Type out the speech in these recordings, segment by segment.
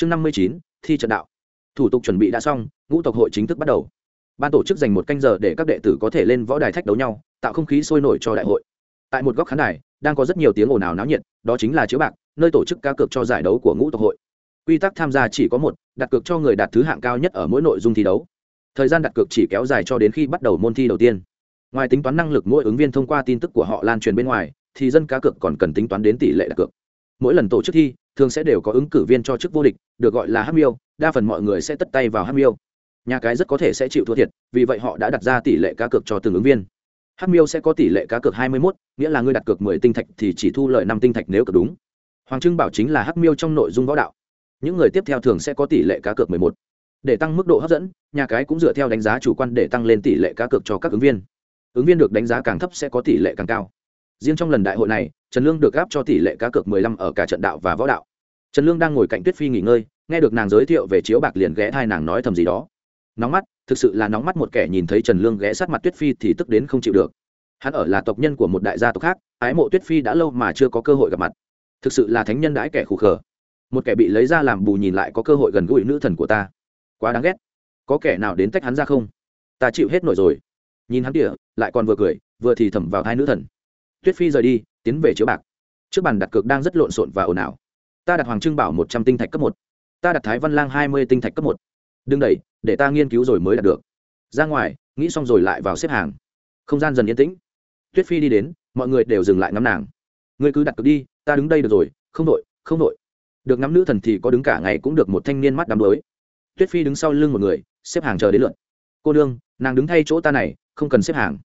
chương năm mươi chín, thi trận đạo. Thủ tục chuẩn bị đã xong, ngũ tộc hội chính thức bắt đầu. Ban tổ chức dành một canh giờ để các đệ tử có thể lên võ đài thách đấu nhau, tạo không khí sôi nổi cho đại hội. Tại một góc khán đài, đang có rất nhiều tiếng ồn ào náo nhiệt, đó chính là chiếu bạc, nơi tổ chức cá cược cho giải đấu của ngũ tộc hội. Quy tắc tham gia chỉ có một, đặt cược cho người đạt thứ hạng cao nhất ở mỗi nội dung thi đấu. Thời gian đặt cược chỉ kéo dài cho đến khi bắt đầu môn thi đầu tiên. Ngoài tính toán năng lực mỗi ứng viên thông qua tin tức của họ lan truyền bên ngoài, thì dân cá cược còn cần tính toán đến tỷ lệ đặt cược. Mỗi lần tổ chức thi thường sẽ đều có ứng cử viên cho chức vô địch được gọi là hát miêu đa phần mọi người sẽ tất tay vào hát miêu. Nhà cái rất có thể sẽ chịu thua thiệt vì vậy họ đã đặt ra tỷ lệ cá cược cho từng ứng viên. Hát miêu sẽ có tỷ lệ cá cược 21, nghĩa là ngươi đặt cược mười tinh thạch thì chỉ thu lợi năm tinh thạch nếu cược đúng. Hoàng trưng bảo chính là hát miêu trong nội dung võ đạo. Những người tiếp theo thường sẽ có tỷ lệ cá cược mười một. Để tăng mức độ hấp dẫn nhà cái cũng dựa theo đánh giá chủ quan để tăng lên tỷ lệ cá cược cho các ứng viên. Ứng viên được đánh giá càng thấp sẽ có tỷ lệ càng cao. Riêng trong lần đại hội này trần lương được gáp cho tỷ lệ cá cược mười lăm ở cả trận đạo và võ đạo trần lương đang ngồi cạnh tuyết phi nghỉ ngơi, nghe được nàng giới thiệu về chiếu bạc liền ghé thai nàng nói thầm gì đó. Nóng mắt, thực sự là nóng mắt một kẻ nhìn thấy trần lương ghé sát mặt tuyết phi thì tức đến không chịu được. Hắn ở là tộc nhân của một đại gia tộc khác, ái mộ tuyết phi đã lâu mà chưa có cơ hội gặp mặt. Thực sự là thánh nhân đãi kẻ khủ khờ. Một kẻ bị lấy ra làm bù nhìn lại có cơ hội gần gũi nữ thần của ta. Quá đáng ghét. Có kẻ nào đến tách hắn ra không? Ta chịu hết nổi rồi. Nhìn hắn kìa, lại còn vừa cười, vừa thì thầm vào hai nữ thần. Tuyết phi rời đi, tiến về chiếu bạc. Trước bàn đặt cược đang rất lộn xộn và ồn ào ta đặt hoàng trưng bảo một trăm tinh thạch cấp một, ta đặt thái văn lang hai mươi tinh thạch cấp một. Đừng đẩy, để ta nghiên cứu rồi mới đặt được. Ra ngoài, nghĩ xong rồi lại vào xếp hàng. Không gian dần yên tĩnh. Tuyết phi đi đến, mọi người đều dừng lại ngắm nàng. Ngươi cứ đặt cực đi, ta đứng đây được rồi, không đội không đội được ngắm nữ thần thì có đứng cả ngày cũng được một thanh niên mắt đám đuối. tuyết phi đứng sau lưng một người, xếp hàng chờ đến lượt. Cô đương nàng đứng thay chỗ ta này, không cần xếp hàng.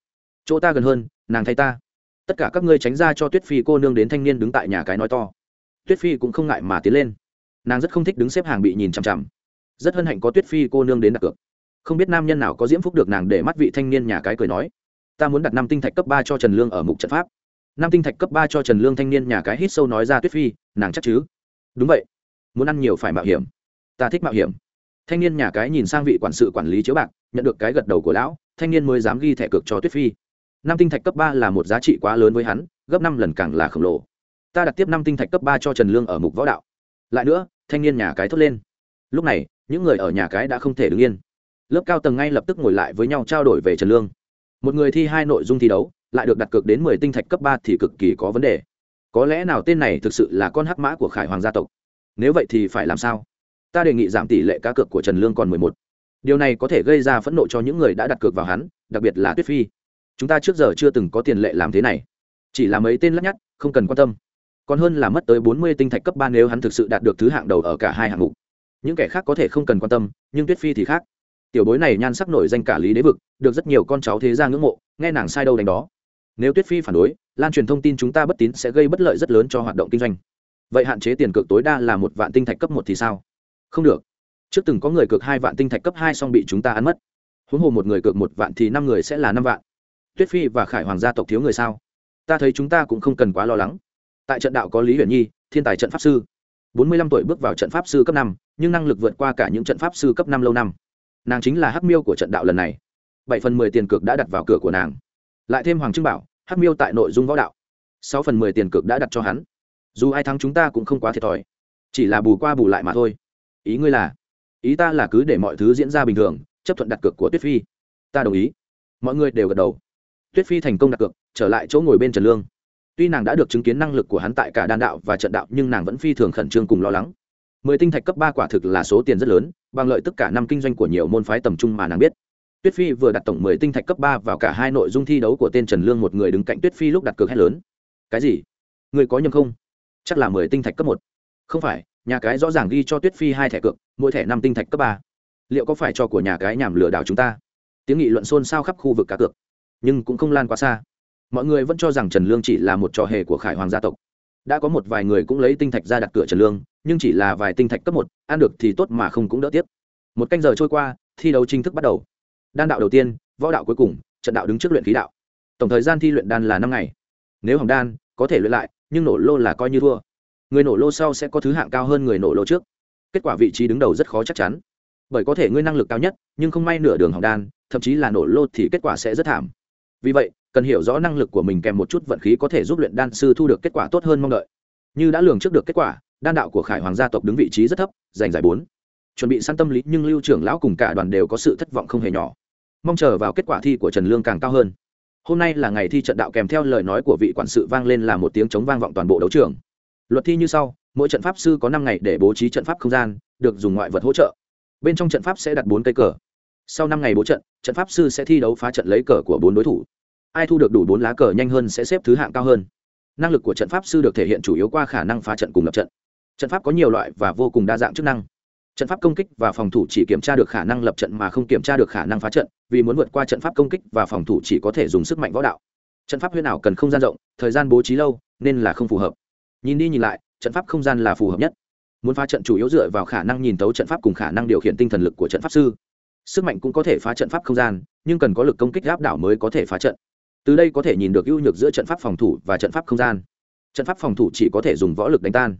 Chỗ ta gần hơn, nàng thay ta. Tất cả các ngươi tránh ra cho tuyết phi cô nương đến thanh niên đứng tại nhà cái nói to tuyết phi cũng không ngại mà tiến lên. Nàng rất không thích đứng xếp hàng bị nhìn chằm chằm. Rất hân hạnh có tuyết phi cô nương đến đặt cược. Không biết nam nhân nào có diễm phúc được nàng để mắt vị thanh niên nhà cái cười nói. Ta muốn đặt năm tinh thạch cấp ba cho trần lương ở mục trận pháp. Năm tinh thạch cấp ba cho trần lương thanh niên nhà cái hít sâu nói ra tuyết phi, nàng chắc chứ? Đúng vậy. Muốn ăn nhiều phải mạo hiểm. Ta thích mạo hiểm. Thanh niên nhà cái nhìn sang vị quản sự quản lý chiếu bạc, nhận được cái gật đầu của lão, thanh niên mới dám ghi thẻ cược cho tuyết phi. Năm tinh thạch cấp ba là một giá trị quá lớn với hắn, gấp năm lần càng là khổng lồ ta đặt tiếp năm tinh thạch cấp ba cho trần lương ở mục võ đạo. Lại nữa, thanh niên nhà cái thốt lên. Lúc này, những người ở nhà cái đã không thể đứng yên. Lớp cao tầng ngay lập tức ngồi lại với nhau trao đổi về trần lương. Một người thi hai nội dung thi đấu, lại được đặt cược đến mười tinh thạch cấp ba thì cực kỳ có vấn đề. Có lẽ nào tên này thực sự là con hắc mã của khải hoàng gia tộc? Nếu vậy thì phải làm sao? Ta đề nghị giảm tỷ lệ cá cược của trần lương còn mười một. Điều này có thể gây ra phẫn nộ cho những người đã đặt cược vào hắn, đặc biệt là tuyết phi. Chúng ta trước giờ chưa từng có tiền lệ làm thế này. Chỉ là mấy tên lắc nhắc, không cần quan tâm còn hơn là mất tới bốn mươi tinh thạch cấp ba nếu hắn thực sự đạt được thứ hạng đầu ở cả hai hạng mục. Những kẻ khác có thể không cần quan tâm, nhưng tuyết phi thì khác. Tiểu bối này nhan sắc nổi danh cả lý đế vực, được rất nhiều con cháu thế gia ngưỡng mộ, nghe nàng sai đâu đánh đó. Nếu tuyết phi phản đối, lan truyền thông tin chúng ta bất tín sẽ gây bất lợi rất lớn cho hoạt động kinh doanh. Vậy hạn chế tiền cược tối đa là một vạn tinh thạch cấp một thì sao? Không được. Trước từng có người cược hai vạn tinh thạch cấp hai xong bị chúng ta ăn mất. Huống hồ một người cược một vạn thì năm người sẽ là năm vạn. Tuyết phi và khải hoàng gia tộc thiếu người sao? Ta thấy chúng ta cũng không cần quá lo lắng tại trận đạo có lý huyền nhi, thiên tài trận pháp sư. Bốn mươi lăm tuổi bước vào trận pháp sư cấp năm, nhưng năng lực vượt qua cả những trận pháp sư cấp năm lâu năm. Nàng chính là hắc miêu của trận đạo lần này. Bảy phần mười tiền cược đã đặt vào cửa của nàng. Lại thêm hoàng trưng bảo, hắc miêu tại nội dung võ đạo. Sáu phần mười tiền cược đã đặt cho hắn. Dù ai thắng chúng ta cũng không quá thiệt thòi. Chỉ là bù qua bù lại mà thôi. Ý ngươi là, ý ta là cứ để mọi thứ diễn ra bình thường, chấp thuận đặt cược của tuyết phi. Ta đồng ý. Mọi người đều gật đầu. Tuyết phi thành công đặt cược, trở lại chỗ ngồi bên trần lương tuy nàng đã được chứng kiến năng lực của hắn tại cả đan đạo và trận đạo, nhưng nàng vẫn phi thường khẩn trương cùng lo lắng. Mười tinh thạch cấp ba quả thực là số tiền rất lớn, bằng lợi tất cả năm kinh doanh của nhiều môn phái tầm trung mà nàng biết. Tuyết phi vừa đặt tổng mười tinh thạch cấp ba vào cả hai nội dung thi đấu của tên trần lương một người đứng cạnh tuyết phi lúc đặt cược hét lớn. Cái gì? Người có nhầm không? Chắc là mười tinh thạch cấp một. Không phải, nhà cái rõ ràng ghi cho tuyết phi hai thẻ cược, mỗi thẻ năm tinh thạch cấp ba. Liệu có phải cho của nhà cái nhảm lừa đảo chúng ta? Tiếng nghị luận xôn xao khắp khu vực cá cược, nhưng cũng không lan quá xa mọi người vẫn cho rằng trần lương chỉ là một trò hề của khải hoàng gia tộc. Đã có một vài người cũng lấy tinh thạch ra đặt cửa trần lương, nhưng chỉ là vài tinh thạch cấp một, ăn được thì tốt mà không cũng đỡ tiếp một canh giờ trôi qua, thi đấu chính thức bắt đầu. Đan đạo đầu tiên, võ đạo cuối cùng, trận đạo đứng trước luyện khí đạo. Tổng thời gian thi luyện đan là năm ngày. Nếu hỏng đan, có thể luyện lại, nhưng nổ lô là coi như thua. Người nổ lô sau sẽ có thứ hạng cao hơn người nổ lô trước. Kết quả vị trí đứng đầu rất khó chắc chắn. Bởi có thể ngươi năng lực cao nhất, nhưng không may nửa đường hỏng đan, thậm chí là nổ lô thì kết quả sẽ rất thảm. Vì vậy cần hiểu rõ năng lực của mình kèm một chút vận khí có thể giúp luyện đan sư thu được kết quả tốt hơn mong đợi. Như đã lường trước được kết quả, đan đạo của khải hoàng gia tộc đứng vị trí rất thấp, giành giải bốn. Chuẩn bị săn tâm lý, nhưng lưu trưởng lão cùng cả đoàn đều có sự thất vọng không hề nhỏ. Mong chờ vào kết quả thi của trần lương càng cao hơn. Hôm nay là ngày thi trận đạo kèm theo lời nói của vị quản sự vang lên là một tiếng chống vang vọng toàn bộ đấu trường. Luật thi như sau, mỗi trận pháp sư có năm ngày để bố trí trận pháp không gian, được dùng ngoại vật hỗ trợ. Bên trong trận pháp sẽ đặt bốn cây cờ. Sau năm ngày bố trận trận pháp sư sẽ thi đấu phá trận lấy cờ của bốn đối thủ ai thu được đủ bốn lá cờ nhanh hơn sẽ xếp thứ hạng cao hơn. Năng lực của trận pháp sư được thể hiện chủ yếu qua khả năng phá trận cùng lập trận. Trận pháp có nhiều loại và vô cùng đa dạng chức năng. Trận pháp công kích và phòng thủ chỉ kiểm tra được khả năng lập trận mà không kiểm tra được khả năng phá trận, vì muốn vượt qua trận pháp công kích và phòng thủ chỉ có thể dùng sức mạnh võ đạo. Trận pháp huyết nào cần không gian rộng, thời gian bố trí lâu, nên là không phù hợp. Nhìn đi nhìn lại, trận pháp không gian là phù hợp nhất. Muốn phá trận chủ yếu dựa vào khả năng nhìn tấu trận pháp cùng khả năng điều khiển tinh thần lực của trận pháp sư. Sức mạnh cũng có thể phá trận pháp không gian, nhưng cần có lực công kích áp đảo mới có thể phá trận từ đây có thể nhìn được ưu nhược giữa trận pháp phòng thủ và trận pháp không gian. Trận pháp phòng thủ chỉ có thể dùng võ lực đánh tan.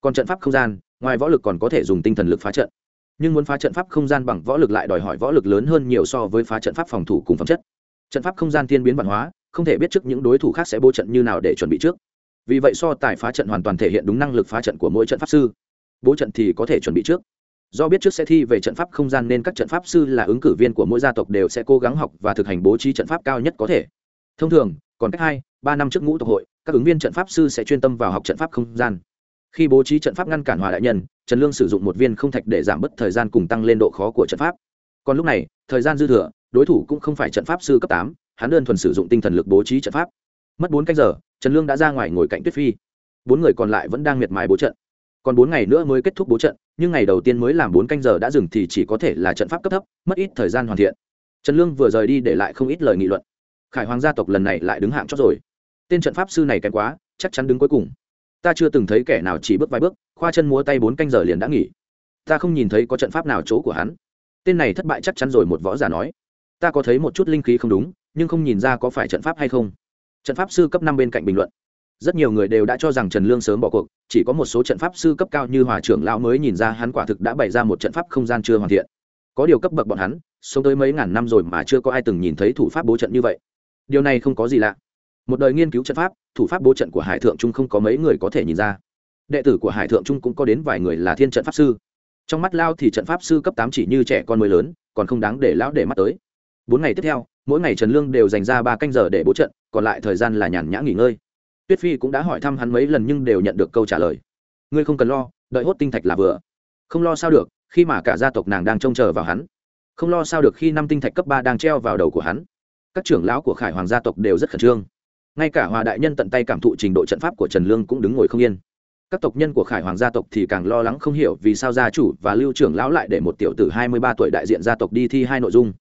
Còn trận pháp không gian, ngoài võ lực còn có thể dùng tinh thần lực phá trận. Nhưng muốn phá trận pháp không gian bằng võ lực lại đòi hỏi võ lực lớn hơn nhiều so với phá trận pháp phòng thủ cùng phẩm chất. Trận pháp không gian tiên biến văn hóa, không thể biết trước những đối thủ khác sẽ bố trận như nào để chuẩn bị trước. Vì vậy so tài phá trận hoàn toàn thể hiện đúng năng lực phá trận của mỗi trận pháp sư. Bố trận thì có thể chuẩn bị trước. Do biết trước sẽ thi về trận pháp không gian nên các trận pháp sư là ứng cử viên của mỗi gia tộc đều sẽ cố gắng học và thực hành bố trí trận pháp cao nhất có thể thông thường, còn cách hai, ba năm trước ngũ tộc hội, các ứng viên trận pháp sư sẽ chuyên tâm vào học trận pháp không gian. Khi bố trí trận pháp ngăn cản hòa đại nhân, trần lương sử dụng một viên không thạch để giảm bớt thời gian cùng tăng lên độ khó của trận pháp. Còn lúc này, thời gian dư thừa, đối thủ cũng không phải trận pháp sư cấp tám, hắn đơn thuần sử dụng tinh thần lực bố trí trận pháp. Mất bốn cách giờ, trần lương đã ra ngoài ngồi cạnh tuyết phi. Bốn người còn lại vẫn đang miệt mài bố trận. Còn bốn ngày nữa mới kết thúc bố trận, nhưng ngày đầu tiên mới làm bốn canh giờ đã dừng thì chỉ có thể là trận pháp cấp thấp, mất ít thời gian hoàn thiện. Trần lương vừa rời đi để lại không ít lời nghị luận khải hoàng gia tộc lần này lại đứng hạng chót rồi. Tên trận pháp sư này kém quá, chắc chắn đứng cuối cùng. Ta chưa từng thấy kẻ nào chỉ bước vài bước, khoa chân múa tay bốn canh giờ liền đã nghỉ. Ta không nhìn thấy có trận pháp nào chỗ của hắn. Tên này thất bại chắc chắn rồi, một võ giả nói. Ta có thấy một chút linh khí không đúng, nhưng không nhìn ra có phải trận pháp hay không. Trận pháp sư cấp năm bên cạnh bình luận. Rất nhiều người đều đã cho rằng trần lương sớm bỏ cuộc, chỉ có một số trận pháp sư cấp cao như hòa trưởng lão mới nhìn ra hắn quả thực đã bày ra một trận pháp không gian chưa hoàn thiện. Có điều cấp bậc bọn hắn, sống tới mấy ngàn năm rồi mà chưa có ai từng nhìn thấy thủ pháp bố trận như vậy điều này không có gì lạ. Một đời nghiên cứu trận pháp, thủ pháp bố trận của hải thượng trung không có mấy người có thể nhìn ra. Đệ tử của hải thượng trung cũng có đến vài người là thiên trận pháp sư. Trong mắt lao thì trận pháp sư cấp tám chỉ như trẻ con mới lớn, còn không đáng để lão để mắt tới. Bốn ngày tiếp theo, mỗi ngày trần lương đều dành ra ba canh giờ để bố trận, còn lại thời gian là nhàn nhã nghỉ ngơi. Tuyết phi cũng đã hỏi thăm hắn mấy lần nhưng đều nhận được câu trả lời. Ngươi không cần lo, đợi hốt tinh thạch là vừa. Không lo sao được, khi mà cả gia tộc nàng đang trông chờ vào hắn. Không lo sao được khi năm tinh thạch cấp ba đang treo vào đầu của hắn các trưởng lão của khải hoàng gia tộc đều rất khẩn trương. Ngay cả hòa đại nhân tận tay cảm thụ trình độ trận pháp của trần lương cũng đứng ngồi không yên. Các tộc nhân của khải hoàng gia tộc thì càng lo lắng không hiểu vì sao gia chủ và lưu trưởng lão lại để một tiểu tử hai mươi ba tuổi đại diện gia tộc đi thi hai nội dung.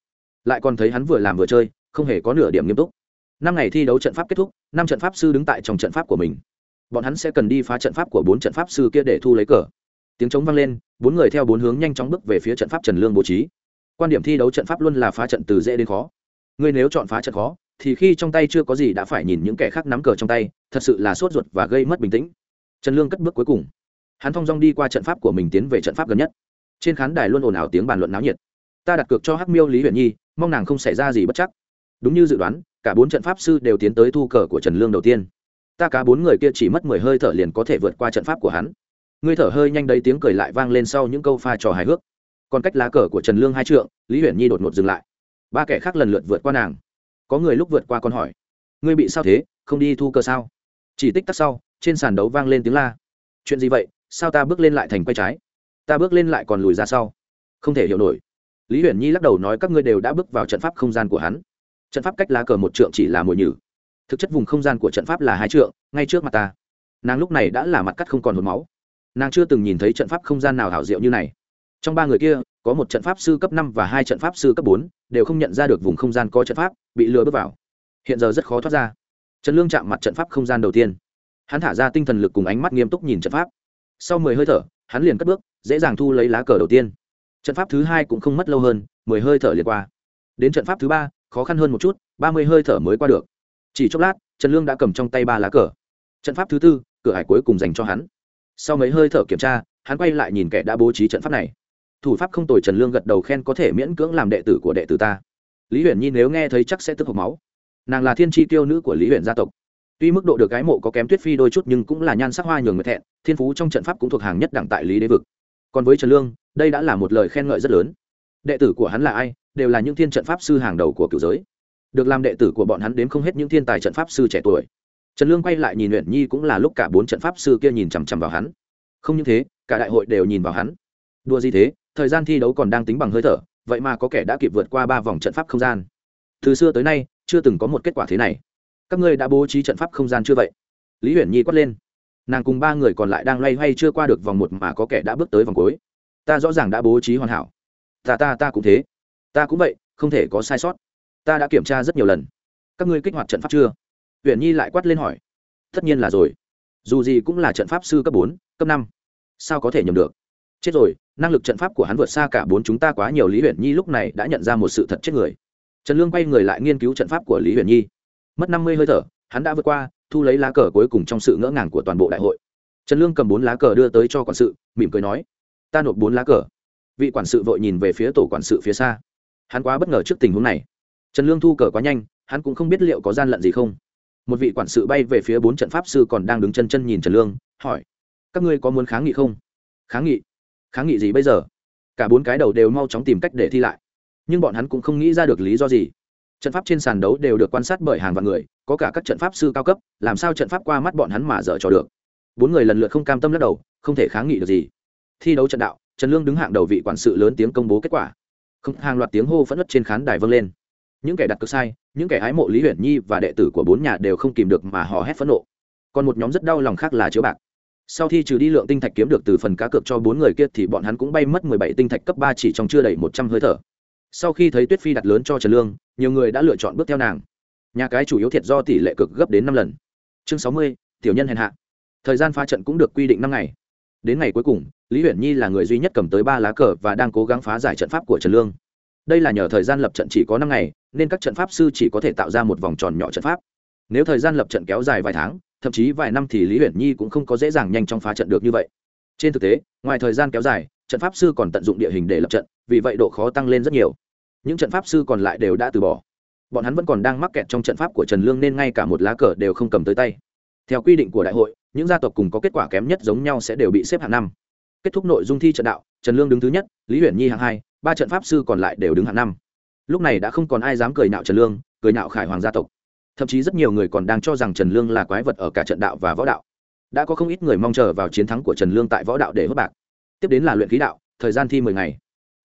Lại còn thấy hắn vừa làm vừa chơi, không hề có nửa điểm nghiêm túc. Năm ngày thi đấu trận pháp kết thúc, năm trận pháp sư đứng tại trong trận pháp của mình. Bọn hắn sẽ cần đi phá trận pháp của bốn trận pháp sư kia để thu lấy cờ. Tiếng trống vang lên, bốn người theo bốn hướng nhanh chóng bước về phía trận pháp trần lương bố trí. Quan điểm thi đấu trận pháp luôn là phá trận từ dễ đến khó ngươi nếu chọn phá trận khó, thì khi trong tay chưa có gì đã phải nhìn những kẻ khác nắm cờ trong tay, thật sự là sốt ruột và gây mất bình tĩnh. Trần lương cất bước cuối cùng. Hắn thong dong đi qua trận pháp của mình tiến về trận pháp gần nhất. Trên khán đài luôn ồn ào tiếng bàn luận náo nhiệt. Ta đặt cược cho hắc miêu lý huyền nhi, mong nàng không xảy ra gì bất chắc. Đúng như dự đoán, cả bốn trận pháp sư đều tiến tới thu cờ của trần lương đầu tiên. Ta cả bốn người kia chỉ mất mười hơi thở liền có thể vượt qua trận pháp của hắn. Ngươi thở hơi nhanh đấy, tiếng cười lại vang lên sau những câu pha trò hài hước. Còn cách lá cờ của trần lương hai trượng, lý huyền nhi đột ngột dừng lại ba kẻ khác lần lượt vượt qua nàng. Có người lúc vượt qua còn hỏi, ngươi bị sao thế? Không đi thu cơ sao? Chỉ tích tắc sau, trên sàn đấu vang lên tiếng la. Chuyện gì vậy? Sao ta bước lên lại thành quay trái? Ta bước lên lại còn lùi ra sau. Không thể hiểu nổi. Lý huyền nhi lắc đầu nói, các ngươi đều đã bước vào trận pháp không gian của hắn. Trận pháp cách lá cờ một trượng chỉ là mồi nhử. Thực chất vùng không gian của trận pháp là hai trượng, ngay trước mặt ta. Nàng lúc này đã là mặt cắt không còn hột máu. Nàng chưa từng nhìn thấy trận pháp không gian nào hảo diệu như này trong ba người kia, có một trận pháp sư cấp năm và hai trận pháp sư cấp bốn, đều không nhận ra được vùng không gian có trận pháp, bị lừa bước vào. Hiện giờ rất khó thoát ra. Trần lương chạm mặt trận pháp không gian đầu tiên. Hắn thả ra tinh thần lực cùng ánh mắt nghiêm túc nhìn trận pháp. Sau mười hơi thở, hắn liền cất bước, dễ dàng thu lấy lá cờ đầu tiên. Trận pháp thứ hai cũng không mất lâu hơn, mười hơi thở liền qua. Đến trận pháp thứ ba, khó khăn hơn một chút, ba mươi hơi thở mới qua được. Chỉ chốc lát, trần lương đã cầm trong tay ba lá cờ. Trận pháp thứ tư, cửa hải cuối cùng dành cho hắn. Sau mấy hơi thở kiểm tra, hắn quay lại nhìn kẻ đã bố trí trận pháp này thủ pháp không tồi trần lương gật đầu khen có thể miễn cưỡng làm đệ tử của đệ tử ta. Lý huyền nhi nếu nghe thấy chắc sẽ tức hộc máu. Nàng là thiên tri tiêu nữ của lý huyền gia tộc. Tuy mức độ được gái mộ có kém tuyết phi đôi chút nhưng cũng là nhan sắc hoa nhường người thẹn, thiên phú trong trận pháp cũng thuộc hàng nhất đẳng tại lý đế vực. Còn với trần lương, đây đã là một lời khen ngợi rất lớn. Đệ tử của hắn là ai, đều là những thiên trận pháp sư hàng đầu của cựu giới. Được làm đệ tử của bọn hắn đếm không hết những thiên tài trận pháp sư trẻ tuổi. Trần lương quay lại nhìn luyện nhi cũng là lúc cả bốn trận pháp sư kia nhìn chằm chằm vào hắn. Không những thế, cả đại hội đều nhìn vào hắn đua gì thế, thời gian thi đấu còn đang tính bằng hơi thở, vậy mà có kẻ đã kịp vượt qua ba vòng trận pháp không gian. Từ xưa tới nay, chưa từng có một kết quả thế này. Các ngươi đã bố trí trận pháp không gian chưa vậy? Lý huyền nhi quát lên. Nàng cùng ba người còn lại đang loay hoay chưa qua được vòng một mà có kẻ đã bước tới vòng cuối. Ta rõ ràng đã bố trí hoàn hảo. Ta ta ta cũng thế. Ta cũng vậy, không thể có sai sót. Ta đã kiểm tra rất nhiều lần. Các ngươi kích hoạt trận pháp chưa? Huyền nhi lại quát lên hỏi. Tất nhiên là rồi. Dù gì cũng là trận pháp sư cấp bốn, cấp năm. Sao có thể nhầm được? Chết rồi, năng lực trận pháp của hắn vượt xa cả bốn chúng ta quá nhiều, lý huyền nhi lúc này đã nhận ra một sự thật chết người. Trần lương quay người lại nghiên cứu trận pháp của lý huyền nhi. Mất năm mươi hơi thở, hắn đã vượt qua, thu lấy lá cờ cuối cùng trong sự ngỡ ngàng của toàn bộ đại hội. Trần lương cầm bốn lá cờ đưa tới cho quản sự, mỉm cười nói, ta nộp bốn lá cờ. Vị quản sự vội nhìn về phía tổ quản sự phía xa. Hắn quá bất ngờ trước tình huống này. Trần lương thu cờ quá nhanh, hắn cũng không biết liệu có gian lận gì không. Một vị quản sự bay về phía bốn trận pháp sư còn đang đứng chân chân nhìn trần lương, hỏi, các ngươi có muốn kháng nghị không? Kháng nghị? Kháng nghị gì bây giờ? Cả bốn cái đầu đều mau chóng tìm cách để thi lại. Nhưng bọn hắn cũng không nghĩ ra được lý do gì. Trận pháp trên sàn đấu đều được quan sát bởi hàng vạn người, có cả các trận pháp sư cao cấp, làm sao trận pháp qua mắt bọn hắn mà dở trò được? Bốn người lần lượt không cam tâm lắc đầu, không thể kháng nghị được gì. Thi đấu trận đạo, trần lương đứng hạng đầu vị quản sự lớn tiếng công bố kết quả. Không, hàng loạt tiếng hô phẫn nứt trên khán đài vang lên. Những kẻ đặt cược sai, những kẻ ái mộ lý huyền nhi và đệ tử của bốn nhà đều không kìm được mà hò hét phẫn nộ. Còn một nhóm rất đau lòng khác là chiếu bạc sau khi trừ đi lượng tinh thạch kiếm được từ phần cá cược cho bốn người kia thì bọn hắn cũng bay mất mười bảy tinh thạch cấp ba chỉ trong chưa đầy một trăm hơi thở. Sau khi thấy tuyết phi đặt lớn cho trần lương, nhiều người đã lựa chọn bước theo nàng. Nhà cái chủ yếu thiệt do tỷ lệ cực gấp đến năm lần. Chương sáu mươi, tiểu nhân hèn hạ. Thời gian phá trận cũng được quy định năm ngày. Đến ngày cuối cùng, lý huyền nhi là người duy nhất cầm tới ba lá cờ và đang cố gắng phá giải trận pháp của trần lương. Đây là nhờ thời gian lập trận chỉ có năm ngày, nên các trận pháp sư chỉ có thể tạo ra một vòng tròn nhỏ trận pháp. Nếu thời gian lập trận kéo dài vài tháng thậm chí vài năm thì lý huyền nhi cũng không có dễ dàng nhanh chóng phá trận được như vậy. Trên thực tế, ngoài thời gian kéo dài, trận pháp sư còn tận dụng địa hình để lập trận, vì vậy độ khó tăng lên rất nhiều. Những trận pháp sư còn lại đều đã từ bỏ. Bọn hắn vẫn còn đang mắc kẹt trong trận pháp của trần lương nên ngay cả một lá cờ đều không cầm tới tay. Theo quy định của đại hội, những gia tộc cùng có kết quả kém nhất giống nhau sẽ đều bị xếp hạng năm. Kết thúc nội dung thi trận đạo, trần lương đứng thứ nhất, lý huyền nhi hạng hai, ba trận pháp sư còn lại đều đứng hạng năm. Lúc này đã không còn ai dám cười nạo trần lương, cười nạo khải hoàng gia tộc thậm chí rất nhiều người còn đang cho rằng trần lương là quái vật ở cả trận đạo và võ đạo. Đã có không ít người mong chờ vào chiến thắng của trần lương tại võ đạo để hốt bạc. Tiếp đến là luyện khí đạo, thời gian thi mười ngày.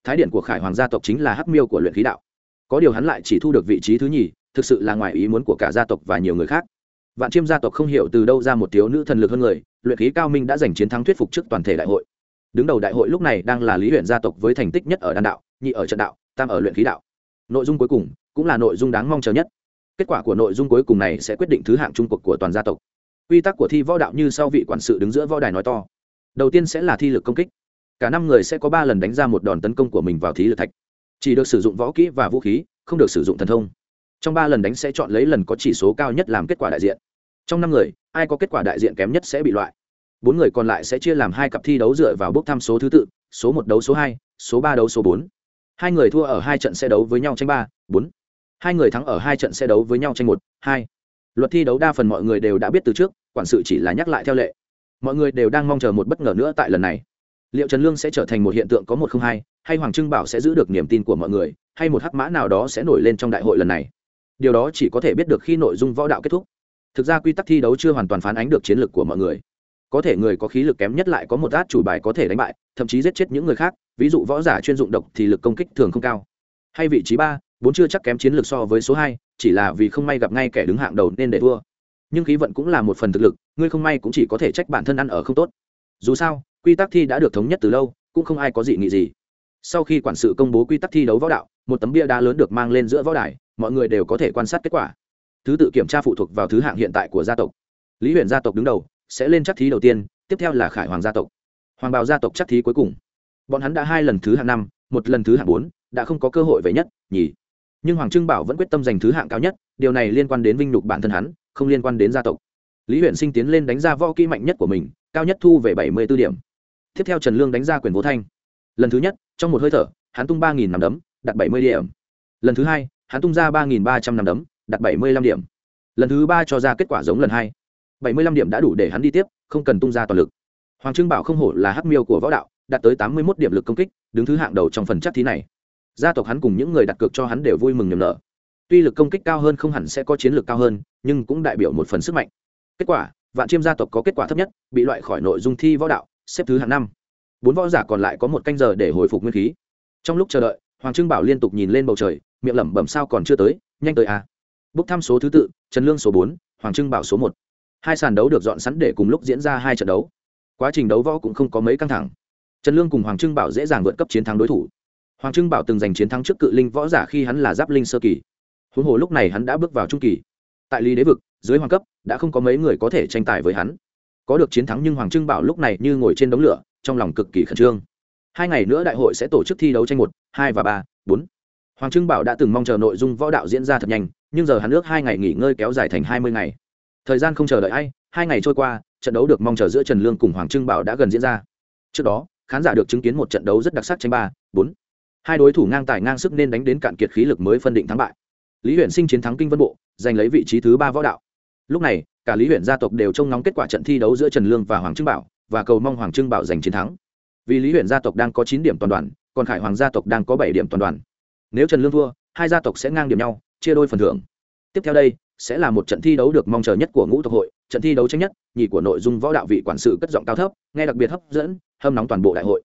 Thái điện của khải hoàng gia tộc chính là hắc miêu của luyện khí đạo. Có điều hắn lại chỉ thu được vị trí thứ nhì, thực sự là ngoài ý muốn của cả gia tộc và nhiều người khác. Vạn chiêm gia tộc không hiểu từ đâu ra một thiếu nữ thần lực hơn người, luyện khí cao minh đã giành chiến thắng thuyết phục trước toàn thể đại hội. Đứng đầu đại hội lúc này đang là lý huyện gia tộc với thành tích nhất ở đan đạo, nhị ở trận đạo, tam ở luyện khí đạo. Nội dung cuối cùng cũng là nội dung đáng mong chờ nhất kết quả của nội dung cuối cùng này sẽ quyết định thứ hạng trung cuộc của toàn gia tộc. Quy tắc của thi võ đạo như sau vị quản sự đứng giữa võ đài nói to. Đầu tiên sẽ là thi lực công kích. Cả năm người sẽ có ba lần đánh ra một đòn tấn công của mình vào thí lực thạch. Chỉ được sử dụng võ kỹ và vũ khí, không được sử dụng thần thông. Trong ba lần đánh sẽ chọn lấy lần có chỉ số cao nhất làm kết quả đại diện. Trong năm người, ai có kết quả đại diện kém nhất sẽ bị loại. Bốn người còn lại sẽ chia làm hai cặp thi đấu dựa vào bốc thăm số thứ tự, số một đấu số hai, số ba đấu số bốn. Hai người thua ở hai trận sẽ đấu với nhau tranh ba, bốn hai người thắng ở hai trận sẽ đấu với nhau tranh một, hai. Luật thi đấu đa phần mọi người đều đã biết từ trước, quản sự chỉ là nhắc lại theo lệ. Mọi người đều đang mong chờ một bất ngờ nữa tại lần này. Liệu trần lương sẽ trở thành một hiện tượng có một không hai, hay hoàng trưng bảo sẽ giữ được niềm tin của mọi người, hay một hắc mã nào đó sẽ nổi lên trong đại hội lần này? Điều đó chỉ có thể biết được khi nội dung võ đạo kết thúc. Thực ra quy tắc thi đấu chưa hoàn toàn phán ánh được chiến lược của mọi người. Có thể người có khí lực kém nhất lại có một át chủ bài có thể đánh bại, thậm chí giết chết những người khác, ví dụ võ giả chuyên dụng độc thì lực công kích thường không cao. Hay vị trí ba bốn chưa chắc kém chiến lược so với số hai, chỉ là vì không may gặp ngay kẻ đứng hạng đầu nên để thua. Nhưng khí vận cũng là một phần thực lực, ngươi không may cũng chỉ có thể trách bản thân ăn ở không tốt. Dù sao, quy tắc thi đã được thống nhất từ lâu, cũng không ai có dị nghị gì. Sau khi quản sự công bố quy tắc thi đấu võ đạo, một tấm bia đá lớn được mang lên giữa võ đài, mọi người đều có thể quan sát kết quả. Thứ tự kiểm tra phụ thuộc vào thứ hạng hiện tại của gia tộc. Lý huyền gia tộc đứng đầu, sẽ lên chắc thí đầu tiên, tiếp theo là khải hoàng gia tộc. Hoàng bào gia tộc chắc thí cuối cùng. Bọn hắn đã hai lần thứ hạng năm, một lần thứ hạng bốn, đã không có cơ hội về nhất nhỉ nhưng hoàng trưng bảo vẫn quyết tâm giành thứ hạng cao nhất, điều này liên quan đến vinh nhục bản thân hắn, không liên quan đến gia tộc. Lý huyện sinh tiến lên đánh ra võ kỹ mạnh nhất của mình, cao nhất thu về bảy mươi b ố điểm. Tiếp theo trần lương đánh ra quyền vô thanh. Lần thứ nhất, trong một hơi thở, hắn tung ba nghìn nằm đấm, đặt bảy mươi điểm. Lần thứ hai, hắn tung ra ba nghìn ba trăm nằm đấm, đặt bảy mươi lăm điểm. Lần thứ ba cho ra kết quả giống lần hai. bảy mươi lăm điểm đã đủ để hắn đi tiếp, không cần tung ra toàn lực. Hoàng trưng bảo không hổ là hắc miêu của võ đạo, đạt tới tám mươi mốt điểm lực công kích, đứng thứ hạng đầu trong phần chắc thí này gia tộc hắn cùng những người đặt cược cho hắn đều vui mừng niềm nở. Tuy lực công kích cao hơn không hẳn sẽ có chiến lược cao hơn, nhưng cũng đại biểu một phần sức mạnh. Kết quả, vạn chiêm gia tộc có kết quả thấp nhất, bị loại khỏi nội dung thi võ đạo, xếp thứ hạng năm. Bốn võ giả còn lại có một canh giờ để hồi phục nguyên khí. Trong lúc chờ đợi, hoàng trưng bảo liên tục nhìn lên bầu trời, miệng lẩm bẩm sao còn chưa tới, nhanh tới à. bốc thăm số thứ tự, trần lương số bốn, hoàng trưng bảo số một. Hai sàn đấu được dọn sẵn để cùng lúc diễn ra hai trận đấu. Quá trình đấu võ cũng không có mấy căng thẳng. Trần lương cùng hoàng trưng bảo dễ dàng vượt cấp chiến thắng đối thủ hoàng trưng bảo từng giành chiến thắng trước cự linh võ giả khi hắn là giáp linh sơ kỳ. Huống hồ lúc này hắn đã bước vào trung kỳ. Tại lý đế vực, dưới hoàng cấp, đã không có mấy người có thể tranh tài với hắn. Có được chiến thắng nhưng hoàng trưng bảo lúc này như ngồi trên đống lửa, trong lòng cực kỳ khẩn trương. Hai ngày nữa đại hội sẽ tổ chức thi đấu tranh một, hai và ba, bốn. Hoàng trưng bảo đã từng mong chờ nội dung võ đạo diễn ra thật nhanh, nhưng giờ hắn ước hai ngày nghỉ ngơi kéo dài thành hai mươi ngày. Thời gian không chờ đợi ai, hai ngày trôi qua, trận đấu được mong chờ giữa trần lương cùng hoàng trưng bảo đã gần diễn ra. Trước đó, khán giả được chứng kiến một trận đấu rất đặc sắc tranh ba, bốn hai đối thủ ngang tài ngang sức nên đánh đến cạn kiệt khí lực mới phân định thắng bại. Lý huyện sinh chiến thắng kinh vân bộ, giành lấy vị trí thứ ba võ đạo. Lúc này, cả lý huyện gia tộc đều trông ngóng kết quả trận thi đấu giữa trần lương và hoàng trưng bảo, và cầu mong hoàng trưng bảo giành chiến thắng. Vì lý huyện gia tộc đang có chín điểm toàn đoàn, còn khải hoàng gia tộc đang có bảy điểm toàn đoàn. Nếu trần lương thua, hai gia tộc sẽ ngang điểm nhau, chia đôi phần thưởng. Tiếp theo đây, sẽ là một trận thi đấu được mong chờ nhất của ngũ tộc hội, trận thi đấu tranh nhất, nhì của nội dung võ đạo vị quản sự cất giọng cao thấp, nghe đặc biệt hấp dẫn, hâm nóng toàn bộ đại hội.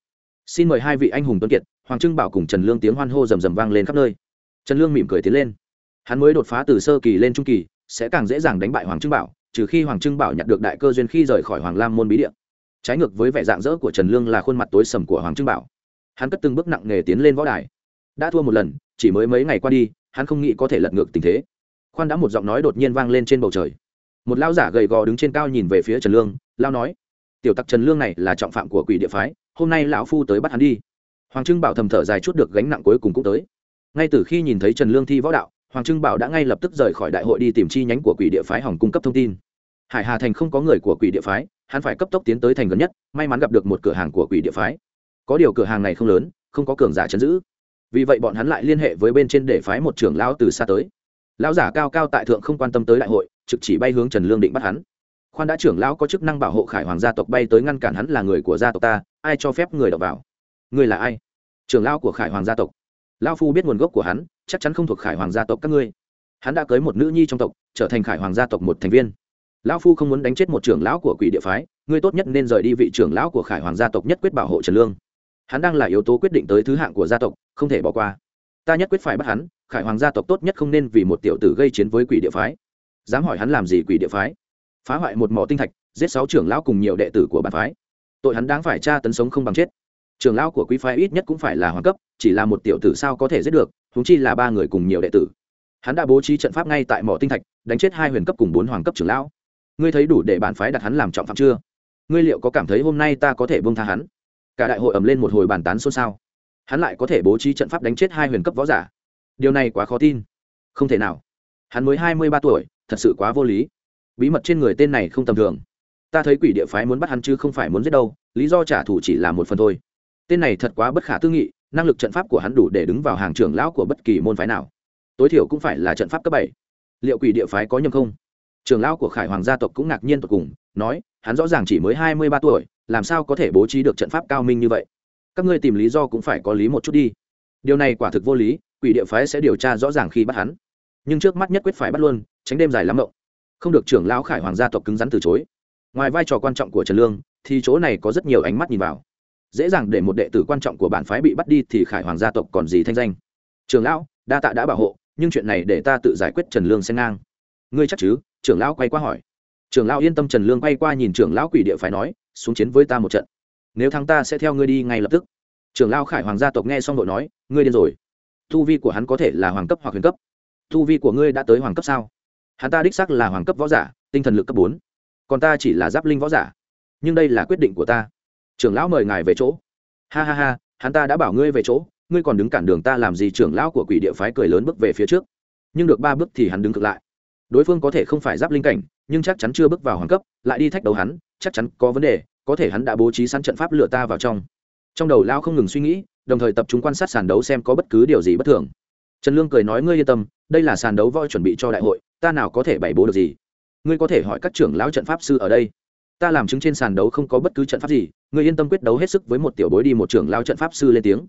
Xin mời hai vị anh hùng tuấn kiệt hoàng trưng bảo cùng trần lương tiếng hoan hô rầm rầm vang lên khắp nơi. Trần lương mỉm cười tiến lên. Hắn mới đột phá từ sơ kỳ lên trung kỳ, sẽ càng dễ dàng đánh bại hoàng trưng bảo, trừ khi hoàng trưng bảo nhận được đại cơ duyên khi rời khỏi hoàng lam môn bí địa. Trái ngược với vẻ dạng dỡ của trần lương là khuôn mặt tối sầm của hoàng trưng bảo. Hắn cất từng bước nặng nề tiến lên võ đài. Đã thua một lần, chỉ mới mấy ngày qua đi, hắn không nghĩ có thể lật ngược tình thế. Khoan đã một giọng nói đột nhiên vang lên trên bầu trời. Một lao giả gầy gò đứng trên cao nhìn về phía trần lương lao nói, tiểu tặc trần lương này là trọng phạm của quỷ địa phái, hôm nay lão phu tới bắt hắn đi hoàng trưng bảo thầm thở dài chút được gánh nặng cuối cùng cũng tới. Ngay từ khi nhìn thấy trần lương thi võ đạo, hoàng trưng bảo đã ngay lập tức rời khỏi đại hội đi tìm chi nhánh của quỷ địa phái hỏng cung cấp thông tin. Hải hà thành không có người của quỷ địa phái, hắn phải cấp tốc tiến tới thành gần nhất, may mắn gặp được một cửa hàng của quỷ địa phái. Có điều cửa hàng này không lớn, không có cường giả chấn giữ. Vì vậy bọn hắn lại liên hệ với bên trên để phái một trưởng lão từ xa tới. Lão giả cao cao tại thượng không quan tâm tới đại hội, trực chỉ bay hướng trần lương định bắt hắn. Khoan đã trưởng lão có chức năng bảo hộ khải hoàng gia tộc bay tới ngăn cản hắn là người của gia tộc ta, ai cho phép người đọc vào? Ngươi là ai? Trưởng lão của khải hoàng gia tộc. Lão phu biết nguồn gốc của hắn, chắc chắn không thuộc khải hoàng gia tộc các ngươi. Hắn đã cưới một nữ nhi trong tộc, trở thành khải hoàng gia tộc một thành viên. Lão phu không muốn đánh chết một trưởng lão của quỷ địa phái, ngươi tốt nhất nên rời đi vị trưởng lão của khải hoàng gia tộc nhất quyết bảo hộ trần lương. Hắn đang là yếu tố quyết định tới thứ hạng của gia tộc, không thể bỏ qua. Ta nhất quyết phải bắt hắn, khải hoàng gia tộc tốt nhất không nên vì một tiểu tử gây chiến với quỷ địa phái. Dám hỏi hắn làm gì quỷ địa phái? Phá hoại một mỏ tinh thạch, giết sáu trưởng lão cùng nhiều đệ tử của bản phái. Tội hắn đáng phải tra tấn sống không bằng chết trưởng lão của quý phái ít nhất cũng phải là hoàng cấp, chỉ là một tiểu tử sao có thể giết được húng chi là ba người cùng nhiều đệ tử. Hắn đã bố trí trận pháp ngay tại mỏ tinh thạch, đánh chết hai huyền cấp cùng bốn hoàng cấp trưởng lão. Ngươi thấy đủ để bản phái đặt hắn làm trọng phạm chưa? Ngươi liệu có cảm thấy hôm nay ta có thể bông tha hắn? Cả đại hội ầm lên một hồi bàn tán xôn xao. Hắn lại có thể bố trí trận pháp đánh chết hai huyền cấp võ giả. Điều này quá khó tin. Không thể nào. Hắn mới hai mươi ba tuổi, thật sự quá vô lý. Bí mật trên người tên này không tầm thường. Ta thấy quỷ địa phái muốn bắt hắn chứ không phải muốn giết đâu, lý do trả thù chỉ là một phần thôi tên này thật quá bất khả tư nghị, năng lực trận pháp của hắn đủ để đứng vào hàng trưởng lão của bất kỳ môn phái nào. Tối thiểu cũng phải là trận pháp cấp bảy. Liệu quỷ địa phái có nhầm không? Trưởng lão của khải hoàng gia tộc cũng ngạc nhiên tột cùng, nói, hắn rõ ràng chỉ mới hai mươi ba tuổi, làm sao có thể bố trí được trận pháp cao minh như vậy? Các ngươi tìm lý do cũng phải có lý một chút đi. Điều này quả thực vô lý, quỷ địa phái sẽ điều tra rõ ràng khi bắt hắn. Nhưng trước mắt nhất quyết phải bắt luôn, tránh đêm dài lắm mộng. Không được trưởng lão khải hoàng gia tộc cứng rắn từ chối. Ngoài vai trò quan trọng của trần lương, thì chỗ này có rất nhiều ánh mắt nhìn vào dễ dàng để một đệ tử quan trọng của bản phái bị bắt đi thì khải hoàng gia tộc còn gì thanh danh. Trưởng lão, đa tạ đã bảo hộ, nhưng chuyện này để ta tự giải quyết trần lương xen ngang. Ngươi chắc chứ? Trưởng lão quay qua hỏi. Trưởng lão yên tâm trần lương quay qua nhìn trưởng lão quỷ địa phải nói, xuống chiến với ta một trận. Nếu thắng ta sẽ theo ngươi đi ngay lập tức. Trưởng lão khải hoàng gia tộc nghe xong đội nói, ngươi điên rồi. Tu vi của hắn có thể là hoàng cấp hoặc huyền cấp. Tu vi của ngươi đã tới hoàng cấp sao? Hắn ta đích sắc là hoàng cấp võ giả, tinh thần lực cấp bốn. Còn ta chỉ là giáp linh võ giả. Nhưng đây là quyết định của ta trưởng lão mời ngài về chỗ. Ha ha ha, hắn ta đã bảo ngươi về chỗ, ngươi còn đứng cản đường ta làm gì? Trưởng lão của quỷ địa phái cười lớn bước về phía trước. Nhưng được ba bước thì hắn đứng cực lại. Đối phương có thể không phải giáp linh cảnh, nhưng chắc chắn chưa bước vào hoàng cấp, lại đi thách đấu hắn, chắc chắn có vấn đề, có thể hắn đã bố trí sẵn trận pháp lựa ta vào trong. Trong đầu lao không ngừng suy nghĩ, đồng thời tập trung quan sát sàn đấu xem có bất cứ điều gì bất thường. Trần lương cười nói ngươi yên tâm, đây là sàn đấu voi chuẩn bị cho đại hội, ta nào có thể bày bố được gì? Ngươi có thể hỏi các trưởng lão trận pháp sư ở đây. Ta làm chứng trên sàn đấu không có bất cứ trận pháp gì ngươi yên tâm quyết đấu hết sức với một tiểu bối đi một trưởng lao trận pháp sư lên tiếng.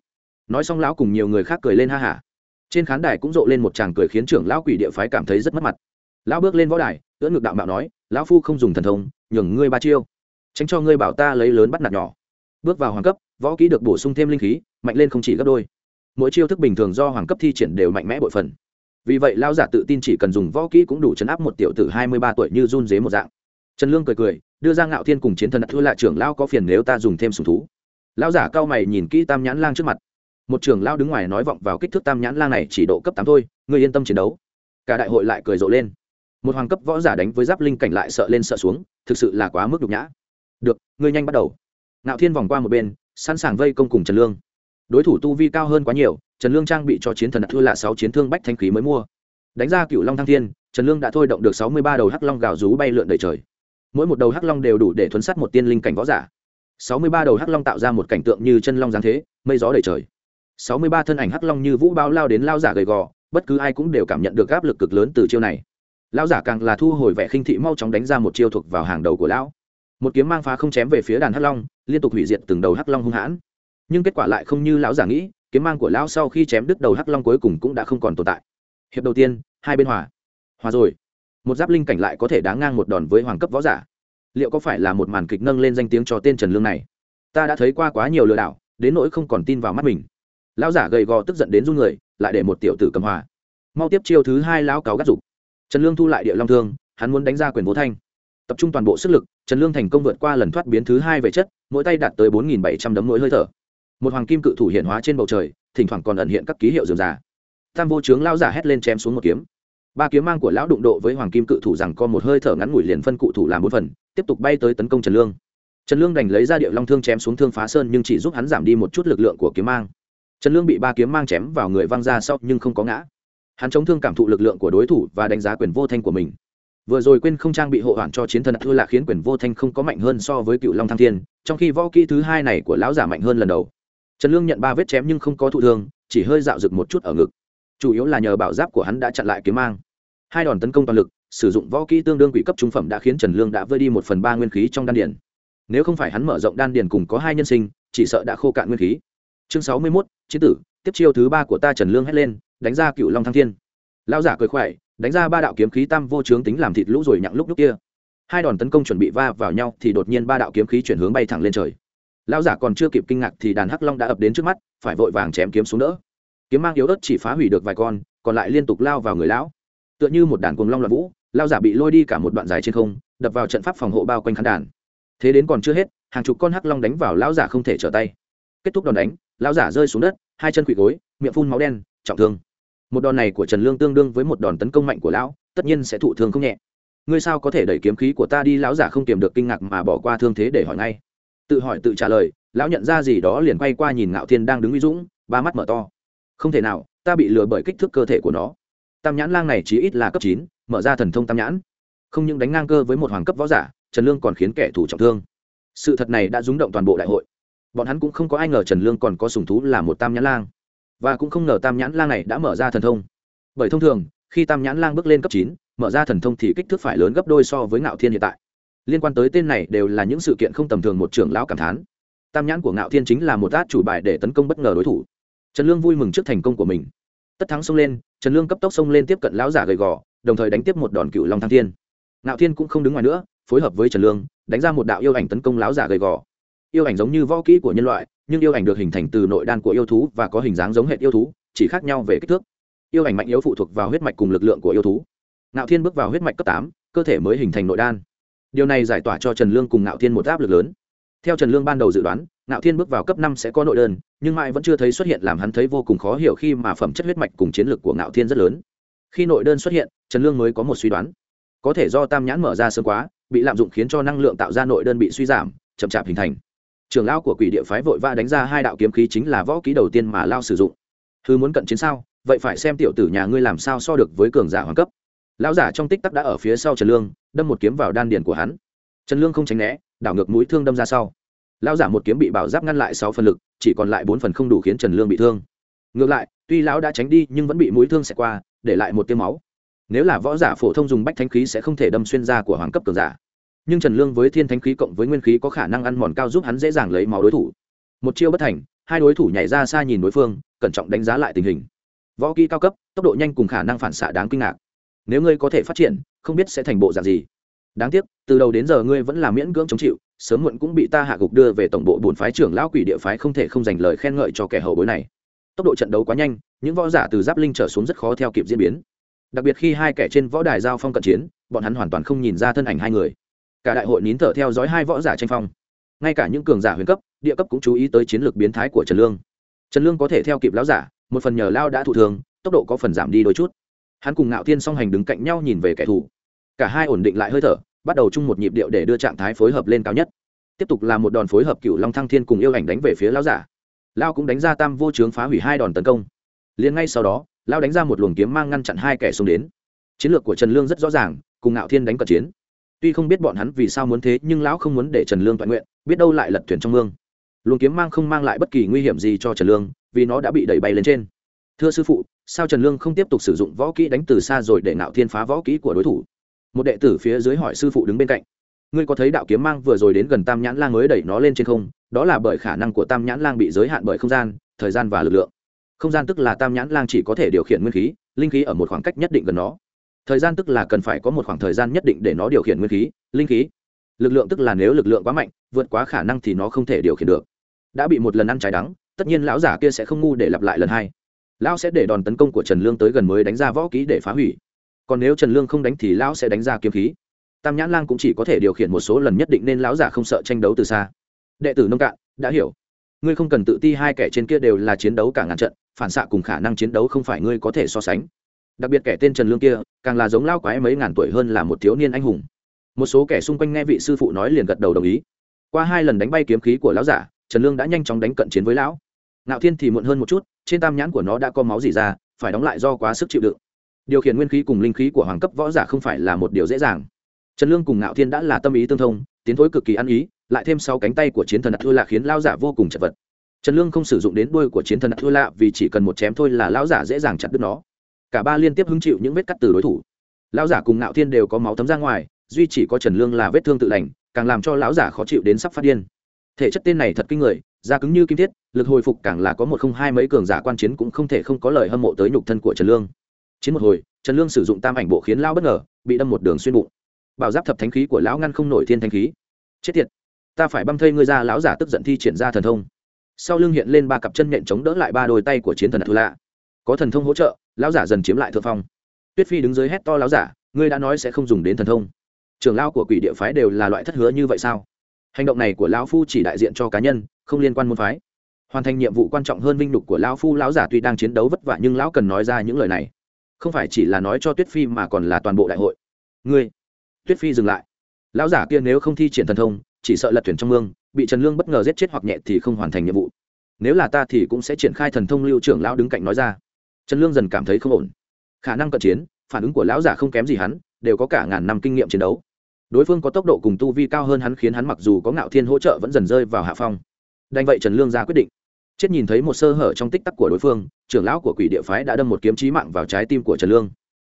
Nói xong lão cùng nhiều người khác cười lên ha hả trên khán đài cũng rộ lên một chàng cười khiến trưởng lão quỷ địa phái cảm thấy rất mất mặt. Lão bước lên võ đài, ưỡn ngực đạo mạo nói, lão phu không dùng thần thông, nhường ngươi ba chiêu. Tránh cho ngươi bảo ta lấy lớn bắt nạt nhỏ. Bước vào hoàng cấp, võ kỹ được bổ sung thêm linh khí, mạnh lên không chỉ gấp đôi. Mỗi chiêu thức bình thường do hoàng cấp thi triển đều mạnh mẽ bội phần. Vì vậy, lão giả tự tin chỉ cần dùng võ kỹ cũng đủ chấn áp một tiểu tử hai mươi ba tuổi như run dế một dạng. Trần lương cười cười đưa ra ngạo thiên cùng chiến thần thua lại trưởng lao có phiền nếu ta dùng thêm sùng thú. Lao giả cao mày nhìn kỹ tam nhãn lang trước mặt. Một trưởng lao đứng ngoài nói vọng vào kích thước tam nhãn lang này chỉ độ cấp tám thôi người yên tâm chiến đấu. Cả đại hội lại cười rộ lên. Một hoàng cấp võ giả đánh với giáp linh cảnh lại sợ lên sợ xuống, thực sự là quá mức nhục nhã. Được, ngươi nhanh bắt đầu. Ngạo thiên vòng qua một bên, sẵn sàng vây công cùng trần lương. Đối thủ tu vi cao hơn quá nhiều, trần lương trang bị cho chiến thần thua là sáu chiến thương bách thanh khí mới mua. Đánh ra cựu long thăng thiên, trần lương đã thôi động được sáu mươi ba đầu hắc long gào rú bay lượn đầy trời mỗi một đầu hắc long đều đủ để thuấn sát một tiên linh cảnh võ giả. Sáu mươi ba đầu hắc long tạo ra một cảnh tượng như chân long giáng thế, mây gió đầy trời. Sáu mươi ba thân ảnh hắc long như vũ bao lao đến lao giả gầy gò, bất cứ ai cũng đều cảm nhận được áp lực cực lớn từ chiêu này. Lao giả càng là thu hồi vẻ khinh thị mau chóng đánh ra một chiêu thuộc vào hàng đầu của lão. Một kiếm mang phá không chém về phía đàn hắc long, liên tục hủy diệt từng đầu hắc long hung hãn. Nhưng kết quả lại không như lão giả nghĩ, kiếm mang của lão sau khi chém đứt đầu hắc long cuối cùng cũng đã không còn tồn tại. Hiệp đầu tiên, hai bên hòa. Hòa rồi một giáp linh cảnh lại có thể đáng ngang một đòn với hoàng cấp võ giả. Liệu có phải là một màn kịch nâng lên danh tiếng cho tên trần lương này? Ta đã thấy qua quá nhiều lừa đảo, đến nỗi không còn tin vào mắt mình. Lão giả gầy gò tức giận đến run người, lại để một tiểu tử cầm hòa. Mau tiếp chiêu thứ hai lão cáo gắt dục. Trần lương thu lại địa long thương, hắn muốn đánh ra quyền vô thanh. Tập trung toàn bộ sức lực, trần lương thành công vượt qua lần thoát biến thứ hai về chất, mỗi tay đạt tới bốn bảy trăm đấm mỗi hơi thở. Một hoàng kim cự thủ hiện hóa trên bầu trời, thỉnh thoảng còn ẩn hiện các ký hiệu dườm già. Tam vô trướng lao giả hét lên chém xuống một kiếm ba kiếm mang của lão đụng độ với hoàng kim cự thủ rằng co một hơi thở ngắn ngủi liền phân cụ thủ làm bốn phần, tiếp tục bay tới tấn công trần lương. Trần lương đành lấy ra điệu long thương chém xuống thương phá sơn nhưng chỉ giúp hắn giảm đi một chút lực lượng của kiếm mang. Trần lương bị ba kiếm mang chém vào người văng ra sau nhưng không có ngã. Hắn chống thương cảm thụ lực lượng của đối thủ và đánh giá quyền vô thanh của mình. Vừa rồi quên không trang bị hộ hoàn cho chiến thần thua là khiến quyền vô thanh không có mạnh hơn so với cựu long thăng thiên, trong khi võ kỹ thứ hai này của lão giả mạnh hơn lần đầu. Trần lương nhận ba vết chém nhưng không có thụ thương, chỉ hơi dạo rực một chút ở ngực. Chủ yếu là nhờ bảo giáp của hắn đã chặn lại kiếm mang hai đòn tấn công toàn lực, sử dụng võ kỹ tương đương quỷ cấp trung phẩm đã khiến trần lương đã vơi đi một phần ba nguyên khí trong đan điền. Nếu không phải hắn mở rộng đan điền cùng có hai nhân sinh, chỉ sợ đã khô cạn nguyên khí. Chương sáu mươi mốt, chiến tử, tiếp chiêu thứ ba của ta, trần lương hét lên, đánh ra cựu long thăng thiên. Lao giả cười khỏe, đánh ra ba đạo kiếm khí tam vô trướng tính làm thịt lũ rồi nhặng lúc lúc kia. Hai đòn tấn công chuẩn bị va vào nhau thì đột nhiên ba đạo kiếm khí chuyển hướng bay thẳng lên trời. Lão giả còn chưa kịp kinh ngạc thì đàn hắc long đã ập đến trước mắt, phải vội vàng chém kiếm xuống đỡ. Kiếm mang yếu ớt chỉ phá hủy được vài con, còn lại liên tục lao vào người lão tựa như một đàn cuồng long loạn vũ, lao giả bị lôi đi cả một đoạn dài trên không, đập vào trận pháp phòng hộ bao quanh khán đàn. Thế đến còn chưa hết, hàng chục con hắc long đánh vào lão giả không thể trở tay. Kết thúc đòn đánh, lão giả rơi xuống đất, hai chân quỳ gối, miệng phun máu đen, trọng thương. Một đòn này của trần lương tương đương với một đòn tấn công mạnh của lão, tất nhiên sẽ thụ thương không nhẹ. Ngươi sao có thể đẩy kiếm khí của ta đi, lão giả không kiềm được kinh ngạc mà bỏ qua thương thế để hỏi ngay. Tự hỏi tự trả lời, lão nhận ra gì đó liền quay qua nhìn ngạo thiên đang đứng uy dũng, ba mắt mở to. Không thể nào, ta bị lừa bởi kích thước cơ thể của nó tam nhãn lang này chí ít là cấp chín, mở ra thần thông tam nhãn. Không những đánh ngang cơ với một hoàng cấp võ giả, trần lương còn khiến kẻ thù trọng thương. Sự thật này đã rúng động toàn bộ đại hội. Bọn hắn cũng không có ai ngờ trần lương còn có sùng thú là một tam nhãn lang. Và cũng không ngờ tam nhãn lang này đã mở ra thần thông. Bởi thông thường, khi tam nhãn lang bước lên cấp chín, mở ra thần thông thì kích thước phải lớn gấp đôi so với ngạo thiên hiện tại. Liên quan tới tên này đều là những sự kiện không tầm thường một trưởng lão cảm thán. Tam nhãn của ngạo thiên chính là một át chủ bài để tấn công bất ngờ đối thủ. Trần lương vui mừng trước thành công của mình tất thắng xông lên, trần lương cấp tốc xông lên tiếp cận lão giả gầy gò, đồng thời đánh tiếp một đòn cựu long thăng thiên. Ngạo thiên cũng không đứng ngoài nữa, phối hợp với trần lương, đánh ra một đạo yêu ảnh tấn công lão giả gầy gò. Yêu ảnh giống như võ kỹ của nhân loại, nhưng yêu ảnh được hình thành từ nội đan của yêu thú và có hình dáng giống hệ yêu thú, chỉ khác nhau về kích thước. Yêu ảnh mạnh yếu phụ thuộc vào huyết mạch cùng lực lượng của yêu thú. Ngạo thiên bước vào huyết mạch cấp tám, cơ thể mới hình thành nội đan. Điều này giải tỏa cho trần lương cùng ngạo thiên một áp lực lớn. Theo trần lương ban đầu dự đoán ngạo thiên bước vào cấp năm sẽ có nội đơn, nhưng mãi vẫn chưa thấy xuất hiện làm hắn thấy vô cùng khó hiểu khi mà phẩm chất huyết mạch cùng chiến lược của ngạo thiên rất lớn. Khi nội đơn xuất hiện, trần lương mới có một suy đoán. Có thể do tam nhãn mở ra sớm quá, bị lạm dụng khiến cho năng lượng tạo ra nội đơn bị suy giảm, chậm chạp hình thành. Trường lao của quỷ địa phái vội vã đánh ra hai đạo kiếm khí chính là võ ký đầu tiên mà lao sử dụng. Hư muốn cận chiến sao? Vậy phải xem tiểu tử nhà ngươi làm sao so được với cường giả hoàng cấp. Lão giả trong tích tắc đã ở phía sau trần lương, đâm một kiếm vào đan điền của hắn. Trần lương không tránh né, đảo ngược mũi thương đâm ra sau lão giả một kiếm bị bảo giáp ngăn lại sáu phần lực, chỉ còn lại bốn phần không đủ khiến trần lương bị thương. Ngược lại, tuy lão đã tránh đi nhưng vẫn bị mũi thương xẹt qua, để lại một tiêu máu. Nếu là võ giả phổ thông dùng bách thánh khí sẽ không thể đâm xuyên ra của hoàng cấp cường giả. Nhưng trần lương với thiên thánh khí cộng với nguyên khí có khả năng ăn mòn cao giúp hắn dễ dàng lấy máu đối thủ. Một chiêu bất thành, hai đối thủ nhảy ra xa nhìn đối phương, cẩn trọng đánh giá lại tình hình. Võ kỹ cao cấp, tốc độ nhanh cùng khả năng phản xạ đáng kinh ngạc. Nếu ngươi có thể phát triển, không biết sẽ thành bộ dạng gì đáng tiếc, từ đầu đến giờ ngươi vẫn là miễn cưỡng chống chịu, sớm muộn cũng bị ta hạ gục đưa về tổng bộ bổn phái trưởng lão quỷ địa phái không thể không dành lời khen ngợi cho kẻ hậu bối này. Tốc độ trận đấu quá nhanh, những võ giả từ giáp linh trở xuống rất khó theo kịp diễn biến. Đặc biệt khi hai kẻ trên võ đài giao phong cận chiến, bọn hắn hoàn toàn không nhìn ra thân ảnh hai người. Cả đại hội nín thở theo dõi hai võ giả tranh phong. Ngay cả những cường giả huyền cấp, địa cấp cũng chú ý tới chiến lược biến thái của trần lương. Trần lương có thể theo kịp lão giả, một phần nhờ lao đã thụ thường, tốc độ có phần giảm đi đôi chút. Hắn cùng ngạo thiên song hành đứng cạnh nhau nhìn về kẻ thù cả hai ổn định lại hơi thở, bắt đầu chung một nhịp điệu để đưa trạng thái phối hợp lên cao nhất. Tiếp tục là một đòn phối hợp cựu long thăng thiên cùng yêu ảnh đánh về phía lão giả. Lao cũng đánh ra tam vô trướng phá hủy hai đòn tấn công. Liền ngay sau đó lao đánh ra một luồng kiếm mang ngăn chặn hai kẻ xông đến. Chiến lược của trần lương rất rõ ràng, cùng ngạo thiên đánh cận chiến. Tuy không biết bọn hắn vì sao muốn thế, nhưng lão không muốn để trần lương toàn nguyện, biết đâu lại lật thuyền trong mương. Luồng kiếm mang không mang lại bất kỳ nguy hiểm gì cho trần lương, vì nó đã bị đẩy bay lên trên. Thưa sư phụ, sao trần lương không tiếp tục sử dụng võ kỹ đánh từ xa rồi để ngạo thiên phá võ kỹ của đối thủ? Một đệ tử phía dưới hỏi sư phụ đứng bên cạnh. Ngươi có thấy đạo kiếm mang vừa rồi đến gần tam nhãn lang mới đẩy nó lên trên không? Đó là bởi khả năng của tam nhãn lang bị giới hạn bởi không gian, thời gian và lực lượng. Không gian tức là tam nhãn lang chỉ có thể điều khiển nguyên khí, linh khí ở một khoảng cách nhất định gần nó. Thời gian tức là cần phải có một khoảng thời gian nhất định để nó điều khiển nguyên khí, linh khí. Lực lượng tức là nếu lực lượng quá mạnh, vượt quá khả năng thì nó không thể điều khiển được. Đã bị một lần ăn trái đắng, tất nhiên lão giả kia sẽ không ngu để lặp lại lần hai. Lão sẽ để đòn tấn công của trần lương tới gần mới đánh ra võ kỹ để phá hủy còn nếu trần lương không đánh thì lão sẽ đánh ra kiếm khí tam nhãn lang cũng chỉ có thể điều khiển một số lần nhất định nên lão giả không sợ tranh đấu từ xa đệ tử nông cạn đã hiểu ngươi không cần tự ti hai kẻ trên kia đều là chiến đấu cả ngàn trận phản xạ cùng khả năng chiến đấu không phải ngươi có thể so sánh đặc biệt kẻ tên trần lương kia càng là giống lao quái mấy ngàn tuổi hơn là một thiếu niên anh hùng một số kẻ xung quanh nghe vị sư phụ nói liền gật đầu đồng ý qua hai lần đánh bay kiếm khí của lão giả trần lương đã nhanh chóng đánh cận chiến với lão ngạo thiên thì muộn hơn một chút trên tam nhãn của nó đã có máu gì ra phải đóng lại do quá sức chịu đựng điều khiển nguyên khí cùng linh khí của hoàng cấp võ giả không phải là một điều dễ dàng. Trần lương cùng ngạo thiên đã là tâm ý tương thông, tiến thối cực kỳ ăn ý, lại thêm sau cánh tay của chiến thần thua lạ khiến lao giả vô cùng chật vật. Trần lương không sử dụng đến đuôi của chiến thần thua lạ vì chỉ cần một chém thôi là lao giả dễ dàng chặt đứt nó. Cả ba liên tiếp hứng chịu những vết cắt từ đối thủ. Lao giả cùng ngạo thiên đều có máu thấm ra ngoài, duy chỉ có trần lương là vết thương tự lành, càng làm cho lão giả khó chịu đến sắp phát điên. Thể chất tên này thật kinh người, da cứng như kim thiết, lực hồi phục càng là có một không hai mấy cường giả quan chiến cũng không thể không có lời hâm mộ tới nhục thân của trần lương chiến một hồi, trần lương sử dụng tam ảnh bộ khiến lão bất ngờ, bị đâm một đường xuyên bụng. Bảo giáp thập thánh khí của lão ngăn không nổi thiên thanh khí. Chết tiệt, ta phải băm thây ngươi ra, lão giả tức giận thi triển ra thần thông. Sau lưng hiện lên ba cặp chân nhện chống đỡ lại ba đôi tay của chiến thần thù lạ. Có thần thông hỗ trợ, lão giả dần chiếm lại thượng phong. Tuyết phi đứng dưới hét to lão giả, ngươi đã nói sẽ không dùng đến thần thông. Trường lao của quỷ địa phái đều là loại thất hứa như vậy sao? Hành động này của lão phu chỉ đại diện cho cá nhân, không liên quan môn phái. Hoàn thành nhiệm vụ quan trọng hơn vinh đục của lão phu, lão giả tuy đang chiến đấu vất vả nhưng lão cần nói ra những lời này không phải chỉ là nói cho tuyết phi mà còn là toàn bộ đại hội. Ngươi, tuyết phi dừng lại. Lão giả kia nếu không thi triển thần thông, chỉ sợ lật thuyền trong mương, bị trần lương bất ngờ giết chết hoặc nhẹ thì không hoàn thành nhiệm vụ. Nếu là ta thì cũng sẽ triển khai thần thông lưu trưởng lão đứng cạnh nói ra. Trần lương dần cảm thấy không ổn. Khả năng cận chiến, phản ứng của lão giả không kém gì hắn, đều có cả ngàn năm kinh nghiệm chiến đấu. Đối phương có tốc độ cùng tu vi cao hơn hắn khiến hắn mặc dù có ngạo thiên hỗ trợ vẫn dần rơi vào hạ phong. Đành vậy trần lương ra quyết định chết nhìn thấy một sơ hở trong tích tắc của đối phương, trưởng lão của quỷ địa phái đã đâm một kiếm chí mạng vào trái tim của trần lương.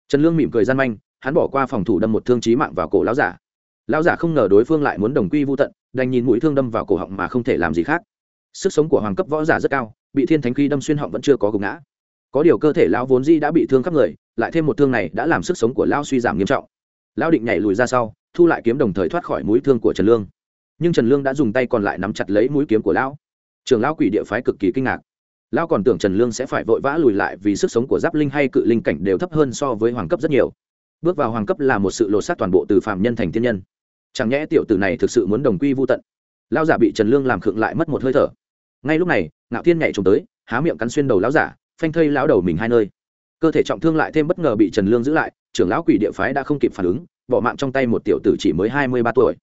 Trần lương mỉm cười gian manh, hắn bỏ qua phòng thủ đâm một thương chí mạng vào cổ lão giả. Lão giả không ngờ đối phương lại muốn đồng quy vô tận, đành nhìn mũi thương đâm vào cổ họng mà không thể làm gì khác. Sức sống của hoàng cấp võ giả rất cao, bị thiên thánh khí đâm xuyên họng vẫn chưa có gục ngã. Có điều cơ thể lão vốn di đã bị thương khắp người, lại thêm một thương này đã làm sức sống của lão suy giảm nghiêm trọng. Lão định nhảy lùi ra sau, thu lại kiếm đồng thời thoát khỏi mũi thương của trần lương. Nhưng trần lương đã dùng tay còn lại nắm chặt lấy mũi kiếm của lão trường lão quỷ địa phái cực kỳ kinh ngạc. Lão còn tưởng trần lương sẽ phải vội vã lùi lại vì sức sống của giáp linh hay cự linh cảnh đều thấp hơn so với hoàng cấp rất nhiều. Bước vào hoàng cấp là một sự lột xác toàn bộ từ phạm nhân thành tiên nhân. Chẳng nhẽ tiểu tử này thực sự muốn đồng quy vô tận? Lão giả bị trần lương làm khựng lại mất một hơi thở. Ngay lúc này, ngạo thiên nhảy trồng tới, há miệng cắn xuyên đầu lão giả, phanh thây lão đầu mình hai nơi. Cơ thể trọng thương lại thêm bất ngờ bị trần lương giữ lại, trưởng lão quỷ địa phái đã không kịp phản ứng, bỏ mạng trong tay một tiểu tử chỉ mới hai mươi ba tuổi.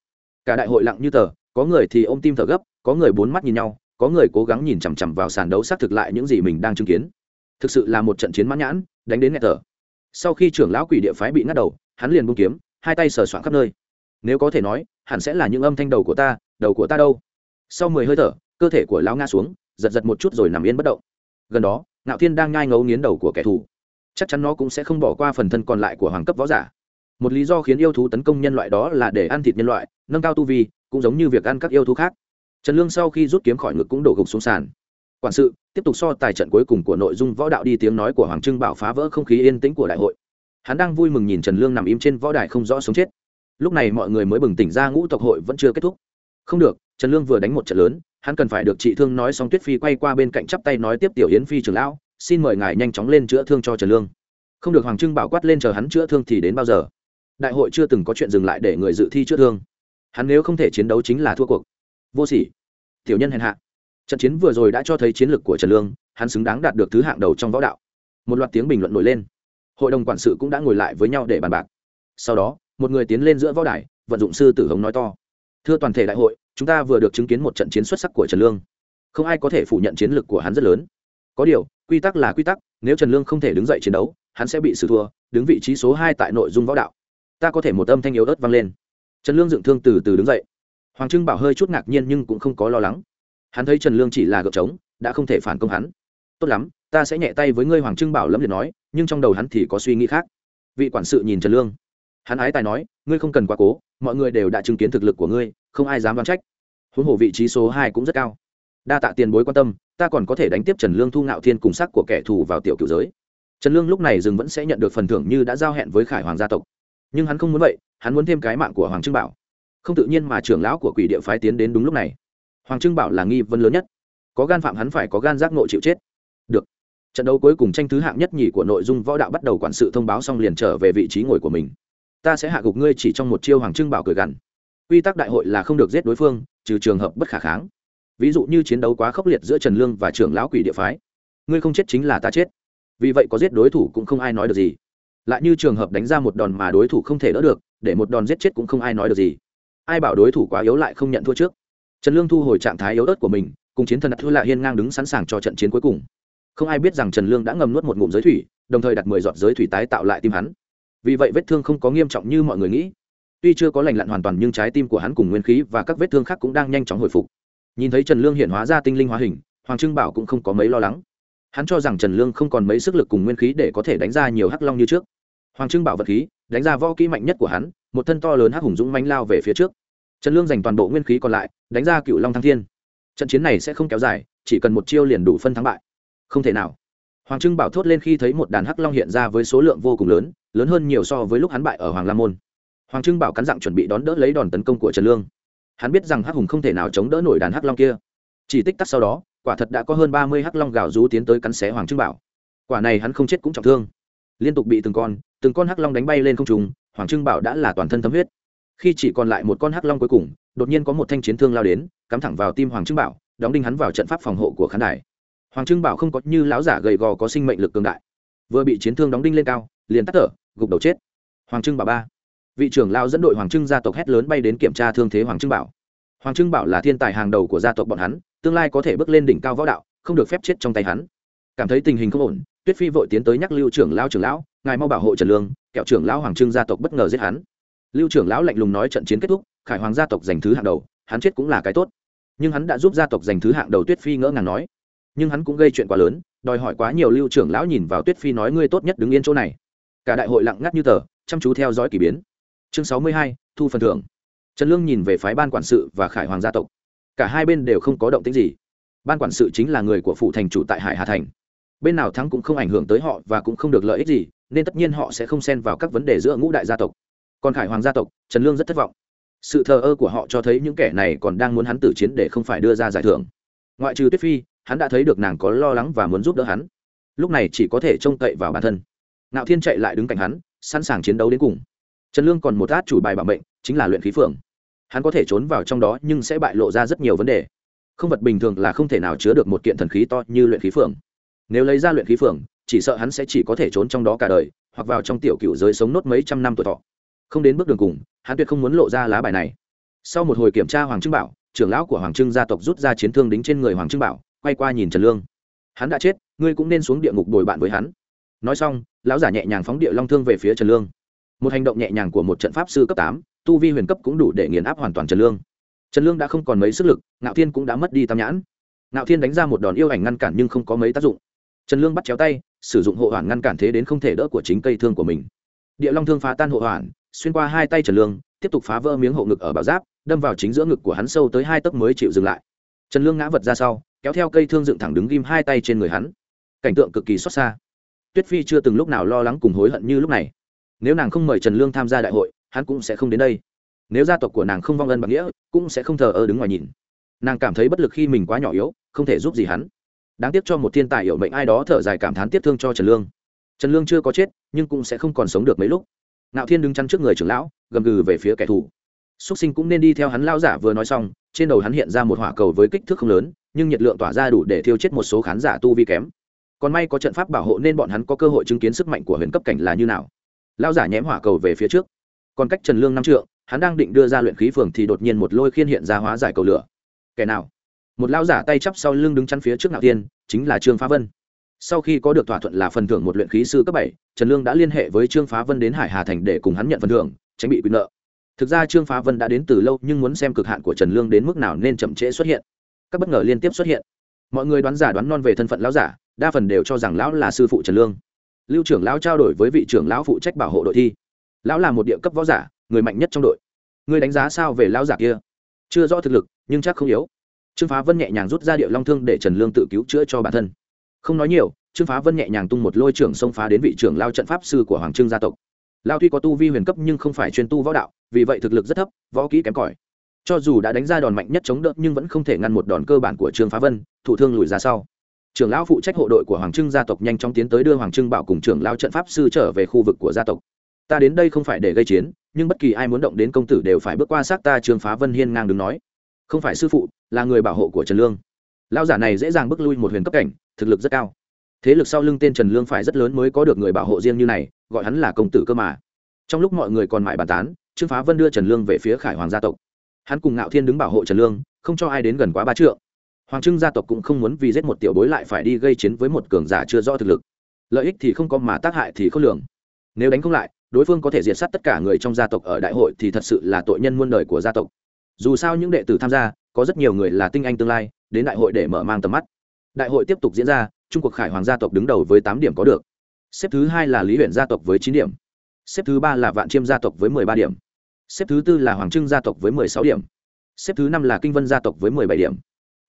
Cả đại hội lặng như tờ, có người thì ôm tim thở gấp, có người bốn mắt nhìn nhau có người cố gắng nhìn chằm chằm vào sàn đấu xác thực lại những gì mình đang chứng kiến. Thực sự là một trận chiến mãn nhãn, đánh đến nghẹt thở. Sau khi trưởng lão quỷ địa phái bị ngắt đầu, hắn liền bung kiếm, hai tay sờ soạn khắp nơi. Nếu có thể nói, hẳn sẽ là những âm thanh đầu của ta, đầu của ta đâu? Sau mười hơi thở, cơ thể của lão ngã xuống, giật giật một chút rồi nằm yên bất động. Gần đó, ngạo thiên đang nhai ngấu nghiến đầu của kẻ thù. Chắc chắn nó cũng sẽ không bỏ qua phần thân còn lại của hoàng cấp võ giả. Một lý do khiến yêu thú tấn công nhân loại đó là để ăn thịt nhân loại, nâng cao tu vi, cũng giống như việc ăn các yêu thú khác trần lương sau khi rút kiếm khỏi ngực cũng đổ gục xuống sàn. Quản sự, tiếp tục so tài trận cuối cùng của nội dung võ đạo đi tiếng nói của hoàng trưng bảo phá vỡ không khí yên tĩnh của đại hội. Hắn đang vui mừng nhìn trần lương nằm im trên võ đài không rõ sống chết. Lúc này mọi người mới bừng tỉnh ra, ngũ tộc hội vẫn chưa kết thúc. Không được, trần lương vừa đánh một trận lớn, hắn cần phải được trị thương nói xong tuyết phi quay qua bên cạnh chắp tay nói tiếp tiểu yến phi trưởng lão, xin mời ngài nhanh chóng lên chữa thương cho trần lương. Không được, hoàng trưng bảo quát lên chờ hắn chữa thương thì đến bao giờ. Đại hội chưa từng có chuyện dừng lại để người dự thi chữa thương. Hắn nếu không thể chiến đấu chính là thua cuộc vô sỉ. Tiểu nhân hèn hạ. Trận chiến vừa rồi đã cho thấy chiến lược của trần lương, hắn xứng đáng đạt được thứ hạng đầu trong võ đạo. Một loạt tiếng bình luận nổi lên. Hội đồng quản sự cũng đã ngồi lại với nhau để bàn bạc. Sau đó, một người tiến lên giữa võ đài, vận dụng sư tử hống nói to. Thưa toàn thể đại hội, chúng ta vừa được chứng kiến một trận chiến xuất sắc của trần lương. Không ai có thể phủ nhận chiến lược của hắn rất lớn. Có điều, quy tắc là quy tắc, nếu trần lương không thể đứng dậy chiến đấu, hắn sẽ bị xử thua, đứng vị trí số hai tại nội dung võ đạo. Ta có thể một âm thanh yếu ớt vang lên. Trần lương dựng thương từ từ đứng dậy hoàng trưng bảo hơi chút ngạc nhiên nhưng cũng không có lo lắng. Hắn thấy trần lương chỉ là gợp trống, đã không thể phản công hắn. Tốt lắm, ta sẽ nhẹ tay với ngươi, hoàng trưng bảo lẫm liệt nói, nhưng trong đầu hắn thì có suy nghĩ khác. Vị quản sự nhìn trần lương. Hắn ái tài nói, ngươi không cần quá cố, mọi người đều đã chứng kiến thực lực của ngươi, không ai dám đoán trách. Huống hồ vị trí số hai cũng rất cao. Đa tạ tiền bối quan tâm, ta còn có thể đánh tiếp trần lương thu ngạo thiên cùng sắc của kẻ thù vào tiểu cựu giới. Trần lương lúc này dừng vẫn sẽ nhận được phần thưởng như đã giao hẹn với khải hoàng gia tộc. Nhưng hắn không muốn vậy, hắn muốn thêm cái mạng của hoàng trưng bảo không tự nhiên mà trưởng lão của quỷ địa phái tiến đến đúng lúc này. Hoàng trưng bảo là nghi vấn lớn nhất. Có gan phạm hắn phải có gan giác ngộ chịu chết. Được. Trận đấu cuối cùng tranh thứ hạng nhất nhì của nội dung võ đạo bắt đầu quản sự thông báo xong liền trở về vị trí ngồi của mình. Ta sẽ hạ gục ngươi chỉ trong một chiêu, hoàng trưng bảo cười gằn. Quy tắc đại hội là không được giết đối phương, trừ trường hợp bất khả kháng. Ví dụ như chiến đấu quá khốc liệt giữa trần lương và trưởng lão quỷ địa phái, ngươi không chết chính là ta chết. Vì vậy có giết đối thủ cũng không ai nói được gì. Lại như trường hợp đánh ra một đòn mà đối thủ không thể đỡ được, để một đòn giết chết cũng không ai nói được gì ai bảo đối thủ quá yếu lại không nhận thua trước. Trần lương thu hồi trạng thái yếu ớt của mình, cùng chiến thần đặt thua lại hiên ngang đứng sẵn sàng cho trận chiến cuối cùng. Không ai biết rằng trần lương đã ngầm nuốt một ngụm giới thủy, đồng thời đặt mười giọt giới thủy tái tạo lại tim hắn. Vì vậy vết thương không có nghiêm trọng như mọi người nghĩ. Tuy chưa có lành lặn hoàn toàn nhưng trái tim của hắn cùng nguyên khí và các vết thương khác cũng đang nhanh chóng hồi phục. Nhìn thấy trần lương hiện hóa ra tinh linh hóa hình, hoàng trưng bảo cũng không có mấy lo lắng. Hắn cho rằng trần lương không còn mấy sức lực cùng nguyên khí để có thể đánh ra nhiều hắc long như trước. Hoàng trưng bảo vật khí, đánh ra võ kỹ mạnh nhất của hắn, một thân to lớn hắc hùng dũng manh lao về phía trước trần lương dành toàn bộ nguyên khí còn lại, đánh ra cựu long thăng thiên. Trận chiến này sẽ không kéo dài, chỉ cần một chiêu liền đủ phân thắng bại. Không thể nào. Hoàng trưng bảo thốt lên khi thấy một đàn hắc long hiện ra với số lượng vô cùng lớn lớn hơn nhiều so với lúc hắn bại ở hoàng la môn. Hoàng trưng bảo cắn dặn chuẩn bị đón đỡ lấy đòn tấn công của trần lương. Hắn biết rằng hắc hùng không thể nào chống đỡ nổi đàn hắc long kia. Chỉ tích tắc sau đó, quả thật đã có hơn ba mươi hắc long gào rú tiến tới cắn xé hoàng trưng bảo. Quả này hắn không chết cũng trọng thương. Liên tục bị từng con từng con hắc long đánh bay lên không trùng hoàng trưng bảo đã là toàn thân thấm huyết khi chỉ còn lại một con hắc long cuối cùng, đột nhiên có một thanh chiến thương lao đến, cắm thẳng vào tim hoàng trưng bảo, đóng đinh hắn vào trận pháp phòng hộ của khán đài. Hoàng trưng bảo không có như lão giả gầy gò có sinh mệnh lực cường đại. Vừa bị chiến thương đóng đinh lên cao, liền tắt thở, gục đầu chết. Hoàng trưng bảo ba. Vị trưởng lao dẫn đội hoàng trưng gia tộc hét lớn bay đến kiểm tra thương thế hoàng trưng bảo. Hoàng trưng bảo là thiên tài hàng đầu của gia tộc bọn hắn, tương lai có thể bước lên đỉnh cao võ đạo, không được phép chết trong tay hắn. Cảm thấy tình hình không ổn, tuyết phi vội tiến tới nhắc lưu trưởng lao trưởng lão, ngài mau bảo hộ trần lương, kẹo trưởng lão hoàng trưng gia tộc bất ngờ giết hắn lưu trưởng lão lạnh lùng nói trận chiến kết thúc, khải hoàng gia tộc giành thứ hạng đầu, hắn chết cũng là cái tốt. Nhưng hắn đã giúp gia tộc giành thứ hạng đầu tuyết phi ngỡ ngàng nói. Nhưng hắn cũng gây chuyện quá lớn, đòi hỏi quá nhiều lưu trưởng lão nhìn vào tuyết phi nói ngươi tốt nhất đứng yên chỗ này. Cả đại hội lặng ngắt như tờ, chăm chú theo dõi k ỳ biến. Chương sáu mươi hai, thu phần thưởng. Trần lương nhìn về phái ban quản sự và khải hoàng gia tộc. Cả hai bên đều không có động tính gì. Ban quản sự chính là người của phủ thành chủ tại hải hà thành. Bên nào thắng cũng không ảnh hưởng tới họ và cũng không được lợi ích gì, nên tất nhiên họ sẽ không xen vào các vấn đề giữa ngũ đại gia tộc còn khải hoàng gia tộc, trần lương rất thất vọng. Sự thờ ơ của họ cho thấy những kẻ này còn đang muốn hắn tử chiến để không phải đưa ra giải thưởng. Ngoại trừ tuyết phi, hắn đã thấy được nàng có lo lắng và muốn giúp đỡ hắn. Lúc này chỉ có thể trông cậy vào bản thân. Ngạo thiên chạy lại đứng cạnh hắn, sẵn sàng chiến đấu đến cùng. Trần lương còn một át chủ bài bảo mệnh, chính là luyện khí phượng. Hắn có thể trốn vào trong đó nhưng sẽ bại lộ ra rất nhiều vấn đề. Không vật bình thường là không thể nào chứa được một kiện thần khí to như luyện khí phượng. Nếu lấy ra luyện khí phượng, chỉ sợ hắn sẽ chỉ có thể trốn trong đó cả đời, hoặc vào trong tiểu cựu giới sống nốt mấy trăm năm tuổi thọ không đến bước đường cùng, hắn tuyệt không muốn lộ ra lá bài này. Sau một hồi kiểm tra hoàng trưng bảo, trưởng lão của hoàng trưng gia tộc rút ra chiến thương đính trên người hoàng trưng bảo, quay qua nhìn trần lương. Hắn đã chết, ngươi cũng nên xuống địa ngục đổi bạn với hắn. Nói xong, lão giả nhẹ nhàng phóng địa long thương về phía trần lương. Một hành động nhẹ nhàng của một trận pháp sư cấp tám, tu vi huyền cấp cũng đủ để nghiền áp hoàn toàn trần lương. Trần lương đã không còn mấy sức lực, ngạo thiên cũng đã mất đi tam nhãn. Ngạo thiên đánh ra một đòn yêu ảnh ngăn cản nhưng không có mấy tác dụng. Trần lương bắt chéo tay, sử dụng hộ hoàn ngăn cản thế đến không thể đỡ của chính cây thương của mình. Địa long thương phá tan hộ hoàn xuyên qua hai tay trần lương, tiếp tục phá vỡ miếng hộ ngực ở bảo giáp, đâm vào chính giữa ngực của hắn sâu tới hai tấc mới chịu dừng lại. Trần lương ngã vật ra sau, kéo theo cây thương dựng thẳng đứng ghim hai tay trên người hắn. Cảnh tượng cực kỳ xót xa. Tuyết phi chưa từng lúc nào lo lắng cùng hối hận như lúc này. Nếu nàng không mời trần lương tham gia đại hội, hắn cũng sẽ không đến đây. Nếu gia tộc của nàng không vong ân bằng nghĩa, cũng sẽ không thờ ơ đứng ngoài nhìn. Nàng cảm thấy bất lực khi mình quá nhỏ yếu, không thể giúp gì hắn. Đáng tiếc cho một thiên tài hiểu mệnh ai đó thở dài cảm thán tiếp thương cho trần lương. Trần lương chưa có chết, nhưng cũng sẽ không còn sống được mấy lúc ngạo thiên đứng chắn trước người trưởng lão, gầm gừ về phía kẻ thù. Xuất sinh cũng nên đi theo hắn lao giả vừa nói xong, trên đầu hắn hiện ra một hỏa cầu với kích thước không lớn, nhưng nhiệt lượng tỏa ra đủ để thiêu chết một số khán giả tu vi kém. Còn may có trận pháp bảo hộ nên bọn hắn có cơ hội chứng kiến sức mạnh của huyền cấp cảnh là như nào. Lao giả nhém hỏa cầu về phía trước. Còn cách trần lương năm trượng, hắn đang định đưa ra luyện khí phường thì đột nhiên một lôi khiên hiện ra hóa giải cầu lửa. Kẻ nào? Một lao giả tay chắp sau lưng đứng chắn phía trước ngạo tiên chính là trương phá vân sau khi có được thỏa thuận là phần thưởng một luyện khí sư cấp bảy, trần lương đã liên hệ với trương phá vân đến hải hà thành để cùng hắn nhận phần thưởng, tránh bị quyền nợ. Thực ra trương phá vân đã đến từ lâu nhưng muốn xem cực hạn của trần lương đến mức nào nên chậm trễ xuất hiện. Các bất ngờ liên tiếp xuất hiện. Mọi người đoán giả đoán non về thân phận lão giả, đa phần đều cho rằng lão là sư phụ trần lương. Lưu trưởng lão trao đổi với vị trưởng lão phụ trách bảo hộ đội thi. Lão là một địa cấp võ giả, người mạnh nhất trong đội. Người đánh giá sao về lão giả kia? Chưa rõ thực lực, nhưng chắc không yếu. Trương phá vân nhẹ nhàng rút ra địa long thương để trần lương tự cứu chữa cho bản thân không nói nhiều, trương phá vân nhẹ nhàng tung một lôi trưởng xông phá đến vị trưởng lao trận pháp sư của hoàng trương gia tộc. Lao tuy có tu vi huyền cấp nhưng không phải chuyên tu võ đạo, vì vậy thực lực rất thấp, võ kỹ kém cỏi. Cho dù đã đánh ra đòn mạnh nhất chống đỡ nhưng vẫn không thể ngăn một đòn cơ bản của trương phá vân, thủ thương lùi ra sau. Trưởng lão phụ trách hộ đội của hoàng trưng gia tộc nhanh chóng tiến tới đưa hoàng trưng bảo cùng trưởng lao trận pháp sư trở về khu vực của gia tộc. Ta đến đây không phải để gây chiến, nhưng bất kỳ ai muốn động đến công tử đều phải bước qua xác ta, trương phá vân hiên ngang đứng nói. Không phải sư phụ, là người bảo hộ của trần lương. Lao giả này dễ dàng bước lui một huyền cấp cảnh thực lực rất cao. Thế lực sau lưng tên trần lương phải rất lớn mới có được người bảo hộ riêng như này, gọi hắn là công tử cơ mà. Trong lúc mọi người còn mãi bàn tán, trương phá vân đưa trần lương về phía khải hoàng gia tộc. Hắn cùng ngạo thiên đứng bảo hộ trần lương, không cho ai đến gần quá ba trượng. Hoàng trưng gia tộc cũng không muốn vì giết một tiểu bối lại phải đi gây chiến với một cường giả chưa rõ thực lực. Lợi ích thì không có mà tác hại thì không lường. Nếu đánh không lại, đối phương có thể diệt sát tất cả người trong gia tộc ở đại hội thì thật sự là tội nhân muôn đời của gia tộc. Dù sao những đệ tử tham gia, có rất nhiều người là tinh anh tương lai, đến đại hội để mở mang tầm mắt đại hội tiếp tục diễn ra, trung quốc khải hoàng gia tộc đứng đầu với tám điểm có được. Xếp thứ hai là lý huyện gia tộc với chín điểm. Xếp thứ ba là vạn chiêm gia tộc với mười ba điểm. Xếp thứ tư là hoàng trưng gia tộc với mười sáu điểm. Xếp thứ năm là kinh vân gia tộc với mười bảy điểm.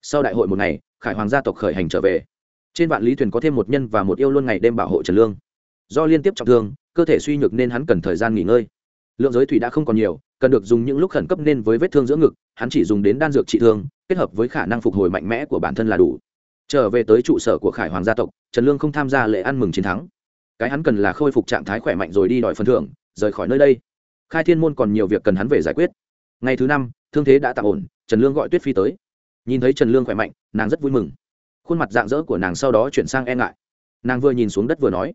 Sau đại hội một ngày, khải hoàng gia tộc khởi hành trở về. Trên vạn lý thuyền có thêm một nhân và một yêu luôn ngày đêm bảo hộ trần lương. Do liên tiếp trọng thương, cơ thể suy nhược nên hắn cần thời gian nghỉ ngơi. Lượng giới thủy đã không còn nhiều, cần được dùng những lúc khẩn cấp nên với vết thương giữa ngực, hắn chỉ dùng đến đan dược trị thương, kết hợp với khả năng phục hồi mạnh mẽ của bản thân là đủ trở về tới trụ sở của khải hoàng gia tộc, trần lương không tham gia lễ ăn mừng chiến thắng. Cái hắn cần là khôi phục trạng thái khỏe mạnh rồi đi đòi phần thưởng, rời khỏi nơi đây. Khai thiên môn còn nhiều việc cần hắn về giải quyết. Ngày thứ năm, thương thế đã tạm ổn, trần lương gọi tuyết phi tới. Nhìn thấy trần lương khỏe mạnh, nàng rất vui mừng. Khuôn mặt dạng dỡ của nàng sau đó chuyển sang e ngại. Nàng vừa nhìn xuống đất vừa nói,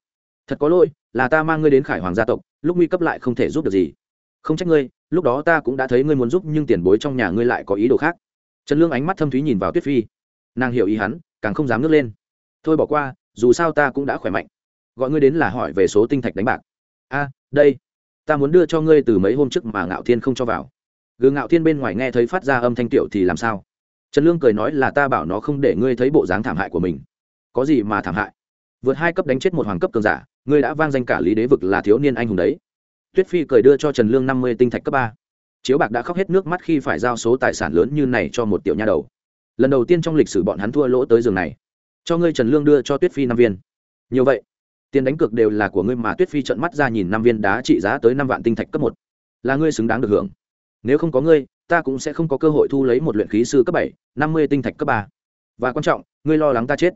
thật có lỗi, là ta mang ngươi đến khải hoàng gia tộc, lúc nguy cấp lại không thể giúp được gì. Không trách ngươi, lúc đó ta cũng đã thấy ngươi muốn giúp, nhưng tiền bối trong nhà ngươi lại có ý đồ khác. Trần lương ánh mắt thâm thúy nhìn vào tuyết phi. Nàng hiểu ý hắn càng không dám ngước lên. Thôi bỏ qua, dù sao ta cũng đã khỏe mạnh. Gọi ngươi đến là hỏi về số tinh thạch đánh bạc. A, đây, ta muốn đưa cho ngươi từ mấy hôm trước mà ngạo thiên không cho vào. Gương ngạo thiên bên ngoài nghe thấy phát ra âm thanh tiểu thì làm sao? Trần lương cười nói là ta bảo nó không để ngươi thấy bộ dáng thảm hại của mình. Có gì mà thảm hại? Vượt hai cấp đánh chết một hoàng cấp cường giả, ngươi đã vang danh cả lý đế vực là thiếu niên anh hùng đấy. Tuyết phi cười đưa cho trần lương năm mươi tinh thạch cấp ba. Chiếu bạc đã khóc hết nước mắt khi phải giao số tài sản lớn như này cho một tiểu nha đầu lần đầu tiên trong lịch sử bọn hắn thua lỗ tới giường này. Cho ngươi trần lương đưa cho tuyết phi năm viên. Nhiều vậy, tiền đánh cược đều là của ngươi mà tuyết phi trận mắt ra nhìn năm viên đá trị giá tới năm vạn tinh thạch cấp một. Là ngươi xứng đáng được hưởng. Nếu không có ngươi, ta cũng sẽ không có cơ hội thu lấy một luyện khí sư cấp bảy, năm mươi tinh thạch cấp ba. Và quan trọng, ngươi lo lắng ta chết.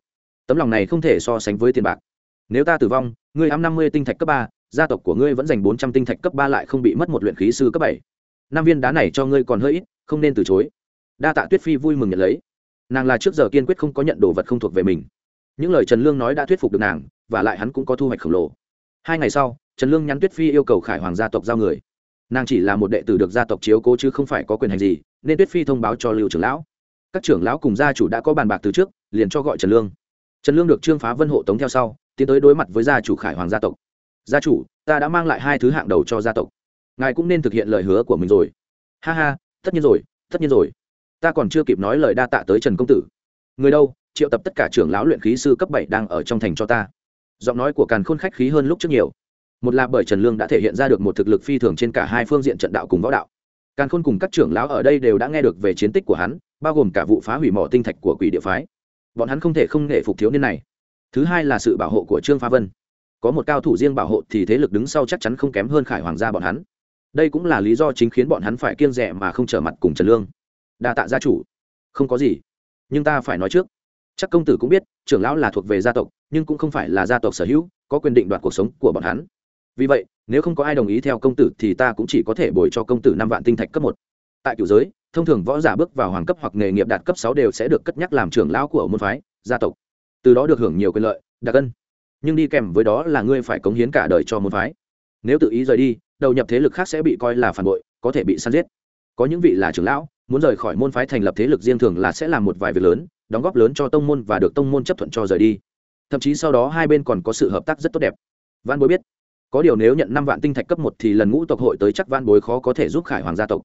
Tấm lòng này không thể so sánh với tiền bạc. Nếu ta tử vong, ngươi ám năm mươi tinh thạch cấp ba, gia tộc của ngươi vẫn dành bốn trăm tinh thạch cấp ba lại không bị mất một luyện khí sư cấp bảy. Năm viên đá này cho ngươi còn hơi ít, không nên từ chối. Đa tạ tuyết phi vui mừng nhận lấy nàng là trước giờ kiên quyết không có nhận đồ vật không thuộc về mình. Những lời trần lương nói đã thuyết phục được nàng, và lại hắn cũng có thu hoạch khổng lồ. Hai ngày sau, trần lương nhắn tuyết phi yêu cầu khải hoàng gia tộc giao người. Nàng chỉ là một đệ tử được gia tộc chiếu cố chứ không phải có quyền hành gì, nên tuyết phi thông báo cho lưu trưởng lão. Các trưởng lão cùng gia chủ đã có bàn bạc từ trước, liền cho gọi trần lương. Trần lương được trương phá vân hộ tống theo sau, tiến tới đối mặt với gia chủ khải hoàng gia tộc. Gia chủ, ta đã mang lại hai thứ hạng đầu cho gia tộc. Ngài cũng nên thực hiện lời hứa của mình rồi. Ha ha, tất nhiên rồi, tất nhiên rồi ta còn chưa kịp nói lời đa tạ tới trần công tử. Người đâu? Triệu tập tất cả trưởng lão luyện khí sư cấp bảy đang ở trong thành cho ta. Giọng nói của càn khôn khách khí hơn lúc trước nhiều. Một là bởi trần lương đã thể hiện ra được một thực lực phi thường trên cả hai phương diện trận đạo cùng võ đạo. Càn khôn cùng các trưởng lão ở đây đều đã nghe được về chiến tích của hắn, bao gồm cả vụ phá hủy mỏ tinh thạch của quỷ địa phái. Bọn hắn không thể không nể phục thiếu niên này. Thứ hai là sự bảo hộ của trương phá vân. Có một cao thủ riêng bảo hộ thì thế lực đứng sau chắc chắn không kém hơn khải hoàng gia bọn hắn. Đây cũng là lý do chính khiến bọn hắn phải kiêng rẻ mà không trở mặt cùng trần lương đa tạ gia chủ. Không có gì. Nhưng ta phải nói trước. Chắc công tử cũng biết, trưởng lão là thuộc về gia tộc, nhưng cũng không phải là gia tộc sở hữu, có quyền định đoạt cuộc sống của bọn hắn. Vì vậy, nếu không có ai đồng ý theo công tử thì ta cũng chỉ có thể bồi cho công tử năm vạn tinh thạch cấp một. Tại cựu giới, thông thường võ giả bước vào hoàng cấp hoặc nghề nghiệp đạt cấp sáu đều sẽ được cất nhắc làm trưởng lão của môn phái, gia tộc. Từ đó được hưởng nhiều quyền lợi, đặc ân. Nhưng đi kèm với đó là ngươi phải cống hiến cả đời cho môn phái. Nếu tự ý rời đi, đầu nhập thế lực khác sẽ bị coi là phản bội, có thể bị săn giết. Có những vị là trưởng lão muốn rời khỏi môn phái thành lập thế lực riêng thường là sẽ làm một vài việc lớn, đóng góp lớn cho tông môn và được tông môn chấp thuận cho rời đi. Thậm chí sau đó hai bên còn có sự hợp tác rất tốt đẹp. Văn bối biết, có điều nếu nhận năm vạn tinh thạch cấp một thì lần ngũ tộc hội tới chắc văn bối khó có thể giúp khải hoàng gia tộc.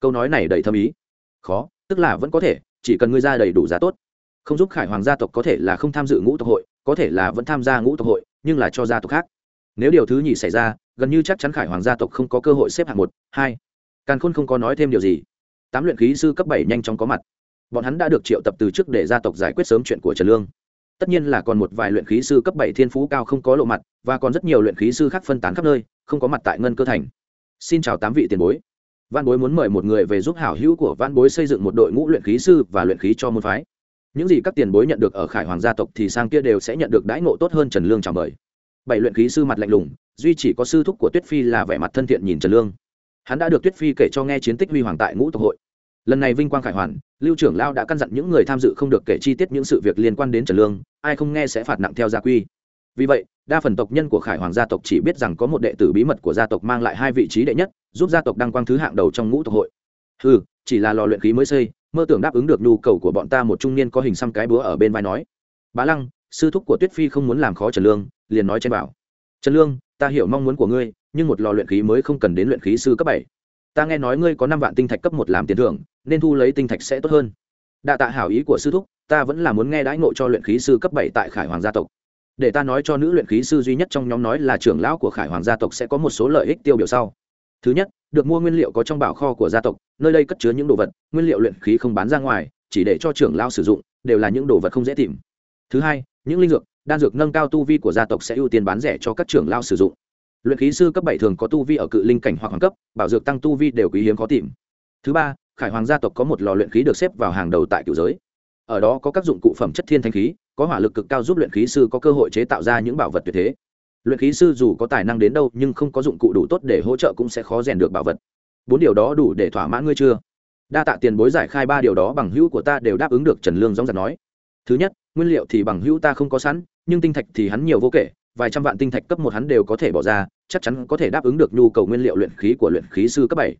Câu nói này đầy thâm ý. Khó, tức là vẫn có thể, chỉ cần ngươi ra đầy đủ giá tốt. Không giúp khải hoàng gia tộc có thể là không tham dự ngũ tộc hội, có thể là vẫn tham gia ngũ tộc hội, nhưng là cho gia tộc khác. Nếu điều thứ nhì xảy ra, gần như chắc chắn khải hoàng gia tộc không có cơ hội xếp hạng một, hai. Càn khôn không có nói thêm điều gì tám luyện khí sư cấp bảy nhanh chóng có mặt. Bọn hắn đã được triệu tập từ trước để gia tộc giải quyết sớm chuyện của trần lương. Tất nhiên là còn một vài luyện khí sư cấp bảy thiên phú cao không có lộ mặt, và còn rất nhiều luyện khí sư khác phân tán khắp nơi, không có mặt tại ngân cơ thành. Xin chào tám vị tiền bối. Văn bối muốn mời một người về giúp hảo hữu của văn bối xây dựng một đội ngũ luyện khí sư và luyện khí cho môn phái. Những gì các tiền bối nhận được ở khải hoàng gia tộc thì sang kia đều sẽ nhận được đãi ngộ tốt hơn trần lương chào mời. Bảy luyện khí sư mặt lạnh lùng, duy chỉ có sư thúc của tuyết phi là vẻ mặt thân thiện nhìn trần lương hắn đã được tuyết phi kể cho nghe chiến tích huy hoàng tại ngũ tộc hội. Lần này vinh quang khải hoàn, lưu trưởng lao đã căn dặn những người tham dự không được kể chi tiết những sự việc liên quan đến trần lương, ai không nghe sẽ phạt nặng theo gia quy. Vì vậy, đa phần tộc nhân của khải hoàng gia tộc chỉ biết rằng có một đệ tử bí mật của gia tộc mang lại hai vị trí đệ nhất, giúp gia tộc đăng quang thứ hạng đầu trong ngũ tộc hội. Ừ chỉ là lò luyện khí mới xây, mơ tưởng đáp ứng được nhu cầu của bọn ta một trung niên có hình xăm cái búa ở bên vai nói. Bá lăng, sư thúc của tuyết phi không muốn làm khó trần lương, liền nói trên bảo. Trần lương, ta hiểu mong muốn của ngươi nhưng một lò luyện khí mới không cần đến luyện khí sư cấp bảy. Ta nghe nói ngươi có năm vạn tinh thạch cấp một làm tiền thưởng, nên thu lấy tinh thạch sẽ tốt hơn. Đa tạ hảo ý của sư thúc, ta vẫn là muốn nghe đãi ngộ cho luyện khí sư cấp bảy tại khải hoàng gia tộc. Để ta nói cho nữ luyện khí sư duy nhất trong nhóm nói là trưởng lão của khải hoàng gia tộc sẽ có một số lợi ích tiêu biểu sau. Thứ nhất, được mua nguyên liệu có trong bảo kho của gia tộc, nơi đây cất chứa những đồ vật, nguyên liệu luyện khí không bán ra ngoài, chỉ để cho trưởng lão sử dụng, đều là những đồ vật không dễ tìm. Thứ hai, những linh dược, đan dược nâng cao tu vi của gia tộc sẽ ưu tiên bán rẻ cho các trưởng lão sử dụng luyện khí sư cấp bảy thường có tu vi ở cự linh cảnh hoặc hoàng cấp, bảo dược tăng tu vi đều quý hiếm khó tìm. Thứ ba, khải hoàng gia tộc có một lò luyện khí được xếp vào hàng đầu tại cựu giới. Ở đó có các dụng cụ phẩm chất thiên thanh khí, có hỏa lực cực cao giúp luyện khí sư có cơ hội chế tạo ra những bảo vật tuyệt thế. Luyện khí sư dù có tài năng đến đâu nhưng không có dụng cụ đủ tốt để hỗ trợ cũng sẽ khó rèn được bảo vật. Bốn điều đó đủ để thỏa mãn ngươi chưa? Đa tạ tiền bối giải khai ba điều đó bằng hữu của ta đều đáp ứng được trần lương dóng giật nói. Thứ nhất, nguyên liệu thì bằng hữu ta không có sẵn, nhưng tinh thạch thì hắn nhiều vô kể vài trăm vạn tinh thạch cấp một hắn đều có thể bỏ ra, chắc chắn có thể đáp ứng được nhu cầu nguyên liệu luyện khí của luyện khí sư cấp bảy.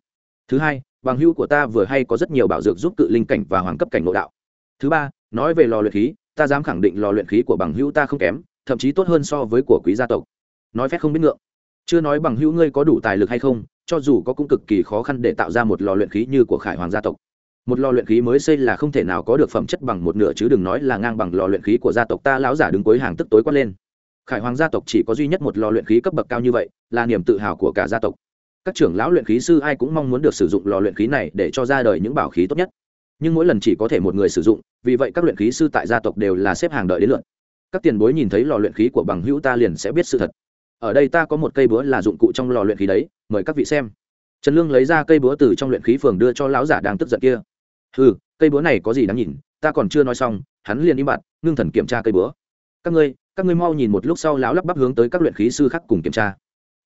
Thứ hai, bằng hữu của ta vừa hay có rất nhiều bảo dược giúp cự linh cảnh và hoàng cấp cảnh nội đạo. Thứ ba, nói về lò luyện khí, ta dám khẳng định lò luyện khí của bằng hữu ta không kém, thậm chí tốt hơn so với của quý gia tộc. Nói phép không biết ngượng. Chưa nói bằng hữu ngươi có đủ tài lực hay không, cho dù có cũng cực kỳ khó khăn để tạo ra một lò luyện khí như của khải hoàng gia tộc. Một lò luyện khí mới xây là không thể nào có được phẩm chất bằng một nửa chứ đừng nói là ngang bằng lò luyện khí của gia tộc ta, lão giả đứng cuối hàng tức tối quát lên khải hoàng gia tộc chỉ có duy nhất một lò luyện khí cấp bậc cao như vậy, là niềm tự hào của cả gia tộc. Các trưởng lão luyện khí sư ai cũng mong muốn được sử dụng lò luyện khí này để cho ra đời những bảo khí tốt nhất. Nhưng mỗi lần chỉ có thể một người sử dụng, vì vậy các luyện khí sư tại gia tộc đều là xếp hàng đợi đến lượt. Các tiền bối nhìn thấy lò luyện khí của bằng hữu ta liền sẽ biết sự thật. Ở đây ta có một cây búa là dụng cụ trong lò luyện khí đấy, mời các vị xem. Trần lương lấy ra cây búa từ trong luyện khí phường đưa cho lão giả đang tức giận kia. Ừ cây búa này có gì đáng nhìn, ta còn chưa nói xong, hắn liền im bặt, ngưng thần kiểm tra cây búa. Các ngươi các ngươi mau nhìn một lúc sau lão lắp bắp hướng tới các luyện khí sư khác cùng kiểm tra.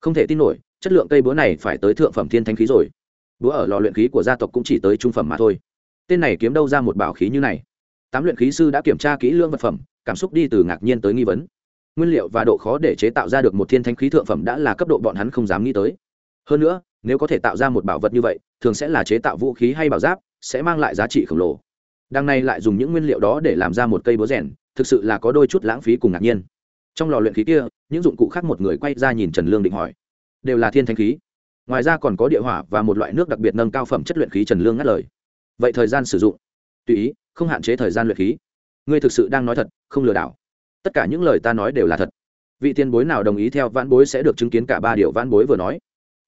Không thể tin nổi, chất lượng cây búa này phải tới thượng phẩm thiên thanh khí rồi. Búa ở lò luyện khí của gia tộc cũng chỉ tới trung phẩm mà thôi. Tên này kiếm đâu ra một bảo khí như này? Tám luyện khí sư đã kiểm tra kỹ lưỡng vật phẩm, cảm xúc đi từ ngạc nhiên tới nghi vấn. Nguyên liệu và độ khó để chế tạo ra được một thiên thanh khí thượng phẩm đã là cấp độ bọn hắn không dám nghĩ tới. Hơn nữa, nếu có thể tạo ra một bảo vật như vậy, thường sẽ là chế tạo vũ khí hay bảo giáp, sẽ mang lại giá trị khổng lồ. Đằng này lại dùng những nguyên liệu đó để làm ra một cây búa rèn thực sự là có đôi chút lãng phí cùng ngạc nhiên. Trong lò luyện khí kia, những dụng cụ khác một người quay ra nhìn trần lương định hỏi. Đều là thiên thanh khí. Ngoài ra còn có địa hỏa và một loại nước đặc biệt nâng cao phẩm chất luyện khí trần lương ngắt lời. Vậy thời gian sử dụng. Tùy ý, không hạn chế thời gian luyện khí. Ngươi thực sự đang nói thật, không lừa đảo. Tất cả những lời ta nói đều là thật. Vị tiền bối nào đồng ý theo vãn bối sẽ được chứng kiến cả ba điều vãn bối vừa nói.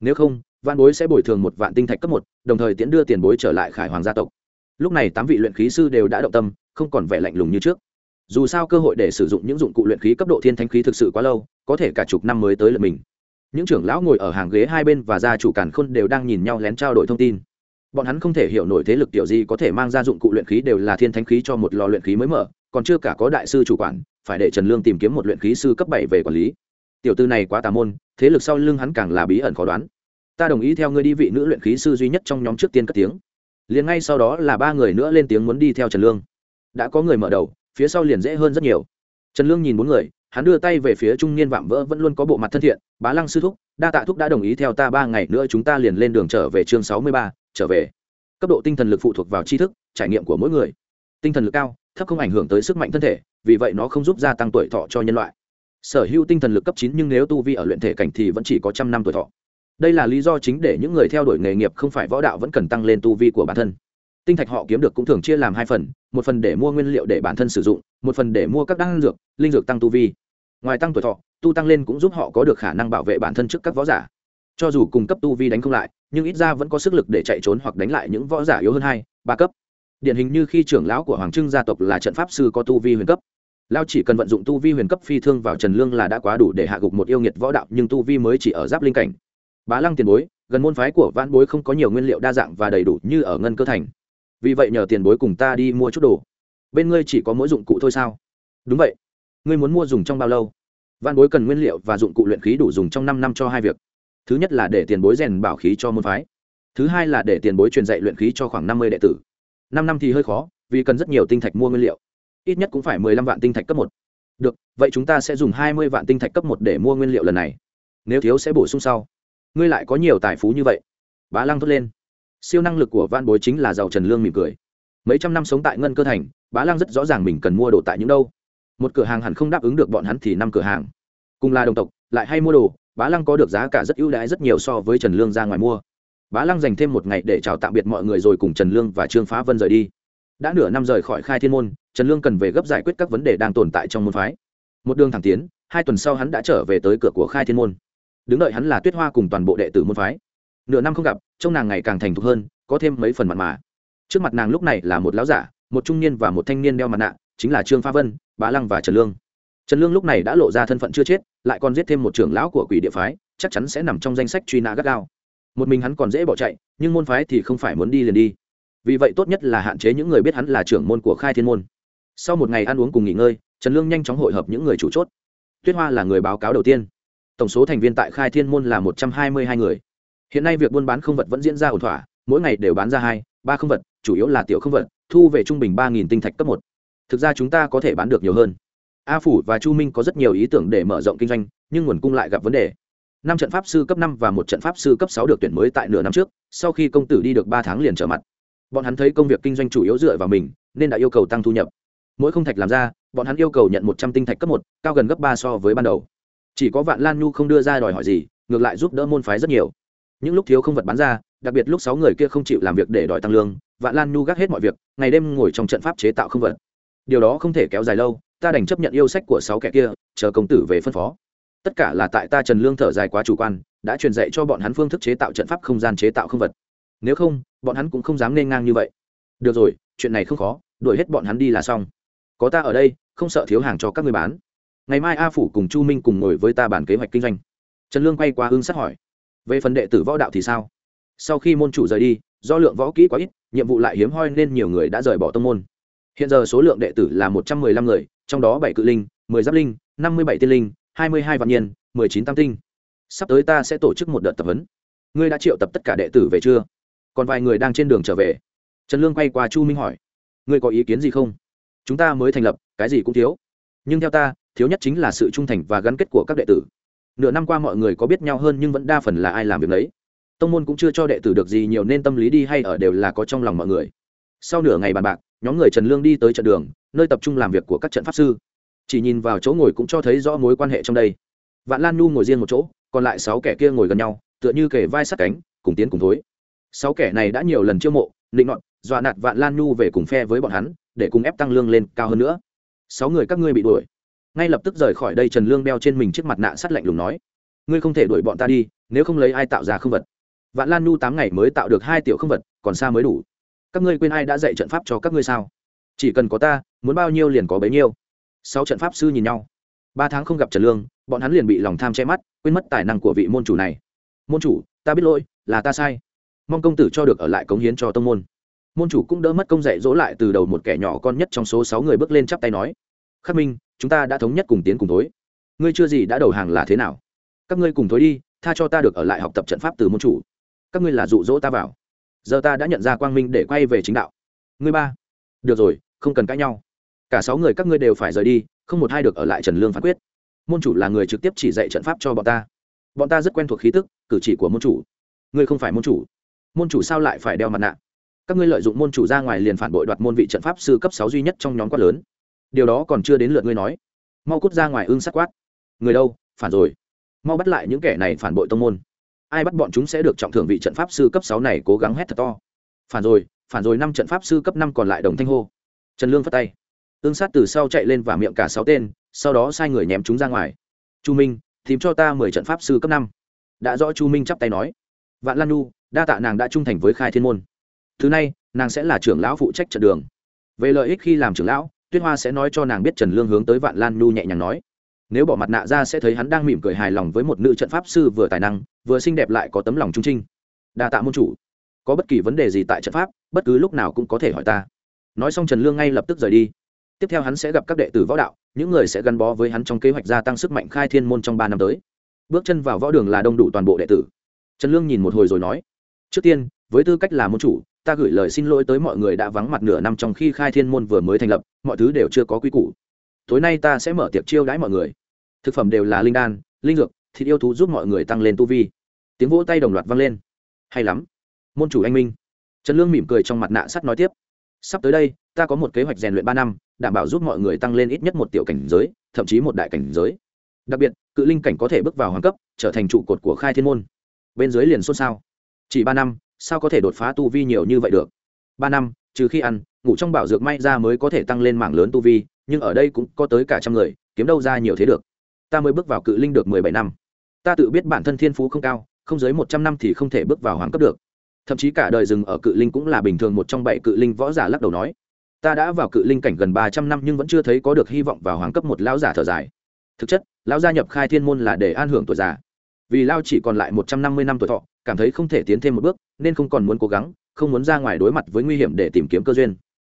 Nếu không, vãn bối sẽ bồi thường một vạn tinh thạch cấp một, đồng thời tiễn đưa tiền bối trở lại khải hoàng gia tộc. Lúc này tám vị luyện khí sư đều đã động tâm, không còn vẻ lạnh lùng như trước dù sao cơ hội để sử dụng những dụng cụ luyện khí cấp độ thiên thanh khí thực sự quá lâu, có thể cả chục năm mới tới lượt mình. Những trưởng lão ngồi ở hàng ghế hai bên và gia chủ càn khôn đều đang nhìn nhau lén trao đổi thông tin. Bọn hắn không thể hiểu nổi thế lực tiểu gì có thể mang ra dụng cụ luyện khí đều là thiên thánh khí cho một lò luyện khí mới mở, còn chưa cả có đại sư chủ quản, phải để trần lương tìm kiếm một luyện khí sư cấp bảy về quản lý. Tiểu tư này quá tà môn, thế lực sau lưng hắn càng là bí ẩn khó đoán. Ta đồng ý theo ngươi đi vị nữ luyện khí sư duy nhất trong nhóm trước tiên cất tiếng. Liền ngay sau đó là ba người nữa lên tiếng muốn đi theo trần lương. Đã có người mở đầu phía sau liền dễ hơn rất nhiều. Trần lương nhìn bốn người, hắn đưa tay về phía trung niên vạm vỡ vẫn luôn có bộ mặt thân thiện, bá lăng sư thúc, đa tạ thúc đã đồng ý theo ta ba ngày nữa chúng ta liền lên đường trở về chương sáu mươi ba, trở về. Cấp độ tinh thần lực phụ thuộc vào tri thức, trải nghiệm của mỗi người. Tinh thần lực cao, thấp không ảnh hưởng tới sức mạnh thân thể, vì vậy nó không giúp gia tăng tuổi thọ cho nhân loại. Sở hữu tinh thần lực cấp chín nhưng nếu tu vi ở luyện thể cảnh thì vẫn chỉ có trăm năm tuổi thọ. Đây là lý do chính để những người theo đuổi nghề nghiệp không phải võ đạo vẫn cần tăng lên tu vi của bản thân tinh thạch họ kiếm được cũng thường chia làm hai phần, một phần để mua nguyên liệu để bản thân sử dụng, một phần để mua các đan dược, linh dược tăng tu vi. Ngoài tăng tuổi thọ, tu tăng lên cũng giúp họ có được khả năng bảo vệ bản thân trước các võ giả. Cho dù cùng cấp tu vi đánh không lại, nhưng ít ra vẫn có sức lực để chạy trốn hoặc đánh lại những võ giả yếu hơn hai, ba cấp. Điển hình như khi trưởng lão của hoàng trưng gia tộc là trận pháp sư có tu vi huyền cấp. Lao chỉ cần vận dụng tu vi huyền cấp phi thương vào trần lương là đã quá đủ để hạ gục một yêu nghiệt võ đạo, nhưng tu vi mới chỉ ở giáp linh cảnh. Bá lăng tiền bối, gần môn phái của vãn bối không có nhiều nguyên liệu đa dạng và đầy đủ như ở ngân cơ thành vì vậy nhờ tiền bối cùng ta đi mua chút đồ. Bên ngươi chỉ có mỗi dụng cụ thôi sao? Đúng vậy. Ngươi muốn mua dùng trong bao lâu? Văn bối cần nguyên liệu và dụng cụ luyện khí đủ dùng trong năm năm cho hai việc. Thứ nhất là để tiền bối rèn bảo khí cho môn phái. Thứ hai là để tiền bối truyền dạy luyện khí cho khoảng năm mươi đệ tử. Năm năm thì hơi khó, vì cần rất nhiều tinh thạch mua nguyên liệu. Ít nhất cũng phải mười lăm vạn tinh thạch cấp một. Được, vậy chúng ta sẽ dùng hai mươi vạn tinh thạch cấp một để mua nguyên liệu lần này. Nếu thiếu sẽ bổ sung sau. Ngươi lại có nhiều tài phú như vậy. Bá lăng thốt lên siêu năng lực của van bối chính là giàu trần lương mỉm cười. Mấy trăm năm sống tại ngân cơ thành, bá lăng rất rõ ràng mình cần mua đồ tại những đâu. Một cửa hàng hẳn không đáp ứng được bọn hắn thì năm cửa hàng. Cùng là đồng tộc, lại hay mua đồ, bá lăng có được giá cả rất ưu đãi rất nhiều so với trần lương ra ngoài mua. Bá lăng dành thêm một ngày để chào tạm biệt mọi người rồi cùng trần lương và trương phá vân rời đi. Đã nửa năm rời khỏi khai thiên môn, trần lương cần về gấp giải quyết các vấn đề đang tồn tại trong môn phái. Một đường thẳng tiến, hai tuần sau hắn đã trở về tới cửa của khai thiên môn. Đứng đợi hắn là tuyết hoa cùng toàn bộ đệ tử môn phái nửa năm không gặp, trông nàng ngày càng thành thục hơn, có thêm mấy phần mặt mà. Trước mặt nàng lúc này là một lão giả, một trung niên và một thanh niên đeo mặt nạ, chính là trương pha vân, bá lăng và trần lương. Trần lương lúc này đã lộ ra thân phận chưa chết, lại còn giết thêm một trưởng lão của quỷ địa phái, chắc chắn sẽ nằm trong danh sách truy nã gắt gao. Một mình hắn còn dễ bỏ chạy, nhưng môn phái thì không phải muốn đi liền đi. Vì vậy tốt nhất là hạn chế những người biết hắn là trưởng môn của khai thiên môn. Sau một ngày ăn uống cùng nghỉ ngơi, trần lương nhanh chóng hội hợp những người chủ chốt. Tuyết hoa là người báo cáo đầu tiên. Tổng số thành viên tại khai thiên môn là một trăm hai mươi hai người hiện nay việc buôn bán không vật vẫn diễn ra ổn thỏa, mỗi ngày đều bán ra hai, ba không vật, chủ yếu là tiểu không vật, thu về trung bình ba nghìn tinh thạch cấp một. Thực ra chúng ta có thể bán được nhiều hơn. A phủ và chu minh có rất nhiều ý tưởng để mở rộng kinh doanh, nhưng nguồn cung lại gặp vấn đề. Năm trận pháp sư cấp năm và một trận pháp sư cấp sáu được tuyển mới tại nửa năm trước, sau khi công tử đi được ba tháng liền trở mặt. Bọn hắn thấy công việc kinh doanh chủ yếu dựa vào mình, nên đã yêu cầu tăng thu nhập. Mỗi không thạch làm ra, bọn hắn yêu cầu nhận một trăm tinh thạch cấp một, cao gần gấp ba so với ban đầu. Chỉ có vạn lan nhu không đưa ra đòi hỏi gì, ngược lại giúp đỡ môn phái rất nhiều những lúc thiếu không vật bán ra, đặc biệt lúc sáu người kia không chịu làm việc để đòi tăng lương, vạn lan nhu gác hết mọi việc, ngày đêm ngồi trong trận pháp chế tạo không vật. Điều đó không thể kéo dài lâu, ta đành chấp nhận yêu sách của sáu kẻ kia, chờ công tử về phân phó. Tất cả là tại ta trần lương thở dài quá chủ quan, đã truyền dạy cho bọn hắn phương thức chế tạo trận pháp không gian chế tạo không vật. Nếu không, bọn hắn cũng không dám nên ngang như vậy. Được rồi, chuyện này không khó, đuổi hết bọn hắn đi là xong. Có ta ở đây, không sợ thiếu hàng cho các người bán. Ngày mai a phủ cùng chu minh cùng ngồi với ta bàn kế hoạch kinh doanh. Trần lương quay qua hương sát hỏi về phần đệ tử võ đạo thì sao? Sau khi môn chủ rời đi, do lượng võ kỹ quá ít, nhiệm vụ lại hiếm hoi nên nhiều người đã rời bỏ tông môn. Hiện giờ số lượng đệ tử là một trăm mười lăm người, trong đó bảy cự linh, mười giáp linh, năm mươi bảy tiên linh, hai mươi hai vạn nhiên mười chín tam tinh. Sắp tới ta sẽ tổ chức một đợt tập huấn. Ngươi đã triệu tập tất cả đệ tử về chưa? Còn vài người đang trên đường trở về. Trần lương quay qua chu minh hỏi. Ngươi có ý kiến gì không? Chúng ta mới thành lập, cái gì cũng thiếu. Nhưng theo ta, thiếu nhất chính là sự trung thành và gắn kết của các đệ tử nửa năm qua mọi người có biết nhau hơn nhưng vẫn đa phần là ai làm việc đấy tông môn cũng chưa cho đệ tử được gì nhiều nên tâm lý đi hay ở đều là có trong lòng mọi người. Sau nửa ngày bàn bạc, nhóm người trần lương đi tới trận đường, nơi tập trung làm việc của các trận pháp sư. Chỉ nhìn vào chỗ ngồi cũng cho thấy rõ mối quan hệ trong đây. Vạn lan nu ngồi riêng một chỗ, còn lại sáu kẻ kia ngồi gần nhau, tựa như kể vai sát cánh, cùng tiến cùng thối. Sáu kẻ này đã nhiều lần chiêu mộ định ngọn dọa nạt vạn lan nu về cùng phe với bọn hắn, để cùng ép tăng lương lên cao hơn nữa. Sáu người các ngươi bị đuổi ngay lập tức rời khỏi đây, trần lương đeo trên mình chiếc mặt nạ sắt lạnh lùng nói, ngươi không thể đuổi bọn ta đi, nếu không lấy ai tạo ra không vật. Vạn lan nhu tám ngày mới tạo được hai tiểu không vật, còn xa mới đủ. Các ngươi quên ai đã dạy trận pháp cho các ngươi sao? Chỉ cần có ta, muốn bao nhiêu liền có bấy nhiêu. Sau trận pháp sư nhìn nhau. Ba tháng không gặp trần lương, bọn hắn liền bị lòng tham che mắt, quên mất tài năng của vị môn chủ này. Môn chủ, ta biết lỗi, là ta sai. Mong công tử cho được ở lại cống hiến cho tông môn. Môn chủ cũng đỡ mất công dạy dỗ lại từ đầu một kẻ nhỏ con nhất trong số sáu người bước lên chắp tay nói. Khắc minh chúng ta đã thống nhất cùng tiến cùng tối ngươi chưa gì đã đầu hàng là thế nào? Các ngươi cùng tối đi, tha cho ta được ở lại học tập trận pháp từ môn chủ. Các ngươi là dụ dỗ ta vào. Giờ ta đã nhận ra quang minh để quay về chính đạo. Ngươi ba. Được rồi, không cần cãi nhau. Cả sáu người các ngươi đều phải rời đi, không một hai được ở lại trần lương phán quyết. Môn chủ là người trực tiếp chỉ dạy trận pháp cho bọn ta. Bọn ta rất quen thuộc khí tức, cử chỉ của môn chủ. Ngươi không phải môn chủ. Môn chủ sao lại phải đeo mặt nạ? Các ngươi lợi dụng môn chủ ra ngoài liền phản bội đoạt môn vị trận pháp sư cấp sáu duy nhất trong nhóm quát lớn điều đó còn chưa đến lượt ngươi nói. Mau cút ra ngoài ương sắc quát. Người đâu? Phản rồi. Mau bắt lại những kẻ này phản bội tông môn. Ai bắt bọn chúng sẽ được trọng thưởng vị trận pháp sư cấp sáu này cố gắng hét thật to. Phản rồi phản rồi năm trận pháp sư cấp năm còn lại đồng thanh hô. Trần lương phát tay. Ương sát từ sau chạy lên và miệng cả sáu tên, sau đó sai người ném chúng ra ngoài. Chu minh, tìm cho ta mười trận pháp sư cấp năm. Đã rõ chu minh chắp tay nói. Vạn lan nu, đa tạ nàng đã trung thành với khai thiên môn. Thứ này, nàng sẽ là trưởng lão phụ trách trận đường. Về lợi ích khi làm trưởng lão tuyết hoa sẽ nói cho nàng biết trần lương hướng tới vạn lan nu nhẹ nhàng nói nếu bỏ mặt nạ ra sẽ thấy hắn đang mỉm cười hài lòng với một nữ trận pháp sư vừa tài năng vừa xinh đẹp lại có tấm lòng trung trinh đa tạ môn chủ có bất kỳ vấn đề gì tại trận pháp bất cứ lúc nào cũng có thể hỏi ta nói xong trần lương ngay lập tức rời đi tiếp theo hắn sẽ gặp các đệ tử võ đạo những người sẽ gắn bó với hắn trong kế hoạch gia tăng sức mạnh khai thiên môn trong ba năm tới bước chân vào võ đường là đông đủ toàn bộ đệ tử trần lương nhìn một hồi rồi nói trước tiên với tư cách là môn chủ ta gửi lời xin lỗi tới mọi người đã vắng mặt nửa năm trong khi khai thiên môn vừa mới thành lập mọi thứ đều chưa có quy củ. Tối nay ta sẽ mở tiệc chiêu đãi mọi người. Thực phẩm đều là linh đan, linh dược, thịt yêu thú giúp mọi người tăng lên tu vi. Tiếng vỗ tay đồng loạt vang lên. Hay lắm. Môn chủ anh minh. Trần lương mỉm cười trong mặt nạ sắt nói tiếp. Sắp tới đây, ta có một kế hoạch rèn luyện ba năm, đảm bảo giúp mọi người tăng lên ít nhất một tiểu cảnh giới, thậm chí một đại cảnh giới. Đặc biệt, cự linh cảnh có thể bước vào hoàng cấp, trở thành trụ cột của khai thiên môn. Bên dưới liền xôn xao. Chỉ ba năm, sao có thể đột phá tu vi nhiều như vậy được? Ba năm, trừ khi ăn ngủ trong bảo dược may ra mới có thể tăng lên mảng lớn tu vi, nhưng ở đây cũng có tới cả trăm người, kiếm đâu ra nhiều thế được. Ta mới bước vào cự linh được mười bảy năm. Ta tự biết bản thân thiên phú không cao, không dưới một trăm năm thì không thể bước vào hoàng cấp được. Thậm chí cả đời rừng ở cự linh cũng là bình thường một trong bảy cự linh võ giả lắc đầu nói. Ta đã vào cự linh cảnh gần ba trăm năm nhưng vẫn chưa thấy có được hy vọng vào hoàng cấp một lão giả thở dài. Thực chất, lão gia nhập khai thiên môn là để an hưởng tuổi già. Vì lao chỉ còn lại một trăm năm mươi năm tuổi thọ, cảm thấy không thể tiến thêm một bước, nên không còn muốn cố gắng, không muốn ra ngoài đối mặt với nguy hiểm để tìm kiếm cơ duyên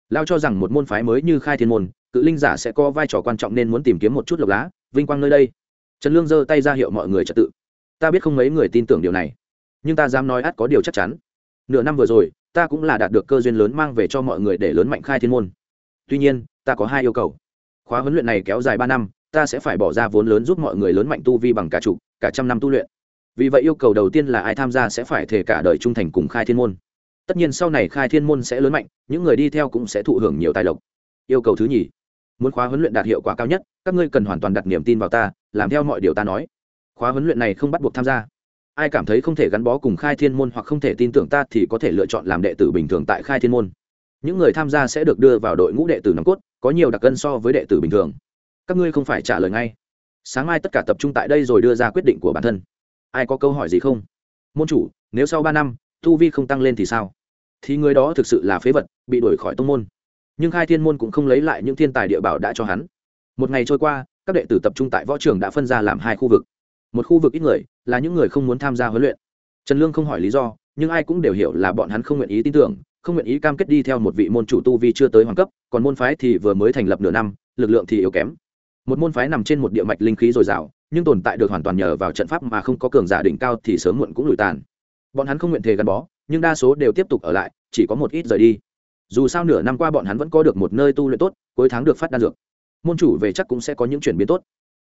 lao cho rằng một môn phái mới như khai thiên môn, cự linh giả sẽ có vai trò quan trọng nên muốn tìm kiếm một chút lộc lá, vinh quang nơi đây. Trần lương giơ tay ra hiệu mọi người trật tự. Ta biết không mấy người tin tưởng điều này, nhưng ta dám nói ắt có điều chắc chắn. Nửa năm vừa rồi, ta cũng là đạt được cơ duyên lớn mang về cho mọi người để lớn mạnh khai thiên môn. Tuy nhiên, ta có hai yêu cầu. Khóa huấn luyện này kéo dài ba năm, ta sẽ phải bỏ ra vốn lớn giúp mọi người lớn mạnh tu vi bằng cả chục, cả trăm năm tu luyện. Vì vậy yêu cầu đầu tiên là ai tham gia sẽ phải thể cả đời trung thành cùng khai thiên môn tất nhiên sau này khai thiên môn sẽ lớn mạnh, những người đi theo cũng sẽ thụ hưởng nhiều tài lộc. Yêu cầu thứ nhì, muốn khóa huấn luyện đạt hiệu quả cao nhất, các ngươi cần hoàn toàn đặt niềm tin vào ta, làm theo mọi điều ta nói. Khóa huấn luyện này không bắt buộc tham gia. Ai cảm thấy không thể gắn bó cùng khai thiên môn hoặc không thể tin tưởng ta thì có thể lựa chọn làm đệ tử bình thường tại khai thiên môn. Những người tham gia sẽ được đưa vào đội ngũ đệ tử nòng cốt, có nhiều đặc cân so với đệ tử bình thường. Các ngươi không phải trả lời ngay. Sáng mai tất cả tập trung tại đây rồi đưa ra quyết định của bản thân. Ai có câu hỏi gì không? Môn chủ, nếu sau ba năm, tu vi không tăng lên thì sao? Thì người đó thực sự là phế vật, bị đuổi khỏi tông môn. Nhưng khai thiên môn cũng không lấy lại những thiên tài địa bảo đã cho hắn. Một ngày trôi qua, các đệ tử tập trung tại võ trường đã phân ra làm hai khu vực. Một khu vực ít người, là những người không muốn tham gia huấn luyện. Trần lương không hỏi lý do, nhưng ai cũng đều hiểu là bọn hắn không nguyện ý tin tưởng, không nguyện ý cam kết đi theo một vị môn chủ tu vi chưa tới hoàng cấp, còn môn phái thì vừa mới thành lập nửa năm, lực lượng thì yếu kém. Một môn phái nằm trên một địa mạch linh khí dồi dào, nhưng tồn tại được hoàn toàn nhờ vào trận pháp mà không có cường giả đỉnh cao thì sớm muộn cũng lùi tàn. Bọn hắn không nguyện thề gắn bó nhưng đa số đều tiếp tục ở lại, chỉ có một ít rời đi. Dù sao nửa năm qua bọn hắn vẫn có được một nơi tu luyện tốt, cuối tháng được phát đan dược. Môn chủ về chắc cũng sẽ có những chuyển biến tốt.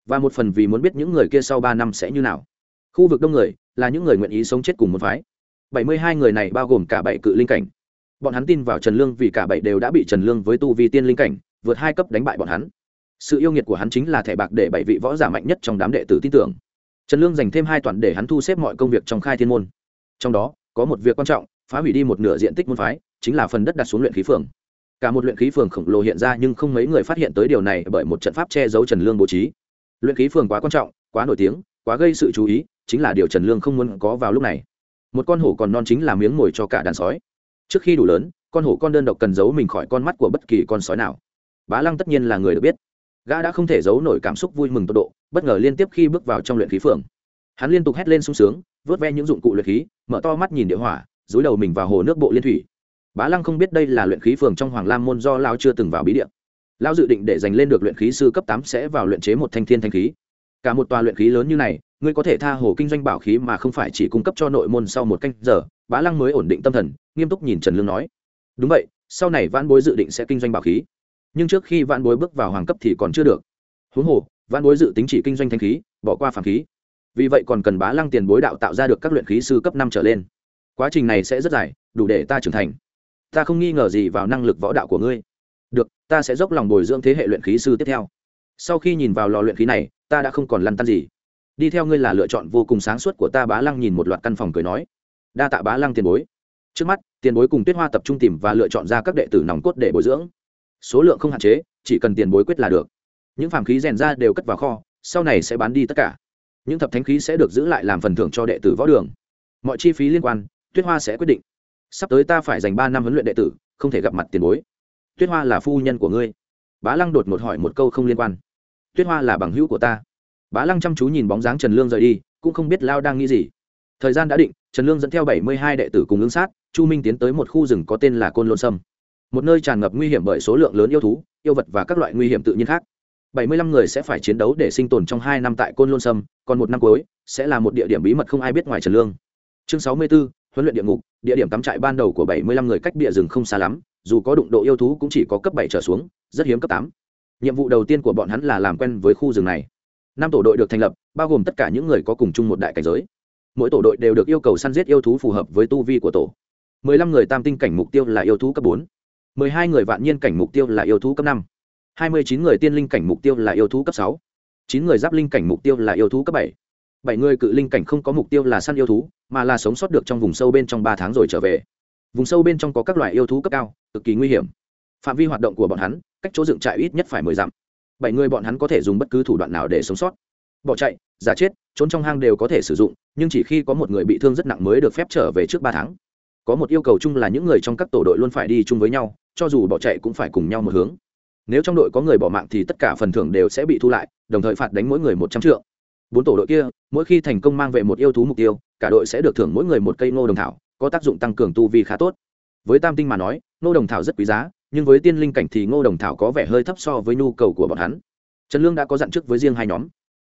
Và một phần vì muốn biết những người kia sau ba năm sẽ như nào. Khu vực đông người là những người nguyện ý sống chết cùng một phái. Bảy mươi hai người này bao gồm cả bảy cự linh cảnh. Bọn hắn tin vào trần lương vì cả bảy đều đã bị trần lương với tu vi tiên linh cảnh, vượt hai cấp đánh bại bọn hắn. Sự yêu nghiệt của hắn chính là thẻ bạc để bảy vị võ giả mạnh nhất trong đám đệ tử tin tưởng. Trần lương dành thêm hai toàn để hắn thu xếp mọi công việc trong khai thiên môn. Trong đó có một việc quan trọng, phá hủy đi một nửa diện tích môn phái, chính là phần đất đặt xuống luyện khí phường. Cả một luyện khí phường khổng lồ hiện ra nhưng không mấy người phát hiện tới điều này bởi một trận pháp che giấu trần lương bố trí. Luyện khí phường quá quan trọng, quá nổi tiếng, quá gây sự chú ý, chính là điều trần lương không muốn có vào lúc này. Một con hổ còn non chính là miếng mồi cho cả đàn sói. Trước khi đủ lớn, con hổ con đơn độc cần giấu mình khỏi con mắt của bất kỳ con sói nào. Bá lăng tất nhiên là người được biết. Gã đã không thể giấu nổi cảm xúc vui mừng tột độ, bất ngờ liên tiếp khi bước vào trong luyện khí phường. Hắn liên tục hét lên sung sướng vớt ve những dụng cụ luyện khí, mở to mắt nhìn địa hỏa dối đầu mình vào hồ nước bộ liên thủy. Bá lăng không biết đây là luyện khí phường trong hoàng lam môn do lao chưa từng vào bí địa. Lao dự định để giành lên được luyện khí sư cấp tám sẽ vào luyện chế một thanh thiên thanh khí. Cả một tòa luyện khí lớn như này, ngươi có thể tha hồ kinh doanh bảo khí mà không phải chỉ cung cấp cho nội môn sau một canh giờ, bá lăng mới ổn định tâm thần, nghiêm túc nhìn trần lương nói. Đúng vậy, sau này văn bối dự định sẽ kinh doanh bảo khí. Nhưng trước khi văn bối bước vào hoàng cấp thì còn chưa được. Huống hồ văn bối dự tính chỉ kinh doanh thanh khí, bỏ qua phàm khí vì vậy còn cần bá lăng tiền bối đạo tạo ra được các luyện khí sư cấp năm trở lên. Quá trình này sẽ rất dài, đủ để ta trưởng thành. Ta không nghi ngờ gì vào năng lực võ đạo của ngươi. Được, ta sẽ dốc lòng bồi dưỡng thế hệ luyện khí sư tiếp theo. Sau khi nhìn vào lò luyện khí này, ta đã không còn lăn tăn gì. Đi theo ngươi là lựa chọn vô cùng sáng suốt của ta, bá lăng nhìn một loạt căn phòng cười nói. Đa tạ bá lăng tiền bối. Trước mắt, tiền bối cùng tuyết hoa tập trung tìm và lựa chọn ra các đệ tử nòng cốt để bồi dưỡng. Số lượng không hạn chế, chỉ cần tiền bối quyết là được. Những phàm khí rèn ra đều cất vào kho, sau này sẽ bán đi tất cả những thập thánh khí sẽ được giữ lại làm phần thưởng cho đệ tử võ đường. Mọi chi phí liên quan, tuyết hoa sẽ quyết định. Sắp tới ta phải dành ba năm huấn luyện đệ tử, không thể gặp mặt tiền bối. Tuyết hoa là phu nhân của ngươi. Bá lăng đột một hỏi một câu không liên quan. Tuyết hoa là bằng hữu của ta. Bá lăng chăm chú nhìn bóng dáng trần lương rời đi, cũng không biết lao đang nghĩ gì. Thời gian đã định, trần lương dẫn theo bảy mươi hai đệ tử cùng ứng sát, chu minh tiến tới một khu rừng có tên là côn lôn sâm. Một nơi tràn ngập nguy hiểm bởi số lượng lớn yêu thú, yêu vật và các loại nguy hiểm tự nhiên khác bảy mươi lăm người sẽ phải chiến đấu để sinh tồn trong hai năm tại côn lôn sâm còn một năm cuối sẽ là một địa điểm bí mật không ai biết ngoài trần lương. Chương sáu mươi 64, huấn luyện địa ngục địa điểm cắm trại ban đầu của bảy mươi lăm người cách địa rừng không xa lắm dù có đụng độ yêu thú cũng chỉ có cấp bảy trở xuống rất hiếm cấp tám. Nhiệm vụ đầu tiên của bọn hắn là làm quen với khu rừng này. Năm tổ đội được thành lập bao gồm tất cả những người có cùng chung một đại cảnh giới. Mỗi tổ đội đều được yêu cầu săn giết yêu thú phù hợp với tu vi của tổ. Mười lăm người tam tinh cảnh mục tiêu là yêu thú cấp bốn. Mười hai người vạn nhiên cảnh mục tiêu là yêu thú cấp năm hai mươi chín người tiên linh cảnh mục tiêu là yêu thú cấp sáu. Chín người giáp linh cảnh mục tiêu là yêu thú cấp bảy. Bảy người cự linh cảnh không có mục tiêu là săn yêu thú, mà là sống sót được trong vùng sâu bên trong ba tháng rồi trở về. Vùng sâu bên trong có các loại yêu thú cấp cao, cực kỳ nguy hiểm. Phạm vi hoạt động của bọn hắn, cách chỗ dựng trại ít nhất phải mười dặm. Bảy người bọn hắn có thể dùng bất cứ thủ đoạn nào để sống sót. Bỏ chạy, giả chết, trốn trong hang đều có thể sử dụng, nhưng chỉ khi có một người bị thương rất nặng mới được phép trở về trước ba tháng. Có một yêu cầu chung là những người trong các tổ đội luôn phải đi chung với nhau, cho dù bỏ chạy cũng phải cùng nhau một hướng nếu trong đội có người bỏ mạng thì tất cả phần thưởng đều sẽ bị thu lại, đồng thời phạt đánh mỗi người một trăm triệu bốn tổ đội kia, mỗi khi thành công mang về một yêu thú mục tiêu, cả đội sẽ được thưởng mỗi người một cây ngô đồng thảo, có tác dụng tăng cường tu vi khá tốt. Với tam tinh mà nói, ngô đồng thảo rất quý giá, nhưng với tiên linh cảnh thì ngô đồng thảo có vẻ hơi thấp so với nhu cầu của bọn hắn. Trần lương đã có dặn trước với riêng hai nhóm.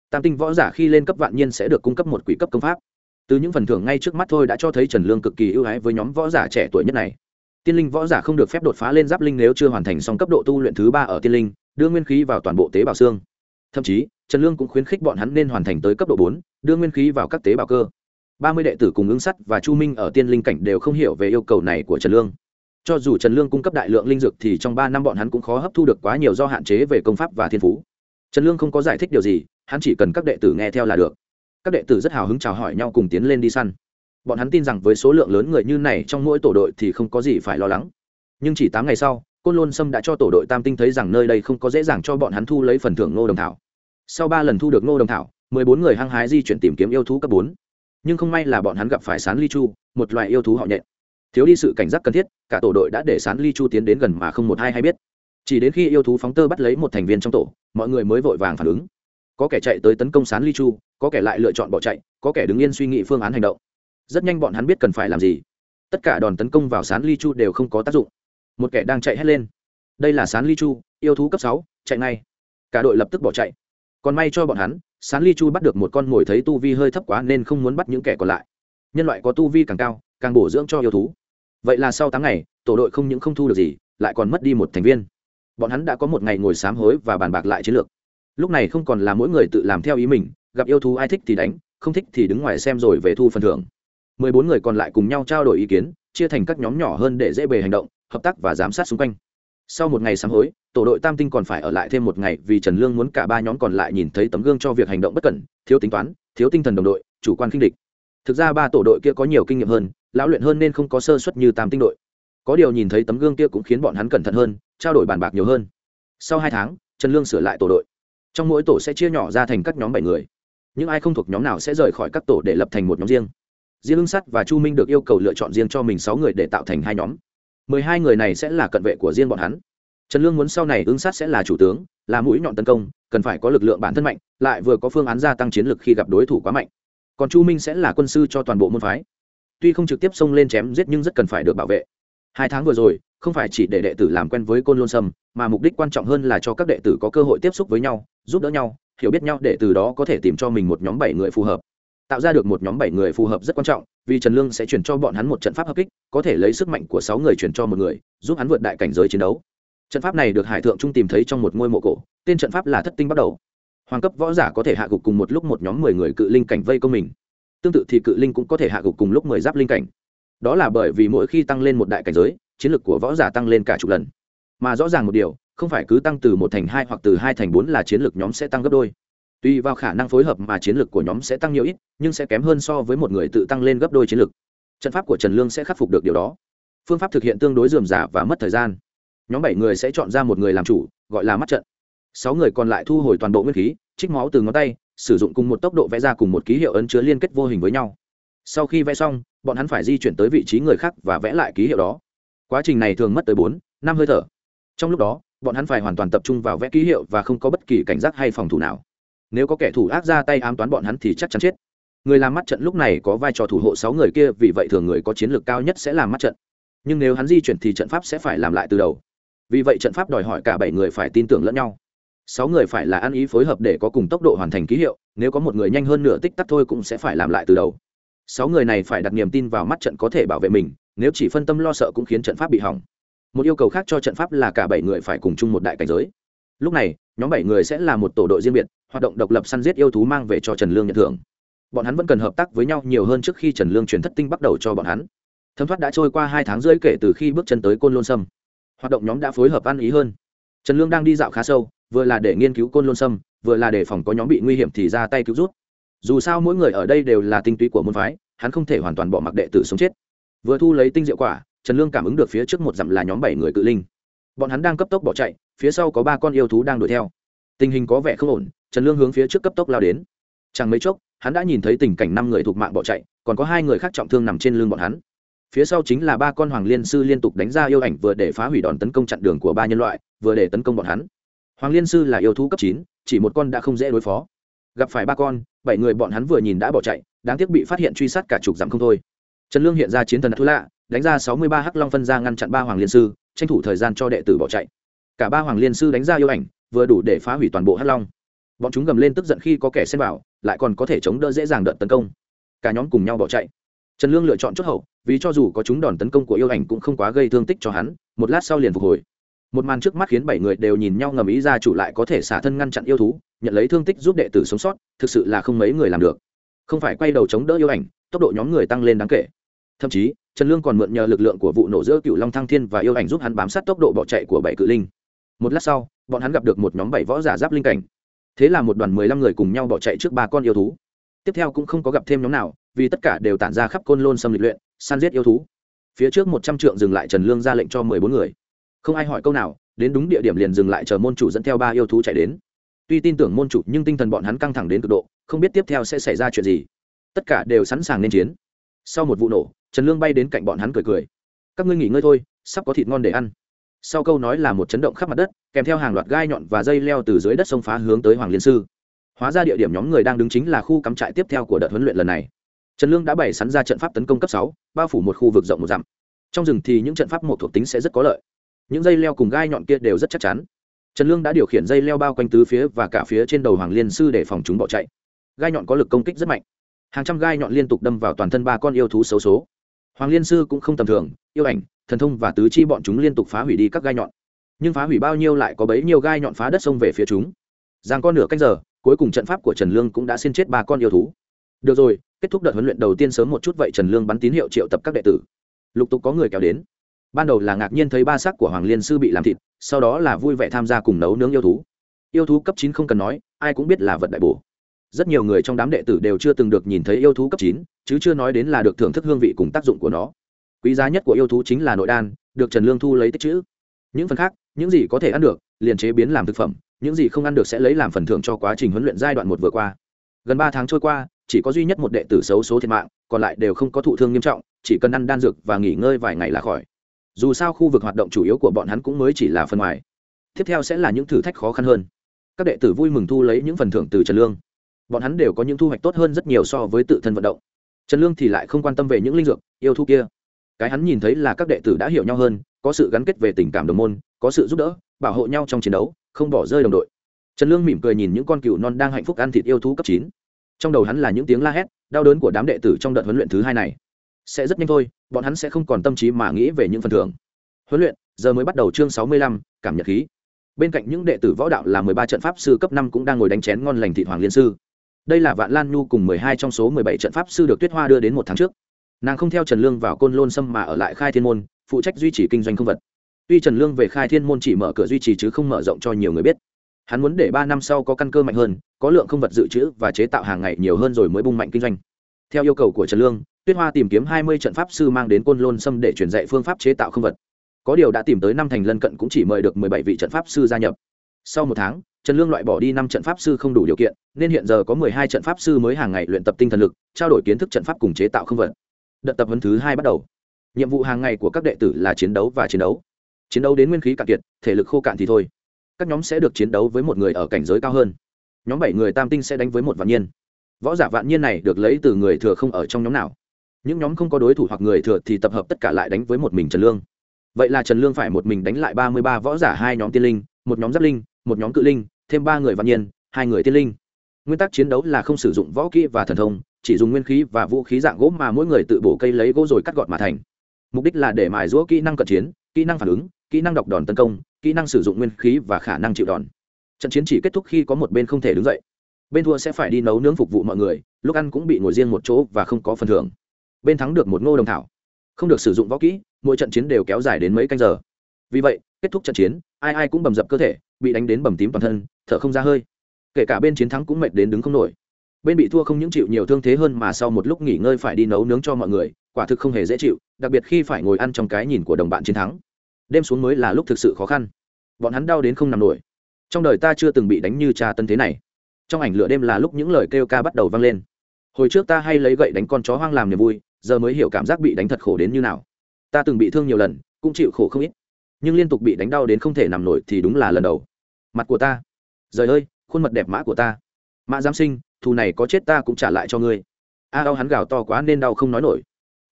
Tam tinh võ giả khi lên cấp vạn nhiên sẽ được cung cấp một quỹ cấp công pháp. Từ những phần thưởng ngay trước mắt thôi đã cho thấy trần lương cực kỳ ưu ái với nhóm võ giả trẻ tuổi nhất này tiên linh võ giả không được phép đột phá lên giáp linh nếu chưa hoàn thành xong cấp độ tu luyện thứ ba ở tiên linh, đưa nguyên khí vào toàn bộ tế bào xương. Thậm chí, trần lương cũng khuyến khích bọn hắn nên hoàn thành tới cấp độ bốn, đưa nguyên khí vào các tế bào cơ. Ba mươi đệ tử cùng ứng sắt và chu minh ở tiên linh cảnh đều không hiểu về yêu cầu này của trần lương. Cho dù trần lương cung cấp đại lượng linh dược thì trong ba năm bọn hắn cũng khó hấp thu được quá nhiều do hạn chế về công pháp và thiên phú. Trần lương không có giải thích điều gì, hắn chỉ cần các đệ tử nghe theo là được. Các đệ tử rất hào hứng chào hỏi nhau cùng tiến lên đi săn bọn hắn tin rằng với số lượng lớn người như này trong mỗi tổ đội thì không có gì phải lo lắng. Nhưng chỉ tám ngày sau, côn lôn sâm đã cho tổ đội tam tinh thấy rằng nơi đây không có dễ dàng cho bọn hắn thu lấy phần thưởng ngô đồng thảo. Sau ba lần thu được ngô đồng thảo, mười bốn người hăng hái di chuyển tìm kiếm yêu thú cấp bốn. Nhưng không may là bọn hắn gặp phải sán ly chu, một loại yêu thú họ nhện. Thiếu đi sự cảnh giác cần thiết, cả tổ đội đã để sán ly chu tiến đến gần mà không một ai hay biết. Chỉ đến khi yêu thú phóng tơ bắt lấy một thành viên trong tổ, mọi người mới vội vàng phản ứng. Có kẻ chạy tới tấn công sán ly chu, có kẻ lại lựa chọn bỏ chạy, có kẻ đứng yên suy nghĩ phương án hành động rất nhanh bọn hắn biết cần phải làm gì. Tất cả đòn tấn công vào sán ly chu đều không có tác dụng. Một kẻ đang chạy hét lên. Đây là sán ly chu, yêu thú cấp sáu, chạy ngay. Cả đội lập tức bỏ chạy. Còn may cho bọn hắn, sán ly chu bắt được một con mồi thấy tu vi hơi thấp quá nên không muốn bắt những kẻ còn lại. Nhân loại có tu vi càng cao, càng bổ dưỡng cho yêu thú. Vậy là sau tháng ngày, tổ đội không những không thu được gì, lại còn mất đi một thành viên. Bọn hắn đã có một ngày ngồi sám hối và bàn bạc lại chiến lược. Lúc này không còn là mỗi người tự làm theo ý mình, gặp yêu thú ai thích thì đánh, không thích thì đứng ngoài xem rồi về thu phần thưởng mười bốn người còn lại cùng nhau trao đổi ý kiến, chia thành các nhóm nhỏ hơn để dễ bề hành động, hợp tác và giám sát xung quanh. Sau một ngày sáng hối, tổ đội tam tinh còn phải ở lại thêm một ngày vì trần lương muốn cả ba nhóm còn lại nhìn thấy tấm gương cho việc hành động bất cẩn, thiếu tính toán, thiếu tinh thần đồng đội, chủ quan khinh địch. Thực ra ba tổ đội kia có nhiều kinh nghiệm hơn, lão luyện hơn nên không có sơ suất như tam tinh đội. Có điều nhìn thấy tấm gương kia cũng khiến bọn hắn cẩn thận hơn, trao đổi bàn bạc nhiều hơn. Sau hai tháng, trần lương sửa lại tổ đội. Trong mỗi tổ sẽ chia nhỏ ra thành các nhóm bảy người. Những ai không thuộc nhóm nào sẽ rời khỏi các tổ để lập thành một nhóm riêng riêng ưng sắt và chu minh được yêu cầu lựa chọn riêng cho mình sáu người để tạo thành hai nhóm. Mười hai người này sẽ là cận vệ của riêng bọn hắn. Trần lương muốn sau này ưng sát sẽ là chủ tướng, là mũi nhọn tấn công, cần phải có lực lượng bản thân mạnh, lại vừa có phương án gia tăng chiến lực khi gặp đối thủ quá mạnh. Còn chu minh sẽ là quân sư cho toàn bộ môn phái. Tuy không trực tiếp xông lên chém giết nhưng rất cần phải được bảo vệ. Hai tháng vừa rồi, không phải chỉ để đệ tử làm quen với côn lôn sâm, mà mục đích quan trọng hơn là cho các đệ tử có cơ hội tiếp xúc với nhau, giúp đỡ nhau, hiểu biết nhau để từ đó có thể tìm cho mình một nhóm bảy người phù hợp tạo ra được một nhóm bảy người phù hợp rất quan trọng, vì trần lương sẽ chuyển cho bọn hắn một trận pháp hợp kích, có thể lấy sức mạnh của sáu người chuyển cho một người, giúp hắn vượt đại cảnh giới chiến đấu. Trận pháp này được hải thượng trung tìm thấy trong một ngôi mộ cổ, tên trận pháp là thất tinh bắt đầu. Hoàng cấp võ giả có thể hạ gục cùng một lúc một nhóm mười người cự linh cảnh vây công mình. Tương tự thì cự linh cũng có thể hạ gục cùng lúc mười giáp linh cảnh. Đó là bởi vì mỗi khi tăng lên một đại cảnh giới, chiến lược của võ giả tăng lên cả chục lần. Mà rõ ràng một điều, không phải cứ tăng từ một thành hai hoặc từ hai thành bốn là chiến lược nhóm sẽ tăng gấp đôi tùy vào khả năng phối hợp mà chiến lược của nhóm sẽ tăng nhiều ít, nhưng sẽ kém hơn so với một người tự tăng lên gấp đôi chiến lược. Trận pháp của trần lương sẽ khắc phục được điều đó. Phương pháp thực hiện tương đối rườm rà và mất thời gian. Nhóm bảy người sẽ chọn ra một người làm chủ, gọi là mắt trận. Sáu người còn lại thu hồi toàn bộ nguyên khí, trích máu từ ngón tay, sử dụng cùng một tốc độ vẽ ra cùng một ký hiệu ấn chứa liên kết vô hình với nhau. Sau khi vẽ xong, bọn hắn phải di chuyển tới vị trí người khác và vẽ lại ký hiệu đó. Quá trình này thường mất tới bốn, năm hơi thở. Trong lúc đó, bọn hắn phải hoàn toàn tập trung vào vẽ ký hiệu và không có bất kỳ cảnh giác hay phòng thủ nào nếu có kẻ thủ ác ra tay ám toán bọn hắn thì chắc chắn chết. Người làm mắt trận lúc này có vai trò thủ hộ sáu người kia, vì vậy thường người có chiến lược cao nhất sẽ làm mắt trận. Nhưng nếu hắn di chuyển thì trận pháp sẽ phải làm lại từ đầu. Vì vậy trận pháp đòi hỏi cả bảy người phải tin tưởng lẫn nhau. Sáu người phải là ăn ý phối hợp để có cùng tốc độ hoàn thành ký hiệu, nếu có một người nhanh hơn nửa tích tắc thôi cũng sẽ phải làm lại từ đầu. Sáu người này phải đặt niềm tin vào mắt trận có thể bảo vệ mình, nếu chỉ phân tâm lo sợ cũng khiến trận pháp bị hỏng. Một yêu cầu khác cho trận pháp là cả bảy người phải cùng chung một đại cảnh giới. Lúc này, nhóm bảy người sẽ là một tổ đội riêng biệt hoạt động độc lập săn giết yêu thú mang về cho trần lương nhận thưởng. Bọn hắn vẫn cần hợp tác với nhau nhiều hơn trước khi trần lương chuyển thất tinh bắt đầu cho bọn hắn. Thấm thoát đã trôi qua hai tháng rưỡi kể từ khi bước chân tới côn lôn sâm. Hoạt động nhóm đã phối hợp ăn ý hơn. Trần lương đang đi dạo khá sâu, vừa là để nghiên cứu côn lôn sâm, vừa là để phòng có nhóm bị nguy hiểm thì ra tay cứu rút dù sao mỗi người ở đây đều là tinh túy của môn phái, hắn không thể hoàn toàn bỏ mặc đệ tử sống chết. Vừa thu lấy tinh diệu quả, trần lương cảm ứng được phía trước một dặm là nhóm bảy người cự linh. Bọn hắn đang cấp tốc bỏ chạy, phía sau có ba con yêu thú đang đuổi theo tình hình có vẻ không ổn, trần lương hướng phía trước cấp tốc lao đến. Chẳng mấy chốc, hắn đã nhìn thấy tình cảnh năm người thuộc mạng bỏ chạy, còn có hai người khác trọng thương nằm trên lưng bọn hắn. Phía sau chính là ba con hoàng liên sư liên tục đánh ra yêu ảnh vừa để phá hủy đòn tấn công chặn đường của ba nhân loại, vừa để tấn công bọn hắn. Hoàng liên sư là yêu thú cấp chín, chỉ một con đã không dễ đối phó. Gặp phải ba con, bảy người bọn hắn vừa nhìn đã bỏ chạy, đáng tiếc bị phát hiện truy sát cả chục dặm không thôi. Trần lương hiện ra chiến thần thú lạ, đánh ra sáu mươi ba hắc long phân ra ngăn chặn ba hoàng liên sư, tranh thủ thời gian cho đệ tử bỏ chạy. Cả ba hoàng liên sư đánh ra yêu ảnh vừa đủ để phá hủy toàn bộ hắc long. Bọn chúng gầm lên tức giận khi có kẻ xen vào, lại còn có thể chống đỡ dễ dàng đợt tấn công. Cả nhóm cùng nhau bỏ chạy. Trần lương lựa chọn chốt hậu, vì cho dù có chúng đòn tấn công của yêu ảnh cũng không quá gây thương tích cho hắn, một lát sau liền phục hồi. Một màn trước mắt khiến bảy người đều nhìn nhau ngầm ý ra chủ lại có thể xả thân ngăn chặn yêu thú, nhận lấy thương tích giúp đệ tử sống sót, thực sự là không mấy người làm được. Không phải quay đầu chống đỡ yêu ảnh, tốc độ nhóm người tăng lên đáng kể. Thậm chí, trần lương còn mượn nhờ lực lượng của vụ nổ giữa cựu long thăng thiên và yêu ảnh giúp hắn bám sát tốc độ bỏ chạy của bảy cự linh một lát sau, bọn hắn gặp được một nhóm bảy võ giả giáp linh cảnh. Thế là một đoàn mười lăm người cùng nhau bỏ chạy trước ba con yêu thú. Tiếp theo cũng không có gặp thêm nhóm nào, vì tất cả đều tản ra khắp côn lôn xâm lịch luyện, săn giết yêu thú. Phía trước một trăm trượng dừng lại trần lương ra lệnh cho mười bốn người. Không ai hỏi câu nào, đến đúng địa điểm liền dừng lại chờ môn chủ dẫn theo ba yêu thú chạy đến. Tuy tin tưởng môn chủ, nhưng tinh thần bọn hắn căng thẳng đến cực độ, không biết tiếp theo sẽ xảy ra chuyện gì. Tất cả đều sẵn sàng nên chiến. Sau một vụ nổ, trần lương bay đến cạnh bọn hắn cười cười. Các ngươi nghỉ ngơi thôi, sắp có thịt ngon để ăn sau câu nói là một chấn động khắp mặt đất, kèm theo hàng loạt gai nhọn và dây leo từ dưới đất sông phá hướng tới hoàng liên sư. Hóa ra địa điểm nhóm người đang đứng chính là khu cắm trại tiếp theo của đợt huấn luyện lần này. Trần lương đã bày sẵn ra trận pháp tấn công cấp sáu, bao phủ một khu vực rộng một dặm. Trong rừng thì những trận pháp một thuộc tính sẽ rất có lợi. Những dây leo cùng gai nhọn kia đều rất chắc chắn. Trần lương đã điều khiển dây leo bao quanh tứ phía và cả phía trên đầu hoàng liên sư để phòng chúng bỏ chạy. Gai nhọn có lực công kích rất mạnh. Hàng trăm gai nhọn liên tục đâm vào toàn thân ba con yêu thú xấu số. Hoàng liên sư cũng không tầm thường, yêu ảnh thần thông và tứ chi bọn chúng liên tục phá hủy đi các gai nhọn. Nhưng phá hủy bao nhiêu lại có bấy nhiêu gai nhọn phá đất sông về phía chúng. Giang con nửa canh giờ, cuối cùng trận pháp của trần lương cũng đã xin chết ba con yêu thú. Được rồi, kết thúc đợt huấn luyện đầu tiên sớm một chút vậy trần lương bắn tín hiệu triệu tập các đệ tử. Lục tục có người kéo đến. Ban đầu là ngạc nhiên thấy ba xác của hoàng liên sư bị làm thịt, sau đó là vui vẻ tham gia cùng nấu nướng yêu thú. Yêu thú cấp chín không cần nói, ai cũng biết là vật đại bổ. Rất nhiều người trong đám đệ tử đều chưa từng được nhìn thấy yêu thú cấp chín, chứ chưa nói đến là được thưởng thức hương vị cùng tác dụng của nó quý giá nhất của yêu thú chính là nội đan, được trần lương thu lấy tích chữ những phần khác, những gì có thể ăn được, liền chế biến làm thực phẩm, những gì không ăn được sẽ lấy làm phần thưởng cho quá trình huấn luyện giai đoạn một vừa qua. Gần ba tháng trôi qua, chỉ có duy nhất một đệ tử xấu số thiệt mạng, còn lại đều không có thụ thương nghiêm trọng, chỉ cần ăn đan dược và nghỉ ngơi vài ngày là khỏi. Dù sao khu vực hoạt động chủ yếu của bọn hắn cũng mới chỉ là phần ngoài. Tiếp theo sẽ là những thử thách khó khăn hơn. Các đệ tử vui mừng thu lấy những phần thưởng từ trần lương. Bọn hắn đều có những thu hoạch tốt hơn rất nhiều so với tự thân vận động. Trần lương thì lại không quan tâm về những linh dược, yêu thú kia cái hắn nhìn thấy là các đệ tử đã hiểu nhau hơn, có sự gắn kết về tình cảm đồng môn, có sự giúp đỡ, bảo hộ nhau trong chiến đấu, không bỏ rơi đồng đội. Trần lương mỉm cười nhìn những con cừu non đang hạnh phúc ăn thịt yêu thú cấp chín. Trong đầu hắn là những tiếng la hét, đau đớn của đám đệ tử trong đợt huấn luyện thứ hai này. Sẽ rất nhanh thôi, bọn hắn sẽ không còn tâm trí mà nghĩ về những phần thưởng. Huấn luyện, giờ mới bắt đầu chương sáu mươi lăm, cảm nhật khí. Bên cạnh những đệ tử võ đạo là mười ba trận pháp sư cấp năm cũng đang ngồi đánh chén ngon lành thị hoàng liên sư. Đây là vạn lan nhu cùng mười hai trong số mười bảy trận pháp sư được tuyết hoa đưa đến một tháng trước nàng không theo trần lương vào côn lôn sâm mà ở lại khai thiên môn, phụ trách duy trì kinh doanh không vật. Tuy trần lương về khai thiên môn chỉ mở cửa duy trì chứ không mở rộng cho nhiều người biết. Hắn muốn để ba năm sau có căn cơ mạnh hơn, có lượng không vật dự trữ và chế tạo hàng ngày nhiều hơn rồi mới bung mạnh kinh doanh. Theo yêu cầu của trần lương, tuyết hoa tìm kiếm hai mươi trận pháp sư mang đến côn lôn sâm để truyền dạy phương pháp chế tạo không vật. Có điều đã tìm tới năm thành lân cận cũng chỉ mời được mười bảy vị trận pháp sư gia nhập. Sau một tháng, trần lương loại bỏ đi năm trận pháp sư không đủ điều kiện, nên hiện giờ có mười hai trận pháp sư mới hàng ngày luyện tập tinh thần lực, trao đổi kiến thức trận pháp cùng chế tạo không vật đợt tập huấn thứ hai bắt đầu. Nhiệm vụ hàng ngày của các đệ tử là chiến đấu và chiến đấu. Chiến đấu đến nguyên khí cạn kiệt, thể lực khô cạn thì thôi. Các nhóm sẽ được chiến đấu với một người ở cảnh giới cao hơn. Nhóm bảy người tam tinh sẽ đánh với một vạn nhiên. Võ giả vạn nhiên này được lấy từ người thừa không ở trong nhóm nào. Những nhóm không có đối thủ hoặc người thừa thì tập hợp tất cả lại đánh với một mình trần lương. Vậy là trần lương phải một mình đánh lại ba mươi ba võ giả hai nhóm tiên linh, một nhóm giáp linh, một nhóm cự linh, thêm ba người vạn nhiên, hai người tiên linh. Nguyên tắc chiến đấu là không sử dụng võ kỹ và thần thông chỉ dùng nguyên khí và vũ khí dạng gỗ mà mỗi người tự bổ cây lấy gỗ rồi cắt gọt mà thành. Mục đích là để mài giũa kỹ năng cận chiến, kỹ năng phản ứng, kỹ năng đọc đòn tấn công, kỹ năng sử dụng nguyên khí và khả năng chịu đòn. Trận chiến chỉ kết thúc khi có một bên không thể đứng dậy. Bên thua sẽ phải đi nấu nướng phục vụ mọi người, lúc ăn cũng bị ngồi riêng một chỗ và không có phần thưởng. Bên thắng được một ngô đồng thảo. Không được sử dụng võ kỹ, mỗi trận chiến đều kéo dài đến mấy canh giờ. Vì vậy, kết thúc trận chiến, ai ai cũng bầm dập cơ thể, bị đánh đến bầm tím toàn thân, thở không ra hơi. Kể cả bên chiến thắng cũng mệt đến đứng không nổi bên bị thua không những chịu nhiều thương thế hơn mà sau một lúc nghỉ ngơi phải đi nấu nướng cho mọi người, quả thực không hề dễ chịu, đặc biệt khi phải ngồi ăn trong cái nhìn của đồng bạn chiến thắng. Đêm xuống mới là lúc thực sự khó khăn. Bọn hắn đau đến không nằm nổi. Trong đời ta chưa từng bị đánh như cha tân thế này. Trong ảnh lửa đêm là lúc những lời kêu ca bắt đầu vang lên. Hồi trước ta hay lấy gậy đánh con chó hoang làm niềm vui, giờ mới hiểu cảm giác bị đánh thật khổ đến như nào. Ta từng bị thương nhiều lần, cũng chịu khổ không ít. Nhưng liên tục bị đánh đau đến không thể nằm nổi thì đúng là lần đầu. Mặt của ta. Rời ơi, khuôn mặt đẹp mã của ta mã giám sinh, thù này có chết ta cũng trả lại cho ngươi. A đau hắn gào to quá nên đau không nói nổi.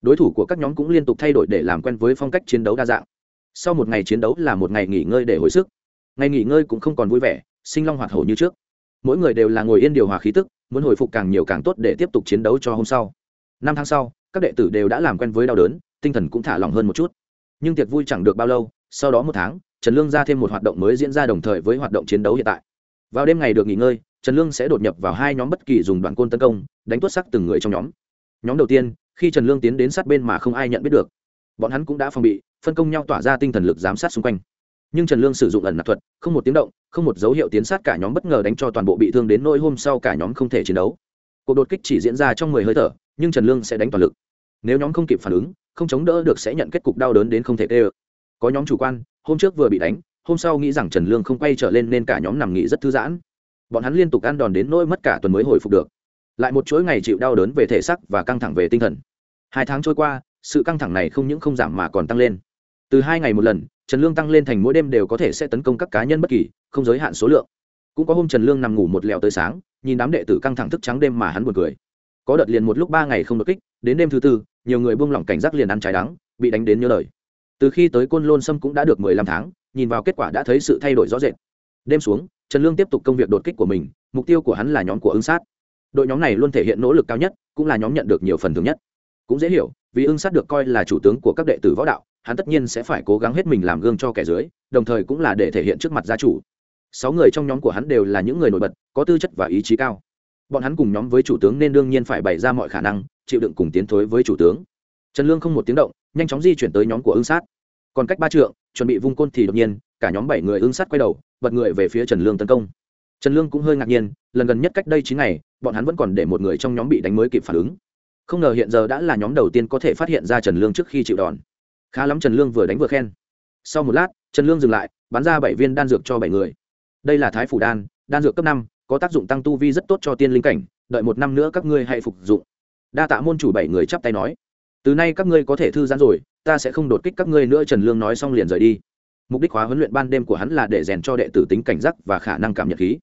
Đối thủ của các nhóm cũng liên tục thay đổi để làm quen với phong cách chiến đấu đa dạng. Sau một ngày chiến đấu là một ngày nghỉ ngơi để hồi sức. Ngày nghỉ ngơi cũng không còn vui vẻ, sinh long hoạt hổ như trước. Mỗi người đều là ngồi yên điều hòa khí tức, muốn hồi phục càng nhiều càng tốt để tiếp tục chiến đấu cho hôm sau. Năm tháng sau, các đệ tử đều đã làm quen với đau đớn, tinh thần cũng thả lỏng hơn một chút. Nhưng tiệc vui chẳng được bao lâu, sau đó một tháng, trần lương ra thêm một hoạt động mới diễn ra đồng thời với hoạt động chiến đấu hiện tại. Vào đêm ngày được nghỉ ngơi trần lương sẽ đột nhập vào hai nhóm bất kỳ dùng đoạn côn tấn công, đánh tuốt sắc từng người trong nhóm. Nhóm đầu tiên, khi trần lương tiến đến sát bên mà không ai nhận biết được, bọn hắn cũng đã phòng bị, phân công nhau tỏa ra tinh thần lực giám sát xung quanh. Nhưng trần lương sử dụng ẩn nạp thuật, không một tiếng động, không một dấu hiệu tiến sát cả nhóm bất ngờ đánh cho toàn bộ bị thương đến nỗi hôm sau cả nhóm không thể chiến đấu. Cuộc đột kích chỉ diễn ra trong mười hơi thở, nhưng trần lương sẽ đánh toàn lực. Nếu nhóm không kịp phản ứng, không chống đỡ được sẽ nhận kết cục đau đớn đến không thể tê ơ. Có nhóm chủ quan, hôm trước vừa bị đánh, hôm sau nghĩ rằng trần lương không quay trở lên nên cả nhóm nằm nghỉ rất thư giãn bọn hắn liên tục ăn đòn đến nỗi mất cả tuần mới hồi phục được. Lại một chuỗi ngày chịu đau đớn về thể xác và căng thẳng về tinh thần. Hai tháng trôi qua, sự căng thẳng này không những không giảm mà còn tăng lên. Từ hai ngày một lần, trần lương tăng lên thành mỗi đêm đều có thể sẽ tấn công các cá nhân bất kỳ, không giới hạn số lượng. Cũng có hôm trần lương nằm ngủ một lèo tới sáng, nhìn đám đệ tử căng thẳng thức trắng đêm mà hắn buồn cười. Có đợt liền một lúc ba ngày không đột kích, đến đêm thứ tư, nhiều người buông lỏng cảnh giác liền ăn trái đắng, bị đánh đến nhớ lời. Từ khi tới côn lôn sâm cũng đã được mười lăm tháng, nhìn vào kết quả đã thấy sự thay đổi rõ rệt. Đêm xuống trần lương tiếp tục công việc đột kích của mình, mục tiêu của hắn là nhóm của ứng sát. Đội nhóm này luôn thể hiện nỗ lực cao nhất, cũng là nhóm nhận được nhiều phần thưởng nhất. Cũng dễ hiểu, vì ưng sát được coi là chủ tướng của các đệ tử võ đạo, hắn tất nhiên sẽ phải cố gắng hết mình làm gương cho kẻ dưới, đồng thời cũng là để thể hiện trước mặt gia chủ. Sáu người trong nhóm của hắn đều là những người nổi bật, có tư chất và ý chí cao. Bọn hắn cùng nhóm với chủ tướng nên đương nhiên phải bày ra mọi khả năng, chịu đựng cùng tiến thối với chủ tướng. Trần lương không một tiếng động, nhanh chóng di chuyển tới nhóm của ưng sát. Còn cách ba trượng, chuẩn bị vung côn thì đột nhiên cả nhóm bảy người ưng sát quay đầu, bật người về phía trần lương tấn công. Trần lương cũng hơi ngạc nhiên, lần gần nhất cách đây chín ngày, bọn hắn vẫn còn để một người trong nhóm bị đánh mới kịp phản ứng. Không ngờ hiện giờ đã là nhóm đầu tiên có thể phát hiện ra trần lương trước khi chịu đòn. Khá lắm trần lương vừa đánh vừa khen. Sau một lát, trần lương dừng lại, bắn ra bảy viên đan dược cho bảy người. Đây là thái phủ đan đan dược cấp năm, có tác dụng tăng tu vi rất tốt cho tiên linh cảnh, đợi một năm nữa các ngươi hãy phục dụng. Đa tạ môn chủ bảy người chắp tay nói. Từ nay các ngươi có thể thư giãn rồi, ta sẽ không đột kích các ngươi nữa, trần lương nói xong liền rời đi mục đích khóa huấn luyện ban đêm của hắn là để rèn cho đệ tử tính cảnh giác và khả năng cảm nhận khí.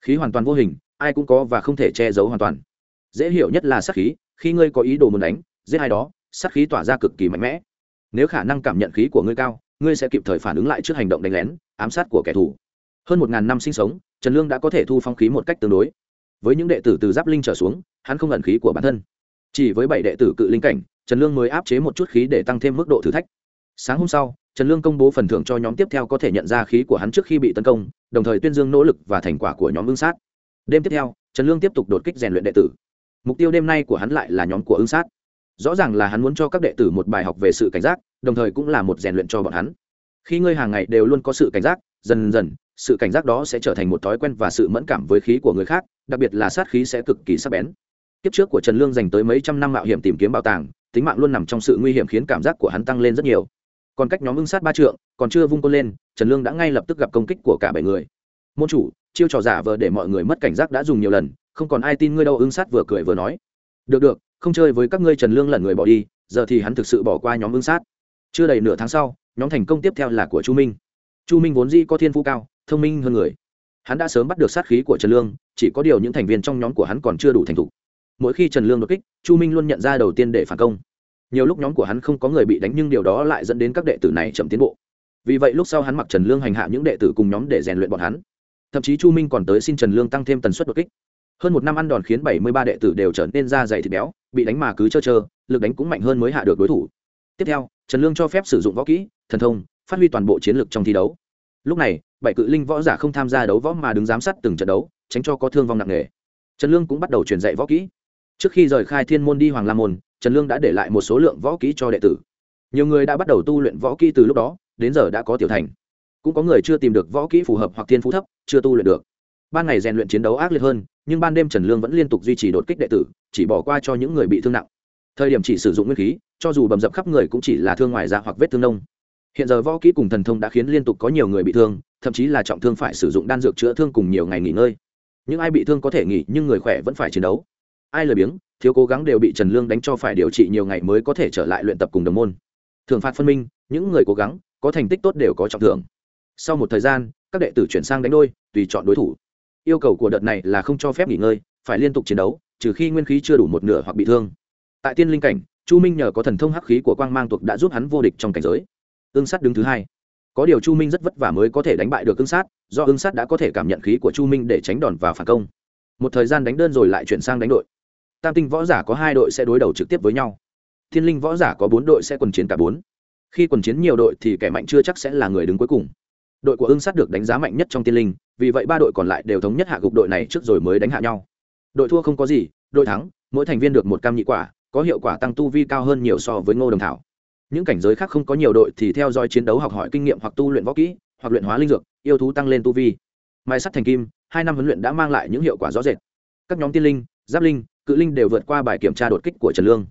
Khí hoàn toàn vô hình, ai cũng có và không thể che giấu hoàn toàn. Dễ hiểu nhất là sát khí, khi ngươi có ý đồ muốn đánh, giết ai đó, sát khí tỏa ra cực kỳ mạnh mẽ. Nếu khả năng cảm nhận khí của ngươi cao, ngươi sẽ kịp thời phản ứng lại trước hành động đánh lén, ám sát của kẻ thù. Hơn một ngàn năm sinh sống, trần lương đã có thể thu phong khí một cách tương đối. Với những đệ tử từ giáp linh trở xuống, hắn không ẩn khí của bản thân. Chỉ với bảy đệ tử cự linh cảnh, trần lương mới áp chế một chút khí để tăng thêm mức độ thử thách. Sáng hôm sau trần lương công bố phần thưởng cho nhóm tiếp theo có thể nhận ra khí của hắn trước khi bị tấn công, đồng thời tuyên dương nỗ lực và thành quả của nhóm ưng sát. Đêm tiếp theo, trần lương tiếp tục đột kích rèn luyện đệ tử. Mục tiêu đêm nay của hắn lại là nhóm của ưng sát. Rõ ràng là hắn muốn cho các đệ tử một bài học về sự cảnh giác, đồng thời cũng là một rèn luyện cho bọn hắn. Khi ngươi hàng ngày đều luôn có sự cảnh giác, dần dần, sự cảnh giác đó sẽ trở thành một thói quen và sự mẫn cảm với khí của người khác, đặc biệt là sát khí sẽ cực kỳ sắc bén. Kiếp trước của trần lương dành tới mấy trăm năm mạo hiểm tìm kiếm bảo tàng, tính mạng luôn nằm trong sự nguy hiểm khiến cảm giác của hắn tăng lên rất nhiều còn cách nhóm ưng sát ba trượng, còn chưa vung côn lên, trần lương đã ngay lập tức gặp công kích của cả bảy người. Môn chủ, chiêu trò giả vờ để mọi người mất cảnh giác đã dùng nhiều lần, không còn ai tin ngươi đâu, ưng sát vừa cười vừa nói. Được được, không chơi với các ngươi. Trần lương lẩn người bỏ đi, giờ thì hắn thực sự bỏ qua nhóm ưng sát. Chưa đầy nửa tháng sau, nhóm thành công tiếp theo là của chu minh. Chu minh vốn dĩ có thiên phú cao, thông minh hơn người. Hắn đã sớm bắt được sát khí của trần lương, chỉ có điều những thành viên trong nhóm của hắn còn chưa đủ thành thục. Mỗi khi trần lương đột kích, chu minh luôn nhận ra đầu tiên để phản công nhiều lúc nhóm của hắn không có người bị đánh nhưng điều đó lại dẫn đến các đệ tử này chậm tiến bộ. Vì vậy lúc sau hắn mặc trần lương hành hạ những đệ tử cùng nhóm để rèn luyện bọn hắn. Thậm chí chu minh còn tới xin trần lương tăng thêm tần suất đột kích. Hơn một năm ăn đòn khiến bảy mươi ba đệ tử đều trở nên da dày thịt béo, bị đánh mà cứ trơ trơ, lực đánh cũng mạnh hơn mới hạ được đối thủ. Tiếp theo, trần lương cho phép sử dụng võ kỹ, thần thông, phát huy toàn bộ chiến lược trong thi đấu. Lúc này, bảy cự linh võ giả không tham gia đấu võ mà đứng giám sát từng trận đấu, tránh cho có thương vong nặng nề. Trần lương cũng bắt đầu truyền dạy võ kỹ trước khi rời khai thiên môn đi hoàng la môn, trần lương đã để lại một số lượng võ kỹ cho đệ tử. Nhiều người đã bắt đầu tu luyện võ kỹ từ lúc đó, đến giờ đã có tiểu thành. Cũng có người chưa tìm được võ kỹ phù hợp hoặc thiên phú thấp, chưa tu luyện được. Ban ngày rèn luyện chiến đấu ác liệt hơn, nhưng ban đêm trần lương vẫn liên tục duy trì đột kích đệ tử, chỉ bỏ qua cho những người bị thương nặng. Thời điểm chỉ sử dụng nguyên khí, cho dù bầm dập khắp người cũng chỉ là thương ngoài da hoặc vết thương nông. Hiện giờ võ kỹ cùng thần thông đã khiến liên tục có nhiều người bị thương, thậm chí là trọng thương phải sử dụng đan dược chữa thương cùng nhiều ngày nghỉ ngơi. Những ai bị thương có thể nghỉ, nhưng người khỏe vẫn phải chiến đấu ai lười biếng, thiếu cố gắng đều bị trần lương đánh cho phải điều trị nhiều ngày mới có thể trở lại luyện tập cùng đồng môn. Thường phạt phân minh, những người cố gắng, có thành tích tốt đều có trọng thưởng. Sau một thời gian, các đệ tử chuyển sang đánh đôi, tùy chọn đối thủ. Yêu cầu của đợt này là không cho phép nghỉ ngơi, phải liên tục chiến đấu, trừ khi nguyên khí chưa đủ một nửa hoặc bị thương. Tại tiên linh cảnh, chu minh nhờ có thần thông hắc khí của quang mang tuộc đã giúp hắn vô địch trong cảnh giới. Ương sát đứng thứ hai. Có điều chu minh rất vất vả mới có thể đánh bại được ương sát, do ương sát đã có thể cảm nhận khí của chu minh để tránh đòn và phản công. Một thời gian đánh đơn rồi lại chuyển sang đánh đội tam tinh võ giả có hai đội sẽ đối đầu trực tiếp với nhau. Thiên linh võ giả có bốn đội sẽ quần chiến cả bốn. Khi quần chiến nhiều đội thì kẻ mạnh chưa chắc sẽ là người đứng cuối cùng. Đội của ưng sát được đánh giá mạnh nhất trong tiên linh, vì vậy ba đội còn lại đều thống nhất hạ gục đội này trước rồi mới đánh hạ nhau. Đội thua không có gì, đội thắng, mỗi thành viên được một cam nhị quả, có hiệu quả tăng tu vi cao hơn nhiều so với ngô đồng thảo. Những cảnh giới khác không có nhiều đội thì theo dõi chiến đấu học hỏi kinh nghiệm hoặc tu luyện võ kỹ, hoặc luyện hóa linh dược, yêu thú tăng lên tu vi. Mai sắt thành kim, hai năm huấn luyện đã mang lại những hiệu quả rõ rệt. Các nhóm tiên linh, giáp linh cự linh đều vượt qua bài kiểm tra đột kích của trần lương.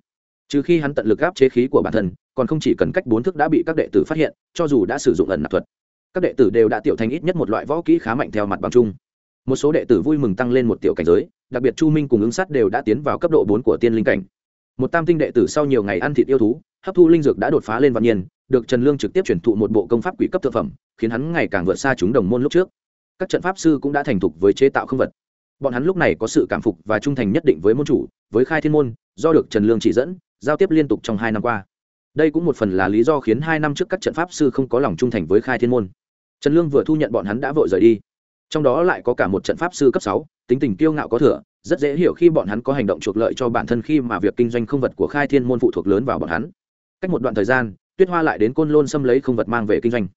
Trừ khi hắn tận lực áp chế khí của bản thân, còn không chỉ cần cách bốn thước đã bị các đệ tử phát hiện, cho dù đã sử dụng ẩn nạp thuật, các đệ tử đều đã tiểu thành ít nhất một loại võ kỹ khá mạnh theo mặt bằng chung. Một số đệ tử vui mừng tăng lên một tiểu cảnh giới, đặc biệt chu minh cùng ứng sát đều đã tiến vào cấp độ bốn của tiên linh cảnh. Một tam tinh đệ tử sau nhiều ngày ăn thịt yêu thú, hấp thu linh dược đã đột phá lên vạn nhiên được trần lương trực tiếp chuyển thụ một bộ công pháp quỷ cấp thực phẩm, khiến hắn ngày càng vượt xa chúng đồng môn lúc trước. Các trận pháp sư cũng đã thành thục với chế tạo không vật bọn hắn lúc này có sự cảm phục và trung thành nhất định với môn chủ, với khai thiên môn, do được trần lương chỉ dẫn, giao tiếp liên tục trong hai năm qua. Đây cũng một phần là lý do khiến hai năm trước các trận pháp sư không có lòng trung thành với khai thiên môn. Trần lương vừa thu nhận bọn hắn đã vội rời đi. Trong đó lại có cả một trận pháp sư cấp sáu, tính tình kiêu ngạo có thừa, rất dễ hiểu khi bọn hắn có hành động chuộc lợi cho bản thân khi mà việc kinh doanh không vật của khai thiên môn phụ thuộc lớn vào bọn hắn. Cách một đoạn thời gian, tuyết hoa lại đến côn lôn xâm lấy không vật mang về kinh doanh.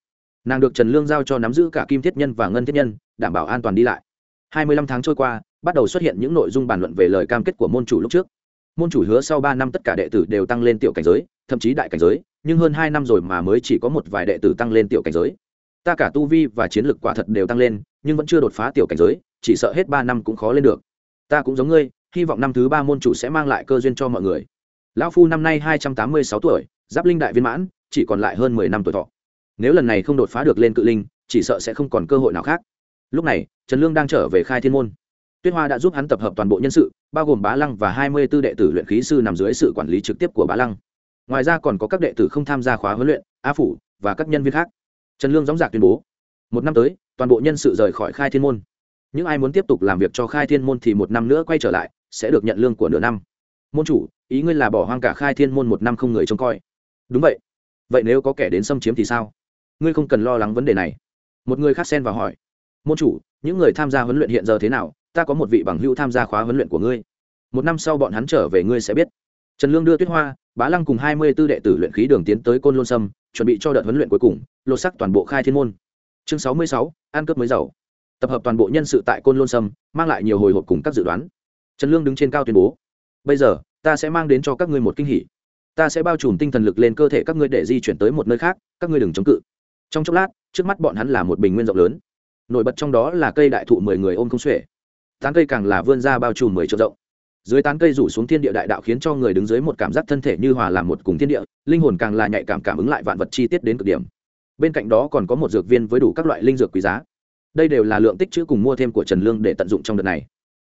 Nàng được trần lương giao cho nắm giữ cả kim thiết nhân và ngân thiết nhân, đảm bảo an toàn đi lại hai mươi lăm tháng trôi qua, bắt đầu xuất hiện những nội dung bàn luận về lời cam kết của môn chủ lúc trước. Môn chủ hứa sau ba năm tất cả đệ tử đều tăng lên tiểu cảnh giới, thậm chí đại cảnh giới, nhưng hơn hai năm rồi mà mới chỉ có một vài đệ tử tăng lên tiểu cảnh giới. Ta cả tu vi và chiến lược quả thật đều tăng lên, nhưng vẫn chưa đột phá tiểu cảnh giới, chỉ sợ hết ba năm cũng khó lên được. Ta cũng giống ngươi, hy vọng năm thứ ba môn chủ sẽ mang lại cơ duyên cho mọi người. Lão phu năm nay hai trăm tám mươi sáu tuổi, giáp linh đại viên mãn, chỉ còn lại hơn mười năm tuổi thọ. Nếu lần này không đột phá được lên cự linh, chỉ sợ sẽ không còn cơ hội nào khác lúc này, trần lương đang trở về khai thiên môn. Tuyết hoa đã giúp hắn tập hợp toàn bộ nhân sự, bao gồm bá lăng và hai mươi b ố đệ tử luyện khí sư nằm dưới sự quản lý trực tiếp của bá lăng. Ngoài ra còn có các đệ tử không tham gia khóa huấn luyện, a phủ và các nhân viên khác. Trần lương dóng dạc tuyên bố, một năm tới, toàn bộ nhân sự rời khỏi khai thiên môn. Những ai muốn tiếp tục làm việc cho khai thiên môn thì một năm nữa quay trở lại, sẽ được nhận lương của nửa năm. Môn chủ, ý ngươi là bỏ hoang cả khai thiên môn một năm không người trông coi. Đúng vậy. Vậy nếu có kẻ đến xâm chiếm thì sao? Ngươi không cần lo lắng vấn đề này. Một người khác xen vào hỏi môn chủ, những người tham gia huấn luyện hiện giờ thế nào? Ta có một vị bằng hữu tham gia khóa huấn luyện của ngươi. Một năm sau bọn hắn trở về ngươi sẽ biết. Trần lương đưa tuyết hoa, bá lăng cùng hai mươi b ố đệ tử luyện khí đường tiến tới côn lôn sâm, chuẩn bị cho đợt huấn luyện cuối cùng, lột sắc toàn bộ khai thiên môn. Chương sáu mươi sáu, ăn cướp mới giàu. Tập hợp toàn bộ nhân sự tại côn lôn sâm, mang lại nhiều hồi hộp cùng các dự đoán. Trần lương đứng trên cao tuyên bố, bây giờ, ta sẽ mang đến cho các ngươi một kinh hỉ. Ta sẽ bao trùm tinh thần lực lên cơ thể các ngươi để di chuyển tới một nơi khác, các ngươi đừng chống cự. Trong chốc lát, trước mắt bọn hắn là một bình nguyên rộng lớn nổi bật trong đó là cây đại thụ mười người ôm không xuể. Tán cây càng là vươn ra bao trùm mười triệu rộng. Dưới tán cây rủ xuống thiên địa đại đạo khiến cho người đứng dưới một cảm giác thân thể như hòa làm một cùng thiên địa, linh hồn càng là nhạy cảm cảm ứng lại vạn vật chi tiết đến cực điểm. Bên cạnh đó còn có một dược viên với đủ các loại linh dược quý giá. Đây đều là lượng tích chữ cùng mua thêm của trần lương để tận dụng trong đợt này.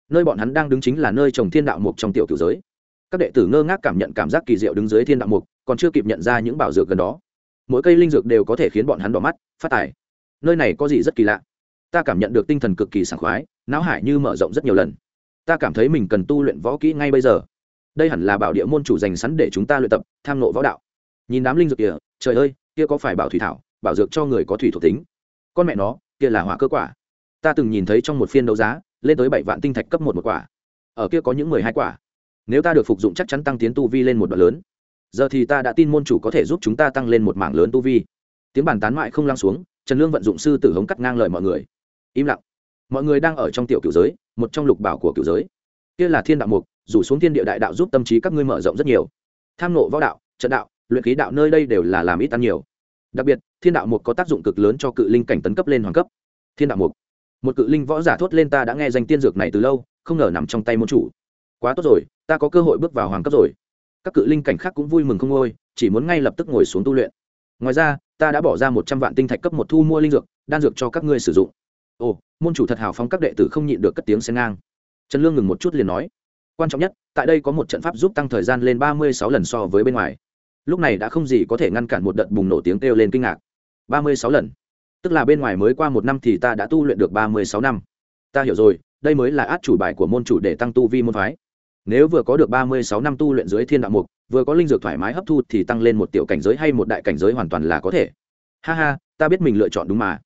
Nơi bọn hắn đang đứng chính là nơi trồng thiên đạo mục trong tiểu cửu giới. Các đệ tử ngơ ngác cảm nhận cảm giác kỳ diệu đứng dưới thiên đạo mục, còn chưa kịp nhận ra những bảo dược gần đó. Mỗi cây linh dược đều có thể khiến bọn hắn đỏ mắt, phát tài. Nơi này có gì rất kỳ lạ? Ta cảm nhận được tinh thần cực kỳ sảng khoái, não hải như mở rộng rất nhiều lần. Ta cảm thấy mình cần tu luyện võ kỹ ngay bây giờ. Đây hẳn là bảo địa môn chủ dành sẵn để chúng ta luyện tập, tham nộ võ đạo. Nhìn đám linh dược kia trời ơi, kia có phải bảo thủy thảo, bảo dược cho người có thủy thuộc tính? Con mẹ nó, kia là hỏa cơ quả. Ta từng nhìn thấy trong một phiên đấu giá, lên tới bảy vạn tinh thạch cấp một một quả. Ở kia có những mười hai quả. Nếu ta được phục dụng chắc chắn tăng tiến tu vi lên một đoạn lớn. Giờ thì ta đã tin môn chủ có thể giúp chúng ta tăng lên một mảng lớn tu vi. Tiếng bàn tán mại không lăng xuống, trần lương vận dụng sư tử hống cắt ngang lời mọi người im lặng. Mọi người đang ở trong tiểu cửu giới, một trong lục bảo của cửu giới. Kia là thiên đạo mục, rủ xuống thiên địa đại đạo giúp tâm trí các ngươi mở rộng rất nhiều. Tham nộ võ đạo, trận đạo, luyện khí đạo nơi đây đều là làm ít ăn nhiều. Đặc biệt, thiên đạo mục có tác dụng cực lớn cho cự linh cảnh tấn cấp lên hoàng cấp. Thiên đạo mục. Một cự linh võ giả thốt lên ta đã nghe danh tiên dược này từ lâu, không ngờ nằm trong tay môn chủ. Quá tốt rồi, ta có cơ hội bước vào hoàng cấp rồi. Các cự linh cảnh khác cũng vui mừng không ngôi, chỉ muốn ngay lập tức ngồi xuống tu luyện. Ngoài ra, ta đã bỏ ra một trăm vạn tinh thạch cấp một thu mua linh dược, đan dược cho các ngươi sử dụng ồ, môn chủ thật hào phóng các đệ tử không nhịn được cất tiếng xen ngang. Trần lương ngừng một chút liền nói, quan trọng nhất, tại đây có một trận pháp giúp tăng thời gian lên ba mươi sáu lần so với bên ngoài. Lúc này đã không gì có thể ngăn cản một đợt bùng nổ tiếng kêu lên kinh ngạc. ba mươi sáu lần. Tức là bên ngoài mới qua một năm thì ta đã tu luyện được ba mươi sáu năm. Ta hiểu rồi, đây mới là át chủ bài của môn chủ để tăng tu vi môn phái. Nếu vừa có được ba mươi sáu năm tu luyện dưới thiên đạo mục, vừa có linh dược thoải mái hấp thu thì tăng lên một tiểu cảnh giới hay một đại cảnh giới hoàn toàn là có thể. Ha ha, ta biết mình lựa chọn đúng mà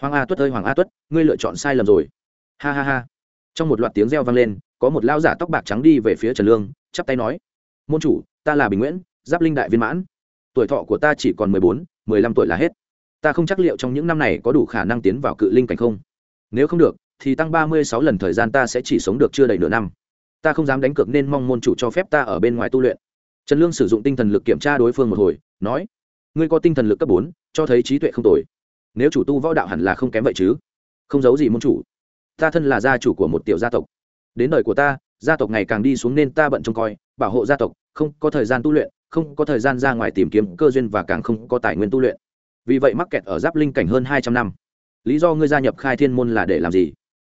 hoàng a tuất ơi, hoàng a tuất, ngươi lựa chọn sai lầm rồi. Ha ha ha. Trong một loạt tiếng reo vang lên, có một lao giả tóc bạc trắng đi về phía trần lương, chắp tay nói, môn chủ, ta là bình nguyễn, giáp linh đại viên mãn. Tuổi thọ của ta chỉ còn mười bốn, mười lăm tuổi là hết. Ta không chắc liệu trong những năm này có đủ khả năng tiến vào cự linh cảnh không. Nếu không được, thì tăng ba mươi sáu lần thời gian ta sẽ chỉ sống được chưa đầy nửa năm. Ta không dám đánh cược nên mong môn chủ cho phép ta ở bên ngoài tu luyện. Trần lương sử dụng tinh thần lực kiểm tra đối phương một hồi, nói, ngươi có tinh thần lực cấp bốn, cho thấy trí tuệ không tồi nếu chủ tu võ đạo hẳn là không kém vậy chứ? Không giấu gì môn chủ. Ta thân là gia chủ của một tiểu gia tộc. Đến đời của ta, gia tộc ngày càng đi xuống nên ta bận trông coi, bảo hộ gia tộc, không có thời gian tu luyện, không có thời gian ra ngoài tìm kiếm cơ duyên và càng không có tài nguyên tu luyện. Vì vậy mắc kẹt ở giáp linh cảnh hơn hai trăm năm. Lý do ngươi gia nhập khai thiên môn là để làm gì?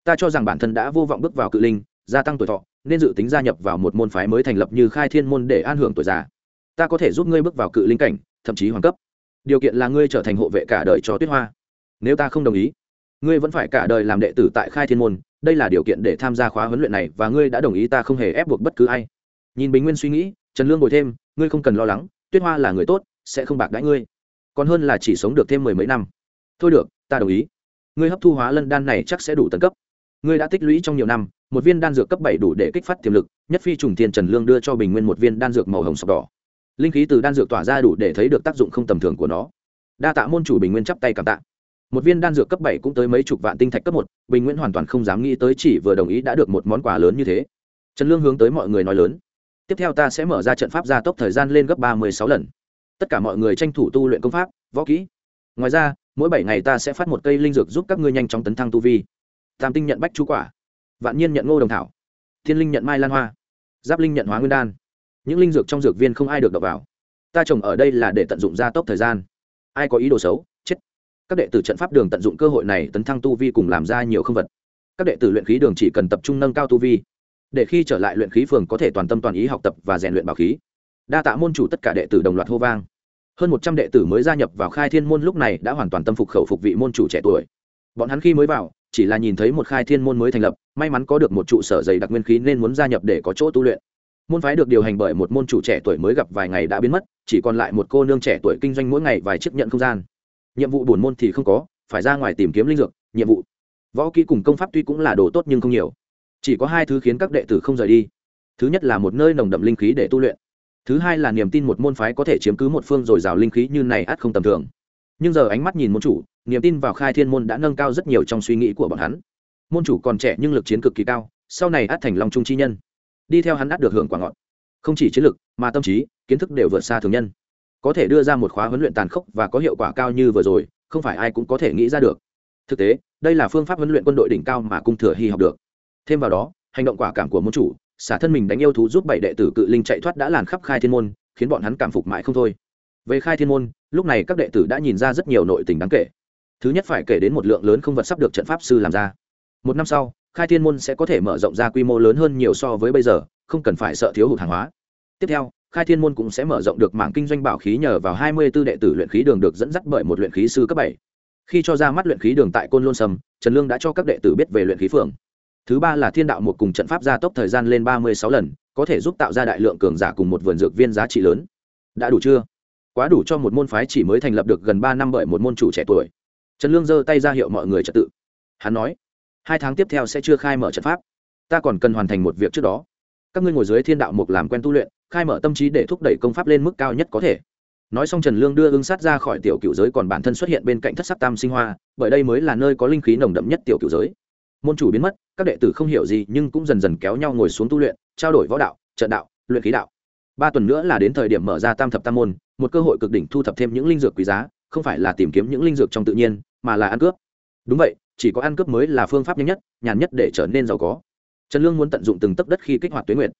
Ta cho rằng bản thân đã vô vọng bước vào cự linh, gia tăng tuổi thọ, nên dự tính gia nhập vào một môn phái mới thành lập như khai thiên môn để an hưởng tuổi già. Ta có thể giúp ngươi bước vào cự linh cảnh, thậm chí hoàng cấp điều kiện là ngươi trở thành hộ vệ cả đời cho tuyết hoa. Nếu ta không đồng ý, ngươi vẫn phải cả đời làm đệ tử tại khai thiên môn, đây là điều kiện để tham gia khóa huấn luyện này và ngươi đã đồng ý ta không hề ép buộc bất cứ ai. Nhìn bình nguyên suy nghĩ, trần lương ngồi thêm, ngươi không cần lo lắng, tuyết hoa là người tốt, sẽ không bạc đãi ngươi. Còn hơn là chỉ sống được thêm mười mấy năm. Thôi được, ta đồng ý. Ngươi hấp thu hóa lân đan này chắc sẽ đủ tấn cấp. Ngươi đã tích lũy trong nhiều năm, một viên đan dược cấp bảy đủ để kích phát tiềm lực, nhất phi trùng tiền trần lương đưa cho bình nguyên một viên đan dược màu hồng sọc đỏ linh khí từ đan dược tỏa ra đủ để thấy được tác dụng không tầm thường của nó. Đa tạ môn chủ bình nguyên chắp tay cảm tạ. Một viên đan dược cấp bảy cũng tới mấy chục vạn tinh thạch cấp một, bình nguyên hoàn toàn không dám nghĩ tới chỉ vừa đồng ý đã được một món quà lớn như thế. Trần lương hướng tới mọi người nói lớn, tiếp theo ta sẽ mở ra trận pháp gia tốc thời gian lên gấp ba mươi sáu lần. Tất cả mọi người tranh thủ tu luyện công pháp, võ kỹ. Ngoài ra, mỗi bảy ngày ta sẽ phát một cây linh dược giúp các ngươi nhanh chóng tấn thăng tu vi. Tam tinh nhận bách chú quả. Vạn nhiên nhận ngô đồng thảo. Thiên linh nhận mai lan hoa. Giáp linh nhận hóa nguyên đan những linh dược trong dược viên không ai được đọc vào. Ta trồng ở đây là để tận dụng gia tốc thời gian. Ai có ý đồ xấu, chết. Các đệ tử trận pháp đường tận dụng cơ hội này tấn thăng tu vi cùng làm ra nhiều không vật. Các đệ tử luyện khí đường chỉ cần tập trung nâng cao tu vi, để khi trở lại luyện khí phường có thể toàn tâm toàn ý học tập và rèn luyện bảo khí. Đa tạ môn chủ tất cả đệ tử đồng loạt hô vang. Hơn một trăm đệ tử mới gia nhập vào khai thiên môn lúc này đã hoàn toàn tâm phục khẩu phục vị môn chủ trẻ tuổi. Bọn hắn khi mới vào, chỉ là nhìn thấy một khai thiên môn mới thành lập, may mắn có được một trụ sở dày đặc nguyên khí nên muốn gia nhập để có chỗ tu luyện môn phái được điều hành bởi một môn chủ trẻ tuổi mới gặp vài ngày đã biến mất, chỉ còn lại một cô nương trẻ tuổi kinh doanh mỗi ngày vài chiếc nhận không gian. Nhiệm vụ buồn môn thì không có, phải ra ngoài tìm kiếm linh dược, nhiệm vụ. Võ kỹ cùng công pháp tuy cũng là đồ tốt nhưng không nhiều. Chỉ có hai thứ khiến các đệ tử không rời đi. Thứ nhất là một nơi nồng đậm linh khí để tu luyện. Thứ hai là niềm tin một môn phái có thể chiếm cứ một phương dồi dào linh khí như này ắt không tầm thường. Nhưng giờ ánh mắt nhìn môn chủ, niềm tin vào khai thiên môn đã nâng cao rất nhiều trong suy nghĩ của bọn hắn. Môn chủ còn trẻ nhưng lực chiến cực kỳ cao, sau này ắt thành long trung chi nhân đi theo hắn ắt được hưởng quả ngọt. Không chỉ chiến lực, mà tâm trí, kiến thức đều vượt xa thường nhân. Có thể đưa ra một khóa huấn luyện tàn khốc và có hiệu quả cao như vừa rồi, không phải ai cũng có thể nghĩ ra được. Thực tế, đây là phương pháp huấn luyện quân đội đỉnh cao mà cung thừa hy học được. Thêm vào đó, hành động quả cảm của môn chủ, xả thân mình đánh yêu thú giúp bảy đệ tử cự linh chạy thoát đã làn khắp khai thiên môn, khiến bọn hắn cảm phục mãi không thôi. Về khai thiên môn, lúc này các đệ tử đã nhìn ra rất nhiều nội tình đáng kể. Thứ nhất phải kể đến một lượng lớn không vật sắp được trận pháp sư làm ra. Một năm sau khai thiên môn sẽ có thể mở rộng ra quy mô lớn hơn nhiều so với bây giờ, không cần phải sợ thiếu hụt hàng hóa. Tiếp theo, khai thiên môn cũng sẽ mở rộng được mảng kinh doanh bảo khí nhờ vào hai mươi 24 đệ tử luyện khí đường được dẫn dắt bởi một luyện khí sư cấp bảy. Khi cho ra mắt luyện khí đường tại côn lôn sầm trần lương đã cho các đệ tử biết về luyện khí phường. Thứ ba là thiên đạo một cùng trận pháp gia tốc thời gian lên ba mươi sáu lần, có thể giúp tạo ra đại lượng cường giả cùng một vườn dược viên giá trị lớn. Đã đủ chưa? Quá đủ cho một môn phái chỉ mới thành lập được gần ba năm bởi một môn chủ trẻ tuổi. Trần lương giơ tay ra hiệu mọi người trật tự. Hắn nói hai tháng tiếp theo sẽ chưa khai mở trận pháp. Ta còn cần hoàn thành một việc trước đó. Các ngươi ngồi dưới thiên đạo mục làm quen tu luyện, khai mở tâm trí để thúc đẩy công pháp lên mức cao nhất có thể. Nói xong trần lương đưa ưng sát ra khỏi tiểu cựu giới còn bản thân xuất hiện bên cạnh thất sắc tam sinh hoa, bởi đây mới là nơi có linh khí nồng đậm nhất tiểu cựu giới. Môn chủ biến mất, các đệ tử không hiểu gì nhưng cũng dần dần kéo nhau ngồi xuống tu luyện, trao đổi võ đạo, trận đạo, luyện khí đạo. Ba tuần nữa là đến thời điểm mở ra tam thập tam môn, một cơ hội cực đỉnh thu thập thêm những linh dược quý giá, không phải là tìm kiếm những linh dược trong tự nhiên, mà là ăn cướp. Đúng vậy chỉ có ăn cướp mới là phương pháp nhanh nhất, nhàn nhất để trở nên giàu có. Trần lương muốn tận dụng từng tấc đất khi kích hoạt tuyến nguyện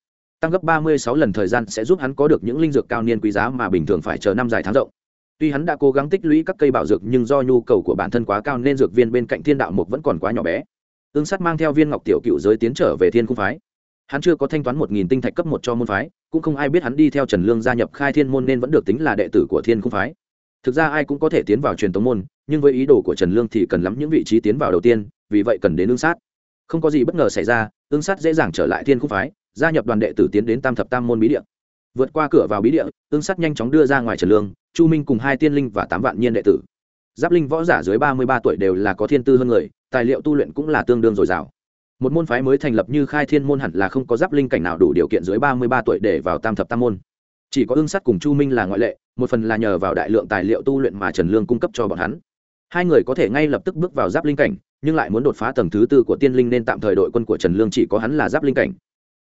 tăng gấp ba mươi sáu lần thời gian sẽ giúp hắn có được những linh dược cao niên quý giá mà bình thường phải chờ năm dài tháng rộng. Tuy hắn đã cố gắng tích lũy các cây bảo dược nhưng do nhu cầu của bản thân quá cao nên dược viên bên cạnh thiên đạo mục vẫn còn quá nhỏ bé. Ương sắt mang theo viên ngọc tiểu cựu giới tiến trở về thiên cung phái. Hắn chưa có thanh toán một nghìn tinh thạch cấp một cho môn phái, cũng không ai biết hắn đi theo trần lương gia nhập khai thiên môn nên vẫn được tính là đệ tử của thiên cung phái. Thực ra ai cũng có thể tiến vào truyền tống môn nhưng với ý đồ của trần lương thì cần lắm những vị trí tiến vào đầu tiên, vì vậy cần đến ương sát. Không có gì bất ngờ xảy ra, ương sát dễ dàng trở lại thiên khúc phái, gia nhập đoàn đệ tử tiến đến tam thập tam môn bí địa. Vượt qua cửa vào bí địa, ương sát nhanh chóng đưa ra ngoài trần lương, chu minh cùng hai tiên linh và tám vạn nhiên đệ tử. Giáp linh võ giả dưới ba mươi ba tuổi đều là có thiên tư hơn người, tài liệu tu luyện cũng là tương đương dồi dào. Một môn phái mới thành lập như khai thiên môn hẳn là không có giáp linh cảnh nào đủ điều kiện dưới ba mươi ba tuổi để vào tam thập tam môn. Chỉ có ương sắt cùng chu minh là ngoại lệ, một phần là nhờ vào đại lượng tài liệu tu luyện mà trần lương cung cấp cho bọn hắn hai người có thể ngay lập tức bước vào giáp linh cảnh, nhưng lại muốn đột phá tầng thứ tư của tiên linh nên tạm thời đội quân của trần lương chỉ có hắn là giáp linh cảnh.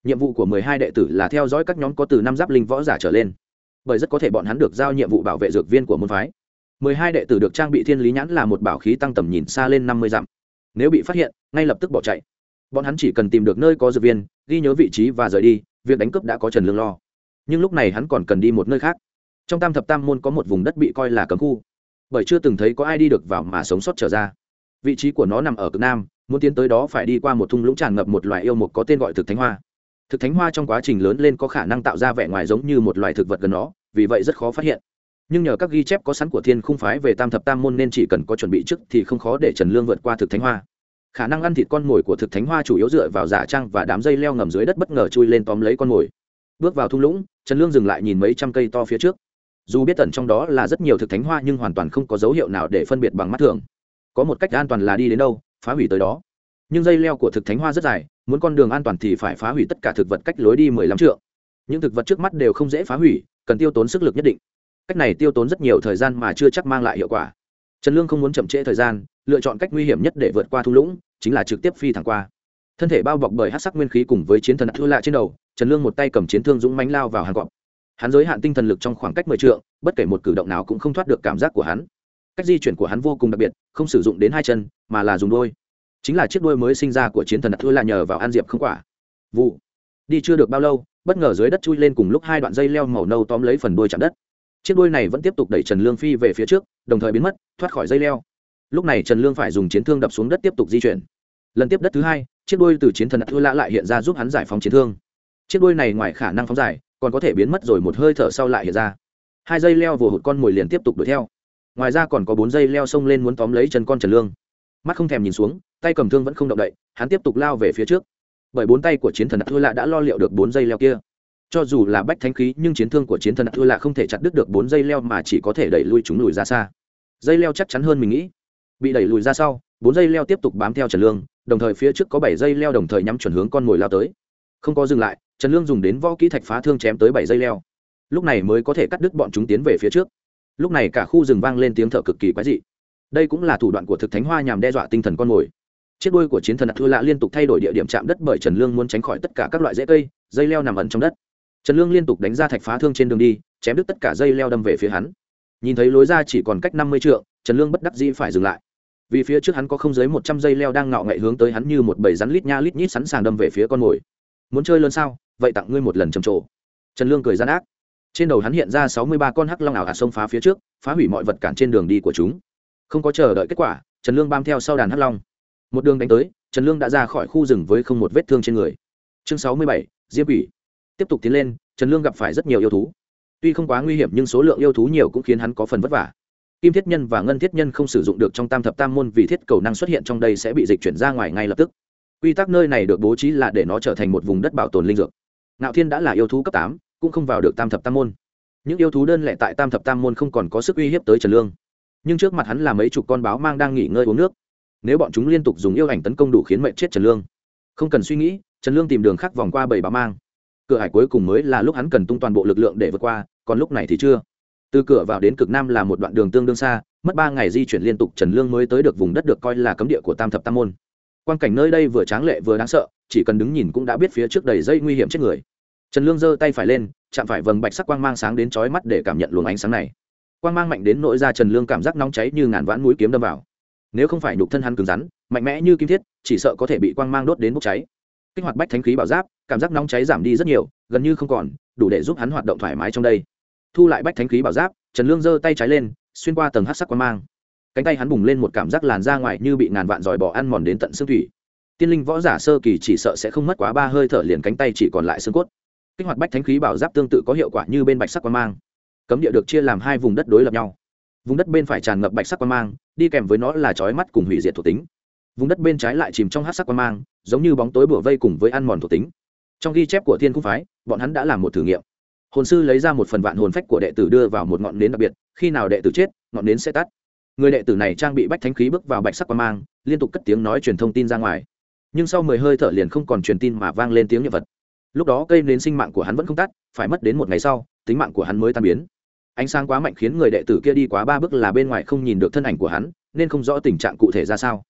Nhiệm vụ của mười hai đệ tử là theo dõi các nhóm có từ năm giáp linh võ giả trở lên. Bởi rất có thể bọn hắn được giao nhiệm vụ bảo vệ dược viên của môn phái. Mười hai đệ tử được trang bị thiên lý nhãn là một bảo khí tăng tầm nhìn xa lên năm mươi dặm. Nếu bị phát hiện, ngay lập tức bỏ chạy. Bọn hắn chỉ cần tìm được nơi có dược viên, ghi nhớ vị trí và rời đi, việc đánh cướp đã có trần lương lo. Nhưng lúc này hắn còn cần đi một nơi khác. Trong tam thập tam môn có một vùng đất bị coi là cấm khu bởi chưa từng thấy có ai đi được vào mà sống sót trở ra. Vị trí của nó nằm ở cực nam, muốn tiến tới đó phải đi qua một thung lũng tràn ngập một loài yêu mục có tên gọi thực thánh hoa. Thực thánh hoa trong quá trình lớn lên có khả năng tạo ra vẻ ngoài giống như một loài thực vật gần nó, vì vậy rất khó phát hiện. Nhưng nhờ các ghi chép có sẵn của thiên khung phái về tam thập tam môn nên chỉ cần có chuẩn bị trước thì không khó để trần lương vượt qua thực thánh hoa. Khả năng ăn thịt con mồi của thực thánh hoa chủ yếu dựa vào giả trang và đám dây leo ngầm dưới đất bất ngờ chui lên tóm lấy con mồi. Bước vào thung lũng, trần lương dừng lại nhìn mấy trăm cây to phía trước dù biết tận trong đó là rất nhiều thực thánh hoa nhưng hoàn toàn không có dấu hiệu nào để phân biệt bằng mắt thường. Có một cách an toàn là đi đến đâu, phá hủy tới đó. Nhưng dây leo của thực thánh hoa rất dài, muốn con đường an toàn thì phải phá hủy tất cả thực vật cách lối đi mười lăm trượng. Những thực vật trước mắt đều không dễ phá hủy, cần tiêu tốn sức lực nhất định. Cách này tiêu tốn rất nhiều thời gian mà chưa chắc mang lại hiệu quả. Trần lương không muốn chậm trễ thời gian, lựa chọn cách nguy hiểm nhất để vượt qua thung lũng, chính là trực tiếp phi thẳng qua. Thân thể bao bọc bởi hát sắc nguyên khí cùng với chiến thần thua lạ trên đầu, trần lương một tay cầm chiến thương dũng mánh lao vào hàng cọp hắn giới hạn tinh thần lực trong khoảng cách mười trượng, bất kể một cử động nào cũng không thoát được cảm giác của hắn. Cách di chuyển của hắn vô cùng đặc biệt, không sử dụng đến hai chân, mà là dùng đôi. Chính là chiếc đuôi mới sinh ra của chiến thần thua là nhờ vào an diệp không quả. Vụ. Đi chưa được bao lâu, bất ngờ dưới đất chui lên cùng lúc hai đoạn dây leo màu nâu tóm lấy phần đuôi chạm đất. Chiếc đuôi này vẫn tiếp tục đẩy trần lương phi về phía trước, đồng thời biến mất, thoát khỏi dây leo. Lúc này trần lương phải dùng chiến thương đập xuống đất tiếp tục di chuyển. Lần tiếp đất thứ hai, chiếc đuôi từ chiến thần thua lạ lại hiện ra giúp hắn giải phóng chiến thương. Chiếc đuôi này ngoài khả năng phóng giải còn có thể biến mất rồi một hơi thở sau lại hiện ra. Hai dây leo vừa hụt con mồi liền tiếp tục đuổi theo. Ngoài ra còn có bốn dây leo xông lên muốn tóm lấy chân con trần lương. Mắt không thèm nhìn xuống, tay cầm thương vẫn không động đậy, hắn tiếp tục lao về phía trước. Bởi bốn tay của chiến thần thua lạ đã lo liệu được bốn dây leo kia. Cho dù là bách thánh khí, nhưng chiến thương của chiến thần thua lạ không thể chặt đứt được bốn dây leo mà chỉ có thể đẩy lui chúng lùi ra xa. Dây leo chắc chắn hơn mình nghĩ. Bị đẩy lùi ra sau, bốn dây leo tiếp tục bám theo trần lương, đồng thời phía trước có bảy dây leo đồng thời nhắm chuẩn hướng con mồi lao tới. Không có dừng lại trần lương dùng đến võ kỹ thạch phá thương chém tới bảy dây leo. Lúc này mới có thể cắt đứt bọn chúng tiến về phía trước. Lúc này cả khu rừng vang lên tiếng thở cực kỳ quái dị. Đây cũng là thủ đoạn của thực thánh hoa nhằm đe dọa tinh thần con mồi. Chiếc đuôi của chiến thần thua lạ liên tục thay đổi địa điểm chạm đất bởi trần lương muốn tránh khỏi tất cả các loại rễ cây, dây leo nằm ẩn trong đất. Trần lương liên tục đánh ra thạch phá thương trên đường đi, chém đứt tất cả dây leo đâm về phía hắn. Nhìn thấy lối ra chỉ còn cách năm mươi trượng, trần lương bất đắc dĩ phải dừng lại. Vì phía trước hắn có không dưới một trăm dây leo đang ngạo nghệ hướng tới hắn như một bầy rắn lít nha lít nhít sẵn sàng đâm về phía con mồi. Muốn chơi lớn sao? Vậy tặng ngươi một lần trầm trồ. Trần lương cười gian ác. Trên đầu hắn hiện ra sáu mươi ba con hắc long ảo hạt sông phá phía trước, phá hủy mọi vật cản trên đường đi của chúng. Không có chờ đợi kết quả, trần lương bám theo sau đàn hắc long. Một đường đánh tới, trần lương đã ra khỏi khu rừng với không một vết thương trên người. Chương sáu mươi bảy, diêm ủy tiếp tục tiến lên, trần lương gặp phải rất nhiều yêu thú. Tuy không quá nguy hiểm nhưng số lượng yêu thú nhiều cũng khiến hắn có phần vất vả. Kim thiết nhân và ngân thiết nhân không sử dụng được trong tam thập tam môn vì thiết cầu năng xuất hiện trong đây sẽ bị dịch chuyển ra ngoài ngay lập tức. Quy tắc nơi này được bố trí là để nó trở thành một vùng đất bảo tồn linh dược ngạo thiên đã là yêu thú cấp tám, cũng không vào được tam thập tam môn. Những yêu thú đơn lẻ tại tam thập tam môn không còn có sức uy hiếp tới trần lương. Nhưng trước mặt hắn là mấy chục con báo mang đang nghỉ ngơi uống nước. Nếu bọn chúng liên tục dùng yêu ảnh tấn công đủ khiến mệnh chết trần lương. Không cần suy nghĩ, trần lương tìm đường khác vòng qua bảy báo mang. Cửa hải cuối cùng mới là lúc hắn cần tung toàn bộ lực lượng để vượt qua, còn lúc này thì chưa. Từ cửa vào đến cực nam là một đoạn đường tương đương xa, mất ba ngày di chuyển liên tục trần lương mới tới được vùng đất được coi là cấm địa của tam thập tam môn quan cảnh nơi đây vừa tráng lệ vừa đáng sợ, chỉ cần đứng nhìn cũng đã biết phía trước đầy dây nguy hiểm chết người. Trần lương giơ tay phải lên, chạm phải vầng bạch sắc quang mang sáng đến chói mắt để cảm nhận luồng ánh sáng này. Quang mang mạnh đến nỗi ra trần lương cảm giác nóng cháy như ngàn vãn mũi kiếm đâm vào. Nếu không phải nhục thân hắn cứng rắn, mạnh mẽ như kim thiết, chỉ sợ có thể bị quang mang đốt đến bốc cháy. Kích hoạt bách thánh khí bảo giáp, cảm giác nóng cháy giảm đi rất nhiều, gần như không còn, đủ để giúp hắn hoạt động thoải mái trong đây. Thu lại bách thánh khí bảo giáp, trần lương giơ tay trái lên, xuyên qua tầng hát sắc quang mang cánh tay hắn bùng lên một cảm giác làn ra ngoài như bị ngàn vạn giỏi bỏ ăn mòn đến tận xương thủy. Tiên linh võ giả sơ kỳ chỉ sợ sẽ không mất quá ba hơi thở liền cánh tay chỉ còn lại xương cốt. Kích hoạt bách thánh khí bảo giáp tương tự có hiệu quả như bên bạch sắc quang mang. Cấm địa được chia làm hai vùng đất đối lập nhau. Vùng đất bên phải tràn ngập bạch sắc quang mang, đi kèm với nó là chói mắt cùng hủy diệt thuộc tính. Vùng đất bên trái lại chìm trong hát sắc quang mang, giống như bóng tối bửa vây cùng với ăn mòn thuộc tính. Trong ghi chép của thiên cung phái, bọn hắn đã làm một thử nghiệm. Hồn sư lấy ra một phần vạn hồn phách của đệ tử đưa vào một ngọn nến đặc biệt, khi nào đệ tử chết, ngọn nến sẽ tắt người đệ tử này trang bị bách thánh khí bước vào bạch sắc quang mang, liên tục cất tiếng nói truyền thông tin ra ngoài. Nhưng sau mười hơi thở liền không còn truyền tin mà vang lên tiếng nhật vật lúc đó cây nến sinh mạng của hắn vẫn không tắt, phải mất đến một ngày sau, tính mạng của hắn mới tan biến. Ánh sáng quá mạnh khiến người đệ tử kia đi quá ba bước là bên ngoài không nhìn được thân ảnh của hắn, nên không rõ tình trạng cụ thể ra sao.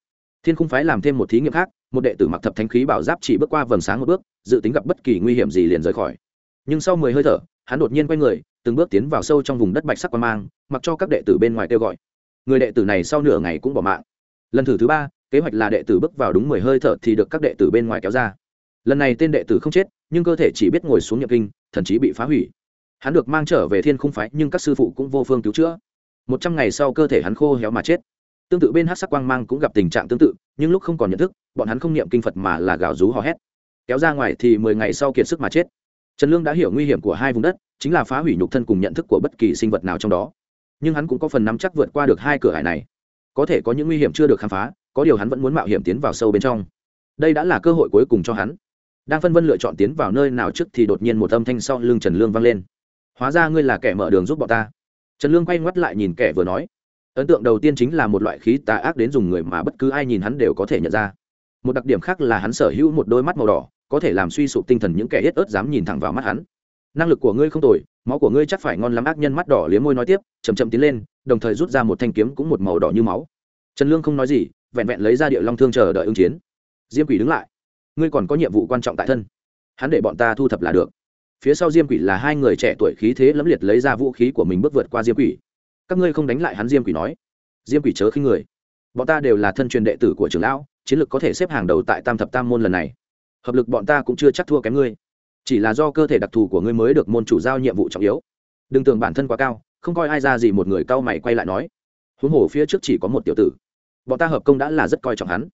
Thiên khung phái làm thêm một thí nghiệm khác, một đệ tử mặc thập thánh khí bảo giáp chỉ bước qua vầng sáng một bước, dự tính gặp bất kỳ nguy hiểm gì liền rời khỏi. Nhưng sau mười hơi thở, hắn đột nhiên quay người, từng bước tiến vào sâu trong vùng đất bạch sắc quan mang, mặc cho các đệ tử bên ngoài kêu gọi người đệ tử này sau nửa ngày cũng bỏ mạng. Lần thử thứ ba, kế hoạch là đệ tử bước vào đúng mười hơi thở thì được các đệ tử bên ngoài kéo ra. Lần này tên đệ tử không chết, nhưng cơ thể chỉ biết ngồi xuống nhập kinh thậm chí bị phá hủy. Hắn được mang trở về thiên không phái, nhưng các sư phụ cũng vô phương cứu chữa. Một trăm ngày sau cơ thể hắn khô héo mà chết. Tương tự bên hát sắc quang mang cũng gặp tình trạng tương tự, nhưng lúc không còn nhận thức, bọn hắn không niệm kinh phật mà là gào rú hò hét. Kéo ra ngoài thì mười ngày sau kiệt sức mà chết. Trần lương đã hiểu nguy hiểm của hai vùng đất, chính là phá hủy nhục thân cùng nhận thức của bất kỳ sinh vật nào trong đó nhưng hắn cũng có phần nắm chắc vượt qua được hai cửa hải này. Có thể có những nguy hiểm chưa được khám phá, có điều hắn vẫn muốn mạo hiểm tiến vào sâu bên trong. Đây đã là cơ hội cuối cùng cho hắn. Đang phân vân lựa chọn tiến vào nơi nào trước thì đột nhiên một âm thanh sau lưng trần lương vang lên. Hóa ra ngươi là kẻ mở đường giúp bọn ta. Trần lương quay ngoắt lại nhìn kẻ vừa nói. Ấn tượng đầu tiên chính là một loại khí tà ác đến dùng người mà bất cứ ai nhìn hắn đều có thể nhận ra. Một đặc điểm khác là hắn sở hữu một đôi mắt màu đỏ, có thể làm suy sụp tinh thần những kẻ hết ớt dám nhìn thẳng vào mắt hắn năng lực của ngươi không tồi, máu của ngươi chắc phải ngon lắm. Ác nhân mắt đỏ liếm môi nói tiếp chầm chậm tiến lên, đồng thời rút ra một thanh kiếm cũng một màu đỏ như máu. Trần lương không nói gì, vẹn vẹn lấy ra địa long thương chờ đợi ứng chiến. Diêm quỷ đứng lại. Ngươi còn có nhiệm vụ quan trọng tại thân. Hắn để bọn ta thu thập là được. Phía sau diêm quỷ là hai người trẻ tuổi khí thế lẫm liệt lấy ra vũ khí của mình bước vượt qua diêm quỷ. Các ngươi không đánh lại hắn, diêm quỷ nói. Diêm quỷ chớ khi người. Bọn ta đều là thân truyền đệ tử của trưởng lão, chiến lược có thể xếp hàng đầu tại tam thập tam môn lần này. Hợp lực bọn ta cũng chưa chắc thua kém ngươi chỉ là do cơ thể đặc thù của ngươi mới được môn chủ giao nhiệm vụ trọng yếu. Đừng tưởng bản thân quá cao, không coi ai ra gì một người cao mày quay lại nói. Huống hồ phía trước chỉ có một tiểu tử. Bọn ta hợp công đã là rất coi trọng hắn.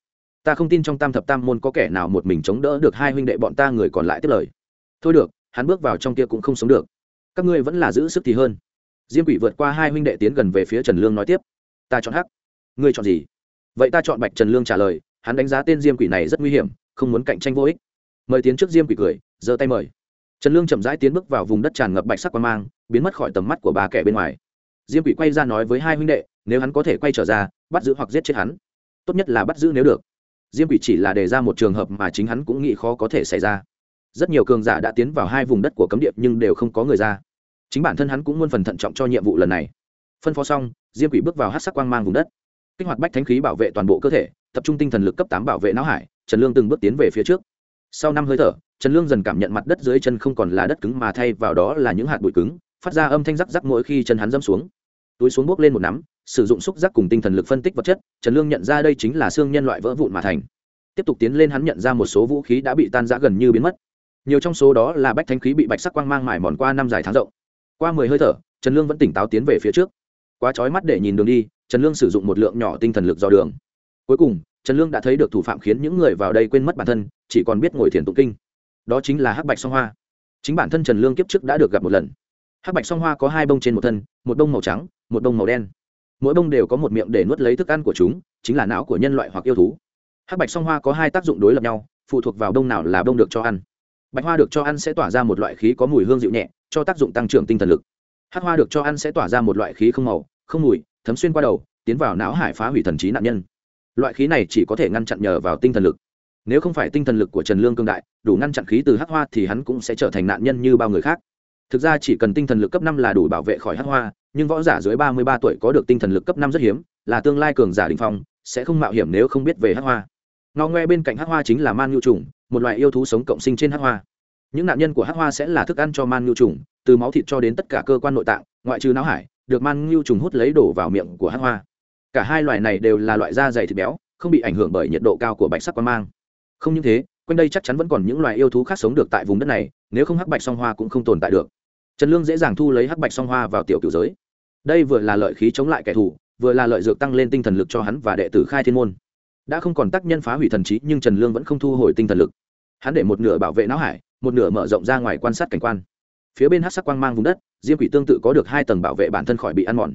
Ta không tin trong tam thập tam môn có kẻ nào một mình chống đỡ được hai huynh đệ bọn ta người còn lại tiếp lời. Thôi được, hắn bước vào trong kia cũng không sống được. Các ngươi vẫn là giữ sức thì hơn. Diêm quỷ vượt qua hai huynh đệ tiến gần về phía trần lương nói tiếp. Ta chọn hắc. Ngươi chọn gì? Vậy ta chọn bạch trần lương trả lời, hắn đánh giá tên diêm quỷ này rất nguy hiểm, không muốn cạnh tranh vô ích mời tiến trước diêm quỷ cười, giơ tay mời. Trần lương chậm rãi tiến bước vào vùng đất tràn ngập bạch sắc quang mang, biến mất khỏi tầm mắt của ba kẻ bên ngoài. Diêm quỷ quay ra nói với hai huynh đệ, nếu hắn có thể quay trở ra, bắt giữ hoặc giết chết hắn, tốt nhất là bắt giữ nếu được. Diêm quỷ chỉ là đề ra một trường hợp mà chính hắn cũng nghĩ khó có thể xảy ra. Rất nhiều cường giả đã tiến vào hai vùng đất của cấm địa nhưng đều không có người ra. Chính bản thân hắn cũng muôn phần thận trọng cho nhiệm vụ lần này. Phân phó xong, diêm quỷ bước vào hát sắc quang mang vùng đất. Kích hoạt bách thánh khí bảo vệ toàn bộ cơ thể, tập trung tinh thần lực cấp tám bảo vệ não hải, trần lương từng bước tiến về phía trước sau năm hơi thở, trần lương dần cảm nhận mặt đất dưới chân không còn là đất cứng mà thay vào đó là những hạt bụi cứng, phát ra âm thanh rắc rắc mỗi khi chân hắn dâm xuống. Túi xuống bước lên một nắm, sử dụng xúc giác cùng tinh thần lực phân tích vật chất, trần lương nhận ra đây chính là xương nhân loại vỡ vụn mà thành. Tiếp tục tiến lên hắn nhận ra một số vũ khí đã bị tan rã gần như biến mất. Nhiều trong số đó là bách thanh khí bị bạch sắc quang mang mải mòn qua năm dài tháng rộng. Qua mười hơi thở, trần lương vẫn tỉnh táo tiến về phía trước. Quá trói mắt để nhìn đường đi, trần lương sử dụng một lượng nhỏ tinh thần lực dò đường. Cuối cùng trần lương đã thấy được thủ phạm khiến những người vào đây quên mất bản thân, chỉ còn biết ngồi thiền tụng kinh. Đó chính là hắc bạch song hoa. Chính bản thân trần lương kiếp trước đã được gặp một lần. Hắc bạch song hoa có hai bông trên một thân, một bông màu trắng, một bông màu đen. Mỗi bông đều có một miệng để nuốt lấy thức ăn của chúng, chính là não của nhân loại hoặc yêu thú. Hắc bạch song hoa có hai tác dụng đối lập nhau, phụ thuộc vào đông nào là bông được cho ăn. Bạch hoa được cho ăn sẽ tỏa ra một loại khí có mùi hương dịu nhẹ, cho tác dụng tăng trưởng tinh thần lực. Hắc hoa được cho ăn sẽ tỏa ra một loại khí không màu, không mùi, thấm xuyên qua đầu, tiến vào não hải phá hủy thần trí nạn nhân loại khí này chỉ có thể ngăn chặn nhờ vào tinh thần lực. Nếu không phải tinh thần lực của trần lương cương đại, đủ ngăn chặn khí từ hắc hoa thì hắn cũng sẽ trở thành nạn nhân như bao người khác. Thực ra chỉ cần tinh thần lực cấp năm là đủ bảo vệ khỏi hắc hoa, nhưng võ giả dưới ba mươi ba tuổi có được tinh thần lực cấp năm rất hiếm, là tương lai cường giả đình phong, sẽ không mạo hiểm nếu không biết về hắc hoa. Ngao ngoe bên cạnh hắc hoa chính là man nhu trùng, một loại yêu thú sống cộng sinh trên hắc hoa. Những nạn nhân của hắc hoa sẽ là thức ăn cho man nhu trùng, từ máu thịt cho đến tất cả cơ quan nội tạng, ngoại trừ não hải, được man nhu trùng hút lấy đổ vào miệng của hắc hoa cả hai loài này đều là loại da dày thịt béo, không bị ảnh hưởng bởi nhiệt độ cao của bạch sắc quang mang. Không những thế, quanh đây chắc chắn vẫn còn những loài yêu thú khác sống được tại vùng đất này, nếu không hắc bạch song hoa cũng không tồn tại được. Trần lương dễ dàng thu lấy hắc bạch song hoa vào tiểu cựu giới. Đây vừa là lợi khí chống lại kẻ thù, vừa là lợi dược tăng lên tinh thần lực cho hắn và đệ tử khai thiên môn. Đã không còn tác nhân phá hủy thần trí, nhưng trần lương vẫn không thu hồi tinh thần lực. Hắn để một nửa bảo vệ não hải, một nửa mở rộng ra ngoài quan sát cảnh quan. Phía bên hát sắc quang mang vùng đất, diêm quỷ tương tự có được hai tầng bảo vệ bản thân khỏi bị ăn mòn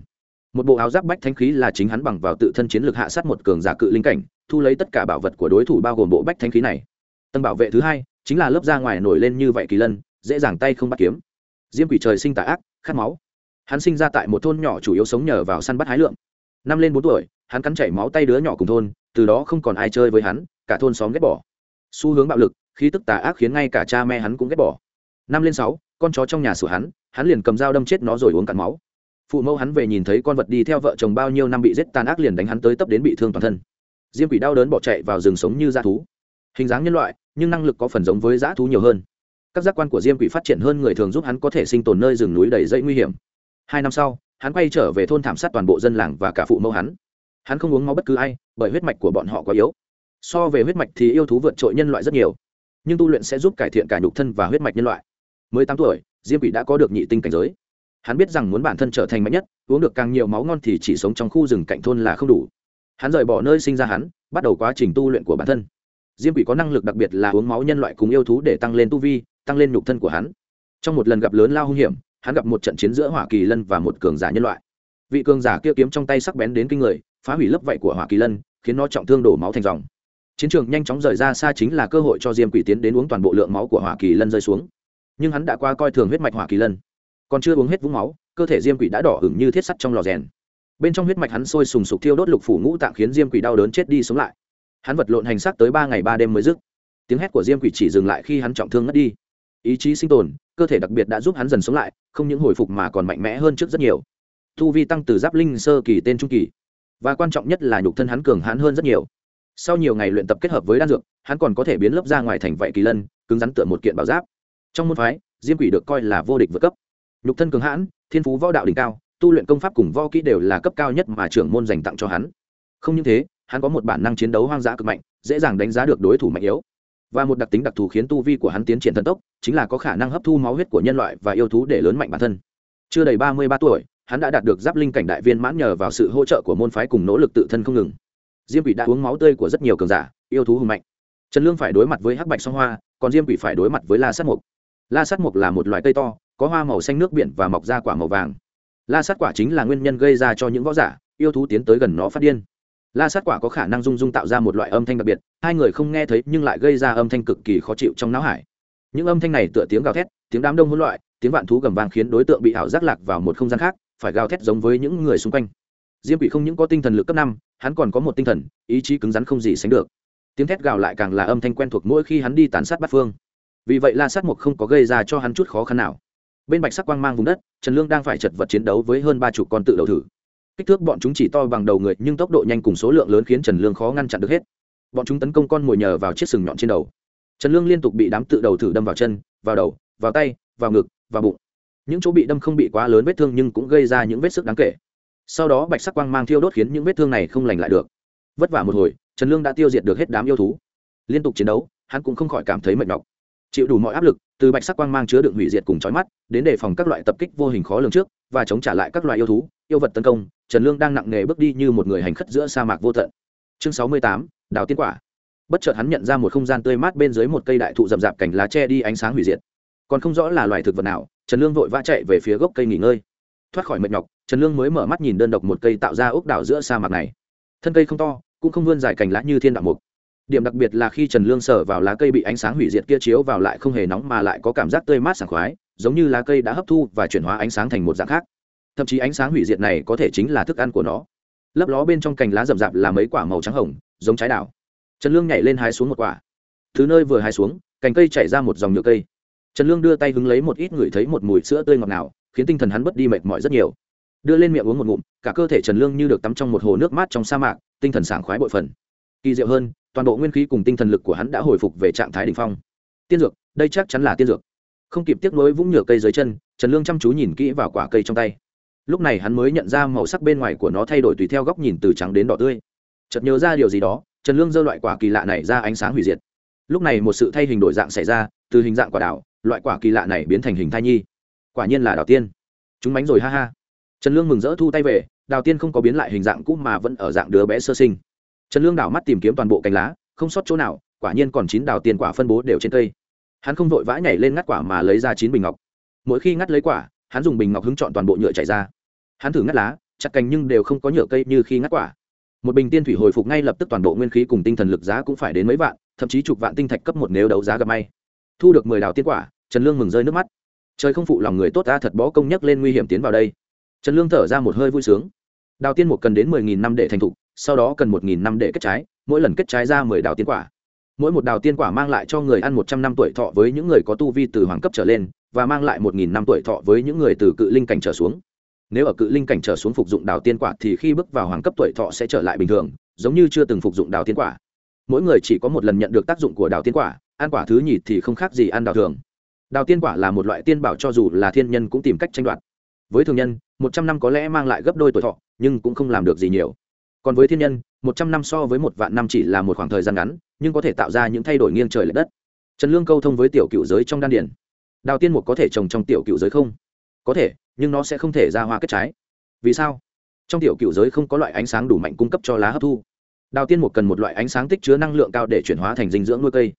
một bộ áo giáp bách thanh khí là chính hắn bằng vào tự thân chiến lược hạ sát một cường giả cự linh cảnh, thu lấy tất cả bảo vật của đối thủ bao gồm bộ bách thanh khí này. Tầng bảo vệ thứ hai, chính là lớp da ngoài nổi lên như vậy kỳ lân, dễ dàng tay không bắt kiếm. Diêm quỷ trời sinh tà ác, khát máu. Hắn sinh ra tại một thôn nhỏ chủ yếu sống nhờ vào săn bắt hái lượm. năm lên bốn tuổi, hắn cắn chảy máu tay đứa nhỏ cùng thôn, từ đó không còn ai chơi với hắn, cả thôn xóm ghét bỏ. Xu hướng bạo lực, khí tức tà ác khiến ngay cả cha mẹ hắn cũng ghét bỏ. Năm lên sáu, con chó trong nhà sửa hắn hắn liền cầm dao đâm chết nó rồi uống cạn máu phụ mẫu hắn về nhìn thấy con vật đi theo vợ chồng bao nhiêu năm bị giết tàn ác liền đánh hắn tới tấp đến bị thương toàn thân. Diêm quỷ đau đớn bỏ chạy vào rừng sống như dã thú. Hình dáng nhân loại, nhưng năng lực có phần giống với dã thú nhiều hơn. Các giác quan của diêm quỷ phát triển hơn người thường giúp hắn có thể sinh tồn nơi rừng núi đầy dây nguy hiểm. Hai năm sau, hắn quay trở về thôn thảm sát toàn bộ dân làng và cả phụ mẫu hắn. Hắn không uống máu bất cứ ai, bởi huyết mạch của bọn họ quá yếu. So về huyết mạch thì yêu thú vượt trội nhân loại rất nhiều. Nhưng tu luyện sẽ giúp cải thiện cả nhục thân và huyết mạch nhân loại. Mới tám tuổi, diêm quỷ đã có được nhị tinh cảnh giới hắn biết rằng muốn bản thân trở thành mạnh nhất, uống được càng nhiều máu ngon thì chỉ sống trong khu rừng cạnh thôn là không đủ. Hắn rời bỏ nơi sinh ra hắn, bắt đầu quá trình tu luyện của bản thân. Diêm quỷ có năng lực đặc biệt là uống máu nhân loại cùng yêu thú để tăng lên tu vi, tăng lên nhục thân của hắn. Trong một lần gặp lớn lao hung hiểm, hắn gặp một trận chiến giữa hỏa kỳ lân và một cường giả nhân loại. Vị cường giả kia kiếm trong tay sắc bén đến kinh người, phá hủy lớp vạy của hỏa kỳ lân, khiến nó trọng thương đổ máu thành dòng. Chiến trường nhanh chóng rời ra xa chính là cơ hội cho diêm quỷ tiến đến uống toàn bộ lượng máu của hỏa kỳ lân rơi xuống. Nhưng hắn đã qua coi thường huyết mạch hỏa kỳ lân còn chưa uống hết vũng máu, cơ thể diêm quỷ đã đỏ hửng như thiết sắt trong lò rèn. Bên trong huyết mạch hắn sôi sùng sục thiêu đốt lục phủ ngũ tạng khiến diêm quỷ đau đớn chết đi sống lại. Hắn vật lộn hành xác tới ba ngày ba đêm mới dứt. Tiếng hét của diêm quỷ chỉ dừng lại khi hắn trọng thương ngất đi. Ý chí sinh tồn, cơ thể đặc biệt đã giúp hắn dần sống lại, không những hồi phục mà còn mạnh mẽ hơn trước rất nhiều. Thu vi tăng từ giáp linh sơ kỳ tên trung kỳ. Và quan trọng nhất là nhục thân hắn cường hãn hơn rất nhiều. Sau nhiều ngày luyện tập kết hợp với đan dược, hắn còn có thể biến lớp ra ngoài thành vậy kỳ lân, cứng rắn tựa một kiện bảo giáp. Trong môn phái, diêm quỷ được coi là vô địch vượt cấp nhục thân cường hãn, thiên phú võ đạo đỉnh cao, tu luyện công pháp cùng võ kỹ đều là cấp cao nhất mà trưởng môn dành tặng cho hắn. Không những thế, hắn có một bản năng chiến đấu hoang dã cực mạnh, dễ dàng đánh giá được đối thủ mạnh yếu. Và một đặc tính đặc thù khiến tu vi của hắn tiến triển thần tốc, chính là có khả năng hấp thu máu huyết của nhân loại và yêu thú để lớn mạnh bản thân. Chưa đầy ba mươi ba tuổi, hắn đã đạt được giáp linh cảnh đại viên mãn nhờ vào sự hỗ trợ của môn phái cùng nỗ lực tự thân không ngừng. Diêm quỷ đã uống máu tươi của rất nhiều cường giả, yêu thú hùng mạnh. Trần lương phải đối mặt với hắc bạch song hoa, còn diêm quỷ phải đối mặt với la sát mục la sát mục là một loài cây to có hoa màu xanh nước biển và mọc ra quả màu vàng. La sát quả chính là nguyên nhân gây ra cho những võ giả, yêu thú tiến tới gần nó phát điên. La sát quả có khả năng dung dung tạo ra một loại âm thanh đặc biệt, hai người không nghe thấy nhưng lại gây ra âm thanh cực kỳ khó chịu trong não hải. Những âm thanh này tựa tiếng gào thét, tiếng đám đông hỗn loạn, tiếng vạn thú gầm vang khiến đối tượng bị ảo giác lạc vào một không gian khác, phải gào thét giống với những người xung quanh. Diêm quỷ không những có tinh thần lực cấp năm, hắn còn có một tinh thần, ý chí cứng rắn không gì sánh được. Tiếng thét gào lại càng là âm thanh quen thuộc mỗi khi hắn đi tàn sát bắt phương. Vì vậy la sát mục không có gây ra cho hắn chút khó khăn nào bên bạch sắc quang mang vùng đất, trần lương đang phải chật vật chiến đấu với hơn ba chục con tự đầu thử. Kích thước bọn chúng chỉ to bằng đầu người, nhưng tốc độ nhanh cùng số lượng lớn khiến trần lương khó ngăn chặn được hết. Bọn chúng tấn công con mồi nhờ vào chiếc sừng nhọn trên đầu. Trần lương liên tục bị đám tự đầu thử đâm vào chân, vào đầu, vào tay, vào ngực, vào bụng. Những chỗ bị đâm không bị quá lớn vết thương nhưng cũng gây ra những vết sức đáng kể. Sau đó bạch sắc quang mang thiêu đốt khiến những vết thương này không lành lại được. Vất vả một hồi, trần lương đã tiêu diệt được hết đám yêu thú. Liên tục chiến đấu, hắn cũng không khỏi cảm thấy mệt mỏi chịu đủ mọi áp lực, từ bạch sắc quang mang chứa đựng hủy diệt cùng chói mắt, đến đề phòng các loại tập kích vô hình khó lường trước, và chống trả lại các loại yêu thú, yêu vật tấn công, trần lương đang nặng nề bước đi như một người hành khất giữa sa mạc vô tận. Chương sáu mươi tám, đào tiên quả. Bất chợt hắn nhận ra một không gian tươi mát bên dưới một cây đại thụ rậm rạp cành lá che đi ánh sáng hủy diệt. Còn không rõ là loài thực vật nào, trần lương vội vã chạy về phía gốc cây nghỉ ngơi. Thoát khỏi mệt nhọc, trần lương mới mở mắt nhìn đơn độc một cây tạo ra ốc đảo giữa sa mạc này. Thân cây không to, cũng không vươn dài cành lá như thiên đạo mục điểm đặc biệt là khi trần lương sở vào lá cây bị ánh sáng hủy diệt kia chiếu vào lại không hề nóng mà lại có cảm giác tươi mát sảng khoái, giống như lá cây đã hấp thu và chuyển hóa ánh sáng thành một dạng khác. Thậm chí ánh sáng hủy diệt này có thể chính là thức ăn của nó. Lấp ló bên trong cành lá rậm rạp là mấy quả màu trắng hồng, giống trái đảo trần lương nhảy lên hái xuống một quả. Thứ nơi vừa hái xuống, cành cây chảy ra một dòng nhựa cây. Trần lương đưa tay hứng lấy một ít ngửi thấy một mùi sữa tươi ngọt ngào, khiến tinh thần hắn bớt đi mệt mỏi rất nhiều. Đưa lên miệng uống một ngụm, cả cơ thể trần lương như được tắm trong một hồ nước mát trong sa mạc, tinh thần sảng khoái bội phần kỳ diệu hơn, toàn bộ nguyên khí cùng tinh thần lực của hắn đã hồi phục về trạng thái đ ỉ n h phong. Tiên dược, đây chắc chắn là tiên dược. Không kịp tiếp nối vũng nhựa cây dưới chân, trần lương chăm chú nhìn kỹ vào quả cây trong tay. Lúc này hắn mới nhận ra màu sắc bên ngoài của nó thay đổi tùy theo góc nhìn từ trắng đến đỏ tươi. Chợt nhớ ra điều gì đó, trần lương giơ loại quả kỳ lạ này ra ánh sáng hủy diệt. Lúc này một sự thay hình đổi dạng xảy ra, từ hình dạng quả đảo, loại quả kỳ lạ này biến thành hình thai nhi. Quả nhiên là đào tiên. Chúng bánh rồi ha ha. Trần lương mừng rỡ thu tay về, đào tiên không có biến lại hình dạng cũ mà vẫn ở dạng đứa bé sơ sinh trần lương đảo mắt tìm kiếm toàn bộ cành lá, không sót chỗ nào, quả nhiên còn chín đào tiên quả phân bố đều trên cây. Hắn không vội vã nhảy lên ngắt quả mà lấy ra chín bình ngọc. Mỗi khi ngắt lấy quả, hắn dùng bình ngọc hứng chọn toàn bộ nhựa chảy ra. Hắn thử ngắt lá, chặt cành nhưng đều không có nhựa cây như khi ngắt quả. Một bình tiên thủy hồi phục ngay lập tức toàn bộ nguyên khí cùng tinh thần lực giá cũng phải đến mấy vạn, thậm chí chục vạn tinh thạch cấp một nếu đấu giá gặp may. Thu được mười đào tiên quả, trần lương mừng rơi nước mắt. Trời không phụ lòng người tốt, ta thật bó công nhắc lên nguy hiểm tiến vào đây. Trần lương thở ra một hơi vui sướng. Đào tiên một cần đến mười nghìn năm để thành thục sau đó cần một nghìn năm để kết trái, mỗi lần kết trái ra mười đào tiên quả. Mỗi một đào tiên quả mang lại cho người ăn một trăm năm tuổi thọ với những người có tu vi từ hoàng cấp trở lên, và mang lại một nghìn năm tuổi thọ với những người từ cự linh cảnh trở xuống. Nếu ở cự linh cảnh trở xuống phục dụng đào tiên quả thì khi bước vào hoàng cấp tuổi thọ sẽ trở lại bình thường, giống như chưa từng phục dụng đào tiên quả. Mỗi người chỉ có một lần nhận được tác dụng của đào tiên quả, ăn quả thứ nhì thì không khác gì ăn đào thường. Đào tiên quả là một loại tiên bảo cho dù là thiên nhân cũng tìm cách tranh đoạt. Với thường nhân, một trăm năm có lẽ mang lại gấp đôi tuổi thọ, nhưng cũng không làm được gì nhiều còn với thiên nhân, một trăm năm so với một vạn năm chỉ là một khoảng thời gian ngắn, nhưng có thể tạo ra những thay đổi nghiêng trời l ệ đất. Trần lương câu thông với tiểu cựu giới trong đan điển đào tiên mục có thể trồng trong tiểu cựu giới không? Có thể, nhưng nó sẽ không thể ra hoa kết trái. Vì sao? Trong tiểu cựu giới không có loại ánh sáng đủ mạnh cung cấp cho lá hấp thu. Đào tiên mục cần một loại ánh sáng tích chứa năng lượng cao để chuyển hóa thành dinh dưỡng nuôi cây.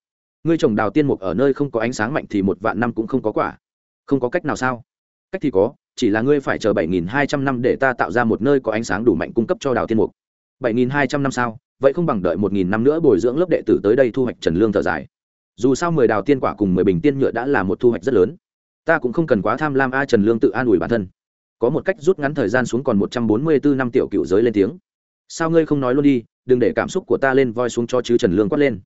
Ngươi trồng đào tiên mục ở nơi không có ánh sáng mạnh thì một vạn năm cũng không có quả. Không có cách nào sao? Cách thì có, chỉ là ngươi phải chờ bảy nghìn hai trăm năm để ta tạo ra một nơi có ánh sáng đủ mạnh cung cấp cho đào tiên mục bảy nghìn hai trăm năm sao, vậy không bằng đợi một nghìn năm nữa bồi dưỡng lớp đệ tử tới đây thu hoạch trần lương thở dài. Dù sao mười đào tiên quả cùng mười bình tiên nhựa đã là một thu hoạch rất lớn. Ta cũng không cần quá tham lam a trần lương tự an ủi bản thân. Có một cách rút ngắn thời gian xuống còn một trăm bốn mươi bốn năm tiểu cựu giới lên tiếng. Sao ngươi không nói luôn đi, đừng để cảm xúc của ta lên voi xuống cho chứ trần lương quát lên.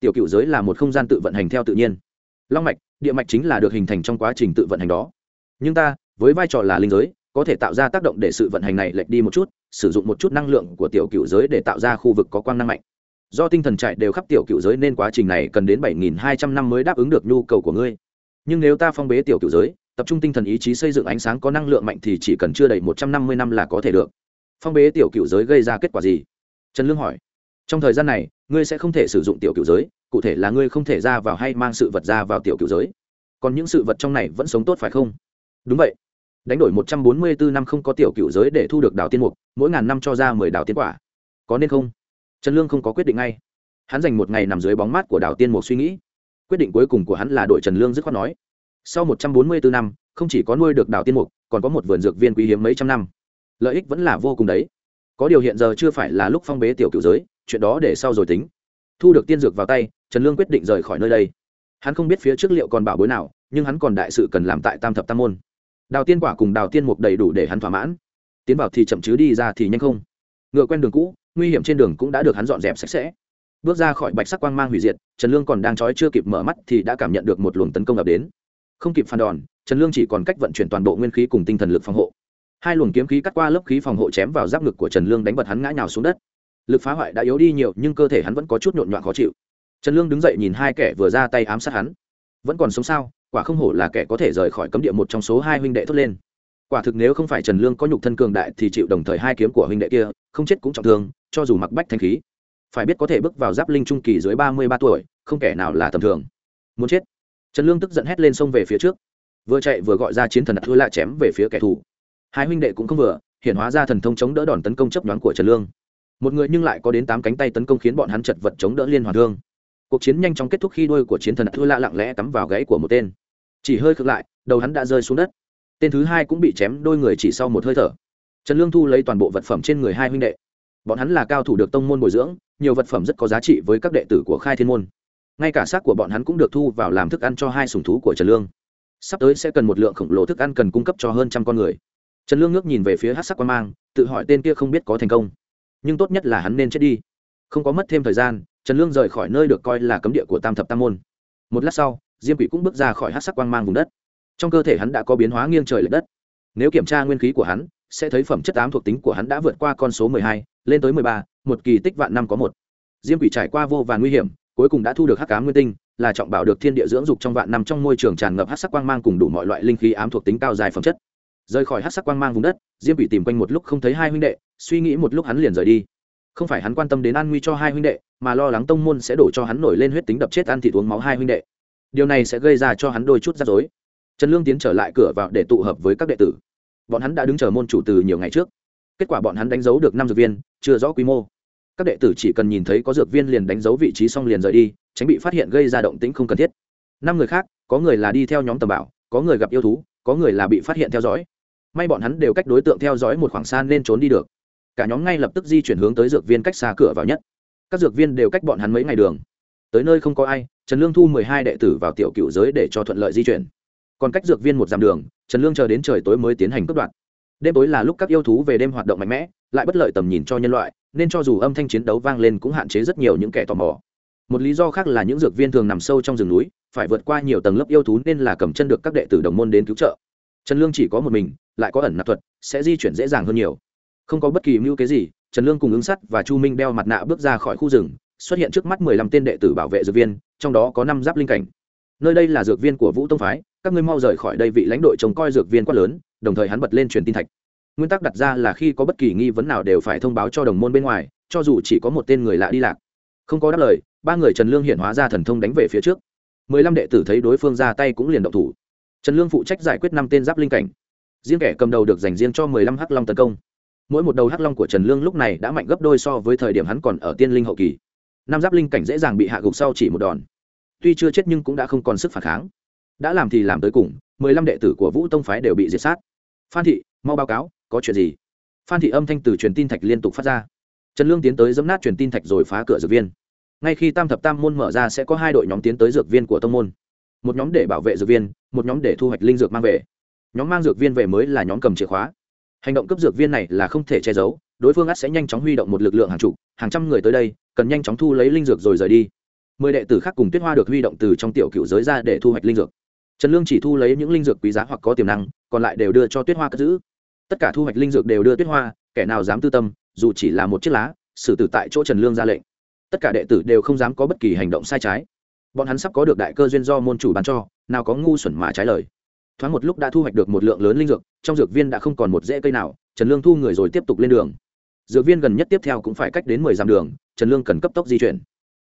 Tiểu cựu giới là một không gian tự vận hành theo tự nhiên. Long mạch, địa mạch chính là được hình thành trong quá trình tự vận hành đó. Nhưng ta, với vai trò là linh giới, có thể tạo ra tác động để sự vận hành này lệch đi một chút sử dụng một chút năng lượng của tiểu cựu giới để tạo ra khu vực có quang năng mạnh. Do tinh thần chạy đều khắp tiểu cựu giới nên quá trình này cần đến bảy nghìn hai trăm năm mới đáp ứng được nhu cầu của ngươi. Nhưng nếu ta phong bế tiểu cựu giới, tập trung tinh thần ý chí xây dựng ánh sáng có năng lượng mạnh thì chỉ cần chưa đầy một trăm năm mươi năm là có thể được. Phong bế tiểu cựu giới gây ra kết quả gì? Trần lương hỏi. Trong thời gian này, ngươi sẽ không thể sử dụng tiểu cựu giới, cụ thể là ngươi không thể ra vào hay mang sự vật ra vào tiểu cựu giới. Còn những sự vật trong này vẫn sống tốt phải không? Đúng vậy đánh đổi một trăm bốn mươi bốn năm không có tiểu cựu giới để thu được đào tiên mục, mỗi ngàn năm cho ra mười đào tiên quả. Có nên không? Trần lương không có quyết định ngay. Hắn dành một ngày nằm dưới bóng mát của đào tiên mục suy nghĩ. Quyết định cuối cùng của hắn là đội trần lương dứt khoát nói. Sau một trăm bốn mươi bốn năm, không chỉ có nuôi được đào tiên mục, còn có một vườn dược viên quý hiếm mấy trăm năm. Lợi ích vẫn là vô cùng đấy. Có điều hiện giờ chưa phải là lúc phong bế tiểu cựu giới, chuyện đó để sau rồi tính. Thu được tiên dược vào tay, trần lương quyết định rời khỏi nơi đây. Hắn không biết phía trước liệu còn bảo bối nào, nhưng hắn còn đại sự cần làm tại tam thập tam môn đào tiên quả cùng đào tiên mục đầy đủ để hắn thỏa mãn. Tiến vào thì chậm chứ đi ra thì nhanh không. Ngựa quen đường cũ, nguy hiểm trên đường cũng đã được hắn dọn dẹp sạch sẽ. Bước ra khỏi bạch sắc quang mang hủy diệt, trần lương còn đang trói chưa kịp mở mắt thì đã cảm nhận được một luồng tấn công ập đến. Không kịp phản đòn, trần lương chỉ còn cách vận chuyển toàn bộ nguyên khí cùng tinh thần lực phòng hộ. Hai luồng kiếm khí cắt qua lớp khí phòng hộ chém vào giáp ngực của trần lương đánh bật hắn ngã nhào xuống đất. Lực phá hoại đã yếu đi nhiều, nhưng cơ thể hắn vẫn có chút nhộn nhọn khó chịu. Trần lương đứng dậy nhìn hai kẻ vừa ra tay ám sát hắn. Vẫn còn sống sao? Quả không hổ là kẻ có thể rời khỏi cấm địa một trong số hai huynh đệ thốt lên. Quả thực nếu không phải trần lương có nhục thân cường đại thì chịu đồng thời hai kiếm của huynh đệ kia, không chết cũng trọng thương, cho dù mặc bách thanh khí. Phải biết có thể bước vào giáp linh trung kỳ dưới ba mươi ba tuổi, không kẻ nào là tầm thường. Muốn chết. Trần lương tức giận hét lên sông về phía trước. Vừa chạy vừa gọi ra chiến thần thua lạ chém về phía kẻ thù. Hai huynh đệ cũng không vừa hiện hóa ra thần thông chống đỡ đòn tấn công chấp đoán của trần lương. Một người nhưng lại có đến tám cánh tay tấn công khiến bọn hắn chật vật chống đỡ liên hoàn thương cuộc chiến nhanh chóng kết thúc khi đuôi của chiến thần thua lạ lặng lẽ cắm vào gãy của một tên. Chỉ hơi khựng lại, đầu hắn đã rơi xuống đất. Tên thứ hai cũng bị chém, đôi người chỉ sau một hơi thở. Trần lương thu lấy toàn bộ vật phẩm trên người hai huynh đệ. Bọn hắn là cao thủ được tông môn bồi dưỡng, nhiều vật phẩm rất có giá trị với các đệ tử của khai thiên môn. Ngay cả xác của bọn hắn cũng được thu vào làm thức ăn cho hai sùng thú của trần lương. Sắp tới sẽ cần một lượng khổng lồ thức ăn cần cung cấp cho hơn trăm con người. Trần lương ngước nhìn về phía hát sắc quan mang, tự hỏi tên kia không biết có thành công. Nhưng tốt nhất là hắn nên chết đi không có mất thêm thời gian, trần lương rời khỏi nơi được coi là cấm địa của tam thập tam môn. Một lát sau, diêm quỷ cũng bước ra khỏi hát sắc quang mang vùng đất. Trong cơ thể hắn đã có biến hóa nghiêng trời l ệ đất. Nếu kiểm tra nguyên khí của hắn, sẽ thấy phẩm chất ám thuộc tính của hắn đã vượt qua con số mười hai, lên tới mười ba, một kỳ tích vạn năm có một. Diêm quỷ trải qua vô vàn nguy hiểm, cuối cùng đã thu được hắc cá nguyên tinh, là trọng bảo được thiên địa dưỡng dục trong vạn năm trong môi trường tràn ngập hát sắc quang mang cùng đủ mọi loại linh khí ám thuộc tính cao dài phẩm chất. Rời khỏi hát sắc quang mang vùng đất, diêm quỷ tìm quanh một lúc không thấy hai huynh đệ, suy nghĩ một lúc hắn liền rời đi không phải hắn quan tâm đến an nguy cho hai huynh đệ, mà lo lắng tông môn sẽ đổ cho hắn nổi lên huyết tính đập chết ăn thịt uống máu hai huynh đệ. Điều này sẽ gây ra cho hắn đôi chút rắc rối. Trần lương tiến trở lại cửa vào để tụ hợp với các đệ tử. Bọn hắn đã đứng chờ môn chủ từ nhiều ngày trước. Kết quả bọn hắn đánh dấu được năm dược viên, chưa rõ quy mô. Các đệ tử chỉ cần nhìn thấy có dược viên liền đánh dấu vị trí xong liền rời đi, tránh bị phát hiện gây ra động tĩnh không cần thiết. Năm người khác, có người là đi theo nhóm tầm bảo, có người gặp yêu thú, có người là bị phát hiện theo dõi. May bọn hắn đều cách đối tượng theo dõi một khoảng xa nên trốn đi được cả nhóm ngay lập tức di chuyển hướng tới dược viên cách xa cửa vào nhất. Các dược viên đều cách bọn hắn mấy ngày đường. Tới nơi không có ai, trần lương thu mười hai đệ tử vào tiểu cựu giới để cho thuận lợi di chuyển. Còn cách dược viên một dặm đường, trần lương chờ đến trời tối mới tiến hành cướp đoạt. Đêm tối là lúc các yêu thú về đêm hoạt động mạnh mẽ, lại bất lợi tầm nhìn cho nhân loại, nên cho dù âm thanh chiến đấu vang lên cũng hạn chế rất nhiều những kẻ tò mò. Một lý do khác là những dược viên thường nằm sâu trong rừng núi, phải vượt qua nhiều tầng lớp yêu thú nên là cầm chân được các đệ tử đồng môn đến cứu trợ. Trần lương chỉ có một mình, lại có ẩn nạp thuật, sẽ di chuyển dễ dàng hơn nhiều không có bất kỳ mưu kế gì, trần lương cùng ứng sắt và chu minh đeo mặt nạ bước ra khỏi khu rừng, xuất hiện trước mắt mười lăm tên đệ tử bảo vệ dược viên, trong đó có năm giáp linh cảnh. Nơi đây là dược viên của vũ tông phái, các ngươi mau rời khỏi đây vị lãnh đội trông coi dược viên quá lớn, đồng thời hắn bật lên truyền tin thạch. Nguyên tắc đặt ra là khi có bất kỳ nghi vấn nào đều phải thông báo cho đồng môn bên ngoài, cho dù chỉ có một tên người lạ đi lạc. Không có đáp lời, ba người trần lương hiện hóa ra thần thông đánh về phía trước. mười lăm đệ tử thấy đối phương ra tay cũng liền động thủ. Trần lương phụ trách giải quyết năm tên giáp linh cảnh. Riêng kẻ cầm đầu được dành riêng cho mười lăm hắc long tấn công mỗi một đầu hắc long của trần lương lúc này đã mạnh gấp đôi so với thời điểm hắn còn ở tiên linh hậu kỳ. Nam giáp linh cảnh dễ dàng bị hạ gục sau chỉ một đòn. Tuy chưa chết nhưng cũng đã không còn sức phản kháng. Đã làm thì làm tới cùng, mười lăm đệ tử của vũ tông phái đều bị diệt sát. Phan thị, mau báo cáo, có chuyện gì? Phan thị âm thanh từ truyền tin thạch liên tục phát ra. Trần lương tiến tới dẫm nát truyền tin thạch rồi phá cửa dược viên. Ngay khi tam thập tam môn mở ra sẽ có hai đội nhóm tiến tới dược viên của tông môn. Một nhóm để bảo vệ dược viên, một nhóm để thu hoạch linh dược mang về. Nhóm mang dược viên về mới là nhóm cầm chìa khóa hành động cấp dược viên này là không thể che giấu, đối phương ắt sẽ nhanh chóng huy động một lực lượng hàng chục hàng trăm người tới đây, cần nhanh chóng thu lấy linh dược rồi rời đi. Mười đệ tử khác cùng tuyết hoa được huy động từ trong tiểu cựu giới ra để thu hoạch linh dược. Trần lương chỉ thu lấy những linh dược quý giá hoặc có tiềm năng, còn lại đều đưa cho tuyết hoa cất giữ. Tất cả thu hoạch linh dược đều đưa tuyết hoa, kẻ nào dám tư tâm, dù chỉ là một chiếc lá, xử tử tại chỗ trần lương ra lệnh. Tất cả đệ tử đều không dám có bất kỳ hành động sai trái. Bọn hắn sắp có được đại cơ duyên do môn chủ bán cho, nào có ngu xuẩn mà trái lời thoáng một lúc đã thu hoạch được một lượng lớn linh dược, trong dược viên đã không còn một rễ cây nào, trần lương thu người rồi tiếp tục lên đường. Dược viên gần nhất tiếp theo cũng phải cách đến mười dặm đường, trần lương cần cấp tốc di chuyển.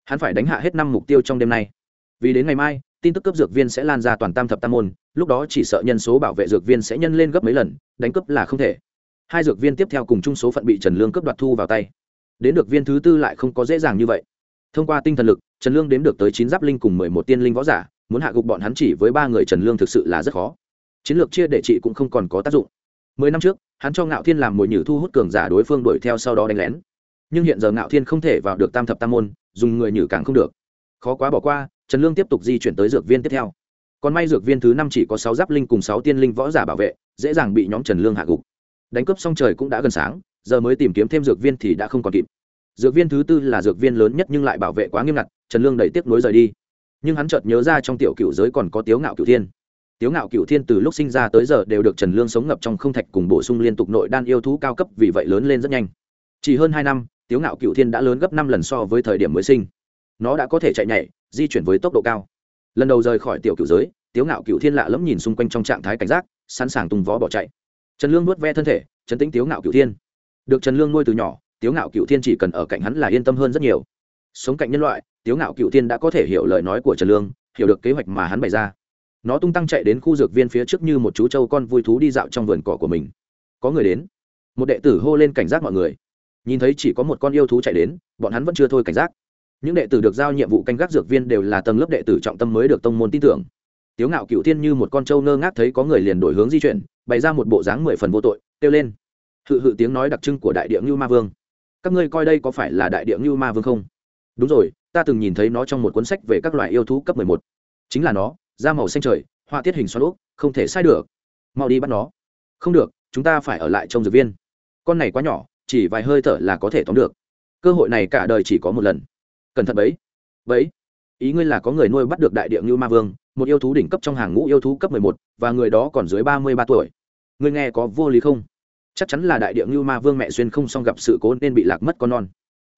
Hắn phải đánh hạ hết năm mục tiêu trong đêm nay. Vì đến ngày mai, tin tức cấp dược viên sẽ lan ra toàn tam thập tam môn, lúc đó chỉ sợ nhân số bảo vệ dược viên sẽ nhân lên gấp mấy lần, đánh cướp là không thể. Hai dược viên tiếp theo cùng chung số phận bị trần lương cướp đoạt thu vào tay. Đến được viên thứ tư lại không có dễ dàng như vậy. Thông qua tinh thần lực, trần lương đếm được tới chín giáp linh cùng mười một tiên linh võ giả, muốn hạ gục bọn hắn chỉ với ba người trần lương thực sự là rất khó chiến lược chia để trị cũng không còn có tác dụng. Mười năm trước, hắn cho ngạo thiên làm mồi nhử thu hút cường giả đối phương đuổi theo sau đó đánh lén. Nhưng hiện giờ ngạo thiên không thể vào được tam thập tam môn, dùng người nhử càng không được. Khó quá bỏ qua, trần lương tiếp tục di chuyển tới dược viên tiếp theo. Còn may dược viên thứ năm chỉ có sáu giáp linh cùng sáu tiên linh võ giả bảo vệ, dễ dàng bị nhóm trần lương hạ gục. Đánh cướp xong trời cũng đã gần sáng, giờ mới tìm kiếm thêm dược viên thì đã không còn kịp. Dược viên thứ tư là dược viên lớn nhất nhưng lại bảo vệ quá nghiêm ngặt, trần lương đẩy tiếp nối rời đi. Nhưng hắn chợt nhớ ra trong tiểu cựu giới còn có tiếu ngạo cựu thiên tiếu ngạo cựu thiên từ lúc sinh ra tới giờ đều được trần lương sống ngập trong không thạch cùng bổ sung liên tục nội đan yêu thú cao cấp, vì vậy lớn lên rất nhanh. Chỉ hơn hai năm, tiếu ngạo cựu thiên đã lớn gấp năm lần so với thời điểm mới sinh. Nó đã có thể chạy nhảy, di chuyển với tốc độ cao. Lần đầu rời khỏi tiểu cựu giới, tiếu ngạo cựu thiên lạ lẫm nhìn xung quanh trong trạng thái cảnh giác, sẵn sàng tung vó bỏ chạy. Trần lương nuốt ve thân thể trấn tĩnh tiếu ngạo cựu thiên. Được trần lương nuôi từ nhỏ, tiếu ngạo cựu thiên chỉ cần ở cạnh hắn là yên tâm hơn rất nhiều. Sống cạnh nhân loại, tiếu ngạo cựu thiên đã có thể hiểu lời nói của trần lương, hiểu được kế hoạch mà hắn bày ra nó tung tăng chạy đến khu dược viên phía trước như một chú trâu con vui thú đi dạo trong vườn cỏ của mình. Có người đến. Một đệ tử hô lên cảnh giác mọi người. Nhìn thấy chỉ có một con yêu thú chạy đến, bọn hắn vẫn chưa thôi cảnh giác. Những đệ tử được giao nhiệm vụ canh gác dược viên đều là tầng lớp đệ tử trọng tâm mới được tông môn tin tưởng. Tiếu ngạo cựu thiên như một con trâu ngơ ngác thấy có người liền đổi hướng di chuyển, bày ra một bộ dáng mười phần vô tội, kêu lên. Hự hự tiếng nói đặc trưng của đại địa ngưu ma vương. Các ngươi coi đây có phải là đại địa ngưu ma vương không? Đúng rồi, ta từng nhìn thấy nó trong một cuốn sách về các loài yêu thú cấp mười một. Chính là nó da màu xanh trời, họa tiết hình xoắn úp không thể sai được. Mau đi bắt nó. Không được, chúng ta phải ở lại trong dược viên. Con này quá nhỏ, chỉ vài hơi thở là có thể tóm được. Cơ hội này cả đời chỉ có một lần. Cẩn thận bấy. Bấy. Ý ngươi là có người nuôi bắt được đại địa ngưu ma vương, một yêu thú đỉnh cấp trong hàng ngũ yêu thú cấp mười một, và người đó còn dưới ba mươi ba tuổi. Ngươi nghe có vô lý không? Chắc chắn là đại địa ngưu ma vương mẹ xuyên không xong gặp sự cố nên bị lạc mất con non.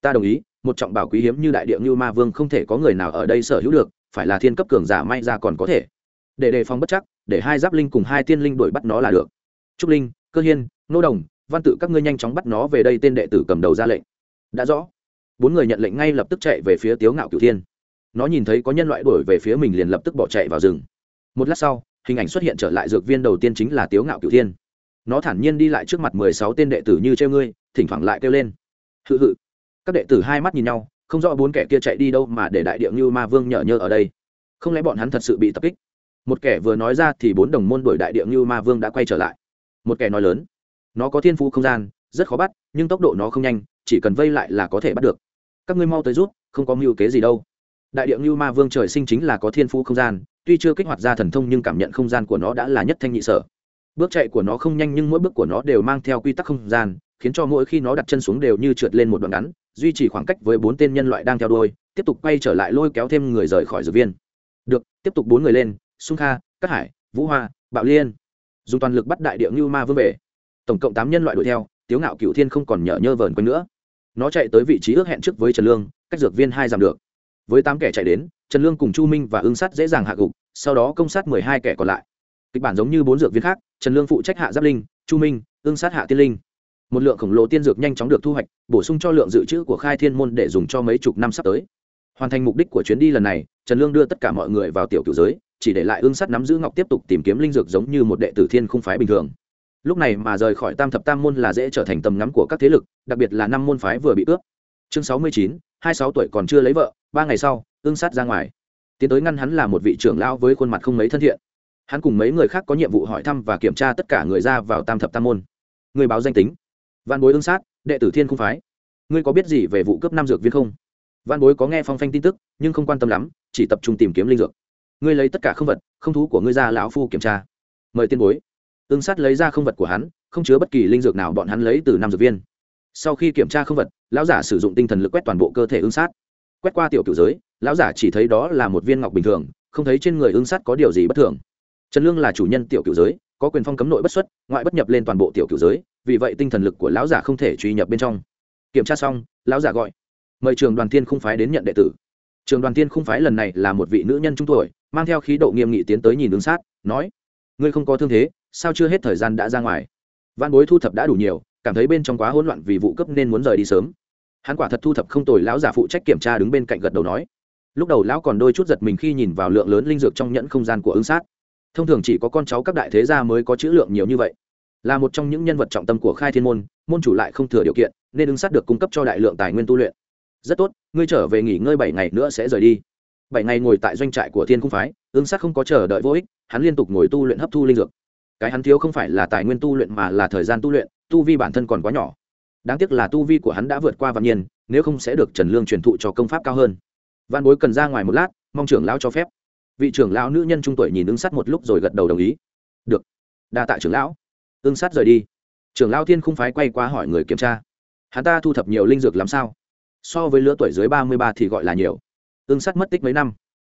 Ta đồng ý, một trọng bảo quý hiếm như đại địa ngưu ma vương không thể có người nào ở đây sở hữu được phải là thiên cấp cường giả may ra còn có thể. Để đề phòng bất chắc, để hai giáp linh cùng hai tiên linh đuổi bắt nó là được. Trúc linh, cơ hiên, nô đồng, văn tự các ngươi nhanh chóng bắt nó về đây tên đệ tử cầm đầu ra lệnh. Đã rõ. Bốn người nhận lệnh ngay lập tức chạy về phía tiếu ngạo cửu thiên. Nó nhìn thấy có nhân loại đuổi về phía mình liền lập tức bỏ chạy vào rừng. Một lát sau, hình ảnh xuất hiện trở lại dược viên đầu tiên chính là tiếu ngạo cửu thiên. Nó thản nhiên đi lại trước mặt mười sáu tên đệ tử như treo ngươi, thỉnh thoảng lại kêu lên. Hự hự. Các đệ tử hai mắt nhìn nhau không rõ bốn kẻ kia chạy đi đâu mà để đại địa như ma vương nhở nhơ ở đây. Không lẽ bọn hắn thật sự bị tập kích? Một kẻ vừa nói ra thì bốn đồng môn đuổi đại địa như ma vương đã quay trở lại. Một kẻ nói lớn, nó có thiên phú không gian, rất khó bắt, nhưng tốc độ nó không nhanh, chỉ cần vây lại là có thể bắt được. Các ngươi mau tới rút, không có mưu kế gì đâu. Đại địa như ma vương trời sinh chính là có thiên phú không gian, tuy chưa kích hoạt ra thần thông nhưng cảm nhận không gian của nó đã là nhất thanh nhị sở. Bước chạy của nó không nhanh nhưng mỗi bước của nó đều mang theo quy tắc không gian, khiến cho mỗi khi nó đặt chân xuống đều như trượt lên một đoạn ngắn duy trì khoảng cách với bốn tên nhân loại đang theo đuôi, tiếp tục quay trở lại lôi kéo thêm người rời khỏi dược viên. Được, tiếp tục bốn người lên, sung kha, cát hải, vũ hoa, bạo liên. Dùng toàn lực bắt đại địa ngưu ma vương về. Tổng cộng tám nhân loại đuổi theo, tiếu ngạo cựu thiên không còn nhở nhơ vờn quanh nữa. Nó chạy tới vị trí ước hẹn trước với trần lương, cách dược viên hai dặm được. Với tám kẻ chạy đến, trần lương cùng chu minh và ương sát dễ dàng hạ gục, sau đó công sát mười hai kẻ còn lại. Kịch bản giống như bốn dược viên khác, trần lương phụ trách hạ giáp linh, chu minh ương sát hạ tiên linh một lượng khổng lồ tiên dược nhanh chóng được thu hoạch, bổ sung cho lượng dự trữ của khai thiên môn để dùng cho mấy chục năm sắp tới. Hoàn thành mục đích của chuyến đi lần này, trần lương đưa tất cả mọi người vào tiểu cựu giới, chỉ để lại ương sắt nắm giữ ngọc tiếp tục tìm kiếm linh dược giống như một đệ tử thiên không phái bình thường. Lúc này mà rời khỏi tam thập tam môn là dễ trở thành tầm ngắm của các thế lực, đặc biệt là năm môn phái vừa bị ướp chương sáu mươi chín, hai sáu tuổi còn chưa lấy vợ, ba ngày sau, ương Sắt ra ngoài. Tiến tới ngăn hắn là một vị trưởng lão với khuôn mặt không mấy thân thiện. Hắn cùng mấy người khác có nhiệm vụ hỏi thăm và kiểm tra tất cả người ra vào tam thập tam môn. Người báo danh tính văn bối ứng sát, đệ tử thiên không phái. Ngươi có biết gì về vụ cướp năm dược viên không? Văn bối có nghe phong phanh tin tức, nhưng không quan tâm lắm, chỉ tập trung tìm kiếm linh dược. Ngươi lấy tất cả không vật, không thú của ngươi ra lão phu kiểm tra. Mời tiên bối. Ứng sát lấy ra không vật của hắn, không chứa bất kỳ linh dược nào bọn hắn lấy từ năm dược viên. Sau khi kiểm tra không vật, lão giả sử dụng tinh thần lực quét toàn bộ cơ thể ứng sát. Quét qua tiểu cựu giới, lão giả chỉ thấy đó là một viên ngọc bình thường, không thấy trên người ứng sát có điều gì bất thường. Trần lương là chủ nhân tiểu cựu giới có quyền phong cấm nội bất xuất, ngoại bất nhập lên toàn bộ tiểu cựu giới, vì vậy tinh thần lực của lão giả không thể truy nhập bên trong. Kiểm tra xong, lão giả gọi, mời trường đoàn thiên không phái đến nhận đệ tử. Trường đoàn thiên không phái lần này là một vị nữ nhân trung tuổi, mang theo khí độ nghiêm nghị tiến tới nhìn ứng sát, nói, ngươi không có thương thế, sao chưa hết thời gian đã ra ngoài? Văn bối thu thập đã đủ nhiều, cảm thấy bên trong quá hỗn loạn vì vụ cấp nên muốn rời đi sớm. Hắn quả thật thu thập không tồi, lão giả phụ trách kiểm tra đứng bên cạnh gật đầu nói. Lúc đầu lão còn đôi chút giật mình khi nhìn vào lượng lớn linh dược trong nhẫn không gian của ứng sát thông thường chỉ có con cháu các đại thế gia mới có chữ lượng nhiều như vậy. Là một trong những nhân vật trọng tâm của khai thiên môn môn chủ lại không thừa điều kiện, nên ứng sát được cung cấp cho đại lượng tài nguyên tu luyện. Rất tốt, ngươi trở về nghỉ ngơi bảy ngày nữa sẽ rời đi. Bảy ngày ngồi tại doanh trại của thiên cung phái, ứng sát không có chờ đợi vô ích, hắn liên tục ngồi tu luyện hấp thu linh dược. Cái hắn thiếu không phải là tài nguyên tu luyện mà là thời gian tu luyện, tu vi bản thân còn quá nhỏ. Đáng tiếc là tu vi của hắn đã vượt qua vạn nhiên nếu không sẽ được trần lương truyền thụ cho công pháp cao hơn. Văn bối cần ra ngoài một lát, mong trưởng lão cho phép vị trưởng lão nữ nhân trung tuổi nhìn ứng sát một lúc rồi gật đầu đồng ý. Được. Đa tạ trưởng lão. Ứng sát rời đi. Trưởng lão thiên không phái quay qua hỏi người kiểm tra. Hắn ta thu thập nhiều linh dược làm sao? So với lứa tuổi dưới ba mươi ba thì gọi là nhiều. Ứng sát mất tích mấy năm.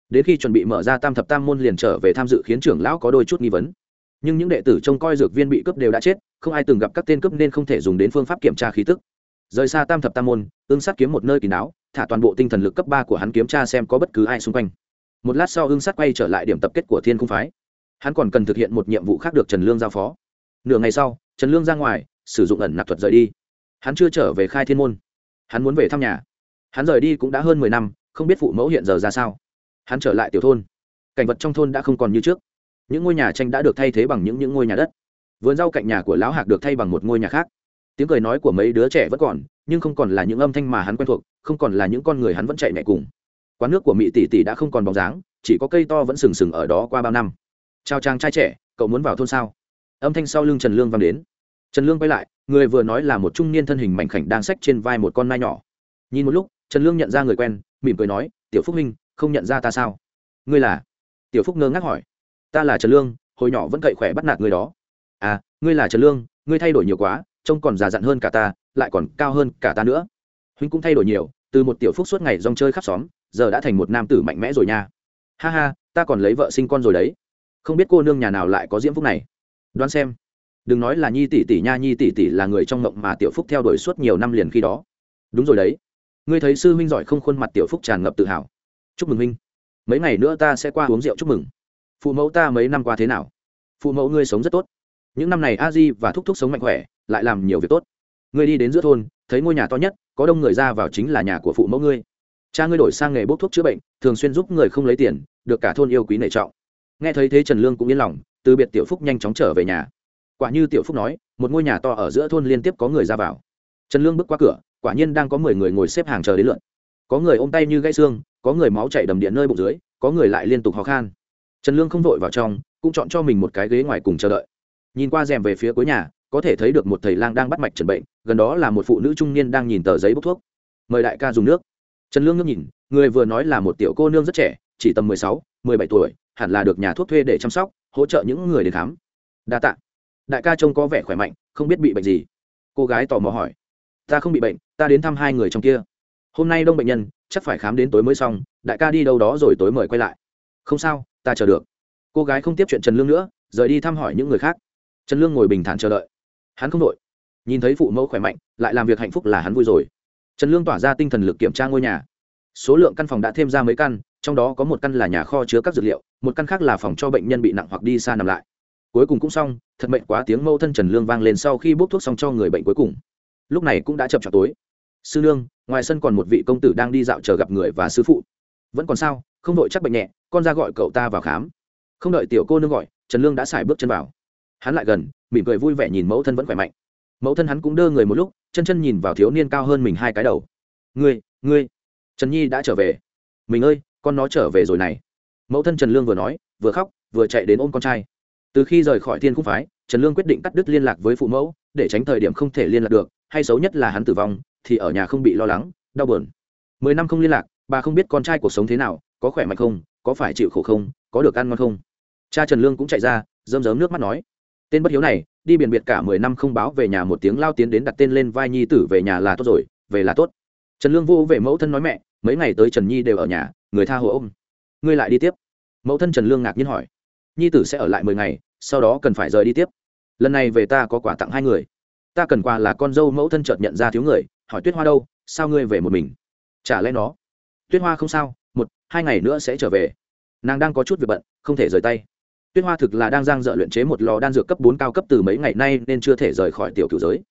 Đến khi chuẩn bị mở ra tam thập tam môn liền trở về tham dự khiến trưởng lão có đôi chút nghi vấn. Nhưng những đệ tử trông coi dược viên bị cướp đều đã chết, không ai từng gặp các tên cướp nên không thể dùng đến phương pháp kiểm tra khí tức. Rời xa tam thập tam môn ương sát kiếm một nơi kỳ não thả toàn bộ tinh thần lực cấp ba của hắn kiểm tra xem có bất cứ ai xung quanh một lát sau ương sát quay trở lại điểm tập kết của thiên cung phái. Hắn còn cần thực hiện một nhiệm vụ khác được trần lương giao phó. Nửa ngày sau, trần lương ra ngoài, sử dụng ẩn nạp thuật rời đi. Hắn chưa trở về khai thiên môn. Hắn muốn về thăm nhà. Hắn rời đi cũng đã hơn mười năm, không biết phụ mẫu hiện giờ ra sao. Hắn trở lại tiểu thôn. Cảnh vật trong thôn đã không còn như trước. Những ngôi nhà tranh đã được thay thế bằng những những ngôi nhà đất. Vườn rau cạnh nhà của lão hạc được thay bằng một ngôi nhà khác. Tiếng cười nói của mấy đứa trẻ vẫn còn, nhưng không còn là những âm thanh mà hắn quen thuộc, không còn là những con người hắn vẫn chạy mẹ cùng quán nước của mỹ tỷ tỷ đã không còn bóng dáng, chỉ có cây to vẫn sừng sừng ở đó qua bao năm. Chào chàng trai trẻ, cậu muốn vào thôn sao? Âm thanh sau lưng trần lương vang đến. Trần lương quay lại, người vừa nói là một trung niên thân hình mảnh khảnh đang xách trên vai một con nai nhỏ. Nhìn một lúc, trần lương nhận ra người quen, mỉm cười nói, tiểu phúc minh, không nhận ra ta sao? Ngươi là? Tiểu phúc ngơ ngác hỏi. Ta là trần lương, hồi nhỏ vẫn cậy khỏe bắt nạt người đó. À ngươi là trần lương, ngươi thay đổi nhiều quá, trông còn già dặn hơn cả ta, lại còn cao hơn cả ta nữa. Huynh cũng thay đổi nhiều, từ một tiểu phúc suốt ngày rong chơi khắp xóm giờ đã thành một nam tử mạnh mẽ rồi nha. Ha ha, ta còn lấy vợ sinh con rồi đấy. Không biết cô nương nhà nào lại có diễm phúc này. Đoán xem. Đừng nói là nhi tỷ tỷ nha, nhi tỷ tỷ là người trong mộng mà tiểu phúc theo đuổi suốt nhiều năm liền khi đó. Đúng rồi đấy. Ngươi thấy sư huynh giỏi không khuôn mặt tiểu phúc tràn ngập tự hào. Chúc mừng huynh. Mấy ngày nữa ta sẽ qua uống rượu chúc mừng. Phụ mẫu ta mấy năm qua thế nào? Phụ mẫu ngươi sống rất tốt. Những năm này a di và thúc thúc sống mạnh khỏe, lại làm nhiều việc tốt. Ngươi đi đến giữa thôn, thấy ngôi nhà to nhất, có đông người ra vào chính là nhà của phụ mẫu ngươi cha ngươi đổi sang nghề bốc thuốc chữa bệnh, thường xuyên giúp người không lấy tiền, được cả thôn yêu quý nể trọng. Nghe thấy thế trần lương cũng yên lòng, từ biệt tiểu phúc nhanh chóng trở về nhà. Quả như tiểu phúc nói, một ngôi nhà to ở giữa thôn liên tiếp có người ra vào. Trần lương bước qua cửa, quả nhiên đang có mười người ngồi xếp hàng chờ đến lượn có người ôm tay như gãy xương, có người máu chảy đầm điện nơi bụng dưới, có người lại liên tục khó khăn. trần lương không vội vào trong, cũng chọn cho mình một cái ghế ngoài cùng chờ đợi. Nhìn qua rèm về phía cuối nhà, có thể thấy được một thầy lang đang bắt mạch trần bệnh, gần đó là một phụ nữ trung niên đang nhìn tờ giấy bốc thuốc. Mời đại ca dùng nước trần lương ngước nhìn, người vừa nói là một tiểu cô nương rất trẻ, chỉ tầm mười sáu, mười bảy tuổi, hẳn là được nhà thuốc thuê để chăm sóc, hỗ trợ những người đến khám. Đa tạ. Đại ca trông có vẻ khỏe mạnh, không biết bị bệnh gì. Cô gái tò mò hỏi. Ta không bị bệnh, ta đến thăm hai người trong kia. Hôm nay đông bệnh nhân, chắc phải khám đến tối mới xong, đại ca đi đâu đó rồi tối mời quay lại. Không sao, ta chờ được. Cô gái không tiếp chuyện trần lương nữa, rời đi thăm hỏi những người khác. Trần lương ngồi bình thản chờ đợi. Hắn không đội nhìn thấy phụ mẫu khỏe mạnh, lại làm việc hạnh phúc là hắn vui rồi trần lương tỏa ra tinh thần lực kiểm tra ngôi nhà. Số lượng căn phòng đã thêm ra mấy căn, trong đó có một căn là nhà kho chứa các dược liệu, một căn khác là phòng cho bệnh nhân bị nặng hoặc đi xa nằm lại. Cuối cùng cũng xong, thật mệnh quá tiếng mâu thân trần lương vang lên sau khi bốc thuốc xong cho người bệnh cuối cùng. Lúc này cũng đã chập trọ tối. Sư nương, ngoài sân còn một vị công tử đang đi dạo chờ gặp người và sư phụ. Vẫn còn sao? Không đội chắc bệnh nhẹ, con ra gọi cậu ta vào khám. Không đợi tiểu cô nương gọi, trần lương đã xài bước chân vào. Hắn lại gần, mỉm cười vui vẻ nhìn mẫu thân vẫn khỏe mạnh mẫu thân hắn cũng đơ người một lúc, chân chân nhìn vào thiếu niên cao hơn mình hai cái đầu. Ngươi ngươi. Trần nhi đã trở về. Mình ơi, con nó trở về rồi này. Mẫu thân trần lương vừa nói, vừa khóc, vừa chạy đến ôm con trai. Từ khi rời khỏi thiên Cung phái, trần lương quyết định cắt đứt liên lạc với phụ mẫu, để tránh thời điểm không thể liên lạc được, hay xấu nhất là hắn tử vong, thì ở nhà không bị lo lắng, đau buồn. Mười năm không liên lạc, bà không biết con trai cuộc sống thế nào, có khỏe mạnh không, có phải chịu khổ không, có được ăn ngon không. Cha trần lương cũng chạy ra, rơm rớm nước mắt nói tên bất hiếu này, đi biển biệt cả mười năm không báo về nhà một tiếng lao tiến đến đặt tên lên vai nhi tử về nhà là tốt rồi, về là tốt. Trần lương vô về mẫu thân nói mẹ, mấy ngày tới trần nhi đều ở nhà, người tha hồ ôm. Ngươi lại đi tiếp. Mẫu thân trần lương ngạc nhiên hỏi. Nhi tử sẽ ở lại mười ngày, sau đó cần phải rời đi tiếp. Lần này về ta có quà tặng hai người. Ta cần quà là con dâu mẫu thân chợt nhận ra thiếu người, hỏi tuyết hoa đâu, sao ngươi về một mình? Trả lẽ nó. Tuyết hoa không sao, một, hai ngày nữa sẽ trở về. Nàng đang có chút việc bận, không thể rời tay tuyết hoa thực là đang giang dợ luyện chế một lò đan dược cấp bốn cao cấp từ mấy ngày nay nên chưa thể rời khỏi tiểu cửu giới.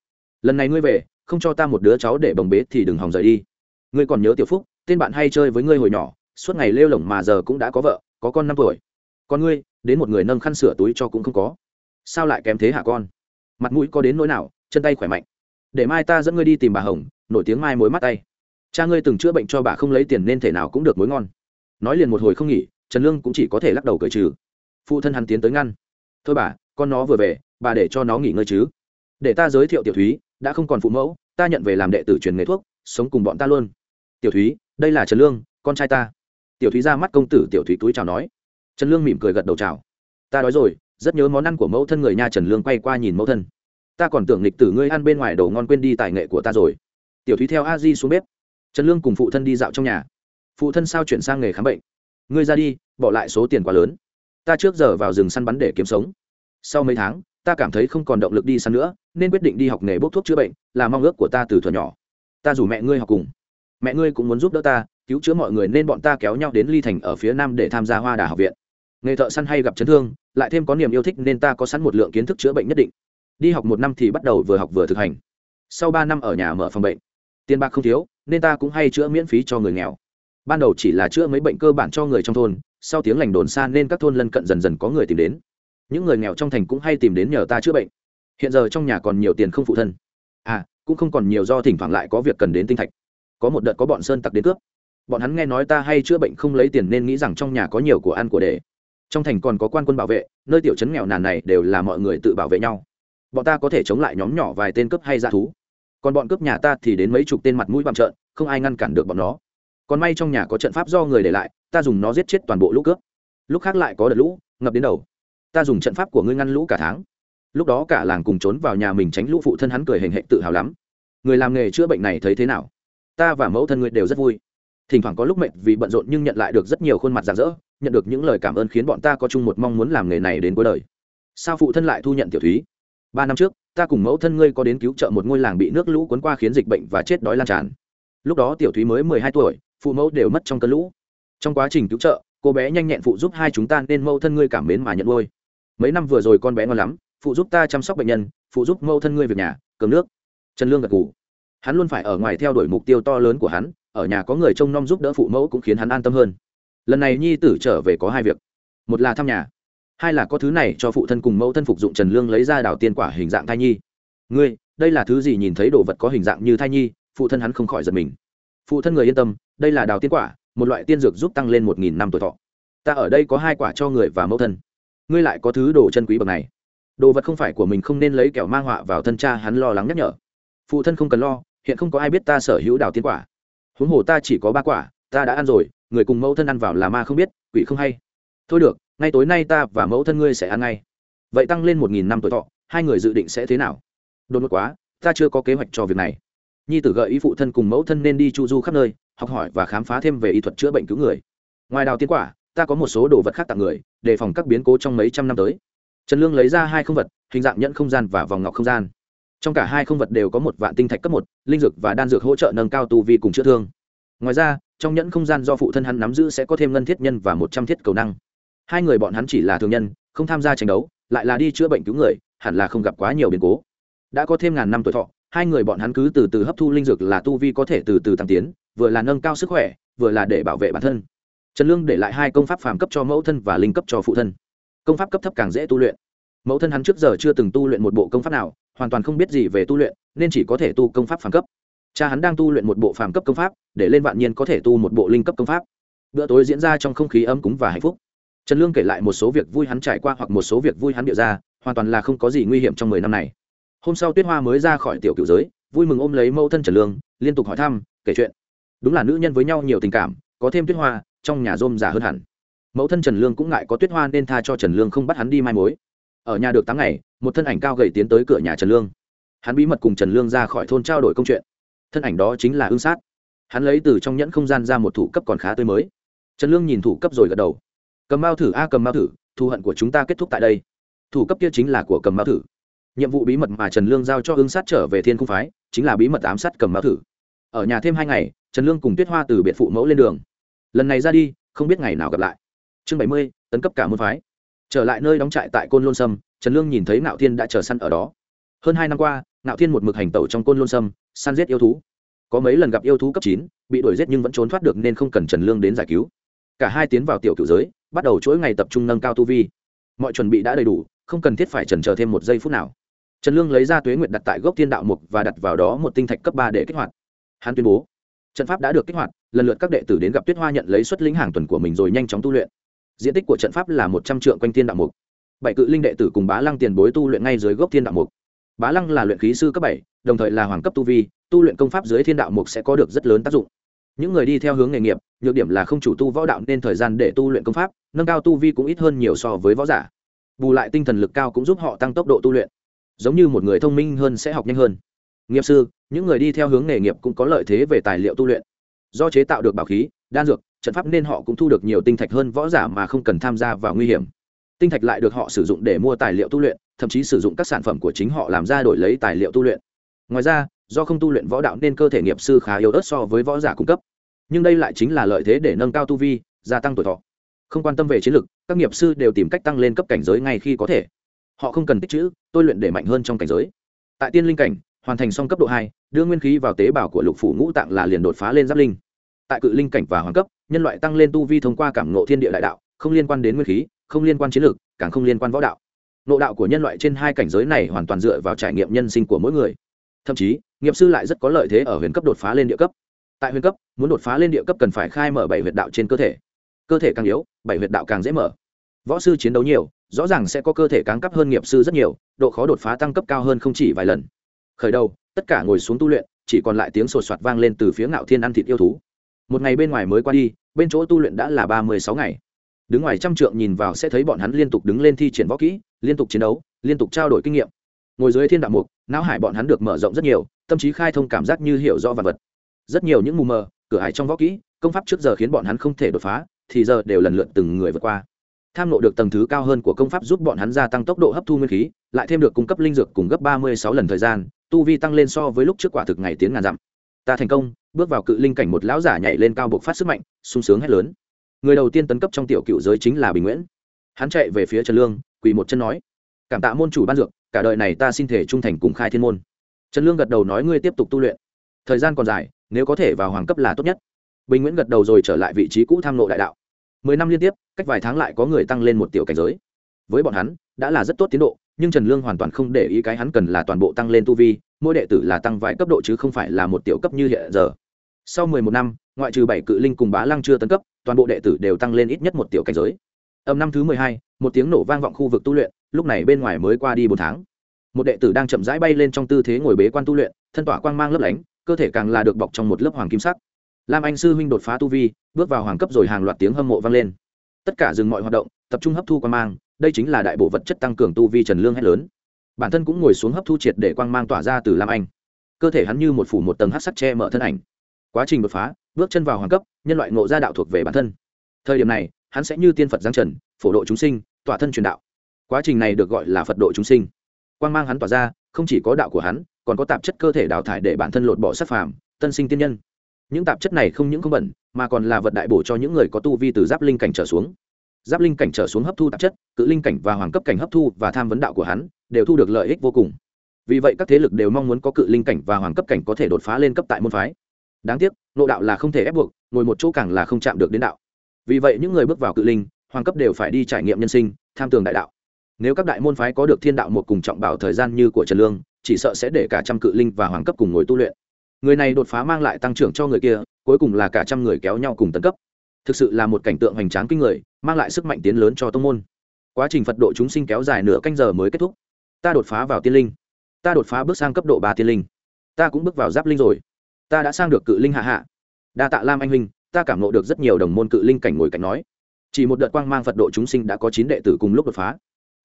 Lần này ngươi về, không cho ta một đứa cháu để bồng bế thì đừng hòng rời đi. Ngươi còn nhớ tiểu phúc, tên bạn hay chơi với ngươi hồi nhỏ, suốt ngày lêu lỏng mà giờ cũng đã có vợ, có con năm tuổi. Con ngươi, đến một người nâng khăn sửa túi cho cũng không có. Sao lại kém thế hả con? Mặt mũi có đến nỗi nào, chân tay khỏe mạnh. Để mai ta dẫn ngươi đi tìm bà hồng, nổi tiếng mai mối mắt tay. Cha ngươi từng chữa bệnh cho bà không lấy tiền nên thể nào cũng được mối ngon. Nói liền một hồi không nghỉ, trần lương cũng chỉ có thể lắc đầu cởi trừ phụ thân hắn tiến tới ngăn. Thôi bà, con nó vừa về, bà để cho nó nghỉ ngơi chứ. Để ta giới thiệu tiểu thúy, đã không còn phụ mẫu, ta nhận về làm đệ tử truyền nghề thuốc, sống cùng bọn ta luôn. Tiểu thúy, đây là trần lương, con trai ta. Tiểu thúy ra mắt công tử tiểu thúy túi chào nói. Trần lương mỉm cười gật đầu chào. Ta đói rồi, rất nhớ món ăn của mẫu thân người nha trần lương quay qua nhìn mẫu thân. Ta còn tưởng lịch tử ngươi ăn bên ngoài đồ ngon quên đi tài nghệ của ta rồi. Tiểu thúy theo a di xuống bếp. Trần lương cùng phụ thân đi dạo trong nhà. Phụ thân sao chuyển sang nghề khám bệnh? Ngươi ra đi, bỏ lại số tiền quá lớn ta trước giờ vào rừng săn bắn để kiếm sống. Sau mấy tháng, ta cảm thấy không còn động lực đi săn nữa, nên quyết định đi học nghề bốc thuốc chữa bệnh, là mong ước của ta từ thuở nhỏ. Ta rủ mẹ ngươi học cùng. Mẹ ngươi cũng muốn giúp đỡ ta, cứu chữa mọi người nên bọn ta kéo nhau đến ly thành ở phía nam để tham gia hoa đà học viện. Nghề thợ săn hay gặp chấn thương, lại thêm có niềm yêu thích nên ta có sẵn một lượng kiến thức chữa bệnh nhất định. Đi học một năm thì bắt đầu vừa học vừa thực hành. Sau ba năm ở nhà mở phòng bệnh, tiền bạc không thiếu, nên ta cũng hay chữa miễn phí cho người nghèo. Ban đầu chỉ là chữa mấy bệnh cơ bản cho người trong thôn sau tiếng lành đồn xa nên các thôn lân cận dần dần có người tìm đến. Những người nghèo trong thành cũng hay tìm đến nhờ ta chữa bệnh. Hiện giờ trong nhà còn nhiều tiền không phụ thân. À cũng không còn nhiều do thỉnh thoảng lại có việc cần đến tinh thạch. Có một đợt có bọn sơn tặc đến cướp. Bọn hắn nghe nói ta hay chữa bệnh không lấy tiền nên nghĩ rằng trong nhà có nhiều của ăn của để. Trong thành còn có quan quân bảo vệ, nơi tiểu trấn nghèo nàn này đều là mọi người tự bảo vệ nhau. Bọn ta có thể chống lại nhóm nhỏ vài tên cướp hay dã thú. Còn bọn cướp nhà ta thì đến mấy chục tên mặt mũi bặm trợn, không ai ngăn cản được bọn nó. Còn may trong nhà có trận pháp do người để lại ta dùng nó giết chết toàn bộ lũ cướp. Lúc khác lại có đợt lũ, ngập đến đầu. Ta dùng trận pháp của ngươi ngăn lũ cả tháng. Lúc đó cả làng cùng trốn vào nhà mình tránh lũ phụ thân hắn cười hình hệ tự hào lắm. Người làm nghề chữa bệnh này thấy thế nào? Ta và mẫu thân ngươi đều rất vui. Thỉnh thoảng có lúc mệt vì bận rộn nhưng nhận lại được rất nhiều khuôn mặt rạng rỡ, nhận được những lời cảm ơn khiến bọn ta có chung một mong muốn làm nghề này đến cuối đời. Sao phụ thân lại thu nhận tiểu thúy? Ba năm trước, ta cùng mẫu thân ngươi có đến cứu trợ một ngôi làng bị nước lũ cuốn qua khiến dịch bệnh và chết đói lan tràn. Lúc đó tiểu thúy mới mười hai tuổi, phụ mẫu đều mất trong cơn lũ trong quá trình cứu trợ, cô bé nhanh nhẹn phụ giúp hai chúng ta nên mâu thân ngươi cảm mến mà nhận nuôi. Mấy năm vừa rồi con bé ngon lắm, phụ giúp ta chăm sóc bệnh nhân, phụ giúp mâu thân ngươi việc nhà cầm nước. Trần lương gật ngủ hắn luôn phải ở ngoài theo đuổi mục tiêu to lớn của hắn, ở nhà có người trông nom giúp đỡ phụ mẫu cũng khiến hắn an tâm hơn. Lần này nhi tử trở về có hai việc. Một là thăm nhà, hai là có thứ này cho phụ thân cùng mẫu thân phục dụng trần lương lấy ra đảo tiên quả hình dạng thai nhi. Ngươi, đây là thứ gì nhìn thấy đồ vật có hình dạng như thai nhi, phụ thân hắn không khỏi giật mình. Phụ thân người yên tâm, đây là đào tiên quả một loại tiên dược giúp tăng lên một nghìn năm tuổi thọ. Ta ở đây có hai quả cho người và mẫu thân. Ngươi lại có thứ đồ chân quý bậc này. Đồ vật không phải của mình không nên lấy kẻo mang họa vào thân cha hắn lo lắng nhắc nhở. Phụ thân không cần lo, hiện không có ai biết ta sở hữu đào tiên quả. Huống hồ ta chỉ có ba quả, ta đã ăn rồi, người cùng mẫu thân ăn vào là ma không biết, quỷ không hay. Thôi được, ngay tối nay ta và mẫu thân ngươi sẽ ăn ngay. Vậy tăng lên một nghìn năm tuổi thọ, hai người dự định sẽ thế nào? Đột ngột quá, ta chưa có kế hoạch cho việc này nhi tử gợi ý phụ thân cùng mẫu thân nên đi chu du khắp nơi, học hỏi và khám phá thêm về y thuật chữa bệnh cứu người. Ngoài đào tiên quả, ta có một số đồ vật khác tặng người, đề phòng các biến cố trong mấy trăm năm tới. Trần lương lấy ra hai không vật, hình dạng nhẫn không gian và vòng ngọc không gian. Trong cả hai không vật đều có một vạn tinh thạch cấp một, linh dược và đan dược hỗ trợ nâng cao tu vi cùng chữa thương. Ngoài ra, trong nhẫn không gian do phụ thân hắn nắm giữ sẽ có thêm ngân thiết nhân và một trăm thiết cầu năng. Hai người bọn hắn chỉ là thường nhân, không tham gia tranh đấu, lại là đi chữa bệnh cứu người, hẳn là không gặp quá nhiều biến cố. Đã có thêm ngàn năm tuổi thọ hai người bọn hắn cứ từ từ hấp thu linh dược là tu vi có thể từ từ tăng tiến, vừa là nâng cao sức khỏe, vừa là để bảo vệ bản thân. Trần lương để lại hai công pháp phàm cấp cho mẫu thân và linh cấp cho phụ thân. Công pháp cấp thấp càng dễ tu luyện. Mẫu thân hắn trước giờ chưa từng tu luyện một bộ công pháp nào, hoàn toàn không biết gì về tu luyện, nên chỉ có thể tu công pháp phàm cấp. Cha hắn đang tu luyện một bộ phàm cấp công pháp, để lên vạn nhiên có thể tu một bộ linh cấp công pháp. Bữa tối diễn ra trong không khí ấm cúng và hạnh phúc. Trần lương kể lại một số việc vui hắn trải qua hoặc một số việc vui hắn địa ra, hoàn toàn là không có gì nguy hiểm trong mười năm này hôm sau tuyết hoa mới ra khỏi tiểu cựu giới, vui mừng ôm lấy mẫu thân trần lương, liên tục hỏi thăm, kể chuyện. Đúng là nữ nhân với nhau nhiều tình cảm, có thêm tuyết hoa, trong nhà rôm giả hơn hẳn. Mẫu thân trần lương cũng ngại có tuyết hoa nên tha cho trần lương không bắt hắn đi mai mối. Ở nhà được tám ngày, một thân ảnh cao gầy tiến tới cửa nhà trần lương. Hắn bí mật cùng trần lương ra khỏi thôn trao đổi công chuyện. Thân ảnh đó chính là ương sát. Hắn lấy từ trong nhẫn không gian ra một thủ cấp còn khá tươi mới. Trần lương nhìn thủ cấp rồi gật đầu. Cầm bao thử a, cầm bao thử, thù hận của chúng ta kết thúc tại đây. Thủ cấp kia chính là của cầm bao thử nhiệm vụ bí mật mà trần lương giao cho ứng sát trở về thiên cung phái, chính là bí mật ám sát cầm bao thử. Ở nhà thêm hai ngày, trần lương cùng tuyết hoa từ biệt phụ mẫu lên đường. Lần này ra đi, không biết ngày nào gặp lại. Chương bảy mươi, tấn cấp cả môn phái. Trở lại nơi đóng trại tại côn lôn sâm, trần lương nhìn thấy nạo thiên đã chờ săn ở đó. Hơn hai năm qua nạo thiên một mực hành tẩu trong côn lôn sâm, săn giết yêu thú. Có mấy lần gặp yêu thú cấp chín, bị đuổi giết nhưng vẫn trốn thoát được nên không cần trần lương đến giải cứu. Cả hai tiến vào tiểu cựu giới, bắt đầu chuỗi ngày tập trung nâng cao tu vi. Mọi chuẩn bị đã đầy đủ, không cần thiết phải trần chờ thêm một giây phút nào trần lương lấy ra tuế nguyện đặt tại gốc thiên đạo mục và đặt vào đó một tinh thạch cấp ba để kích hoạt. Hắn tuyên bố, trận pháp đã được kích hoạt, lần lượt các đệ tử đến gặp tuyết hoa nhận lấy xuất lĩnh hàng tuần của mình rồi nhanh chóng tu luyện. Diện tích của trận pháp là một trăm trượng quanh thiên đạo mục. Bảy cự linh đệ tử cùng bá lăng tiền bối tu luyện ngay dưới gốc thiên đạo mục. Bá lăng là luyện khí sư cấp bảy, đồng thời là hoàng cấp tu vi, tu luyện công pháp dưới thiên đạo mục sẽ có được rất lớn tác dụng. Những người đi theo hướng nghề nghiệp, nhược điểm là không chủ tu võ đạo nên thời gian để tu luyện công pháp, nâng cao tu vi cũng ít hơn nhiều so với võ giả. Bù lại tinh thần lực cao cũng giúp họ tăng tốc độ tu luyện giống như một người thông minh hơn sẽ học nhanh hơn. Nghiệp sư, những người đi theo hướng nghề nghiệp cũng có lợi thế về tài liệu tu luyện. Do chế tạo được bảo khí, đan dược, trận pháp nên họ cũng thu được nhiều tinh thạch hơn võ giả mà không cần tham gia vào nguy hiểm. Tinh thạch lại được họ sử dụng để mua tài liệu tu luyện, thậm chí sử dụng các sản phẩm của chính họ làm ra đổi lấy tài liệu tu luyện. Ngoài ra, do không tu luyện võ đạo nên cơ thể nghiệp sư khá yếu ớt so với võ giả cung cấp. Nhưng đây lại chính là lợi thế để nâng cao tu vi, gia tăng tuổi thọ. Không quan tâm về chiến lược, các nghiệp sư đều tìm cách tăng lên cấp cảnh giới ngay khi có thể họ không cần tích chữ, tôi luyện để mạnh hơn trong cảnh giới. Tại tiên linh cảnh, hoàn thành xong cấp độ hai, đưa nguyên khí vào tế bào của lục phủ ngũ tạng là liền đột phá lên giáp linh. Tại cự linh cảnh và hoàng cấp, nhân loại tăng lên tu vi thông qua cảm ngộ thiên địa đại đạo, không liên quan đến nguyên khí, không liên quan chiến lược, càng không liên quan võ đạo. Nộ đạo của nhân loại trên hai cảnh giới này hoàn toàn dựa vào trải nghiệm nhân sinh của mỗi người. Thậm chí, nghiệp sư lại rất có lợi thế ở huyền cấp đột phá lên địa cấp. Tại huyền cấp, muốn đột phá lên địa cấp cần phải khai mở bảy huyệt đạo trên cơ thể. Cơ thể càng yếu, bảy huyệt đạo càng dễ mở. Võ sư chiến đấu nhiều rõ ràng sẽ có cơ thể cáng cấp hơn nghiệp sư rất nhiều, độ khó đột phá tăng cấp cao hơn không chỉ vài lần. Khởi đầu, tất cả ngồi xuống tu luyện, chỉ còn lại tiếng sột soạt vang lên từ phía ngạo thiên ăn thịt yêu thú. Một ngày bên ngoài mới qua đi, bên chỗ tu luyện đã là ba mươi sáu ngày. Đứng ngoài trăm trượng nhìn vào sẽ thấy bọn hắn liên tục đứng lên thi triển võ kỹ, liên tục chiến đấu, liên tục trao đổi kinh nghiệm. Ngồi dưới thiên đạo mục, não hải bọn hắn được mở rộng rất nhiều, tâm trí khai thông cảm giác như hiểu rõ vật vật. Rất nhiều những mù mờ, cửa hải trong võ kỹ, công pháp trước giờ khiến bọn hắn không thể đột phá, thì giờ đều lần lượt từng người vượt qua tham nộ được tầng thứ cao hơn của công pháp giúp bọn hắn gia tăng tốc độ hấp thu nguyên khí, lại thêm được cung cấp linh dược cùng gấp ba mươi sáu lần thời gian, tu vi tăng lên so với lúc trước quả thực ngày tiến ngàn dặm. Ta thành công, bước vào cự linh cảnh một lão giả nhảy lên cao bộc phát sức mạnh, sung sướng hét lớn. Người đầu tiên tấn cấp trong tiểu cựu giới chính là bình nguyễn. Hắn chạy về phía trần lương, quỳ một chân nói, cảm tạ môn chủ ban dược, cả đời này ta xin thể trung thành cùng khai thiên môn. Trần lương gật đầu nói, ngươi tiếp tục tu luyện. Thời gian còn dài, nếu có thể vào hoàng cấp là tốt nhất. Bình nguyễn gật đầu rồi trở lại vị trí cũ tham lộ đại đạo mười năm liên tiếp, cách vài tháng lại có người tăng lên một tiểu cảnh giới. Với bọn hắn, đã là rất tốt tiến độ, nhưng trần lương hoàn toàn không để ý cái hắn cần là toàn bộ tăng lên tu vi, mỗi đệ tử là tăng vài cấp độ chứ không phải là một tiểu cấp như hiện giờ. Sau mười một năm, ngoại trừ bảy cự linh cùng bá lăng chưa tấn cấp, toàn bộ đệ tử đều tăng lên ít nhất một tiểu cảnh giới. Âm năm thứ mười hai, một tiếng nổ vang vọng khu vực tu luyện, lúc này bên ngoài mới qua đi bốn tháng. Một đệ tử đang chậm rãi bay lên trong tư thế ngồi bế quan tu luyện, thân tỏa quang mang lấp lánh, cơ thể càng là được bọc trong một lớp hoàng kim sắc lam anh sư huynh đột phá tu vi, bước vào hoàng cấp rồi hàng loạt tiếng hâm mộ vang lên. Tất cả dừng mọi hoạt động, tập trung hấp thu quang mang, đây chính là đại bộ vật chất tăng cường tu vi trần lương hét lớn. Bản thân cũng ngồi xuống hấp thu triệt để quang mang tỏa ra từ lam anh. Cơ thể hắn như một phủ một tầng hát sắt che mở thân ảnh. Quá trình đột phá, bước chân vào hoàng cấp, nhân loại ngộ gia đạo thuộc về bản thân. Thời điểm này, hắn sẽ như tiên phật giáng trần, phổ độ chúng sinh, tỏa thân truyền đạo. Quá trình này được gọi là phật độ chúng sinh. Quang mang hắn tỏa ra, không chỉ có đạo của hắn, còn có tạp chất cơ thể đào thải để bản thân lột bỏ sắc phàm, tân sinh tiên nhân những tạp chất này không những không bẩn, mà còn là vật đại bổ cho những người có tu vi từ giáp linh cảnh trở xuống. Giáp linh cảnh trở xuống hấp thu tạp chất, cự linh cảnh và hoàng cấp cảnh hấp thu và tham vấn đạo của hắn, đều thu được lợi ích vô cùng. Vì vậy các thế lực đều mong muốn có cự linh cảnh và hoàng cấp cảnh có thể đột phá lên cấp tại môn phái. Đáng tiếc, nộ đạo là không thể ép buộc, ngồi một chỗ càng là không chạm được đến đạo. Vì vậy những người bước vào cự linh, hoàng cấp đều phải đi trải nghiệm nhân sinh, tham tường đại đạo. Nếu các đại môn phái có được thiên đạo một cùng trọng bảo thời gian như của trần lương, chỉ sợ sẽ để cả trăm cự linh và hoàng cấp cùng ngồi tu luyện người này đột phá mang lại tăng trưởng cho người kia, cuối cùng là cả trăm người kéo nhau cùng tấn cấp. Thực sự là một cảnh tượng hoành tráng kinh người, mang lại sức mạnh tiến lớn cho tông môn. Quá trình phật độ chúng sinh kéo dài nửa canh giờ mới kết thúc. Ta đột phá vào tiên linh. Ta đột phá bước sang cấp độ ba tiên linh. Ta cũng bước vào giáp linh rồi. Ta đã sang được cự linh hạ hạ. Đa tạ lam anh huynh, ta cảm nộ được rất nhiều đồng môn cự linh cảnh ngồi cạnh nói. Chỉ một đợt quang mang phật độ chúng sinh đã có chín đệ tử cùng lúc đột phá.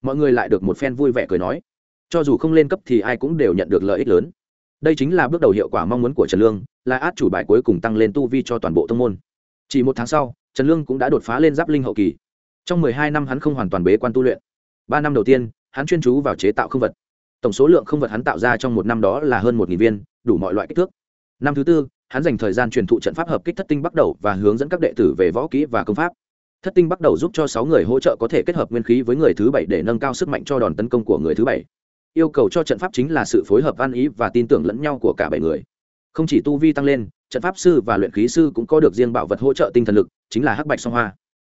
Mọi người lại được một phen vui vẻ cười nói. Cho dù không lên cấp thì ai cũng đều nhận được lợi ích lớn đây chính là bước đầu hiệu quả mong muốn của trần lương, là át chủ bài cuối cùng tăng lên tu vi cho toàn bộ thông môn. Chỉ một tháng sau, trần lương cũng đã đột phá lên giáp linh hậu kỳ. Trong mười hai năm hắn không hoàn toàn bế quan tu luyện. Ba năm đầu tiên, hắn chuyên chú vào chế tạo không vật. Tổng số lượng không vật hắn tạo ra trong một năm đó là hơn một viên, đủ mọi loại kích thước. Năm thứ tư, hắn dành thời gian truyền thụ trận pháp hợp kích thất tinh bắt đầu và hướng dẫn các đệ tử về võ kỹ và công pháp. Thất tinh bắt đầu giúp cho sáu người hỗ trợ có thể kết hợp nguyên khí với người thứ bảy để nâng cao sức mạnh cho đòn tấn công của người thứ bảy yêu cầu cho trận pháp chính là sự phối hợp ăn ý và tin tưởng lẫn nhau của cả bảy người. Không chỉ tu vi tăng lên, trận pháp sư và luyện khí sư cũng có được riêng bảo vật hỗ trợ tinh thần lực, chính là hắc bạch song hoa.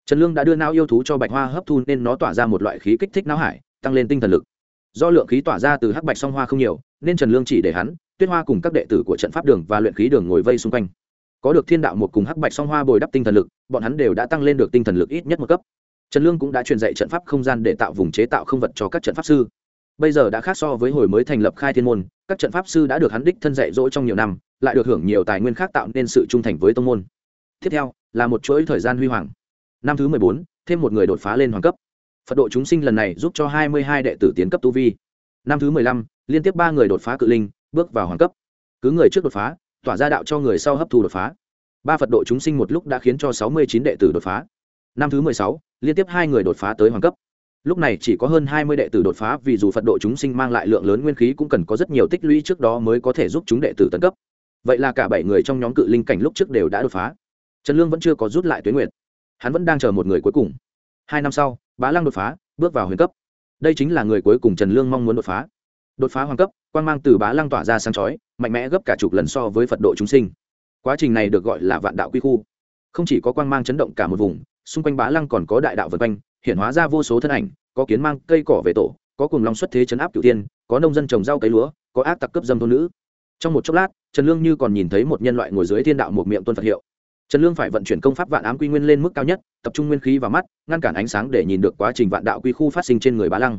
Trần lương đã đưa não yêu thú cho bạch hoa hấp thu nên nó tỏa ra một loại khí kích thích não hải, tăng lên tinh thần lực. Do lượng khí tỏa ra từ hắc bạch song hoa không nhiều, nên trần lương chỉ để hắn, tuyết hoa cùng các đệ tử của trận pháp đường và luyện khí đường ngồi vây xung quanh. Có được thiên đạo một cùng hắc bạch song hoa bồi đắp tinh thần lực, bọn hắn đều đã tăng lên được tinh thần lực ít nhất một cấp. Trần lương cũng đã truyền dạy trận pháp không gian để tạo vùng chế tạo không vật cho các trận pháp sư bây giờ đã khác so với hồi mới thành lập khai thiên môn, các trận pháp sư đã được hắn đích thân dạy dỗ trong nhiều năm, lại được hưởng nhiều tài nguyên khác tạo nên sự trung thành với tông môn. Tiếp theo, là một chuỗi thời gian huy hoàng. Năm thứ mười bốn, thêm một người đột phá lên hoàng cấp. Phật độ chúng sinh lần này giúp cho hai mươi hai đệ tử tiến cấp tu vi. Năm thứ mười lăm, liên tiếp ba người đột phá cự linh, bước vào hoàng cấp. Cứ người trước đột phá, tỏa ra đạo cho người sau hấp thu đột phá. Ba phật độ chúng sinh một lúc đã khiến cho sáu mươi chín đệ tử đột phá. Năm thứ mười sáu, liên tiếp hai người đột phá tới hoàng cấp lúc này chỉ có hơn hai mươi đệ tử đột phá, vì dù phật độ chúng sinh mang lại lượng lớn nguyên khí cũng cần có rất nhiều tích lũy trước đó mới có thể giúp chúng đệ tử tấn cấp. Vậy là cả bảy người trong nhóm cự linh cảnh lúc trước đều đã đột phá. Trần lương vẫn chưa có rút lại tuyến nguyện hắn vẫn đang chờ một người cuối cùng. Hai năm sau, bá lăng đột phá, bước vào huyền cấp. Đây chính là người cuối cùng trần lương mong muốn đột phá. Đột phá hoàng cấp quan g mang từ bá lăng tỏa ra sáng chói, mạnh mẽ gấp cả chục lần so với phật độ chúng sinh. Quá trình này được gọi là vạn đạo quy khu. Không chỉ có quan g mang chấn động cả một vùng xung quanh bá lăng còn có đại đạo vượt quanh hiện hóa ra vô số thân ảnh, có kiến mang cây cỏ về tổ, có cùng long xuất thế chấn áp cửu tiên, có nông dân trồng rau cấy lúa, có ác tặc cướp dâm thôn nữ. Trong một chốc lát, trần lương như còn nhìn thấy một nhân loại ngồi dưới thiên đạo một miệng tuân phật hiệu. Trần lương phải vận chuyển công pháp vạn ám quy nguyên lên mức cao nhất, tập trung nguyên khí vào mắt, ngăn cản ánh sáng để nhìn được quá trình vạn đạo quy khu phát sinh trên người bá lăng.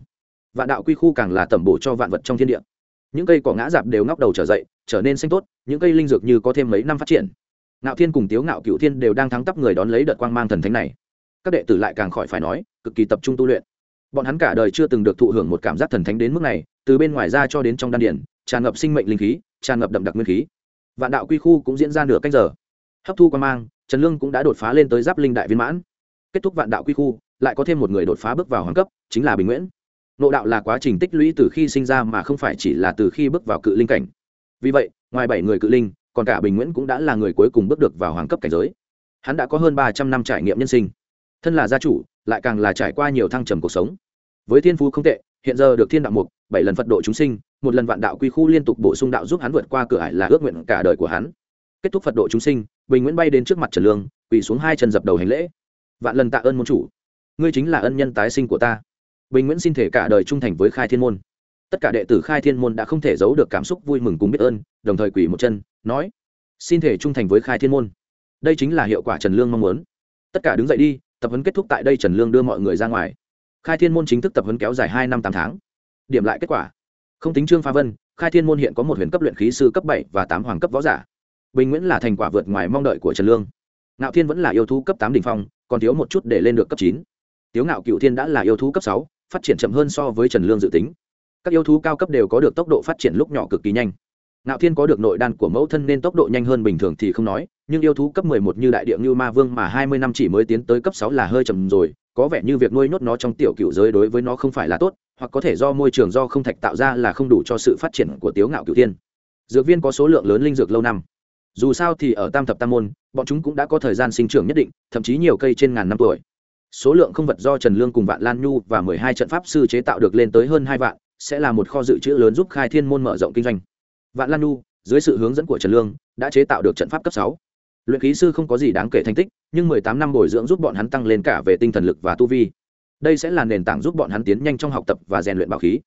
Vạn đạo quy khu càng là tẩm bổ cho vạn vật trong thiên địa. Những cây cỏ ngã dạp đều ngóc đầu trở dậy, trở nên xanh tốt, những cây linh dược như có thêm mấy năm phát triển ngạo thiên cùng tiếu ngạo cựu thiên đều đang thắng tắp người đón lấy đợt quang mang thần thánh này. Các đệ tử lại càng khỏi phải nói, cực kỳ tập trung tu luyện. Bọn hắn cả đời chưa từng được thụ hưởng một cảm giác thần thánh đến mức này, từ bên ngoài ra cho đến trong đan điển tràn ngập sinh mệnh linh khí, tràn ngập đậm đặc nguyên khí. Vạn đạo quy khu cũng diễn ra nửa cách giờ. Hấp thu quan mang, trần lương cũng đã đột phá lên tới giáp linh đại viên mãn. Kết thúc vạn đạo quy khu, lại có thêm một người đột phá bước vào hoàng cấp, chính là bình nguyễn. Nộ đạo là quá trình tích lũy từ khi sinh ra mà không phải chỉ là từ khi bước vào cự linh cảnh. Vì vậy, ngoài bảy người cự linh còn cả bình nguyễn cũng đã là người cuối cùng bước được vào hoàng cấp cảnh giới. Hắn đã có hơn ba trăm năm trải nghiệm nhân sinh. Thân là gia chủ, lại càng là trải qua nhiều thăng trầm cuộc sống. Với thiên phú không tệ, hiện giờ được thiên đạo mục, bảy lần phật độ chúng sinh, một lần vạn đạo quy khu liên tục bổ sung đạo giúp hắn vượt qua cửa ải là ước nguyện cả đời của hắn. Kết thúc phật độ chúng sinh, bình nguyễn bay đến trước mặt trần lương, quỳ xuống hai chân dập đầu hành lễ. Vạn lần tạ ơn môn chủ. Ngươi chính là ân nhân tái sinh của ta. Bình nguyễn xin thể cả đời trung thành với khai thiên môn. Tất cả đệ tử khai thiên môn đã không thể giấu được cảm xúc vui mừng cùng biết ơn đồng thời quỳ một chân, nói, xin thể trung thành với khai thiên môn. Đây chính là hiệu quả trần lương mong muốn. Tất cả đứng dậy đi, tập huấn kết thúc tại đây trần lương đưa mọi người ra ngoài. Khai thiên môn chính thức tập huấn kéo dài hai năm tám tháng. Điểm lại kết quả. Không tính trương pha vân, khai thiên môn hiện có một huyền cấp luyện khí sư cấp bảy và tám hoàng cấp võ giả. Bình nguyễn là thành quả vượt ngoài mong đợi của trần lương. Ngạo thiên vẫn là yêu thú cấp tám đ ỉ n h phong, còn thiếu một chút để lên được cấp chín. Tiếu ngạo cựu thiên đã là yêu thú cấp sáu, phát triển chậm hơn so với trần lương dự tính. Các yêu thú cao cấp đều có được tốc độ phát triển lúc nhỏ cực kỳ nhanh. Nạo thiên có được nội đan của mẫu thân nên tốc độ nhanh hơn bình thường thì không nói, nhưng yêu thú cấp mười một như đại địa như ma vương mà hai mươi năm chỉ mới tiến tới cấp sáu là hơi chậm rồi, có vẻ như việc nuôi nốt nó trong tiểu cựu giới đối với nó không phải là tốt, hoặc có thể do môi trường do không thạch tạo ra là không đủ cho sự phát triển của tiếu ngạo cựu tiên dược viên có số lượng lớn linh dược lâu năm. Dù sao thì ở tam thập tam môn, bọn chúng cũng đã có thời gian sinh trưởng nhất định, thậm chí nhiều cây trên ngàn năm tuổi. Số lượng không vật do trần lương cùng vạn lan nhu và mười hai trận pháp sư chế tạo được lên tới hơn hai vạn, sẽ là một kho dự trữ lớn giúp khai thiên môn mở rộng kinh doanh vạn lan nu, dưới sự hướng dẫn của trần lương, đã chế tạo được trận pháp cấp sáu. Luyện khí sư không có gì đáng kể thành tích, nhưng mười tám năm bồi dưỡng giúp bọn hắn tăng lên cả về tinh thần lực và tu vi. Đây sẽ là nền tảng giúp bọn hắn tiến nhanh trong học tập và rèn luyện bảo khí.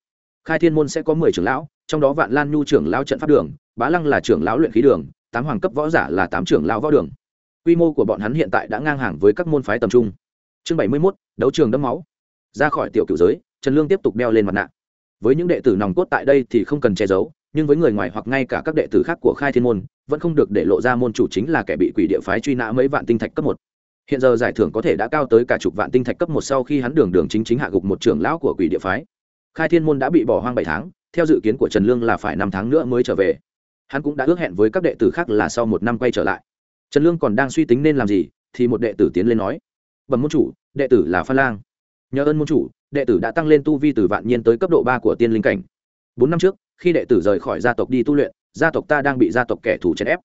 Khai thiên môn sẽ có mười trưởng lão, trong đó vạn lan nhu trưởng lão trận pháp đường, bá lăng là trưởng lão luyện khí đường, tám hoàng cấp võ giả là tám trưởng lão võ đường. Quy mô của bọn hắn hiện tại đã ngang hàng với các môn phái tầm trung. Chương bảy mươi mốt, đấu trường đẫm máu. Ra khỏi tiểu cựu giới, trần lương tiếp tục đeo lên mặt nạ. Với những đệ tử nòng cốt tại đây thì không cần che giấu nhưng với người ngoài hoặc ngay cả các đệ tử khác của khai thiên môn, vẫn không được để lộ ra môn chủ chính là kẻ bị quỷ địa phái truy nã mấy vạn tinh thạch cấp một. Hiện giờ giải thưởng có thể đã cao tới cả chục vạn tinh thạch cấp một sau khi hắn đường đường chính chính hạ gục một trưởng lão của quỷ địa phái. Khai thiên môn đã bị bỏ hoang bảy tháng, theo dự kiến của trần lương là phải năm tháng nữa mới trở về. Hắn cũng đã ước hẹn với các đệ tử khác là sau một năm quay trở lại. Trần lương còn đang suy tính nên làm gì, thì một đệ tử tiến lên nói, bẩm môn chủ, đệ tử là phan lang. Nhờ ơn môn chủ, đệ tử đã tăng lên tu vi từ vạn nhiên tới cấp độ ba của tiên linh cảnh. Bốn năm trước khi đệ tử rời khỏi gia tộc đi tu luyện, gia tộc ta đang bị gia tộc kẻ thù chèn ép.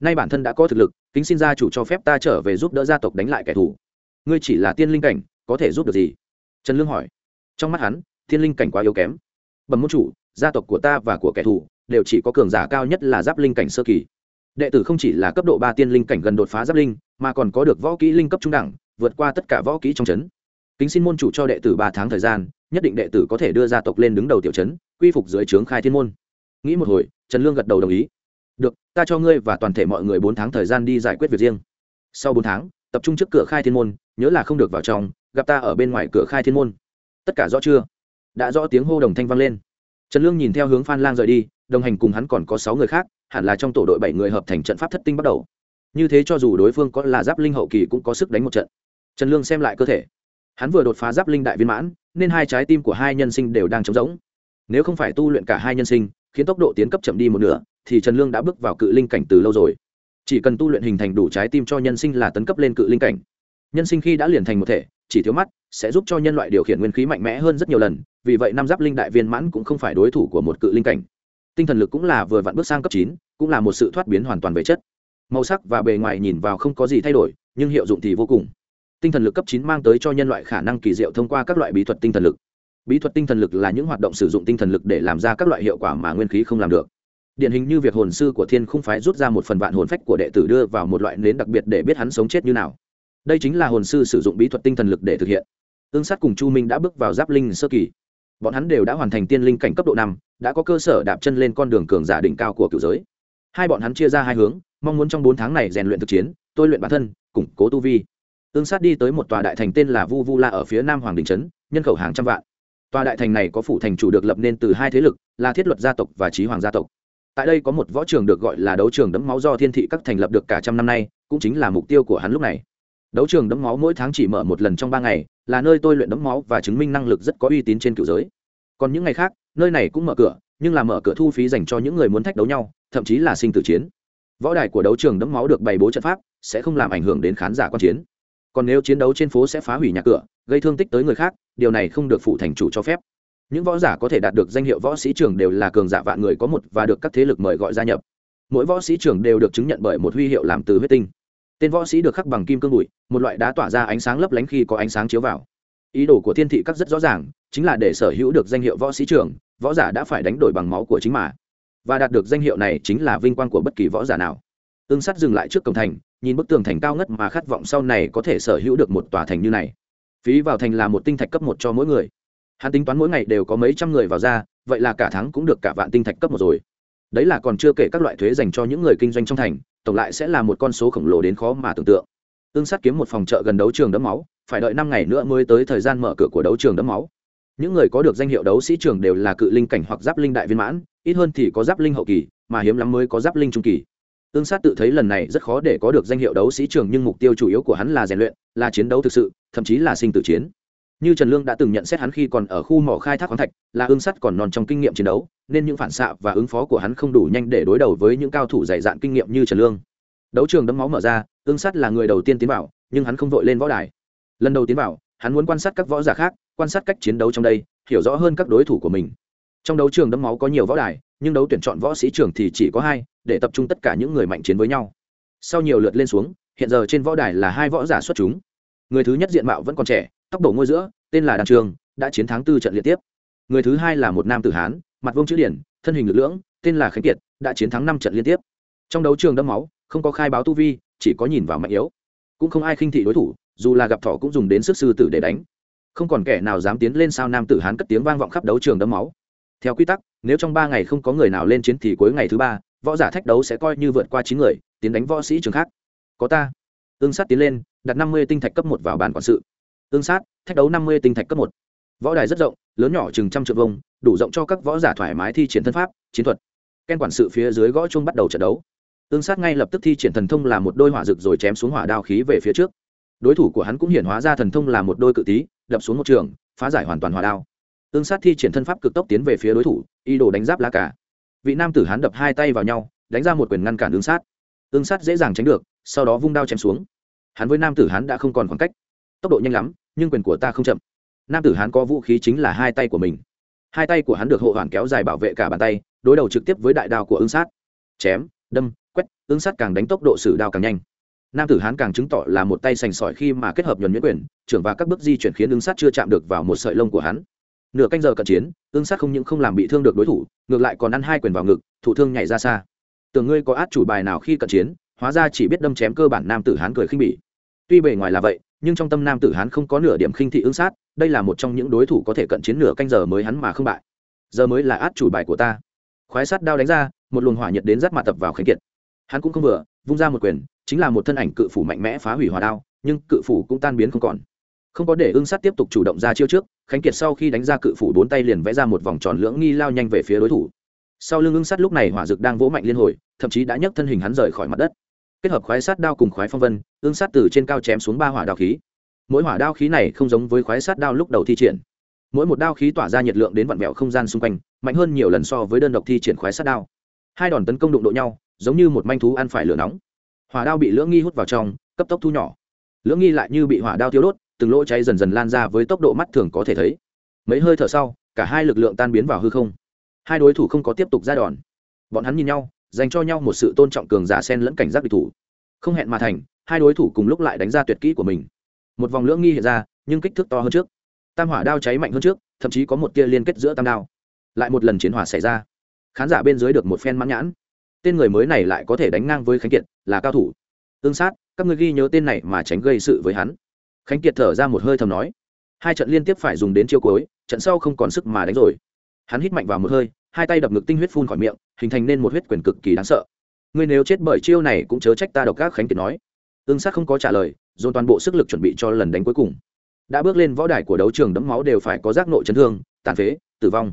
Nay bản thân đã có thực lực, kính xin gia chủ cho phép ta trở về giúp đỡ gia tộc đánh lại kẻ thù. Ngươi chỉ là tiên linh cảnh, có thể giúp được gì? Trần lương hỏi. Trong mắt hắn, tiên linh cảnh quá yếu kém. Bẩm môn chủ, gia tộc của ta và của kẻ thù đều chỉ có cường giả cao nhất là giáp linh cảnh sơ kỳ. Đệ tử không chỉ là cấp độ ba tiên linh cảnh gần đột phá giáp linh, mà còn có được võ kỹ linh cấp trung đẳng, vượt qua tất cả võ kỹ trong trấn kính xin môn chủ cho đệ tử ba tháng thời gian nhất định đệ tử có thể đưa gia tộc lên đứng đầu tiểu trấn, quy phục dưới trướng khai thiên môn. Nghĩ một hồi, trần lương gật đầu đồng ý. Được, ta cho ngươi và toàn thể mọi người bốn tháng thời gian đi giải quyết việc riêng. Sau bốn tháng, tập trung trước cửa khai thiên môn, nhớ là không được vào trong, gặp ta ở bên ngoài cửa khai thiên môn. Tất cả rõ chưa? Đã rõ tiếng hô đồng thanh vang lên. Trần lương nhìn theo hướng phan lang rời đi, đồng hành cùng hắn còn có sáu người khác, hẳn là trong tổ đội bảy người hợp thành trận pháp thất tinh bắt đầu. Như thế cho dù đối phương có là giáp linh hậu kỳ cũng có sức đánh một trận. Trần lương xem lại cơ thể. Hắn vừa đột phá giáp linh đại viên mãn nên hai trái tim của hai nhân sinh đều đang trống rỗng. Nếu không phải tu luyện cả hai nhân sinh, khiến tốc độ tiến cấp chậm đi một nửa, thì trần lương đã bước vào cự linh cảnh từ lâu rồi. Chỉ cần tu luyện hình thành đủ trái tim cho nhân sinh là tấn cấp lên cự linh cảnh. Nhân sinh khi đã liền thành một thể, chỉ thiếu mắt, sẽ giúp cho nhân loại điều khiển nguyên khí mạnh mẽ hơn rất nhiều lần, vì vậy năm giáp linh đại viên mãn cũng không phải đối thủ của một cự linh cảnh. Tinh thần lực cũng là vừa vặn bước sang cấp chín, cũng là một sự thoát biến hoàn toàn về chất. Màu sắc và bề ngoài nhìn vào không có gì thay đổi, nhưng hiệu dụng thì vô cùng tinh thần lực cấp chín mang tới cho nhân loại khả năng kỳ diệu thông qua các loại bí thuật tinh thần lực. Bí thuật tinh thần lực là những hoạt động sử dụng tinh thần lực để làm ra các loại hiệu quả mà nguyên khí không làm được. Điển hình như việc hồn sư của thiên không phái rút ra một phần vạn hồn phách của đệ tử đưa vào một loại nến đặc biệt để biết hắn sống chết như nào. Đây chính là hồn sư sử dụng bí thuật tinh thần lực để thực hiện. Ương sát cùng chu minh đã bước vào giáp linh sơ kỳ. Bọn hắn đều đã hoàn thành tiên linh cảnh cấp độ năm, đã có cơ sở đạp chân lên con đường cường giả đỉnh cao của cựu giới. Hai bọn hắn chia ra hai hướng, mong muốn trong bốn tháng này rèn luyện thực chiến, tôi luyện bản thân, củng cố tu vi tương sát đi tới một tòa đại thành tên là vu vu la ở phía nam hoàng đình trấn, nhân khẩu hàng trăm vạn. Tòa đại thành này có phủ thành chủ được lập nên từ hai thế lực, là thiết luật gia tộc và trí hoàng gia tộc. Tại đây có một võ trường được gọi là đấu trường đấm máu do thiên thị các thành lập được cả trăm năm nay, cũng chính là mục tiêu của hắn lúc này. Đấu trường đấm máu mỗi tháng chỉ mở một lần trong ba ngày, là nơi tôi luyện đấm máu và chứng minh năng lực rất có uy tín trên cựu giới. Còn những ngày khác, nơi này cũng mở cửa, nhưng là mở cửa thu phí dành cho những người muốn thách đấu nhau, thậm chí là sinh tử chiến. Võ đài của đấu trường đấm máu được bày bố trận pháp, sẽ không làm ảnh hưởng đến khán giả quan chiến còn nếu chiến đấu trên phố sẽ phá hủy nhà cửa gây thương tích tới người khác điều này không được phụ thành chủ cho phép. Những võ giả có thể đạt được danh hiệu võ sĩ trưởng đều là cường giả vạn người có một và được các thế lực mời gọi gia nhập. Mỗi võ sĩ trưởng đều được chứng nhận bởi một huy hiệu làm từ huyết tinh. Tên võ sĩ được khắc bằng kim cương bụi một loại đá tỏa ra ánh sáng lấp lánh khi có ánh sáng chiếu vào. Ý đồ của thiên thị các rất rõ ràng chính là để sở hữu được danh hiệu võ sĩ trưởng, võ giả đã phải đánh đổi bằng máu của chính mà. Và đạt được danh hiệu này chính là vinh quang của bất kỳ võ giả nào. Ương sắt dừng lại trước cổng thành nhìn bức tường thành cao ngất mà khát vọng sau này có thể sở hữu được một tòa thành như này. Phí vào thành là một tinh thạch cấp một cho mỗi người. Hắn tính toán mỗi ngày đều có mấy trăm người vào ra, vậy là cả tháng cũng được cả vạn tinh thạch cấp một rồi. Đấy là còn chưa kể các loại thuế dành cho những người kinh doanh trong thành, tổng lại sẽ là một con số khổng lồ đến khó mà tưởng tượng. Tương sát kiếm một phòng chợ gần đấu trường đấm máu, phải đợi năm ngày nữa mới tới thời gian mở cửa của đấu trường đấm máu. Những người có được danh hiệu đấu sĩ trường đều là cự linh cảnh hoặc giáp linh đại viên mãn, ít hơn thì có giáp linh hậu kỳ, mà hiếm lắm mới có giáp linh trung kỳ. Ưng sát tự thấy lần này rất khó để có được danh hiệu đấu sĩ trường nhưng mục tiêu chủ yếu của hắn là rèn luyện, là chiến đấu thực sự, thậm chí là sinh tử chiến. Như trần lương đã từng nhận xét hắn khi còn ở khu mỏ khai thác khoáng thạch, là ương sắt còn non trong kinh nghiệm chiến đấu, nên những phản xạ và ứng phó của hắn không đủ nhanh để đối đầu với những cao thủ dày dạn kinh nghiệm như trần lương. Đấu trường đấm máu mở ra, ương sắt là người đầu tiên tiến vào, nhưng hắn không vội lên võ đài. Lần đầu tiến vào, hắn muốn quan sát các võ giả khác, quan sát cách chiến đấu trong đây, hiểu rõ hơn các đối thủ của mình. Trong đấu trường đấm máu có nhiều võ đài, nhưng đấu tuyển chọn võ sĩ trưởng thì chỉ có hai để tập trung tất cả những người mạnh chiến với nhau. Sau nhiều lượt lên xuống, hiện giờ trên võ đài là hai võ giả xuất chúng. Người thứ nhất diện mạo vẫn còn trẻ tóc đổ ngôi giữa, tên là đàn trường, đã chiến thắng tư trận liên tiếp. Người thứ hai là một nam tử hán, mặt vông chữ điển, thân hình lực lưỡng, tên là khánh kiệt, đã chiến thắng năm trận liên tiếp. Trong đấu trường đấm máu, không có khai báo tu vi, chỉ có nhìn vào mạnh yếu. Cũng không ai khinh thị đối thủ, dù là gặp thỏ cũng dùng đến sức sư tử để đánh. Không còn kẻ nào dám tiến lên sao nam tử hán cất tiếng vang vọng khắp đấu trường đấm máu. Theo quy tắc, nếu trong ba ngày không có người nào lên chiến thì cuối ngày thứ ba võ giả thách đấu sẽ coi như vượt qua chín người, tiến đánh võ sĩ trường khác. Có ta. Ương sát tiến lên, đặt năm mươi tinh thạch cấp một vào bàn quản sự. Ương sát, thách đấu năm mươi tinh thạch cấp một. Võ đài rất rộng, lớn nhỏ chừng trăm triệu vông đủ rộng cho các võ giả thoải mái thi triển thân pháp, chiến thuật. Ken quản sự phía dưới gõ chung bắt đầu trận đấu. Ương sát ngay lập tức thi triển thần thông là một đôi hỏa rực rồi chém xuống hỏa đao khí về phía trước. Đối thủ của hắn cũng hiển hóa ra thần thông là một đôi cự tí, đập xuống một trường, phá giải hoàn toàn hỏa đao. Ương sát thi triển thân pháp cực tốc tiến về phía đối thủ y đồ đánh giáp lá cả vị nam tử hán đập hai tay vào nhau, đánh ra một quyền ngăn cản ương sát. Ương sát dễ dàng tránh được, sau đó vung đao chém xuống. Hắn với nam tử hán đã không còn khoảng cách. Tốc độ nhanh lắm, nhưng quyền của ta không chậm. Nam tử hán có vũ khí chính là hai tay của mình. Hai tay của hắn được hộ hoàn kéo dài bảo vệ cả bàn tay, đối đầu trực tiếp với đại đao của ương sát. Chém, đâm, quét, ương sát càng đánh tốc độ sử đao càng nhanh. Nam tử hán càng chứng tỏ là một tay sành sỏi khi mà kết hợp nhuần nhuyễn quyền, trưởng và các bước di chuyển khiến ứng sát chưa chạm được vào một sợi lông của hắn nửa canh giờ cận chiến, ương sát không những không làm bị thương được đối thủ, ngược lại còn ăn hai quyền vào ngực thủ thương nhảy ra xa. Tưởng ngươi có át chủ bài nào khi cận chiến, hóa ra chỉ biết đâm chém cơ bản nam tử hán cười khinh bỉ. Tuy bề ngoài là vậy, nhưng trong tâm nam tử hán không có nửa điểm khinh thị ương sát, đây là một trong những đối thủ có thể cận chiến nửa canh giờ mới hắn mà không bại. Giờ mới là át chủ bài của ta. Khoái sát đao đánh ra, một luồng hỏa nhiệt đến rát mặt tập vào khánh kiệt. Hắn cũng không vừa, vung ra một quyền, chính là một thân ảnh cự phủ mạnh mẽ phá hủy hỏa đao, nhưng cự phủ cũng tan biến không còn. Không có để ương sát tiếp tục chủ động ra chiêu trước khánh kiệt sau khi đánh ra cự phủ bốn tay liền vẽ ra một vòng tròn lưỡng nghi lao nhanh về phía đối thủ. Sau lưng ưng sát lúc này hỏa dực đang vỗ mạnh liên hồi, thậm chí đã nhấc thân hình hắn rời khỏi mặt đất. Kết hợp khoái sát đao cùng khoái phong vân, ưng sát từ trên cao chém xuống ba hỏa đao khí. Mỗi hỏa đao khí này không giống với khoái sát đao lúc đầu thi triển. Mỗi một đao khí tỏa ra nhiệt lượng đến vặn vẹo không gian xung quanh, mạnh hơn nhiều lần so với đơn độc thi triển khoái sát đao. Hai đòn tấn công đụng độ nhau, giống như một manh thú ăn phải lửa nóng. Hỏa đao bị lưỡng nghi hút vào trong, cấp tốc thu nhỏ. Lưỡng nghi lại như bị hỏa đao thiếu đốt từng lỗ cháy dần dần lan ra với tốc độ mắt thường có thể thấy. Mấy hơi thở sau, cả hai lực lượng tan biến vào hư không. Hai đối thủ không có tiếp tục ra đòn. Bọn hắn nhìn nhau, dành cho nhau một sự tôn trọng cường giả sen lẫn cảnh giác địch thủ. Không hẹn mà thành, hai đối thủ cùng lúc lại đánh ra tuyệt kỹ của mình. Một vòng lưỡng nghi hiện ra, nhưng kích thước to hơn trước. Tam hỏa đao cháy mạnh hơn trước, thậm chí có một tia liên kết giữa tam đao. Lại một lần chiến hỏa xảy ra. Khán giả bên dưới được một phen mãn nhãn. Tên người mới này lại có thể đánh ngang với khánh kiệt, là cao thủ. Tương sát, các người ghi nhớ tên này mà tránh gây sự với hắn khánh kiệt thở ra một hơi thầm nói. Hai trận liên tiếp phải dùng đến chiêu cuối, trận sau không còn sức mà đánh rồi. Hắn hít mạnh vào một hơi, hai tay đập ngực tinh huyết phun khỏi miệng, hình thành nên một huyết quyền cực kỳ đáng sợ. Ngươi nếu chết bởi chiêu này cũng chớ trách ta độc các khánh kiệt nói. Ương sát không có trả lời, dồn toàn bộ sức lực chuẩn bị cho lần đánh cuối cùng. Đã bước lên võ đài của đấu trường đẫm máu đều phải có giác nội chấn thương, tàn phế, tử vong.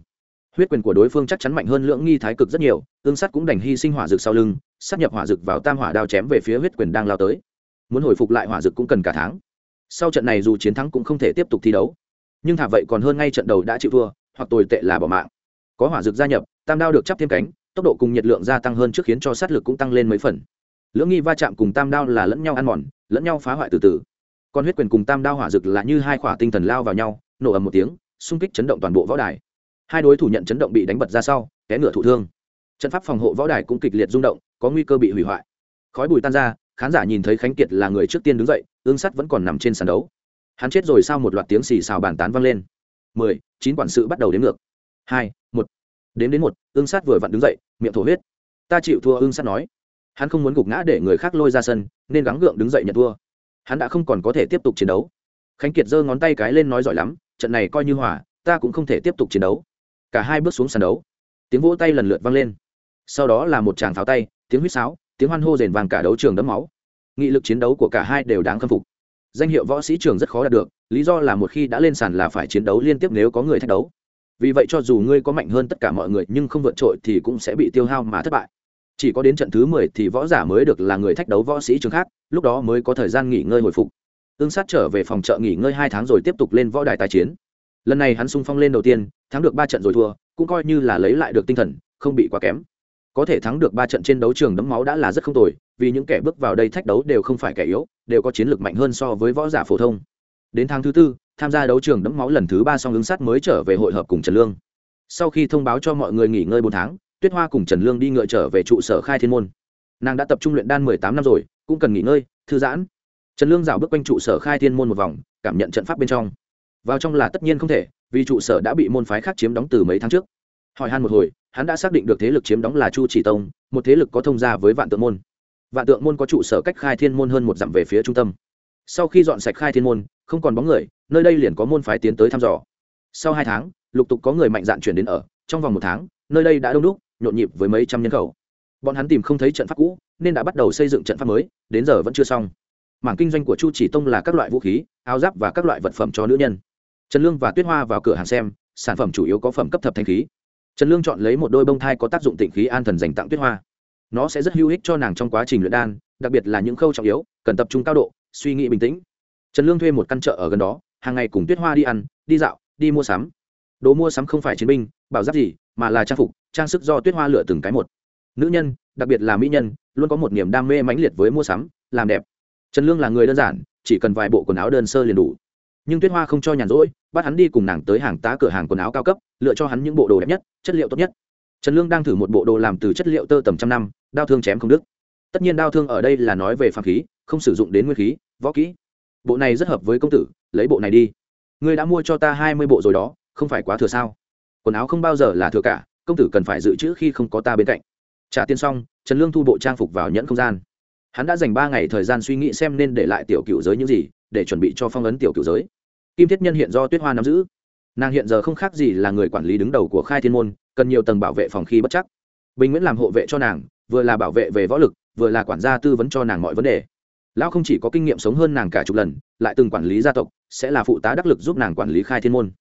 Huyết quyền của đối phương chắc chắn mạnh hơn lưỡng nghi thái cực rất nhiều, ương sắt cũng đành hy sinh hỏa dược sau lưng, sắp nhập hỏa dược vào tam hỏa đao chém về phía huyết quyền đang lao tới. Muốn hồi phục lại hỏa dược cũng cần cả tháng sau trận này dù chiến thắng cũng không thể tiếp tục thi đấu. Nhưng thả vậy còn hơn ngay trận đầu đã chịu thua, hoặc tồi tệ là bỏ mạng. Có hỏa dược gia nhập, tam đao được chắp thêm cánh, tốc độ cùng nhiệt lượng gia tăng hơn trước khiến cho sát lực cũng tăng lên mấy phần. Lưỡng nghi va chạm cùng tam đao là lẫn nhau ăn mòn, lẫn nhau phá hoại từ từ. Còn huyết quyền cùng tam đao hỏa dực là như hai khỏa tinh thần lao vào nhau, nổ ầm một tiếng, xung kích chấn động toàn bộ võ đài. Hai đối thủ nhận chấn động bị đánh bật ra sau, té ngựa thụ thương. Trận pháp phòng hộ võ đài cũng kịch liệt rung động, có nguy cơ bị hủy hoại. Khói bùi tan ra khán giả nhìn thấy khánh kiệt là người trước tiên đứng dậy, ương sắt vẫn còn nằm trên sàn đấu. Hắn chết rồi sau một loạt tiếng xì xào bàn tán vang lên. Mười, chín quản sự bắt đầu đếm ngược. Hai, một. Đếm đến một, ương sát vừa vặn đứng dậy, miệng thổ huyết. Ta chịu thua, ương sát nói. Hắn không muốn gục ngã để người khác lôi ra sân, nên gắng gượng đứng dậy nhận thua. Hắn đã không còn có thể tiếp tục chiến đấu. Khánh kiệt giơ ngón tay cái lên nói giỏi lắm, trận này coi như hỏa ta cũng không thể tiếp tục chiến đấu. Cả hai bước xuống sàn đấu. Tiếng vỗ tay lần lượt vang lên. Sau đó là một tràng pháo tay, tiếng huýt sáo tiếng hoan hô rền vàng cả đấu trường đẫm máu. Nghị lực chiến đấu của cả hai đều đáng khâm phục. Danh hiệu võ sĩ trường rất khó đạt được, lý do là một khi đã lên sàn là phải chiến đấu liên tiếp nếu có người thách đấu. Vì vậy cho dù ngươi có mạnh hơn tất cả mọi người nhưng không vượt trội thì cũng sẽ bị tiêu hao mà thất bại. Chỉ có đến trận thứ mười thì võ giả mới được là người thách đấu võ sĩ trường khác, lúc đó mới có thời gian nghỉ ngơi hồi phục. Tương sát trở về phòng chợ nghỉ ngơi hai tháng rồi tiếp tục lên võ đài tài chiến. Lần này hắn sung phong lên đầu tiên, thắng được ba trận rồi thua, cũng coi như là lấy lại được tinh thần, không bị quá kém có thể thắng được ba trận trên đấu trường đấm máu đã là rất không tồi, vì những kẻ bước vào đây thách đấu đều không phải kẻ yếu, đều có chiến lược mạnh hơn so với võ giả phổ thông. Đến tháng thứ tư, tham gia đấu trường đấm máu lần thứ ba song ứng sát mới trở về hội hợp cùng trần lương. Sau khi thông báo cho mọi người nghỉ ngơi bốn tháng, tuyết hoa cùng trần lương đi ngựa trở về trụ sở khai thiên môn. Nàng đã tập trung luyện đan mười tám năm rồi, cũng cần nghỉ ngơi, thư giãn. Trần lương dạo bước quanh trụ sở khai thiên môn một vòng, cảm nhận trận pháp bên trong. Vào trong là tất nhiên không thể, vì trụ sở đã bị môn phái khác chiếm đóng từ mấy tháng trước hỏi han một hồi, hắn đã xác định được thế lực chiếm đóng là chu chỉ tông, một thế lực có thông gia với vạn tượng môn. Vạn tượng môn có trụ sở cách khai thiên môn hơn một dặm về phía trung tâm. Sau khi dọn sạch khai thiên môn, không còn bóng người, nơi đây liền có môn phái tiến tới thăm dò. Sau hai tháng, lục tục có người mạnh dạn chuyển đến ở, trong vòng một tháng, nơi đây đã đông đúc, nhộn nhịp với mấy trăm nhân khẩu. Bọn hắn tìm không thấy trận pháp cũ, nên đã bắt đầu xây dựng trận pháp mới, đến giờ vẫn chưa xong. Mảng kinh doanh của chu chỉ tông là các loại vũ khí, áo giáp và các loại vật phẩm cho nữ nhân. Trần lương và tuyết hoa vào cửa hàng xem, sản phẩm chủ yếu có phẩm cấp thập thanh khí trần lương chọn lấy một đôi bông thai có tác dụng tịnh khí an thần dành tặng tuyết hoa. Nó sẽ rất hữu ích cho nàng trong quá trình luyện đan, đặc biệt là những khâu trọng yếu, cần tập trung cao độ, suy nghĩ bình tĩnh. Trần lương thuê một căn chợ ở gần đó, hàng ngày cùng tuyết hoa đi ăn, đi dạo, đi mua sắm. Đồ mua sắm không phải chiến binh, bảo giáp gì, mà là trang phục, trang sức do tuyết hoa lựa từng cái một. Nữ nhân, đặc biệt là mỹ nhân, luôn có một niềm đam mê mãnh liệt với mua sắm, làm đẹp. Trần lương là người đơn giản, chỉ cần vài bộ quần áo đơn sơ liền đủ nhưng tuyết hoa không cho nhàn rỗi, bắt hắn đi cùng nàng tới hàng tá cửa hàng quần áo cao cấp, lựa cho hắn những bộ đồ đẹp nhất, chất liệu tốt nhất. Trần lương đang thử một bộ đồ làm từ chất liệu tơ tầm trăm năm đao thương chém không đứt. tất nhiên đao thương ở đây là nói về phạm khí, không sử dụng đến nguyên khí, võ kỹ. Bộ này rất hợp với công tử, lấy bộ này đi. Ngươi đã mua cho ta hai mươi bộ rồi đó, không phải quá thừa sao? Quần áo không bao giờ là thừa cả, công tử cần phải dự trữ khi không có ta bên cạnh. Trả tiền xong, trần lương thu bộ trang phục vào nhẫn không gian. Hắn đã dành ba ngày thời gian suy nghĩ xem nên để lại tiểu cựu giới những gì, để chuẩn bị cho phong ấn tiểu cựu giới kim thiết nhân hiện do tuyết hoa nắm giữ. Nàng hiện giờ không khác gì là người quản lý đứng đầu của khai thiên môn, cần nhiều tầng bảo vệ phòng khi bất chắc. Bình nguyễn làm hộ vệ cho nàng, vừa là bảo vệ về võ lực, vừa là quản gia tư vấn cho nàng mọi vấn đề. Lão không chỉ có kinh nghiệm sống hơn nàng cả chục lần, lại từng quản lý gia tộc, sẽ là phụ tá đắc lực giúp nàng quản lý khai thiên môn.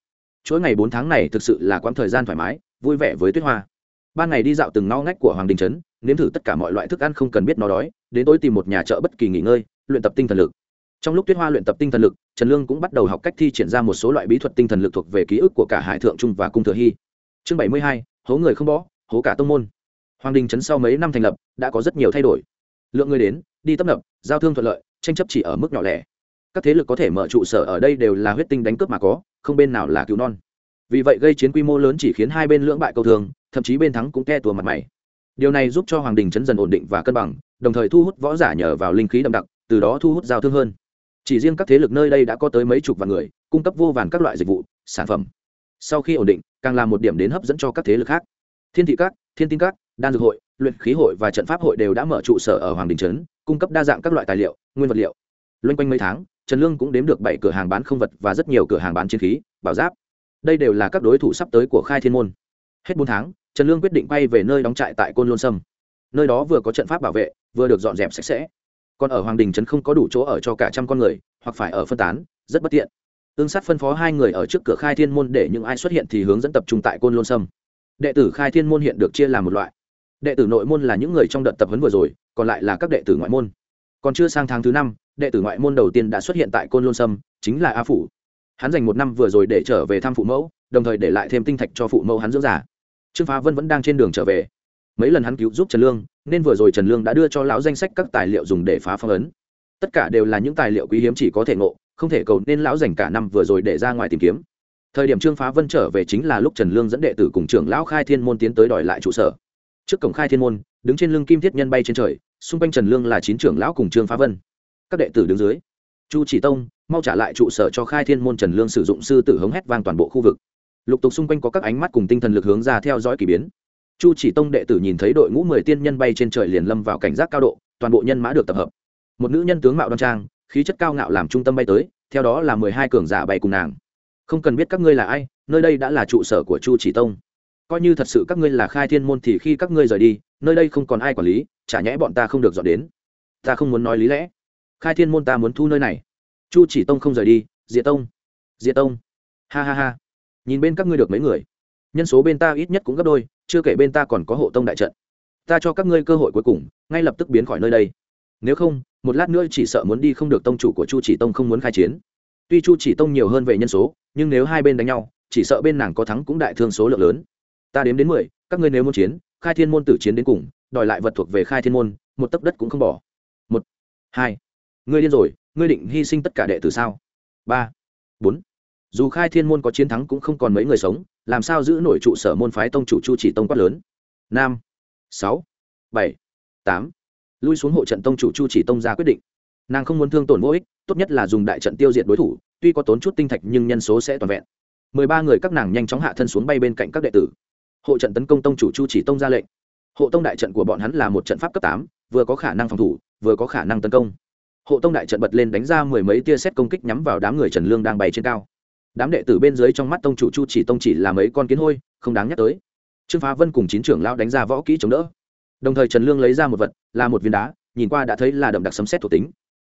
Chuỗi ngày bốn tháng này thực sự là quãng thời gian thoải mái, vui vẻ với tuyết hoa. Ban ngày đi dạo từng ngõ ngách của hoàng đình trấn, nếm thử tất cả mọi loại thức ăn không cần biết nó đói, đến tối tìm một nhà chợ bất kỳ nghỉ ngơi, luyện tập tinh thần lực. Trong lúc tuyết hoa luyện tập tinh thần lực trần lương cũng bắt đầu học cách thi triển ra một số loại bí thuật tinh thần lực thuộc về ký ức của cả hải thượng trung và cung thừa hy. Chương bảy mươi hai, hố người không bỏ, hố cả tông môn. Hoàng đình trấn sau mấy năm thành lập, đã có rất nhiều thay đổi. Lượng người đến, đi tấp nập, giao thương thuận lợi, tranh chấp chỉ ở mức nhỏ lẻ. Các thế lực có thể mở trụ sở ở đây đều là huyết tinh đánh cướp mà có, không bên nào là cứu non. Vì vậy gây chiến quy mô lớn chỉ khiến hai bên lưỡng bại câu thường, thậm chí bên thắng cũng ke tua mặt mày. Điều này giúp cho hoàng đình chấn dần ổn định và cân bằng, đồng thời thu hút võ giả nhờ vào linh khí đậm đặc, từ đó thu hút giao thương hơn chỉ riêng các thế lực nơi đây đã có tới mấy chục vạn người, cung cấp vô vàn các loại dịch vụ, sản phẩm. Sau khi ổn định, càng là một điểm đến hấp dẫn cho các thế lực khác. Thiên thị các, thiên tinh các, đan dược hội, luyện khí hội và trận pháp hội đều đã mở trụ sở ở hoàng đình trấn, cung cấp đa dạng các loại tài liệu, nguyên vật liệu. Loanh quanh mấy tháng, trần lương cũng đếm được bảy cửa hàng bán không vật và rất nhiều cửa hàng bán chiến khí, bảo giáp. Đây đều là các đối thủ sắp tới của khai thiên môn. Hết bốn tháng, trần lương quyết định bay về nơi đóng trại tại côn lôn sâm. Nơi đó vừa có trận pháp bảo vệ, vừa được dọn dẹp sạch sẽ còn ở hoàng đình trấn không có đủ chỗ ở cho cả trăm con người, hoặc phải ở phân tán, rất bất tiện. Tương sát phân phó hai người ở trước cửa khai thiên môn để những ai xuất hiện thì hướng dẫn tập trung tại côn lôn sâm. Đệ tử khai thiên môn hiện được chia làm một loại. Đệ tử nội môn là những người trong đợt tập huấn vừa rồi, còn lại là các đệ tử ngoại môn. Còn chưa sang tháng thứ năm, đệ tử ngoại môn đầu tiên đã xuất hiện tại côn lôn sâm, chính là a phủ. Hắn dành một năm vừa rồi để trở về thăm phụ mẫu, đồng thời để lại thêm tinh thạch cho phụ mẫu hắn dưỡng giả trương phá vân vẫn đang trên đường trở về mấy lần hắn cứu giúp trần lương, nên vừa rồi trần lương đã đưa cho lão danh sách các tài liệu dùng để phá phong ấn. Tất cả đều là những tài liệu quý hiếm chỉ có thể ngộ, không thể cầu nên lão dành cả năm vừa rồi để ra ngoài tìm kiếm. Thời điểm trương phá vân trở về chính là lúc trần lương dẫn đệ tử cùng trưởng lão khai thiên môn tiến tới đòi lại trụ sở. Trước cổng khai thiên môn, đứng trên lưng kim thiết nhân bay trên trời, xung quanh trần lương là chín trưởng lão cùng trương phá vân. Các đệ tử đứng dưới, chu chỉ tông, mau trả lại trụ sở cho khai thiên môn trần lương sử dụng sư tử hống hét vang toàn bộ khu vực. Lục tục xung quanh có các ánh mắt cùng tinh thần lực hướng ra theo dõi k ỳ biến chu chỉ tông đệ tử nhìn thấy đội ngũ mười tiên nhân bay trên trời liền lâm vào cảnh giác cao độ, toàn bộ nhân mã được tập hợp. Một nữ nhân tướng mạo đoan trang, khí chất cao ngạo làm trung tâm bay tới, theo đó là mười hai cường giả bay cùng nàng. Không cần biết các ngươi là ai, nơi đây đã là trụ sở của chu chỉ tông. Coi như thật sự các ngươi là khai thiên môn thì khi các ngươi rời đi, nơi đây không còn ai quản lý, chả nhẽ bọn ta không được dọn đến. Ta không muốn nói lý lẽ. Khai thiên môn ta muốn thu nơi này. Chu chỉ tông không rời đi, diệt tông. Diệt tông. Ha ha ha. Nhìn bên các ngươi được mấy người. Nhân số bên ta ít nhất cũng gấp đôi chưa kể bên ta còn có hộ tông đại trận. Ta cho các ngươi cơ hội cuối cùng, ngay lập tức biến khỏi nơi đây. Nếu không, một lát nữa chỉ sợ muốn đi không được tông chủ của chu chỉ tông không muốn khai chiến. Tuy chu chỉ tông nhiều hơn về nhân số, nhưng nếu hai bên đánh nhau, chỉ sợ bên nàng có thắng cũng đại thương số lượng lớn. Ta đếm đến mười, các ngươi nếu muốn chiến, khai thiên môn tử chiến đến cùng, đòi lại vật thuộc về khai thiên môn, một tấc đất cũng không bỏ. Một, hai, ngươi điên rồi, ngươi định hy sinh tất cả đệ tử sao? Ba, bốn. Dù khai thiên môn có chiến thắng cũng không còn mấy người sống làm sao giữ nổi trụ sở môn phái tông chủ chu chỉ tông quát lớn? Năm sáu. Bảy. Tám. Lui xuống hộ trận tông chủ chu chỉ tông ra quyết định. Nàng không muốn thương tổn vô ích, tốt nhất là dùng đại trận tiêu diệt đối thủ, tuy có tốn chút tinh thạch nhưng nhân số sẽ toàn vẹn. Mười ba người các nàng nhanh chóng hạ thân xuống bay bên cạnh các đệ tử. Hộ trận tấn công tông chủ chu chỉ tông ra lệnh. Hộ tông đại trận của bọn hắn là một trận pháp cấp tám, vừa có khả năng phòng thủ, vừa có khả năng tấn công. Hộ tông đại trận bật lên đánh ra mười mấy tia xét công kích nhắm vào đám người trần lương đang bay trên cao đám đệ tử bên dưới trong mắt tông chủ chu chỉ tông chỉ là mấy con kiến hôi, không đáng nhắc tới. Trương phá vân cùng chín trưởng lao đánh ra võ kỹ chống đỡ. Đồng thời trần lương lấy ra một vật, là một viên đá, nhìn qua đã thấy là đậm đặc sấm xét thuộc tính.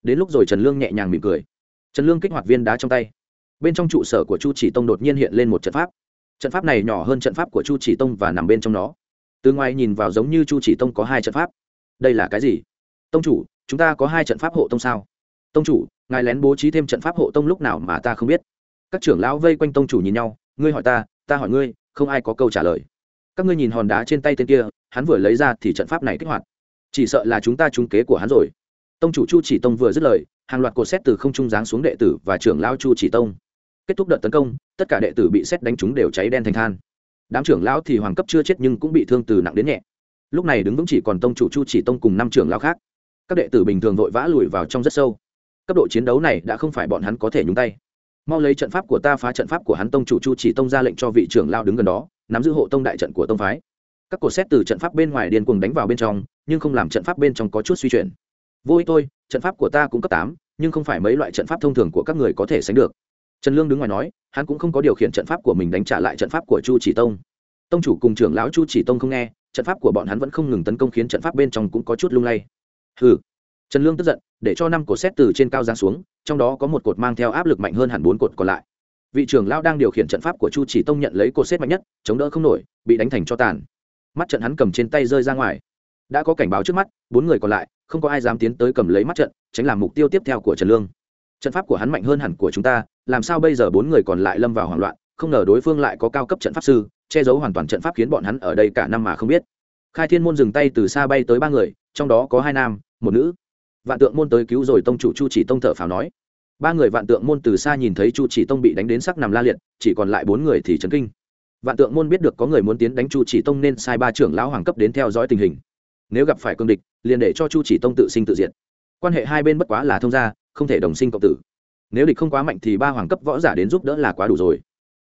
Đến lúc rồi trần lương nhẹ nhàng mỉm cười. Trần lương kích hoạt viên đá trong tay. Bên trong trụ sở của chu chỉ tông đột nhiên hiện lên một trận pháp. Trận pháp này nhỏ hơn trận pháp của chu chỉ tông và nằm bên trong nó. Từ ngoài nhìn vào giống như chu chỉ tông có hai trận pháp. Đây là cái gì? Tông chủ, chúng ta có hai trận pháp hộ tông sao? Tông chủ, ngài lén bố trí thêm trận pháp hộ tông lúc nào mà ta không biết các trưởng lão vây quanh tông chủ nhìn nhau, ngươi hỏi ta ta hỏi ngươi, không ai có câu trả lời. Các ngươi nhìn hòn đá trên tay tên kia, hắn vừa lấy ra thì trận pháp này kích hoạt. Chỉ sợ là chúng ta trúng kế của hắn rồi. Tông chủ chu chỉ tông vừa dứt lời, hàng loạt cột xét từ không trung giáng xuống đệ tử và trưởng lão chu chỉ tông. Kết thúc đợt tấn công, tất cả đệ tử bị xét đánh trúng đều cháy đen thành than. Đám trưởng lão thì hoàng cấp chưa chết nhưng cũng bị thương từ nặng đến nhẹ. Lúc này đứng vững chỉ còn tông chủ chu chỉ tông cùng năm trưởng lão khác. Các đệ tử bình thường vội vã lùi vào trong rất sâu. Cấp độ chiến đấu này đã không phải bọn hắn có thể nhúng tay mau lấy trận pháp của ta phá trận pháp của hắn tông chủ chu chỉ tông ra lệnh cho vị trưởng lao đứng gần đó nắm giữ hộ tông đại trận của tông phái các cổ xét từ trận pháp bên ngoài điên cuồng đánh vào bên trong nhưng không làm trận pháp bên trong có chút suy chuyển vô ích thôi trận pháp của ta cũng cấp tám nhưng không phải mấy loại trận pháp thông thường của các người có thể sánh được trần lương đứng ngoài nói hắn cũng không có điều khiển trận pháp của mình đánh trả lại trận pháp của chu chỉ tông tông chủ cùng trưởng lão chu chỉ tông không nghe trận pháp của bọn hắn vẫn không ngừng tấn công khiến trận pháp bên trong cũng có chút lung lay hừ trần lương tức giận để cho năm cột xét từ trên cao giáng xuống, trong đó có một cột mang theo áp lực mạnh hơn hẳn bốn cột còn lại. Vị trưởng lão đang điều khiển trận pháp của chu chỉ tông nhận lấy cột xét mạnh nhất, chống đỡ không nổi, bị đánh thành cho tàn. Mắt trận hắn cầm trên tay rơi ra ngoài. Đã có cảnh báo trước mắt, bốn người còn lại, không có ai dám tiến tới cầm lấy mắt trận, tránh làm mục tiêu tiếp theo của trần lương. Trận pháp của hắn mạnh hơn hẳn của chúng ta, làm sao bây giờ bốn người còn lại lâm vào hoảng loạn, không ngờ đối phương lại có cao cấp trận pháp sư, che giấu hoàn toàn trận pháp khiến bọn hắn ở đây cả năm mà không biết. Khai thiên môn dừng tay từ xa bay tới ba người, trong đó có hai nam, một nữ vạn tượng môn tới cứu rồi tông chủ chu chỉ tông thở phào nói. Ba người vạn tượng môn từ xa nhìn thấy chu chỉ tông bị đánh đến sắc nằm la liệt, chỉ còn lại bốn người thì chấn kinh. Vạn tượng môn biết được có người muốn tiến đánh chu chỉ tông nên sai ba trưởng lão hoàng cấp đến theo dõi tình hình. Nếu gặp phải cương địch, liền để cho chu chỉ tông tự sinh tự diệt. Quan hệ hai bên bất quá là thông gia, không thể đồng sinh cộng tử. Nếu địch không quá mạnh thì ba hoàng cấp võ giả đến giúp đỡ là quá đủ rồi.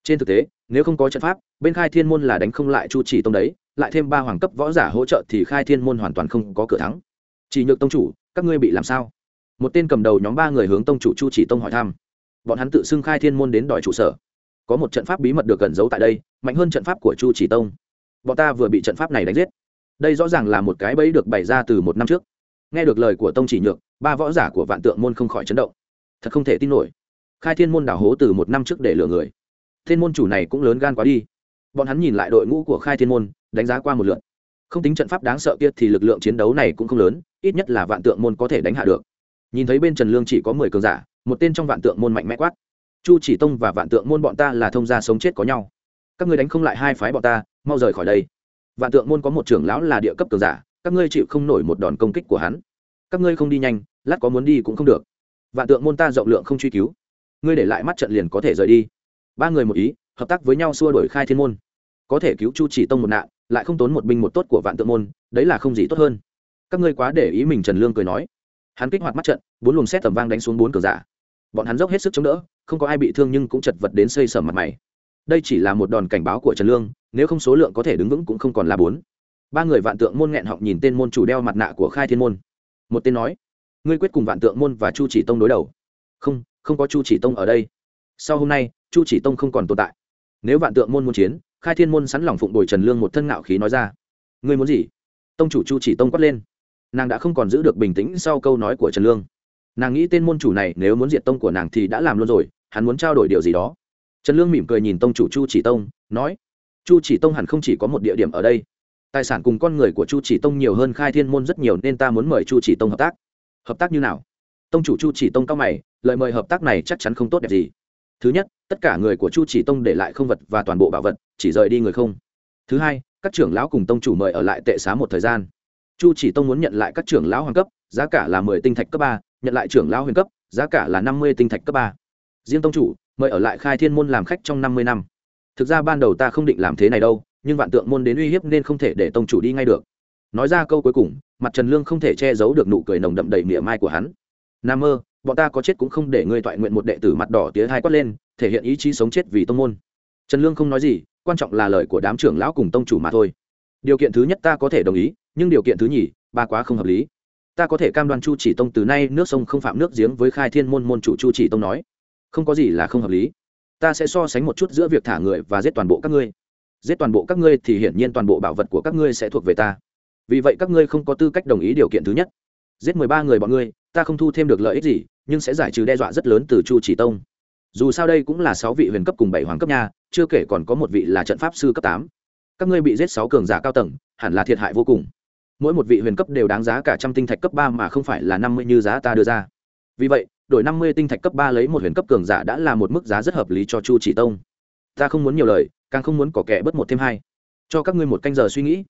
Trên thực tế, nếu không có trận pháp, bên khai thiên môn là đánh không lại chu chỉ tông đấy, lại thêm ba hoàng cấp võ giả hỗ trợ thì khai thiên môn hoàn toàn không có cửa thắng. Chỉ nhược tông chủ các ngươi bị làm sao? Một tên cầm đầu nhóm ba người hướng tông chủ chu chỉ tông hỏi thăm. Bọn hắn tự xưng khai thiên môn đến đòi trụ sở. Có một trận pháp bí mật được gần giấu tại đây, mạnh hơn trận pháp của chu chỉ tông. Bọn ta vừa bị trận pháp này đánh giết. Đây rõ ràng là một cái bẫy được bày ra từ một năm trước. Nghe được lời của tông chỉ nhược, ba võ giả của vạn tượng môn không khỏi chấn động. Thật không thể tin nổi. Khai thiên môn đảo hố từ một năm trước để lừa người. Thiên môn chủ này cũng lớn gan quá đi. Bọn hắn nhìn lại đội ngũ của khai thiên môn, đánh giá qua một lượt. Không tính trận pháp đáng sợ kia thì lực lượng chiến đấu này cũng không lớn ít nhất là vạn tượng môn có thể đánh hạ được. Nhìn thấy bên trần lương chỉ có mười cường giả, một tên trong vạn tượng môn mạnh mẽ quát. Chu chỉ tông và vạn tượng môn bọn ta là thông gia sống chết có nhau. Các ngươi đánh không lại hai phái bọn ta, mau rời khỏi đây. Vạn tượng môn có một trưởng lão là địa cấp cường giả, các ngươi chịu không nổi một đòn công kích của hắn. Các ngươi không đi nhanh, lát có muốn đi cũng không được. Vạn tượng môn ta rộng lượng không truy cứu. Ngươi để lại mắt trận liền có thể rời đi. Ba người một ý, hợp tác với nhau xua đổi khai thiên môn. Có thể cứu chu chỉ tông một nạn, lại không tốn một binh một tốt của vạn tượng môn, đấy là không gì tốt hơn các ngươi quá để ý mình trần lương cười nói. Hắn kích hoạt mắt trận, bốn luồng xét tầm vang đánh xuống bốn cường giả. Bọn hắn dốc hết sức chống đỡ, không có ai bị thương nhưng cũng chật vật đến xây sở mặt mày. Đây chỉ là một đòn cảnh báo của trần lương, nếu không số lượng có thể đứng vững cũng không còn là bốn. Ba người vạn tượng môn nghẹn họng nhìn tên môn chủ đeo mặt nạ của khai thiên môn. Một tên nói, ngươi quyết cùng vạn tượng môn và chu chỉ tông đối đầu. Không không có chu chỉ tông ở đây. Sau hôm nay, chu chỉ tông không còn tồn tại. Nếu vạn tượng môn muốn chiến, khai thiên môn sẵn lòng phụng bồi trần lương một thân ngạo khí nói ra. Ngươi muốn gì? Tông chủ chu chỉ tông quát lên nàng đã không còn giữ được bình tĩnh sau câu nói của trần lương. Nàng nghĩ tên môn chủ này nếu muốn diệt tông của nàng thì đã làm luôn rồi, hắn muốn trao đổi điều gì đó. Trần lương mỉm cười nhìn tông chủ chu chỉ tông, nói, chu chỉ tông hẳn không chỉ có một địa điểm ở đây. Tài sản cùng con người của chu chỉ tông nhiều hơn khai thiên môn rất nhiều nên ta muốn mời chu chỉ tông hợp tác. Hợp tác như nào? Tông chủ chu chỉ tông cao mày, lời mời hợp tác này chắc chắn không tốt đẹp gì. Thứ nhất, tất cả người của chu chỉ tông để lại không vật và toàn bộ bảo vật, chỉ rời đi người không. Thứ hai, các trưởng lão cùng tông chủ mời ở lại tệ xá một thời gian chu chỉ tông muốn nhận lại các trưởng lão hoàng cấp, giá cả là mười tinh thạch cấp ba, nhận lại trưởng lão huyền cấp, giá cả là năm mươi tinh thạch cấp ba. Riêng tông chủ, mời ở lại khai thiên môn làm khách trong năm mươi năm. Thực ra ban đầu ta không định làm thế này đâu, nhưng vạn tượng môn đến uy hiếp nên không thể để tông chủ đi ngay được. Nói ra câu cuối cùng, mặt trần lương không thể che giấu được nụ cười nồng đậm đầy mỉa mai của hắn. Nam mơ, bọn ta có chết cũng không để ngươi toại nguyện một đệ tử mặt đỏ tía hai quát lên, thể hiện ý chí sống chết vì tông môn. Trần lương không nói gì, quan trọng là lời của đám trưởng lão cùng tông chủ mà thôi. Điều kiện thứ nhất ta có thể đồng ý nhưng điều kiện thứ nhì, ba quá không hợp lý. Ta có thể cam đoan chu chỉ tông từ nay nước sông không phạm nước giếng với khai thiên môn môn chủ chu chỉ tông nói. Không có gì là không hợp lý. Ta sẽ so sánh một chút giữa việc thả người và giết toàn bộ các ngươi. Giết toàn bộ các ngươi thì hiển nhiên toàn bộ bảo vật của các ngươi sẽ thuộc về ta. Vì vậy các ngươi không có tư cách đồng ý điều kiện thứ nhất. Giết mười ba người bọn ngươi, ta không thu thêm được lợi ích gì, nhưng sẽ giải trừ đe dọa rất lớn từ chu chỉ tông. Dù sao đây cũng là sáu vị huyền cấp cùng bảy hoàng cấp nha, chưa kể còn có một vị là trận pháp sư cấp tám. Các ngươi bị giết sáu cường giả cao tầng, hẳn là thiệt hại vô cùng mỗi một vị huyền cấp đều đáng giá cả trăm tinh thạch cấp ba mà không phải là năm mươi như giá ta đưa ra. Vì vậy, đổi năm mươi tinh thạch cấp ba lấy một huyền cấp cường giả đã là một mức giá rất hợp lý cho chu chỉ tông. Ta không muốn nhiều lời, càng không muốn có kẻ bớt một thêm hai. Cho các ngươi một canh giờ suy nghĩ.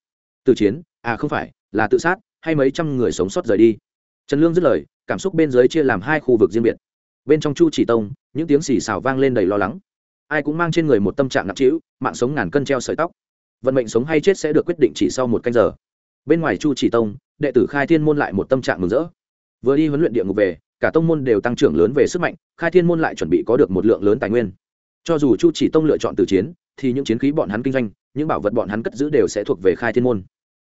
Từ chiến? À không phải, là tự sát, hay mấy trăm người sống sót rời đi. Trần lương dứt lời, cảm xúc bên dưới chia làm hai khu vực riêng biệt. Bên trong chu chỉ tông, những tiếng xì xào vang lên đầy lo lắng. Ai cũng mang trên người một tâm trạng nặng trĩu, mạng sống ngàn cân treo sợi tóc. Vận mệnh sống hay chết sẽ được quyết định chỉ sau một canh giờ bên ngoài chu chỉ tông, đệ tử khai thiên môn lại một tâm trạng mừng rỡ. Vừa đi huấn luyện địa ngục về, cả tông môn đều tăng trưởng lớn về sức mạnh, khai thiên môn lại chuẩn bị có được một lượng lớn tài nguyên. Cho dù chu chỉ tông lựa chọn từ chiến, thì những chiến khí bọn hắn kinh doanh, những bảo vật bọn hắn cất giữ đều sẽ thuộc về khai thiên môn.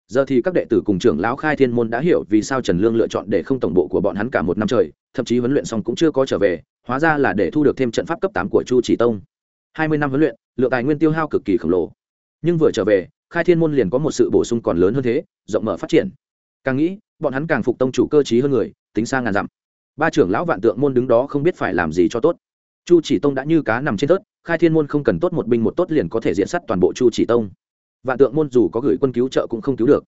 Giờ thì các đệ tử cùng trưởng lão khai thiên môn đã hiểu vì sao trần lương lựa chọn để không tổng bộ của bọn hắn cả một năm trời, thậm chí huấn luyện xong cũng chưa có trở về, hóa ra là để thu được thêm trận pháp cấp tám của chu chỉ tông. Hai mươi năm huấn luyện, lượng tài nguyên tiêu hao cực kỳ khổng lồ. Nhưng vừa trở về khai thiên môn liền có một sự bổ sung còn lớn hơn thế, rộng mở phát triển. Càng nghĩ, bọn hắn càng phục tông chủ cơ t hơn người, tính sang ngàn dặm. Ba trưởng lão vạn tượng môn đứng đó không biết phải làm gì cho tốt. Chu chỉ tông đã như cá nằm trên tớt khai thiên môn không cần tốt một binh một tốt liền có thể diện sát toàn bộ chu chỉ tông. Vạn tượng môn dù có gửi quân cứu trợ cũng không cứu được.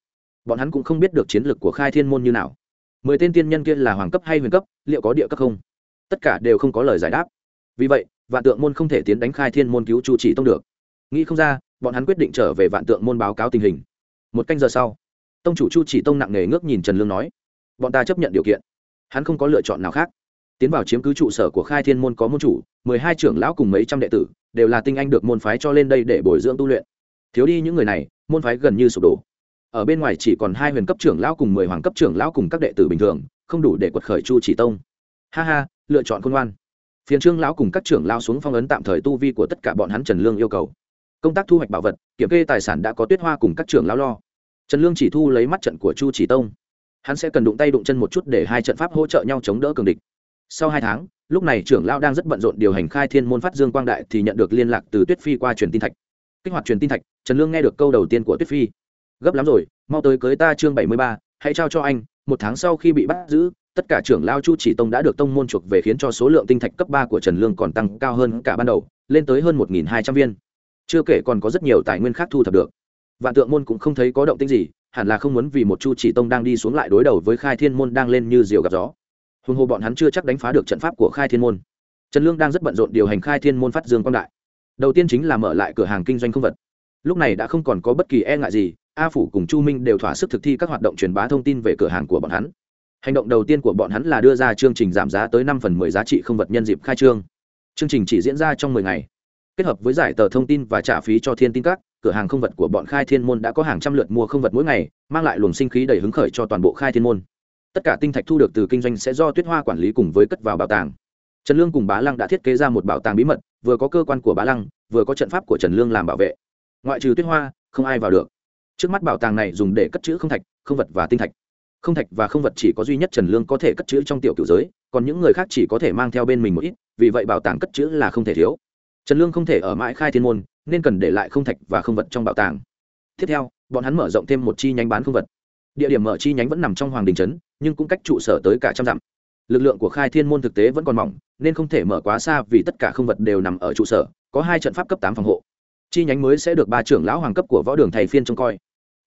Bọn hắn cũng không biết được chiến lược của khai thiên môn như nào. Mười tên tiên nhân kia là hoàng cấp hay huyền cấp, liệu có địa cấp không? Tất cả đều không có lời giải đáp. Vì vậy, vạn tượng môn không thể tiến đánh khai thiên môn cứu chu chỉ tông được. Nghĩ không ra bọn hắn quyết định trở về vạn tượng môn báo cáo tình hình. Một canh giờ sau, tông chủ chu chỉ tông nặng nề ngước nhìn trần lương nói, bọn ta chấp nhận điều kiện. Hắn không có lựa chọn nào khác. Tiến vào chiếm cứ trụ sở của khai thiên môn có môn chủ, mười hai trưởng lão cùng mấy trăm đệ tử, đều là tinh anh được môn phái cho lên đây để bồi dưỡng tu luyện. Thiếu đi những người này, môn phái gần như sụp đổ. Ở bên ngoài chỉ còn hai huyền cấp trưởng lão cùng mười hoàng cấp trưởng lão cùng các đệ tử bình thường, không đủ để quật khởi chu chỉ tông. Ha ha, lựa chọn khôn ngoan. Phiền trương lão cùng các trưởng lão xuống phong ấn tạm thời tu vi của tất cả bọn hắn trần lương yêu cầu công tác thu hoạch bảo vật, kiểm kê tài sản đã có tuyết hoa cùng các trưởng lão lo. Trần lương chỉ thu lấy mắt trận của chu chỉ tông. Hắn sẽ cần đụng tay đụng chân một chút để hai trận pháp hỗ trợ nhau chống đỡ cường địch. Sau hai tháng, lúc này trưởng lão đang rất bận rộn điều hành khai thiên môn phát dương quang đại thì nhận được liên lạc từ tuyết phi qua truyền tin thạch. Kích hoạt truyền tin thạch, trần lương nghe được câu đầu tiên của tuyết phi. Gấp lắm rồi, mau tới cưới ta chương bảy mươi ba, hãy trao cho anh, một tháng sau khi bị bắt giữ, tất cả trưởng lao chu chỉ tông đã được tông môn chuộc về khiến cho số lượng tinh thạch cấp ba của trần lương còn tăng cao hơn cả ban đầu, lên tới hơn một hai trăm viên chưa kể còn có rất nhiều tài nguyên khác thu thập được. Vạn tượng môn cũng không thấy có động tĩnh gì, hẳn là không muốn vì một chu chỉ tông đang đi xuống lại đối đầu với khai thiên môn đang lên như diều gặp gió. Hùng hồ bọn hắn chưa chắc đánh phá được trận pháp của khai thiên môn. Trần lương đang rất bận rộn điều hành khai thiên môn phát dương quang đại. Đầu tiên chính là mở lại cửa hàng kinh doanh không vật. Lúc này đã không còn có bất kỳ e ngại gì, a phủ cùng chu minh đều thỏa sức thực thi các hoạt động truyền bá thông tin về cửa hàng của bọn hắn. Hành động đầu tiên của bọn hắn là đưa ra chương trình giảm giá tới năm phần mười giá trị không vật nhân dịp khai trương. Chương trình chỉ diễn ra trong mười ngày kết hợp với giải tờ thông tin và trả phí cho thiên tin các, cửa hàng không vật của bọn khai thiên môn đã có hàng trăm lượt mua không vật mỗi ngày, mang lại luồng sinh khí đầy hứng khởi cho toàn bộ khai thiên môn. Tất cả tinh thạch thu được từ kinh doanh sẽ do tuyết hoa quản lý cùng với cất vào bảo tàng. Trần lương cùng bá lăng đã thiết kế ra một bảo tàng bí mật, vừa có cơ quan của bá lăng, vừa có trận pháp của trần lương làm bảo vệ. Ngoại trừ tuyết hoa, không ai vào được. Trước mắt bảo tàng này dùng để cất chữ không thạch, không vật và tinh thạch. Không thạch và không vật chỉ có duy nhất trần lương có thể cất chữ trong tiểu cựu giới, còn những người khác chỉ có thể mang theo bên mình một ít, vì vậy bảo tàng cất chữ là không thể thiếu trần lương không thể ở mãi khai thiên môn, nên cần để lại không thạch và không vật trong bảo tàng. Tiếp theo, bọn hắn mở rộng thêm một chi nhánh bán không vật. Địa điểm mở chi nhánh vẫn nằm trong hoàng đình trấn, nhưng cũng cách trụ sở tới cả trăm dặm. Lực lượng của khai thiên môn thực tế vẫn còn mỏng, nên không thể mở quá xa vì tất cả không vật đều nằm ở trụ sở, có hai trận pháp cấp tám phòng hộ. Chi nhánh mới sẽ được ba trưởng lão hoàng cấp của võ đường thầy phiên trông coi.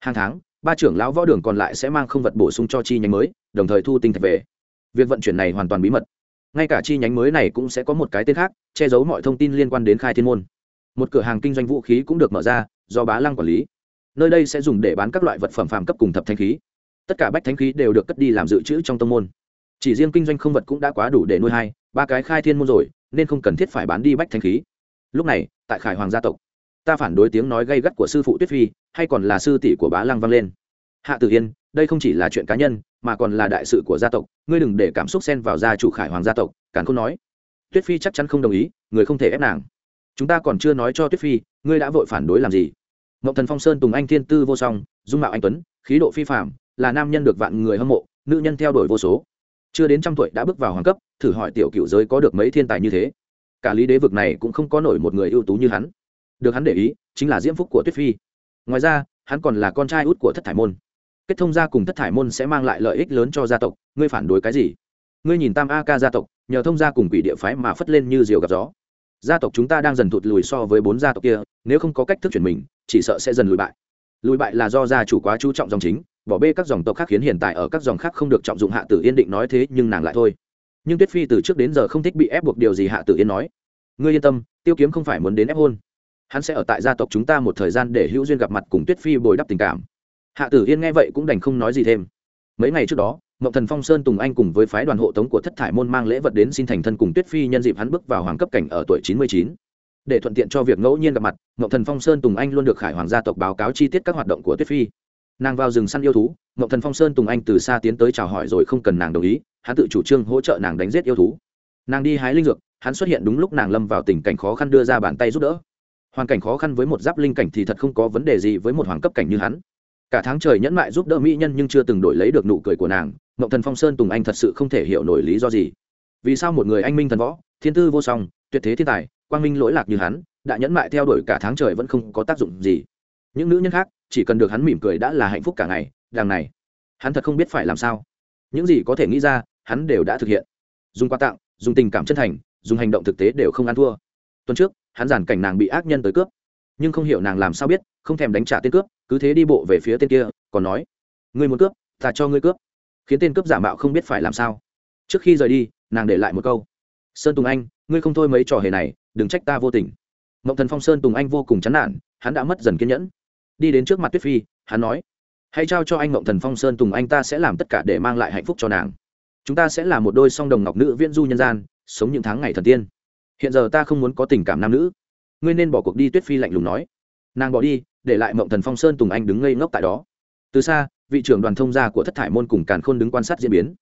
Hàng tháng, ba trưởng lão võ đường còn lại sẽ mang không vật bổ sung cho chi nhánh mới, đồng thời thu tinh thạch về. Việc vận chuyển này hoàn toàn bí mật ngay cả chi nhánh mới này cũng sẽ có một cái tên khác, che giấu mọi thông tin liên quan đến khai thiên môn. Một cửa hàng kinh doanh vũ khí cũng được mở ra, do bá lăng quản lý. Nơi đây sẽ dùng để bán các loại vật phẩm phàm cấp cùng thập thanh khí. Tất cả bách thanh khí đều được cất đi làm dự trữ trong tông môn. Chỉ riêng kinh doanh không vật cũng đã quá đủ để nuôi hai, ba cái khai thiên môn rồi, nên không cần thiết phải bán đi bách thanh khí. Lúc này, tại khải hoàng gia tộc, ta phản đối tiếng nói gây gắt của sư phụ tuyết phi, hay còn là sư tỷ của bá lăng vang lên. Hạ tử yên, đây không chỉ là chuyện cá nhân mà còn là đại sự của gia tộc, ngươi đừng để cảm xúc xen vào gia chủ khải hoàng gia tộc, càn Khôn nói. Tuyết phi chắc chắn không đồng ý, người không thể ép nàng. Chúng ta còn chưa nói cho tuyết phi, ngươi đã vội phản đối làm gì? Ngọc thần phong sơn tùng anh thiên tư vô song, dung mạo anh tuấn, khí độ phi phạm là nam nhân được vạn người hâm mộ, nữ nhân theo đuổi vô số. Chưa đến trăm tuổi đã bước vào hoàng cấp, thử hỏi tiểu cựu giới có được mấy thiên tài như thế? Cả lý đế vực này cũng không có nổi một người ưu tú như hắn. Được hắn để ý, chính là diễm phúc của tuyết phi. Ngoài ra, hắn còn là con trai út của thất thải môn kết thông gia cùng thất thải môn sẽ mang lại lợi ích lớn cho gia tộc, ngươi phản đối cái gì? Ngươi nhìn tam a ca gia tộc, nhờ thông gia cùng quỷ địa phái mà phất lên như diều gặp gió. Gia tộc chúng ta đang dần thụt lùi so với bốn gia tộc kia, nếu không có cách thức chuyển mình, chỉ sợ sẽ dần lùi bại. Lùi bại là do gia chủ quá chú trọng dòng chính, bỏ bê các dòng tộc khác khiến hiện tại ở các dòng khác không được trọng dụng hạ tử yên định nói thế, nhưng nàng lại thôi. Nhưng tuyết phi từ trước đến giờ không thích bị ép buộc điều gì hạ tử yên nói. Ngươi yên tâm, tiêu kiếm không phải muốn đến ép hôn. Hắn sẽ ở tại gia tộc chúng ta một thời gian để hữu duyên gặp mặt cùng tuyết phi bồi đắp tình cảm hạ tử yên nghe vậy cũng đành không nói gì thêm. Mấy ngày trước đó mậu thần phong sơn tùng anh cùng với phái đoàn hộ tống của thất thải môn mang lễ vật đến xin thành thân cùng tuyết phi nhân dịp hắn bước vào hoàng cấp cảnh ở tuổi chín mươi chín. Để thuận tiện cho việc ngẫu nhiên gặp mặt mậu thần phong sơn tùng anh luôn được khải hoàng gia tộc báo cáo chi tiết các hoạt động của tuyết phi. Nàng vào rừng săn yêu thú mậu thần phong sơn tùng anh từ xa tiến tới chào hỏi rồi không cần nàng đồng ý, hắn tự chủ trương hỗ trợ nàng đánh giết yêu thú. Nàng đi hái linh dược, hắn xuất hiện đúng lúc nàng lâm vào tình cảnh khó khăn đưa ra bàn tay giúp đỡ. Hoàn cảnh khó khăn với một giáp linh cảnh thì thật không có vấn đề gì với một hoàng cấp cảnh như hắn cả tháng trời nhẫn mại giúp đỡ mỹ nhân nhưng chưa từng đổi lấy được nụ cười của nàng. Mộng thần phong sơn tùng anh thật sự không thể hiểu nổi lý do gì. Vì sao một người anh minh thần võ, thiên tư vô song, tuyệt thế thiên tài, quang minh lỗi lạc như hắn, đã nhẫn mại theo đuổi cả tháng trời vẫn không có tác dụng gì? Những nữ nhân khác, chỉ cần được hắn mỉm cười đã là hạnh phúc cả ngày, đằng này, hắn thật không biết phải làm sao. Những gì có thể nghĩ ra, hắn đều đã thực hiện. Dùng quà tặng, dùng tình cảm chân thành, dùng hành động thực tế đều không ăn thua. Tuần trước, hắn giản cảnh nàng bị ác nhân tới cướp nhưng không hiểu nàng làm sao biết, không thèm đánh trả tên cướp, cứ thế đi bộ về phía tên kia, còn nói, ngươi muốn cướp, ta cho ngươi cướp. Khiến tên cướp giả mạo không biết phải làm sao. Trước khi rời đi, nàng để lại một câu, sơn tùng anh, ngươi không thôi mấy trò hề này, đừng trách ta vô tình. Mộng thần phong sơn tùng anh vô cùng chán nản, hắn đã mất dần kiên nhẫn. Đi đến trước mặt tuyết phi, hắn nói, hãy trao cho anh mộng thần phong sơn tùng anh, ta sẽ làm tất cả để mang lại hạnh phúc cho nàng. Chúng ta sẽ là một đôi song đồng ngọc nữ viễn du nhân gian, sống những tháng ngày thần tiên. Hiện giờ ta không muốn có tình cảm nam nữ ngươi nên bỏ cuộc đi, tuyết phi lạnh lùng nói. Nàng bỏ đi, để lại mộng thần phong sơn tùng anh đứng ngây ngốc tại đó. Từ xa, vị trưởng đoàn thông gia của thất thải môn cùng càn khôn đứng quan sát diễn biến.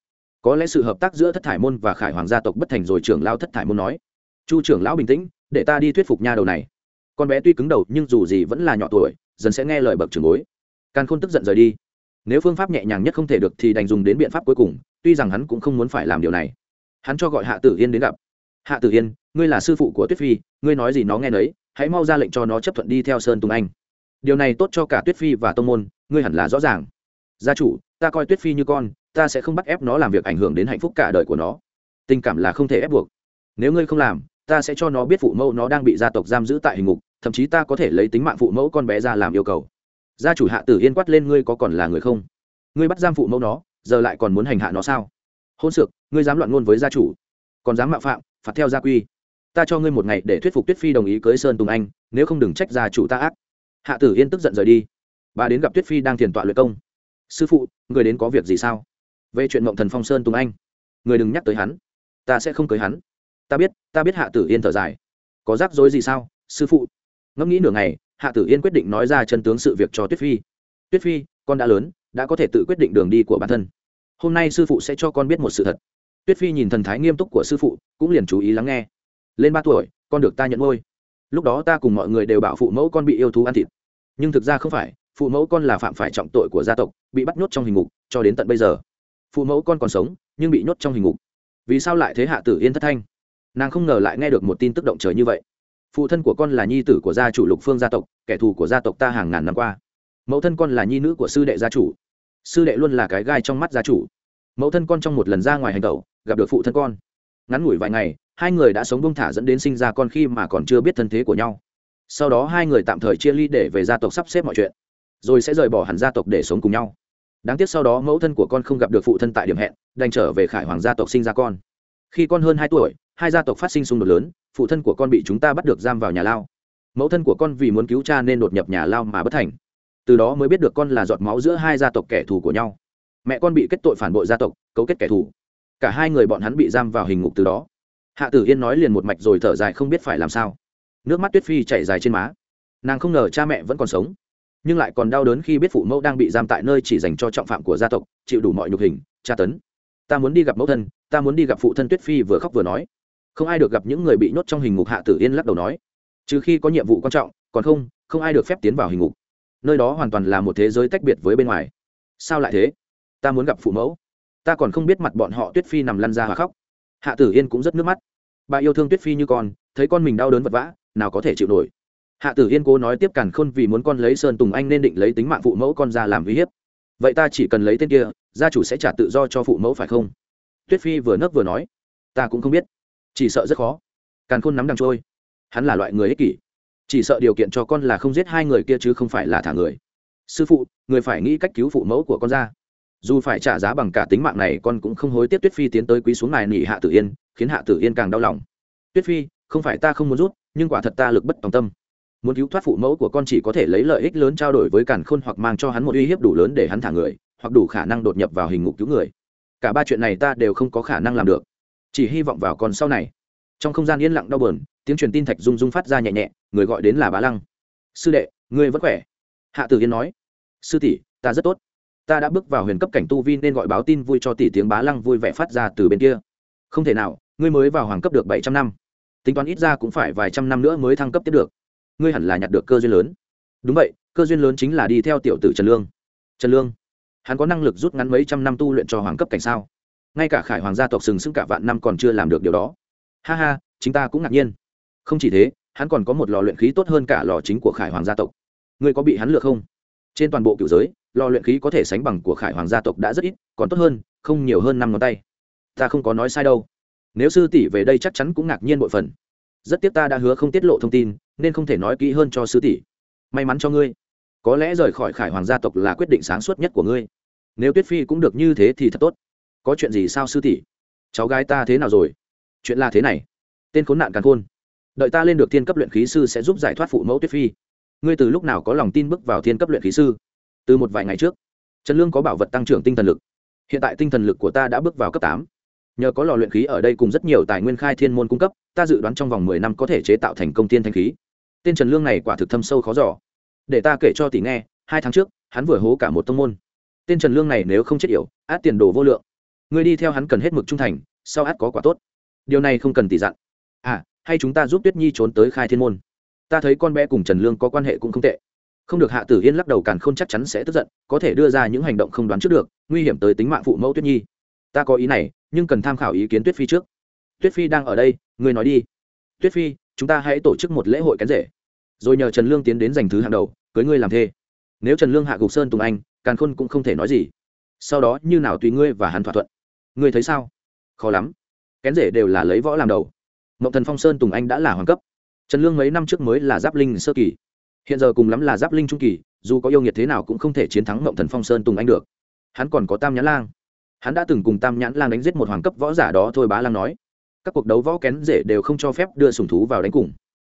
Có lẽ sự hợp tác giữa thất thải môn và khải hoàng gia tộc bất thành rồi trưởng lao thất thải môn nói. Chu trưởng lão bình tĩnh, để ta đi thuyết phục nha đầu này. Con bé tuy cứng đầu nhưng dù gì vẫn là nhỏ tuổi, dần sẽ nghe lời bậc trưởng bối. Càn khôn tức giận rời đi. Nếu phương pháp nhẹ nhàng nhất không thể được thì đành dùng đến biện pháp cuối cùng, tuy rằng hắn cũng không muốn phải làm điều này. Hắn cho gọi hạ tử yên đến gặp. Hạ tử yên, ngươi là sư phụ của tuyết phi ngươi nói gì nó nghe nấy, hãy mau ra lệnh cho nó chấp thuận đi theo sơn tùng anh. Điều này tốt cho cả tuyết phi và tông môn, ngươi hẳn là rõ ràng. Gia chủ, ta coi tuyết phi như con, ta sẽ không bắt ép nó làm việc ảnh hưởng đến hạnh phúc cả đời của nó. Tình cảm là không thể ép buộc. Nếu ngươi không làm, ta sẽ cho nó biết phụ mẫu nó đang bị gia tộc giam giữ tại hình ngục, thậm chí ta có thể lấy tính mạng phụ mẫu con bé ra làm yêu cầu. Gia chủ hạ tử yên quát lên ngươi có còn là người không? Ngươi bắt giam phụ mẫu nó, giờ lại còn muốn hành hạ nó sao? Hôn sược, ngươi dám loạn ngôn với gia chủ. Còn dám mạo phạm, phạt theo gia quy ta cho ngươi một ngày để thuyết phục tuyết phi đồng ý cưới sơn tùng anh, nếu không đừng trách gia chủ ta ác. Hạ tử yên tức giận rời đi. Bà đến gặp tuyết phi đang thiền tọa luyện công. Sư phụ, người đến có việc gì sao? Về chuyện mộng thần phong sơn tùng anh. Người đừng nhắc tới hắn. Ta sẽ không cưới hắn. Ta biết ta biết. Hạ tử yên thở dài. Có rắc rối gì sao, sư phụ? Ngẫm nghĩ nửa ngày, hạ tử yên quyết định nói ra chân tướng sự việc cho tuyết phi. Tuyết phi, con đã lớn, đã có thể tự quyết định đường đi của bản thân. Hôm nay sư phụ sẽ cho con biết một sự thật. Tuyết phi nhìn thần thái nghiêm túc của sư phụ, cũng liền chú ý lắng nghe lên ba tuổi, con được ta nhận ngôi. Lúc đó ta cùng mọi người đều bảo phụ mẫu con bị yêu thú ăn thịt. Nhưng thực ra không phải, phụ mẫu con là phạm phải trọng tội của gia tộc, bị bắt nhốt trong hình ngục, cho đến tận bây giờ. Phụ mẫu con còn sống, nhưng bị nhốt trong hình ngục. Vì sao lại thế hạ tử yên thất thanh? Nàng không ngờ lại nghe được một tin tức động trời như vậy. Phụ thân của con là nhi tử của gia chủ lục phương gia tộc, kẻ thù của gia tộc ta hàng ngàn năm qua. Mẫu thân con là nhi nữ của sư đệ gia chủ. Sư đệ luôn là cái gai trong mắt gia chủ. Mẫu thân con trong một lần ra ngoài hành tẩu, gặp được phụ thân con. Ngắn ngủi vài ngày hai người đã sống bông thả dẫn đến sinh ra con khi mà còn chưa biết thân thế của nhau. Sau đó hai người tạm thời chia ly để về gia tộc sắp xếp mọi chuyện, rồi sẽ rời bỏ hẳn gia tộc để sống cùng nhau. Đáng tiếc sau đó mẫu thân của con không gặp được phụ thân tại điểm hẹn, đành trở về khải hoàng gia tộc sinh ra con. Khi con hơn hai tuổi, hai gia tộc phát sinh xung đột lớn, phụ thân của con bị chúng ta bắt được giam vào nhà lao. Mẫu thân của con vì muốn cứu cha nên đột nhập nhà lao mà bất thành. Từ đó mới biết được con là giọt máu giữa hai gia tộc kẻ thù của nhau. Mẹ con bị kết tội phản bội gia tộc, cấu kết kẻ thù. Cả hai người bọn hắn bị giam vào hình ngục từ đó hạ tử yên nói liền một mạch rồi thở dài không biết phải làm sao. Nước mắt tuyết phi chảy dài trên má. Nàng không ngờ cha mẹ vẫn còn sống, nhưng lại còn đau đớn khi biết phụ mẫu đang bị giam tại nơi chỉ dành cho trọng phạm của gia tộc, chịu đủ mọi nhục hình, tra tấn. Ta muốn đi gặp mẫu thân, ta muốn đi gặp phụ thân tuyết phi, vừa khóc vừa nói. Không ai được gặp những người bị nhốt trong hình ngục, hạ tử yên lắc đầu nói. Trừ khi có nhiệm vụ quan trọng, còn không không ai được phép tiến vào hình ngục. Nơi đó hoàn toàn là một thế giới tách biệt với bên ngoài. Sao lại thế? Ta muốn gặp phụ mẫu. Ta còn không biết mặt bọn họ tuyết phi nằm lăn ra và khóc hạ tử yên cũng rất nước mắt. Bà yêu thương tuyết phi như con, thấy con mình đau đớn vật vã, nào có thể chịu nổi. Hạ tử yên cố nói tiếp càn khôn vì muốn con lấy sơn tùng anh nên định lấy tính mạng phụ mẫu con ra làm uy hiếp. Vậy ta chỉ cần lấy tên kia, gia chủ sẽ trả tự do cho phụ mẫu phải không? Tuyết phi vừa nấc vừa nói. Ta cũng không biết. Chỉ sợ rất khó. Càn khôn nắm đằng trôi. Hắn là loại người ích kỷ. Chỉ sợ điều kiện cho con là không giết hai người kia chứ không phải là thả người. Sư phụ, người phải nghĩ cách cứu phụ mẫu của con ra dù phải trả giá bằng cả tính mạng này, con cũng không hối tiếc tuyết phi tiến tới quý xuống này nỉ hạ tử yên, khiến hạ tử yên càng đau lòng. Tuyết phi, không phải ta không muốn rút, nhưng quả thật ta lực bất tòng tâm. Muốn cứu thoát phụ mẫu của con chỉ có thể lấy lợi ích lớn trao đổi với càn khôn hoặc mang cho hắn một uy hiếp đủ lớn để hắn thả người, hoặc đủ khả năng đột nhập vào hình ngục cứu người. Cả ba chuyện này ta đều không có khả năng làm được. Chỉ hy vọng vào còn sau này. Trong không gian yên lặng đau bờn tiếng truyền tin thạch rung rung phát ra nhẹ nhẹ, người gọi đến là bá lăng. Sư đệ, ngươi vẫn khỏe? Hạ tử yên nói. Sư tỷ, ta rất tốt ta đã bước vào huyền cấp cảnh tu vi nên gọi báo tin vui cho tỷ tiếng bá lăng vui vẻ phát ra từ bên kia. Không thể nào, ngươi mới vào hoàng cấp được bảy trăm năm. Tính toán ít ra cũng phải vài trăm năm nữa mới thăng cấp tiếp được. Ngươi hẳn là nhặt được cơ duyên lớn. Đúng vậy, cơ duyên lớn chính là đi theo tiểu tử trần lương. Trần lương, hắn có năng lực rút ngắn mấy trăm năm tu luyện cho hoàng cấp cảnh sao? Ngay cả khải hoàng gia tộc sừng sững cả vạn năm còn chưa làm được điều đó. Ha ha, chính ta cũng ngạc nhiên. Không chỉ thế, hắn còn có một lò luyện khí tốt hơn cả lò chính của khải hoàng gia tộc. Ngươi có bị hắn lừa không? Trên toàn bộ cựu giới lò luyện khí có thể sánh bằng của khải hoàng gia tộc đã rất ít, còn tốt hơn, không nhiều hơn năm ngón tay. Ta không có nói sai đâu. Nếu sư tỷ về đây chắc chắn cũng ngạc nhiên bội phần. Rất tiếc ta đã hứa không tiết lộ thông tin, nên không thể nói kỹ hơn cho sư tỷ. May mắn cho ngươi. Có lẽ rời khỏi khải hoàng gia tộc là quyết định sáng suốt nhất của ngươi. Nếu tuyết phi cũng được như thế thì thật tốt. Có chuyện gì sao sư tỷ? Cháu gái ta thế nào rồi? Chuyện là thế này. Tên khốn nạn càn khôn. Đợi ta lên được thiên cấp luyện khí sư sẽ giúp giải thoát phụ mẫu tuyết phi ngươi từ lúc nào có lòng tin bước vào thiên cấp luyện khí sư? Từ một vài ngày trước, trần lương có bảo vật tăng trưởng tinh thần lực. Hiện tại tinh thần lực của ta đã bước vào cấp tám. Nhờ có lò luyện khí ở đây cùng rất nhiều tài nguyên khai thiên môn cung cấp, ta dự đoán trong vòng mười năm có thể chế tạo thành công tiên thanh khí. Tên trần lương này quả thực thâm sâu khó giỏ để ta kể cho tỷ nghe, hai tháng trước, hắn vừa hố cả một tông môn. Tên trần lương này nếu không chết yểu, át tiền đồ vô lượng. Người đi theo hắn cần hết mực trung thành, sau át có quả tốt. Điều này không cần tỷ dặn. À hay chúng ta giúp tuyết nhi trốn tới khai thiên môn ta thấy con bé cùng trần lương có quan hệ cũng không tệ. Không được hạ tử yên lắc đầu càn k h ô n chắc chắn sẽ tức giận, có thể đưa ra những hành động không đoán trước được, nguy hiểm tới tính mạng phụ mẫu tuyết nhi. Ta có ý này, nhưng cần tham khảo ý kiến tuyết phi trước. Tuyết phi đang ở đây, ngươi nói đi. Tuyết phi, chúng ta hãy tổ chức một lễ hội kén rể. Rồi nhờ trần lương tiến đến giành thứ hàng đầu, cưới ngươi làm thê. Nếu trần lương hạ gục sơn tùng anh, càn khôn cũng không thể nói gì. Sau đó, như nào tùy ngươi và hắn thỏa thuận. Ngươi thấy sao? Khó lắm. Kén rể đều là lấy võ làm đầu. Mậu thần phong sơn tùng anh đã là hoàng cấp trần lương mấy năm trước mới là giáp linh sơ kỳ. Hiện giờ cùng lắm là giáp linh trung kỳ, dù có yêu nghiệt thế nào cũng không thể chiến thắng mộng thần phong sơn tùng anh được. Hắn còn có tam nhãn lang. Hắn đã từng cùng tam nhãn lang đánh giết một hoàng cấp võ giả đó thôi bá lang nói. Các cuộc đấu võ kén rể đều không cho phép đưa sùng thú vào đánh cùng.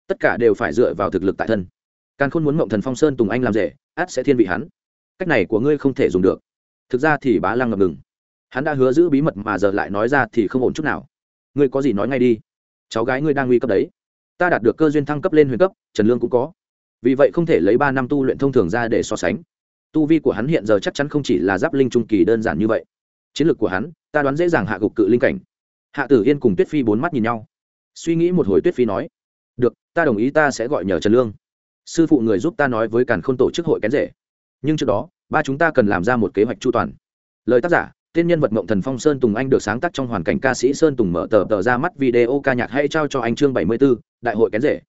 Tất cả đều phải dựa vào thực lực tại thân. Càng khôn muốn mộng thần phong sơn tùng anh làm rể, át sẽ thiên vị hắn. Cách này của ngươi không thể dùng được. Thực ra thì bá lăng ngập ngừng. Hắn đã hứa giữ bí mật mà giờ lại nói ra thì không ổn chút nào. Ngươi có gì nói ngay đi. Cháu gái ngươi đang nguy cấp đấy ta đạt được cơ duyên thăng cấp lên huyền cấp, trần lương cũng có. Vì vậy không thể lấy ba năm tu luyện thông thường ra để so sánh. Tu vi của hắn hiện giờ chắc chắn không chỉ là giáp linh trung kỳ đơn giản như vậy. Chiến lược của hắn, ta đoán dễ dàng hạ gục cự linh cảnh. Hạ tử yên cùng tuyết phi bốn mắt nhìn nhau. Suy nghĩ một hồi tuyết phi nói, được, ta đồng ý ta sẽ gọi nhờ trần lương. Sư phụ người giúp ta nói với càn k h ô n tổ chức hội kén rể. Nhưng trước đó, ba chúng ta cần làm ra một kế hoạch chu toàn. Lời tác giả tên nhân vật mộng thần phong sơn tùng anh được sáng tác trong hoàn cảnh ca sĩ sơn tùng mở tờ tờ ra mắt video ca nhạc hay trao cho anh chương bảy mươi 74, đại hội kén rể.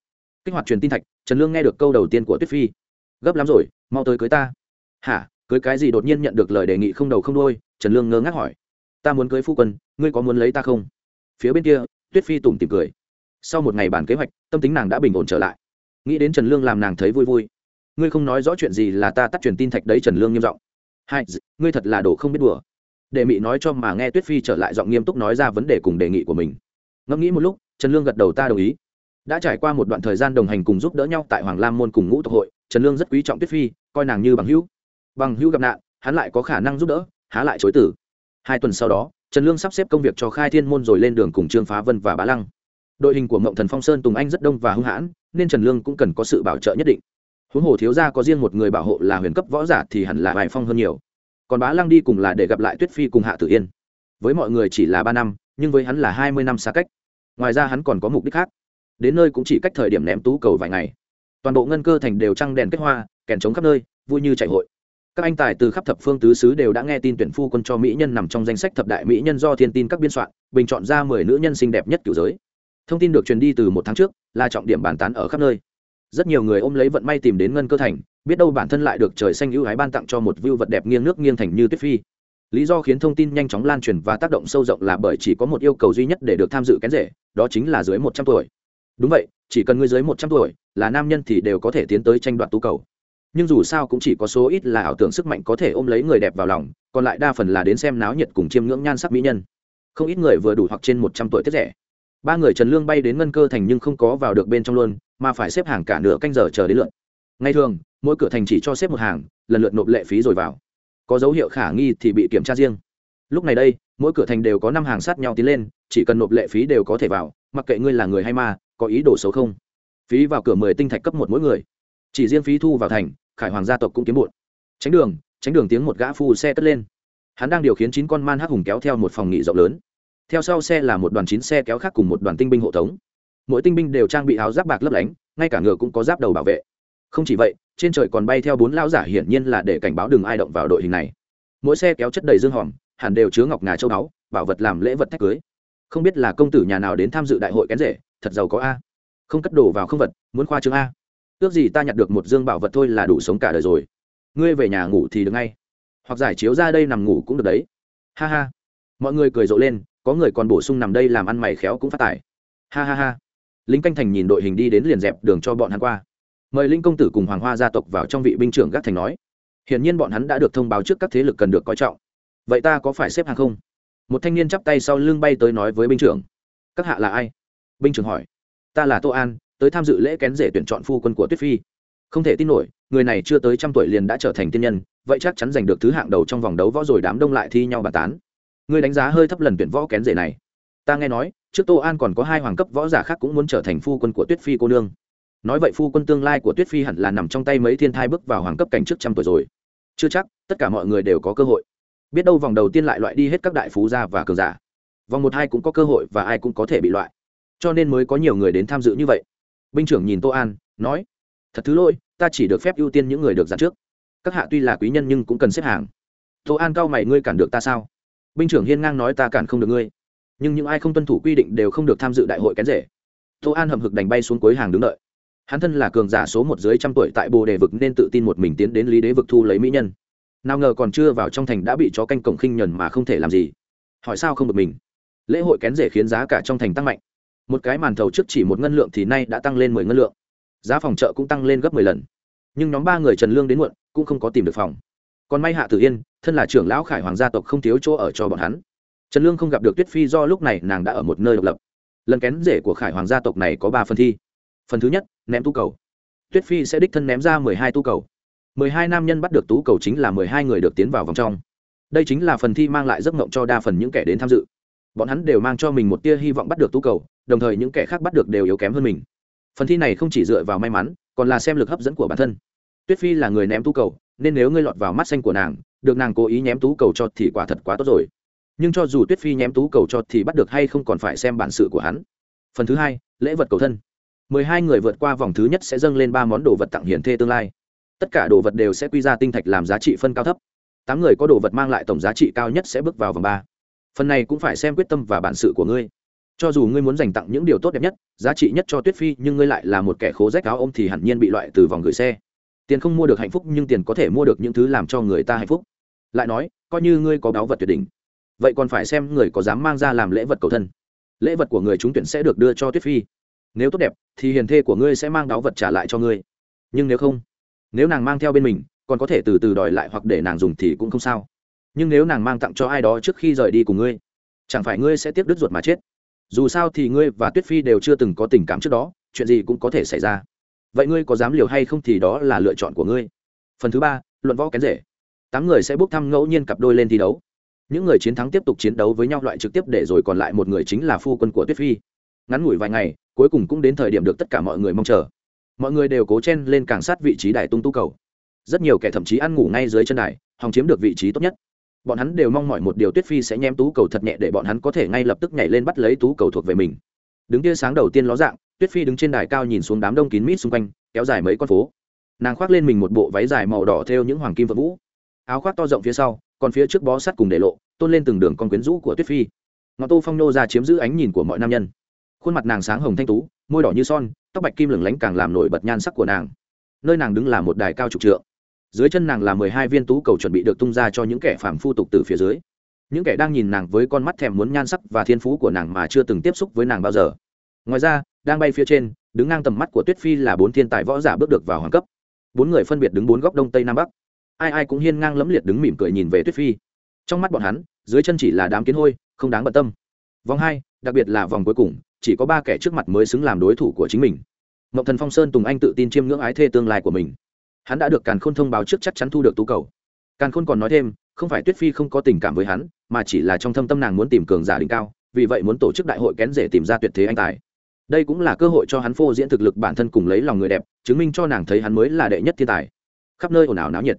Kích hoạt truyền tin thạch trần lương nghe được câu đầu tiên của tuyết phi. Gấp lắm rồi mau tới cưới ta. Hả? Cưới cái gì đột nhiên nhận được lời đề nghị không đầu không đôi trần lương ngơ ngác hỏi. Ta muốn cưới phu quân ngươi có muốn lấy ta không? Phía bên kia tuyết phi tủm tìm cười. Sau một ngày bản kế hoạch tâm tính nàng đã bình ổn trở lại. Nghĩ đến trần lương làm nàng thấy vui vui. Ngươi không nói rõ chuyện gì là ta tắt truyền tin thạch đấy trần lương nghiêm giọng. Hai ngươi thật là đồ không biết đùa đề mị nói cho mà nghe tuyết phi trở lại giọng nghiêm túc nói ra vấn đề cùng đề nghị của mình. Ngẫm nghĩ một lúc, trần lương gật đầu ta đồng ý. Đã trải qua một đoạn thời gian đồng hành cùng giúp đỡ nhau tại hoàng lam môn cùng ngũ tộc hội, trần lương rất quý trọng tuyết phi, coi nàng như bằng hữu. Bằng hữu gặp nạn, hắn lại có khả năng giúp đỡ, há lại chối tử. Hai tuần sau đó, trần lương sắp xếp công việc cho khai thiên môn rồi lên đường cùng trương phá vân và bá lăng. Đội hình của mộng thần phong sơn tùng anh rất đông và hung hãn, nên trần lương cũng cần có sự bảo trợ nhất định. Huống hồ thiếu gia có riêng một người bảo hộ là huyền cấp võ giả thì hẳn là bài phong hơn nhiều còn bá lăng đi cùng là để gặp lại tuyết phi cùng hạ tử yên. Với mọi người chỉ là ba năm, nhưng với hắn là hai mươi năm xa cách. Ngoài ra hắn còn có mục đích khác. Đến nơi cũng chỉ cách thời điểm ném tú cầu vài ngày. Toàn bộ ngân cơ thành đều trăng đèn kết hoa, kèn trống khắp nơi, vui như chạy hội. Các anh tài từ khắp thập phương tứ xứ đều đã nghe tin tuyển phu quân cho mỹ nhân nằm trong danh sách thập đại mỹ nhân do thiên tin các biên soạn, bình chọn ra mười nữ nhân xinh đẹp nhất kiểu giới. Thông tin được truyền đi từ một tháng trước, là trọng điểm bàn tán ở khắp nơi rất nhiều người ôm lấy vận may tìm đến ngân cơ thành, biết đâu bản thân lại được trời xanh ưu ái ban tặng cho một view vật đẹp nghiêng nước nghiêng thành như tuyết phi lý do khiến thông tin nhanh chóng lan truyền và tác động sâu rộng là bởi chỉ có một yêu cầu duy nhất để được tham dự kén rể, đó chính là dưới một trăm tuổi. Đúng vậy, chỉ cần ngươi dưới một trăm tuổi, là nam nhân thì đều có thể tiến tới tranh đoạt tu cầu. Nhưng dù sao cũng chỉ có số ít là ảo tưởng sức mạnh có thể ôm lấy người đẹp vào lòng, còn lại đa phần là đến xem náo nhiệt cùng chiêm ngưỡng nhan sắc mỹ nhân. Không ít người vừa đủ hoặc trên một trăm tuổi tiết rẻ. Ba người trần lương bay đến ngân cơ thành nhưng không có vào được bên trong luôn mà phải xếp hàng cả nửa canh giờ chờ đến lượt. Ngày thường, mỗi cửa thành chỉ cho xếp một hàng, lần lượt nộp lệ phí rồi vào. Có dấu hiệu khả nghi thì bị kiểm tra riêng. Lúc này đây, mỗi cửa thành đều có năm hàng sát nhau tiến lên, chỉ cần nộp lệ phí đều có thể vào, mặc kệ ngươi là người hay ma, có ý đồ xấu không. Phí vào cửa mười tinh thạch cấp một mỗi người. Chỉ riêng phí thu vào thành, khải hoàng gia tộc cũng kiếm bụn tránh đường tránh đường tiếng một gã phu xe cất lên. Hắn đang điều khiển chín con man hắc hùng kéo theo một phòng nghị rộng lớn. Theo sau xe là một đoàn chín xe kéo khác cùng một đoàn tinh binh hộ tống mỗi tinh binh đều trang bị áo giáp bạc lấp lánh, ngay cả ngựa cũng có giáp đầu bảo vệ. Không chỉ vậy, trên trời còn bay theo bốn lão giả hiển nhiên là để cảnh báo đừng ai động vào đội hình này. Mỗi xe kéo chất đầy dương hòm, hẳn đều chứa ngọc ngà châu báu, bảo vật làm lễ vật thách cưới. Không biết là công tử nhà nào đến tham dự đại hội kén rể, thật giàu có a. Không cất đồ vào không vật, muốn khoa trương a. Ước gì ta nhặt được một dương bảo vật thôi là đủ sống cả đời rồi. Ngươi về nhà ngủ thì được ngay. Hoặc giải chiếu ra đây nằm ngủ cũng được đấy. Ha ha. Mọi người cười rộ lên, có người còn bổ sung nằm đây làm ăn mày khéo cũng phát tài. Ha ha ha lính canh thành nhìn đội hình đi đến liền dẹp đường cho bọn hắn qua. Mời linh công tử cùng hoàng hoa gia tộc vào trong vị binh trưởng gác thành nói. Hiển nhiên bọn hắn đã được thông báo trước các thế lực cần được coi trọng. Vậy ta có phải xếp hàng không? Một thanh niên chắp tay sau lưng bay tới nói với binh trưởng. Các hạ là ai? Binh trưởng hỏi. Ta là tô an, tới tham dự lễ kén rể tuyển chọn phu quân của tuyết phi. Không thể tin nổi, người này chưa tới trăm tuổi liền đã trở thành tiên nhân, vậy chắc chắn giành được thứ hạng đầu trong vòng đấu võ rồi đám đông lại thi nhau bàn tán. Người đánh giá hơi thấp lần tuyển võ kén rể này ta nghe nói, trước tô an còn có hai hoàng cấp võ giả khác cũng muốn trở thành phu quân của tuyết phi cô nương. Nói vậy phu quân tương lai của tuyết phi hẳn là nằm trong tay mấy thiên thai bước vào hoàng cấp cảnh trước trăm tuổi rồi. Chưa chắc, tất cả mọi người đều có cơ hội. Biết đâu vòng đầu tiên lại loại đi hết các đại phú gia và cường giả. Vòng một hai cũng có cơ hội và ai cũng có thể bị loại. Cho nên mới có nhiều người đến tham dự như vậy. Binh trưởng nhìn tô an, nói, thật thứ lỗi, ta chỉ được phép ưu tiên những người được dặn trước. Các hạ tuy là quý nhân nhưng cũng cần xếp hàng. Tô an cao mày, ngươi cản được ta sao? Binh trưởng hiên ngang nói, ta cản không được ngươi nhưng những ai không tuân thủ quy định đều không được tham dự đại hội kén rể. Tô an hầm hực đành bay xuống cuối hàng đứng đợi. Hắn thân là cường giả số một dưới trăm tuổi tại bồ đề vực nên tự tin một mình tiến đến lý đế vực thu lấy mỹ nhân. Nào ngờ còn chưa vào trong thành đã bị chó canh cổng khinh nhẫn mà không thể làm gì. Hỏi sao không được mình? Lễ hội kén rể khiến giá cả trong thành tăng mạnh. Một cái màn thầu trước chỉ một ngân lượng thì nay đã tăng lên mười ngân lượng. Giá phòng chợ cũng tăng lên gấp mười lần. Nhưng nhóm ba người trần lương đến muộn, cũng không có tìm được phòng. Còn may hạ tử yên, thân là trưởng lão khải hoàng gia tộc không thiếu chỗ ở cho bọn hắn trần lương không gặp được tuyết phi do lúc này nàng đã ở một nơi độc lập. Lần kén rể của khải hoàng gia tộc này có ba phần thi. Phần thứ nhất, ném tu cầu. Tuyết phi sẽ đích thân ném ra mười hai tu cầu. mười hai nam nhân bắt được tú cầu chính là mười hai người được tiến vào vòng trong. Đây chính là phần thi mang lại giấc mộng cho đa phần những kẻ đến tham dự. Bọn hắn đều mang cho mình một tia hy vọng bắt được tú cầu, đồng thời những kẻ khác bắt được đều yếu kém hơn mình. Phần thi này không chỉ dựa vào may mắn, còn là xem lực hấp dẫn của bản thân. Tuyết phi là người ném tú cầu, nên nếu ngươi lọt vào mắt xanh của nàng, được nàng cố ý ném tú cầu cho thì quả thật quá tốt rồi nhưng cho dù tuyết phi ném tú cầu cho thì bắt được hay không còn phải xem bản sự của hắn. Phần thứ hai, lễ vật cầu thân. Mười hai người vượt qua vòng thứ nhất sẽ dâng lên ba món đồ vật tặng hiền thê tương lai. Tất cả đồ vật đều sẽ quy ra tinh thạch làm giá trị phân cao thấp. Tám người có đồ vật mang lại tổng giá trị cao nhất sẽ bước vào vòng ba. Phần này cũng phải xem quyết tâm và bản sự của ngươi. Cho dù ngươi muốn dành tặng những điều tốt đẹp nhất, giá trị nhất cho tuyết phi, nhưng ngươi lại là một kẻ khố rách áo ôm thì hẳn nhiên bị loại từ vòng gửi xe. Tiền không mua được hạnh phúc, nhưng tiền có thể mua được những thứ làm cho người ta hạnh phúc. Lại nói, coi như ngươi có báu vật tuyệt đỉnh vậy còn phải xem người có dám mang ra làm lễ vật cầu thân. Lễ vật của người trúng tuyển sẽ được đưa cho tuyết phi. Nếu tốt đẹp, thì hiền thê của ngươi sẽ mang đáo vật trả lại cho ngươi. Nhưng nếu không, nếu nàng mang theo bên mình, còn có thể từ từ đòi lại hoặc để nàng dùng thì cũng không sao. Nhưng nếu nàng mang tặng cho ai đó trước khi rời đi cùng ngươi, chẳng phải ngươi sẽ tiếp đứt ruột mà chết. Dù sao thì ngươi và tuyết phi đều chưa từng có tình cảm trước đó, chuyện gì cũng có thể xảy ra. Vậy ngươi có dám liều hay không thì đó là lựa chọn của ngươi. Phần thứ ba, luận võ kén rể. Tám người sẽ bốc thăm ngẫu nhiên cặp đôi lên thi đấu những người chiến thắng tiếp tục chiến đấu với nhau loại trực tiếp để rồi còn lại một người chính là phu quân của tuyết phi. Ngắn ngủi vài ngày, cuối cùng cũng đến thời điểm được tất cả mọi người mong chờ. Mọi người đều cố chen lên càng sát vị trí đài tung tu cầu. Rất nhiều kẻ thậm chí ăn ngủ ngay dưới chân đài, hòng chiếm được vị trí tốt nhất. Bọn hắn đều mong mỏi một điều tuyết phi sẽ nhem tú cầu thật nhẹ để bọn hắn có thể ngay lập tức nhảy lên bắt lấy tú cầu thuộc về mình. Đứng tia sáng đầu tiên ló dạng, tuyết phi đứng trên đài cao nhìn xuống đám đông kín mít xung quanh, kéo dài mấy con phố. Nàng khoác lên mình một bộ váy dài màu đỏ theo những hoàng kim vật vũ. Áo khoác to rộng phía sau còn phía trước bó sắt cùng để lộ, tôn lên từng đường con quyến rũ của tuyết phi. Ngọn tô phong nô ra chiếm giữ ánh nhìn của mọi nam nhân. Khuôn mặt nàng sáng hồng thanh tú, môi đỏ như son, tóc bạch kim lửng lánh càng làm nổi bật nhan sắc của nàng. Nơi nàng đứng là một đài cao trục trượng. Dưới chân nàng là mười hai viên tú cầu chuẩn bị được tung ra cho những kẻ phàm phu tục từ phía dưới. Những kẻ đang nhìn nàng với con mắt thèm muốn nhan sắc và thiên phú của nàng mà chưa từng tiếp xúc với nàng bao giờ. Ngoài ra, đang bay phía trên, đứng ngang tầm mắt của tuyết phi là bốn thiên tài võ giả bước được vào hoàng cấp. Bốn người phân biệt đứng bốn góc đông tây nam bắc ai ai cũng hiên ngang lẫm liệt đứng mỉm cười nhìn về tuyết phi. Trong mắt bọn hắn, dưới chân chỉ là đám kiến hôi, không đáng bận tâm. Vòng hai, đặc biệt là vòng cuối cùng, chỉ có ba kẻ trước mặt mới xứng làm đối thủ của chính mình. Mộng thần phong sơn tùng anh tự tin chiêm ngưỡng ái thê tương lai của mình. Hắn đã được càn khôn thông báo trước chắc chắn thu được tú cầu. Càn khôn còn nói thêm, không phải tuyết phi không có tình cảm với hắn, mà chỉ là trong thâm tâm nàng muốn tìm cường giả đỉnh cao, vì vậy muốn tổ chức đại hội kén rể tìm ra tuyệt thế anh tài. Đây cũng là cơ hội cho hắn phô diễn thực lực bản thân cùng lấy lòng người đẹp, chứng minh cho nàng thấy hắn mới là đệ nhất thiên tài. Khắp nơi ồn ào náo nhiệt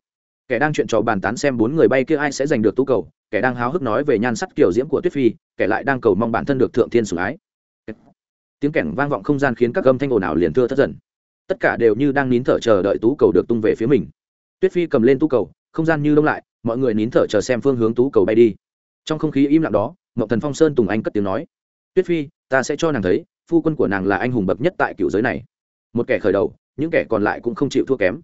kẻ đang chuyện trò bàn tán xem bốn người bay kia ai sẽ giành được tú cầu, kẻ đang háo hức nói về nhan sắc kiểu diễm của tuyết phi, kẻ lại đang cầu mong bản thân được thượng thiên sủng ái. Tiếng kẻng vang vọng không gian khiến các âm thanh ồn ào liền thưa thất dần. Tất cả đều như đang nín thở chờ đợi tú cầu được tung về phía mình. Tuyết phi cầm lên tú cầu, không gian như đông lại, mọi người nín thở chờ xem phương hướng tú cầu bay đi. Trong không khí im lặng đó ngọc thần phong sơn tùng anh cất tiếng nói, tuyết phi, ta sẽ cho nàng thấy, phu quân của nàng là anh hùng bậc nhất tại cựu giới này. Một kẻ khởi đầu, những kẻ còn lại cũng không chịu thua kém.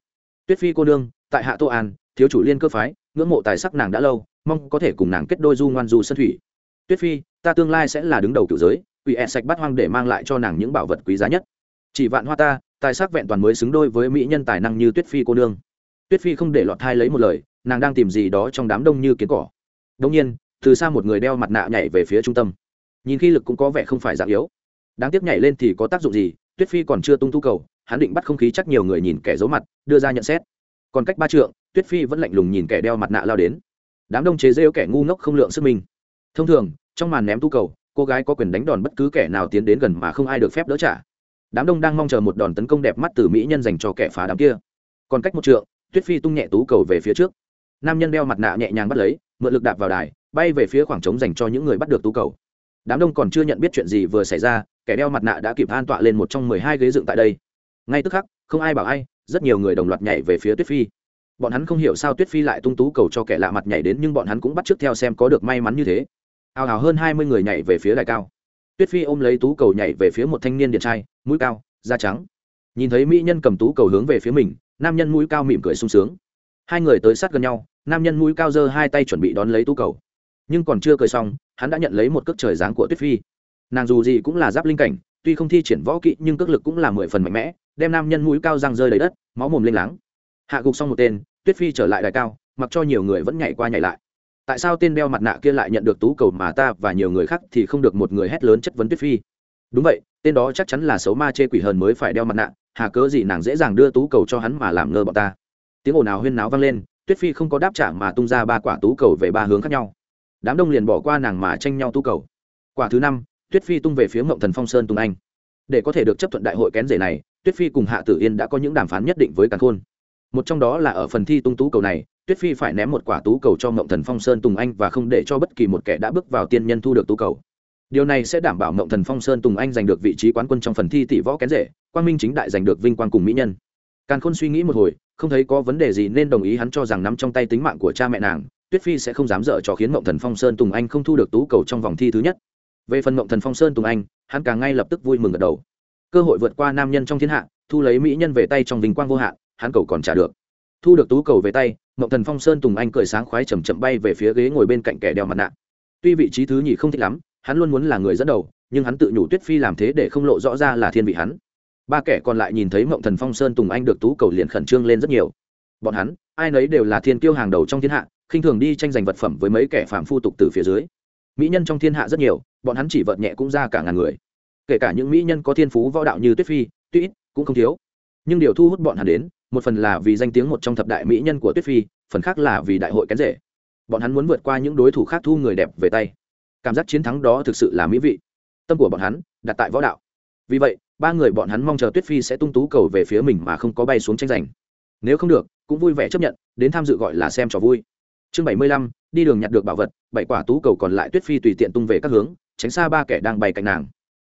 Tuyết phi cô nương, tại hạ tô an thiếu chủ liên cơ phái, ngưỡng mộ tài sắc nàng đã lâu, mong có thể cùng nàng kết đôi du ngoan du sân thủy. Tuyết phi, ta tương lai sẽ là đứng đầu cựu giới ủy ẹ sạch bắt hoang để mang lại cho nàng những bảo vật quý giá nhất. Chỉ vạn hoa ta, tài sắc vẹn toàn mới xứng đôi với mỹ nhân tài năng như tuyết phi cô nương. Tuyết phi không để lọt thai lấy một lời, nàng đang tìm gì đó trong đám đông như kiến cỏ. Đông nhiên, từ xa một người đeo mặt nạ nhảy về phía trung tâm. Nhìn khi lực cũng có vẻ không phải dạng yếu. Đáng tiếc nhảy lên thì có tác dụng gì, tuyết phi còn chưa tung thu cầu, hắn định bắt không khí chắc nhiều người nhìn kẻ giấu mặt, đưa ra nhận xét. Còn cách ba trượng tuyết phi vẫn lạnh lùng nhìn kẻ đeo mặt nạ lao đến. Đám đông chế rêu kẻ ngu ngốc không lượng sức mình. Thông thường, trong màn ném tu cầu, cô gái có quyền đánh đòn bất cứ kẻ nào tiến đến gần mà không ai được phép đỡ trả. Đám đông đang mong chờ một đòn tấn công đẹp mắt từ mỹ nhân dành cho kẻ phá đám kia. Còn cách một trượng, tuyết phi tung nhẹ tú cầu về phía trước. Nam nhân đeo mặt nạ nhẹ nhàng bắt lấy, mượn lực đạp vào đài, bay về phía khoảng trống dành cho những người bắt được tú cầu. Đám đông còn chưa nhận biết chuyện gì vừa xảy ra, kẻ đeo mặt nạ đã kịp an tọa lên một trong mười hai ghế dựng tại đây. Ngay tức khắc, không ai bảo ai, rất nhiều người đồng loạt nhảy về phía tuyết phi bọn hắn không hiểu sao tuyết phi lại tung tú cầu cho kẻ lạ mặt nhảy đến, nhưng bọn hắn cũng bắt trước theo xem có được may mắn như thế. Ào ào hơn hai mươi người nhảy về phía đài cao. Tuyết phi ôm lấy tú cầu nhảy về phía một thanh niên điện trai, mũi cao, da trắng. Nhìn thấy mỹ nhân cầm tú cầu hướng về phía mình, nam nhân mũi cao mỉm cười sung sướng. Hai người tới sát gần nhau, nam nhân mũi cao giơ hai tay chuẩn bị đón lấy tú cầu. Nhưng còn chưa cười xong, hắn đã nhận lấy một cước trời dáng của tuyết phi. Nàng dù gì cũng là giáp linh cảnh, tuy không thi triển võ kỹ, nhưng cước lực cũng là mười phần mạnh mẽ, đem nam nhân mũi cao răng rơi lấy đất, máu mồm lênh láng hạ gục xong một tên, tuyết phi trở lại đài cao, mặc cho nhiều người vẫn nhảy qua nhảy lại. Tại sao tên đeo mặt nạ kia lại nhận được tú cầu mà ta và nhiều người khác thì không được một người hét lớn chất vấn tuyết phi? Đúng vậy, tên đó chắc chắn là xấu ma chê quỷ hờn mới phải đeo mặt nạ, hà cớ gì nàng dễ dàng đưa tú cầu cho hắn mà làm ngơ bọn ta? Tiếng ồn ào huyên náo vang lên, tuyết phi không có đáp trả mà tung ra ba quả tú cầu về ba hướng khác nhau. Đám đông liền bỏ qua nàng mà tranh nhau tú cầu. Quả thứ năm, tuyết phi tung về phía mộng thần phong sơn tùng anh. Để có thể được chấp thuận đại hội kén rể này, tuyết phi cùng hạ tử yên đã có những đàm phán nhất định với càn khôn một trong đó là ở phần thi tung tú cầu này, tuyết phi phải ném một quả tú cầu cho mộng thần phong sơn tùng anh và không để cho bất kỳ một kẻ đã bước vào tiên nhân thu được tú cầu. Điều này sẽ đảm bảo mộng thần phong sơn tùng anh giành được vị trí quán quân trong phần thi tỷ võ kén rể, quang minh chính đại giành được vinh quang cùng mỹ nhân. Càn khôn suy nghĩ một hồi, không thấy có vấn đề gì nên đồng ý hắn cho rằng nắm trong tay tính mạng của cha mẹ nàng, tuyết phi sẽ không dám dở cho khiến mộng thần phong sơn tùng anh không thu được tú cầu trong vòng thi thứ nhất. Về phần mộng thần phong sơn tùng anh, hắn càng ngay lập tức vui mừng gật đầu. Cơ hội vượt qua nam nhân trong thiên hạ, thu lấy mỹ nhân về tay trong vinh quang vô hạn hắn cầu còn trả được. Thu được tú cầu về tay, mộng thần phong sơn tùng anh cười sáng khoái chầm chậm bay về phía ghế ngồi bên cạnh kẻ đeo mặt nạ. Tuy vị trí thứ nhì không thích lắm, hắn luôn muốn là người dẫn đầu, nhưng hắn tự nhủ tuyết phi làm thế để không lộ rõ ra là thiên vị hắn. Ba kẻ còn lại nhìn thấy mộng thần phong sơn tùng anh được tú cầu liền khẩn trương lên rất nhiều. Bọn hắn, ai nấy đều là thiên kiêu hàng đầu trong thiên hạ, khinh thường đi tranh giành vật phẩm với mấy kẻ phạm phu tục từ phía dưới. Mỹ nhân trong thiên hạ rất nhiều, bọn hắn chỉ vợt nhẹ cũng ra cả ngàn người. Kể cả những mỹ nhân có thiên phú võ đạo như tuyết phi tuy ít cũng không thiếu. Nhưng điều thu hút bọn hắn đến một phần là vì danh tiếng một trong thập đại mỹ nhân của tuyết phi, phần khác là vì đại hội kén rể. Bọn hắn muốn vượt qua những đối thủ khác thu người đẹp về tay. Cảm giác chiến thắng đó thực sự là mỹ vị. Tâm của bọn hắn đặt tại võ đạo. Vì vậy, ba người bọn hắn mong chờ tuyết phi sẽ tung tú cầu về phía mình mà không có bay xuống tranh giành. Nếu không được, cũng vui vẻ chấp nhận, đến tham dự gọi là xem trò vui. Chương bảy mươi lăm, đi đường nhặt được bảo vật, bảy quả tú cầu còn lại tuyết phi tùy tiện tung về các hướng, tránh xa ba kẻ đang bay cạnh nàng.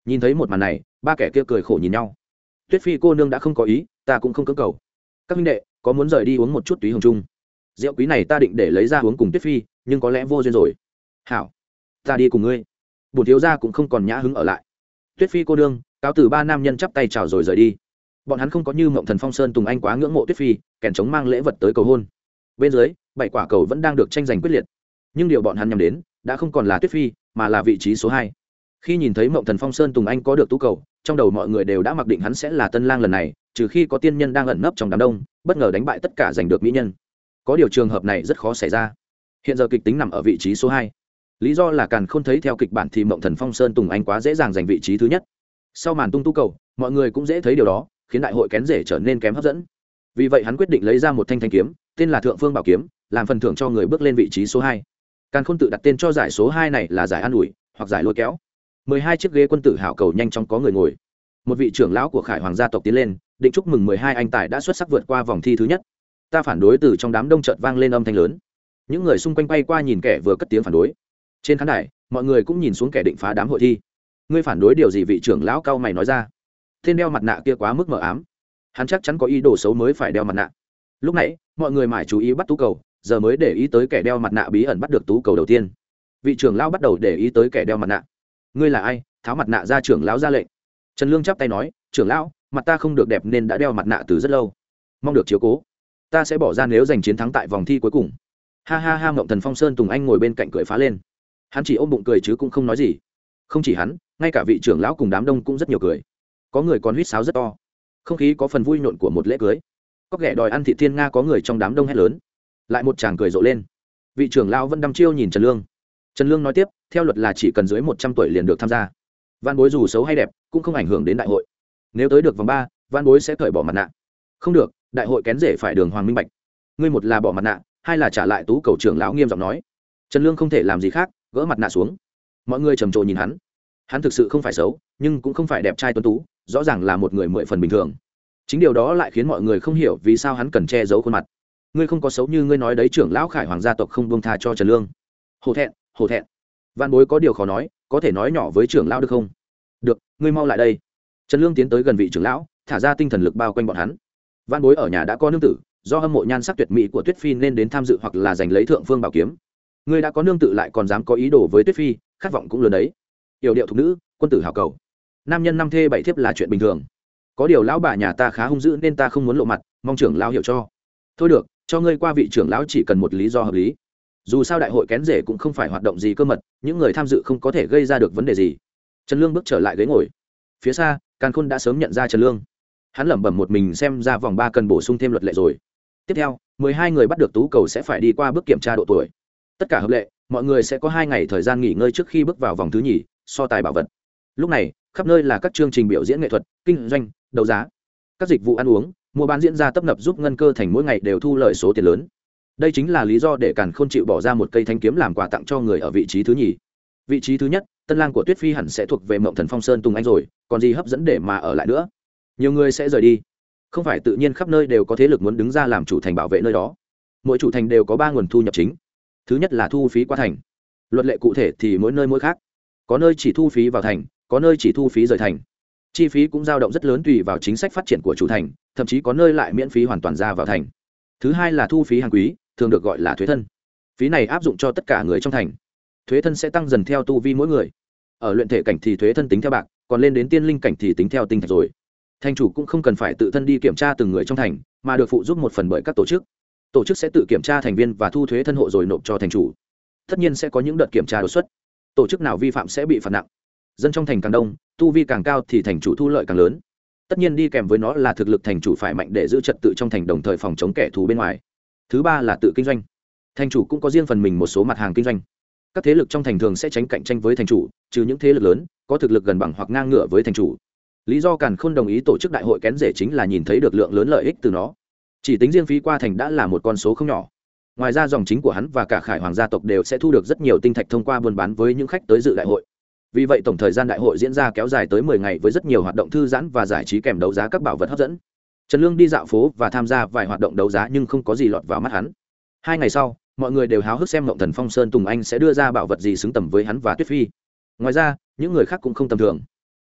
Nhìn thấy một màn này, ba kẻ kia cười khổ nhìn nhau. Tuyết phi cô nương đã không có ý, ta cũng không cưỡng cầu các minh đệ, có muốn rời đi uống một chút túy hồng trung? Rượu quý này ta định để lấy ra uống cùng tuyết phi, nhưng có lẽ vô duyên rồi. Hảo, ta đi cùng ngươi. Bổn thiếu gia cũng không còn nhã hứng ở lại. Tuyết phi cô đương, cáo từ ba nam nhân chắp tay chào rồi rời đi. Bọn hắn không có như mộng thần phong sơn tùng anh quá ngưỡng mộ tuyết phi, kèn chống mang lễ vật tới cầu hôn. Bên dưới, bảy quả cầu vẫn đang được tranh giành quyết liệt. Nhưng điều bọn hắn nhắm đến, đã không còn là tuyết phi, mà là vị trí số hai khi nhìn thấy mộng thần phong sơn tùng anh có được tú cầu, trong đầu mọi người đều đã mặc định hắn sẽ là tân lang lần này, trừ khi có tiên nhân đang ẩn nấp trong đám đông, bất ngờ đánh bại tất cả giành được mỹ nhân. Có điều trường hợp này rất khó xảy ra. Hiện giờ kịch tính nằm ở vị trí số hai. Lý do là càng không thấy theo kịch bản thì mộng thần phong sơn tùng anh quá dễ dàng giành vị trí thứ nhất. Sau màn tung tu cầu, mọi người cũng dễ thấy điều đó, khiến đại hội kén rể trở nên kém hấp dẫn. Vì vậy hắn quyết định lấy ra một thanh thanh kiếm, tên là thượng phương bảo kiếm, làm phần thưởng cho người bước lên vị trí số hai. Càng Khôn tự đặt tên cho giải số hai này là giải an ủi hoặc giải lôi kéo mười hai chiếc ghế quân tử hảo cầu nhanh chóng có người ngồi. Một vị trưởng lão của khải hoàng gia tộc tiến lên, định chúc mừng mười hai anh tài đã xuất sắc vượt qua vòng thi thứ nhất. Ta phản đối từ trong đám đông chợt vang lên âm thanh lớn. Những người xung quanh bay qua nhìn kẻ vừa cất tiếng phản đối. Trên khán đài, mọi người cũng nhìn xuống kẻ định phá đám hội thi. Ngươi phản đối điều gì? Vị trưởng lão cao mày nói ra. Thiên đeo mặt nạ kia quá mức mờ ám. Hắn chắc chắn có ý đồ xấu mới phải đeo mặt nạ. Lúc nãy, mọi người mải chú ý bắt tú cầu, giờ mới để ý tới kẻ đeo mặt nạ bí ẩn bắt được tú cầu đầu tiên. Vị trưởng lão bắt đầu để ý tới kẻ đeo mặt nạ ngươi là ai, tháo mặt nạ ra trưởng lão ra lệnh. Trần lương chắp tay nói, trưởng lão, mặt ta không được đẹp nên đã đeo mặt nạ từ rất lâu. Mong được chiếu cố. Ta sẽ bỏ ra nếu giành chiến thắng tại vòng thi cuối cùng. Ha ha ha mộng thần phong sơn tùng anh ngồi bên cạnh cười phá lên. Hắn chỉ ôm bụng cười chứ cũng không nói gì. Không chỉ hắn, ngay cả vị trưởng lão cùng đám đông cũng rất nhiều cười. Có người còn huýt sáo rất to. Không khí có phần vui nhộn của một lễ cưới. Có kẻ đòi ăn thị thiên nga có người trong đám đông hét lớn. Lại một chàng cười rộ lên. Vị trưởng lão vẫn đăm chiêu nhìn trần lương trần lương nói tiếp, theo luật là chỉ cần dưới một trăm tuổi liền được tham gia. Văn bối dù xấu hay đẹp, cũng không ảnh hưởng đến đại hội. Nếu tới được vòng ba, văn bối sẽ cởi bỏ mặt nạ. Không được, đại hội kén rể phải đường hoàng minh bạch. Ngươi một là bỏ mặt nạ, hai là trả lại tú cầu trưởng lão nghiêm giọng nói. Trần lương không thể làm gì khác, gỡ mặt nạ xuống. Mọi người trầm trồ nhìn hắn. Hắn thực sự không phải xấu, nhưng cũng không phải đẹp trai tuấn tú, rõ ràng là một người mười phần bình thường. Chính điều đó lại khiến mọi người không hiểu vì sao hắn cần che giấu khuôn mặt. Ngươi không có xấu như ngươi nói đấy, trưởng lão khải hoàng gia tộc không buông tha cho trần lương. Hổ thẹn hổ thẹn. Văn bối có điều khó nói, có thể nói nhỏ với trưởng lão được không? Được, ngươi mau lại đây. Trần lương tiến tới gần vị trưởng lão, thả ra tinh thần lực bao quanh bọn hắn. Văn bối ở nhà đã có nương tử, do hâm mộ nhan sắc tuyệt mỹ của tuyết phi nên đến tham dự hoặc là giành lấy thượng phương bảo kiếm. Ngươi đã có nương tự lại còn dám có ý đồ với tuyết phi, khát vọng cũng lớn đấy. Yểu điệu thục nữ, quân tử hào cầu. Nam nhân năm thê bảy thiếp là chuyện bình thường. Có điều lão bà nhà ta khá hung dữ nên ta không muốn lộ mặt, mong trưởng lão hiểu cho. Thôi được, cho ngươi qua vị trưởng lão chỉ cần một lý do hợp lý dù sao đại hội kén rể cũng không phải hoạt động gì cơ mật, những người tham dự không có thể gây ra được vấn đề gì. Trần lương bước trở lại ghế ngồi. Phía xa, càn khôn đã sớm nhận ra trần lương. Hắn lẩm bẩm một mình xem ra vòng ba cần bổ sung thêm luật lệ rồi. Tiếp theo, mười hai người bắt được tú cầu sẽ phải đi qua bước kiểm tra độ tuổi. Tất cả hợp lệ, mọi người sẽ có hai ngày thời gian nghỉ ngơi trước khi bước vào vòng thứ nhì, so tài bảo vật. Lúc này, khắp nơi là các chương trình biểu diễn nghệ thuật, kinh doanh, đấu giá. Các dịch vụ ăn uống, mua bán diễn ra tấp nập giúp ngân cơ thành mỗi ngày đều thu lợi số tiền lớn đây chính là lý do để càn khôn chịu bỏ ra một cây thanh kiếm làm quà tặng cho người ở vị trí thứ nhì. Vị trí thứ nhất, tân lang của tuyết phi hẳn sẽ thuộc về mộng thần phong sơn tùng anh rồi, còn gì hấp dẫn để mà ở lại nữa? Nhiều người sẽ rời đi. Không phải tự nhiên khắp nơi đều có thế lực muốn đứng ra làm chủ thành bảo vệ nơi đó. Mỗi chủ thành đều có ba nguồn thu nhập chính. Thứ nhất là thu phí qua thành. Luật lệ cụ thể thì mỗi nơi mỗi khác. Có nơi chỉ thu phí vào thành, có nơi chỉ thu phí rời thành. Chi phí cũng dao động rất lớn tùy vào chính sách phát triển của chủ thành, thậm chí có nơi lại miễn phí hoàn toàn ra vào thành. Thứ hai là thu phí hàng quý thường được gọi là thuế thân. Phí này áp dụng cho tất cả người trong thành. Thuế thân sẽ tăng dần theo tu vi mỗi người. Ở luyện thể cảnh thì thuế thân tính theo bạc, còn lên đến tiên linh cảnh thì tính theo tinh thạch rồi. Thành chủ cũng không cần phải tự thân đi kiểm tra từng người trong thành, mà được phụ giúp một phần bởi các tổ chức. Tổ chức sẽ tự kiểm tra thành viên và thu thuế thân hộ rồi nộp cho thành chủ. Tất nhiên sẽ có những đợt kiểm tra đột xuất. Tổ chức nào vi phạm sẽ bị phạt nặng. Dân trong thành càng đông, tu vi càng cao thì thành chủ thu lợi càng lớn. Tất nhiên đi kèm với nó là thực lực thành chủ phải mạnh để giữ trật tự trong thành đồng thời phòng chống kẻ thù bên ngoài thứ ba là tự kinh doanh. Thành chủ cũng có riêng phần mình một số mặt hàng kinh doanh. Các thế lực trong thành thường sẽ tránh cạnh tranh với thành chủ, trừ những thế lực lớn, có thực lực gần bằng hoặc ngang ngửa với thành chủ. Lý do càn khôn đồng ý tổ chức đại hội kén rể chính là nhìn thấy được lượng lớn lợi ích từ nó. Chỉ tính riêng phí qua thành đã là một con số không nhỏ. Ngoài ra dòng chính của hắn và cả khải hoàng gia tộc đều sẽ thu được rất nhiều tinh thạch thông qua buôn bán với những khách tới dự đại hội. Vì vậy tổng thời gian đại hội diễn ra kéo dài tới mười ngày với rất nhiều hoạt động thư giãn và giải trí kèm đấu giá các bảo vật hấp dẫn trần lương đi dạo phố và tham gia vài hoạt động đấu giá nhưng không có gì lọt vào mắt hắn. Hai ngày sau, mọi người đều háo hức xem mộng thần phong sơn tùng anh sẽ đưa ra bảo vật gì xứng tầm với hắn và tuyết phi. Ngoài ra, những người khác cũng không tầm thường.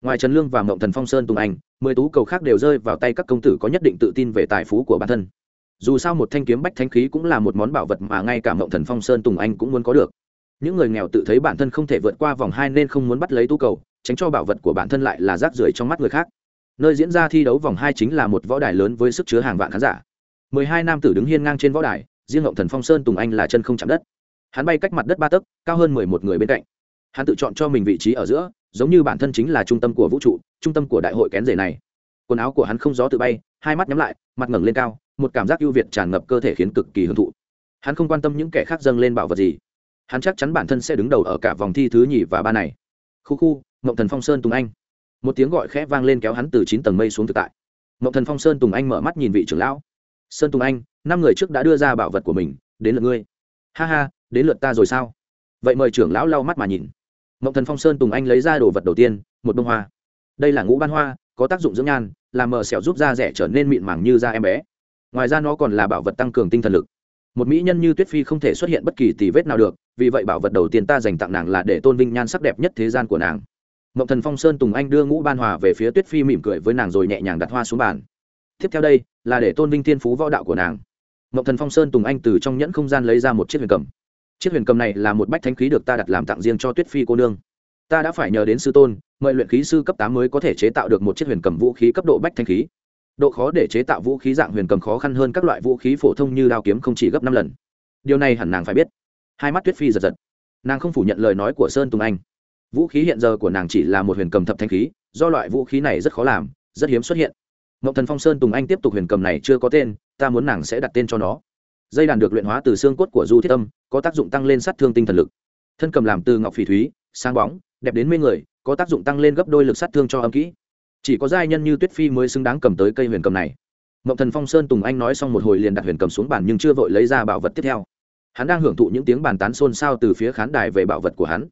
Ngoài trần lương và mộng thần phong sơn tùng anh, mười tú cầu khác đều rơi vào tay các công tử có nhất định tự tin về tài phú của bản thân. Dù sao một thanh kiếm bách thanh khí cũng là một món bảo vật mà ngay cả mộng thần phong sơn tùng anh cũng muốn có được. Những người nghèo tự thấy bản thân không thể vượt qua vòng hai nên không muốn bắt lấy tú cầu, tránh cho bảo vật của bản thân lại là rác rưởi trong mắt người khác nơi diễn ra thi đấu vòng hai chính là một võ đài lớn với sức chứa hàng vạn khán giả. Mười hai nam tử đứng hiên ngang trên võ đài, riêng ngộng thần phong sơn tùng anh là chân không chạm đất. Hắn bay cách mặt đất ba tấc, cao hơn mười một người bên cạnh. Hắn tự chọn cho mình vị trí ở giữa, giống như bản thân chính là trung tâm của vũ trụ, trung tâm của đại hội kén rể này. Quần áo của hắn không gió tự bay, hai mắt nhắm lại, mặt ngẩng lên cao, một cảm giác ưu việt tràn ngập cơ thể khiến cực kỳ hưởng thụ. Hắn không quan tâm những kẻ khác dâng lên bảo vật gì. Hắn chắc chắn bản thân sẽ đứng đầu ở cả vòng thi thứ nhì và ba này. Khu khu mộng thần phong sơn tùng anh một tiếng gọi khẽ vang lên kéo hắn từ chín tầng mây xuống thực tại. Mộng thần phong sơn tùng anh mở mắt nhìn vị trưởng lão. Sơn tùng anh, năm người trước đã đưa ra bảo vật của mình, đến lượt ngươi. Ha ha, đến lượt ta rồi sao? Vậy mời trưởng lão lau mắt mà nhìn. Mộng thần phong sơn tùng anh lấy ra đồ vật đầu tiên, một bông hoa. Đây là ngũ ban hoa, có tác dụng dưỡng nhan, làm mờ xẻo giúp da rẻ trở nên mịn màng như da em bé. Ngoài ra nó còn là bảo vật tăng cường tinh thần lực. Một mỹ nhân như tuyết phi không thể xuất hiện bất kỳ tì vết nào được, vì vậy bảo vật đầu tiên ta dành tặng nàng là để tôn vinh nhan sắc đẹp nhất thế gian của nàng mộng thần phong sơn tùng anh đưa ngũ ban hòa về phía tuyết phi mỉm cười với nàng rồi nhẹ nhàng đặt hoa xuống bàn. Tiếp theo đây, là để tôn vinh thiên phú võ đạo của nàng. Ngọc thần phong sơn tùng anh từ trong nhẫn không gian lấy ra một chiếc huyền cầm. Chiếc huyền cầm này là một bách thánh khí được ta đặt làm tặng riêng cho tuyết phi cô nương. Ta đã phải nhờ đến sư tôn, mời luyện khí sư cấp tám mới có thể chế tạo được một chiếc huyền cầm vũ khí cấp độ bách thanh khí. Độ khó để chế tạo vũ khí dạng huyền cầm khó khăn hơn các loại vũ khí phổ thông như đao kiếm không chỉ gấp năm lần. Điều này hẳn nàng phải biết. Hai mắt tuyết phi giật giật. Nàng không phủ nhận lời nói của sơn tùng anh vũ khí hiện giờ của nàng chỉ là một huyền cầm thập thanh khí, do loại vũ khí này rất khó làm, rất hiếm xuất hiện. Ngọc thần phong sơn tùng anh tiếp tục huyền cầm này chưa có tên, ta muốn nàng sẽ đặt tên cho nó. Dây đàn được luyện hóa từ xương cốt của du thiết âm có tác dụng tăng lên sát thương tinh thần lực. Thân cầm làm từ ngọc phỉ thúy, sáng bóng, đẹp đến mê người, có tác dụng tăng lên gấp đôi lực sát thương cho âm kỹ. Chỉ có giai nhân như tuyết phi mới xứng đáng cầm tới cây huyền cầm này. Ngọc thần phong sơn tùng anh nói xong một hồi liền đặt huyền cầm xuống bàn nhưng chưa vội lấy ra bảo vật tiếp theo. Hắn đang hưởng thụ những tiếng bàn tán xôn xao từ phía khán đài về bảo vật của hắn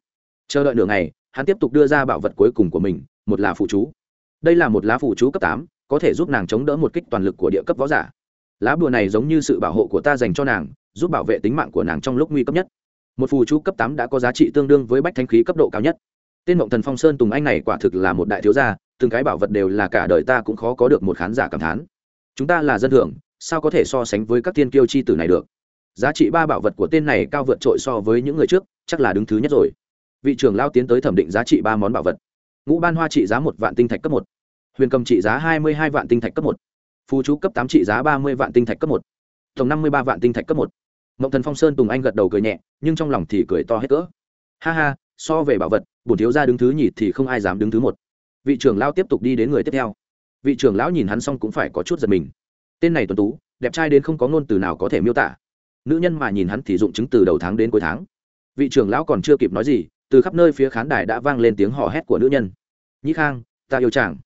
chờ đợi nửa ngày, hắn tiếp tục đưa ra bảo vật cuối cùng của mình, một là phụ chú. Đây là một lá phụ chú cấp tám, có thể giúp nàng chống đỡ một kích toàn lực của địa cấp võ giả. Lá bùa này giống như sự bảo hộ của ta dành cho nàng, giúp bảo vệ tính mạng của nàng trong lúc nguy cấp nhất. Một phù chú cấp tám đã có giá trị tương đương với bách thanh khí cấp độ cao nhất. Tên mộng thần phong sơn tùng anh này quả thực là một đại thiếu gia, từng cái bảo vật đều là cả đời ta cũng khó có được một khán giả cảm thán. Chúng ta là dân thưởng, sao có thể so sánh với các tiên kiêu chi tử này được? Giá trị ba bảo vật của tên này cao vượt trội so với những người trước, chắc là đứng thứ nhất rồi vị trưởng lao tiến tới thẩm định giá trị ba món bảo vật. Ngũ ban hoa trị giá một vạn tinh thạch cấp một. Huyền cầm trị giá hai mươi hai vạn tinh thạch cấp một. Phù chú cấp tám trị giá ba mươi vạn tinh thạch cấp một. Tổng năm mươi ba vạn tinh thạch cấp một. Mộng thần phong sơn tùng anh gật đầu cười nhẹ, nhưng trong lòng thì cười to hết cỡ. Ha ha, so về bảo vật, bổn thiếu gia đứng thứ nhì thì không ai dám đứng thứ một. Vị trưởng lao tiếp tục đi đến người tiếp theo. Vị trưởng lão nhìn hắn xong cũng phải có chút giật mình. Tên này tuấn tú, đẹp trai đến không có ngôn từ nào có thể miêu tả. Nữ nhân mà nhìn hắn thì dụng chứng từ đầu tháng đến cuối tháng. Vị trưởng lão còn chưa kịp nói gì từ khắp nơi phía khán đài đã vang lên tiếng hò hét của nữ nhân. Nhĩ khang, ta yêu chàng.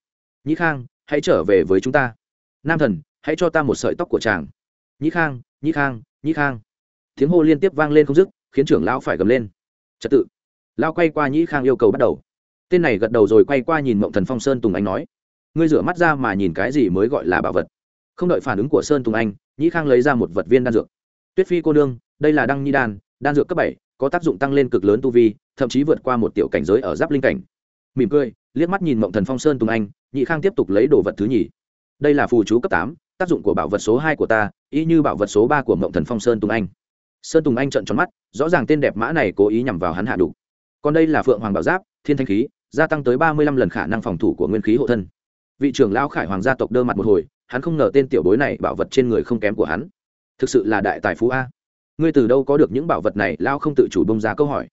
Nhĩ khang, hãy trở về với chúng ta. Nam thần, hãy cho ta một sợi tóc của chàng. Nhĩ khang nhĩ khang nhĩ khang. Tiếng hô liên tiếp vang lên không dứt, khiến trưởng lão phải gầm lên. Trật tự. Lao quay qua nhĩ khang yêu cầu bắt đầu. Tên này gật đầu rồi quay qua nhìn mộng thần phong sơn tùng anh nói, ngươi rửa mắt ra mà nhìn cái gì mới gọi là bảo vật. Không đợi phản ứng của sơn tùng anh, nhĩ khang lấy ra một vật viên đan dược. Tuyết phi cô nương, đây là đăng nhi đan đan dược cấp bảy có tác dụng tăng lên cực lớn tu vi, thậm chí vượt qua một tiểu cảnh giới ở giáp linh cảnh. Mỉm cười, liếc mắt nhìn mộng thần phong sơn tùng anh, nhị khang tiếp tục lấy đồ vật thứ nhì. Đây là phù chú cấp tám, tác dụng của bảo vật số hai của ta, y như bảo vật số ba của mộng thần phong sơn tùng anh. Sơn tùng anh trợn tròn mắt, rõ ràng tên đẹp mã này cố ý nhằm vào hắn hạ đủ còn đây là phượng hoàng bảo giáp, thiên thanh khí, gia tăng tới ba mươi lăm lần khả năng phòng thủ của nguyên khí hộ thân. Vị trưởng lão khải hoàng gia tộc đơ mặt một hồi, hắn không ngờ tên tiểu bối này bảo vật trên người không kém của hắn. Thực sự là đại tài phú a ngươi từ đâu có được những bảo vật này, lao không tự chủ bông ra câu hỏi.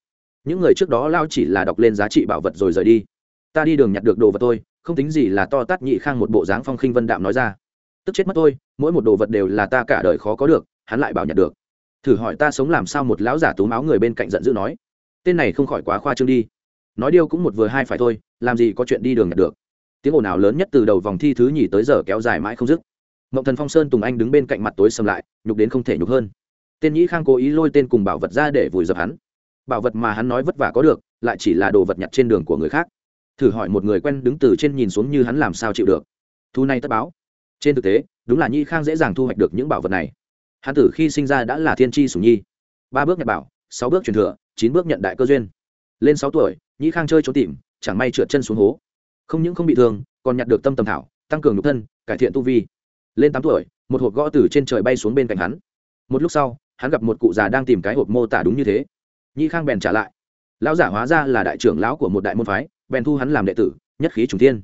Những người trước đó lao chỉ là đọc lên giá trị bảo vật rồi rời đi. Ta đi đường nhặt được đồ vật tôi không tính gì là to tát nhị khang một bộ dáng phong khinh vân đạm nói ra. Tức chết mất tôi mỗi một đồ vật đều là ta cả đời khó có được, hắn lại bảo nhặt được. Thử hỏi ta sống làm sao một lão giả túm áo người bên cạnh giận dữ nói. Tên này không khỏi quá khoa trương đi. Nói điêu cũng một vừa hai phải thôi, làm gì có chuyện đi đường nhặt được. Tiếng ồn ào lớn nhất từ đầu vòng thi thứ nhì tới giờ kéo dài mãi không dứt. Mộng thần phong sơn tùng anh đứng bên cạnh mặt tối sầm lại, nhục đến không thể nhục hơn tên nhĩ khang cố ý lôi tên cùng bảo vật ra để vùi dập hắn. Bảo vật mà hắn nói vất vả có được, lại chỉ là đồ vật nhặt trên đường của người khác. Thử hỏi một người quen đứng từ trên nhìn xuống như hắn làm sao chịu được. Thu này tất báo. Trên thực tế, đúng là Nhĩ khang dễ dàng thu hoạch được những bảo vật này. Hắn tử khi sinh ra đã là thiên tri sủng nhi. Ba bước nhặt bảo, sáu bước truyền thừa, chín bước nhận đại cơ duyên. Lên sáu tuổi, nhĩ khang chơi trốn tìm, chẳng may trượt chân xuống hố. Không những không bị thương, còn nhặt được tâm tầm thảo, tăng cường nhục thân, cải thiện tu vi. Lên tám tuổi, một hộp gõ từ trên trời bay xuống bên cạnh hắn. Một lúc sau hắn gặp một cụ già đang tìm cái hộp mô tả đúng như thế. Nhị khang bèn trả lại. Lão giả hóa ra là đại trưởng lão của một đại môn phái, bèn thu hắn làm đệ tử, nhất khí trùng thiên.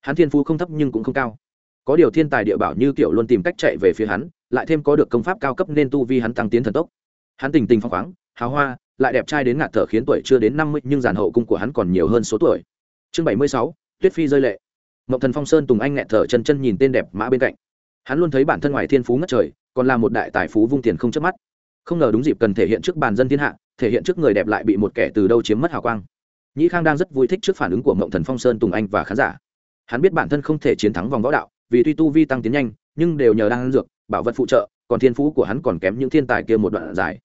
Hắn thiên phú không thấp nhưng cũng không cao. Có điều thiên tài địa bảo như kiểu luôn tìm cách chạy về phía hắn, lại thêm có được công pháp cao cấp nên tu vi hắn tăng tiến thần tốc. Hắn tình tình phong khoáng, hào hoa, lại đẹp trai đến ngạt thở khiến tuổi chưa đến năm mươi nhưng giàn hậu cung của hắn còn nhiều hơn số tuổi. Chương bảy mươi sáu, tuyết phi rơi lệ. Mộng thần phong sơn tùng anh nghẹt thở chân chân nhìn tên đẹp mã bên cạnh. Hắn luôn thấy bản thân ngoài thiên phú ngất trời, còn là một đại tài phú vung tiền không chớp mắt không ngờ đúng dịp cần thể hiện trước bàn dân thiên hạ, thể hiện trước người đẹp lại bị một kẻ từ đâu chiếm mất hào quang. Nhĩ khang đang rất vui thích trước phản ứng của mộng thần phong sơn tùng anh và khán giả. Hắn biết bản thân không thể chiến thắng vòng võ đạo, vì tuy tu vi tăng tiến nhanh, nhưng đều nhờ đang dược, bảo vật phụ trợ, còn thiên phú của hắn còn kém những thiên tài kia một đoạn dài.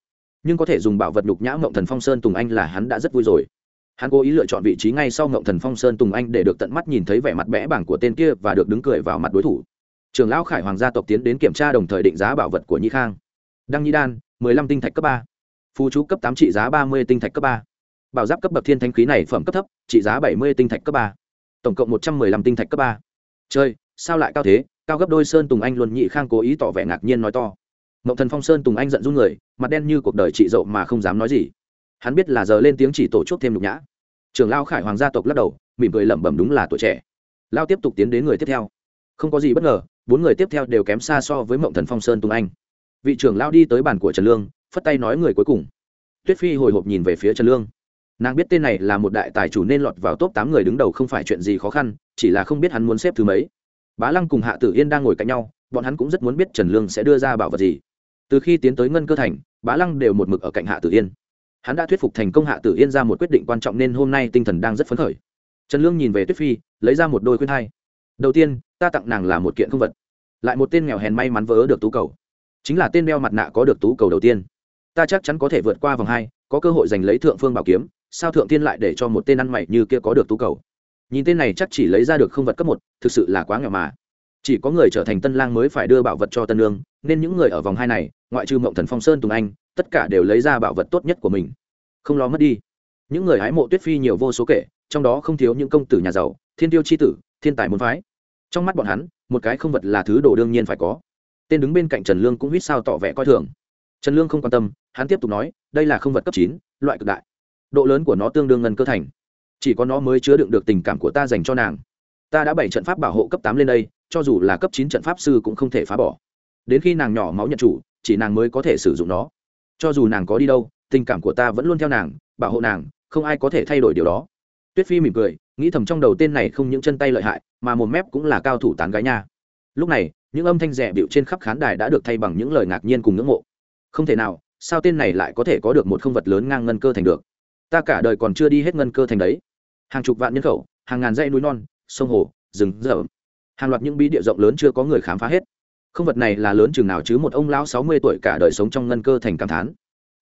Nhưng có thể dùng bảo vật nhục nhã mộng thần phong sơn tùng anh là hắn đã rất vui rồi. Hắn cố ý lựa chọn vị trí ngay sau mộng thần phong sơn tùng anh để được tận mắt nhìn thấy vẻ mặt bẽ bảng của tên kia và được đứng cười vào mặt đối thủ. Trường lão khải hoàng gia tộc tiến đến kiểm tra đồng thời định giá bảo vật của nhi khang. Đăng nhi đan mười lăm tinh thạch cấp ba. Phù chú cấp tám trị giá ba mươi tinh thạch cấp ba. Bảo giáp cấp bậc thiên thanh khí này phẩm cấp thấp, trị giá bảy mươi tinh thạch cấp ba. Tổng cộng một trăm mười lăm tinh thạch cấp ba. Chơi sao lại cao thế? Cao gấp đôi sơn tùng anh luôn nhị khang cố ý tỏ vẻ ngạc nhiên nói to. Mộng thần phong sơn tùng anh giận run người, mặt đen như cuộc đời chị dậu mà không dám nói gì. Hắn biết là giờ lên tiếng chỉ tổ chốt thêm nhục nhã. Trường lao khải hoàng gia tộc lắc đầu, mỉm cười lẩm bẩm đúng là tuổi trẻ. Lao tiếp tục tiến đến người tiếp theo. Không có gì bất ngờ, bốn người tiếp theo đều kém xa so với mộng thần phong sơn tùng anh vị trưởng lao đi tới bàn của trần lương, phất tay nói người cuối cùng. Tuyết phi hồi hộp nhìn về phía trần lương. Nàng biết tên này là một đại tài chủ nên lọt vào top tám người đứng đầu không phải chuyện gì khó khăn, chỉ là không biết hắn muốn xếp thứ mấy. Bá lăng cùng hạ tử yên đang ngồi cạnh nhau, bọn hắn cũng rất muốn biết trần lương sẽ đưa ra bảo vật gì. Từ khi tiến tới ngân cơ thành, bá lăng đều một mực ở cạnh hạ tử yên. Hắn đã thuyết phục thành công hạ tử yên ra một quyết định quan trọng nên hôm nay tinh thần đang rất phấn khởi. Trần lương nhìn về tuyết phi, lấy ra một đôi khuyên thai đầu tiên, ta tặng nàng là một kiện không vật, lại một tên nghèo hèn may mắn vỡ được tú cầu chính là tên đeo mặt nạ có được tú cầu đầu tiên. Ta chắc chắn có thể vượt qua vòng hai, có cơ hội giành lấy thượng phương bảo kiếm, sao thượng tiên lại để cho một tên ăn mày như kia có được tú cầu? Nhìn tên này chắc chỉ lấy ra được không vật cấp một, thực sự là quá nghèo mà. Chỉ có người trở thành tân lang mới phải đưa bảo vật cho tân lương nên những người ở vòng hai này, ngoại trừ mộng thần phong sơn tùng anh, tất cả đều lấy ra bảo vật tốt nhất của mình. Không lo mất đi. Những người hái mộ tuyết phi nhiều vô số kể, trong đó không thiếu những công tử nhà giàu, thiên tiêu c h i tử, thiên tài môn phái. Trong mắt bọn hắn, một cái không vật là thứ đồ đương nhiên phải có tên đứng bên cạnh trần lương cũng huýt sao tỏ vẻ coi thường. Trần lương không quan tâm, hắn tiếp tục nói, đây là không vật cấp chín, loại cực đại. Độ lớn của nó tương đương ngân cơ thành. Chỉ có nó mới chứa đựng được tình cảm của ta dành cho nàng. Ta đã bảy trận pháp bảo hộ cấp tám lên đây, cho dù là cấp chín trận pháp sư cũng không thể phá bỏ. Đến khi nàng nhỏ máu nhận chủ, chỉ nàng mới có thể sử dụng nó. Cho dù nàng có đi đâu, tình cảm của ta vẫn luôn theo nàng, bảo hộ nàng, không ai có thể thay đổi điều đó. Tuyết phi mỉm cười, nghĩ thầm trong đầu tên này không những chân tay lợi hại, mà một mép cũng là cao thủ tán gái nha lúc này, những âm thanh rẻ bịu trên khắp khán đài đã được thay bằng những lời ngạc nhiên cùng ngưỡng mộ. Không thể nào, sao tên này lại có thể có được một không vật lớn ngang ngân cơ thành được? Ta cả đời còn chưa đi hết ngân cơ thành đấy. Hàng chục vạn nhân khẩu, hàng ngàn dãy núi non, sông hồ, rừng, rậm. Hàng loạt những bí địa rộng lớn chưa có người khám phá hết. Không vật này là lớn chừng nào chứ một ông lão sáu mươi tuổi cả đời sống trong ngân cơ thành cảm thán.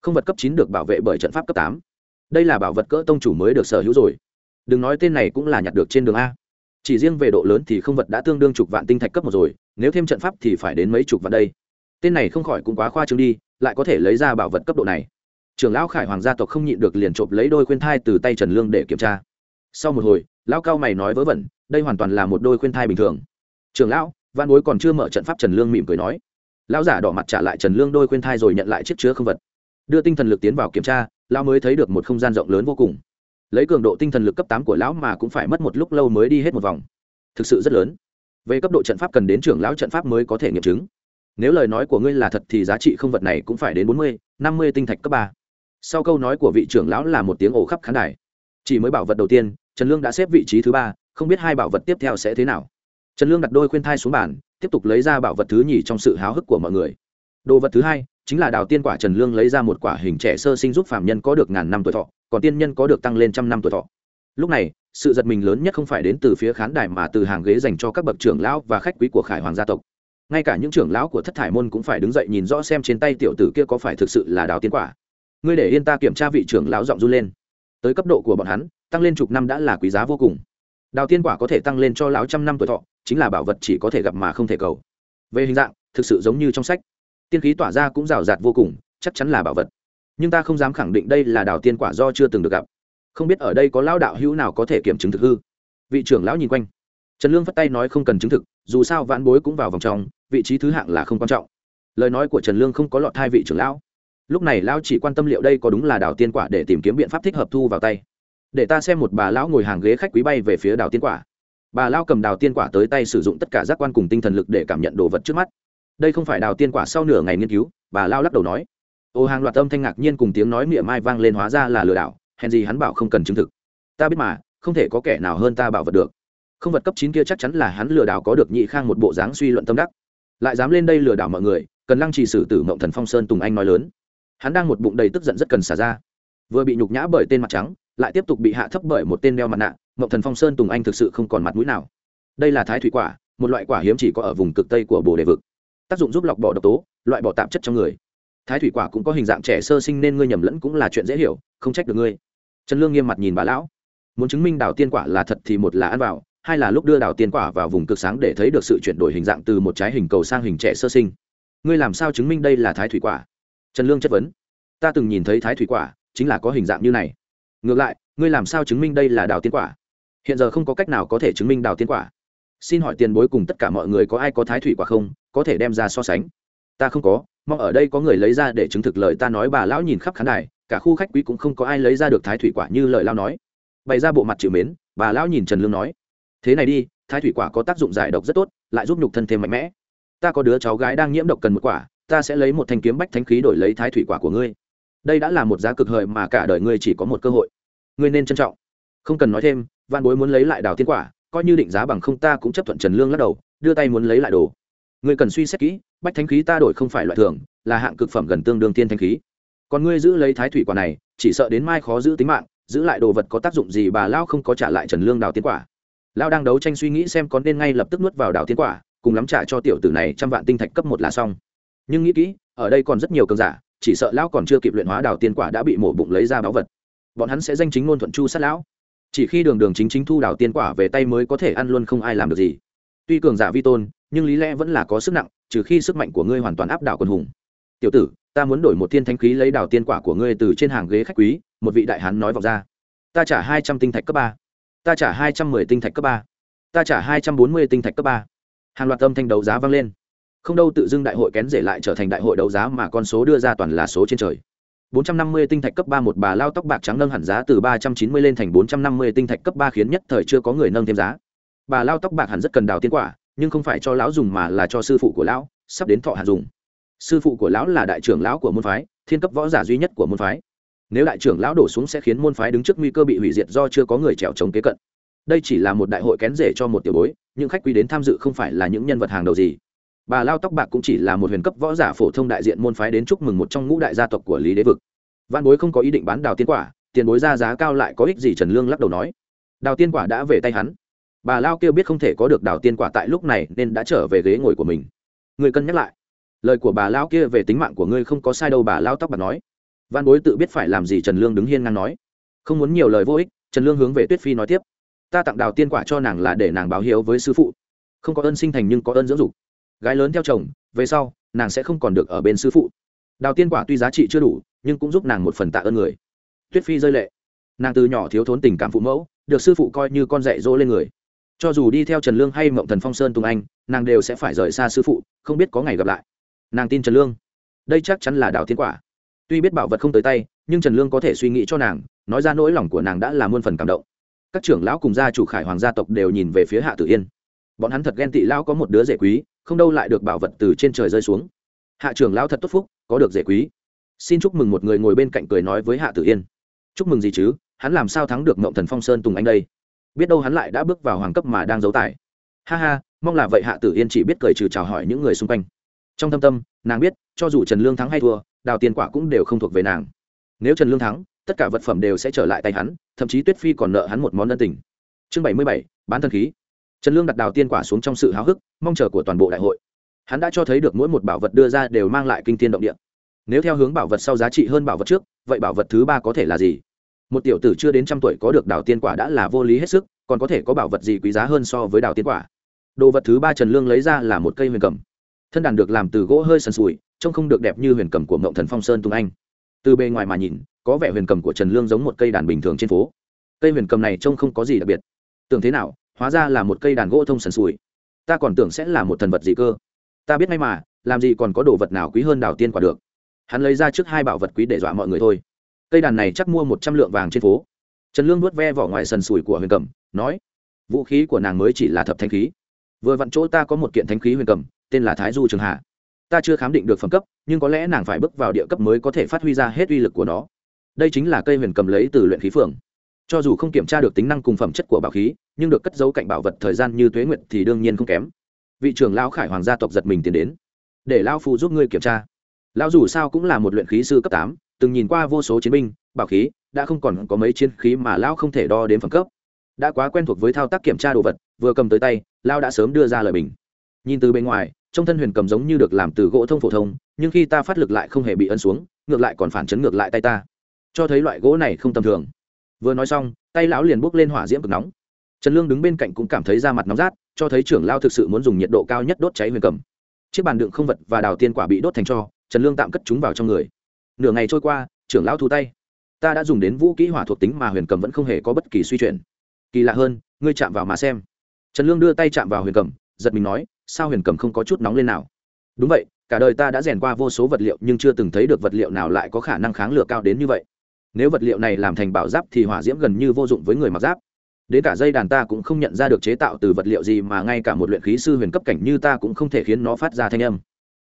Không vật cấp chín được bảo vệ bởi trận pháp cấp tám. Đây là bảo vật cỡ tông chủ mới được sở hữu rồi. Đừng nói tên này cũng là nhặt được trên đường a chỉ riêng về độ lớn thì không vật đã tương đương chục vạn tinh thạch cấp một rồi, nếu thêm trận pháp thì phải đến mấy chục vạn đây. Tên này không khỏi cũng quá khoa trương đi, lại có thể lấy ra bảo vật cấp độ này. Trưởng lão khải hoàng gia tộc không nhịn được liền trộm lấy đôi khuyên thai từ tay trần lương để kiểm tra. Sau một hồi, lão cao mày nói vớ vẩn, đây hoàn toàn là một đôi khuyên thai bình thường. Trưởng lão, văn bối còn chưa mở trận pháp trần lương mỉm cười nói. Lão giả đỏ mặt trả lại trần lương đôi khuyên thai rồi nhận lại chiếc chứa không vật. Đưa tinh thần lực tiến vào kiểm tra, lão mới thấy được một không gian rộng lớn vô cùng lấy cường độ tinh thần lực cấp tám của lão mà cũng phải mất một lúc lâu mới đi hết một vòng. Thực sự rất lớn. Về cấp độ trận pháp cần đến trưởng lão trận pháp mới có thể nghiệm chứng. Nếu lời nói của ngươi là thật thì giá trị không vật này cũng phải đến bốn mươi, năm mươi tinh thạch cấp ba. Sau câu nói của vị trưởng lão là một tiếng ổ khắp khán đài. Chỉ mới bảo vật đầu tiên, trần lương đã xếp vị trí thứ ba, không biết hai bảo vật tiếp theo sẽ thế nào. Trần lương đặt đôi khuyên thai xuống bàn, tiếp tục lấy ra bảo vật thứ nhì trong sự háo hức của mọi người. Đồ vật thứ hai chính là đào tiên quả trần lương lấy ra một quả hình trẻ sơ sinh giúp phạm nhân có được ngàn năm tuổi thọ, còn tiên nhân có được tăng lên trăm năm tuổi thọ. Lúc này, sự giật mình lớn nhất không phải đến từ phía khán đài mà từ hàng ghế dành cho các bậc trưởng lão và khách quý của khải hoàng gia tộc. Ngay cả những trưởng lão của thất thải môn cũng phải đứng dậy nhìn rõ xem trên tay tiểu tử kia có phải thực sự là đào tiên quả. Ngươi để yên ta kiểm tra vị trưởng lão giọng run lên. Tới cấp độ của bọn hắn, tăng lên chục năm đã là quý giá vô cùng. Đào tiên quả có thể tăng lên cho lão trăm năm tuổi thọ, chính là bảo vật chỉ có thể gặp mà không thể cầu. Về hình dạng, thực sự giống như trong sách tiên khí tỏa ra cũng rào rạt vô cùng, chắc chắn là bảo vật. Nhưng ta không dám khẳng định đây là đào tiên quả do chưa từng được gặp. Không biết ở đây có lão đạo hữu nào có thể kiểm chứng thực hư. Vị trưởng lão nhìn quanh. Trần lương phất tay nói không cần chứng thực, dù sao vãn bối cũng vào vòng trong, vị trí thứ hạng là không quan trọng. Lời nói của trần lương không có lọt hai vị trưởng lão. Lúc này lão chỉ quan tâm liệu đây có đúng là đào tiên quả để tìm kiếm biện pháp thích hợp thu vào tay. Để ta xem một bà lão ngồi hàng ghế khách quý bay về phía đào tiên quả. Bà lão cầm đào tiên quả tới tay sử dụng tất cả giác quan cùng tinh thần lực để cảm nhận đồ vật trước mắt đây không phải đào tiên quả sau nửa ngày nghiên cứu, bà lao lắc đầu nói. Ô hàng loạt âm thanh ngạc nhiên cùng tiếng nói miệng mai vang lên hóa ra là lừa đảo, hèn gì hắn bảo không cần chứng thực. Ta biết mà, không thể có kẻ nào hơn ta bảo vật được. Không vật cấp chín kia chắc chắn là hắn lừa đảo có được nhị khang một bộ dáng suy luận tâm đắc. Lại dám lên đây lừa đảo mọi người, cần lăng trì xử tử mộng thần phong sơn tùng anh nói lớn. Hắn đang một bụng đầy tức giận rất cần xả ra. Vừa bị nhục nhã bởi tên mặt trắng, lại tiếp tục bị hạ thấp bởi một tên đeo mặt nạ, mộng thần phong sơn tùng anh thực sự không còn mặt mũi nào. Đây là thái thủy quả, một loại quả hiếm chỉ có ở vùng cực tây của bồ đề vực tác dụng giúp lọc bỏ độc tố, loại bỏ tạp chất trong người. Thái thủy quả cũng có hình dạng trẻ sơ sinh nên ngươi nhầm lẫn cũng là chuyện dễ hiểu, không trách được ngươi. Trần lương nghiêm mặt nhìn bà lão. Muốn chứng minh đào tiên quả là thật thì một là ăn vào, hai là lúc đưa đào tiên quả vào vùng cực sáng để thấy được sự chuyển đổi hình dạng từ một trái hình cầu sang hình trẻ sơ sinh. Ngươi làm sao chứng minh đây là thái thủy quả? Trần lương chất vấn. Ta từng nhìn thấy thái thủy quả, chính là có hình dạng như này. Ngược lại, ngươi làm sao chứng minh đây là đào tiên quả? Hiện giờ không có cách nào có thể chứng minh đào tiên quả xin hỏi tiền bối cùng tất cả mọi người có ai có thái thủy quả không? Có thể đem ra so sánh? Ta không có, mong ở đây có người lấy ra để chứng thực lời ta nói, bà lão nhìn khắp khán đài, cả khu khách quý cũng không có ai lấy ra được thái thủy quả như lời lao nói. Bày ra bộ mặt chịu mến, bà lão nhìn trần lương nói. Thế này đi, thái thủy quả có tác dụng giải độc rất tốt, lại giúp nhục thân thêm mạnh mẽ. Ta có đứa cháu gái đang nhiễm độc cần một quả, ta sẽ lấy một thanh kiếm bách thánh khí đổi lấy thái thủy quả của ngươi. Đây đã là một giá cực hời mà cả đời ngươi chỉ có một cơ hội. Ngươi nên trân trọng. Không cần nói thêm văn bối muốn lấy lại đào tiên quả coi như định giá bằng không ta cũng chấp thuận trần lương lắc đầu, đưa tay muốn lấy lại đồ. Ngươi cần suy xét kỹ, bách thánh khí ta đổi không phải loại thường, là hạng cực phẩm gần tương đương tiên thanh khí. Còn ngươi giữ lấy thái thủy quả này, chỉ sợ đến mai khó giữ tính mạng, giữ lại đồ vật có tác dụng gì bà lao không có trả lại trần lương đào tiến quả. Lao đang đấu tranh suy nghĩ xem có nên ngay lập tức nuốt vào đào tiến quả, cùng lắm trả cho tiểu tử này trăm vạn tinh thạch cấp một là xong. Nhưng nghĩ kỹ, ở đây còn rất nhiều cường giả, chỉ sợ lão còn chưa kịp luyện hóa đào tiên quả đã bị mổ bụng lấy ra báu vật. Bọn hắn sẽ danh chính ngôn thuận chu sát lão chỉ khi đường đường chính chính thu đào tiên quả về tay mới có thể ăn luôn không ai làm được gì. Tuy cường giả vi tôn, nhưng lý lẽ vẫn là có sức nặng, trừ khi sức mạnh của ngươi hoàn toàn áp đảo quần hùng. Tiểu tử, ta muốn đổi một thiên thanh khí lấy đào tiên quả của ngươi từ trên hàng ghế khách quý, một vị đại hán nói vọng ra. Ta trả hai trăm tinh thạch cấp ba. Ta trả hai trăm mười tinh thạch cấp ba. Ta trả hai trăm bốn mươi tinh thạch cấp ba. Hàng loạt âm thanh đấu giá vang lên. Không đâu tự dưng đại hội kén rể lại trở thành đại hội đấu giá mà con số đưa ra toàn là số trên trời. 450 tinh thạch cấp 3 một bà lao tóc bạc trắng nâng hẳn giá từ 390 lên thành 450 tinh thạch cấp 3 khiến nhất thời chưa có người nâng thêm giá. Bà lao tóc bạc hẳn rất cần đào tiên quả, nhưng không phải cho lão dùng mà là cho sư phụ của lão, sắp đến thọ hạn dùng. Sư phụ của lão là đại trưởng lão của môn phái, thiên cấp võ giả duy nhất của môn phái. Nếu đại trưởng lão đổ xuống sẽ khiến môn phái đứng trước nguy cơ bị hủy diệt do chưa có người trèo chống kế cận. Đây chỉ là một đại hội kén rể cho một tiểu bối, nhưng khách quý đến tham dự không phải là những nhân vật hàng đầu gì bà lao tóc bạc cũng chỉ là một huyền cấp võ giả phổ thông đại diện môn phái đến chúc mừng một trong ngũ đại gia tộc của lý đế vực. Văn bối không có ý định bán đào tiên quả, tiền bối ra giá cao lại có ích gì trần lương lắc đầu nói. Đào tiên quả đã về tay hắn. Bà lao kêu biết không thể có được đào tiên quả tại lúc này nên đã trở về ghế ngồi của mình. Người cân nhắc lại. Lời của bà lao kia về tính mạng của ngươi không có sai đâu bà lao tóc bạc nói. Văn bối tự biết phải làm gì trần lương đứng hiên ngang nói. Không muốn nhiều lời vô ích, trần lương hướng về tuyết phi nói tiếp. Ta tặng đào tiên quả cho nàng là để nàng báo hiếu với sư phụ. Không có ơn sinh thành nhưng có ơn dưỡng dục gái lớn theo chồng, về sau, nàng sẽ không còn được ở bên sư phụ. Đào tiên quả tuy giá trị chưa đủ, nhưng cũng giúp nàng một phần tạ ơn người. Tuyết phi rơi lệ. Nàng từ nhỏ thiếu thốn tình cảm phụ mẫu, được sư phụ coi như con dạy dỗ lên người. Cho dù đi theo trần lương hay mộng thần phong sơn tùng anh, nàng đều sẽ phải rời xa sư phụ, không biết có ngày gặp lại. Nàng tin trần lương. Đây chắc chắn là đào tiên quả. Tuy biết bảo vật không tới tay, nhưng trần lương có thể suy nghĩ cho nàng, nói ra nỗi lòng của nàng đã là muôn phần cảm động. Các trưởng lão cùng gia chủ khải hoàng gia tộc đều nhìn về phía hạ tử yên. Bọn hắn thật ghen tị lão có một đứa rể quý không đâu lại được bảo vật từ trên trời rơi xuống. Hạ trưởng lão thật tốt phúc, có được rể quý. Xin chúc mừng một người ngồi bên cạnh cười nói với hạ tử yên. Chúc mừng gì chứ, hắn làm sao thắng được mộng thần phong sơn tùng anh đây? Biết đâu hắn lại đã bước vào hoàng cấp mà đang giấu tài ha ha, mong là vậy hạ tử yên chỉ biết cười trừ chào hỏi những người xung quanh. Trong thâm tâm, nàng biết, cho dù trần lương thắng hay thua, đào tiền quả cũng đều không thuộc về nàng. Nếu trần lương thắng, tất cả vật phẩm đều sẽ trở lại tay hắn, thậm chí tuyết phi còn nợ hắn một món ân tình. Chương bảy mươi bảy, bán thân khí trần lương đặt đào tiên quả xuống trong sự háo hức, mong chờ của toàn bộ đại hội. Hắn đã cho thấy được mỗi một bảo vật đưa ra đều mang lại kinh tiên động địa. Nếu theo hướng bảo vật sau giá trị hơn bảo vật trước, vậy bảo vật thứ ba có thể là gì? Một tiểu tử chưa đến trăm tuổi có được đào tiên quả đã là vô lý hết sức, còn có thể có bảo vật gì quý giá hơn so với đào tiên quả? Đồ vật thứ ba trần lương lấy ra là một cây huyền cầm. Thân đàn được làm từ gỗ hơi sần sùi, trông không được đẹp như huyền cầm của mộng thần phong sơn tùng anh. Từ bề ngoài mà nhìn, có vẻ huyền cầm của trần lương giống một cây đàn bình thường trên phố. Cây huyền cầm này trông không có gì đặc biệt. Tưởng thế nào hóa ra là một cây đàn gỗ thông sần sùi. Ta còn tưởng sẽ là một thần vật gì cơ. Ta biết ngay mà, làm gì còn có đồ vật nào quý hơn đào tiên quả được. Hắn lấy ra trước hai bảo vật quý để dọa mọi người thôi. Cây đàn này chắc mua một trăm lượng vàng trên phố. Trần lương nuốt ve vỏ ngoài sần sùi của huyền cầm, nói, vũ khí của nàng mới chỉ là thập thanh khí. Vừa vặn chỗ ta có một kiện thanh khí huyền cầm, tên là thái du trường hạ. Ta chưa khám định được phẩm cấp, nhưng có lẽ nàng phải bước vào địa cấp mới có thể phát huy ra hết uy lực của nó. Đây chính là cây huyền cầm lấy từ luyện khí phường cho dù không kiểm tra được tính năng cùng phẩm chất của bảo khí nhưng được cất giấu cạnh bảo vật thời gian như tuế nguyệt thì đương nhiên không kém. Vị trưởng lão khải hoàng gia tộc giật mình tiến đến. Để lão phu giúp ngươi kiểm tra. Lão dù sao cũng là một luyện khí sư cấp tám, từng nhìn qua vô số chiến binh, bảo khí, đã không còn có mấy chiến khí mà lão không thể đo đến phẩm cấp. Đã quá quen thuộc với thao tác kiểm tra đồ vật, vừa cầm tới tay, lão đã sớm đưa ra lời bình. Nhìn từ bên ngoài trong thân huyền cầm giống như được làm từ gỗ thông phổ thông, nhưng khi ta phát lực lại không hề bị ấn xuống, ngược lại còn phản chấn ngược lại tay ta. Cho thấy loại gỗ này không tầm thường. Vừa nói xong, tay lão liền bốc lên hỏa diễm cực nóng trần lương đứng bên cạnh cũng cảm thấy da mặt nóng rát, cho thấy trưởng lao thực sự muốn dùng nhiệt độ cao nhất đốt cháy huyền cầm. Chiếc bàn đựng không vật và đào tiên quả bị đốt thành cho, trần lương tạm cất chúng vào trong người. Nửa ngày trôi qua, trưởng lão thu tay. Ta đã dùng đến vũ kỹ hỏa thuộc tính mà huyền cầm vẫn không hề có bất kỳ suy chuyển. Kỳ lạ hơn, ngươi chạm vào mà xem. Trần lương đưa tay chạm vào huyền cầm, giật mình nói, sao huyền cầm không có chút nóng lên nào? Đúng vậy, cả đời ta đã rèn qua vô số vật liệu nhưng chưa từng thấy được vật liệu nào lại có khả năng kháng lửa cao đến như vậy. Nếu vật liệu này làm thành bảo giáp thì hỏa diễm gần như vô dụng với người mặc giáp đến cả dây đàn ta cũng không nhận ra được chế tạo từ vật liệu gì mà ngay cả một luyện khí sư huyền cấp cảnh như ta cũng không thể khiến nó phát ra thanh âm.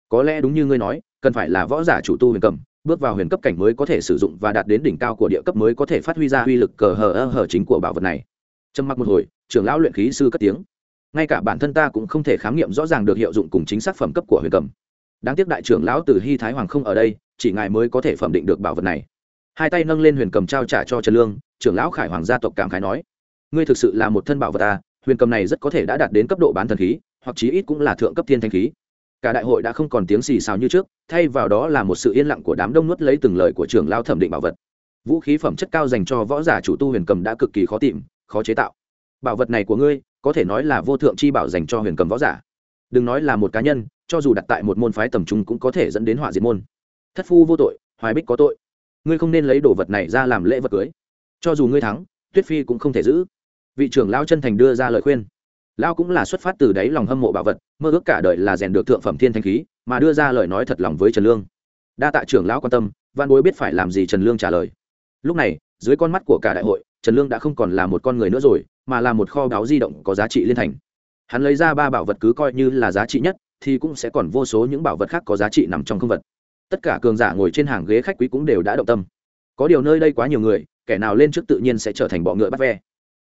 Có lẽ đúng như ngươi nói, cần phải là võ giả chủ tu huyền cầm, bước vào huyền cấp cảnh mới có thể sử dụng và đạt đến đỉnh cao của địa cấp mới có thể phát huy ra uy lực cờ hờ ơ hờ chính của bảo vật này. Trầm mặc một hồi, trưởng lão luyện khí sư cất tiếng. Ngay cả bản thân ta cũng không thể khám nghiệm rõ ràng được hiệu dụng cùng chính xác phẩm cấp của huyền cầm. Đáng tiếc đại trưởng lão từ hy thái hoàng không ở đây, chỉ ngài mới có thể phẩm định được bảo vật này. Hai tay nâng lên huyền cầm trao trả cho trần lương, trưởng lão khải hoàng gia tộc cảm khái nói ngươi thực sự là một thân bảo vật ta huyền cầm này rất có thể đã đạt đến cấp độ bán thần khí, hoặc chí ít cũng là thượng cấp thiên thanh khí. Cả đại hội đã không còn tiếng xì xào như trước, thay vào đó là một sự yên lặng của đám đông nuốt lấy từng lời của trưởng lao thẩm định bảo vật. Vũ khí phẩm chất cao dành cho võ giả chủ tu huyền cầm đã cực kỳ khó tìm, khó chế tạo. Bảo vật này của ngươi, có thể nói là vô thượng chi bảo dành cho huyền cầm võ giả. Đừng nói là một cá nhân, cho dù đặt tại một môn phái tầm trung cũng có thể dẫn đến họa diệt môn. Thất phu vô tội, hoài bích có tội. Ngươi không nên lấy đồ vật này ra làm lễ vật cưới. Cho dù ngươi thắng, tuyết phi cũng không thể giữ vị trưởng lao chân thành đưa ra lời khuyên. Lao cũng là xuất phát từ đáy lòng hâm mộ bảo vật, mơ ước cả đời là rèn được thượng phẩm thiên thanh khí, mà đưa ra lời nói thật lòng với trần lương. Đa tạ trưởng lão quan tâm, văn bối biết phải làm gì trần lương trả lời. Lúc này, dưới con mắt của cả đại hội, trần lương đã không còn là một con người nữa rồi, mà là một kho báu di động có giá trị liên thành. Hắn lấy ra ba bảo vật cứ coi như là giá trị nhất, thì cũng sẽ còn vô số những bảo vật khác có giá trị nằm trong không vật. Tất cả cường giả ngồi trên hàng ghế khách quý cũng đều đã động tâm. Có điều nơi đây quá nhiều người, kẻ nào lên trước tự nhiên sẽ trở thành bọ ngựa bắt ve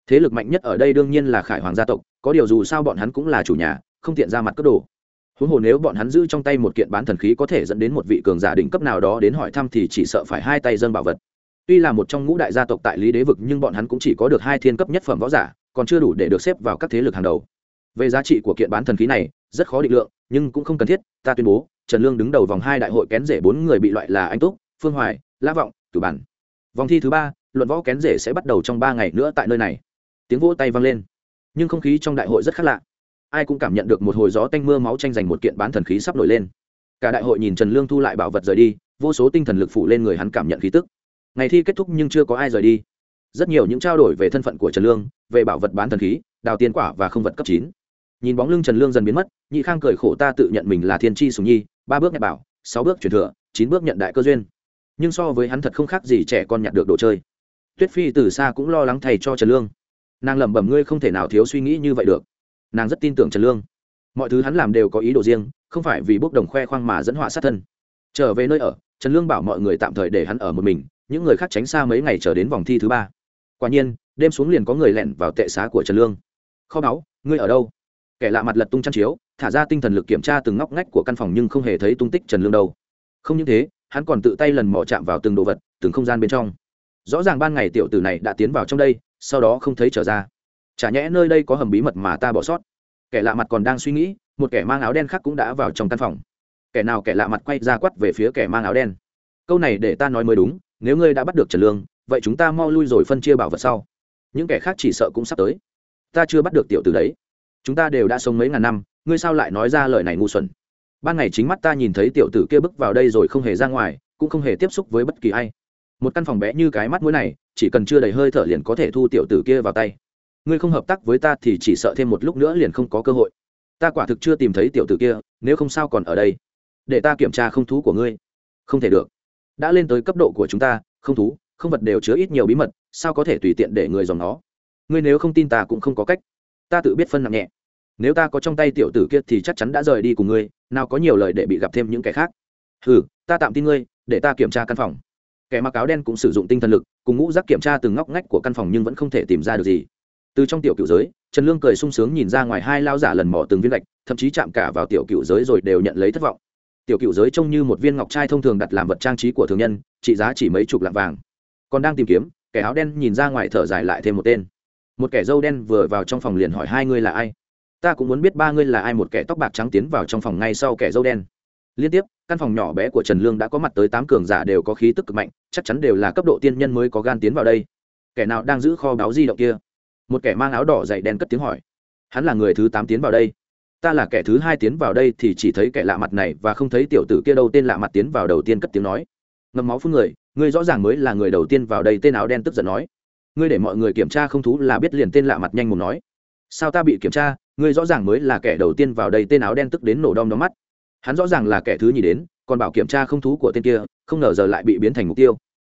thế lực mạnh nhất ở đây đương nhiên là khải hoàng gia tộc, có điều dù sao bọn hắn cũng là chủ nhà, không tiện ra mặt cất đồ. Huống hồ nếu bọn hắn giữ trong tay một kiện bán thần khí có thể dẫn đến một vị cường giả đỉnh cấp nào đó đến hỏi thăm thì chỉ sợ phải hai tay dân bảo vật. Tuy là một trong ngũ đại gia tộc tại lý đế vực nhưng bọn hắn cũng chỉ có được hai thiên cấp nhất phẩm võ giả, còn chưa đủ để được xếp vào các thế lực hàng đầu. Về giá trị của kiện bán thần khí này, rất khó định lượng, nhưng cũng không cần thiết, ta tuyên bố, trần lương đứng đầu vòng hai đại hội kén rể bốn người bị loại là anh túc, phương hoài, lã vọng cử bản. Vòng thi thứ ba, luận võ kén rể sẽ bắt đầu trong ba ngày nữa tại nơi này tiếng vỗ tay vang lên. Nhưng không khí trong đại hội rất khác lạ. Ai cũng cảm nhận được một hồi gió tanh mưa máu tranh giành một kiện bán thần khí sắp nổi lên. Cả đại hội nhìn trần lương thu lại bảo vật rời đi, vô số tinh thần lực phủ lên người hắn cảm nhận khí tức. Ngày thi kết thúc nhưng chưa có ai rời đi. Rất nhiều những trao đổi về thân phận của trần lương, về bảo vật bán thần khí, đào tiên quả và không vật cấp chín. Nhìn bóng lưng trần lương dần biến mất, nhị khang cười khổ ta tự nhận mình là thiên tri sùng nhi, ba bước nhặt bảo, sáu bước truyền thừa, chín bước nhận đại cơ duyên. Nhưng so với hắn thật không khác gì trẻ con nhặt được đồ chơi. Tuyết phi từ xa cũng lo lắng thầy cho trần lương nàng lẩm bẩm ngươi không thể nào thiếu suy nghĩ như vậy được. Nàng rất tin tưởng trần lương. Mọi thứ hắn làm đều có ý đồ riêng, không phải vì bốc đồng khoe khoang mà dẫn họa sát thân. Trở về nơi ở, trần lương bảo mọi người tạm thời để hắn ở một mình, những người khác tránh xa mấy ngày chờ đến vòng thi thứ ba. Quả nhiên, đêm xuống liền có người lẻn vào tệ xá của trần lương. Kho báu, ngươi ở đâu? Kẻ lạ mặt lật tung chăn chiếu, thả ra tinh thần lực kiểm tra từng ngóc ngách của căn phòng nhưng không hề thấy tung tích trần lương đâu. Không những thế, hắn còn tự tay lần mò chạm vào từng đồ vật, từng không gian bên trong. Rõ ràng ban ngày tiểu tử này đã tiến vào trong đây sau đó không thấy trở ra. Chả nhẽ nơi đây có hầm bí mật mà ta bỏ sót. Kẻ lạ mặt còn đang suy nghĩ, một kẻ mang áo đen khác cũng đã vào trong căn phòng. Kẻ nào kẻ lạ mặt quay ra quắt về phía kẻ mang áo đen. Câu này để ta nói mới đúng, nếu ngươi đã bắt được trần lương, vậy chúng ta mau lui rồi phân chia bảo vật sau. Những kẻ khác chỉ sợ cũng sắp tới. Ta chưa bắt được tiểu từ đấy. Chúng ta đều đã sống mấy ngàn năm, ngươi sao lại nói ra lời này ngu xuẩn? Ban ngày chính mắt ta nhìn thấy tiểu tử kia bước vào đây rồi không hề ra ngoài, cũng không hề tiếp xúc với bất kỳ ai. Một căn phòng bé như cái mắt mũi này chỉ cần chưa đầy hơi thở liền có thể thu tiểu tử kia vào tay. Ngươi không hợp tác với ta thì chỉ sợ thêm một lúc nữa liền không có cơ hội. Ta quả thực chưa tìm thấy tiểu tử kia, nếu không sao còn ở đây. Để ta kiểm tra không thú của ngươi. Không thể được. Đã lên tới cấp độ của chúng ta, không thú, không vật đều chứa ít nhiều bí mật, sao có thể tùy tiện để người dòng nó? Ngươi nếu không tin ta cũng không có cách. Ta tự biết phân nặng nhẹ. Nếu ta có trong tay tiểu tử kia thì chắc chắn đã rời đi cùng ngươi, nào có nhiều lời để bị gặp thêm những kẻ khác. Ừ ta tạm tin ngươi, để ta kiểm tra căn phòng. Kẻ mặc áo đen cũng sử dụng tinh thần lực cùng ngũ giác kiểm tra từng ngóc ngách của căn phòng nhưng vẫn không thể tìm ra được gì. Từ trong tiểu cựu giới, trần lương cười sung sướng nhìn ra ngoài hai lao giả lần mỏ từng viên gạch, thậm chí chạm cả vào tiểu cựu giới rồi đều nhận lấy thất vọng. Tiểu cựu giới trông như một viên ngọc trai thông thường đặt làm vật trang trí của thường nhân, trị giá chỉ mấy chục lạng vàng. Còn đang tìm kiếm, kẻ áo đen nhìn ra ngoài thở dài lại thêm một tên. Một kẻ dâu đen vừa vào trong phòng liền hỏi hai ngươi là ai? Ta cũng muốn biết ba ngươi là ai, một kẻ tóc bạc trắng tiến vào trong phòng ngay sau kẻ dâu đen. Liên tiếp căn phòng nhỏ bé của trần lương đã có mặt tới tám cường giả đều có khí tức cực mạnh, chắc chắn đều là cấp độ tiên nhân mới có gan tiến vào đây. Kẻ nào đang giữ kho báo di động kia? Một kẻ mang áo đỏ dày đen cất tiếng hỏi. Hắn là người thứ tám tiến vào đây. Ta là kẻ thứ hai tiến vào đây thì chỉ thấy kẻ lạ mặt này và không thấy tiểu tử kia đâu, tên lạ mặt tiến vào đầu tiên cất tiếng nói. Ngâm máu phun người, ngươi rõ ràng mới là người đầu tiên vào đây, tên áo đen tức giận nói. Ngươi để mọi người kiểm tra không thú là biết liền tên lạ mặt nhanh mồm nói. Sao ta bị kiểm tra? Ngươi rõ ràng mới là kẻ đầu tiên vào đây, tên áo đen tức đến nổ đom đóm mắt hắn rõ ràng là kẻ thứ nhì đến, còn bảo kiểm tra không thú của tên kia, không ngờ giờ lại bị biến thành mục tiêu.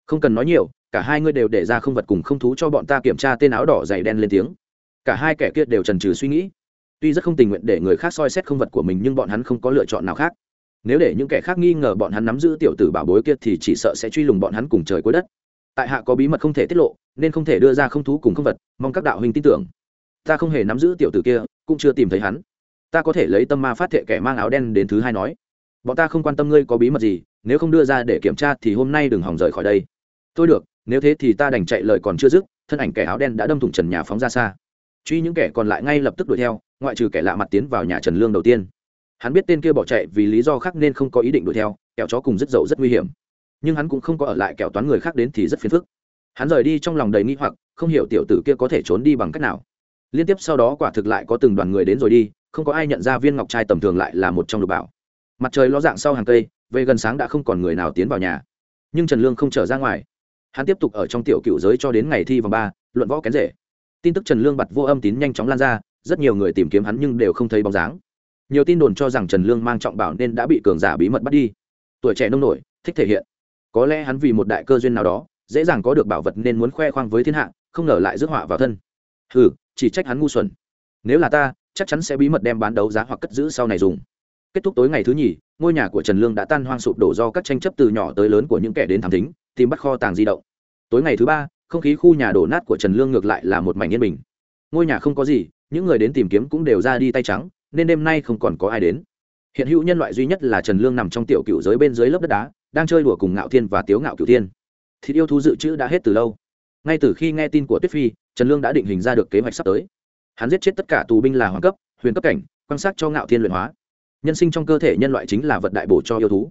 Không cần nói nhiều, cả hai ngươi đều để ra không vật cùng không thú cho bọn ta kiểm tra tên áo đỏ dày đen lên tiếng. Cả hai kẻ kia đều trần trừ suy nghĩ. Tuy rất không tình nguyện để người khác soi xét không vật của mình nhưng bọn hắn không có lựa chọn nào khác. Nếu để những kẻ khác nghi ngờ bọn hắn nắm giữ tiểu tử bảo bối kia thì chỉ sợ sẽ truy lùng bọn hắn cùng trời cuối đất. Tại hạ có bí mật không thể tiết lộ, nên không thể đưa ra không thú cùng không vật, mong các đạo huynh tin tưởng. Ta không hề nắm giữ tiểu tử kia, cũng chưa tìm thấy hắn ta có thể lấy tâm ma phát thệ kẻ mang áo đen đến thứ hai nói. Bọn ta không quan tâm ngươi có bí mật gì, nếu không đưa ra để kiểm tra thì hôm nay đừng hòng rời khỏi đây. Thôi được, nếu thế thì ta đành chạy lời còn chưa dứt, thân ảnh kẻ áo đen đã đâm thủng trần nhà phóng ra xa. Truy những kẻ còn lại ngay lập tức đuổi theo, ngoại trừ kẻ lạ mặt tiến vào nhà trần lương đầu tiên. Hắn biết tên kia bỏ chạy vì lý do khác nên không có ý định đuổi theo kẹo chó cùng rất dậu rất nguy hiểm. Nhưng hắn cũng không có ở lại kẹo toán người khác đến thì rất phiền phức. Hắn rời đi trong lòng đầy nghi hoặc, không hiểu tiểu tử kia có thể trốn đi bằng cách nào. Liên tiếp sau đó quả thực lại có từng đoàn người đến rồi đi không có ai nhận ra viên ngọc trai tầm thường lại là một trong lục bảo. Mặt trời ló dạng sau hàng cây, về gần sáng đã không còn người nào tiến vào nhà. Nhưng trần lương không trở ra ngoài. Hắn tiếp tục ở trong tiểu cựu giới cho đến ngày thi vòng ba, luận võ kén rể. Tin tức trần lương bặt vô âm tín nhanh chóng lan ra, rất nhiều người tìm kiếm hắn nhưng đều không thấy bóng dáng. Nhiều tin đồn cho rằng trần lương mang trọng bảo nên đã bị cường giả bí mật bắt đi. Tuổi trẻ nông nổi, thích thể hiện. Có lẽ hắn vì một đại cơ duyên nào đó, dễ dàng có được bảo vật nên muốn khoe khoang với thiên hạ, không ngờ lại rước họa vào thân. Ừ chỉ trách hắn ngu xuẩn. Nếu là ta chắc chắn sẽ bí mật đem bán đấu giá hoặc cất giữ sau này dùng. Kết thúc tối ngày thứ nhì, ngôi nhà của trần lương đã tan hoang sụp đổ do các tranh chấp từ nhỏ tới lớn của những kẻ đến thám thính, tìm bắt kho tàng di động. Tối ngày thứ ba, không khí khu nhà đổ nát của trần lương ngược lại là một mảnh yên bình. Ngôi nhà không có gì, những người đến tìm kiếm cũng đều ra đi tay trắng, nên đêm nay không còn có ai đến. Hiện hữu nhân loại duy nhất là trần lương nằm trong tiểu cựu giới bên dưới lớp đất đá, đang chơi đùa cùng ngạo thiên và tiếu ngạo cựu thiên. Thịt yêu thú dự trữ đã hết từ lâu. Ngay từ khi nghe tin của tuyết phi, trần lương đã định hình ra được kế hoạch sắp tới hắn giết chết tất cả tù binh là hoàng cấp, huyền cấp cảnh, quan sát cho ngạo thiên luyện hóa. Nhân sinh trong cơ thể nhân loại chính là vật đại bổ cho yêu thú.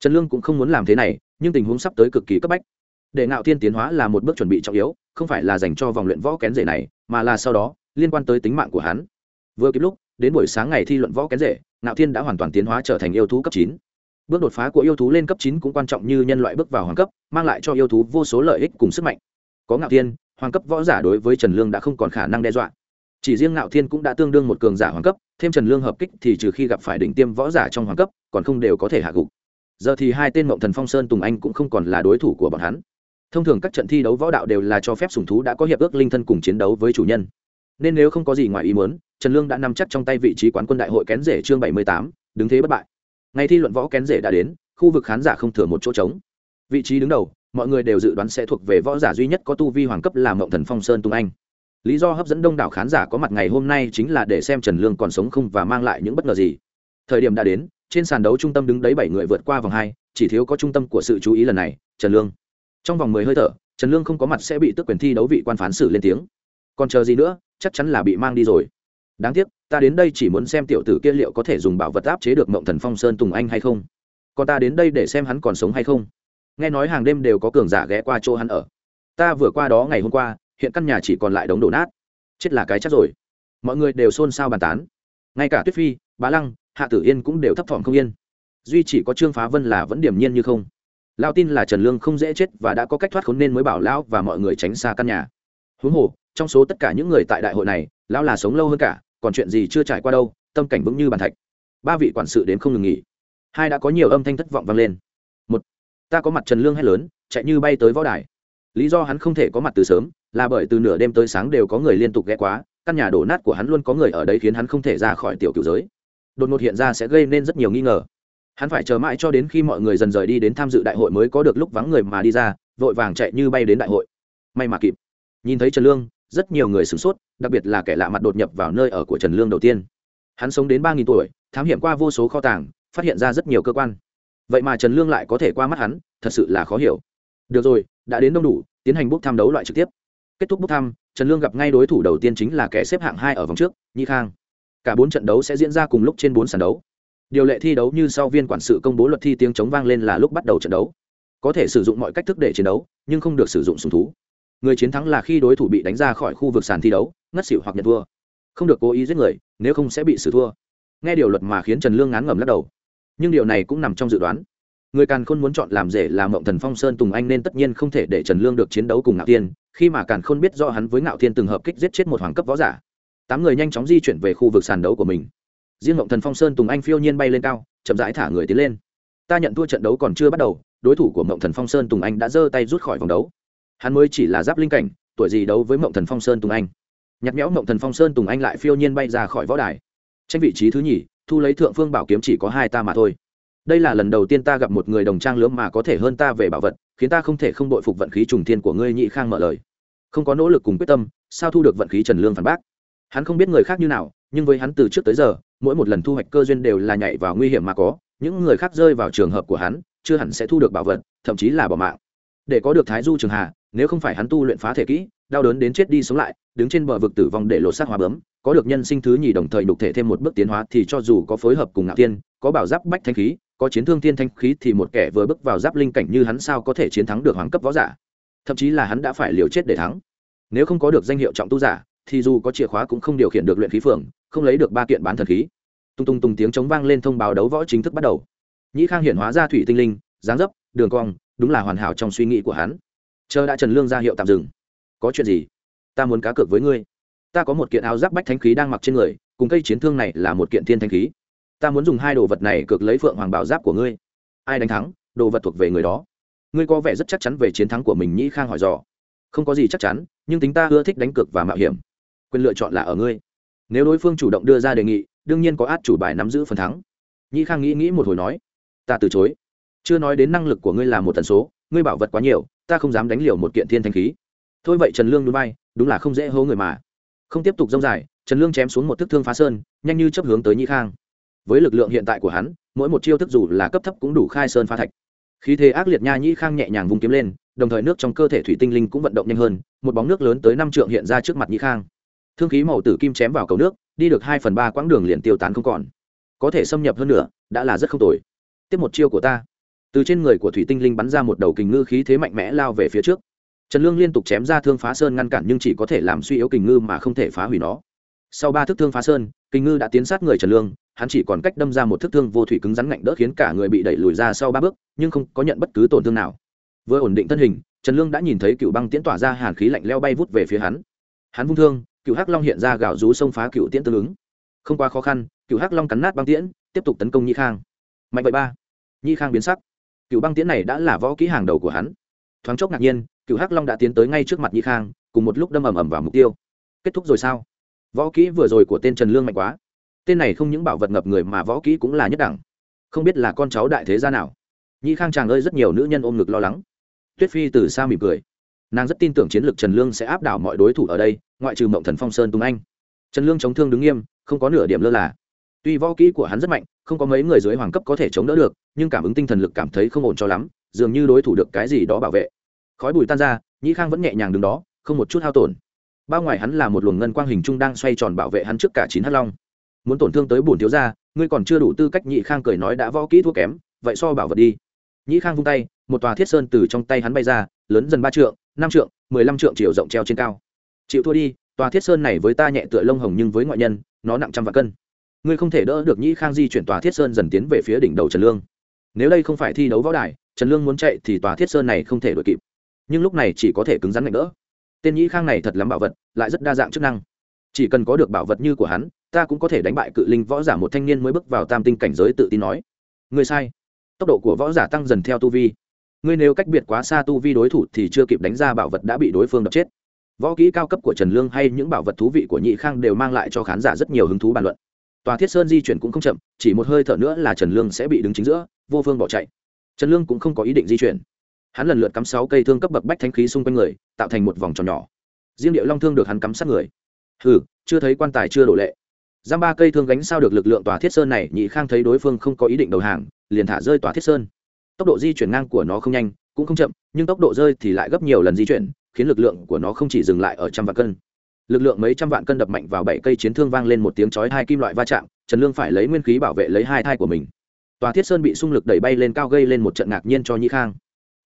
Trần lương cũng không muốn làm thế này, nhưng tình huống sắp tới cực kỳ cấp bách. Để ngạo thiên tiến hóa là một bước chuẩn bị trọng yếu, không phải là dành cho vòng luyện võ kén rể này, mà là sau đó, liên quan tới tính mạng của hắn. Vừa kịp lúc, đến buổi sáng ngày thi luận võ kén rể, ngạo thiên đã hoàn toàn tiến hóa trở thành yêu thú cấp chín. Bước đột phá của yêu thú lên cấp chín cũng quan trọng như nhân loại bước vào hoàng cấp, mang lại cho yêu thú vô số lợi ích cùng sức mạnh. Có ngạo thiên, hoàng cấp võ giả đối với trần lương đã không còn khả năng đe dọa chỉ riêng ngạo thiên cũng đã tương đương một cường giả hoàng cấp, thêm trần lương hợp kích thì trừ khi gặp phải đỉnh tiêm võ giả trong hoàng cấp, còn không đều có thể hạ gục. Giờ thì hai tên mộng thần phong sơn tùng anh cũng không còn là đối thủ của bọn hắn. Thông thường các trận thi đấu võ đạo đều là cho phép sùng thú đã có hiệp ước linh thân cùng chiến đấu với chủ nhân. Nên nếu không có gì ngoài ý muốn, trần lương đã nằm chắc trong tay vị trí quán quân đại hội kén rể chương bảy mươi tám, đứng thế bất bại. Ngày thi luận võ kén rể đã đến, khu vực khán giả không thừa một chỗ trống. Vị trí đứng đầu, mọi người đều dự đoán sẽ thuộc về võ giả duy nhất có tu vi hoàng cấp là mộng thần phong sơn tùng anh lý do hấp dẫn đông đảo khán giả có mặt ngày hôm nay chính là để xem trần lương còn sống không và mang lại những bất ngờ gì. Thời điểm đã đến, trên sàn đấu trung tâm đứng đấy bảy người vượt qua vòng hai, chỉ thiếu có trung tâm của sự chú ý lần này, trần lương. Trong vòng mười hơi thở, trần lương không có mặt sẽ bị tước quyền thi đấu vị quan phán xử lên tiếng. Còn chờ gì nữa, chắc chắn là bị mang đi rồi. Đáng tiếc, ta đến đây chỉ muốn xem tiểu tử kia liệu có thể dùng bảo vật áp chế được mộng thần phong sơn tùng anh hay không. Còn ta đến đây để xem hắn còn sống hay không. Nghe nói hàng đêm đều có cường giả ghé qua chỗ hắn ở. Ta vừa qua đó ngày hôm qua hiện căn nhà chỉ còn lại đống đổ nát. Chết là cái chắc rồi. Mọi người đều xôn xao bàn tán. Ngay cả tuyết phi, bá lăng, hạ tử yên cũng đều thấp thỏm không yên. Duy chỉ có trương phá vân là vẫn điểm nhiên như không. Lao tin là trần lương không dễ chết và đã có cách thoát khốn nên mới bảo lão và mọi người tránh xa căn nhà. Huống hồ, trong số tất cả những người tại đại hội này, lão là sống lâu hơn cả, còn chuyện gì chưa trải qua đâu, tâm cảnh vững như bàn thạch. Ba vị quản sự đến không ngừng nghỉ. Hai đã có nhiều âm thanh thất vọng vang lên. Một, ta có mặt trần lương hay lớn, chạy như bay tới võ đài lý do hắn không thể có mặt từ sớm, là bởi từ nửa đêm tới sáng đều có người liên tục ghé quá, căn nhà đổ nát của hắn luôn có người ở đấy khiến hắn không thể ra khỏi tiểu cựu giới. Đột ngột hiện ra sẽ gây nên rất nhiều nghi ngờ. Hắn phải chờ mãi cho đến khi mọi người dần rời đi đến tham dự đại hội mới có được lúc vắng người mà đi ra, vội vàng chạy như bay đến đại hội. May mà kịp. Nhìn thấy trần lương, rất nhiều người sửng sốt, đặc biệt là kẻ lạ mặt đột nhập vào nơi ở của trần lương đầu tiên. Hắn sống đến ba nghìn tuổi, thám hiểm qua vô số kho tàng, phát hiện ra rất nhiều cơ quan. Vậy mà trần lương lại có thể qua mắt hắn, thật sự là khó hiểu được rồi, đã đến đông đủ, tiến hành bốc thăm đấu loại trực tiếp. Kết thúc bốc thăm, trần lương gặp ngay đối thủ đầu tiên chính là kẻ xếp hạng hai ở vòng trước, nhi khang. Cả bốn trận đấu sẽ diễn ra cùng lúc trên bốn sàn đấu. Điều lệ thi đấu như sau viên quản sự công bố luật thi tiếng chống vang lên là lúc bắt đầu trận đấu. Có thể sử dụng mọi cách thức để chiến đấu, nhưng không được sử dụng sùng thú. Người chiến thắng là khi đối thủ bị đánh ra khỏi khu vực sàn thi đấu, ngất xỉu hoặc nhận thua. Không được cố ý giết người, nếu không sẽ bị xử thua. Nghe điều luật mà khiến trần lương ngán ngẩm lắc đầu. Nhưng điều này cũng nằm trong dự đoán người càn khôn muốn chọn làm rể là mộng thần phong sơn tùng anh nên tất nhiên không thể để trần lương được chiến đấu cùng ngạo tiên khi mà càn khôn biết do hắn với ngạo tiên từng hợp kích giết chết một hoàng cấp võ giả. Tám người nhanh chóng di chuyển về khu vực sàn đấu của mình. Riêng mộng thần phong sơn tùng anh phiêu nhiên bay lên cao, chậm rãi thả người tiến lên. Ta nhận thua trận đấu còn chưa bắt đầu, đối thủ của mộng thần phong sơn tùng anh đã giơ tay rút khỏi vòng đấu. Hắn mới chỉ là giáp linh cảnh, tuổi gì đấu với mộng thần phong sơn tùng anh. Nhặt nhẽo mộng thần phong sơn tùng anh lại phiêu nhiên bay ra khỏi võ đài. Tranh vị trí thứ nhì, thu lấy thượng phương bảo kiếm chỉ có hai ta mà thôi đây là lần đầu tiên ta gặp một người đồng trang lứa mà có thể hơn ta về bảo vật, khiến ta không thể không đội phục vận khí trùng thiên của ngươi, nhị khang mở lời. Không có nỗ lực cùng quyết tâm, sao thu được vận khí trần lương phản bác? Hắn không biết người khác như nào, nhưng với hắn từ trước tới giờ, mỗi một lần thu hoạch cơ duyên đều là nhảy vào nguy hiểm mà có, những người khác rơi vào trường hợp của hắn, chưa hẳn sẽ thu được bảo vật, thậm chí là bỏ mạng. Để có được thái du trường hà, nếu không phải hắn tu luyện phá thể kỹ, đau đớn đến chết đi sống lại, đứng trên bờ vực tử vong để lột xác hóa bướm, có được nhân sinh thứ nhì đồng thời đục thể thêm một bước tiến hóa thì cho dù có phối hợp cùng ngạo tiên có bảo giáp bách thanh khí có chiến thương thiên thanh khí thì một kẻ vừa bước vào giáp linh cảnh như hắn sao có thể chiến thắng được hoàng cấp võ giả? Thậm chí là hắn đã phải liều chết để thắng. Nếu không có được danh hiệu trọng tu giả, thì dù có chìa khóa cũng không điều khiển được luyện khí phường, không lấy được ba kiện bán thần khí. Tung tung tung tiếng chống vang lên thông báo đấu võ chính thức bắt đầu. Nhĩ khang hiện hóa ra thủy tinh linh, dáng dấp, đường cong, đúng là hoàn hảo trong suy nghĩ của hắn. Chờ đã trần lương ra hiệu tạm dừng. Có chuyện gì? Ta muốn cá cược với ngươi. Ta có một kiện áo giáp bách thánh khí đang mặc trên người, cùng cây chiến thương này là một kiện thiên thanh khí ta muốn dùng hai đồ vật này cược lấy phượng hoàng bảo giáp của ngươi. Ai đánh thắng, đồ vật thuộc về người đó. Ngươi có vẻ rất chắc chắn về chiến thắng của mình, nhĩ khang hỏi dò. Không có gì chắc chắn, nhưng tính ta ưa thích đánh cược và mạo hiểm. Quyền lựa chọn là ở ngươi. Nếu đối phương chủ động đưa ra đề nghị, đương nhiên có át chủ bài nắm giữ phần thắng. Nhĩ khang nghĩ nghĩ một hồi nói, ta từ chối. Chưa nói đến năng lực của ngươi là một tần số, ngươi bảo vật quá nhiều, ta không dám đánh liều một kiện thiên thanh khí. Thôi vậy trần lương núi bay, đúng là không dễ hố người mà. Không tiếp tục rông dài, trần lương chém xuống một thức thương phá sơn, nhanh như chấp hướng tới nhĩ khang với lực lượng hiện tại của hắn, mỗi một chiêu thức dù là cấp thấp cũng đủ khai sơn phá thạch. Khí thế ác liệt nha nhĩ khang nhẹ nhàng vung kiếm lên, đồng thời nước trong cơ thể thủy tinh linh cũng vận động nhanh hơn, một bóng nước lớn tới năm trượng hiện ra trước mặt nhĩ khang. Thương khí màu tử kim chém vào cầu nước, đi được hai phần ba quãng đường liền tiêu tán không còn. Có thể xâm nhập hơn nữa, đã là rất không tồi. Tiếp một chiêu của ta. Từ trên người của thủy tinh linh bắn ra một đầu kình ngư khí thế mạnh mẽ lao về phía trước. Trần lương liên tục chém ra thương phá sơn ngăn cản nhưng chỉ có thể làm suy yếu kình ngư mà không thể phá hủy nó sau ba thức thương phá sơn, kinh ngư đã tiến sát người trần lương, hắn chỉ còn cách đâm ra một thức thương vô thủy cứng rắn ngạnh đỡ khiến cả người bị đẩy lùi ra sau ba bước, nhưng không có nhận bất cứ tổn thương nào. Vừa ổn định thân hình, trần lương đã nhìn thấy cựu băng tiễn tỏa ra hàn khí lạnh leo bay vút về phía hắn. Hắn vung thương, cựu hắc long hiện ra gạo rú xông phá cựu tiễn tương ứng. Không quá khó khăn, cựu hắc long cắn nát băng tiễn, tiếp tục tấn công nhị khang. Mạnh vậy ba. Nhị khang biến sắc. Cựu băng tiễn này đã là võ kỹ hàng đầu của hắn. Thoáng chốc ngạc nhiên, cựu hắc long đã tiến tới ngay trước mặt nhị khang, cùng một lúc đâm ầm ầm vào mục tiêu. Kết thúc rồi sao? Võ kỹ vừa rồi của tên trần lương mạnh quá. Tên này không những bảo vật ngập người mà võ kỹ cũng là nhất đẳng. Không biết là con cháu đại thế gia nào. Nhĩ khang chàng ơi, rất nhiều nữ nhân ôm ngực lo lắng. Tuyết phi từ xa mỉm cười. Nàng rất tin tưởng chiến lược trần lương sẽ áp đảo mọi đối thủ ở đây, ngoại trừ mộng thần phong sơn tùng anh. Trần lương chống thương đứng nghiêm, không có nửa điểm lơ là. Tuy võ kỹ của hắn rất mạnh, không có mấy người dưới hoàng cấp có thể chống đỡ được, nhưng cảm ứng tinh thần lực cảm thấy không ổn cho lắm, dường như đối thủ được cái gì đó bảo vệ. Khói bùi tan ra nhĩ khang vẫn nhẹ nhàng đứng đó, không một chút hao tổn bao ngoài hắn là một luồng ngân quang hình trung đang xoay tròn bảo vệ hắn trước cả chín hắc long. Muốn tổn thương tới bổn thiếu gia, ngươi còn chưa đủ tư cách nhị khang cười nói đã võ kỹ thua kém, vậy so bảo vật đi. Nhị khang vung tay, một tòa thiết sơn từ trong tay hắn bay ra, lớn dần ba trượng, năm trượng, mười lăm trượng chiều rộng treo trên cao. Chịu thua đi, tòa thiết sơn này với ta nhẹ tựa lông hồng nhưng với ngoại nhân, nó nặng trăm vạn cân. Ngươi không thể đỡ được nhị khang di chuyển tòa thiết sơn dần tiến về phía đỉnh đầu trần lương. Nếu đây không phải thi đấu võ đài, trần lương muốn chạy thì tòa thiết sơn này không thể đuổi kịp. Nhưng lúc này chỉ có thể cứng rắn mạnh đỡ tên nhĩ khang này thật lắm bảo vật, lại rất đa dạng chức năng. Chỉ cần có được bảo vật như của hắn, ta cũng có thể đánh bại cự linh võ giả một thanh niên mới bước vào tam tinh cảnh giới tự tin nói. Ngươi sai. Tốc độ của võ giả tăng dần theo tu vi. Ngươi nếu cách biệt quá xa tu vi đối thủ thì chưa kịp đánh ra bảo vật đã bị đối phương đập chết. Võ kỹ cao cấp của trần lương hay những bảo vật thú vị của nhị khang đều mang lại cho khán giả rất nhiều hứng thú bàn luận. Tòa thiết sơn di chuyển cũng không chậm, chỉ một hơi thở nữa là trần lương sẽ bị đứng chính giữa, vô phương bỏ chạy. Trần lương cũng không có ý định di chuyển hắn lần lượt cắm sáu cây thương cấp bậc bách thanh khí xung quanh người tạo thành một vòng tròn nhỏ. Riêng điệu long thương được hắn cắm sát người. Hừ, chưa thấy quan tài chưa đổ lệ. Giam ba cây thương gánh sao được lực lượng tòa thiết sơn này nhị khang thấy đối phương không có ý định đầu hàng liền thả rơi tòa thiết sơn. Tốc độ di chuyển ngang của nó không nhanh cũng không chậm nhưng tốc độ rơi thì lại gấp nhiều lần di chuyển khiến lực lượng của nó không chỉ dừng lại ở trăm vạn cân. Lực lượng mấy trăm vạn cân đập mạnh vào bảy cây chiến thương vang lên một tiếng chói hai kim loại va chạm trần lương phải lấy nguyên khí bảo vệ lấy hai thai của mình. Tòa thiết sơn bị xung lực đẩy bay lên cao gây lên một trận ngạc nhiên cho nhị khang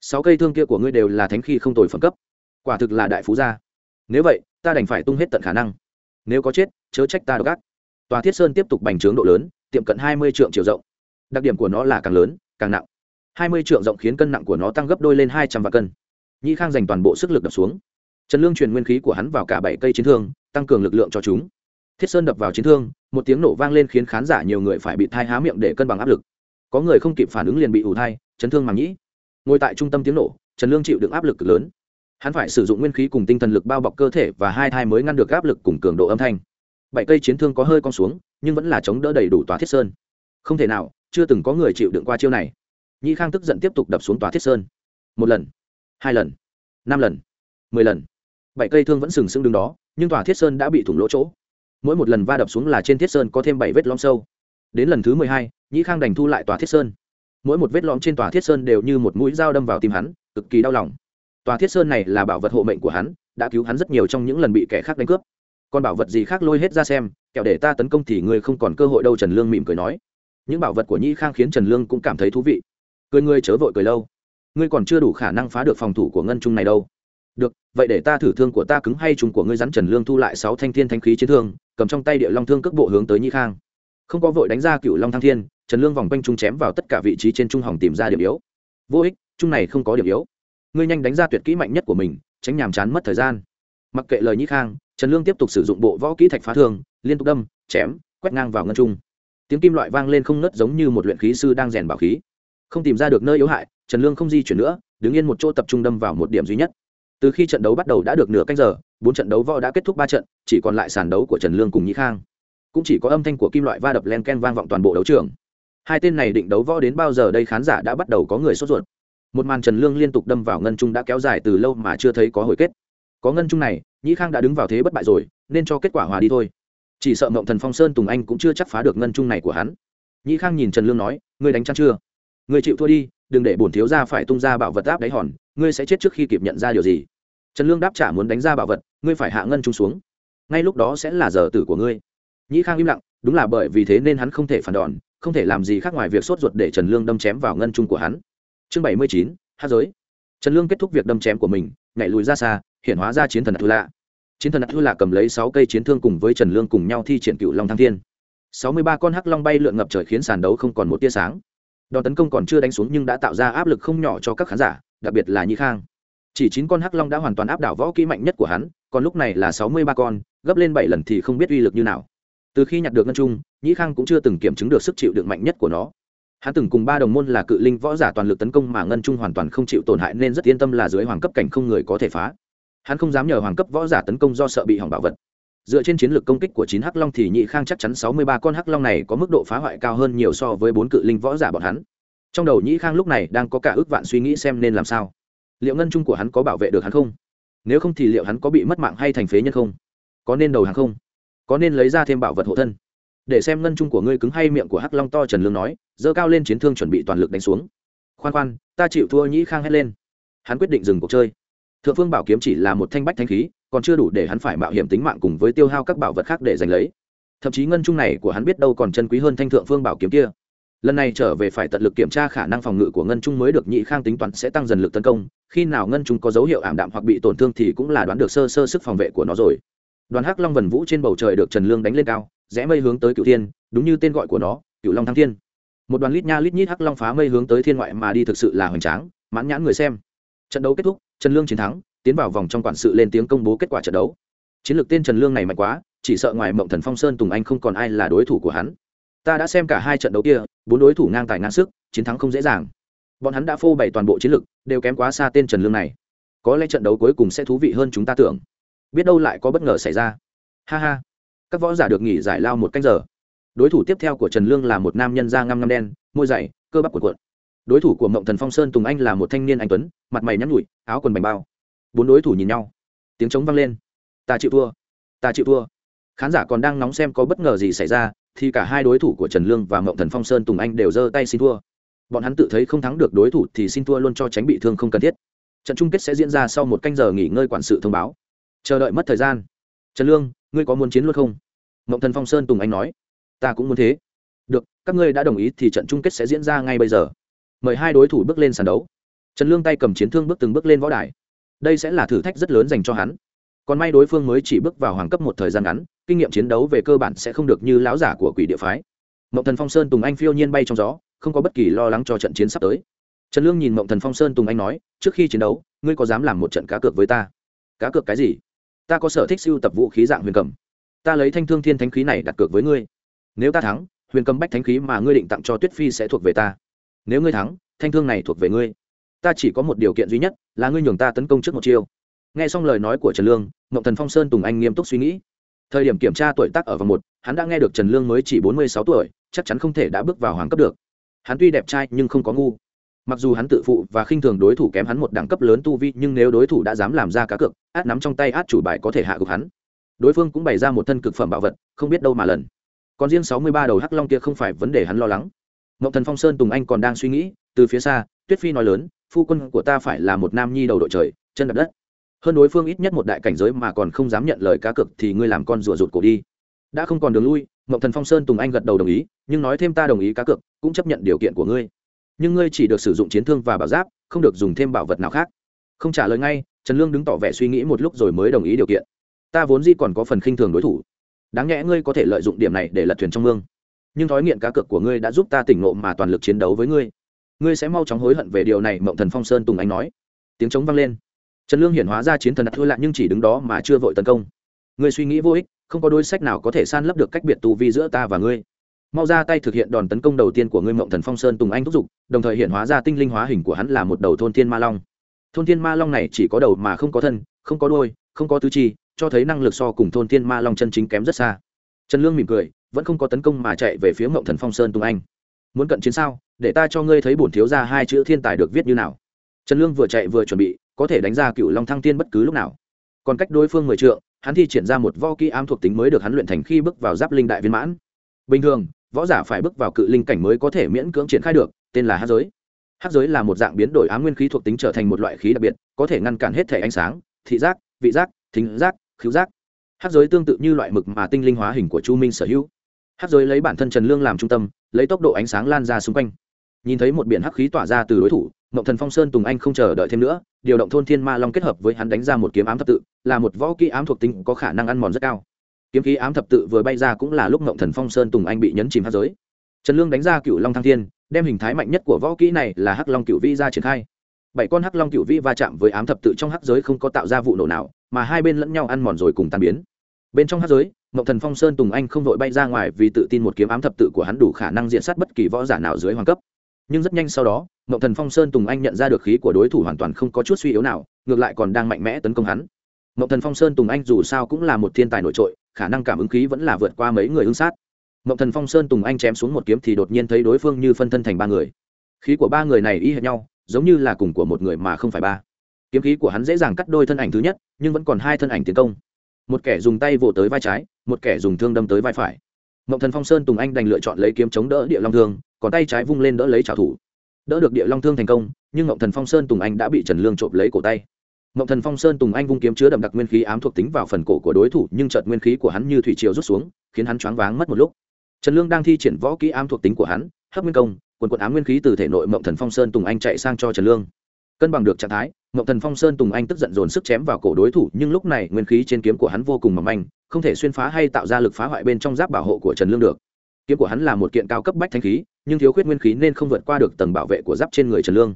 sáu cây thương kia của ngươi đều là thánh khi không tồi phẩm cấp. Quả thực là đại phú gia. Nếu vậy, ta đành phải tung hết tận khả năng. Nếu có chết, chớ trách ta độc ác. Tòa thiết sơn tiếp tục bành trướng độ lớn, tiệm cận hai mươi trượng chiều rộng. Đặc điểm của nó là càng lớn, càng nặng. Hai mươi trượng rộng khiến cân nặng của nó tăng gấp đôi lên hai trăm vạn cân. Nhĩ khang dành toàn bộ sức lực đập xuống. Trần lương truyền nguyên khí của hắn vào cả bảy cây chiến thương, tăng cường lực lượng cho chúng. Thiết sơn đập vào chiến thương, một tiếng nổ vang lên khiến khán giả nhiều người phải bị thai há miệng để cân bằng áp lực. Có người không kịp phản ứng liền bị ủ thai, chấn thương màng nhĩ ngồi tại trung tâm tiếng nổ, trần lương chịu đựng áp lực cực lớn. Hắn phải sử dụng nguyên khí cùng tinh thần lực bao bọc cơ thể và hai thai mới ngăn được áp lực cùng cường độ âm thanh. Bảy cây chiến thương có hơi con xuống, nhưng vẫn là chống đỡ đầy đủ tòa thiết sơn. Không thể nào, chưa từng có người chịu đựng qua chiêu này. Nhĩ khang tức giận tiếp tục đập xuống tòa thiết sơn. Một lần, hai lần, năm lần, mười lần. Bảy cây thương vẫn sừng sững đứng đó, nhưng tòa thiết sơn đã bị thủng lỗ chỗ. Mỗi một lần va đập xuống là trên thiết sơn có thêm bảy vết lõm sâu. Đến lần thứ mười hai nhĩ khang đành thu lại tòa thiết sơn mỗi một vết lõm trên tòa thiết sơn đều như một mũi dao đâm vào tim hắn, cực kỳ đau lòng. Tòa thiết sơn này là bảo vật hộ mệnh của hắn, đã cứu hắn rất nhiều trong những lần bị kẻ khác đánh cướp. Còn bảo vật gì khác lôi hết ra xem kẹo để ta tấn công thì ngươi không còn cơ hội đâu, trần lương mỉm cười nói. Những bảo vật của nhĩ khang khiến trần lương cũng cảm thấy thú vị. Cười ngươi chớ vội cười lâu. Ngươi còn chưa đủ khả năng phá được phòng thủ của ngân trung này đâu. Được, vậy để ta thử thương của ta cứng hay trùng của ngươi rắn, trần lương thu lại sáu thanh thiên thanh khí chiến thương, cầm trong tay địa long thương cước bộ hướng tới nhĩ khang. Không có vội đánh ra cựu long thăng thiên trần lương vòng quanh trung chém vào tất cả vị trí trên trung hỏng tìm ra điểm yếu. Vô ích trung này không có điểm yếu. Ngươi nhanh đánh ra tuyệt kỹ mạnh nhất của mình, tránh nhàm chán mất thời gian. Mặc kệ lời nhĩ khang, trần lương tiếp tục sử dụng bộ võ kỹ thạch phá thương, liên tục đâm, chém, quét ngang vào ngân trung. Tiếng kim loại vang lên không nớt giống như một luyện khí sư đang rèn bảo khí. Không tìm ra được nơi yếu hại, trần lương không di chuyển nữa, đứng yên một chỗ tập trung đâm vào một điểm duy nhất. Từ khi trận đấu bắt đầu đã được nửa canh giờ, bốn trận đấu võ đã kết thúc ba trận, chỉ còn lại sàn đấu của trần lương cùng nhĩ khang. Cũng chỉ có âm thanh của kim loại va đập len ken vang vọng toàn bộ đấu trường hai tên này định đấu võ đến bao giờ đây khán giả đã bắt đầu có người sốt ruột. Một màn trần lương liên tục đâm vào ngân trung đã kéo dài từ lâu mà chưa thấy có hồi kết. Có ngân trung này, nhĩ khang đã đứng vào thế bất bại rồi, nên cho kết quả hòa đi thôi. Chỉ sợ mộng thần phong sơn tùng anh cũng chưa chắc phá được ngân trung này của hắn. Nhĩ khang nhìn trần lương nói, ngươi đánh chăn chưa? Ngươi chịu thua đi, đừng để bổn thiếu ra phải tung ra bảo vật áp đáy hòn, ngươi sẽ chết trước khi kịp nhận ra điều gì? Trần lương đáp trả muốn đánh ra bảo vật, ngươi phải hạ ngân trung xuống. Ngay lúc đó sẽ là giờ tử của ngươi. Nhĩ khang im lặng, đúng là bởi vì thế nên hắn không thể phản đòn không thể làm gì khác ngoài việc sốt ruột để trần lương đâm chém vào ngân trung của hắn. Chương bảy mươi chín, hát giới. Trần lương kết thúc việc đâm chém của mình, nhảy lùi ra xa, hiện hóa ra chiến thần thư lạ chiến thần thư lạ cầm lấy sáu cây chiến thương cùng với trần lương cùng nhau thi triển cựu long thăng thiên. Sáu mươi ba con hắc long bay lượn ngập trời khiến sàn đấu không còn một tia sáng. Đòn tấn công còn chưa đánh xuống nhưng đã tạo ra áp lực không nhỏ cho các khán giả, đặc biệt là nhi khang. Chỉ chín con hắc long đã hoàn toàn áp đảo võ kỹ mạnh nhất của hắn, còn lúc này là sáu mươi ba con, gấp lên bảy lần thì không biết uy lực như nào từ khi nhặt được ngân trung, nhĩ khang cũng chưa từng kiểm chứng được sức chịu đựng mạnh nhất của nó. Hắn từng cùng ba đồng môn là cự linh võ giả toàn lực tấn công mà ngân trung hoàn toàn không chịu tổn hại nên rất yên tâm là dưới hoàng cấp cảnh không người có thể phá. Hắn không dám nhờ hoàng cấp võ giả tấn công do sợ bị hỏng bảo vật. Dựa trên chiến lược công kích của chín hắc long thì nhị khang chắc chắn sáu mươi ba con hắc long này có mức độ phá hoại cao hơn nhiều so với bốn cự linh võ giả bọn hắn. Trong đầu nhị khang lúc này đang có cả ước vạn suy nghĩ xem nên làm sao. Liệu ngân trung của hắn có bảo vệ được hắn không? Nếu không thì liệu hắn có bị mất mạng hay thành phế nhân không? Có nên đầu hàng không? Có nên lấy ra thêm bảo vật hộ thân? Để xem ngân trung của ngươi cứng hay miệng của hắc long to trần lương nói dơ cao lên chiến thương chuẩn bị toàn lực đánh xuống. Khoan khoan, ta chịu thua nhĩ khang hét lên. Hắn quyết định dừng cuộc chơi. Thượng phương bảo kiếm chỉ là một thanh bách thanh khí, còn chưa đủ để hắn phải mạo hiểm tính mạng cùng với tiêu hao các bảo vật khác để giành lấy. Thậm chí ngân trung này của hắn biết đâu còn chân quý hơn thanh thượng phương bảo kiếm kia. Lần này trở về phải tận lực kiểm tra khả năng phòng ngự của ngân trung mới được nhị khang tính toán sẽ tăng dần lực tấn công. Khi nào ngân trung có dấu hiệu ảm đạm hoặc bị tổn thương thì cũng là đoán được sơ sơ sức phòng vệ của nó rồi đoàn hắc long vần vũ trên bầu trời được trần lương đánh lên cao, rẽ mây hướng tới cựu thiên, đúng như tên gọi của nó cựu long thăng thiên. Một đoàn lít nha lít nhít hắc long phá mây hướng tới thiên ngoại mà đi thực sự là hoành tráng, mãn nhãn người xem. Trận đấu kết thúc, trần lương chiến thắng, tiến vào vòng trong quản sự lên tiếng công bố kết quả trận đấu. Chiến lược tên trần lương này mạnh quá, chỉ sợ ngoài mộng thần phong sơn tùng anh không còn ai là đối thủ của hắn. Ta đã xem cả hai trận đấu kia, bốn đối thủ ngang tài ngang sức, chiến thắng không dễ dàng. Bọn hắn đã phô bày toàn bộ chiến lược, đều kém quá xa tên trần lương này. Có lẽ trận đấu cuối cùng sẽ thú vị hơn chúng ta tưởng biết đâu lại có bất ngờ xảy ra. Ha ha, các võ giả được nghỉ giải lao một canh giờ. Đối thủ tiếp theo của trần lương là một nam nhân da ngăm ngăm đen, môi dày, cơ bắp cuộn cuộn. Đối thủ của mộng thần phong sơn tùng anh là một thanh niên anh tuấn, mặt mày nhắn nhụi áo quần bành bao. Bốn đối thủ nhìn nhau. Tiếng trống vang lên. Ta chịu thua. Ta chịu thua. Khán giả còn đang nóng xem có bất ngờ gì xảy ra, thì cả hai đối thủ của trần lương và mộng thần phong sơn tùng anh đều giơ tay xin thua. Bọn hắn tự thấy không thắng được đối thủ thì xin thua luôn cho tránh bị thương không cần thiết. Trận chung kết sẽ diễn ra sau một canh giờ nghỉ ngơi quản sự thông báo chờ đợi mất thời gian. Trần lương, ngươi có muốn chiến luôn không? Mộng thần phong sơn tùng anh nói. Ta cũng muốn thế. Được, các ngươi đã đồng ý thì trận chung kết sẽ diễn ra ngay bây giờ. Mời hai đối thủ bước lên sàn đấu. Trần lương tay cầm chiến thương bước từng bước lên võ đài. Đây sẽ là thử thách rất lớn dành cho hắn. Còn may đối phương mới chỉ bước vào hoàng cấp một thời gian ngắn, kinh nghiệm chiến đấu về cơ bản sẽ không được như láo giả của quỷ địa phái. Mộng thần phong sơn tùng anh phiêu nhiên bay trong gió, không có bất kỳ lo lắng cho trận chiến sắp tới. Trần lương nhìn mộng thần phong sơn tùng anh nói, trước khi chiến đấu, ngươi có dám làm một trận cá cược với ta? Cá cược cái gì? Ta có sở thích sưu tập vũ khí dạng huyền cầm. Ta lấy thanh thương thiên thánh khí này đặt cược với ngươi. Nếu ta thắng, huyền cầm bách thánh khí mà ngươi định tặng cho tuyết phi sẽ thuộc về ta. Nếu ngươi thắng, thanh thương này thuộc về ngươi. Ta chỉ có một điều kiện duy nhất, là ngươi nhường ta tấn công trước một chiêu. Nghe xong lời nói của trần lương ngọc thần phong sơn tùng anh nghiêm túc suy nghĩ. Thời điểm kiểm tra tuổi tác ở vòng một, hắn đã nghe được trần lương mới chỉ bốn mươi sáu tuổi, chắc chắn không thể đã bước vào hoàng cấp được. Hắn tuy đẹp trai nhưng không có ngu mặc dù hắn tự phụ và khinh thường đối thủ kém hắn một đẳng cấp lớn tu vi, nhưng nếu đối thủ đã dám làm ra cá cược, át nắm trong tay át chủ bài có thể hạ gục hắn. Đối phương cũng bày ra một thân cực phẩm bảo vật, không biết đâu mà lần. Còn riêng sáu mươi ba đầu hắc long kia không phải vấn đề hắn lo lắng. Ngọc thần phong sơn tùng anh còn đang suy nghĩ, từ phía xa, tuyết phi nói lớn, phu quân của ta phải là một nam nhi đầu đội trời, chân đập đất. Hơn đối phương ít nhất một đại cảnh giới mà còn không dám nhận lời cá cược thì ngươi làm con rùa rụt cổ đi. Đã không còn đường lui ngọc thần phong sơn tùng anh gật đầu đồng ý, nhưng nói thêm ta đồng ý cá cược, cũng chấp nhận điều kiện của ngươi nhưng ngươi chỉ được sử dụng chiến thương và bảo giáp, không được dùng thêm bảo vật nào khác. Không trả lời ngay, trần lương đứng tỏ vẻ suy nghĩ một lúc rồi mới đồng ý điều kiện. Ta vốn dĩ còn có phần khinh thường đối thủ. Đáng nhẽ ngươi có thể lợi dụng điểm này để lật thuyền trong mương. Nhưng thói nghiện cá cược của ngươi đã giúp ta tỉnh ngộ mà toàn lực chiến đấu với ngươi. Ngươi sẽ mau chóng hối hận về điều này, mộng thần phong sơn tùng anh nói. Tiếng trống vang lên. Trần lương hiển hóa ra chiến thần đã thua lại nhưng chỉ đứng đó mà chưa vội tấn công. Ngươi suy nghĩ vô ích, không có đôi sách nào có thể san lấp được cách biệt tu vi giữa ta và ngươi mau ra tay thực hiện đòn tấn công đầu tiên của ngươi mộng thần phong sơn tùng anh thúc giục, đồng thời hiện hóa ra tinh linh hóa hình của hắn là một đầu thôn thiên ma long. Thôn thiên ma long này chỉ có đầu mà không có thân, không có đôi không có tứ chi, cho thấy năng lực so cùng thôn thiên ma long chân chính kém rất xa. Trần lương mỉm cười, vẫn không có tấn công mà chạy về phía mộng thần phong sơn tùng anh. Muốn cận chiến sao? Để ta cho ngươi thấy bổn thiếu ra hai chữ thiên tài được viết như nào. Trần lương vừa chạy vừa chuẩn bị, có thể đánh ra cựu long thăng tiên bất cứ lúc nào. Còn cách đối phương mười trượng, hắn thi triển ra một võ kỹ ám thuộc tính mới được hắn luyện thành khi bước vào giáp linh đại viên mãn. Bình thường võ giả phải bước vào cự linh cảnh mới có thể miễn cưỡng triển khai được, tên là hát giới. Hát giới là một dạng biến đổi ám nguyên khí thuộc tính trở thành một loại khí đặc biệt, có thể ngăn cản hết thể ánh sáng, thị giác, vị giác, thính giác, khứu giác. Hát giới tương tự như loại mực mà tinh linh hóa hình của chu minh sở hữu. Hát giới lấy bản thân trần lương làm trung tâm, lấy tốc độ ánh sáng lan ra xung quanh. Nhìn thấy một biển hắc khí tỏa ra từ đối thủ, mộng thần phong sơn tùng anh không chờ đợi thêm nữa, điều động thôn thiên ma long kết hợp với hắn đánh ra một kiếm ám thập tự, là một võ kỹ ám thuộc tính có khả năng ăn mòn rất cao kiếm khí ám thập tự vừa bay ra cũng là lúc ngộng thần phong sơn tùng anh bị nhấn chìm hát giới. Trần lương đánh ra cựu long thăng thiên, đem hình thái mạnh nhất của võ kỹ này là hắc long cựu Vi ra triển khai. Bảy con hắc long cựu Vi va chạm với ám thập tự trong hắc giới không có tạo ra vụ nổ nào, mà hai bên lẫn nhau ăn mòn rồi cùng tan biến. Bên trong hắc giới, ngộng thần phong sơn tùng anh không vội bay ra ngoài vì tự tin một kiếm ám thập tự của hắn đủ khả năng diện sát bất kỳ võ giả nào dưới hoàng cấp. Nhưng rất nhanh sau đó, ngộng thần phong sơn tùng anh nhận ra được khí của đối thủ hoàn toàn không có chút suy yếu nào, ngược lại còn đang mạnh mẽ tấn công hắn. Ngộng thần phong sơn tùng anh dù sao cũng là một thiên tài nổi trội khả năng cảm ứng khí vẫn là vượt qua mấy người ứng sát. Mộng thần phong sơn tùng anh chém xuống một kiếm thì đột nhiên thấy đối phương như phân thân thành ba người. Khí của ba người này y hệt nhau, giống như là cùng của một người mà không phải ba. Kiếm khí của hắn dễ dàng cắt đôi thân ảnh thứ nhất, nhưng vẫn còn hai thân ảnh tiến công. Một kẻ dùng tay vỗ tới vai trái, một kẻ dùng thương đâm tới vai phải. Mộng thần phong sơn tùng anh đành lựa chọn lấy kiếm chống đỡ địa long thương, còn tay trái vung lên đỡ lấy trả thủ. Đỡ được địa long thương thành công, nhưng mộng thần phong sơn tùng anh đã bị trần lương trộm lấy cổ tay mộng thần phong sơn tùng anh vung kiếm chứa đậm đặc nguyên khí ám thuộc tính vào phần cổ của đối thủ, nhưng chợt nguyên khí của hắn như thủy triều rút xuống, khiến hắn choáng váng mất một lúc. Trần lương đang thi triển võ kỹ ám thuộc tính của hắn, hấp nguyên công, quần quần ám nguyên khí từ thể nội mộng thần phong sơn tùng anh chạy sang cho trần lương. Cân bằng được trạng thái mộng thần phong sơn tùng anh tức giận dồn sức chém vào cổ đối thủ, nhưng lúc này nguyên khí trên kiếm của hắn vô cùng mỏng manh, không thể xuyên phá hay tạo ra lực phá hoại bên trong giáp bảo hộ của trần lương được. Kiếm của hắn là một kiện cao cấp bách thanh khí, nhưng thiếu khuyết nguyên khí nên không vượt qua được tầng bảo vệ của giáp trên người trần lương.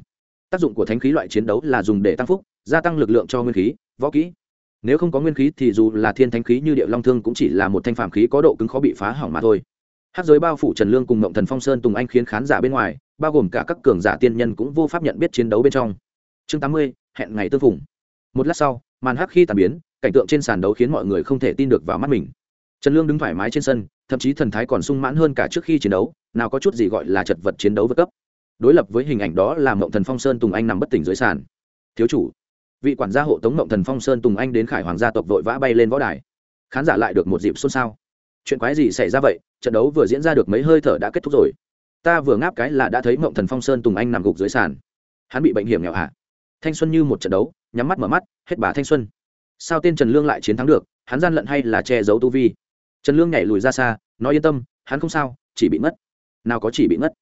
Tác dụng của thánh khí loại chiến đấu là dùng để tăng phúc gia tăng lực lượng cho nguyên khí, võ kỹ. Nếu không có nguyên khí thì dù là thiên thánh khí như địa long thương cũng chỉ là một thanh phàm khí có độ cứng khó bị phá hỏng mà thôi. Hát giới bao phủ trần lương cùng mộng thần phong sơn tùng anh khiến khán giả bên ngoài, bao gồm cả các cường giả tiên nhân cũng vô pháp nhận biết chiến đấu bên trong. Chương tám mươi, hẹn ngày tương phùng. Một lát sau, màn hắc khi tàn biến, cảnh tượng trên sàn đấu khiến mọi người không thể tin được vào mắt mình. Trần lương đứng thoải mái trên sân, thậm chí thần thái còn sung mãn hơn cả trước khi chiến đấu, nào có chút gì gọi là chật vật chiến đấu vượt cấp. Đối lập với hình ảnh đó là mộng thần phong sơn tùng anh nằm bất tỉnh dưới sàn. Thiếu chủ vị quản gia hộ tống mộng thần phong sơn tùng anh đến khải hoàng gia tộc vội vã bay lên võ đài. Khán giả lại được một dịp xôn xao. Chuyện quái gì xảy ra vậy? Trận đấu vừa diễn ra được mấy hơi thở đã kết thúc rồi. Ta vừa ngáp cái là đã thấy mộng thần phong sơn tùng anh nằm gục dưới sàn. Hắn bị bệnh hiểm nghèo hạ thanh xuân như một trận đấu, nhắm mắt mở mắt, hết bà thanh xuân. Sao tên trần lương lại chiến thắng được? Hắn gian lận hay là che giấu tu vi? Trần lương nhảy lùi ra xa, nói yên tâm, hắn không sao, chỉ bị mất. Nào có chỉ bị mất?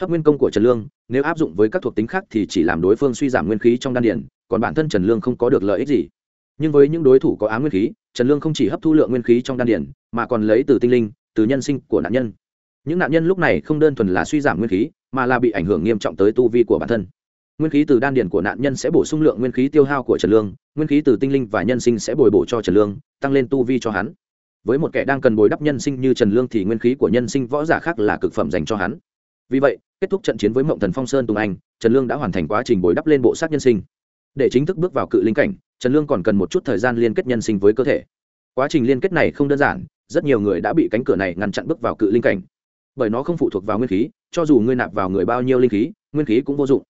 Hấp nguyên công của trần lương, nếu áp dụng với các thuộc tính khác thì chỉ làm đối phương suy giảm nguyên khí trong đan điển còn bản thân trần lương không có được lợi ích gì. Nhưng với những đối thủ có á nguyên khí, trần lương không chỉ hấp thu lượng nguyên khí trong đan điển mà còn lấy từ tinh linh, từ nhân sinh của nạn nhân. Những nạn nhân lúc này không đơn thuần là suy giảm nguyên khí, mà là bị ảnh hưởng nghiêm trọng tới tu vi của bản thân. Nguyên khí từ đan điển của nạn nhân sẽ bổ sung lượng nguyên khí tiêu hao của trần lương, nguyên khí từ tinh linh và nhân sinh sẽ bồi bổ cho trần lương, tăng lên tu vi cho hắn. Với một kẻ đang cần bồi đắp nhân sinh như trần lương thì nguyên khí của nhân sinh võ giả khác là cực phẩm dành cho hắn vì vậy, kết thúc trận chiến với mộng thần phong sơn tùng anh, trần lương đã hoàn thành quá trình bồi đắp lên bộ xác nhân sinh. Để chính thức bước vào cự linh cảnh, trần lương còn cần một chút thời gian liên kết nhân sinh với cơ thể. Quá trình liên kết này không đơn giản, rất nhiều người đã bị cánh cửa này ngăn chặn bước vào cự linh cảnh. Bởi nó không phụ thuộc vào nguyên khí, cho dù ngươi nạp vào người bao nhiêu linh khí, nguyên khí cũng vô dụng.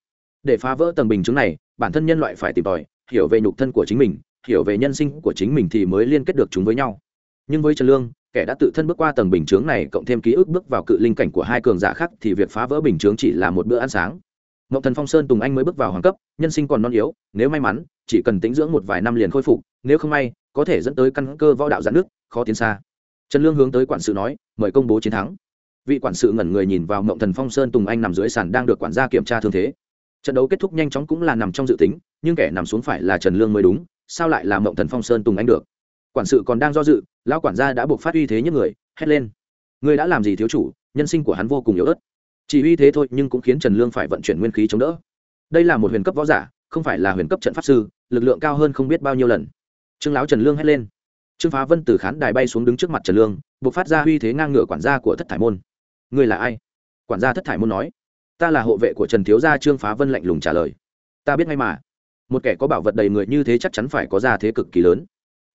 Để phá vỡ tầng bình chứng này, bản thân nhân loại phải tìm tòi, hiểu về nhục thân của chính mình, hiểu về nhân sinh của chính mình thì mới liên kết được chúng với nhau. Nhưng với trần lương kẻ đã tự thân bước qua tầng bình chướng này cộng thêm ký ức bước vào cự linh cảnh của hai cường giả khác thì việc phá vỡ bình chướng chỉ là một bữa ăn sáng. Ngọc thần phong sơn tùng anh mới bước vào hoàng cấp, nhân sinh còn non yếu, nếu may mắn, chỉ cần tĩnh dưỡng một vài năm liền khôi phục, nếu không may, có thể dẫn tới căn cơ võ đạo giãn nước khó tiến xa. Trần lương hướng tới quản sự nói, mời công bố chiến thắng. Vị quản sự ngẩn người nhìn vào Ngộ thần phong sơn tùng anh nằm dưới sàn đang được quản gia kiểm tra thương thế. Trận đấu kết thúc nhanh chóng cũng là nằm trong dự tính, nhưng kẻ nằm xuống phải là trần lương mới đúng, sao lại là Ngộ thần phong sơn tùng anh được? Quản sự còn đang do dự, lão quản gia đã buộc phát uy thế những người, hét lên. Người đã làm gì thiếu chủ, nhân sinh của hắn vô cùng yếu ớt. Chỉ uy thế thôi nhưng cũng khiến trần lương phải vận chuyển nguyên khí chống đỡ. Đây là một huyền cấp võ giả, không phải là huyền cấp trận pháp sư, lực lượng cao hơn không biết bao nhiêu lần. Trương lão trần lương hét lên. Trương phá vân từ khán đài bay xuống đứng trước mặt trần lương, buộc phát ra uy thế ngang ngửa quản gia của thất thải môn. Người là ai? Quản gia thất thải môn nói. Ta là hộ vệ của trần thiếu gia, trương phá vân lạnh lùng trả lời. Ta biết ngay mà. Một kẻ có bảo vật đầy người như thế chắc chắn phải có ra thế cực kỳ lớn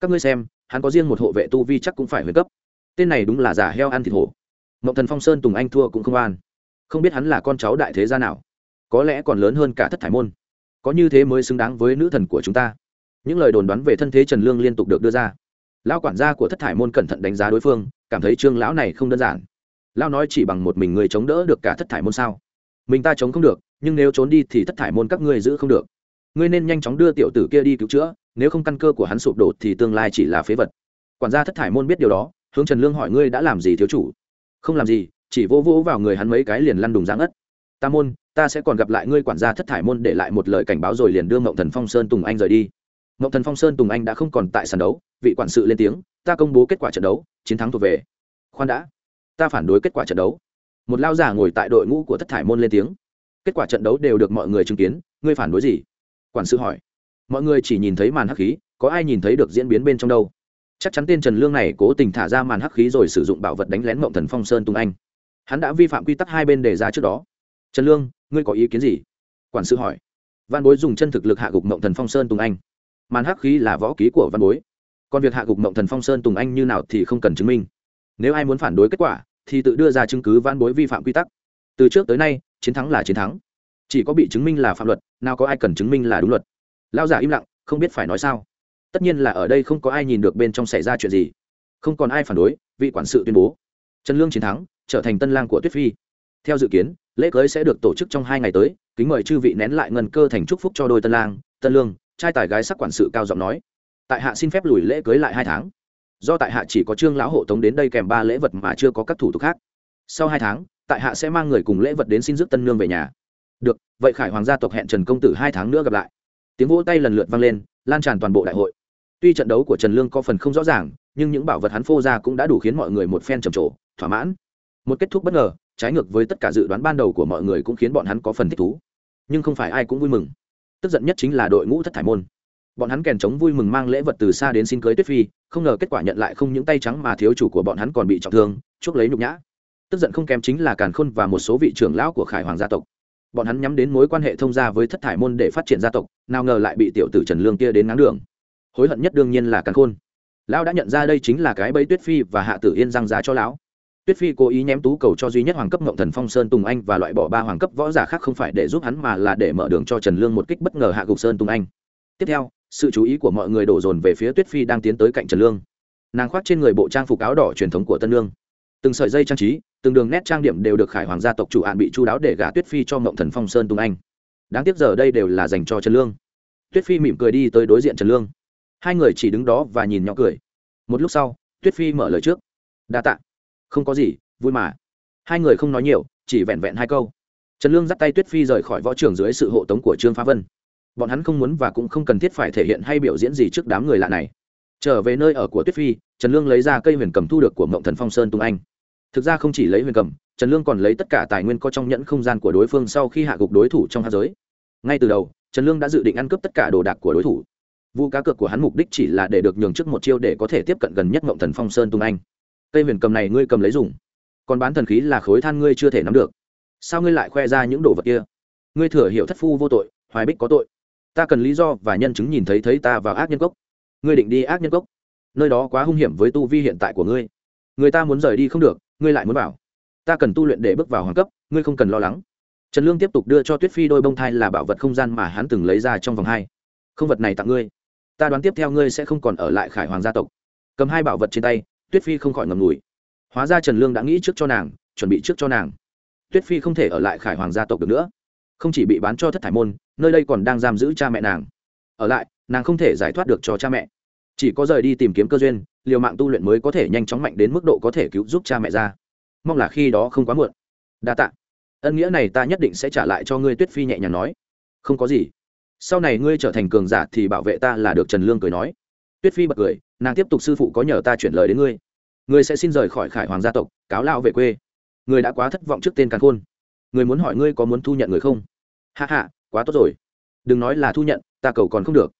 các ngươi xem, hắn có riêng một hộ vệ tu vi chắc cũng phải huyền cấp. Tên này đúng là giả heo ăn thịt hổ. Mộng thần phong sơn tùng anh thua cũng không an không biết hắn là con cháu đại thế gia nào. Có lẽ còn lớn hơn cả thất thải môn. Có như thế mới xứng đáng với nữ thần của chúng ta. Những lời đồn đoán về thân thế trần lương liên tục được đưa ra. Lão quản gia của thất thải môn cẩn thận đánh giá đối phương, cảm thấy trương lão này không đơn giản. Lão nói chỉ bằng một mình người chống đỡ được cả thất thải môn sao? Mình ta chống không được, nhưng nếu trốn đi thì thất thải môn các ngươi giữ không được. Ngươi nên nhanh chóng đưa tiểu tử kia đi cứu chữa nếu không căn cơ của hắn sụp đổ thì tương lai chỉ là phế vật. Quản gia thất thải môn biết điều đó, hướng trần lương hỏi ngươi đã làm gì thiếu chủ? Không làm gì, chỉ vỗ vỗ vào người hắn mấy cái liền lăn đùng giang ất ta môn, ta sẽ còn gặp lại ngươi quản gia thất thải môn để lại một lời cảnh báo rồi liền đưa mộng thần phong sơn tùng anh rời đi. Mộng thần phong sơn tùng anh đã không còn tại sàn đấu, vị quản sự lên tiếng, ta công bố kết quả trận đấu, chiến thắng thuộc về. Khoan đã, ta phản đối kết quả trận đấu. Một lao giả ngồi tại đội ngũ của thất thải môn lên tiếng. Kết quả trận đấu đều được mọi người chứng kiến, ngươi phản đối gì? Quản sự hỏi mọi người chỉ nhìn thấy màn hắc khí, có ai nhìn thấy được diễn biến bên trong đâu? Chắc chắn tên trần lương này cố tình thả ra màn hắc khí rồi sử dụng bảo vật đánh lén mộng thần phong sơn tùng anh. Hắn đã vi phạm quy tắc hai bên đề ra trước đó. Trần lương, ngươi có ý kiến gì? Quản sự hỏi. Văn bối dùng chân thực lực hạ gục mộng thần phong sơn tùng anh. Màn hắc khí là võ ký của văn bối. Còn việc hạ gục mộng thần phong sơn tùng anh như nào thì không cần chứng minh. Nếu ai muốn phản đối kết quả, thì tự đưa ra chứng cứ văn bối vi phạm quy tắc. Từ trước tới nay, chiến thắng là chiến thắng. Chỉ có bị chứng minh là phạm luật, nào có ai cần chứng minh là đúng luật lao giả im lặng, không biết phải nói sao. Tất nhiên là ở đây không có ai nhìn được bên trong xảy ra chuyện gì. Không còn ai phản đối, vị quản sự tuyên bố. Trần lương chiến thắng, trở thành tân lang của tuyết phi. Theo dự kiến, lễ cưới sẽ được tổ chức trong hai ngày tới, kính mời chư vị nén lại ngân cơ thành chúc phúc cho đôi tân lang, tân lương, trai tài gái sắc quản sự cao giọng nói. Tại hạ xin phép lùi lễ cưới lại hai tháng. Do tại hạ chỉ có trương lão hộ tống đến đây kèm ba lễ vật mà chưa có các thủ tục khác. Sau hai tháng, tại hạ sẽ mang người cùng lễ vật đến xin rước tân nương về nhà. Được, vậy khải hoàng gia tộc hẹn trần công tử hai tháng nữa gặp lại tiếng vỗ tay lần lượt vang lên, lan tràn toàn bộ đại hội. Tuy trận đấu của trần lương có phần không rõ ràng, nhưng những bảo vật hắn phô ra cũng đã đủ khiến mọi người một phen trầm trồ, thỏa mãn. Một kết thúc bất ngờ, trái ngược với tất cả dự đoán ban đầu của mọi người cũng khiến bọn hắn có phần thích thú. Nhưng không phải ai cũng vui mừng. Tức giận nhất chính là đội ngũ thất thải môn. Bọn hắn kèn chống vui mừng mang lễ vật từ xa đến xin cưới tuyết phi, không ngờ kết quả nhận lại không những tay trắng mà thiếu chủ của bọn hắn còn bị trọng thương, chuốc lấy nhục nhã. Tức giận không kém chính là càn khôn và một số vị trưởng lão của khải hoàng gia tộc bọn hắn nhắm đến mối quan hệ thông gia với thất thải môn để phát triển gia tộc, nào ngờ lại bị tiểu tử trần lương kia đến ngáng đường. Hối hận nhất đương nhiên là càn khôn. Lão đã nhận ra đây chính là cái bẫy tuyết phi và hạ tử yên răng giá cho lão. Tuyết phi cố ý nhém tú cầu cho duy nhất hoàng cấp ngộng thần phong sơn tùng anh và loại bỏ ba hoàng cấp võ giả khác không phải để giúp hắn mà là để mở đường cho trần lương một kích bất ngờ hạ gục sơn tùng anh. Tiếp theo, sự chú ý của mọi người đổ dồn về phía tuyết phi đang tiến tới cạnh trần lương. Nàng khoác trên người bộ trang phục áo đỏ truyền thống của tân lương từng sợi dây trang trí, từng đường nét trang điểm đều được khải hoàng gia tộc chủ hạn bị chu đáo để gả tuyết phi cho mộng thần phong sơn tùng anh. Đáng tiếc giờ đây đều là dành cho trần lương. Tuyết phi mỉm cười đi tới đối diện trần lương. Hai người chỉ đứng đó và nhìn nhỏ cười. Một lúc sau, tuyết phi mở lời trước. Đa t ạ không có gì, vui mà. Hai người không nói nhiều, chỉ vẹn vẹn hai câu. Trần lương dắt tay tuyết phi rời khỏi võ trường dưới sự hộ tống của trương phá vân. Bọn hắn không muốn và cũng không cần thiết phải thể hiện hay biểu diễn gì trước đám người lạ này. Trở về nơi ở của tuyết phi, trần lương lấy ra cây huyền cầm thu được của mộng thần phong sơn tung anh thực ra không chỉ lấy huyền cầm, trần lương còn lấy tất cả tài nguyên có trong nhẫn không gian của đối phương sau khi hạ gục đối thủ trong hạ giới. Ngay từ đầu, trần lương đã dự định ăn cướp tất cả đồ đạc của đối thủ. Vụ cá cược của hắn mục đích chỉ là để được nhường trước một chiêu để có thể tiếp cận gần nhất mộng thần phong sơn tung anh. Cây huyền cầm này ngươi cầm lấy dùng. Còn bán thần khí là khối than ngươi chưa thể nắm được. Sao ngươi lại khoe ra những đồ vật kia? Ngươi thừa hiểu thất phu vô tội, hoài bích có tội. Ta cần lý do và nhân chứng nhìn thấy thấy ta vào ác nhân cốc. Ngươi định đi ác nhân cốc. Nơi đó quá hung hiểm với tu vi hiện tại của ngươi. Người ta muốn rời đi không được ngươi lại muốn bảo ta cần tu luyện để bước vào hoàng cấp, ngươi không cần lo lắng. Trần lương tiếp tục đưa cho tuyết phi đôi bông thai là bảo vật không gian mà hắn từng lấy ra trong vòng hai. Không vật này tặng ngươi. Ta đoán tiếp theo ngươi sẽ không còn ở lại khải hoàng gia tộc. Cầm hai bảo vật trên tay, tuyết phi không khỏi ngầm ngùi. Hóa ra trần lương đã nghĩ trước cho nàng, chuẩn bị trước cho nàng. Tuyết phi không thể ở lại khải hoàng gia tộc được nữa. Không chỉ bị bán cho thất thải môn, nơi đây còn đang giam giữ cha mẹ nàng. Ở lại, nàng không thể giải thoát được cho cha mẹ chỉ có rời đi tìm kiếm cơ duyên, liều mạng tu luyện mới có thể nhanh chóng mạnh đến mức độ có thể cứu giúp cha mẹ ra. Mong là khi đó không quá muộn. Đa tạ. Ân nghĩa này ta nhất định sẽ trả lại cho ngươi, tuyết phi nhẹ nhàng nói. Không có gì. Sau này ngươi trở thành cường giả thì bảo vệ ta là được, trần lương cười nói. Tuyết phi bật cười, nàng tiếp tục sư phụ có nhờ ta chuyển lời đến ngươi. Ngươi sẽ xin rời khỏi khải hoàng gia tộc, cáo lao về quê. Ngươi đã quá thất vọng trước tên càn khôn. Ngươi muốn hỏi ngươi có muốn thu nhận người không? Hạ hạ quá tốt rồi. Đừng nói là thu nhận, ta cầu còn không được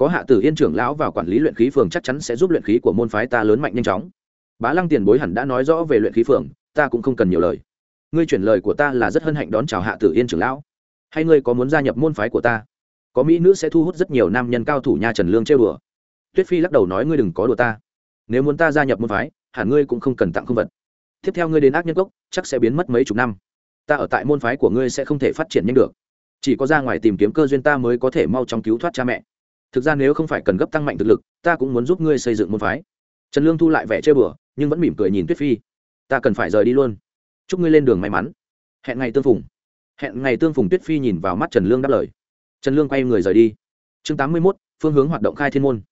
có hạ tử yên trưởng lão vào quản lý luyện khí phường chắc chắn sẽ giúp luyện khí của môn phái ta lớn mạnh nhanh chóng. Bá lăng tiền bối hẳn đã nói rõ về luyện khí phường, ta cũng không cần nhiều lời. Ngươi chuyển lời của ta là rất hân hạnh đón chào hạ tử yên trưởng lão. Hay ngươi có muốn gia nhập môn phái của ta? Có mỹ nữ sẽ thu hút rất nhiều nam nhân cao thủ nha trần lương trêu đùa. Tuyết phi lắc đầu nói ngươi đừng có đùa ta. Nếu muốn ta gia nhập môn phái, hẳn ngươi cũng không cần tặng không vật. Tiếp theo ngươi đến ác nhân cốc, chắc sẽ biến mất mấy chục năm. Ta ở tại môn phái của ngươi sẽ không thể phát triển nhanh được. Chỉ có ra ngoài tìm kiếm cơ duyên ta mới có thể mau chóng cứu thoát cha mẹ thực ra nếu không phải cần gấp tăng mạnh thực lực, ta cũng muốn giúp ngươi xây dựng môn phái. Trần lương thu lại vẻ chơi bừa, nhưng vẫn mỉm cười nhìn tuyết phi. Ta cần phải rời đi luôn. Chúc ngươi lên đường may mắn. Hẹn ngày tương phùng. Hẹn ngày tương phùng, tuyết phi nhìn vào mắt trần lương đáp lời. Trần lương quay người rời đi. Chương tám mươi mốt, phương hướng hoạt động khai thiên môn.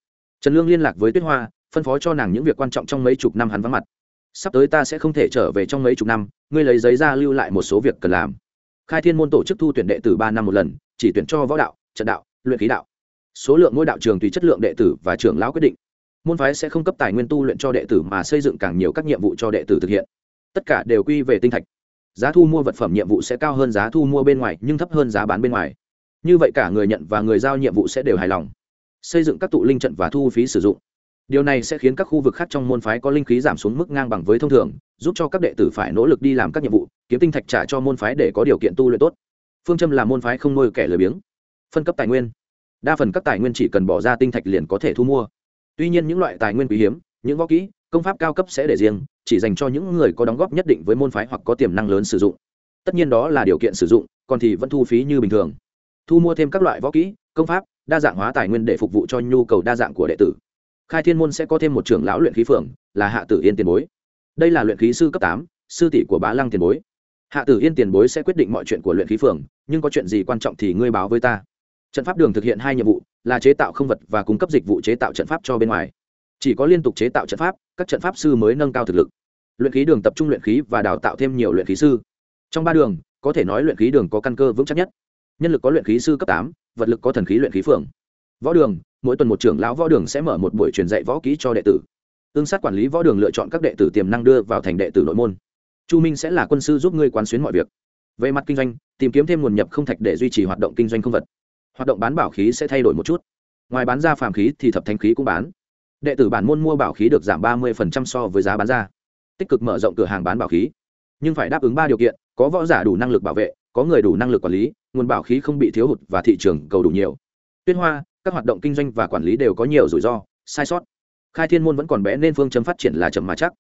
Trần lương liên lạc với tuyết hoa, phân phó cho nàng những việc quan trọng trong mấy chục năm hắn vắng mặt. Sắp tới ta sẽ không thể trở về trong mấy chục năm, ngươi lấy giấy ra lưu lại một số việc cần làm. Khai thiên môn tổ chức thu tuyển đệ từ ba năm một lần, chỉ tuyển cho võ đạo, trận đạo, luyện khí đạo số lượng ngôi đạo trường tùy chất lượng đệ tử và trưởng lão quyết định. Môn phái sẽ không cấp tài nguyên tu luyện cho đệ tử mà xây dựng càng nhiều các nhiệm vụ cho đệ tử thực hiện. Tất cả đều quy về tinh thạch. Giá thu mua vật phẩm nhiệm vụ sẽ cao hơn giá thu mua bên ngoài, nhưng thấp hơn giá bán bên ngoài. Như vậy cả người nhận và người giao nhiệm vụ sẽ đều hài lòng. Xây dựng các tụ linh trận và thu phí sử dụng. Điều này sẽ khiến các khu vực khác trong môn phái có linh khí giảm xuống mức ngang bằng với thông thường, giúp cho các đệ tử phải nỗ lực đi làm các nhiệm vụ, kiếm tinh thạch trả cho môn phái để có điều kiện tu luyện tốt. Phương châm là môn phái không nuôi kẻ lười biếng. Phân cấp tài nguyên đa phần các tài nguyên chỉ cần bỏ ra tinh thạch liền có thể thu mua. Tuy nhiên những loại tài nguyên quý hiếm, những võ kỹ, công pháp cao cấp sẽ để riêng, chỉ dành cho những người có đóng góp nhất định với môn phái hoặc có tiềm năng lớn sử dụng. Tất nhiên đó là điều kiện sử dụng, còn thì vẫn thu phí như bình thường. Thu mua thêm các loại võ kỹ, công pháp, đa dạng hóa tài nguyên để phục vụ cho nhu cầu đa dạng của đệ tử. Khai thiên môn sẽ có thêm một trưởng lão luyện khí phường, là hạ tử yên tiền bối. Đây là luyện khí sư cấp tám, sư tỷ của bá lăng tiền bối. Hạ tử yên tiền bối sẽ quyết định mọi chuyện của luyện khí phường, nhưng có chuyện gì quan trọng thì ngươi báo với ta trận pháp đường thực hiện hai nhiệm vụ, là chế tạo không vật và cung cấp dịch vụ chế tạo trận pháp cho bên ngoài. Chỉ có liên tục chế tạo trận pháp, các trận pháp sư mới nâng cao thực lực. Luyện khí đường tập trung luyện khí và đào tạo thêm nhiều luyện khí sư. Trong ba đường, có thể nói luyện khí đường có căn cơ vững chắc nhất. Nhân lực có luyện khí sư cấp tám, vật lực có thần khí luyện khí phường võ đường, mỗi tuần một trưởng lão võ đường sẽ mở một buổi truyền dạy võ kỹ cho đệ tử. Tương sát quản lý võ đường lựa chọn các đệ tử tiềm năng đưa vào thành đệ tử nội môn. Chu minh sẽ là quân sư giúp ngươi quán xuyến mọi việc. Về mặt kinh doanh, tìm kiếm thêm nguồn nhập không thạch để duy trì hoạt động kinh doanh không vật hoạt động bán bảo khí sẽ thay đổi một chút. Ngoài bán ra phàm khí thì thập thanh khí cũng bán. Đệ tử bản môn mua bảo khí được giảm ba mươi so với giá bán ra. Tích cực mở rộng cửa hàng bán bảo khí. Nhưng phải đáp ứng ba điều kiện, có võ giả đủ năng lực bảo vệ, có người đủ năng lực quản lý, nguồn bảo khí không bị thiếu hụt và thị trường cầu đủ nhiều. Tuyết hoa, các hoạt động kinh doanh và quản lý đều có nhiều rủi ro, sai sót. Khai thiên môn vẫn còn bé nên phương châm phát triển là chậm mà chắc.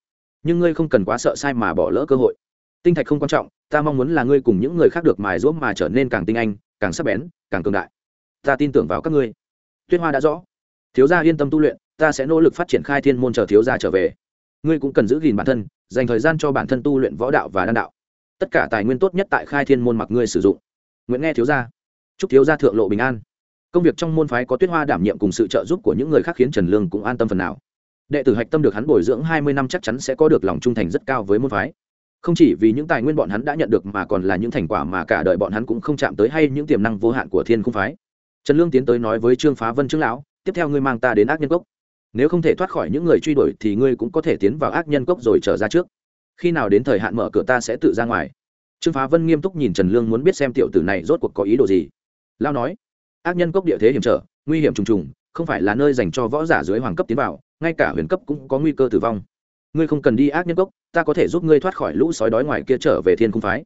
Nhưng ngươi không cần quá sợ sai mà bỏ lỡ cơ hội. Tinh thạch không quan trọng, ta mong muốn là ngươi cùng những người khác được mài rũa mà trở nên càng tinh anh, càng sắc bén, càng cường đại ta tin tưởng vào các ngươi. Tuyết hoa đã rõ. Thiếu gia yên tâm tu luyện, ta sẽ nỗ lực phát triển khai thiên môn chờ thiếu gia trở về. Ngươi cũng cần giữ gìn bản thân, dành thời gian cho bản thân tu luyện võ đạo và đan đạo. Tất cả tài nguyên tốt nhất tại khai thiên môn mặc ngươi sử dụng. Nguyễn nghe thiếu gia. Chúc thiếu gia thượng lộ bình an. Công việc trong môn phái có tuyết hoa đảm nhiệm cùng sự trợ giúp của những người khác khiến trần lương cũng an tâm phần nào. Đệ tử hạch tâm được hắn bồi dưỡng hai mươi năm chắc chắn sẽ có được lòng trung thành rất cao với môn phái. Không chỉ vì những tài nguyên bọn hắn đã nhận được mà còn là những thành quả mà cả đời bọn hắn cũng không chạm tới hay những tiềm năng vô hạn của thiên cung phái trần lương tiến tới nói với trương phá vân trương lão, tiếp theo ngươi mang ta đến ác nhân cốc. Nếu không thể thoát khỏi những người truy đuổi thì ngươi cũng có thể tiến vào ác nhân cốc rồi trở ra trước. Khi nào đến thời hạn mở cửa ta sẽ tự ra ngoài. Trương phá vân nghiêm túc nhìn trần lương muốn biết xem tiểu tử này rốt cuộc có ý đồ gì. Lao nói, ác nhân cốc địa thế hiểm trở, nguy hiểm trùng trùng, không phải là nơi dành cho võ giả dưới hoàng cấp tiến vào, ngay cả huyền cấp cũng có nguy cơ tử vong. Ngươi không cần đi ác nhân cốc, ta có thể giúp ngươi thoát khỏi lũ sói đói ngoài kia trở về thiên cung phái.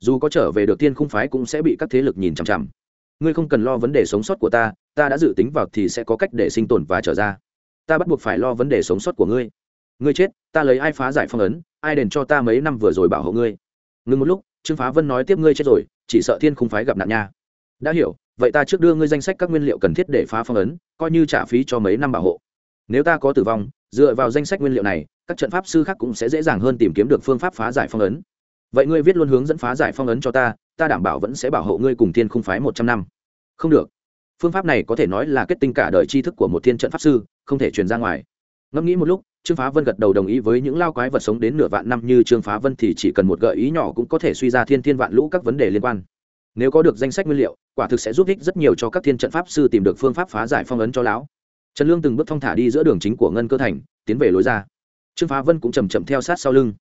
Dù có trở về được thiên cung phái cũng sẽ bị các thế lực nhìn chằm chằm ngươi không cần lo vấn đề sống sót của ta ta đã dự tính vào thì sẽ có cách để sinh tồn và trở ra. Ta bắt buộc phải lo vấn đề sống sót của ngươi. Ngươi chết, ta lấy ai phá giải phong ấn, ai đền cho ta mấy năm vừa rồi bảo hộ ngươi. Ngừng một lúc, trương phá vân nói tiếp ngươi chết rồi, chỉ sợ thiên không phái gặp nạn nha. Đã hiểu, vậy ta trước đưa ngươi danh sách các nguyên liệu cần thiết để phá phong ấn, coi như trả phí cho mấy năm bảo hộ. Nếu ta có tử vong, dựa vào danh sách nguyên liệu này, các trận pháp sư khác cũng sẽ dễ dàng hơn tìm kiếm được phương pháp phá giải phong ấn. Vậy ngươi viết luôn hướng dẫn phá giải phong ấn cho ta ta đảm bảo vẫn sẽ bảo hộ ngươi cùng thiên không phái một trăm năm. Không được. Phương pháp này có thể nói là kết tinh cả đời tri thức của một thiên trận pháp sư, không thể truyền ra ngoài. Ngẫm nghĩ một lúc, trương phá vân gật đầu đồng ý với những lao quái vật sống đến nửa vạn năm như trương phá vân thì chỉ cần một gợi ý nhỏ cũng có thể suy ra thiên thiên vạn lũ các vấn đề liên quan. Nếu có được danh sách nguyên liệu, quả thực sẽ giúp ích rất nhiều cho các thiên trận pháp sư tìm được phương pháp phá giải phong ấn cho lão. Trần lương từng bước thong thả đi giữa đường chính của ngân cơ thành, tiến về lối ra. Trương phá vân cũng chầm chậm theo sát sau lưng.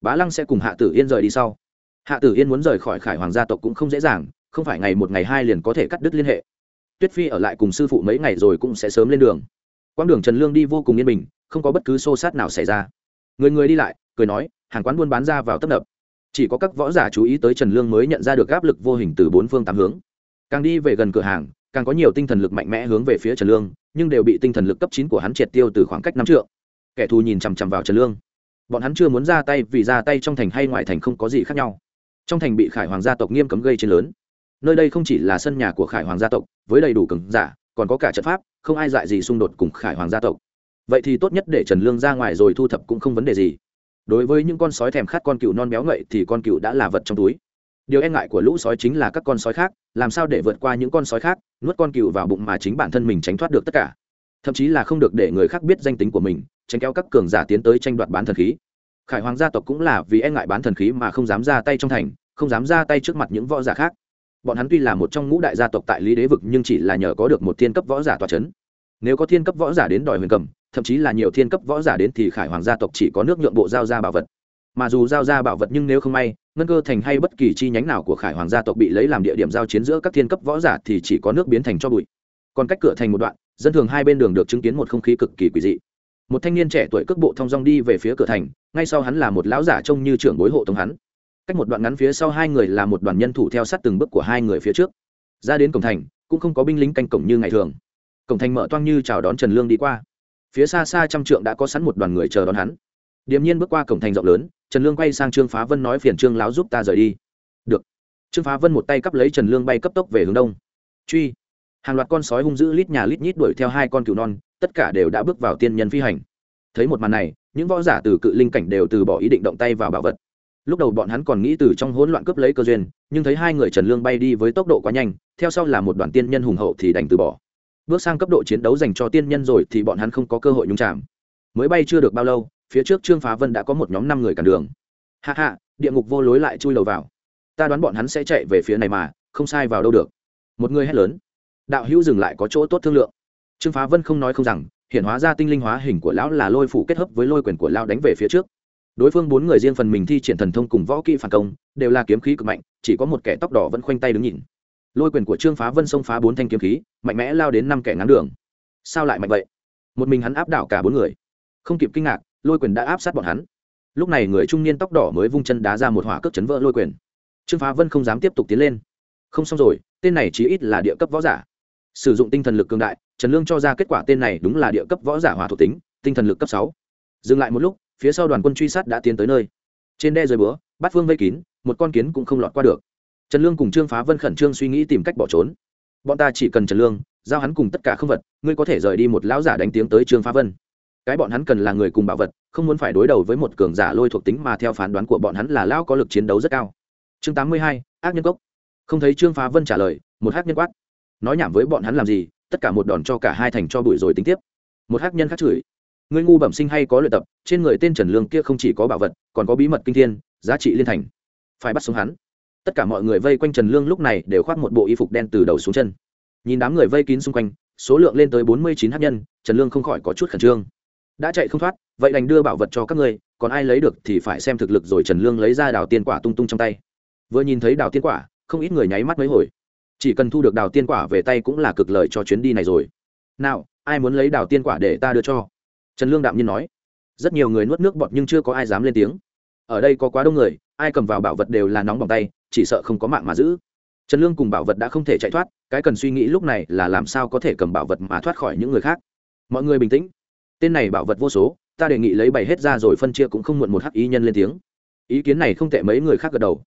Bá lăng sẽ cùng hạ tử yên rời đi sau hạ tử yên muốn rời khỏi khải hoàng gia tộc cũng không dễ dàng, không phải ngày một ngày hai liền có thể cắt đứt liên hệ. Tuyết phi ở lại cùng sư phụ mấy ngày rồi cũng sẽ sớm lên đường. Quãng đường trần lương đi vô cùng yên bình, không có bất cứ xô sát nào xảy ra. Người người đi lại, cười nói, hàng quán buôn bán ra vào tấp nập. Chỉ có các võ giả chú ý tới trần lương mới nhận ra được áp lực vô hình từ bốn phương tám hướng. Càng đi về gần cửa hàng, càng có nhiều tinh thần lực mạnh mẽ hướng về phía trần lương, nhưng đều bị tinh thần lực cấp chín của hắn triệt tiêu từ khoảng cách năm trượng. Kẻ thù nhìn chằm chằm vào trần lương. Bọn hắn chưa muốn ra tay vì ra tay trong thành hay ngoài thành không có gì khác nhau trong thành bị khải hoàng gia tộc nghiêm cấm gây trên lớn. Nơi đây không chỉ là sân nhà của khải hoàng gia tộc, với đầy đủ cứng giả, còn có cả trận pháp, không ai dại gì xung đột cùng khải hoàng gia tộc. Vậy thì tốt nhất để trần lương ra ngoài rồi thu thập cũng không vấn đề gì. Đối với những con sói thèm khát con cừu non béo ngậy thì con cừu đã là vật trong túi. Điều e ngại của lũ sói chính là các con sói khác, làm sao để vượt qua những con sói khác, nuốt con cừu vào bụng mà chính bản thân mình tránh thoát được tất cả. Thậm chí là không được để người khác biết danh tính của mình, tránh kéo các cường giả tiến tới tranh đoạt bán thần khí khải hoàng gia tộc cũng là vì e ngại bán thần khí mà không dám ra tay trong thành, không dám ra tay trước mặt những võ giả khác. Bọn hắn tuy là một trong ngũ đại gia tộc tại lý đế vực nhưng chỉ là nhờ có được một thiên cấp võ giả tòa c h ấ n nếu có thiên cấp võ giả đến đòi huyền cầm, thậm chí là nhiều thiên cấp võ giả đến thì khải hoàng gia tộc chỉ có nước nhượng bộ giao ra bảo vật. Mà dù giao ra bảo vật nhưng nếu không may, ngân cơ thành hay bất kỳ chi nhánh nào của khải hoàng gia tộc bị lấy làm địa điểm giao chiến giữa các thiên cấp võ giả thì chỉ có nước biến thành cho bụi. Còn cách cửa thành một đoạn, dân thường hai bên đường được chứng kiến một không khí cực kỳ quỳ dị. Một thanh niên trẻ tuổi cước bộ thong dong đi về phía cửa thành ngay sau hắn là một lão giả trông như trưởng bối hộ tống hắn. Cách một đoạn ngắn phía sau hai người là một đoàn nhân thủ theo sát từng bước của hai người phía trước. Ra đến cổng thành, cũng không có binh lính canh cổng như ngày thường. Cổng thành mở toang như chào đón trần lương đi qua. Phía xa xa trăm trượng đã có sẵn một đoàn người chờ đón hắn. Điềm nhiên bước qua cổng thành rộng lớn, trần lương quay sang trương phá vân nói phiền trương láo giúp ta rời đi. Được. Trương phá vân một tay cắp lấy trần lương bay cấp tốc về hướng đông. Truy. Hàng loạt con sói hung dữ lít nhà lít nhít đuổi theo hai con cừu non, tất cả đều đã bước vào tiên nhân phi hành. Thấy một màn này những võ giả từ cự linh cảnh đều từ bỏ ý định động tay vào bảo vật. Lúc đầu bọn hắn còn nghĩ từ trong hỗn loạn cướp lấy cơ duyên, nhưng thấy hai người trần lương bay đi với tốc độ quá nhanh, theo sau là một đoàn tiên nhân hùng hậu thì đành từ bỏ. Bước sang cấp độ chiến đấu dành cho tiên nhân rồi thì bọn hắn không có cơ hội nhúng chạm mới bay chưa được bao lâu, phía trước trương phá vân đã có một nhóm năm người cản đường. Hạ hạ địa ngục vô lối lại chui lầu vào. Ta đoán bọn hắn sẽ chạy về phía này mà, không sai vào đâu được. Một người hét lớn. Đạo hữu dừng lại có chỗ tốt thương lượng. Trương phá vân không nói không rằng hiện hóa ra tinh linh hóa hình của lão là lôi phủ kết hợp với lôi quyền của lão đánh về phía trước. Đối phương bốn người riêng phần mình thi triển thần thông cùng võ kỹ phản công, đều là kiếm khí cực mạnh, chỉ có một kẻ tóc đỏ vẫn khoanh tay đứng nhìn. Lôi quyền của trương phá vân xông phá bốn thanh kiếm khí, mạnh mẽ lao đến năm kẻ ngắn đường. Sao lại mạnh vậy? Một mình hắn áp đảo cả bốn người. Không kịp kinh ngạc, lôi quyền đã áp sát bọn hắn. Lúc này người trung niên tóc đỏ mới vung chân đá ra một hỏa cước chấn vỡ lôi quyền. Trương phá vân không dám tiếp tục tiến lên. Không xong rồi, tên này chí ít là địa cấp võ giả. Sử dụng tinh thần lực cường đại trần lương cho ra kết quả tên này đúng là địa cấp võ giả hỏa thuộc tính, tinh thần lực cấp sáu. Dừng lại một lúc, phía sau đoàn quân truy sát đã tiến tới nơi. Trên đe rời búa bắt phương vây kín, một con kiến cũng không lọt qua được. Trần lương cùng trương phá vân khẩn trương suy nghĩ tìm cách bỏ trốn. Bọn ta chỉ cần trần lương, giao hắn cùng tất cả không vật, ngươi có thể rời đi một lão giả đánh tiếng tới trương phá vân. Cái bọn hắn cần là người cùng bảo vật, không muốn phải đối đầu với một cường giả lôi thuộc tính mà theo phán đoán của bọn hắn là lão có lực chiến đấu rất cao. Chương tám mươi hai, ác nhân cốc. Không thấy trương phá vân trả lời, một hắc nhân quát. Nói nhảm với bọn hắn làm gì tất cả một đòn cho cả hai thành cho bụi rồi tính tiếp. Một hắc nhân khác chửi, ngươi ngu bẩm sinh hay có luyện tập, trên người tên trần lương kia không chỉ có bảo vật, còn có bí mật kinh thiên, giá trị liên thành. Phải bắt xuống hắn. Tất cả mọi người vây quanh trần lương lúc này đều khoác một bộ y phục đen từ đầu xuống chân. Nhìn đám người vây kín xung quanh, số lượng lên tới bốn mươi chín hát nhân, trần lương không khỏi có chút khẩn trương. Đã chạy không thoát, vậy đành đưa bảo vật cho các ngươi, còn ai lấy được thì phải xem thực lực rồi. Trần lương lấy ra đào tiên quả tung tung trong tay. Vừa nhìn thấy đào tiên quả, không ít người nháy mắt mấy hồi chỉ cần thu được đào tiên quả về tay cũng là cực lợi cho chuyến đi này rồi. Nào, ai muốn lấy đào tiên quả để ta đưa cho? Trần lương đạm nhiên nói. Rất nhiều người nuốt nước bọt nhưng chưa có ai dám lên tiếng. Ở đây có quá đông người, ai cầm vào bảo vật đều là nóng bỏng tay, chỉ sợ không có mạng mà giữ. Trần lương cùng bảo vật đã không thể chạy thoát, cái cần suy nghĩ lúc này là làm sao có thể cầm bảo vật mà thoát khỏi những người khác. Mọi người bình tĩnh. Tên này bảo vật vô số, ta đề nghị lấy bày hết ra rồi phân chia cũng không muộn một hắc ý nhân lên tiếng. Ý kiến này không tệ mấy người khác gật đầu.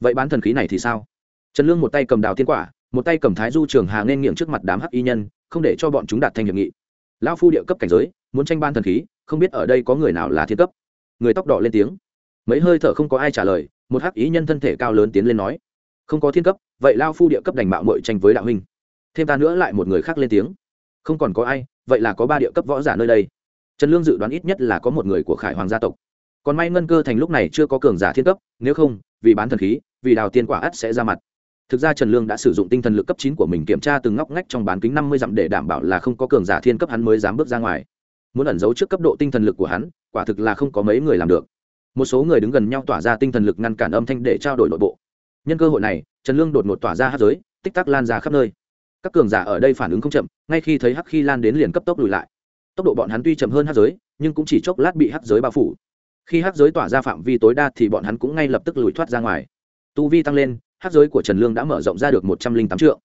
Vậy bán thần khí này thì sao? Trần lương một tay cầm đào tiên quả một tay cầm thái du trường hà nên nghiêng trước mặt đám hắc y nhân, không để cho bọn chúng đạt thành hiệp nghị. Lão phu địa cấp cảnh giới, muốn tranh ban thần khí, không biết ở đây có người nào là thiên cấp. Người tóc đỏ lên tiếng. Mấy hơi thở không có ai trả lời, một hắc ý nhân thân thể cao lớn tiến lên nói. Không có thiên cấp, vậy lao phu địa cấp đành mạo mội tranh với đạo huynh. Thêm ta nữa lại một người khác lên tiếng. Không còn có ai, vậy là có ba địa cấp võ giả nơi đây. Trần lương dự đoán ít nhất là có một người của khải hoàng gia tộc. Còn may ngân cơ thành lúc này chưa có cường giả thiên cấp, nếu không, vì bán thần khí, vì đào tiên quả ắt sẽ ra mặt thực ra trần lương đã sử dụng tinh thần lực cấp chín của mình kiểm tra từng ngóc ngách trong bán kính năm mươi dặm để đảm bảo là không có cường giả thiên cấp hắn mới dám bước ra ngoài. Muốn ẩn giấu trước cấp độ tinh thần lực của hắn, quả thực là không có mấy người làm được. Một số người đứng gần nhau tỏa ra tinh thần lực ngăn cản âm thanh để trao đổi nội bộ. Nhân cơ hội này, trần lương đột ngột tỏa ra hát giới, tích tắc lan ra khắp nơi. Các cường giả ở đây phản ứng không chậm, ngay khi thấy hắc khi lan đến liền cấp tốc lùi lại. Tốc độ bọn hắn tuy chậm hơn hát giới, nhưng cũng chỉ chốc lát bị hát giới bao phủ. Khi hát giới tỏa ra phạm vi tối đa thì bọn hắn cũng ngay lập tức lùi thoát ra ngoài. Tu vi tăng lên hát giới của trần lương đã mở rộng ra được một trăm linh tám triệu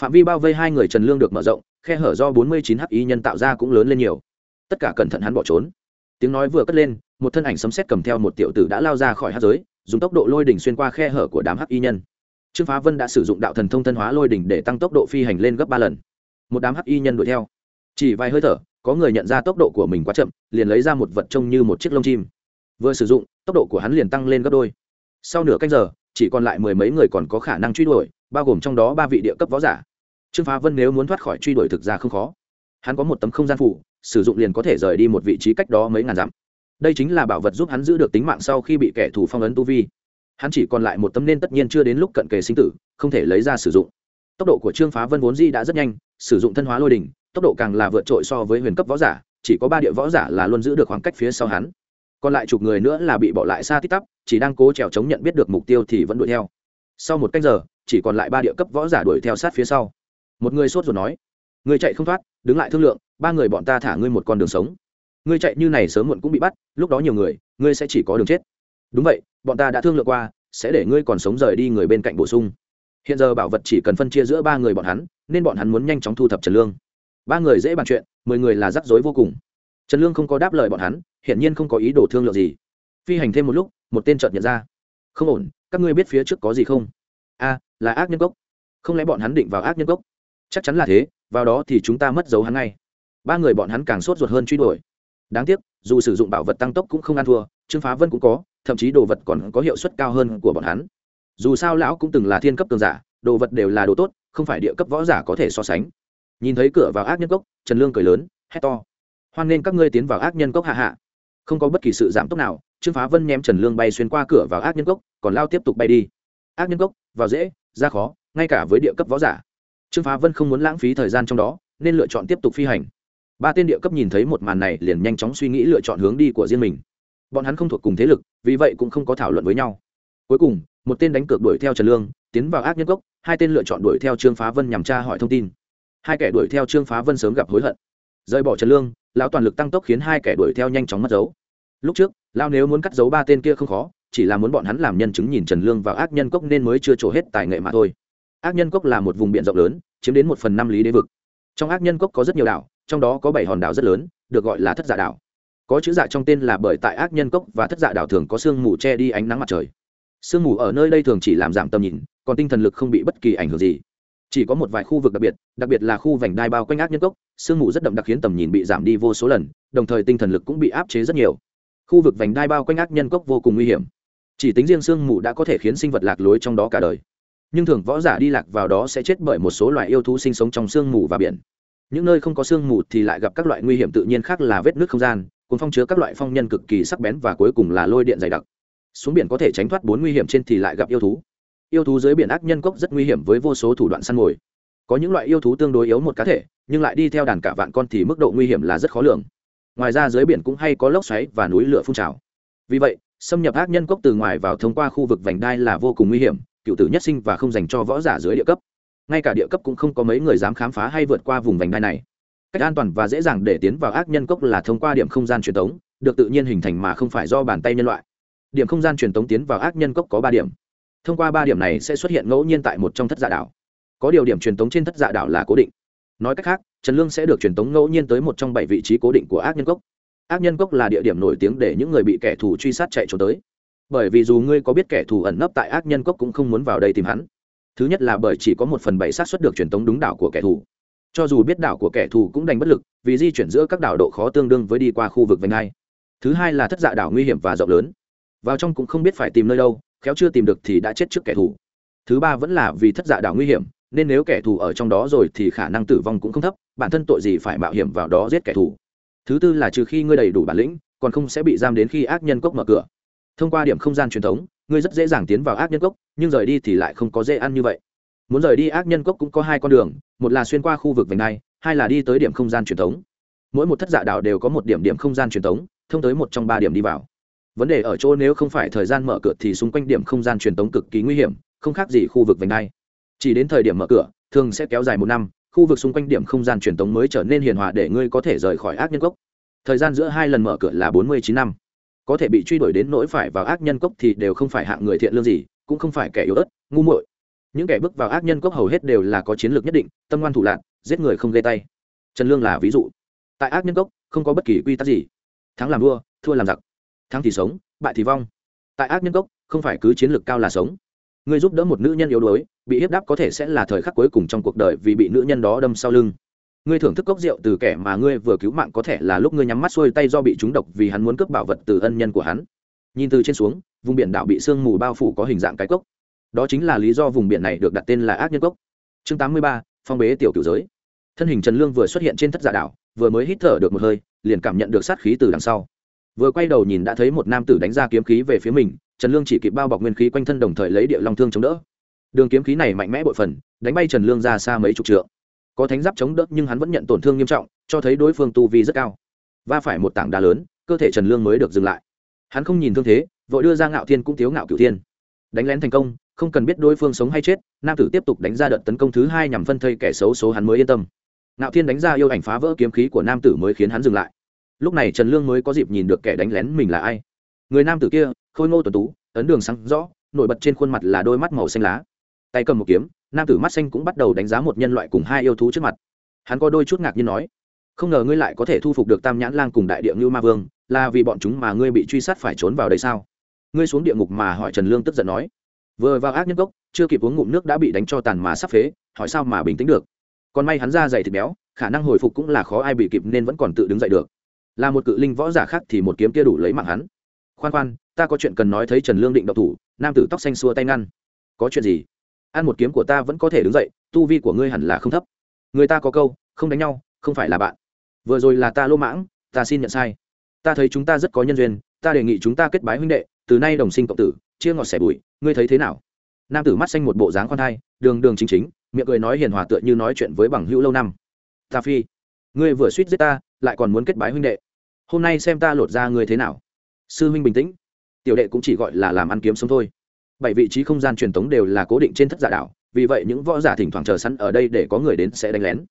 phạm vi bao vây hai người trần lương được mở rộng, khe hở do bốn mươi chín h y nhân tạo ra cũng lớn lên nhiều. Tất cả cẩn thận hắn bỏ trốn. Tiếng nói vừa cất lên, một thân ảnh sấm xét cầm theo một tiểu tử đã lao ra khỏi hát giới, dùng tốc độ lôi đỉnh xuyên qua khe hở của đám hắc y nhân. Trương phá vân đã sử dụng đạo thần thông thân hóa lôi đỉnh để tăng tốc độ phi hành lên gấp ba lần. Một đám hắc y nhân đuổi theo. Chỉ vài hơi thở, có người nhận ra tốc độ của mình quá chậm, liền lấy ra một vật trông như một chiếc lông chim. Vừa sử dụng, tốc độ của hắn liền tăng lên gấp đôi. Sau nửa canh giờ chỉ còn lại mười mấy người còn có khả năng truy đuổi, bao gồm trong đó ba vị địa cấp võ giả. Trương phá vân nếu muốn thoát khỏi truy đuổi thực ra không khó. Hắn có một tấm không gian phủ, sử dụng liền có thể rời đi một vị trí cách đó mấy ngàn dặm. Đây chính là bảo vật giúp hắn giữ được tính mạng sau khi bị kẻ thù phong ấn tu vi. Hắn chỉ còn lại một tấm nên tất nhiên chưa đến lúc cận kề sinh tử, không thể lấy ra sử dụng. Tốc độ của trương phá vân vốn di đã rất nhanh, sử dụng thân hóa lôi đình tốc độ càng là vượt trội so với huyền cấp võ giả, chỉ có ba địa võ giả là luôn giữ được khoảng cách phía sau hắn còn lại chục người nữa là bị bỏ lại xa tít tắp, chỉ đang cố trèo chống nhận biết được mục tiêu thì vẫn đuổi theo. Sau một cách giờ, chỉ còn lại ba địa cấp võ giả đuổi theo sát phía sau. Một người sốt rồi nói người chạy không thoát, đứng lại thương lượng, ba người bọn ta thả ngươi một con đường sống. Ngươi chạy như này sớm muộn cũng bị bắt, lúc đó nhiều người, ngươi sẽ chỉ có đường chết. Đúng vậy, bọn ta đã thương lượng qua, sẽ để ngươi còn sống rời đi người bên cạnh bổ sung. Hiện giờ bảo vật chỉ cần phân chia giữa ba người bọn hắn, nên bọn hắn muốn nhanh chóng thu thập trần lương. Ba người dễ bàn chuyện, mười người là rắc rối vô cùng trần lương không có đáp lời bọn hắn, hiển nhiên không có ý đồ thương lượng gì. Phi hành thêm một lúc, một tên chợt nhận ra. Không ổn, các ngươi biết phía trước có gì không? A, là ác nhân cốc. Không lẽ bọn hắn định vào ác nhân cốc? Chắc chắn là thế, vào đó thì chúng ta mất dấu hắn ngay. Ba người bọn hắn càng sốt ruột hơn truy đuổi. Đáng tiếc, dù sử dụng bảo vật tăng tốc cũng không ăn thua, trương phá vân cũng có, thậm chí đồ vật còn có hiệu suất cao hơn của bọn hắn. Dù sao lão cũng từng là thiên cấp cường giả, đồ vật đều là đồ tốt, không phải địa cấp võ giả có thể so sánh. Nhìn thấy cửa vào ác nhân cốc, trần lương cười lớn, hét to hoan nên các ngươi tiến vào ác nhân cốc hạ hạ. Không có bất kỳ sự giảm tốc nào, trương phá vân ném trần lương bay xuyên qua cửa vào ác nhân cốc, còn lao tiếp tục bay đi. Ác nhân cốc, vào dễ, ra khó, ngay cả với địa cấp võ giả. Trương phá vân không muốn lãng phí thời gian trong đó, nên lựa chọn tiếp tục phi hành. Ba tên địa cấp nhìn thấy một màn này liền nhanh chóng suy nghĩ lựa chọn hướng đi của riêng mình. Bọn hắn không thuộc cùng thế lực, vì vậy cũng không có thảo luận với nhau. Cuối cùng, một tên đánh cược đuổi theo trần lương, tiến vào ác nhân cốc, hai tên lựa chọn đuổi theo trương phá vân nhằm tra hỏi thông tin. Hai kẻ đuổi theo trương phá vân sớm gặp hối hận. Rời bỏ trần lương lão toàn lực tăng tốc khiến hai kẻ đuổi theo nhanh chóng mất dấu. Lúc trước lao nếu muốn cắt dấu ba tên kia không khó, chỉ là muốn bọn hắn làm nhân chứng nhìn trần lương vào ác nhân cốc nên mới chưa trổ hết tài nghệ mà thôi. Ác nhân cốc là một vùng biển rộng lớn, chiếm đến một phần năm lý đế vực. Trong ác nhân cốc có rất nhiều đảo, trong đó có bảy hòn đảo rất lớn, được gọi là thất dạ đảo. Có chữ dạ trong tên là bởi tại ác nhân cốc và thất dạ đảo thường có sương mù che đi ánh nắng mặt trời. Sương mù ở nơi đây thường chỉ làm giảm tầm nhìn, còn tinh thần lực không bị bất kỳ ảnh hưởng gì chỉ có một vài khu vực đặc biệt đặc biệt là khu vành đai bao quanh ác nhân cốc, sương mù rất đậm đặc khiến tầm nhìn bị giảm đi vô số lần, đồng thời tinh thần lực cũng bị áp chế rất nhiều. Khu vực vành đai bao quanh ác nhân cốc vô cùng nguy hiểm. Chỉ tính riêng sương mù đã có thể khiến sinh vật lạc lối trong đó cả đời. Nhưng thường võ giả đi lạc vào đó sẽ chết bởi một số loài yêu thú sinh sống trong sương mù và biển. Những nơi không có sương mù thì lại gặp các loại nguy hiểm tự nhiên khác là vết nước không gian cùng phong chứa các loại phong nhân cực kỳ sắc bén và cuối cùng là lôi điện dày đặc. Xuống biển có thể tránh thoát bốn nguy hiểm trên thì lại gặp yêu thú yêu thú dưới biển ác nhân cốc rất nguy hiểm với vô số thủ đoạn săn mồi. Có những loại yêu thú tương đối yếu một cá thể, nhưng lại đi theo đàn cả vạn con thì mức độ nguy hiểm là rất khó lường. Ngoài ra dưới biển cũng hay có lốc xoáy và núi lửa phun trào. Vì vậy, xâm nhập ác nhân cốc từ ngoài vào thông qua khu vực vành đai là vô cùng nguy hiểm, cựu tử nhất sinh và không dành cho võ giả dưới địa cấp. Ngay cả địa cấp cũng không có mấy người dám khám phá hay vượt qua vùng vành đai này. Cách an toàn và dễ dàng để tiến vào ác nhân cốc là thông qua điểm không gian truyền tống, được tự nhiên hình thành mà không phải do bàn tay nhân loại. Điểm không gian truyền tống tiến vào ác nhân cốc có ba điểm thông qua ba điểm này sẽ xuất hiện ngẫu nhiên tại một trong thất dạ đảo. Có điều điểm truyền tống trên thất dạ đảo là cố định. Nói cách khác, trần lương sẽ được truyền tống ngẫu nhiên tới một trong bảy vị trí cố định của ác nhân cốc. Ác nhân cốc là địa điểm nổi tiếng để những người bị kẻ thù truy sát chạy trốn tới. Bởi vì dù ngươi có biết kẻ thù ẩn nấp tại ác nhân cốc cũng không muốn vào đây tìm hắn. Thứ nhất là bởi chỉ có một phần bảy xác suất được truyền tống đúng đảo của kẻ thù. Cho dù biết đảo của kẻ thù cũng đành bất lực, vì di chuyển giữa các đảo độ khó tương đương với đi qua khu vực vành hai. Thứ hai là thất dạ đảo nguy hiểm và rộng lớn. Vào trong cũng không biết phải tìm nơi đâu khéo chưa tìm được thì đã chết trước kẻ thù. Thứ ba vẫn là vì thất dạ đảo nguy hiểm, nên nếu kẻ thù ở trong đó rồi thì khả năng tử vong cũng không thấp, bản thân tội gì phải mạo hiểm vào đó giết kẻ thù. Thứ tư là trừ khi ngươi đầy đủ bản lĩnh, còn không sẽ bị giam đến khi ác nhân cốc mở cửa. Thông qua điểm không gian truyền thống, ngươi rất dễ dàng tiến vào ác nhân cốc, nhưng rời đi thì lại không có dễ ăn như vậy. Muốn rời đi ác nhân cốc cũng có hai con đường, một là xuyên qua khu vực vành đai, hai là đi tới điểm không gian truyền thống. Mỗi một thất dạ đảo đều có một điểm điểm không gian truyền thống, thông tới một trong ba điểm đi vào vấn đề ở chỗ nếu không phải thời gian mở cửa thì xung quanh điểm không gian truyền tống cực kỳ nguy hiểm, không khác gì khu vực vành đai. Chỉ đến thời điểm mở cửa, thường sẽ kéo dài một năm, khu vực xung quanh điểm không gian truyền tống mới trở nên hiền hòa để ngươi có thể rời khỏi ác nhân cốc. Thời gian giữa hai lần mở cửa là bốn mươi chín năm. Có thể bị truy đuổi đến nỗi phải vào ác nhân cốc thì đều không phải hạng người thiện lương gì, cũng không phải kẻ yếu ớt, ngu muội. Những kẻ bước vào ác nhân cốc hầu hết đều là có chiến lược nhất định, tâm ngoan thủ lạc giết người không gây tay. Trần lương là ví dụ. Tại ác nhân cốc, không có bất kỳ quy tắc gì. Thắng làm vua, thua làm giặc thắng thì sống bại thì vong. Tại ác nhân cốc không phải cứ chiến lược cao là sống. Ngươi giúp đỡ một nữ nhân yếu đuối bị hiếp đáp có thể sẽ là thời khắc cuối cùng trong cuộc đời vì bị nữ nhân đó đâm sau lưng. Ngươi thưởng thức cốc rượu từ kẻ mà ngươi vừa cứu mạng có thể là lúc ngươi nhắm mắt xuôi tay do bị trúng độc vì hắn muốn cướp bảo vật từ ân nhân của hắn. Nhìn từ trên xuống vùng biển đảo bị sương mù bao phủ có hình dạng cái cốc. Đó chính là lý do vùng biển này được đặt tên là ác nhân cốc. Chương 83, phong bế tiểu cửu giới. Thân hình trần lương vừa xuất hiện trên thất giả đảo vừa mới hít thở được một hơi liền cảm nhận được sát khí từ đằng sau vừa quay đầu nhìn đã thấy một nam tử đánh ra kiếm khí về phía mình, trần lương chỉ kịp bao bọc nguyên khí quanh thân đồng thời lấy địa long thương chống đỡ. Đường kiếm khí này mạnh mẽ bội phần, đánh bay trần lương ra xa mấy chục trượng. Có thánh giáp chống đỡ nhưng hắn vẫn nhận tổn thương nghiêm trọng, cho thấy đối phương tu vi rất cao. Và phải một tảng đá lớn, cơ thể trần lương mới được dừng lại. Hắn không nhìn thương thế, vội đưa ra ngạo thiên cũng thiếu ngạo cửu thiên. Đánh lén thành công, không cần biết đối phương sống hay chết, nam tử tiếp tục đánh ra đợt tấn công thứ hai nhằm phân thây kẻ xấu số hắn mới yên tâm. Ngạo thiên đánh ra yêu ảnh phá vỡ kiếm khí của nam tử mới khiến hắn dừng lại lúc này trần lương mới có dịp nhìn được kẻ đánh lén mình là ai. Người nam tử kia, khôi ngô tuần tú, ấn đường sáng rõ, nổi bật trên khuôn mặt là đôi mắt màu xanh lá. Tay cầm một kiếm, nam tử mắt xanh cũng bắt đầu đánh giá một nhân loại cùng hai yêu thú trước mặt. Hắn có đôi chút ngạc nhiên nói, không ngờ ngươi lại có thể thu phục được tam nhãn lang cùng đại địa ngưu ma vương, là vì bọn chúng mà ngươi bị truy sát phải trốn vào đây sao? Ngươi xuống địa ngục mà hỏi trần lương tức giận nói, vừa vào ác nhân gốc chưa kịp uống ngụm nước đã bị đánh cho tàn mà sắp phế, hỏi sao mà bình tĩnh được? Còn may hắn ra dày thịt béo, khả năng hồi phục cũng là khó ai bị kịp nên vẫn còn tự đứng dậy được là một cự linh võ giả khác thì một kiếm kia đủ lấy mạng hắn. Khoan khoan, ta có chuyện cần nói thấy trần lương định độc thủ, nam tử tóc xanh xua tay ngăn. Có chuyện gì? Ăn một kiếm của ta vẫn có thể đứng dậy, tu vi của ngươi hẳn là không thấp. Người ta có câu, không đánh nhau, không phải là bạn. Vừa rồi là ta lô mãng, ta xin nhận sai. Ta thấy chúng ta rất có nhân duyên, ta đề nghị chúng ta kết bái huynh đệ, từ nay đồng sinh cộng tử, chia ngọt sẻ bụi, ngươi thấy thế nào? Nam tử mắt xanh một bộ dáng khoan thai, đường đường chính chính, miệng cười nói hiền hòa tựa như nói chuyện với bằng hữu lâu năm. Ta phi, ngươi vừa suýt giết ta, lại còn muốn kết bái huynh đệ hôm nay xem ta lột ra ngươi thế nào. Sư huynh bình tĩnh. Tiểu đệ cũng chỉ gọi là làm ăn kiếm sống thôi. Bảy vị trí không gian truyền thống đều là cố định trên thất giả đảo, vì vậy những võ giả thỉnh thoảng chờ sẵn ở đây để có người đến sẽ đánh lén.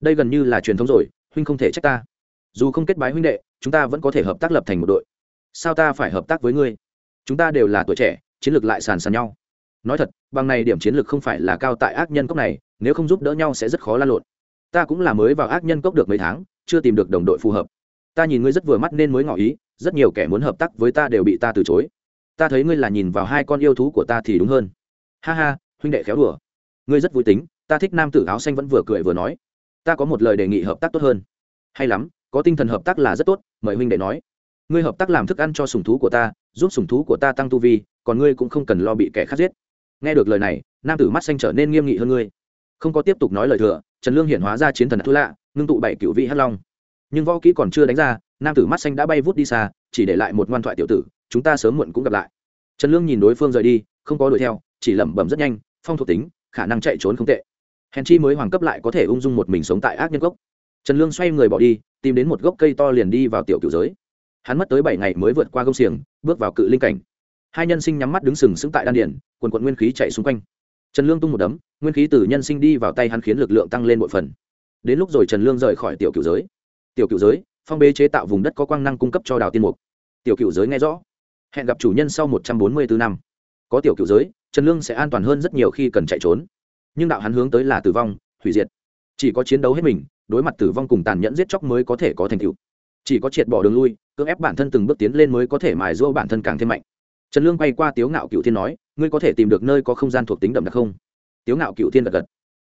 Đây gần như là truyền thống rồi, huynh không thể trách ta. Dù không kết bái huynh đệ, chúng ta vẫn có thể hợp tác lập thành một đội. Sao ta phải hợp tác với ngươi? Chúng ta đều là tuổi trẻ, chiến lược lại sàn sàn nhau. Nói thật, bằng này điểm chiến lược không phải là cao tại ác nhân cốc này, nếu không giúp đỡ nhau sẽ rất khó lan lộn. Ta cũng là mới vào ác nhân cốc được mấy tháng, chưa tìm được đồng đội phù hợp ta nhìn ngươi rất vừa mắt nên mới ngỏ ý, rất nhiều kẻ muốn hợp tác với ta đều bị ta từ chối. Ta thấy ngươi là nhìn vào hai con yêu thú của ta thì đúng hơn. Ha ha, huynh đệ khéo đùa. Ngươi rất vui tính, ta thích nam tử áo xanh vẫn vừa cười vừa nói. Ta có một lời đề nghị hợp tác tốt hơn. Hay lắm, có tinh thần hợp tác là rất tốt, mời huynh đệ nói. Ngươi hợp tác làm thức ăn cho sùng thú của ta, giúp sùng thú của ta tăng tu vi, còn ngươi cũng không cần lo bị kẻ khác giết. Nghe được lời này, nam tử mắt xanh trở nên nghiêm nghị hơn ngươi. Không có tiếp tục nói lời thừa, trần lương hiện hóa ra chiến thần thú lạ, ngưng tụ bảy cựu vị hắc long nhưng võ kỹ còn chưa đánh ra, nam tử mắt xanh đã bay vút đi xa, chỉ để lại một ngoan thoại tiểu tử, chúng ta sớm muộn cũng gặp lại. Trần lương nhìn đối phương rời đi, không có đuổi theo, chỉ lẩm bẩm rất nhanh, phong thuộc tính, khả năng chạy trốn không tệ. Hèn chi mới hoàng cấp lại có thể ung dung một mình sống tại ác nhân gốc. Trần lương xoay người bỏ đi, tìm đến một gốc cây to liền đi vào tiểu cựu giới. Hắn mất tới bảy ngày mới vượt qua gông xiềng, bước vào cự linh cảnh. Hai nhân sinh nhắm mắt đứng sừng sững tại đan điển quần quận nguyên khí chạy xung quanh. Trần lương tung một đấm, nguyên khí từ nhân sinh đi vào tay hắn khiến lực lượng tăng lên một phần. Đến lúc rồi trần lương rời khỏi tiểu cựu giới tiểu cựu giới, phong bế chế tạo vùng đất có quang năng cung cấp cho đào tiên mục. Tiểu cựu giới nghe rõ. Hẹn gặp chủ nhân sau một trăm bốn mươi bốn năm. Có tiểu cựu giới, trần lương sẽ an toàn hơn rất nhiều khi cần chạy trốn. Nhưng đạo hắn hướng tới là tử vong, hủy diệt. Chỉ có chiến đấu hết mình, đối mặt tử vong cùng tàn nhẫn giết chóc mới có thể có thành tựu. Chỉ có triệt bỏ đường lui, cưỡng ép bản thân từng bước tiến lên mới có thể mài giũa bản thân càng thêm mạnh. Trần lương bay qua tiếu ngạo cựu thiên nói, ngươi có thể tìm được nơi có không gian thuộc tính đậm đặc không? Tiếu ngạo cựu thiên gật gật.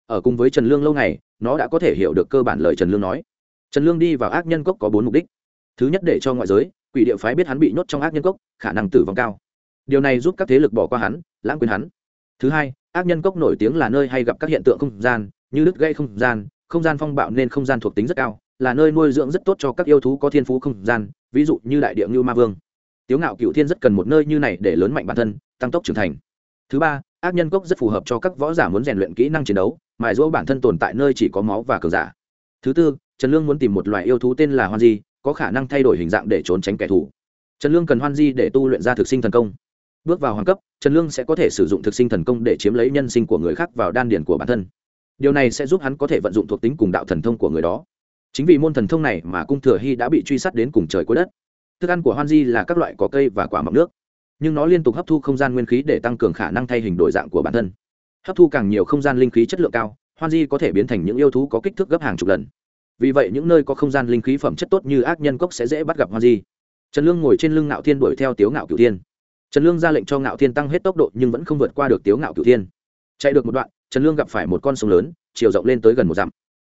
Ở cùng với trần lương lâu ngày, nó đã có thể hiểu được cơ bản lời trần lương nói trần lương đi vào ác nhân cốc có bốn mục đích. Thứ nhất để cho ngoại giới, quỷ địa phái biết hắn bị nhốt trong ác nhân cốc, khả năng tử vong cao. Điều này giúp các thế lực bỏ qua hắn, lãng quên hắn. Thứ hai, ác nhân cốc nổi tiếng là nơi hay gặp các hiện tượng không gian, như đứt gây không gian không gian phong bạo nên không gian thuộc tính rất cao, là nơi nuôi dưỡng rất tốt cho các yêu thú có thiên phú không gian, ví dụ như đại địa như ma vương. Tiếu ngạo cựu thiên rất cần một nơi như này để lớn mạnh bản thân, tăng tốc trưởng thành. Thứ ba, ác nhân cốc rất phù hợp cho các võ giả muốn rèn luyện kỹ năng chiến đấu, mài giũa bản thân tồn tại nơi chỉ có máu và cờ giả. Thứ tư trần lương muốn tìm một loài yêu thú tên là hoan di, có khả năng thay đổi hình dạng để trốn tránh kẻ thù. Trần lương cần hoan di để tu luyện ra thực sinh thần công. Bước vào hoàng cấp, trần lương sẽ có thể sử dụng thực sinh thần công để chiếm lấy nhân sinh của người khác vào đan điển của bản thân. Điều này sẽ giúp hắn có thể vận dụng thuộc tính cùng đạo thần thông của người đó. Chính vì môn thần thông này mà cung thừa hy đã bị truy sát đến cùng trời cuối đất. Thức ăn của hoan di là các loại có cây và quả mọc nước, nhưng nó liên tục hấp thu không gian nguyên khí để tăng cường khả năng thay hình đổi dạng của bản thân. Hấp thu càng nhiều không gian linh khí chất lượng cao, hoan di có thể biến thành những yêu thú có kích thước gấp hàng chục lần vì vậy những nơi có không gian linh khí phẩm chất tốt như ác nhân cốc sẽ dễ bắt gặp hoa di. Trần lương ngồi trên lưng ngạo thiên đuổi theo tiếu ngạo cửu thiên. Trần lương ra lệnh cho ngạo thiên tăng hết tốc độ nhưng vẫn không vượt qua được tiếu ngạo cửu thiên. Chạy được một đoạn, trần lương gặp phải một con sông lớn, chiều rộng lên tới gần một dặm.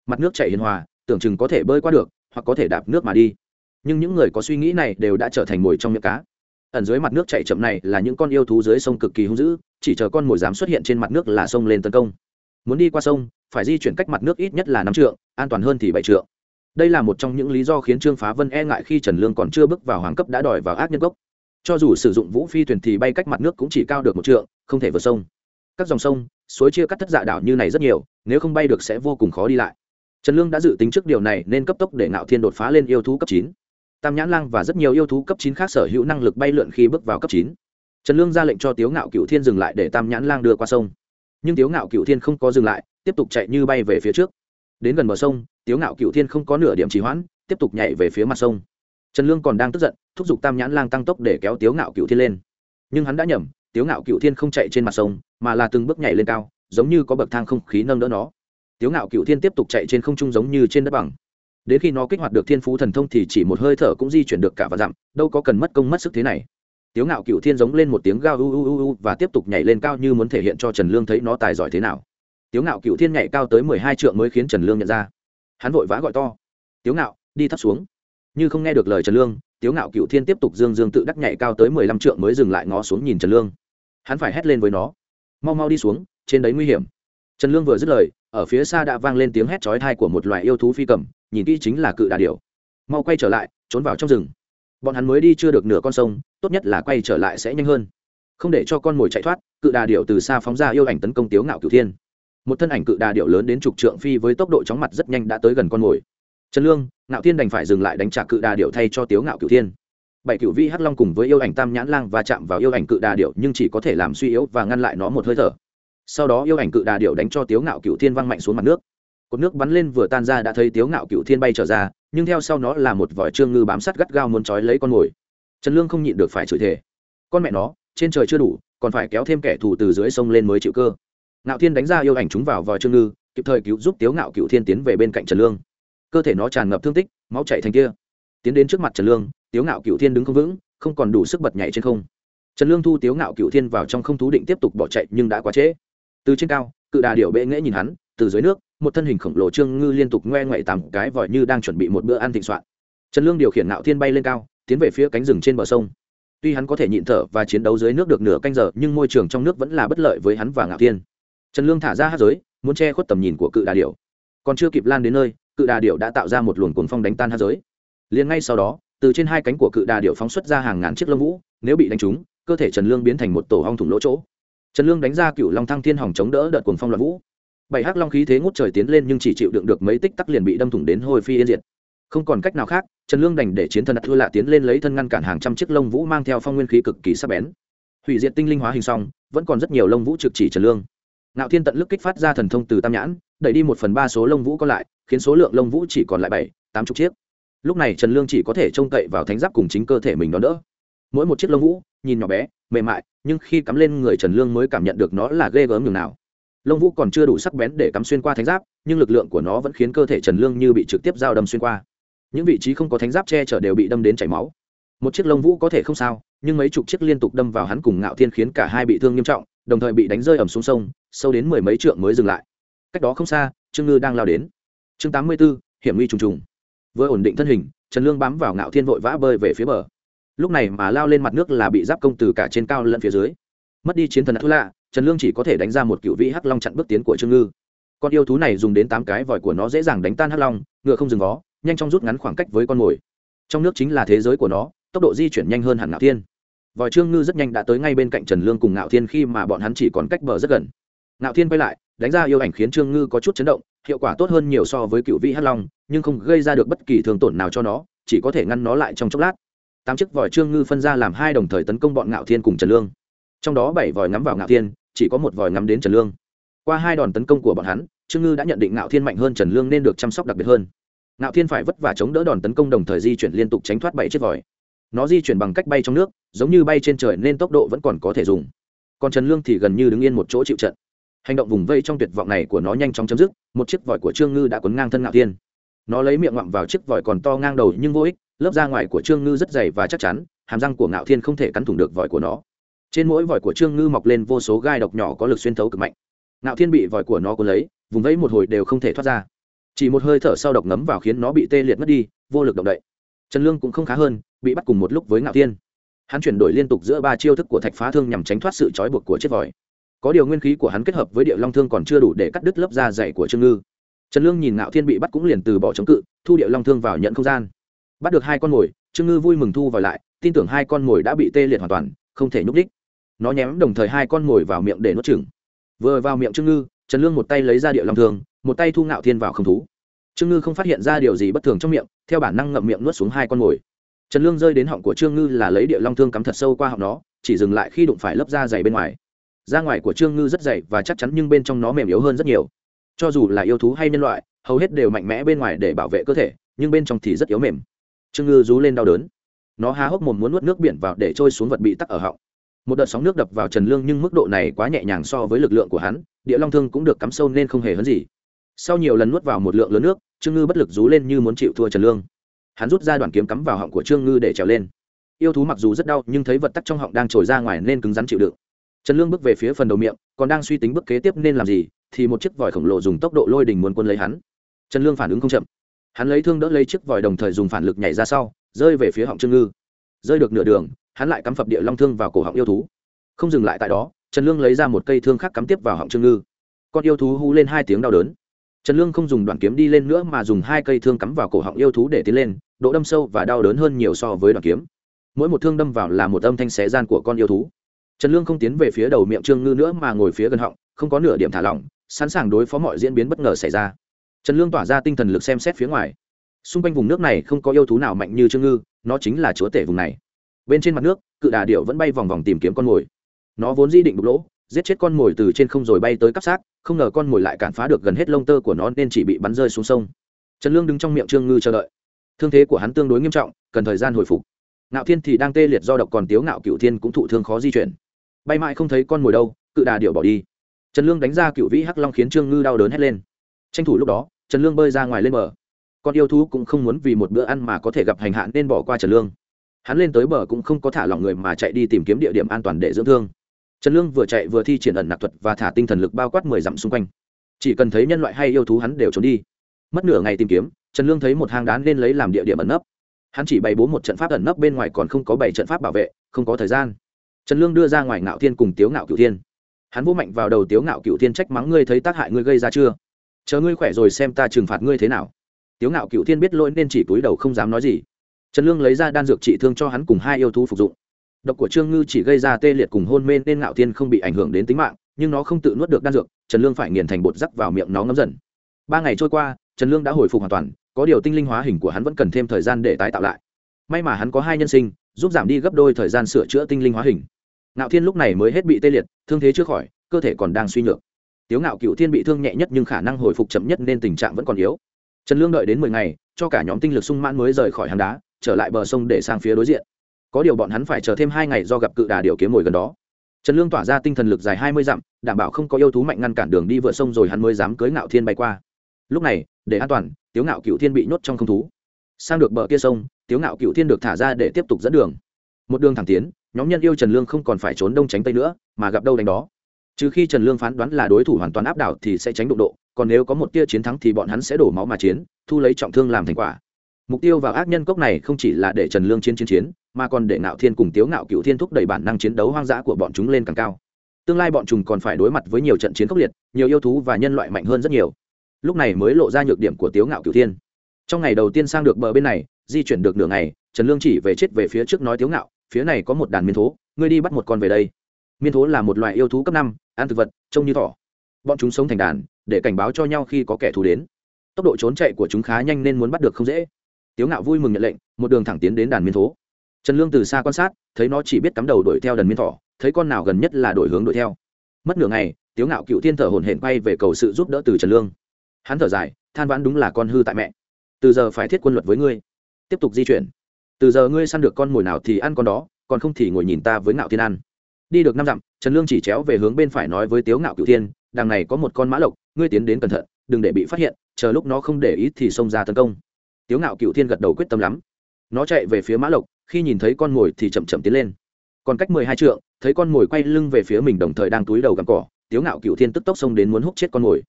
Mặt nước chảy hiền hòa, tưởng chừng có thể bơi qua được, hoặc có thể đạp nước mà đi. Nhưng những người có suy nghĩ này đều đã trở thành mồi trong miệng cá. Ẩn dưới mặt nước chảy chậm này là những con yêu thú dưới sông cực kỳ hung dữ, chỉ chờ con mồi dám xuất hiện trên mặt nước là sông lên tấn công. Muốn đi qua sông, phải di chuyển cách mặt nước ít nhất là năm trượng an toàn hơn thì bảy trượng. Đây là một trong những lý do khiến trương phá vân e ngại khi trần lương còn chưa bước vào hoàng cấp đã đòi vào ác nhân gốc cho dù sử dụng vũ phi thuyền thì bay cách mặt nước cũng chỉ cao được một trượng, không thể vượt sông. Các dòng sông, suối chia cắt thất dạ đảo như này rất nhiều, nếu không bay được sẽ vô cùng khó đi lại. Trần lương đã dự tính trước điều này nên cấp tốc để ngạo thiên đột phá lên yêu thú cấp chín. Tam nhãn lang và rất nhiều yêu thú cấp chín khác sở hữu năng lực bay lượn khi bước vào cấp chín. Trần lương ra lệnh cho tiếu ngạo cựu thiên dừng lại để tam nhãn lang đưa qua sông. Nhưng tiếu ngạo cựu thiên không có dừng lại, tiếp tục chạy như bay về phía trước đến gần bờ sông, tiếu ngạo cựu thiên không có nửa điểm trì hoãn, tiếp tục nhảy về phía mặt sông. Trần lương còn đang tức giận, thúc giục tam nhãn lang tăng tốc để kéo tiếu ngạo cựu thiên lên. Nhưng hắn đã nhầm, tiếu ngạo cựu thiên không chạy trên mặt sông, mà là từng bước nhảy lên cao, giống như có bậc thang không khí nâng đỡ nó. Tiếu ngạo cựu thiên tiếp tục chạy trên không trung giống như trên đất bằng. Đến khi nó kích hoạt được thiên phú thần thông thì chỉ một hơi thở cũng di chuyển được cả và dặm, đâu có cần mất công mất sức thế này. Tiếu ngạo cựu thiên giống lên một tiếng gao u u u u và tiếp tục nhảy lên cao như muốn thể hiện cho trần lương thấy nó tài giỏi thế nào tiếu ngạo cựu thiên nhảy cao tới mười hai trượng mới khiến trần lương nhận ra. Hắn vội vã gọi to. Tiếu ngạo, đi thấp xuống. Như không nghe được lời trần lương, tiếu ngạo cựu thiên tiếp tục dương dương tự đắc nhảy cao tới mười lăm trượng mới dừng lại ngó xuống nhìn trần lương. Hắn phải hét lên với nó. Mau mau đi xuống, trên đấy nguy hiểm. Trần lương vừa dứt lời, ở phía xa đã vang lên tiếng hét chói thai của một loài yêu thú phi cầm, nhìn kỹ chính là cự đà điểu. Mau quay trở lại, trốn vào trong rừng. Bọn hắn mới đi chưa được nửa con sông, tốt nhất là quay trở lại sẽ nhanh hơn. Không để cho con mồi chạy thoát, cự đà điểu từ xa phóng ra yêu ảnh tấn công tiếu ngạo cửu thiên một thân ảnh cự đà điệu lớn đến trục trượng phi với tốc độ chóng mặt rất nhanh đã tới gần con mồi. Trần lương, ngạo thiên đành phải dừng lại đánh trả cự đà điệu thay cho tiếu ngạo Cựu thiên. Bảy cựu vi hắc long cùng với yêu ảnh tam nhãn lang và chạm vào yêu ảnh cự đà điệu nhưng chỉ có thể làm suy yếu và ngăn lại nó một hơi thở. Sau đó yêu ảnh cự đà điệu đánh cho tiếu ngạo cựu thiên văng mạnh xuống mặt nước. Cột nước bắn lên vừa tan ra đã thấy tiếu ngạo cựu thiên bay trở ra, nhưng theo sau nó là một vòi trương ngư bám sát gắt gao muốn trói lấy con mồi. Trần lương không nhịn được phải chửi thề. Con mẹ nó, trên trời chưa đủ, còn phải kéo thêm kẻ thù từ dưới sông lên mới chịu cơ ngạo thiên đánh ra yêu ảnh chúng vào vòi trương ngư, kịp thời cứu giúp tiếu ngạo cựu thiên tiến về bên cạnh trần lương. Cơ thể nó tràn ngập thương tích, máu chạy thành kia. Tiến đến trước mặt trần lương, tiếu ngạo cựu thiên đứng không vững, không còn đủ sức bật nhảy trên không. Trần lương thu tiếu ngạo cựu thiên vào trong không thú định tiếp tục bỏ chạy nhưng đã quá trễ. Từ trên cao, cự đà điệu bệ nghễ nhìn hắn, từ dưới nước, một thân hình khổng lồ trương ngư liên tục ngoe ngoậy tằm cái vòi như đang chuẩn bị một bữa ăn thịnh soạn. Trần lương điều khiển ngạo thiên bay lên cao, tiến về phía cánh rừng trên bờ sông. Tuy hắn có thể nhịn thở và chiến đấu dưới nước được nửa canh giờ, nhưng môi trường trong nước vẫn là bất lợi với hắn và ngạo thiên trần lương thả ra hát giới, muốn che khuất tầm nhìn của cự đà Điểu. còn chưa kịp lan đến nơi, cự đà Điểu đã tạo ra một luồng cuồng phong đánh tan hát giới. Liền ngay sau đó, từ trên hai cánh của cự đà Điểu phóng xuất ra hàng ngàn chiếc lông vũ, nếu bị đánh trúng, cơ thể trần lương biến thành một tổ hong thủng lỗ chỗ. Trần lương đánh ra cựu long thăng thiên hỏng chống đỡ đợt cuồng phong loạn vũ. Bảy hắc long khí thế ngút trời tiến lên nhưng chỉ chịu đựng được mấy tích tắc liền bị đâm thủng đến hồi phi yên diệt. Không còn cách nào khác, trần lương đành để chiến thần đặt thua lạ tiến lên lấy thân ngăn cản hàng trăm chiếc lông vũ mang theo phong nguyên khí cực kỳ sắc bén. Hủy diệt tinh linh hóa hình xong, vẫn còn rất nhiều lông vũ trực chỉ trần lương ngạo thiên tận lực kích phát ra thần thông từ tam nhãn, đẩy đi một phần ba số lông vũ còn lại, khiến số lượng lông vũ chỉ còn lại bảy, tám chục chiếc. Lúc này trần lương chỉ có thể trông cậy vào thánh giáp cùng chính cơ thể mình đón đỡ. Mỗi một chiếc lông vũ, nhìn nhỏ bé, mềm mại, nhưng khi cắm lên người trần lương mới cảm nhận được nó là ghê gớm nhường nào. Lông vũ còn chưa đủ sắc bén để cắm xuyên qua thánh giáp, nhưng lực lượng của nó vẫn khiến cơ thể trần lương như bị trực tiếp dao đâm xuyên qua. Những vị trí không có thánh giáp che chở đều bị đâm đến chảy máu. Một chiếc lông vũ có thể không sao, nhưng mấy chục chiếc liên tục đâm vào hắn cùng ngạo thiên khiến cả hai bị thương nghiêm trọng, đồng thời bị đánh rơi ẩm xuống sông sâu đến mười mấy trượng mới dừng lại. Cách đó không xa, trương ngư đang lao đến. Chương tám mươi b ố hiểm nguy trùng trùng. Vừa ổn định thân hình, trần lương bám vào ngạo thiên vội vã bơi về phía bờ. Lúc này mà lao lên mặt nước là bị giáp công từ cả trên cao lẫn phía dưới. Mất đi chiến thần thú lạ, trần lương chỉ có thể đánh ra một cựu vĩ hắc long chặn bước tiến của trương ngư. Con yêu thú này dùng đến tám cái vòi của nó dễ dàng đánh tan hắc long, ngựa không dừng vó, nhanh chóng rút ngắn khoảng cách với con mồi. Trong nước chính là thế giới của nó, tốc độ di chuyển nhanh hơn hẳn ngạo thiên. Vòi trương ngư rất nhanh đã tới ngay bên cạnh trần lương cùng ngạo thiên khi mà bọn hắn chỉ còn cách bờ rất gần ngạo thiên quay lại, đánh ra yêu ảnh khiến trương ngư có chút chấn động, hiệu quả tốt hơn nhiều so với cựu vị hắc long, nhưng không gây ra được bất kỳ thương tổn nào cho nó, chỉ có thể ngăn nó lại trong chốc lát. Tám chiếc vòi trương ngư phân ra làm hai đồng thời tấn công bọn ngạo thiên cùng trần lương. Trong đó bảy vòi ngắm vào ngạo thiên, chỉ có một vòi ngắm đến trần lương. Qua hai đòn tấn công của bọn hắn, trương ngư đã nhận định ngạo thiên mạnh hơn trần lương nên được chăm sóc đặc biệt hơn. Ngạo thiên phải vất vả chống đỡ đòn tấn công đồng thời di chuyển liên tục tránh thoát bảy chiếc vòi. Nó di chuyển bằng cách bay trong nước, giống như bay trên trời nên tốc độ vẫn còn có thể dùng. Còn trần lương thì gần như đứng yên một chỗ chịu trận hành động vùng vây trong tuyệt vọng này của nó nhanh chóng chấm dứt, một chiếc vòi của trương ngư đã quấn ngang thân ngạo thiên. Nó lấy miệng ngoạm vào chiếc vòi còn to ngang đầu nhưng vô ích, lớp da ngoài của trương ngư rất dày và chắc chắn, hàm răng của ngạo thiên không thể cắn thủng được vòi của nó. Trên mỗi vòi của trương ngư mọc lên vô số gai độc nhỏ có lực xuyên thấu cực mạnh. Ngạo thiên bị vòi của nó cuốn lấy, vùng vẫy một hồi đều không thể thoát ra. Chỉ một hơi thở sau độc ngấm vào khiến nó bị tê liệt mất đi, vô lực động đậy. Trần lương cũng không khá hơn, bị bắt cùng một lúc với ngạo thiên. Hắn chuyển đổi liên tục giữa ba chiêu thức của thạch phá thương nhằm tránh thoát sự trói buộc của chiếc vòi có điều nguyên khí của hắn kết hợp với địa long thương còn chưa đủ để cắt đứt lớp da dày của trương ngư. Trần lương nhìn ngạo thiên bị bắt cũng liền từ bỏ chống cự, thu địa long thương vào nhận không gian. Bắt được hai con mồi, trương ngư vui mừng thu vào lại, tin tưởng hai con mồi đã bị tê liệt hoàn toàn, không thể nhúc đích nó nhém đồng thời hai con mồi vào miệng để nuốt chừng vừa vào miệng trương ngư, trần lương một tay lấy ra địa long thương, một tay thu ngạo thiên vào không thú. Trương ngư không phát hiện ra điều gì bất thường trong miệng, theo bản năng ngậm miệng nuốt xuống hai con mồi. Trần lương rơi đến họng của trương ngư là lấy địa long thương cắm thật sâu qua họng nó, chỉ dừng lại khi đụng phải lớp da dày bên ngoài da ngoài của trương ngư rất dày và chắc chắn nhưng bên trong nó mềm yếu hơn rất nhiều. Cho dù là yêu thú hay nhân loại, hầu hết đều mạnh mẽ bên ngoài để bảo vệ cơ thể, nhưng bên trong thì rất yếu mềm. Trương ngư rú lên đau đớn. Nó há hốc mồm muốn nuốt nước biển vào để trôi xuống vật bị tắc ở họng. Một đợt sóng nước đập vào trần lương nhưng mức độ này quá nhẹ nhàng so với lực lượng của hắn, địa long thương cũng được cắm sâu nên không hề hấn gì. Sau nhiều lần nuốt vào một lượng lớn nước, trương ngư bất lực rú lên như muốn chịu thua trần lương. Hắn rút ra đoạn kiếm cắm vào họng của trương ngư để trèo lên. Yêu thú mặc dù rất đau nhưng thấy vật tắc trong họng đang trồi ra ngoài nên cứng rắn chịu đựng trần lương bước về phía phần đầu miệng, còn đang suy tính bước kế tiếp nên làm gì, thì một chiếc vòi khổng lồ dùng tốc độ lôi đình muốn quân lấy hắn. Trần lương phản ứng không chậm. Hắn lấy thương đỡ lấy chiếc vòi đồng thời dùng phản lực nhảy ra sau, rơi về phía họng trương ngư. Rơi được nửa đường, hắn lại cắm phập địa long thương vào cổ họng yêu thú. Không dừng lại tại đó, trần lương lấy ra một cây thương khác cắm tiếp vào họng trương ngư. Con yêu thú hú lên hai tiếng đau đớn. Trần lương không dùng đoạn kiếm đi lên nữa mà dùng hai cây thương cắm vào cổ họng yêu thú để tiến lên, độ đâm sâu và đau đớn hơn nhiều so với đoạn kiếm. Mỗi một thương đâm vào là một âm thanh xé gian của con yêu thú trần lương không tiến về phía đầu miệng trương ngư nữa mà ngồi phía gần họng, không có nửa điểm thả lỏng, sẵn sàng đối phó mọi diễn biến bất ngờ xảy ra. Trần lương tỏa ra tinh thần lực xem xét phía ngoài. Xung quanh vùng nước này không có yêu thú nào mạnh như trương ngư, nó chính là chúa tể vùng này. Bên trên mặt nước, cự đà điệu vẫn bay vòng vòng tìm kiếm con mồi. Nó vốn di định đục lỗ, giết chết con mồi từ trên không rồi bay tới cắp xác, không ngờ con mồi lại cản phá được gần hết lông tơ của nó nên chỉ bị bắn rơi xuống sông. Trần lương đứng trong miệng trương ngư chờ đợi. Thương thế của hắn tương đối nghiêm trọng, cần thời gian hồi phục. Ngạo thiên thì đang tê liệt do độc còn tiếu ngạo cựu thiên cũng thụ thương khó di chuyển bay mãi không thấy con mồi đâu, cự đà điệu bỏ đi. Trần lương đánh ra cựu vĩ hắc long khiến trương ngư đau đớn hét lên. Tranh thủ lúc đó, trần lương bơi ra ngoài lên bờ. Con yêu thú cũng không muốn vì một bữa ăn mà có thể gặp hành hạ nên bỏ qua trần lương. Hắn lên tới bờ cũng không có thả lỏng người mà chạy đi tìm kiếm địa điểm an toàn để dưỡng thương. Trần lương vừa chạy vừa thi triển ẩn nạp thuật và thả tinh thần lực bao quát mười dặm xung quanh. Chỉ cần thấy nhân loại hay yêu thú hắn đều trốn đi. Mất nửa ngày tìm kiếm, trần lương thấy một hang đá nên lấy làm địa điểm ẩn nấp. Hắn chỉ bày bố một trận pháp ẩn nấp bên ngoài còn không có bảy trận pháp bảo vệ, không có thời gian trần lương đưa ra ngoài ngạo thiên cùng tiếu ngạo cựu thiên. Hắn vô mạnh vào đầu tiếu ngạo cựu thiên trách mắng ngươi thấy tác hại ngươi gây ra chưa? Chờ ngươi khỏe rồi xem ta trừng phạt ngươi thế nào. Tiếu ngạo cựu thiên biết lỗi nên chỉ túi đầu không dám nói gì. Trần lương lấy ra đan dược trị thương cho hắn cùng hai yêu thú phục dụng. Độc của trương ngư chỉ gây ra tê liệt cùng hôn mê nên ngạo thiên không bị ảnh hưởng đến tính mạng, nhưng nó không tự nuốt được đan dược, trần lương phải nghiền thành bột rắc vào miệng nó ngấm dần. Ba ngày trôi qua, trần lương đã hồi phục hoàn toàn, có điều tinh linh hóa hình của hắn vẫn cần thêm thời gian để tái tạo lại. May mà hắn có hai nhân sinh, giúp giảm đi gấp đôi thời gian sửa chữa tinh linh hóa hình ngạo thiên lúc này mới hết bị tê liệt, thương thế chưa khỏi, cơ thể còn đang suy nhược. Tiếu ngạo cựu thiên bị thương nhẹ nhất nhưng khả năng hồi phục chậm nhất nên tình trạng vẫn còn yếu. Trần lương đợi đến mười ngày, cho cả nhóm tinh lực sung mãn mới rời khỏi hang đá, trở lại bờ sông để sang phía đối diện. Có điều bọn hắn phải chờ thêm hai ngày do gặp cự đà điều kiếm ngồi gần đó. Trần lương tỏa ra tinh thần lực dài hai mươi dặm, đảm bảo không có yêu thú mạnh ngăn cản đường đi vượt sông rồi hắn mới dám cưới ngạo thiên bay qua. Lúc này, để an toàn, tiếu ngạo cựu thiên bị nhốt trong không thú. Sang được bờ kia sông, tiếu ngạo cựu thiên được thả ra để tiếp tục dẫn đường. Một đường thẳng tiến nhóm nhân yêu trần lương không còn phải trốn đông tránh tây nữa, mà gặp đâu đánh đó. Trừ khi trần lương phán đoán là đối thủ hoàn toàn áp đảo thì sẽ tránh đụng độ, còn nếu có một tia chiến thắng thì bọn hắn sẽ đổ máu mà chiến, thu lấy trọng thương làm thành quả. Mục tiêu vào ác nhân cốc này không chỉ là để trần lương chiến chiến chiến, mà còn để ngạo thiên cùng tiếu ngạo cựu thiên thúc đẩy bản năng chiến đấu hoang dã của bọn chúng lên càng cao. Tương lai bọn chúng còn phải đối mặt với nhiều trận chiến khốc liệt, nhiều yêu thú và nhân loại mạnh hơn rất nhiều. Lúc này mới lộ ra nhược điểm của tiếu ngạo cựu thiên. Trong ngày đầu tiên sang được bờ bên này, di chuyển được nửa ngày, trần lương chỉ về chết về phía trước nói tiếu ngạo phía này có một đàn miên thố, ngươi đi bắt một con về đây. Miên thố là một loại yêu thú cấp năm, ăn thực vật, trông như thỏ. Bọn chúng sống thành đàn, để cảnh báo cho nhau khi có kẻ thù đến. Tốc độ trốn chạy của chúng khá nhanh nên muốn bắt được không dễ. Tiếu ngạo vui mừng nhận lệnh, một đường thẳng tiến đến đàn miên thố. Trần lương từ xa quan sát, thấy nó chỉ biết cắm đầu đuổi theo đàn miên thỏ, thấy con nào gần nhất là đổi hướng đuổi theo. Mất nửa ngày, tiếu ngạo cựu thiên thở hổn hển quay về cầu sự giúp đỡ từ trần lương. Hắn thở dài, than vãn đúng là con hư tại mẹ. Từ giờ phải thiết quân luật với ngươi. Tiếp tục di chuyển từ giờ ngươi săn được con mồi nào thì ăn con đó, còn không thì ngồi nhìn ta với ngạo thiên ăn. Đi được năm dặm, trần lương chỉ chéo về hướng bên phải nói với tiếu ngạo cựu thiên, đằng này có một con mã lộc, ngươi tiến đến cẩn thận, đừng để bị phát hiện, chờ lúc nó không để ý thì xông ra tấn công. Tiếu ngạo cựu thiên gật đầu quyết tâm lắm. Nó chạy về phía mã lộc, khi nhìn thấy con mồi thì chậm chậm tiến lên. Còn cách mười hai trượng, thấy con mồi quay lưng về phía mình đồng thời đang túi đầu gặm cỏ, tiếu ngạo cựu thiên tức tốc xông đến muốn hút chết con mồi.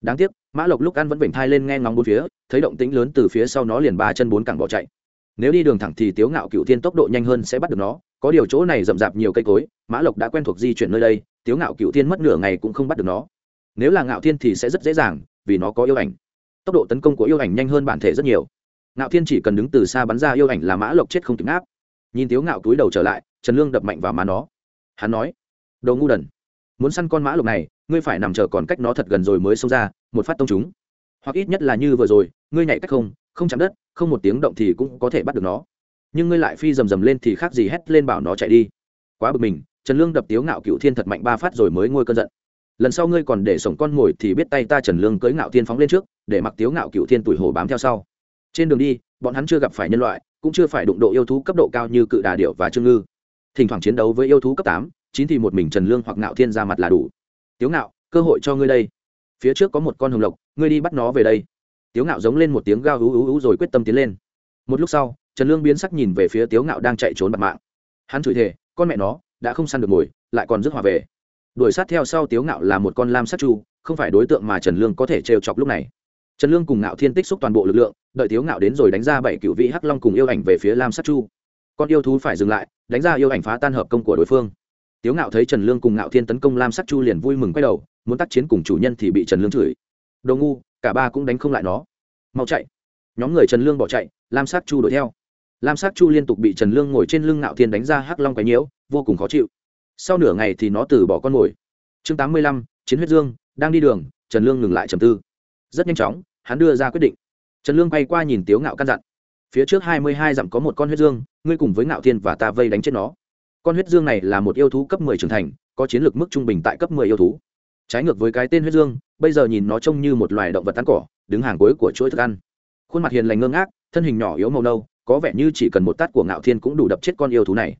Đáng tiếc, mã lộc lúc ăn vẫn vểnh thai lên nghe ngóng bốn phía, thấy động tĩnh lớn từ phía sau nó liền ba chân bốn cẳng bỏ chạy nếu đi đường thẳng thì tiếu ngạo cựu thiên tốc độ nhanh hơn sẽ bắt được nó, có điều chỗ này rậm rạp nhiều cây cối, mã lộc đã quen thuộc di chuyển nơi đây, tiếu ngạo cựu thiên mất nửa ngày cũng không bắt được nó. Nếu là ngạo thiên thì sẽ rất dễ dàng, vì nó có yêu ảnh. Tốc độ tấn công của yêu ảnh nhanh hơn bản thể rất nhiều. Ngạo thiên chỉ cần đứng từ xa bắn ra yêu ảnh là mã lộc chết không kịp áp nhìn tiếu ngạo túi đầu trở lại, trần lương đập mạnh vào má nó. Hắn nói, đồ ngu đần, muốn săn con mã lộc này, ngươi phải nằm chờ còn cách nó thật gần rồi mới xông ra, một phát tông chúng hoặc ít nhất là như vừa rồi, ngươi nhảy cách không không chạm đất, không một tiếng động thì cũng có thể bắt được nó. Nhưng ngươi lại phi rầm rầm lên thì khác gì hét lên bảo nó chạy đi. Quá bực mình, trần lương đập tiếu ngạo cựu thiên thật mạnh ba phát rồi mới ngôi cơn giận. Lần sau ngươi còn để sổng con mồi thì biết tay ta trần lương cưới ngạo thiên phóng lên trước, để mặc tiếu ngạo cựu thiên tuổi hồ bám theo sau. Trên đường đi, bọn hắn chưa gặp phải nhân loại, cũng chưa phải đụng độ yêu thú cấp độ cao như cự đà điệu và trương ngư. Thỉnh thoảng chiến đấu với yêu thú cấp tám, chín thì một mình trần lương hoặc ngạo thiên ra mặt là đủ. Tiếu ngạo, cơ hội cho ngươi đây phía trước có một con hồng lộc ngươi đi bắt nó về đây. Tiếu ngạo giống lên một tiếng gao hú hú hú rồi quyết tâm tiến lên. Một lúc sau trần lương biến sắc nhìn về phía tiếu ngạo đang chạy trốn bặt mạng. Hắn chửi thề con mẹ nó đã không săn được mồi, lại còn rước hòa về. Đuổi sát theo sau tiếu ngạo là một con lam sát chu không phải đối tượng mà trần lương có thể trêu chọc lúc này. Trần lương cùng ngạo thiên tích xúc toàn bộ lực lượng đợi tiếu ngạo đến rồi đánh ra bảy cựu vị hắc long cùng yêu ảnh về phía lam sát chu. Con yêu thú phải dừng lại đánh ra yêu ảnh phá tan hợp công của đối phương. Tiếu ngạo thấy trần lương cùng ngạo thiên tấn công lam sát chu liền vui mừng quay đầu muốn tác chiến cùng chủ nhân thì bị trần lương chửi. Đồ ngu, cả ba cũng đánh không lại nó. Mau chạy. Nhóm người trần lương bỏ chạy, lam sát chu đuổi theo. Lam sát chu liên tục bị trần lương ngồi trên lưng ngạo thiên đánh ra hắc long quái nhiễu, vô cùng khó chịu. Sau nửa ngày thì nó từ bỏ con mồi. Chương tám mươi lăm, chiến huyết dương, đang đi đường, trần lương ngừng lại trầm tư. Rất nhanh chóng, hắn đưa ra quyết định. Trần lương bay qua nhìn tiếu ngạo căn dặn. Phía trước hai mươi hai dặm có một con huyết dương, ngươi cùng với ngạo thiên và ta vây đánh chết nó. Con huyết dương này là một yêu thú cấp mười trưởng thành, có chiến lược mức trung bình tại cấp mười yêu thú trái ngược với cái tên huyết dương, bây giờ nhìn nó trông như một loài động vật tán cỏ, đứng hàng cuối của chuỗi thức ăn. Khuôn mặt hiền lành ngơ ngác, thân hình nhỏ yếu màu nâu, có vẻ như chỉ cần một tát của ngạo thiên cũng đủ đập chết con yêu thú này.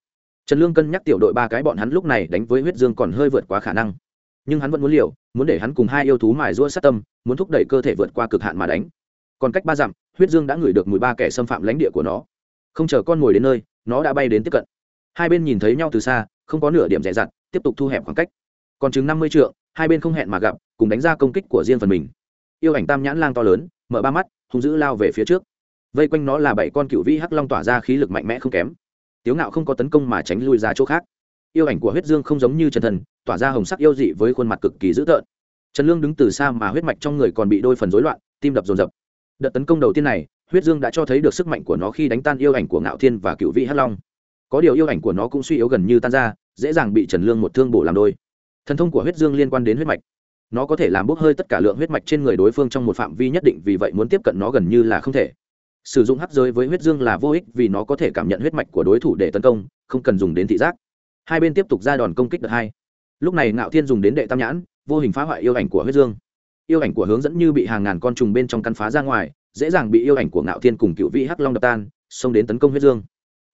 Trần lương cân nhắc tiểu đội ba cái bọn hắn lúc này đánh với huyết dương còn hơi vượt quá khả năng. Nhưng hắn vẫn muốn liều, muốn để hắn cùng hai yêu thú mài rũa sát tâm, muốn thúc đẩy cơ thể vượt qua cực hạn mà đánh. Còn cách ba dặm, huyết dương đã ngửi được mùi ba kẻ xâm phạm lãnh địa của nó. Không chờ con ngồi đến nơi, nó đã bay đến tiếp cận. Hai bên nhìn thấy nhau từ xa, không có nửa điểm rẻ rặt, tiếp tục thu hẹp khoảng cách. Còn chừng năm mươi trượng hai bên không hẹn mà gặp, cùng đánh ra công kích của riêng phần mình. Yêu ảnh tam nhãn lang to lớn, mở ba mắt, hung dữ lao về phía trước. Vây quanh nó là bảy con cựu vĩ hắc long tỏa ra khí lực mạnh mẽ không kém. Tiếu ngạo không có tấn công mà tránh lui ra chỗ khác. Yêu ảnh của huyết dương không giống như trần thần, tỏa ra hồng sắc yêu dị với khuôn mặt cực kỳ dữ tợn. Trần lương đứng từ xa mà huyết mạch trong người còn bị đôi phần rối loạn, tim đập rồn rập đợt tấn công đầu tiên này, huyết dương đã cho thấy được sức mạnh của nó khi đánh tan yêu ảnh của ngạo thiên và cựu vị hắc long. Có điều yêu ảnh của nó cũng suy yếu gần như tan ra, dễ dàng bị trần lương một thương bổ làm đôi thần thông của huyết dương liên quan đến huyết mạch. Nó có thể làm bốc hơi tất cả lượng huyết mạch trên người đối phương trong một phạm vi nhất định, vì vậy muốn tiếp cận nó gần như là không thể. Sử dụng hắc giới với huyết dương là vô ích vì nó có thể cảm nhận huyết mạch của đối thủ để tấn công, không cần dùng đến thị giác. Hai bên tiếp tục ra đòn công kích đợt hai. Lúc này ngạo thiên dùng đến đệ tam nhãn, vô hình phá hoại yêu ảnh của huyết dương. Yêu ảnh của hướng dẫn như bị hàng ngàn con trùng bên trong căn phá ra ngoài, dễ dàng bị yêu ảnh của ngạo thiên cùng cựu vị hắc long đập tan, xông đến tấn công huyết dương.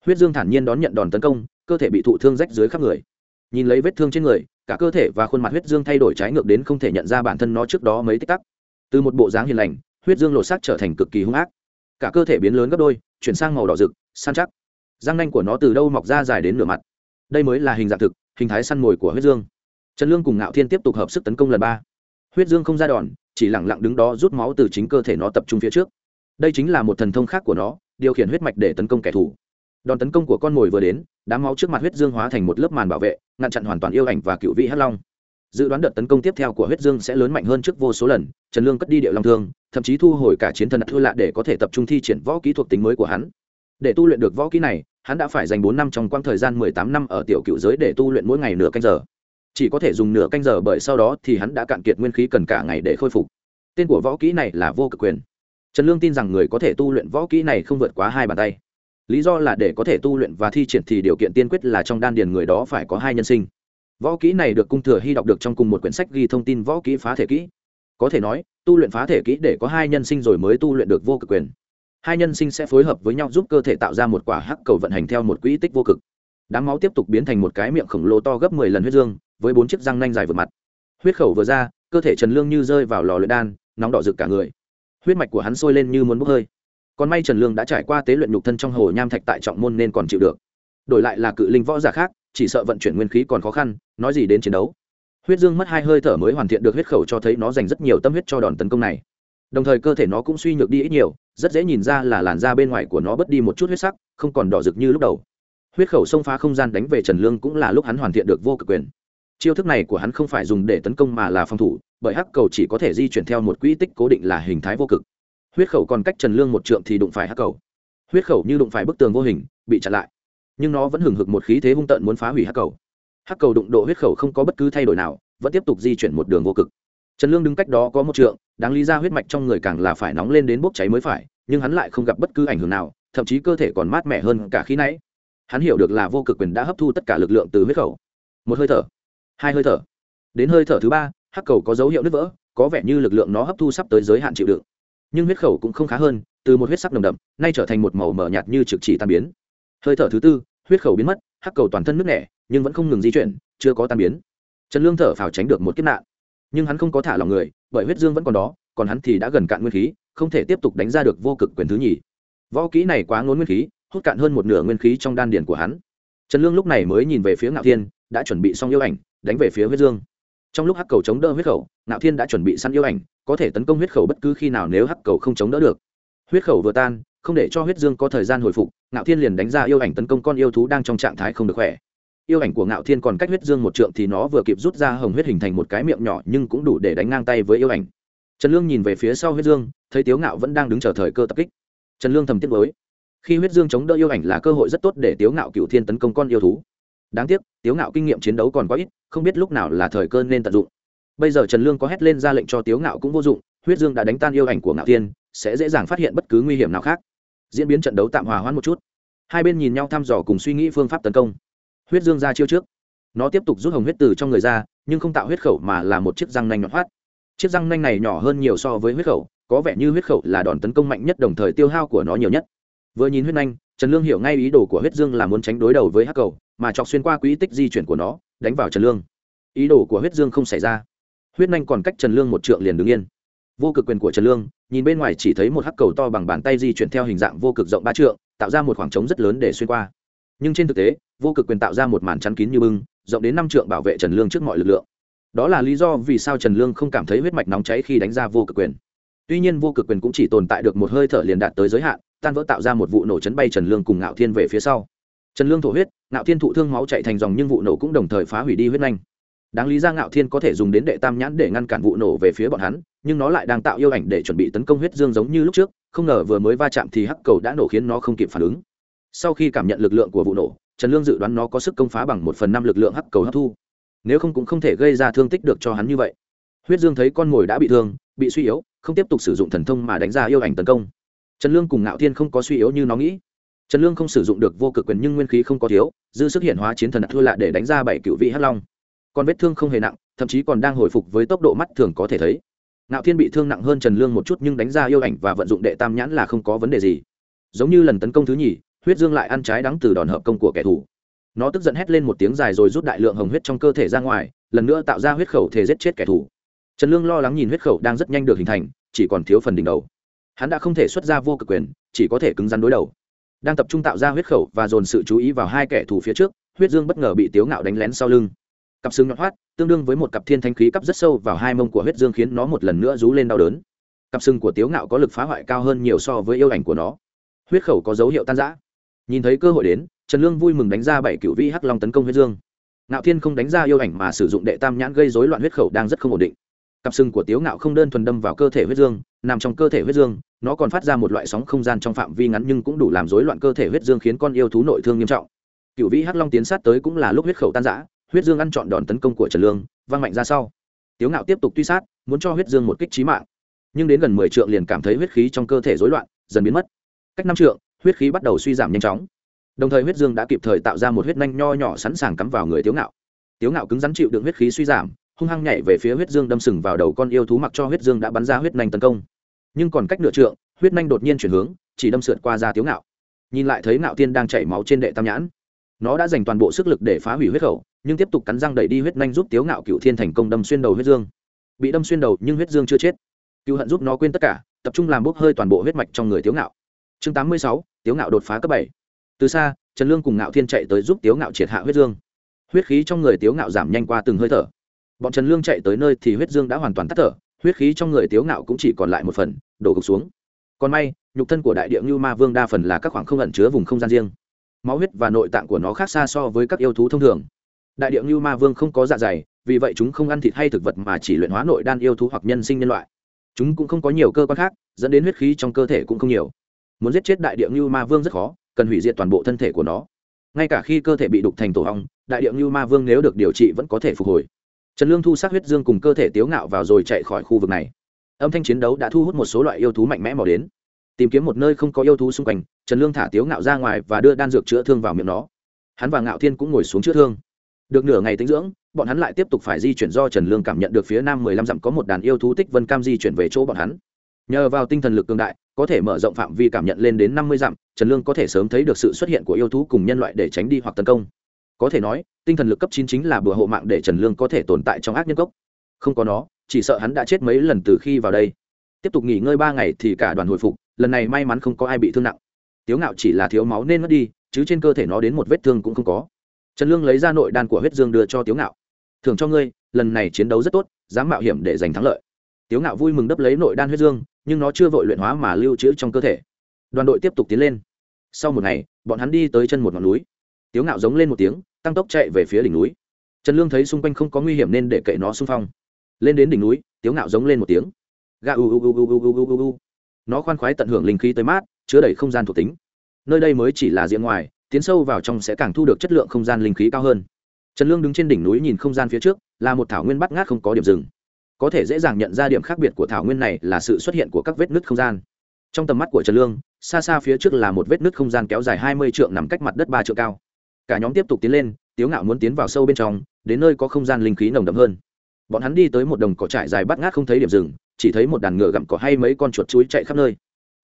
Huyết dương thản nhiên đón nhận đòn tấn công, cơ thể bị thụ thương rách dưới khắp người. Nhìn lấy vết thương trên người cả cơ thể và khuôn mặt huyết dương thay đổi trái ngược đến không thể nhận ra bản thân nó trước đó mấy tích tắc. Từ một bộ dáng hiền lành, huyết dương lột xác trở thành cực kỳ hung ác. Cả cơ thể biến lớn gấp đôi, chuyển sang màu đỏ rực, săn chắc. Răng nanh của nó từ đâu mọc ra dài đến nửa mặt. Đây mới là hình dạng thực, hình thái săn mồi của huyết dương. Trần lương cùng ngạo thiên tiếp tục hợp sức tấn công lần ba. Huyết dương không ra đòn, chỉ lẳng lặng đứng đó rút máu từ chính cơ thể nó tập trung phía trước. Đây chính là một thần thông khác của nó, điều khiển huyết mạch để tấn công kẻ thù đòn tấn công của con mồi vừa đến, đám máu trước mặt huyết dương hóa thành một lớp màn bảo vệ, ngăn chặn hoàn toàn yêu ảnh và cựu vị hắc long. Dự đoán đợt tấn công tiếp theo của huyết dương sẽ lớn mạnh hơn trước vô số lần, trần lương cất đi điệu long thương, thậm chí thu hồi cả chiến thần thua lạ để có thể tập trung thi triển võ kỹ thuộc tính mới của hắn. Để tu luyện được võ kỹ này, hắn đã phải dành bốn năm trong quãng thời gian mười tám năm ở tiểu cựu giới để tu luyện mỗi ngày nửa canh giờ. Chỉ có thể dùng nửa canh giờ bởi sau đó thì hắn đã cạn kiệt nguyên khí cần cả ngày để khôi phục. Tên của võ kỹ này là vô cực quyền. Trần lương tin rằng người có thể tu luyện võ kỹ này không vượt quá hai bàn tay lý do là để có thể tu luyện và thi triển thì điều kiện tiên quyết là trong đan điền người đó phải có hai nhân sinh. Võ kỹ này được cung thừa hy đọc được trong cùng một quyển sách ghi thông tin võ kỹ phá thể kỹ. Có thể nói, tu luyện phá thể kỹ để có hai nhân sinh rồi mới tu luyện được vô cực quyền. Hai nhân sinh sẽ phối hợp với nhau giúp cơ thể tạo ra một quả hắc cầu vận hành theo một quỹ tích vô cực. Đám máu tiếp tục biến thành một cái miệng khổng lồ to gấp mười lần huyết dương, với bốn chiếc răng nanh dài vượt mặt. Huyết khẩu vừa ra, cơ thể trần lương như rơi vào lò luyện đan, nóng đỏ rực cả người. Huyết mạch của hắn sôi lên như muốn bốc hơi còn may trần lương đã trải qua tế luyện nhục thân trong hồ nham thạch tại trọng môn nên còn chịu được. Đổi lại là cự linh võ giả khác, chỉ sợ vận chuyển nguyên khí còn khó khăn, nói gì đến chiến đấu. Huyết dương mất hai hơi thở mới hoàn thiện được huyết khẩu cho thấy nó dành rất nhiều tâm huyết cho đòn tấn công này. Đồng thời cơ thể nó cũng suy nhược đi ít nhiều, rất dễ nhìn ra là làn da bên ngoài của nó bớt đi một chút huyết sắc, không còn đỏ rực như lúc đầu. Huyết khẩu xông phá không gian đánh về trần lương cũng là lúc hắn hoàn thiện được vô cực quyền. Chiêu thức này của hắn không phải dùng để tấn công mà là phòng thủ, bởi hắc cầu chỉ có thể di chuyển theo một quỹ tích cố định là hình thái vô cực huyết khẩu còn cách trần lương một trượng thì đụng phải hắc cầu. Huyết khẩu như đụng phải bức tường vô hình, bị chặn lại. Nhưng nó vẫn hừng hực một khí thế hung tợn muốn phá hủy hắc cầu. Hắc cầu đụng độ huyết khẩu không có bất cứ thay đổi nào, vẫn tiếp tục di chuyển một đường vô cực. Trần lương đứng cách đó có một trượng, đáng lý ra huyết mạch trong người càng là phải nóng lên đến bốc cháy mới phải, nhưng hắn lại không gặp bất cứ ảnh hưởng nào, thậm chí cơ thể còn mát mẻ hơn cả khi nãy. Hắn hiểu được là vô cực quyền đã hấp thu tất cả lực lượng từ huyết khẩu. Một hơi thở, hai hơi thở. Đến hơi thở thứ ba, hắc cầu có dấu hiệu nứt vỡ, có vẻ như lực lượng nó hấp thu sắp tới giới hạn chịu đựng nhưng huyết khẩu cũng không khá hơn, từ một huyết sắc nồng đậm, nay trở thành một màu mờ nhạt như trực chỉ tan biến. Hơi thở thứ tư, huyết khẩu biến mất, hắc cầu toàn thân nước nẻ, nhưng vẫn không ngừng di chuyển, chưa có tan biến. Trần lương thở phào tránh được một kiếp nạn. Nhưng hắn không có thả lòng người, bởi huyết dương vẫn còn đó, còn hắn thì đã gần cạn nguyên khí, không thể tiếp tục đánh ra được vô cực quyền thứ nhì. Võ kỹ này quá ngốn nguyên khí, hút cạn hơn một nửa nguyên khí trong đan điền của hắn. Trần lương lúc này mới nhìn về phía ngạo thiên, đã chuẩn bị xong yêu ảnh, đánh về phía huyết dương trong lúc hắc cầu chống đỡ huyết khẩu ngạo thiên đã chuẩn bị săn yêu ảnh, có thể tấn công huyết khẩu bất cứ khi nào nếu hắc cầu không chống đỡ được. Huyết khẩu vừa tan, không để cho huyết dương có thời gian hồi phục ngạo thiên liền đánh ra yêu ảnh tấn công con yêu thú đang trong trạng thái không được khỏe. Yêu ảnh của ngạo thiên còn cách huyết dương một trượng thì nó vừa kịp rút ra hồng huyết hình thành một cái miệng nhỏ nhưng cũng đủ để đánh ngang tay với yêu ảnh. Trần lương nhìn về phía sau huyết dương, thấy tiếu ngạo vẫn đang đứng chờ thời cơ tập kích. Trần lương thầm tiếc với khi huyết dương chống đỡ yêu ảnh là cơ hội rất tốt để tiếu ngạo cựu thiên tấn công con yêu thú. Đáng tiếc, tiếu ngạo kinh nghiệm chiến đấu còn quá ít không biết lúc nào là thời cơ nên tận dụng. Bây giờ trần lương có hét lên ra lệnh cho tiếu ngạo cũng vô dụng huyết dương đã đánh tan yêu ảnh của ngạo Tiên, sẽ dễ dàng phát hiện bất cứ nguy hiểm nào khác. Diễn biến trận đấu tạm hòa hoãn một chút. Hai bên nhìn nhau thăm dò cùng suy nghĩ phương pháp tấn công. Huyết dương ra chiêu trước. Nó tiếp tục rút hồng huyết từ trong người ra nhưng không tạo huyết khẩu mà là một chiếc răng nanh nhọn hoắt. Chiếc răng nanh này nhỏ hơn nhiều so với huyết khẩu có vẻ như huyết khẩu là đòn tấn công mạnh nhất đồng thời tiêu hao của nó nhiều nhất. Vừa nhìn huyết nanh trần lương hiểu ngay ý đồ của huyết dương là muốn tránh đối đầu với hắc cầu, mà chọc xuyên qua quỹ tích di chuyển của nó, đánh vào trần lương. Ý đồ của huyết dương không xảy ra. Huyết nhanh còn cách trần lương một trượng liền đứng yên. Vô cực quyền của trần lương, nhìn bên ngoài chỉ thấy một hắc cầu to bằng bàn tay di chuyển theo hình dạng vô cực rộng ba trượng, tạo ra một khoảng trống rất lớn để xuyên qua. Nhưng trên thực tế, vô cực quyền tạo ra một màn chắn kín như bưng, rộng đến năm trượng bảo vệ trần lương trước mọi lực lượng. Đó là lý do vì sao trần lương không cảm thấy huyết mạch nóng cháy khi đánh ra vô cực quyền tuy nhiên vô cực quyền cũng chỉ tồn tại được một hơi thở liền đạt tới giới hạn, tan vỡ tạo ra một vụ nổ chấn bay trần lương cùng ngạo thiên về phía sau. Trần lương thổ huyết, ngạo thiên thụ thương máu chạy thành dòng nhưng vụ nổ cũng đồng thời phá hủy đi huyết nhanh đáng lý ra ngạo thiên có thể dùng đến đệ tam nhãn để ngăn cản vụ nổ về phía bọn hắn, nhưng nó lại đang tạo yêu ảnh để chuẩn bị tấn công huyết dương giống như lúc trước, không ngờ vừa mới va chạm thì hắc cầu đã nổ khiến nó không kịp phản ứng. Sau khi cảm nhận lực lượng của vụ nổ, trần lương dự đoán nó có sức công phá bằng một phần năm lực lượng hắc cầu hấp thu. Nếu không cũng không thể gây ra thương tích được cho hắn như vậy. Huyết dương thấy con mồi đã bị thương bị suy yếu, không tiếp tục sử dụng thần thông mà đánh ra yêu ảnh tấn công. Trần lương cùng ngạo thiên không có suy yếu như nó nghĩ. Trần lương không sử dụng được vô cực quyền nhưng nguyên khí không có thiếu, dư sức hiện hóa chiến thần thua lạ để đánh ra bảy cựu vị hắc long. Còn vết thương không hề nặng, thậm chí còn đang hồi phục với tốc độ mắt thường có thể thấy. Ngạo thiên bị thương nặng hơn trần lương một chút nhưng đánh ra yêu ảnh và vận dụng đệ tam nhãn là không có vấn đề gì. Giống như lần tấn công thứ nhì, huyết dương lại ăn trái đắng từ đòn hợp công của kẻ thù. Nó tức giận hét lên một tiếng dài rồi rút đại lượng hồng huyết trong cơ thể ra ngoài, lần nữa tạo ra huyết khẩu thể giết chết kẻ thù trần lương lo lắng nhìn huyết khẩu đang rất nhanh được hình thành, chỉ còn thiếu phần đỉnh đầu. Hắn đã không thể xuất ra vô cực quyền, chỉ có thể cứng rắn đối đầu. Đang tập trung tạo ra huyết khẩu và dồn sự chú ý vào hai kẻ thù phía trước, huyết dương bất ngờ bị tiếu ngạo đánh lén sau lưng. Cặp xương nhọn hoắt, tương đương với một cặp thiên thanh khí cắp rất sâu vào hai mông của huyết dương khiến nó một lần nữa rú lên đau đớn. Cặp sừng của tiếu ngạo có lực phá hoại cao hơn nhiều so với yêu ảnh của nó. Huyết khẩu có dấu hiệu tan rã. Nhìn thấy cơ hội đến, trần lương vui mừng đánh ra bảy cựu vi hắc long tấn công huyết dương. Ngạo thiên không đánh ra yêu ảnh mà sử dụng đệ tam nhãn gây rối loạn huyết khẩu đang rất không ổn định cặp sừng của tiếu ngạo không đơn thuần đâm vào cơ thể huyết dương, nằm trong cơ thể huyết dương, nó còn phát ra một loại sóng không gian trong phạm vi ngắn nhưng cũng đủ làm rối loạn cơ thể huyết dương khiến con yêu thú nội thương nghiêm trọng. Cựu vĩ hắc long tiến sát tới cũng là lúc huyết khẩu tan rã, huyết dương ăn chọn đòn tấn công của trần lương văng mạnh ra sau. Tiếu ngạo tiếp tục tuy sát, muốn cho huyết dương một kích trí mạng. Nhưng đến gần mười trượng liền cảm thấy huyết khí trong cơ thể rối loạn, dần biến mất. Cách năm trượng, huyết khí bắt đầu suy giảm nhanh chóng. Đồng thời huyết dương đã kịp thời tạo ra một huyết nanh nho nhỏ sẵn sàng cắm vào người tiếu ngạo. Tiếu ngạo cứng rắn chịu đựng huyết khí suy giảm hung hăng nhảy về phía huyết dương đâm sừng vào đầu con yêu thú mặc cho huyết dương đã bắn ra huyết nanh tấn công. Nhưng còn cách nửa trượng, huyết nanh đột nhiên chuyển hướng, chỉ đâm sượt qua ra tiếu ngạo. Nhìn lại thấy ngạo tiên đang chảy máu trên đệ tam nhãn. Nó đã dành toàn bộ sức lực để phá hủy huyết khẩu, nhưng tiếp tục cắn răng đẩy đi huyết nanh giúp tiếu ngạo cựu thiên thành công đâm xuyên đầu huyết dương. Bị đâm xuyên đầu nhưng huyết dương chưa chết. Cựu hận giúp nó quên tất cả, tập trung làm bốc hơi toàn bộ huyết mạch trong người tiếu ngạo. Chương tám mươi sáu, tiếu ngạo đột phá cấp bảy. Từ xa, trần lương cùng ngạo thiên chạy tới giúp tiếu ngạo triệt hạ huyết dương. Huyết khí trong người tiếu ngạo giảm nhanh qua từng hơi thở bọn trần lương chạy tới nơi thì huyết dương đã hoàn toàn tắt thở, huyết khí trong người tiếu ngạo cũng chỉ còn lại một phần, đổ gục xuống. Còn may, nhục thân của đại địa như ma vương đa phần là các khoảng không ẩn chứa vùng không gian riêng. Máu huyết và nội tạng của nó khác xa so với các yêu thú thông thường. Đại địa như ma vương không có dạ dày, vì vậy chúng không ăn thịt hay thực vật mà chỉ luyện hóa nội đan yêu thú hoặc nhân sinh nhân loại. Chúng cũng không có nhiều cơ quan khác, dẫn đến huyết khí trong cơ thể cũng không nhiều. Muốn giết chết đại địa như ma vương rất khó, cần hủy diệt toàn bộ thân thể của nó. Ngay cả khi cơ thể bị đục thành tổ hong, đại địa như ma vương nếu được điều trị vẫn có thể phục hồi trần lương thu sát huyết dương cùng cơ thể tiếu ngạo vào rồi chạy khỏi khu vực này. Âm thanh chiến đấu đã thu hút một số loại yêu thú mạnh mẽ mò đến. Tìm kiếm một nơi không có yêu thú xung quanh, trần lương thả tiếu ngạo ra ngoài và đưa đan dược chữa thương vào miệng nó. Hắn và ngạo thiên cũng ngồi xuống chữa thương. Được nửa ngày tính dưỡng, bọn hắn lại tiếp tục phải di chuyển do trần lương cảm nhận được phía nam mười lăm dặm có một đàn yêu thú tích vân cam di chuyển về chỗ bọn hắn. Nhờ vào tinh thần lực cường đại, có thể mở rộng phạm vi cảm nhận lên đến năm mươi dặm, trần lương có thể sớm thấy được sự xuất hiện của yêu thú cùng nhân loại để tránh đi hoặc tấn công. Có thể nói tinh thần lực cấp chín chính là bùa hộ mạng để trần lương có thể tồn tại trong ác nhân cốc, không có nó chỉ sợ hắn đã chết mấy lần từ khi vào đây. Tiếp tục nghỉ ngơi ba ngày thì cả đoàn hồi phục lần này may mắn không có ai bị thương nặng. Tiếu ngạo chỉ là thiếu máu nên mất đi chứ trên cơ thể nó đến một vết thương cũng không có. Trần lương lấy ra nội đan của huyết dương đưa cho tiếu ngạo. Thường cho ngươi lần này chiến đấu rất tốt dám mạo hiểm để giành thắng lợi. Tiếu ngạo vui mừng đấp lấy nội đan huyết dương nhưng nó chưa vội luyện hóa mà lưu trữ trong cơ thể. Đoàn đội tiếp tục tiến lên. Sau một ngày bọn hắn đi tới chân một ngọn núi. Tiếu ngạo giống lên một tiếng tăng tốc chạy về phía đỉnh núi. Trần lương thấy xung quanh không có nguy hiểm nên để kệ nó xung phong. Lên đến đỉnh núi, tiếu ngạo giống lên một tiếng. Ga u u u u u u u u. Nó khoan khoái tận hưởng linh khí tới mát, chứa đầy không gian thuộc tính. Nơi đây mới chỉ là diện ngoài, tiến sâu vào trong sẽ càng thu được chất lượng không gian linh khí cao hơn. Trần lương đứng trên đỉnh núi nhìn không gian phía trước, là một thảo nguyên bắt ngát không có điểm dừng. Có thể dễ dàng nhận ra điểm khác biệt của thảo nguyên này là sự xuất hiện của các vết nứt không gian. Trong tầm mắt của trần lương, xa xa phía trước là một vết nứt không gian kéo dài hai mươi trượng nằm cách mặt đất ba trượng cao cả nhóm tiếp tục tiến lên, tiếu ngạo muốn tiến vào sâu bên trong, đến nơi có không gian linh khí nồng đậm hơn. Bọn hắn đi tới một đồng cỏ trại dài bắt ngát không thấy điểm dừng chỉ thấy một đàn ngựa gặm cỏ hay mấy con chuột chuối chạy khắp nơi.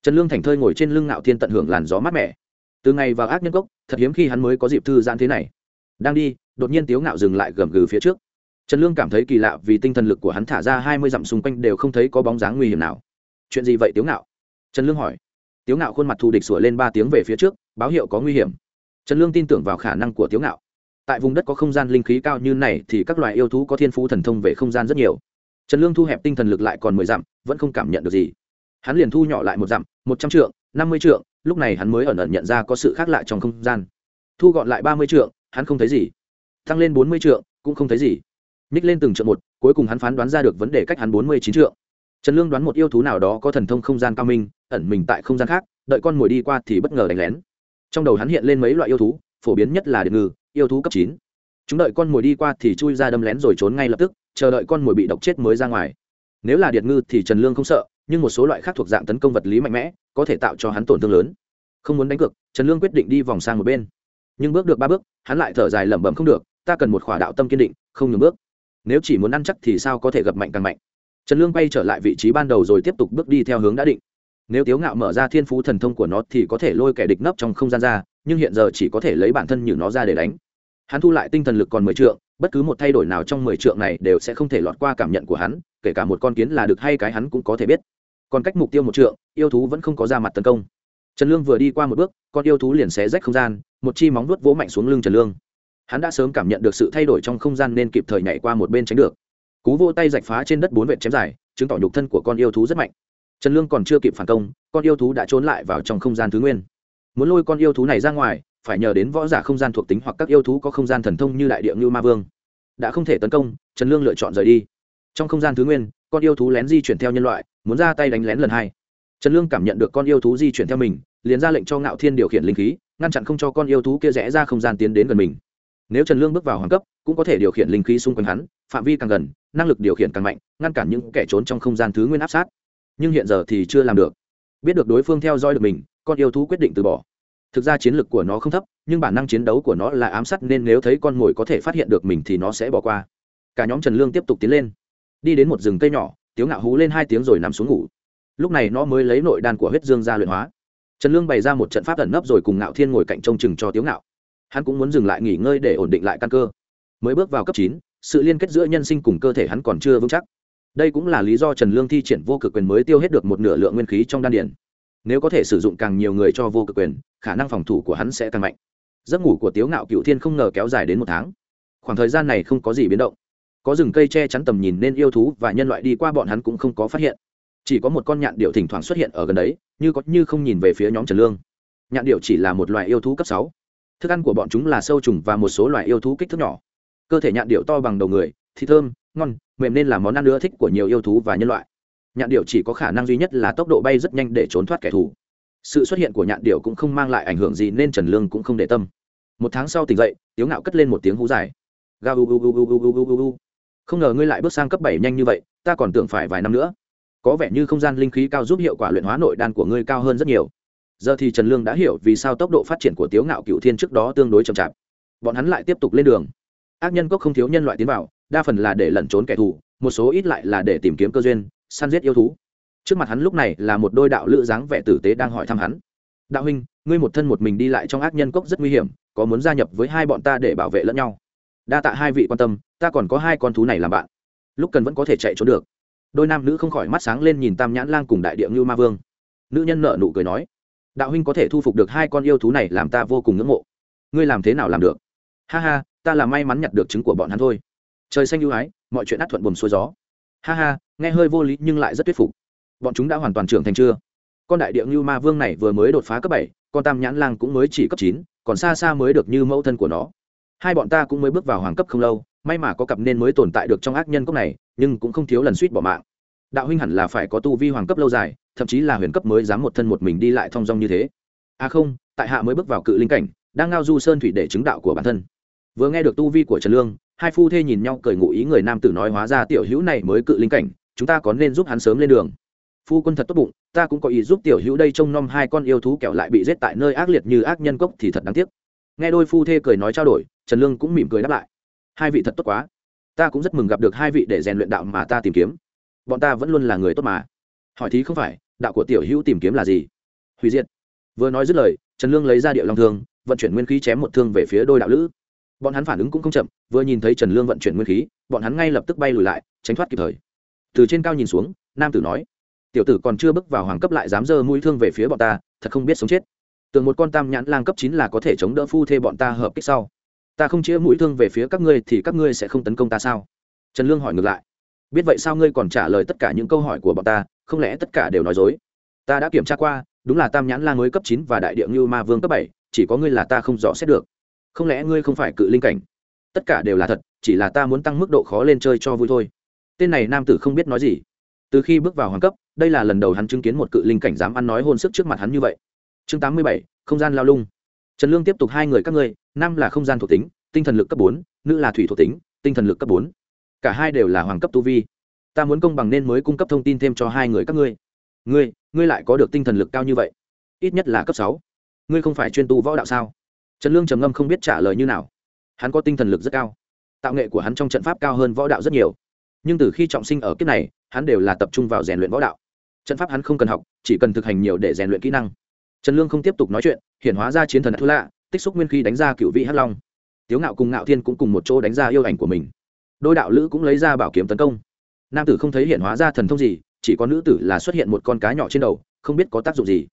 Trần lương thành thơi ngồi trên lưng ngạo thiên tận hưởng làn gió mát mẻ. Từ ngày vào ác nhân cốc, thật hiếm khi hắn mới có dịp thư giãn thế này. Đang đi, đột nhiên tiếu ngạo dừng lại gầm gừ phía trước. Trần lương cảm thấy kỳ lạ vì tinh thần lực của hắn thả ra hai mươi dặm xung quanh đều không thấy có bóng dáng nguy hiểm nào. Chuyện gì vậy, tiếu ngạo? Trần lương hỏi. Tiếu ngạo khuôn mặt thù địch sủa lên ba tiếng về phía trước, báo hiệu có nguy hiểm trần lương tin tưởng vào khả năng của tiếu ngạo. Tại vùng đất có không gian linh khí cao như này thì các loài yêu thú có thiên phú thần thông về không gian rất nhiều. Trần lương thu hẹp tinh thần lực lại còn mười dặm, vẫn không cảm nhận được gì. Hắn liền thu nhỏ lại một dặm, một trăm trượng, năm mươi trượng, lúc này hắn mới ẩn ẩn nhận ra có sự khác lạ trong không gian. Thu gọn lại ba mươi trượng, hắn không thấy gì. Tăng lên bốn mươi trượng, cũng không thấy gì. Ních lên từng trượng một, cuối cùng hắn phán đoán ra được vấn đề cách hắn bốn mươi chín trượng. Trần lương đoán một yêu thú nào đó có thần thông không gian cao minh, ẩn mình tại không gian khác, đợi con mồi đi qua thì bất ngờ đánh lén trong đầu hắn hiện lên mấy loại yêu thú, phổ biến nhất là điện ngư, yêu thú cấp chín. Chúng đợi con mồi đi qua thì chui ra đâm lén rồi trốn ngay lập tức, chờ đợi con mồi bị độc chết mới ra ngoài. Nếu là điện ngư thì trần lương không sợ, nhưng một số loại khác thuộc dạng tấn công vật lý mạnh mẽ, có thể tạo cho hắn tổn thương lớn. Không muốn đánh cược, trần lương quyết định đi vòng sang một bên. Nhưng bước được ba bước, hắn lại thở dài lẩm bẩm không được, ta cần một khỏa đạo tâm kiên định, không nhường bước. Nếu chỉ muốn ăn chắc thì sao có thể gặp mạnh càng mạnh. Trần lương bay trở lại vị trí ban đầu rồi tiếp tục bước đi theo hướng đã định nếu tiếu ngạo mở ra thiên phú thần thông của nó thì có thể lôi kẻ địch nấp trong không gian ra, nhưng hiện giờ chỉ có thể lấy bản thân như nó ra để đánh. Hắn thu lại tinh thần lực còn mười trượng, bất cứ một thay đổi nào trong mười trượng này đều sẽ không thể lọt qua cảm nhận của hắn, kể cả một con kiến là được hay cái hắn cũng có thể biết. Còn cách mục tiêu một trượng, yêu thú vẫn không có ra mặt tấn công. Trần lương vừa đi qua một bước, con yêu thú liền xé rách không gian, một chi móng vuốt vỗ mạnh xuống lưng trần lương. Hắn đã sớm cảm nhận được sự thay đổi trong không gian nên kịp thời nhảy qua một bên tránh được. Cú vô tay rạch phá trên đất bốn vệt chém dài, chứng tỏ nhục thân của con yêu thú rất mạnh trần lương còn chưa kịp phản công, con yêu thú đã trốn lại vào trong không gian thứ nguyên. Muốn lôi con yêu thú này ra ngoài, phải nhờ đến võ giả không gian thuộc tính hoặc các yêu thú có không gian thần thông như đại địa ngưu ma vương. Đã không thể tấn công, trần lương lựa chọn rời đi. Trong không gian thứ nguyên, con yêu thú lén di chuyển theo nhân loại, muốn ra tay đánh lén lần hai. Trần lương cảm nhận được con yêu thú di chuyển theo mình, liền ra lệnh cho ngạo thiên điều khiển linh khí, ngăn chặn không cho con yêu thú kia rẽ ra không gian tiến đến gần mình. Nếu trần lương bước vào hoàng cấp, cũng có thể điều khiển linh khí xung quanh hắn, phạm vi càng gần, năng lực điều khiển càng mạnh, ngăn cản những kẻ trốn trong không gian thứ nguyên áp sát nhưng hiện giờ thì chưa làm được. Biết được đối phương theo dõi được mình, con yêu thú quyết định từ bỏ. Thực ra chiến lược của nó không thấp, nhưng bản năng chiến đấu của nó là ám sát nên nếu thấy con mồi có thể phát hiện được mình thì nó sẽ bỏ qua. Cả nhóm trần lương tiếp tục tiến lên. Đi đến một rừng cây nhỏ, tiếu ngạo hú lên hai tiếng rồi nằm xuống ngủ. Lúc này nó mới lấy nội đan của huyết dương ra luyện hóa. Trần lương bày ra một trận pháp ẩn nấp rồi cùng ngạo thiên ngồi cạnh trông chừng cho tiếu ngạo. Hắn cũng muốn dừng lại nghỉ ngơi để ổn định lại căn cơ. Mới bước vào cấp chín, sự liên kết giữa nhân sinh cùng cơ thể hắn còn chưa vững chắc đây cũng là lý do trần lương thi triển vô cực quyền mới tiêu hết được một nửa lượng nguyên khí trong đan điển nếu có thể sử dụng càng nhiều người cho vô cực quyền, khả năng phòng thủ của hắn sẽ càng mạnh. Giấc ngủ của tiếu ngạo cựu thiên không ngờ kéo dài đến một tháng. Khoảng thời gian này không có gì biến động. Có rừng cây che chắn tầm nhìn nên yêu thú và nhân loại đi qua bọn hắn cũng không có phát hiện. Chỉ có một con nhạn điệu thỉnh thoảng xuất hiện ở gần đấy, như có như không nhìn về phía nhóm trần lương. Nhạn điệu chỉ là một loài yêu thú cấp sáu. Thức ăn của bọn chúng là sâu trùng và một số loài yêu thú kích thước nhỏ. Cơ thể nhạn điệu to bằng đầu người, thịt thơm ngon, mềm nên là món ăn ưa thích của nhiều yêu thú và nhân loại. Nhạn điệu chỉ có khả năng duy nhất là tốc độ bay rất nhanh để trốn thoát kẻ thù. Sự xuất hiện của nhạn điệu cũng không mang lại ảnh hưởng gì nên trần lương cũng không để tâm. Một tháng sau tỉnh dậy, tiếu ngạo cất lên một tiếng hú dài. Ga u u u u u u u u không ngờ ngươi lại bước sang cấp bảy nhanh như vậy, ta còn tưởng phải vài năm nữa. Có vẻ như không gian linh khí cao giúp hiệu quả luyện hóa nội đan của ngươi cao hơn rất nhiều. Giờ thì trần lương đã hiểu vì sao tốc độ phát triển của tiếu ngạo cựu thiên trước đó tương đối chậm chạp. Bọn hắn lại tiếp tục lên đường. Ác nhân cốc không thiếu nhân loại tiến vào đa phần là để lẩn trốn kẻ thù, một số ít lại là để tìm kiếm cơ duyên, săn giết yêu thú. Trước mặt hắn lúc này là một đôi đạo lữ dáng vẻ tử tế đang hỏi thăm hắn. Đạo huynh, ngươi một thân một mình đi lại trong ác nhân cốc rất nguy hiểm, có muốn gia nhập với hai bọn ta để bảo vệ lẫn nhau? Đa tạ hai vị quan tâm, ta còn có hai con thú này làm bạn. Lúc cần vẫn có thể chạy trốn được. Đôi nam nữ không khỏi mắt sáng lên nhìn tam nhãn lang cùng đại địa ngưu ma vương. Nữ nhân nợ nụ cười nói, đạo huynh có thể thu phục được hai con yêu thú này làm ta vô cùng ngưỡng mộ. Ngươi làm thế nào làm được? Ha ha, ta là may mắn nhặt được trứng của bọn hắn thôi trời xanh ưu ái, mọi chuyện át thuận buồm xuôi gió. Ha ha, nghe hơi vô lý nhưng lại rất thuyết phục. Bọn chúng đã hoàn toàn trưởng thành chưa? Con đại địa ngưu ma vương này vừa mới đột phá cấp bảy, con tam nhãn lang cũng mới chỉ cấp chín, còn xa xa mới được như mẫu thân của nó. Hai bọn ta cũng mới bước vào hoàng cấp không lâu, may mà có cặp nên mới tồn tại được trong ác nhân cốc này, nhưng cũng không thiếu lần suýt bỏ mạng. Đạo huynh hẳn là phải có tu vi hoàng cấp lâu dài, thậm chí là huyền cấp mới dám một thân một mình đi lại thong dong như thế. À không, tại hạ mới bước vào cự linh cảnh, đang ngao du sơn thủy để chứng đạo của bản thân. Vừa nghe được tu vi của trần lương hai phu thê nhìn nhau cười ngụ ý người nam tử nói hóa ra tiểu hữu này mới cự linh cảnh, chúng ta có nên giúp hắn sớm lên đường. Phu quân thật tốt bụng, ta cũng có ý giúp tiểu hữu đây trông nom hai con yêu thú kẹo lại bị giết tại nơi ác liệt như ác nhân cốc thì thật đáng tiếc. Nghe đôi phu thê cười nói trao đổi, trần lương cũng mỉm cười đáp lại. Hai vị thật tốt quá. Ta cũng rất mừng gặp được hai vị để rèn luyện đạo mà ta tìm kiếm. Bọn ta vẫn luôn là người tốt mà. Hỏi thí không phải, đạo của tiểu hữu tìm kiếm là gì? Hủy diệt. Vừa nói dứt lời, trần lương lấy ra điệu long thương, vận chuyển nguyên khí chém một thương về phía đôi đạo lữ bọn hắn phản ứng cũng không chậm, vừa nhìn thấy trần lương vận chuyển nguyên khí, bọn hắn ngay lập tức bay lùi lại, tránh thoát kịp thời. Từ trên cao nhìn xuống, nam tử nói, tiểu tử còn chưa bước vào hoàng cấp lại dám dơ mũi thương về phía bọn ta, thật không biết sống chết. Tưởng một con tam nhãn lang cấp chín là có thể chống đỡ phu thê bọn ta hợp kích sau. Ta không chĩa mũi thương về phía các ngươi thì các ngươi sẽ không tấn công ta sao? Trần lương hỏi ngược lại, biết vậy sao ngươi còn trả lời tất cả những câu hỏi của bọn ta, không lẽ tất cả đều nói dối? Ta đã kiểm tra qua, đúng là tam nhãn lang mới cấp chín và đại địa ngưu ma vương cấp bảy, chỉ có ngươi là ta không rõ xét được không lẽ ngươi không phải cự linh cảnh? Tất cả đều là thật, chỉ là ta muốn tăng mức độ khó lên chơi cho vui thôi. Tên này nam tử không biết nói gì. Từ khi bước vào hoàng cấp, đây là lần đầu hắn chứng kiến một cự linh cảnh dám ăn nói hôn sức trước mặt hắn như vậy. Chương tám mươi bảy, không gian lao lung. Trần lương tiếp tục hai người các ngươi, nam là không gian thuộc tính, tinh thần lực cấp bốn, nữ là thủy thuộc tính, tinh thần lực cấp bốn. Cả hai đều là hoàng cấp tu vi. Ta muốn công bằng nên mới cung cấp thông tin thêm cho hai người các ngươi. Ngươi ngươi lại có được tinh thần lực cao như vậy? Ít nhất là cấp sáu. Ngươi không phải chuyên tu võ đạo sao? Trần lương trầm ngâm không biết trả lời như nào. Hắn có tinh thần lực rất cao. Tạo nghệ của hắn trong trận pháp cao hơn võ đạo rất nhiều. Nhưng từ khi trọng sinh ở kiếp này, hắn đều là tập trung vào rèn luyện võ đạo. Trận pháp hắn không cần học, chỉ cần thực hành nhiều để rèn luyện kỹ năng. Trần lương không tiếp tục nói chuyện hiện hóa ra chiến thần thứ lạ tích xúc nguyên khí đánh ra cựu vị hắc long. Tiếu ngạo cùng ngạo thiên cũng cùng một chỗ đánh ra yêu ảnh của mình. Đôi đạo lữ cũng lấy ra bảo kiếm tấn công. Nam tử không thấy hiện hóa ra thần thông gì, chỉ có nữ tử là xuất hiện một con cá nhỏ trên đầu, không biết có tác dụng gì.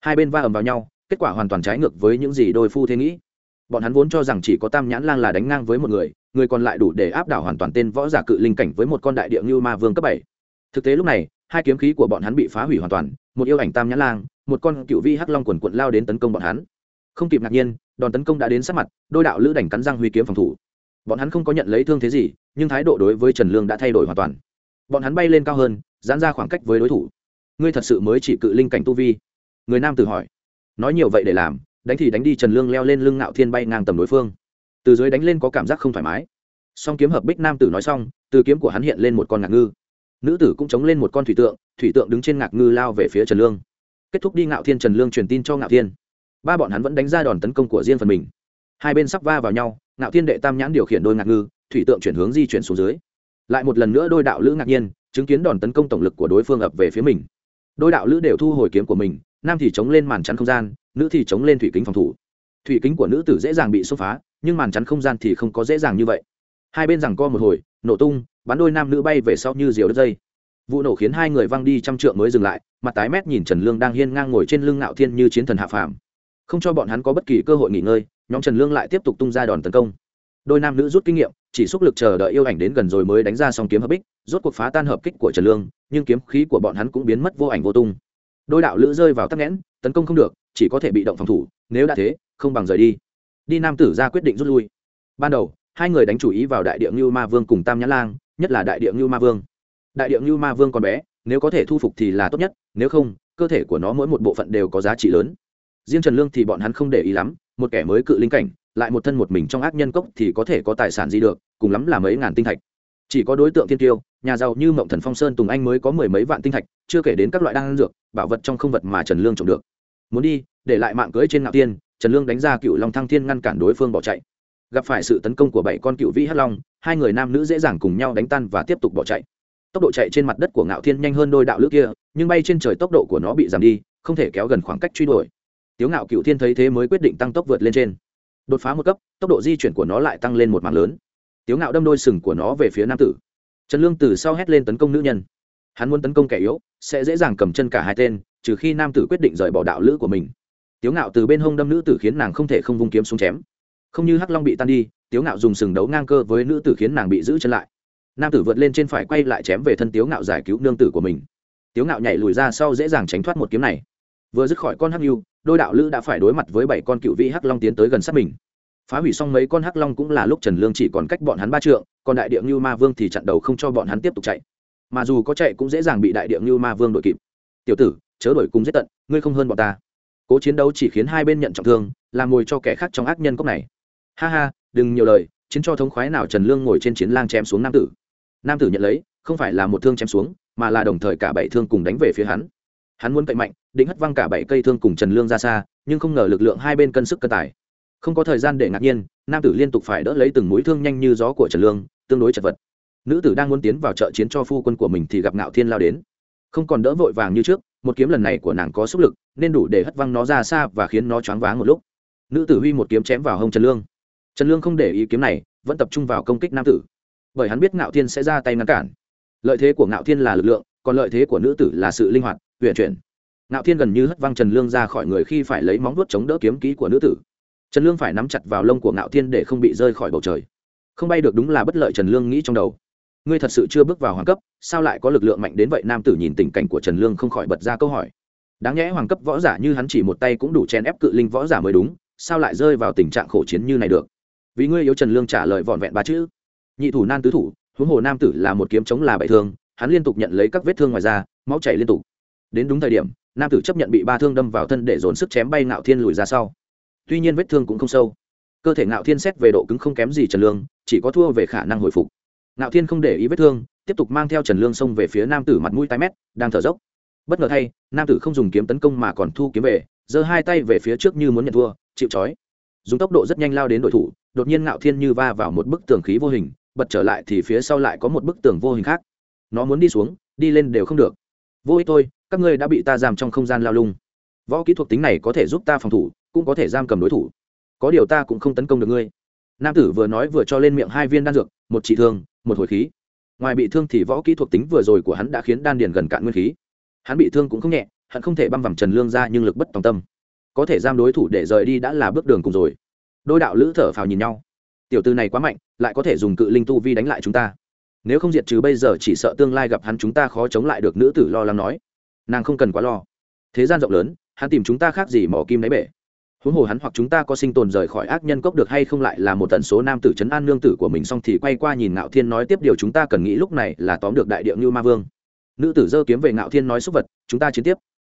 Hai bên va ầm vào nhau kết quả hoàn toàn trái ngược với những gì đôi phu thế nghĩ. Bọn hắn vốn cho rằng chỉ có tam nhãn lang là đánh ngang với một người người còn lại đủ để áp đảo hoàn toàn tên võ giả cự linh cảnh với một con đại địa như ma vương cấp bảy. Thực tế lúc này, hai kiếm khí của bọn hắn bị phá hủy hoàn toàn, một yêu ảnh tam nhãn lang, một con cựu vi hắc long quần quận lao đến tấn công bọn hắn. Không kịp ngạc nhiên, đòn tấn công đã đến sát mặt, đôi đạo lữ đành cắn răng huy kiếm phòng thủ. Bọn hắn không có nhận lấy thương thế gì, nhưng thái độ đối với trần lương đã thay đổi hoàn toàn. Bọn hắn bay lên cao hơn, giãn ra khoảng cách với đối thủ. Ngươi thật sự mới chỉ cự linh cảnh tu vi? Người nam tử hỏi nói nhiều vậy để làm, đánh thì đánh đi trần lương leo lên lưng ngạo thiên bay ngang tầm đối phương. Từ dưới đánh lên có cảm giác không thoải mái. Song kiếm hợp bích nam tử nói xong, từ kiếm của hắn hiện lên một con ngạc ngư. Nữ tử cũng chống lên một con thủy tượng thủy tượng đứng trên ngạc ngư lao về phía trần lương. Kết thúc đi ngạo thiên, trần lương truyền tin cho ngạo thiên. Ba bọn hắn vẫn đánh ra đòn tấn công của riêng phần mình. Hai bên sắp va vào nhau, ngạo thiên đệ tam nhãn điều khiển đôi ngạc ngư, thủy tượng chuyển hướng di chuyển xuống dưới. Lại một lần nữa đôi đạo lữ ngạc nhiên, chứng kiến đòn tấn công tổng lực của đối phương ập về phía mình. Đôi đạo lữ đều thu hồi kiếm của mình nam thì chống lên màn chắn không gian, nữ thì chống lên thủy kính phòng thủ. Thủy kính của nữ tử dễ dàng bị xông phá, nhưng màn chắn không gian thì không có dễ dàng như vậy. Hai bên rằng co một hồi, nổ tung, bắn đôi nam nữ bay về sau như diều đất dây. Vụ nổ khiến hai người văng đi trăm trượng mới dừng lại, mặt tái mét nhìn trần lương đang hiên ngang ngồi trên lưng ngạo thiên như chiến thần hạ phàm. Không cho bọn hắn có bất kỳ cơ hội nghỉ ngơi, nhóm trần lương lại tiếp tục tung ra đòn tấn công. Đôi nam nữ rút kinh nghiệm, chỉ xúc lực chờ đợi yêu ảnh đến gần rồi mới đánh ra song kiếm hợp bích, rốt cuộc phá tan hợp kích của trần lương, nhưng kiếm khí của bọn hắn cũng biến mất vô ảnh vô tung đôi đạo lữ rơi vào tắc nghẽn, tấn công không được, chỉ có thể bị động phòng thủ, nếu đã thế, không bằng rời đi. Đi nam tử ra quyết định rút lui. Ban đầu, hai người đánh chủ ý vào đại địa ngưu ma vương cùng tam nhã lang, nhất là đại địa ngưu ma vương. Đại địa ngưu ma vương còn bé, nếu có thể thu phục thì là tốt nhất, nếu không, cơ thể của nó mỗi một bộ phận đều có giá trị lớn. Riêng trần lương thì bọn hắn không để ý lắm, một kẻ mới cự linh cảnh, lại một thân một mình trong ác nhân cốc thì có thể có tài sản gì được, cùng lắm là mấy ngàn tinh thạch. Chỉ có đối tượng thiên tiêu nhà giàu như mộng thần phong sơn tùng anh mới có mười mấy vạn tinh thạch, chưa kể đến các loại đan dược, bảo vật trong không vật mà trần lương trồng được. Muốn đi, để lại mạng cưới trên ngạo tiên trần lương đánh ra cựu long thăng thiên ngăn cản đối phương bỏ chạy. Gặp phải sự tấn công của bảy con cựu vĩ hắc long, hai người nam nữ dễ dàng cùng nhau đánh tan và tiếp tục bỏ chạy. Tốc độ chạy trên mặt đất của ngạo thiên nhanh hơn đôi đạo lữ kia, nhưng bay trên trời tốc độ của nó bị giảm đi, không thể kéo gần khoảng cách truy đuổi. Tiếu ngạo cựu thiên thấy thế mới quyết định tăng tốc vượt lên trên. Đột phá một cấp, tốc độ di chuyển của nó lại tăng lên một mạng lớn. Tiếu ngạo đâm đôi sừng của nó về phía nam tử trần lương từ sau hét lên tấn công nữ nhân. Hắn muốn tấn công kẻ yếu, sẽ dễ dàng cầm chân cả hai tên, trừ khi nam tử quyết định rời bỏ đạo lữ của mình. Tiếu ngạo từ bên hông đâm nữ tử khiến nàng không thể không vung kiếm xuống chém. Không như hắc long bị tan đi, tiếu ngạo dùng sừng đấu ngang cơ với nữ tử khiến nàng bị giữ chân lại. Nam tử vượt lên trên phải quay lại chém về thân tiếu ngạo giải cứu nương tử của mình. Tiếu ngạo nhảy lùi ra sau dễ dàng tránh thoát một kiếm này. Vừa dứt khỏi con hắc lưu đôi đạo lữ đã phải đối mặt với bảy con cựu vị hắc long tiến tới gần sát mình phá hủy xong mấy con hắc long cũng là lúc trần lương chỉ còn cách bọn hắn ba trượng, còn đại địa như ma vương thì chặn đầu không cho bọn hắn tiếp tục chạy. Mà dù có chạy cũng dễ dàng bị đại địa như ma vương đội kịp. Tiểu tử, chớ đổi cùng giết tận, ngươi không hơn bọn ta. Cố chiến đấu chỉ khiến hai bên nhận trọng thương, làm ngồi cho kẻ khác trong ác nhân cốc này. Ha ha, đừng nhiều lời, chiến cho thống khoái nào trần lương ngồi trên chiến lang chém xuống nam tử. Nam tử nhận lấy, không phải là một thương chém xuống, mà là đồng thời cả bảy thương cùng đánh về phía hắn. Hắn muốn cậy mạnh, định hất văng cả bảy cây thương cùng trần lương ra xa, nhưng không ngờ lực lượng hai bên cân sức cân tài không có thời gian để ngạc nhiên, nam tử liên tục phải đỡ lấy từng mũi thương nhanh như gió của trần lương, tương đối chật vật. Nữ tử đang muốn tiến vào trợ chiến cho phu quân của mình thì gặp ngạo thiên lao đến. Không còn đỡ vội vàng như trước, một kiếm lần này của nàng có sức lực, nên đủ để hất văng nó ra xa và khiến nó choáng váng một lúc. Nữ tử huy một kiếm chém vào hông trần lương. Trần lương không để ý kiếm này, vẫn tập trung vào công kích nam tử. Bởi hắn biết ngạo thiên sẽ ra tay ngăn cản. Lợi thế của ngạo thiên là lực lượng, còn lợi thế của nữ tử là sự linh hoạt huyện chuyển. Ngạo thiên gần như hất văng trần lương ra khỏi người khi phải lấy móng vuốt chống đỡ kiếm kỹ của nữ tử trần lương phải nắm chặt vào lông của ngạo thiên để không bị rơi khỏi bầu trời. Không bay được đúng là bất lợi trần lương nghĩ trong đầu. Ngươi thật sự chưa bước vào hoàng cấp, sao lại có lực lượng mạnh đến vậy? Nam tử nhìn tình cảnh của trần lương không khỏi bật ra câu hỏi. Đáng nhẽ hoàng cấp võ giả như hắn chỉ một tay cũng đủ chèn ép cự linh võ giả mới đúng, sao lại rơi vào tình trạng khổ chiến như này được? Vì ngươi yếu trần lương trả lời vọn vẹn ba chữ. Nhị thủ nan tứ thủ, huống hồ nam tử là một kiếm chống là bại thương, hắn liên tục nhận lấy các vết thương ngoài da, máu chảy liên tục. Đến đúng thời điểm, nam tử chấp nhận bị ba thương đâm vào thân để dồn sức chém bay ngạo thiên lùi ra sau tuy nhiên vết thương cũng không sâu. Cơ thể ngạo thiên xét về độ cứng không kém gì trần lương chỉ có thua về khả năng hồi phục. Ngạo thiên không để ý vết thương tiếp tục mang theo trần lương xông về phía nam tử mặt mũi tai mét đang thở dốc. Bất ngờ thay nam tử không dùng kiếm tấn công mà còn thu kiếm về giơ hai tay về phía trước như muốn nhận thua chịu chói, dùng tốc độ rất nhanh lao đến đội thủ đột nhiên ngạo thiên như va vào một bức tường khí vô hình bật trở lại thì phía sau lại có một bức tường vô hình khác. Nó muốn đi xuống đi lên đều không được. Vô ích thôi các ngươi đã bị ta giam trong không gian lao lung. Võ kỹ thuật tính này có thể giúp ta phòng thủ cũng có thể giam cầm đối thủ. Có điều ta cũng không tấn công được ngươi. Nam tử vừa nói vừa cho lên miệng hai viên đan dược, một trị thương, một hồi khí. Ngoài bị thương thì võ kỹ thuộc tính vừa rồi của hắn đã khiến đan điền gần cạn nguyên khí. Hắn bị thương cũng không nhẹ, hắn không thể băm vằm trần lương ra nhưng lực bất tòng tâm. Có thể giam đối thủ để rời đi đã là bước đường cùng rồi. Đôi đạo lữ thở phào nhìn nhau. Tiểu tư này quá mạnh, lại có thể dùng cự linh tu vi đánh lại chúng ta. Nếu không diệt trừ bây giờ chỉ sợ tương lai gặp hắn chúng ta khó chống lại được. Nữ tử lo lắng nói. Nàng không cần quá lo. Thế gian rộng lớn, hắn tìm chúng ta khác gì mỏ kim đáy bể huống hồ hắn hoặc chúng ta có sinh tồn rời khỏi ác nhân cốc được hay không lại là một tần số nam tử trấn an nương tử của mình xong thì quay qua nhìn ngạo thiên nói tiếp điều chúng ta cần nghĩ lúc này là tóm được đại địa như ma vương. Nữ tử dơ kiếm về ngạo thiên nói xúc vật, chúng ta chiến tiếp.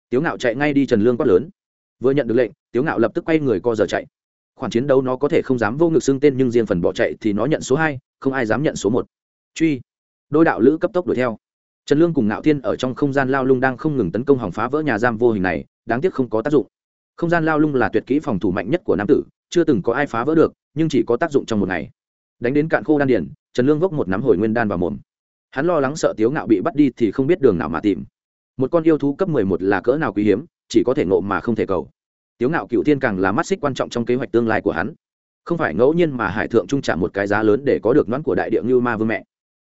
Tiếu ngạo chạy ngay đi trần lương quát lớn. Vừa nhận được lệnh, tiếu ngạo lập tức quay người co giờ chạy. Khoản chiến đấu nó có thể không dám vô ngực xưng tên nhưng riêng phần bỏ chạy thì nó nhận số hai, không ai dám nhận số một. Truy. Đôi đạo lữ cấp tốc đuổi theo. Trần lương cùng ngạo thiên ở trong không gian lao lung đang không ngừng tấn công hỏng phá vỡ nhà giam vô hình này, đáng tiếc không có tác dụng không gian lao lung là tuyệt kỹ phòng thủ mạnh nhất của nam tử, chưa từng có ai phá vỡ được, nhưng chỉ có tác dụng trong một ngày. Đánh đến cạn khô đan điển trần lương vốc một nắm hồi nguyên đan vào mồm. Hắn lo lắng sợ tiếu ngạo bị bắt đi thì không biết đường nào mà tìm. Một con yêu thú cấp mười một là cỡ nào quý hiếm, chỉ có thể ngộ mà không thể cầu. Tiếu ngạo cựu thiên càng là mắt xích quan trọng trong kế hoạch tương lai của hắn. Không phải ngẫu nhiên mà hải thượng trung trả một cái giá lớn để có được nón của đại địa như ma vương mẹ.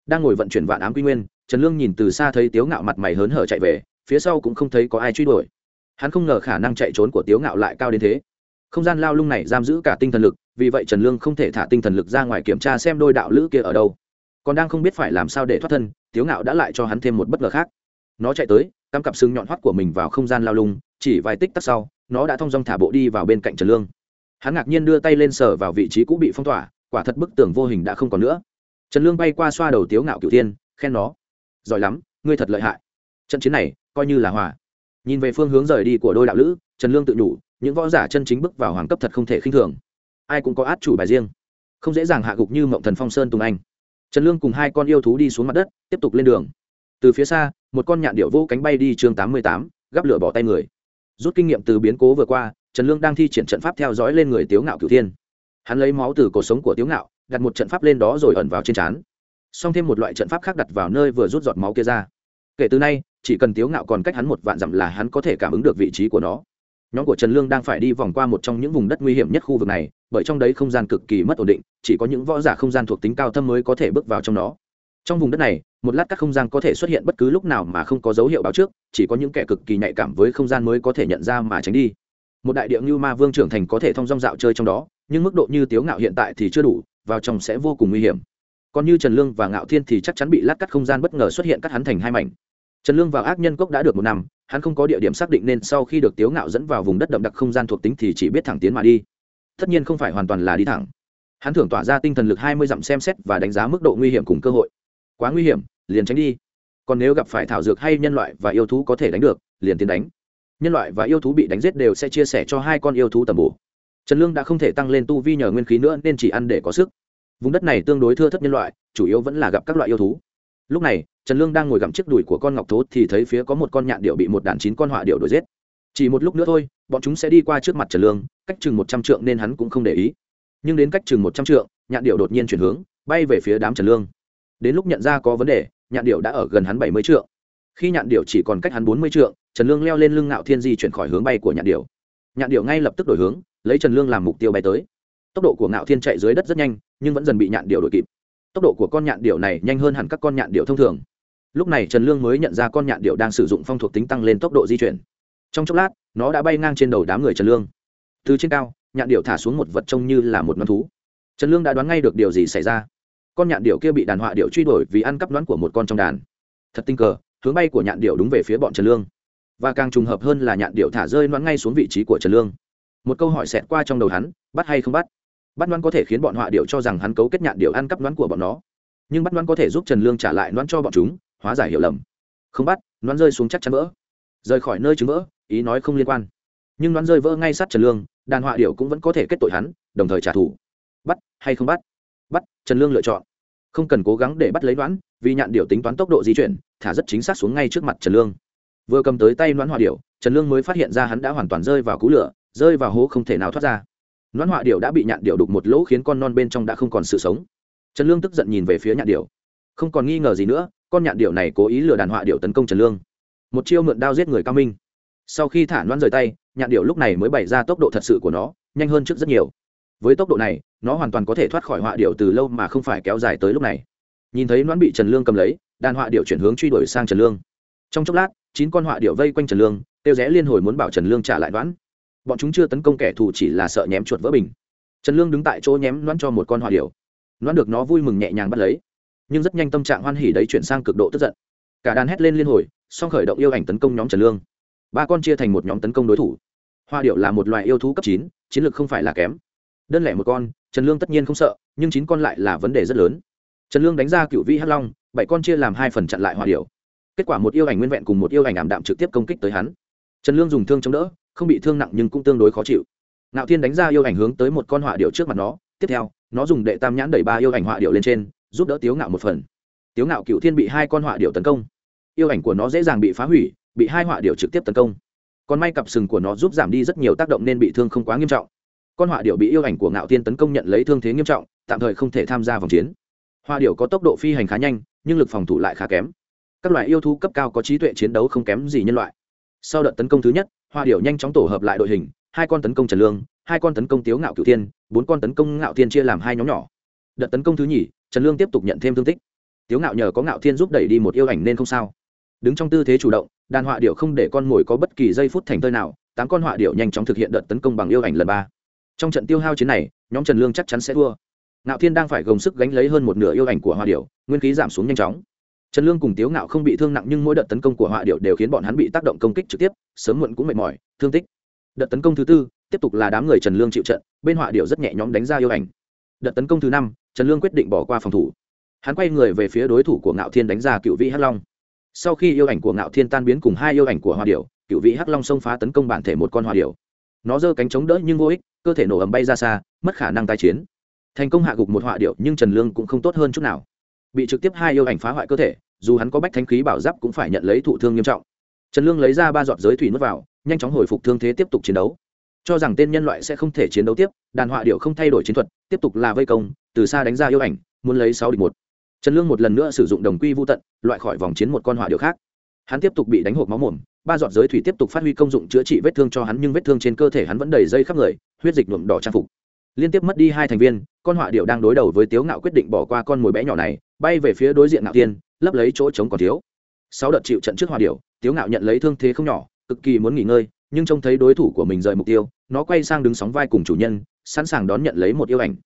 Đang ngồi vận chuyển vạn ám quy nguyên, trần lương nhìn từ xa thấy tiếu ngạo mặt mày hớn hở chạy về, phía sau cũng không thấy có ai truy đuổi hắn không ngờ khả năng chạy trốn của tiếu ngạo lại cao đến thế. Không gian lao lung này giam giữ cả tinh thần lực, vì vậy trần lương không thể thả tinh thần lực ra ngoài kiểm tra xem đôi đạo lữ kia ở đâu. Còn đang không biết phải làm sao để thoát thân, tiếu ngạo đã lại cho hắn thêm một bất ngờ khác. Nó chạy tới, cắm cặp sừng nhọn hoắt của mình vào không gian lao lung, chỉ vài tích tắc sau, nó đã thong dong thả bộ đi vào bên cạnh trần lương. Hắn ngạc nhiên đưa tay lên sờ vào vị trí cũ bị phong tỏa, quả thật bức tường vô hình đã không còn nữa. Trần lương bay qua xoa đầu tiếu ngạo cửu tiên khen nó. Giỏi lắm, ngươi thật lợi hại. Trận chiến này coi như là hòa nhìn về phương hướng rời đi của đôi đạo lữ, trần lương tự nhủ, những võ giả chân chính bước vào hoàng cấp thật không thể khinh thường. Ai cũng có át chủ bài riêng. Không dễ dàng hạ gục như mộng thần phong sơn tùng anh. Trần lương cùng hai con yêu thú đi xuống mặt đất, tiếp tục lên đường. Từ phía xa, một con nhạn điệu vô cánh bay đi chương tám mươi tám, gắp lửa bỏ tay người. Rút kinh nghiệm từ biến cố vừa qua, trần lương đang thi triển trận pháp theo dõi lên người tiếu ngạo cửu thiên. Hắn lấy máu từ cuộc sống của tiếu ngạo, đặt một trận pháp lên đó rồi ẩn vào trên trán. Xong thêm một loại trận pháp khác đặt vào nơi vừa rút giọt máu kia ra. Kể từ nay chỉ cần tiếu ngạo còn cách hắn một vạn dặm là hắn có thể cảm ứng được vị trí của nó. Nhóm của trần lương đang phải đi vòng qua một trong những vùng đất nguy hiểm nhất khu vực này, bởi trong đấy không gian cực kỳ mất ổn định, chỉ có những võ giả không gian thuộc tính cao thâm mới có thể bước vào trong nó. Trong vùng đất này, một lát các không gian có thể xuất hiện bất cứ lúc nào mà không có dấu hiệu báo trước, chỉ có những kẻ cực kỳ nhạy cảm với không gian mới có thể nhận ra mà tránh đi. Một đại địa ngưu ma vương trưởng thành có thể thông dong dạo chơi trong đó, nhưng mức độ như tiếu ngạo hiện tại thì chưa đủ, vào trong sẽ vô cùng nguy hiểm. Còn như trần lương và ngạo thiên thì chắc chắn bị lát cắt không gian bất ngờ xuất hiện cắt hắn thành hai mảnh trần lương vào ác nhân cốc đã được một năm, hắn không có địa điểm xác định nên sau khi được tiếu ngạo dẫn vào vùng đất đậm đặc không gian thuộc tính thì chỉ biết thẳng tiến mà đi. Tất nhiên không phải hoàn toàn là đi thẳng. Hắn thưởng tỏa ra tinh thần lực hai mươi dặm xem xét và đánh giá mức độ nguy hiểm cùng cơ hội. Quá nguy hiểm, liền tránh đi. Còn nếu gặp phải thảo dược hay nhân loại và yêu thú có thể đánh được, liền tiến đánh. Nhân loại và yêu thú bị đánh giết đều sẽ chia sẻ cho hai con yêu thú tầm bổ. Trần lương đã không thể tăng lên tu vi nhờ nguyên khí nữa nên chỉ ăn để có sức. Vùng đất này tương đối thưa thất nhân loại, chủ yếu vẫn là gặp các loại yêu thú. Lúc này trần lương đang ngồi gặm chiếc đùi của con ngọc thố thì thấy phía có một con nhạn điệu bị một đàn chín con họa điệu đuổi giết. Chỉ một lúc nữa thôi, bọn chúng sẽ đi qua trước mặt trần lương, cách chừng một trăm trượng nên hắn cũng không để ý. Nhưng đến cách chừng một trăm trượng, nhạn điệu đột nhiên chuyển hướng, bay về phía đám trần lương. Đến lúc nhận ra có vấn đề, nhạn điệu đã ở gần hắn bảy mươi trượng. Khi nhạn điệu chỉ còn cách hắn bốn mươi trượng, trần lương leo lên lưng ngạo thiên di chuyển khỏi hướng bay của nhạn điệu nhạn điệu ngay lập tức đổi hướng, lấy trần lương làm mục tiêu bay tới. Tốc độ của ngạo thiên chạy dưới đất rất nhanh, nhưng vẫn dần bị nhạn điệu đuổi kịp. Tốc độ của con nhạn điệu này nhanh hơn hẳn các con nhạn điệu thông thường lúc này trần lương mới nhận ra con nhạn điệu đang sử dụng phong thuộc tính tăng lên tốc độ di chuyển. Trong chốc lát, nó đã bay ngang trên đầu đám người trần lương. Từ trên cao, nhạn điệu thả xuống một vật trông như là một nón thú. Trần lương đã đoán ngay được điều gì xảy ra. Con nhạn điệu kia bị đàn họa điệu truy đuổi vì ăn cắp đoán của một con trong đàn. Thật tinh cờ, hướng bay của nhạn điệu đúng về phía bọn trần lương. Và càng trùng hợp hơn là nhạn điệu thả rơi đoán ngay xuống vị trí của trần lương. Một câu hỏi xẹt qua trong đầu hắn, bắt hay không bắt? Bắt đoán có thể khiến bọn họa điệu cho rằng hắn cấu kết nhạn điệu ăn cắp đoán của bọn nó. Nhưng bắt đoán có thể giúp trần lương trả lại đoán cho bọn chúng hóa giải hiểu lầm. Không bắt đoán rơi xuống chắc chắn vỡ. Rời khỏi nơi chứng vỡ, ý nói không liên quan. Nhưng đoán rơi vỡ ngay sát trần lương, đàn họa điệu cũng vẫn có thể kết tội hắn, đồng thời trả thù. Bắt hay không bắt? Bắt, trần lương lựa chọn. Không cần cố gắng để bắt lấy đoán vì nhạn điệu tính toán tốc độ di chuyển, thả rất chính xác xuống ngay trước mặt trần lương. Vừa cầm tới tay đoán họa điệu trần lương mới phát hiện ra hắn đã hoàn toàn rơi vào cú lửa, rơi vào hố không thể nào thoát ra. Đoán họa điệu đã bị nhạn điệu đục một lỗ khiến con non bên trong đã không còn sự sống. Trần lương tức giận nhìn về phía nhạn điệu không còn nghi ngờ gì nữa con nhạn điệu này cố ý lừa đàn họa điệu tấn công trần lương. Một chiêu mượn đao giết người cao minh. Sau khi thả loan rời tay, nhạn điệu lúc này mới bày ra tốc độ thật sự của nó, nhanh hơn trước rất nhiều. Với tốc độ này, nó hoàn toàn có thể thoát khỏi họa điệu từ lâu mà không phải kéo dài tới lúc này. Nhìn thấy loan bị trần lương cầm lấy, đàn họa điệu chuyển hướng truy đuổi sang trần lương. Trong chốc lát, chín con họa điệu vây quanh trần lương tiêu rẽ liên hồi muốn bảo trần lương trả lại đoán bọn chúng chưa tấn công kẻ thù chỉ là sợ nhém chuột vỡ bình. Trần lương đứng tại chỗ nhém đoán cho một con họa điệu đoán được nó vui mừng nhẹ nhàng bắt lấy nhưng rất nhanh tâm trạng hoan hỉ đấy chuyển sang cực độ tức giận. Cả đàn hét lên liên hồi, song khởi động yêu ảnh tấn công nhóm trần lương. Ba con chia thành một nhóm tấn công đối thủ. Hoa điệu là một loại yêu thú cấp chín, chiến lược không phải là kém. Đơn lẻ một con, trần lương tất nhiên không sợ, nhưng chín con lại là vấn đề rất lớn. Trần lương đánh ra cựu vĩ hắc long, bảy con chia làm hai phần chặn lại hoa điệu. Kết quả một yêu ảnh nguyên vẹn cùng một yêu ảnh ảm đạm trực tiếp công kích tới hắn. Trần lương dùng thương chống đỡ, không bị thương nặng nhưng cũng tương đối khó chịu. Nạo thiên đánh ra yêu ảnh hướng tới một con họa điệu trước mặt nó, tiếp theo, nó dùng đệ tam nhãn đẩy ba yêu ảnh họa điệu lên trên giúp đỡ tiếu ngạo một phần. Tiếu ngạo cựu thiên bị hai con họa điệu tấn công. Yêu ảnh của nó dễ dàng bị phá hủy, bị hai họa điệu trực tiếp tấn công. Còn may cặp sừng của nó giúp giảm đi rất nhiều tác động nên bị thương không quá nghiêm trọng. Con họa điệu bị yêu ảnh của ngạo thiên tấn công nhận lấy thương thế nghiêm trọng, tạm thời không thể tham gia vòng chiến. Họa điệu có tốc độ phi hành khá nhanh, nhưng lực phòng thủ lại khá kém. Các loại yêu thú cấp cao có trí tuệ chiến đấu không kém gì nhân loại. Sau đợt tấn công thứ nhất, họa điệu nhanh chóng tổ hợp lại đội hình, hai con tấn công trần lương, hai con tấn công tiếu ngạo cửu thiên, bốn con tấn công ngạo thiên chia làm hai nhóm nhỏ. Đợt tấn công thứ nhì trần lương tiếp tục nhận thêm thương tích. Tiếu ngạo nhờ có ngạo thiên giúp đẩy đi một yêu ảnh nên không sao. Đứng trong tư thế chủ động, đàn họa điệu không để con mồi có bất kỳ giây phút thành tơi nào, tám con họa điệu nhanh chóng thực hiện đợt tấn công bằng yêu ảnh lần ba. Trong trận tiêu hao chiến này, nhóm trần lương chắc chắn sẽ thua. Ngạo thiên đang phải gồng sức gánh lấy hơn một nửa yêu ảnh của họa điệu nguyên khí giảm xuống nhanh chóng. Trần lương cùng tiếu ngạo không bị thương nặng nhưng mỗi đợt tấn công của họa điệu đều khiến bọn hắn bị tác động công kích trực tiếp, sớm muộn cũng mệt mỏi, thương tích. Đợt tấn công thứ tư, tiếp tục là đám người trần lương chịu trận, bên họa điệu rất nhẹ nhóm đánh ra yêu ảnh. Đợt tấn công thứ năm trần lương quyết định bỏ qua phòng thủ. Hắn quay người về phía đối thủ của ngạo thiên đánh ra cựu vĩ hắc long. Sau khi yêu ảnh của ngạo thiên tan biến cùng hai yêu ảnh của hoa điệu cựu vĩ hắc long xông phá tấn công bản thể một con hoa điệu nó giơ cánh chống đỡ nhưng vô ích, cơ thể nổ ầm bay ra xa, mất khả năng tái chiến. Thành công hạ gục một họa điệu nhưng trần lương cũng không tốt hơn chút nào. Bị trực tiếp hai yêu ảnh phá hoại cơ thể, dù hắn có bách thanh khí bảo giáp cũng phải nhận lấy thụ thương nghiêm trọng. Trần lương lấy ra ba giọt giới thủy nuốt vào, nhanh chóng hồi phục thương thế tiếp tục chiến đấu. Cho rằng tên nhân loại sẽ không thể chiến đấu tiếp, đàn họa điệu không thay đổi chiến thuật, tiếp tục là vây công từ xa đánh ra yêu ảnh, muốn lấy sáu địch một. Trần lương một lần nữa sử dụng đồng quy vô tận, loại khỏi vòng chiến một con hỏa điệu khác. Hắn tiếp tục bị đánh hộp máu mồm, ba giọt giới thủy tiếp tục phát huy công dụng chữa trị vết thương cho hắn, nhưng vết thương trên cơ thể hắn vẫn đầy dây khắp người, huyết dịch nhuộm đỏ trang phục. Liên tiếp mất đi hai thành viên, con họa điệu đang đối đầu với tiếu ngạo quyết định bỏ qua con mồi bé nhỏ này, bay về phía đối diện ngạo tiên lấp lấy chỗ trống còn thiếu. Sau đợt chịu trận trước họa điệu tiếu ngạo nhận lấy thương thế không nhỏ, cực kỳ muốn nghỉ ngơi, nhưng trông thấy đối thủ của mình rời mục tiêu, nó quay sang đứng sóng vai cùng chủ nhân, sẵn sàng đón nhận lấy một yêu ảnh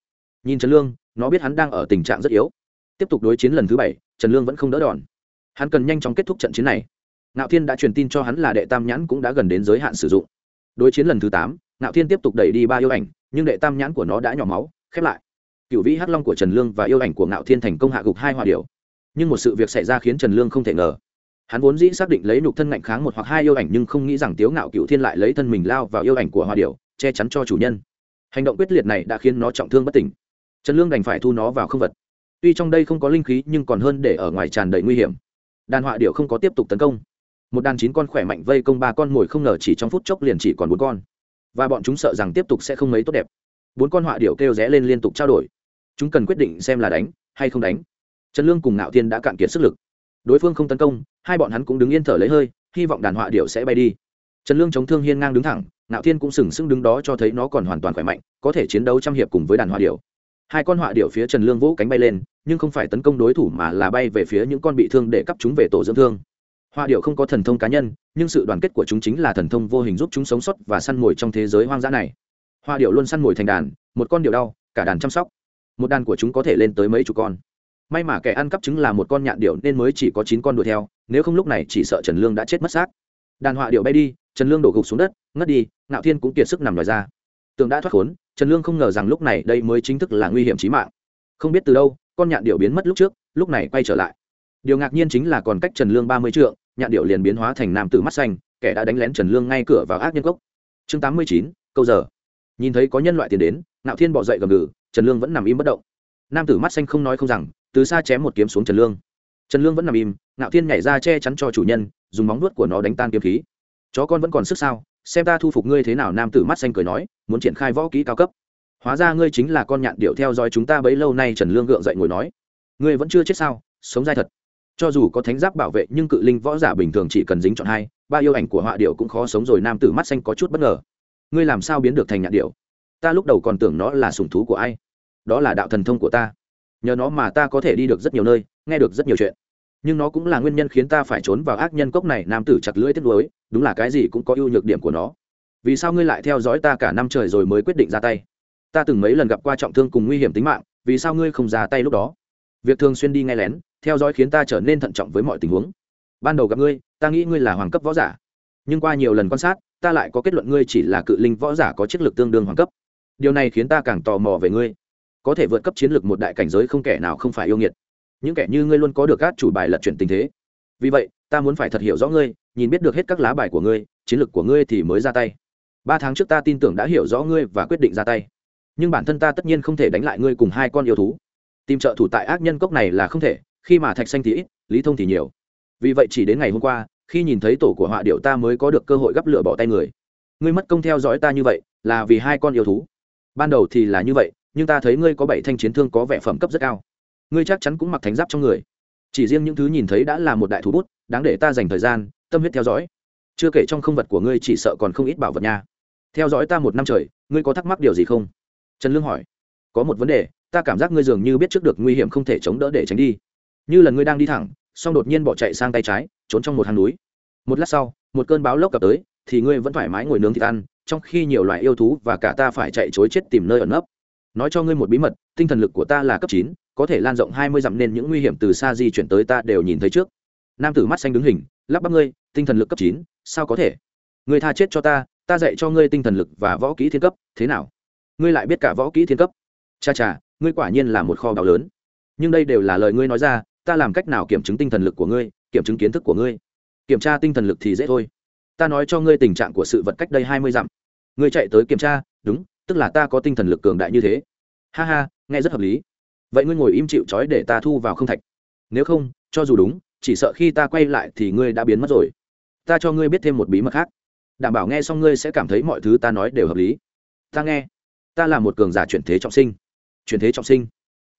nhìn trần lương, nó biết hắn đang ở tình trạng rất yếu. Tiếp tục đối chiến lần thứ bảy, trần lương vẫn không đỡ đòn. Hắn cần nhanh chóng kết thúc trận chiến này. Ngạo thiên đã truyền tin cho hắn là đệ tam nhãn cũng đã gần đến giới hạn sử dụng. Đối chiến lần thứ tám, ngạo thiên tiếp tục đẩy đi ba yêu ảnh, nhưng đệ tam nhãn của nó đã nhỏ máu, khép lại. Cựu vĩ hắc long của trần lương và yêu ảnh của ngạo thiên thành công hạ gục hai hòa điều nhưng một sự việc xảy ra khiến trần lương không thể ngờ. Hắn vốn dĩ xác định lấy nục thân ngạnh kháng một hoặc hai yêu ảnh nhưng không nghĩ rằng tiếu ngạo cựu thiên lại lấy thân mình lao vào yêu ảnh của hòa điều che chắn cho chủ nhân. Hành động quyết liệt này đã khiến nó trọng thương bất tỉnh trần lương đành phải thu nó vào không vật. Tuy trong đây không có linh khí, nhưng còn hơn để ở ngoài tràn đầy nguy hiểm. Đàn họa điệu không có tiếp tục tấn công. Một đàn chín con khỏe mạnh vây công ba con mồi không ngờ chỉ trong phút chốc liền chỉ còn bốn con. Và bọn chúng sợ rằng tiếp tục sẽ không mấy tốt đẹp. Bốn con họa điệu kêu rẽ lên liên tục trao đổi. Chúng cần quyết định xem là đánh hay không đánh. Trần lương cùng ngạo thiên đã cạn kiệt sức lực. Đối phương không tấn công, hai bọn hắn cũng đứng yên thở lấy hơi, hy vọng đàn họa điệu sẽ bay đi. Trần lương chống thương hiên ngang đứng thẳng, ngạo thiên cũng sừng sững đứng đó cho thấy nó còn hoàn toàn khỏe mạnh, có thể chiến đấu trăm hiệp cùng với đàn họa điệu hai con họa điệu phía trần lương vỗ cánh bay lên, nhưng không phải tấn công đối thủ mà là bay về phía những con bị thương để cắp chúng về tổ dưỡng thương. Họa điệu không có thần thông cá nhân, nhưng sự đoàn kết của chúng chính là thần thông vô hình giúp chúng sống sót và săn mồi trong thế giới hoang dã này. Họa điệu luôn săn mồi thành đàn, một con điệu đau, cả đàn chăm sóc. Một đàn của chúng có thể lên tới mấy chục con. May mà kẻ ăn cắp trứng là một con nhạn điệu nên mới chỉ có chín con đuổi theo, nếu không lúc này chỉ sợ trần lương đã chết mất xác. Đàn họa điệu bay đi, trần lương đổ gục xuống đất, ngất đi, ngạo thiên cũng kiệt sức nằm ngoài ra. Tường đã thoát khốn trần lương không ngờ rằng lúc này đây mới chính thức là nguy hiểm trí mạng. Không biết từ đâu, con nhạn điệu biến mất lúc trước, lúc này quay trở lại. Điều ngạc nhiên chính là còn cách trần lương ba mươi trượng, nhạn điệu liền biến hóa thành nam tử mắt xanh, kẻ đã đánh lén trần lương ngay cửa vào ác nhân cốc. Chương tám mươi chín, câu giờ. Nhìn thấy có nhân loại tiền đến, ngạo thiên bỏ dậy gầm gừ, trần lương vẫn nằm im bất động. Nam tử mắt xanh không nói không rằng, từ xa chém một kiếm xuống trần lương. Trần lương vẫn nằm im, ngạo thiên nhảy ra che chắn cho chủ nhân, dùng móng nuốt của nó đánh tan kiếm khí. Chó con vẫn còn sức sao? Xem ta thu phục ngươi thế nào, nam tử mắt xanh cười nói, muốn triển khai võ kỹ cao cấp. Hóa ra ngươi chính là con nhạn điệu theo dõi chúng ta bấy lâu nay trần lương gượng dậy ngồi nói, ngươi vẫn chưa chết sao, sống dai thật. Cho dù có thánh giáp bảo vệ, nhưng cự linh võ giả bình thường chỉ cần dính chọn hai, ba yêu ảnh của họa điệu cũng khó sống rồi, nam tử mắt xanh có chút bất ngờ. Ngươi làm sao biến được thành nhạn điệu ta lúc đầu còn tưởng nó là sùng thú của ai? Đó là đạo thần thông của ta. Nhờ nó mà ta có thể đi được rất nhiều nơi, nghe được rất nhiều chuyện. Nhưng nó cũng là nguyên nhân khiến ta phải trốn vào ác nhân cốc này, nam tử chặt lưỡi tiếc nuối đúng là cái gì cũng có ưu nhược điểm của nó. Vì sao ngươi lại theo dõi ta cả năm trời rồi mới quyết định ra tay? Ta từng mấy lần gặp qua trọng thương cùng nguy hiểm tính mạng, vì sao ngươi không ra tay lúc đó? Việc thường xuyên đi nghe lén, theo dõi khiến ta trở nên thận trọng với mọi tình huống. Ban đầu gặp ngươi, ta nghĩ ngươi là hoàng cấp võ giả. Nhưng qua nhiều lần quan sát, ta lại có kết luận ngươi chỉ là cự linh võ giả có chiến lược tương đương hoàng cấp. Điều này khiến ta càng tò mò về ngươi. Có thể vượt cấp chiến lược một đại cảnh giới không kẻ nào không phải yêu nghiệt. Những kẻ như ngươi luôn có được các chủ bài lật chuyển tình thế. Vì vậy, ta muốn phải thật hiểu rõ ngươi nhìn biết được hết các lá bài của ngươi, chiến lược của ngươi thì mới ra tay. Ba tháng trước ta tin tưởng đã hiểu rõ ngươi và quyết định ra tay. Nhưng bản thân ta tất nhiên không thể đánh lại ngươi cùng hai con yêu thú. Tìm trợ thủ tại ác nhân cốc này là không thể, khi mà thạch xanh thì ít, lý thông thì nhiều. Vì vậy chỉ đến ngày hôm qua, khi nhìn thấy tổ của họa điệu ta mới có được cơ hội gắp lửa bỏ tay người. Ngươi mất công theo dõi ta như vậy, là vì hai con yêu thú. Ban đầu thì là như vậy, nhưng ta thấy ngươi có bảy thanh chiến thương có vẻ phẩm cấp rất cao. Ngươi chắc chắn cũng mặc thánh giáp trong người. Chỉ riêng những thứ nhìn thấy đã là một đại thú bút, đáng để ta dành thời gian tâm huyết theo dõi. Chưa kể trong không vật của ngươi chỉ sợ còn không ít bảo vật nha. Theo dõi ta một năm trời, ngươi có thắc mắc điều gì không? Trần lương hỏi. Có một vấn đề, ta cảm giác ngươi dường như biết trước được nguy hiểm không thể chống đỡ để tránh đi. Như lần ngươi đang đi thẳng, xong đột nhiên bỏ chạy sang tay trái, trốn trong một hang núi. Một lát sau, một cơn báo lốc cập tới, thì ngươi vẫn thoải mái ngồi nướng thịt ăn, trong khi nhiều loại yêu thú và cả ta phải chạy chối chết tìm nơi ẩn nấp. Nói cho ngươi một bí mật, tinh thần lực của ta là cấp chín, có thể lan rộng hai mươi dặm nên những nguy hiểm từ xa di chuyển tới ta đều nhìn thấy trước nam tử mắt xanh đứng hình, lắp bắp ngươi, tinh thần lực cấp chín, sao có thể? Ngươi tha chết cho ta ta dạy cho ngươi tinh thần lực và võ kỹ thiên cấp, thế nào? Ngươi lại biết cả võ kỹ thiên cấp. Cha cha, ngươi quả nhiên là một kho báu lớn. Nhưng đây đều là lời ngươi nói ra, ta làm cách nào kiểm chứng tinh thần lực của ngươi, kiểm chứng kiến thức của ngươi? Kiểm tra tinh thần lực thì dễ thôi. Ta nói cho ngươi tình trạng của sự vật cách đây hai mươi dặm. Ngươi chạy tới kiểm tra, đúng, tức là ta có tinh thần lực cường đại như thế. Ha ha, nghe rất hợp lý. Vậy ngươi ngồi im chịu trói để ta thu vào không thạch. Nếu không, cho dù đúng chỉ sợ khi ta quay lại thì ngươi đã biến mất rồi. Ta cho ngươi biết thêm một bí mật khác. Đảm bảo nghe xong ngươi sẽ cảm thấy mọi thứ ta nói đều hợp lý. Ta nghe. Ta là một cường giả chuyển thế trọng sinh. Chuyển thế trọng sinh.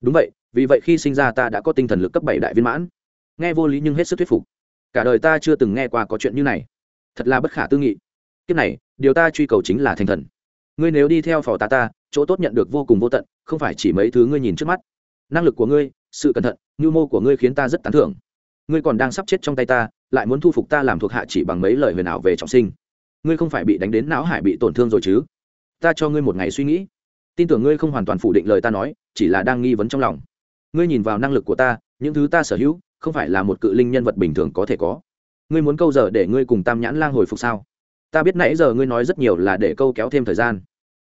Đúng vậy, vì vậy khi sinh ra ta đã có tinh thần lực cấp bảy đại viên mãn. Nghe vô lý nhưng hết sức thuyết phục. Cả đời ta chưa từng nghe qua có chuyện như này. Thật là bất khả tư nghị. Kiếp này, điều ta truy cầu chính là thành thần. Ngươi nếu đi theo phò ta ta, chỗ tốt nhận được vô cùng vô tận, không phải chỉ mấy thứ ngươi nhìn trước mắt. Năng lực của ngươi, sự cẩn thận, nhu mô của ngươi khiến ta rất tán thưởng ngươi còn đang sắp chết trong tay ta, lại muốn thu phục ta làm thuộc hạ chỉ bằng mấy lời huyền ảo về trọng sinh. Ngươi không phải bị đánh đến não hải bị tổn thương rồi chứ? Ta cho ngươi một ngày suy nghĩ. Tin tưởng ngươi không hoàn toàn phủ định lời ta nói, chỉ là đang nghi vấn trong lòng. Ngươi nhìn vào năng lực của ta, những thứ ta sở hữu, không phải là một cự linh nhân vật bình thường có thể có. Ngươi muốn câu giờ để ngươi cùng tam nhãn lang hồi phục sao? Ta biết nãy giờ ngươi nói rất nhiều là để câu kéo thêm thời gian,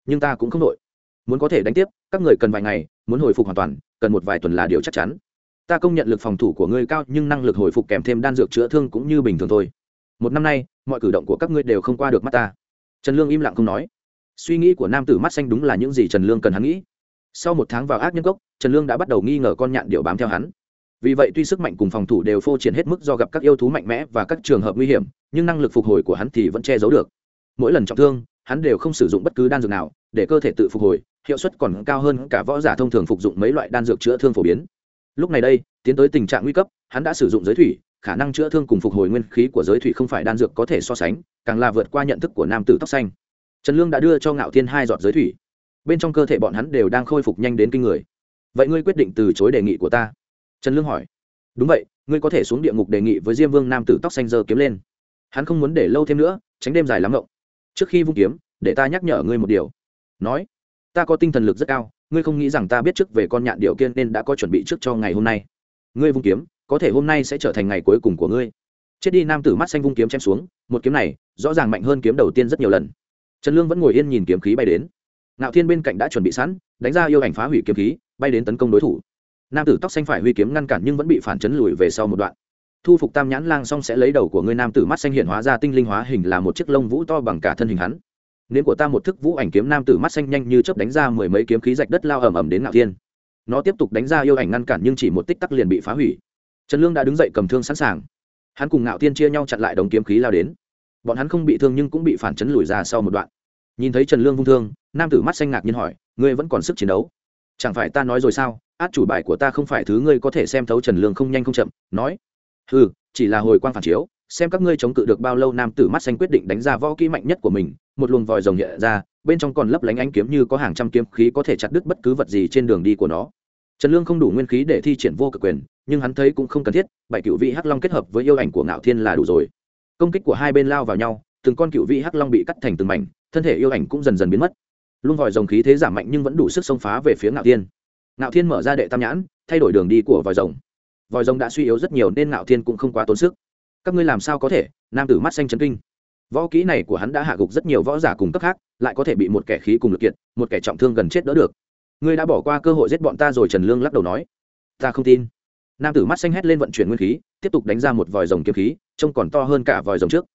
nhưng ta cũng không đội. Muốn có thể đánh tiếp, các người cần vài ngày, muốn hồi phục hoàn toàn, cần một vài tuần là điều chắc chắn ta công nhận lực phòng thủ của ngươi cao, nhưng năng lực hồi phục kèm thêm đan dược chữa thương cũng như bình thường thôi. Một năm nay, mọi cử động của các ngươi đều không qua được mắt ta. Trần lương im lặng không nói. Suy nghĩ của nam tử mắt xanh đúng là những gì trần lương cần hắn nghĩ. Sau một tháng vào ác nhân cốc, trần lương đã bắt đầu nghi ngờ con nhạn điệu bám theo hắn. Vì vậy tuy sức mạnh cùng phòng thủ đều phô triển hết mức do gặp các yêu thú mạnh mẽ và các trường hợp nguy hiểm, nhưng năng lực phục hồi của hắn thì vẫn che giấu được. Mỗi lần trọng thương, hắn đều không sử dụng bất cứ đan dược nào để cơ thể tự phục hồi, hiệu suất còn cao hơn cả võ giả thông thường phục dụng mấy loại đan dược chữa thương phổ biến lúc này đây, tiến tới tình trạng nguy cấp, hắn đã sử dụng giới thủy, khả năng chữa thương cùng phục hồi nguyên khí của giới thủy không phải đan dược có thể so sánh, càng là vượt qua nhận thức của nam tử tóc xanh. Trần lương đã đưa cho ngạo thiên hai giọt giới thủy. Bên trong cơ thể bọn hắn đều đang khôi phục nhanh đến kinh người. Vậy ngươi quyết định từ chối đề nghị của ta? Trần lương hỏi. Đúng vậy, ngươi có thể xuống địa ngục đề nghị với diêm vương nam tử tóc xanh giờ kiếm lên. Hắn không muốn để lâu thêm nữa, tránh đêm dài lắm ngộng. Trước khi vung kiếm, để ta nhắc nhở ngươi một điều. Nói, ta có tinh thần lực rất cao ngươi không nghĩ rằng ta biết trước về con nhạn điệu kiên nên đã có chuẩn bị trước cho ngày hôm nay. Ngươi vung kiếm, có thể hôm nay sẽ trở thành ngày cuối cùng của ngươi. Chết đi, nam tử mắt xanh vung kiếm chém xuống, một kiếm này, rõ ràng mạnh hơn kiếm đầu tiên rất nhiều lần. Trần lương vẫn ngồi yên nhìn kiếm khí bay đến. Ngạo thiên bên cạnh đã chuẩn bị sẵn, đánh ra yêu ảnh phá hủy kiếm khí, bay đến tấn công đối thủ. Nam tử tóc xanh phải huy kiếm ngăn cản nhưng vẫn bị phản chấn lùi về sau một đoạn. Thu phục tam nhãn lang xong sẽ lấy đầu của người nam tử mắt xanh hiện hóa ra tinh linh hóa hình là một chiếc lông vũ to bằng cả thân hình hắn nến của ta một thức vũ ảnh kiếm nam tử mắt xanh nhanh như chớp đánh ra mười mấy kiếm khí rạch đất lao ầm ầm đến ngạo thiên. Nó tiếp tục đánh ra yêu ảnh ngăn cản nhưng chỉ một tích tắc liền bị phá hủy. Trần lương đã đứng dậy cầm thương sẵn sàng. Hắn cùng ngạo thiên chia nhau chặn lại đống kiếm khí lao đến. Bọn hắn không bị thương nhưng cũng bị phản chấn lùi ra sau một đoạn. Nhìn thấy trần lương vung thương, nam tử mắt xanh ngạc nhiên hỏi, ngươi vẫn còn sức chiến đấu? Chẳng phải ta nói rồi sao? Át chủ bài của ta không phải thứ ngươi có thể xem thấu. Trần lương không nhanh không chậm, nói ừ chỉ là hồi quang phản chiếu, xem các ngươi chống cự được bao lâu. Nam tử mắt xanh quyết định đánh ra võ kỹ mạnh nhất của mình một luồng vòi rồng hiện ra, bên trong còn lấp lánh ánh kiếm như có hàng trăm kiếm khí có thể chặt đứt bất cứ vật gì trên đường đi của nó. Trần lương không đủ nguyên khí để thi triển vô cực quyền, nhưng hắn thấy cũng không cần thiết, bảy cựu vị hắc long kết hợp với yêu ảnh của ngạo thiên là đủ rồi. Công kích của hai bên lao vào nhau, từng con cựu vị hắc long bị cắt thành từng mảnh, thân thể yêu ảnh cũng dần dần biến mất. Luôn vòi rồng khí thế giảm mạnh nhưng vẫn đủ sức xông phá về phía ngạo thiên. Ngạo thiên mở ra đệ tam nhãn, thay đổi đường đi của vòi rồng. Vòi rồng đã suy yếu rất nhiều nên ngạo thiên cũng không quá tốn sức. Các ngươi làm sao có thể? Nam tử mắt xanh chấn kinh võ kỹ này của hắn đã hạ gục rất nhiều võ giả cùng cấp khác, lại có thể bị một kẻ khí cùng lực kiện một kẻ trọng thương gần chết đỡ được. Ngươi đã bỏ qua cơ hội giết bọn ta rồi, trần lương lắc đầu nói. Ta không tin. Nam tử mắt xanh hét lên vận chuyển nguyên khí, tiếp tục đánh ra một vòi rồng kiếm khí, trông còn to hơn cả vòi rồng trước.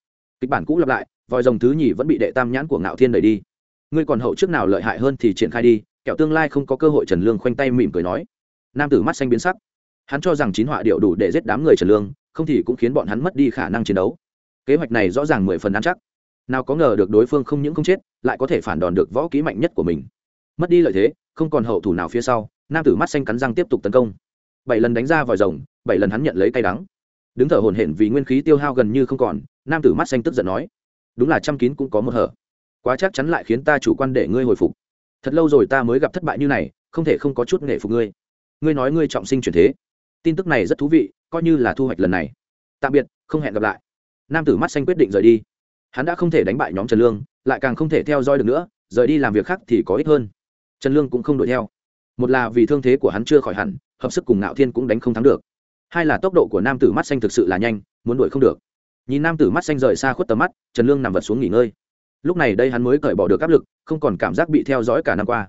Kịch bản cũ lặp lại, vòi rồng thứ nhì vẫn bị đệ tam nhãn của ngạo thiên đẩy đi. Ngươi còn hậu trước nào lợi hại hơn thì triển khai đi, kẻo tương lai không có cơ hội, trần lương khoanh tay mỉm cười nói. Nam tử mắt xanh biến sắc. Hắn cho rằng chín họa điệu đủ để giết đám người trần lương, không thì cũng khiến bọn hắn mất đi khả năng chiến đấu kế hoạch này rõ ràng mười phần ăn chắc. Nào có ngờ được đối phương không những không chết, lại có thể phản đòn được võ kỹ mạnh nhất của mình. Mất đi lợi thế, không còn hậu thủ nào phía sau, nam tử mắt xanh cắn răng tiếp tục tấn công. Bảy lần đánh ra vòi rồng, bảy lần hắn nhận lấy cay đắng. Đứng thở hồn hển vì nguyên khí tiêu hao gần như không còn, nam tử mắt xanh tức giận nói, đúng là trăm kín cũng có một hở. Quá chắc chắn lại khiến ta chủ quan để ngươi hồi phục. Thật lâu rồi ta mới gặp thất bại như này, không thể không có chút nghệ phục ngươi. Ngươi nói ngươi trọng sinh chuyển thế. Tin tức này rất thú vị, coi như là thu hoạch lần này. Tạm biệt, không hẹn gặp lại nam tử mắt xanh quyết định rời đi. Hắn đã không thể đánh bại nhóm trần lương, lại càng không thể theo dõi được nữa, rời đi làm việc khác thì có ích hơn. Trần lương cũng không đuổi theo. Một là vì thương thế của hắn chưa khỏi hẳn, hợp sức cùng ngạo thiên cũng đánh không thắng được. Hai là tốc độ của nam tử mắt xanh thực sự là nhanh, muốn đuổi không được. Nhìn nam tử mắt xanh rời xa khuất tầm mắt, trần lương nằm vật xuống nghỉ ngơi. Lúc này đây hắn mới cởi bỏ được áp lực, không còn cảm giác bị theo dõi cả năm qua.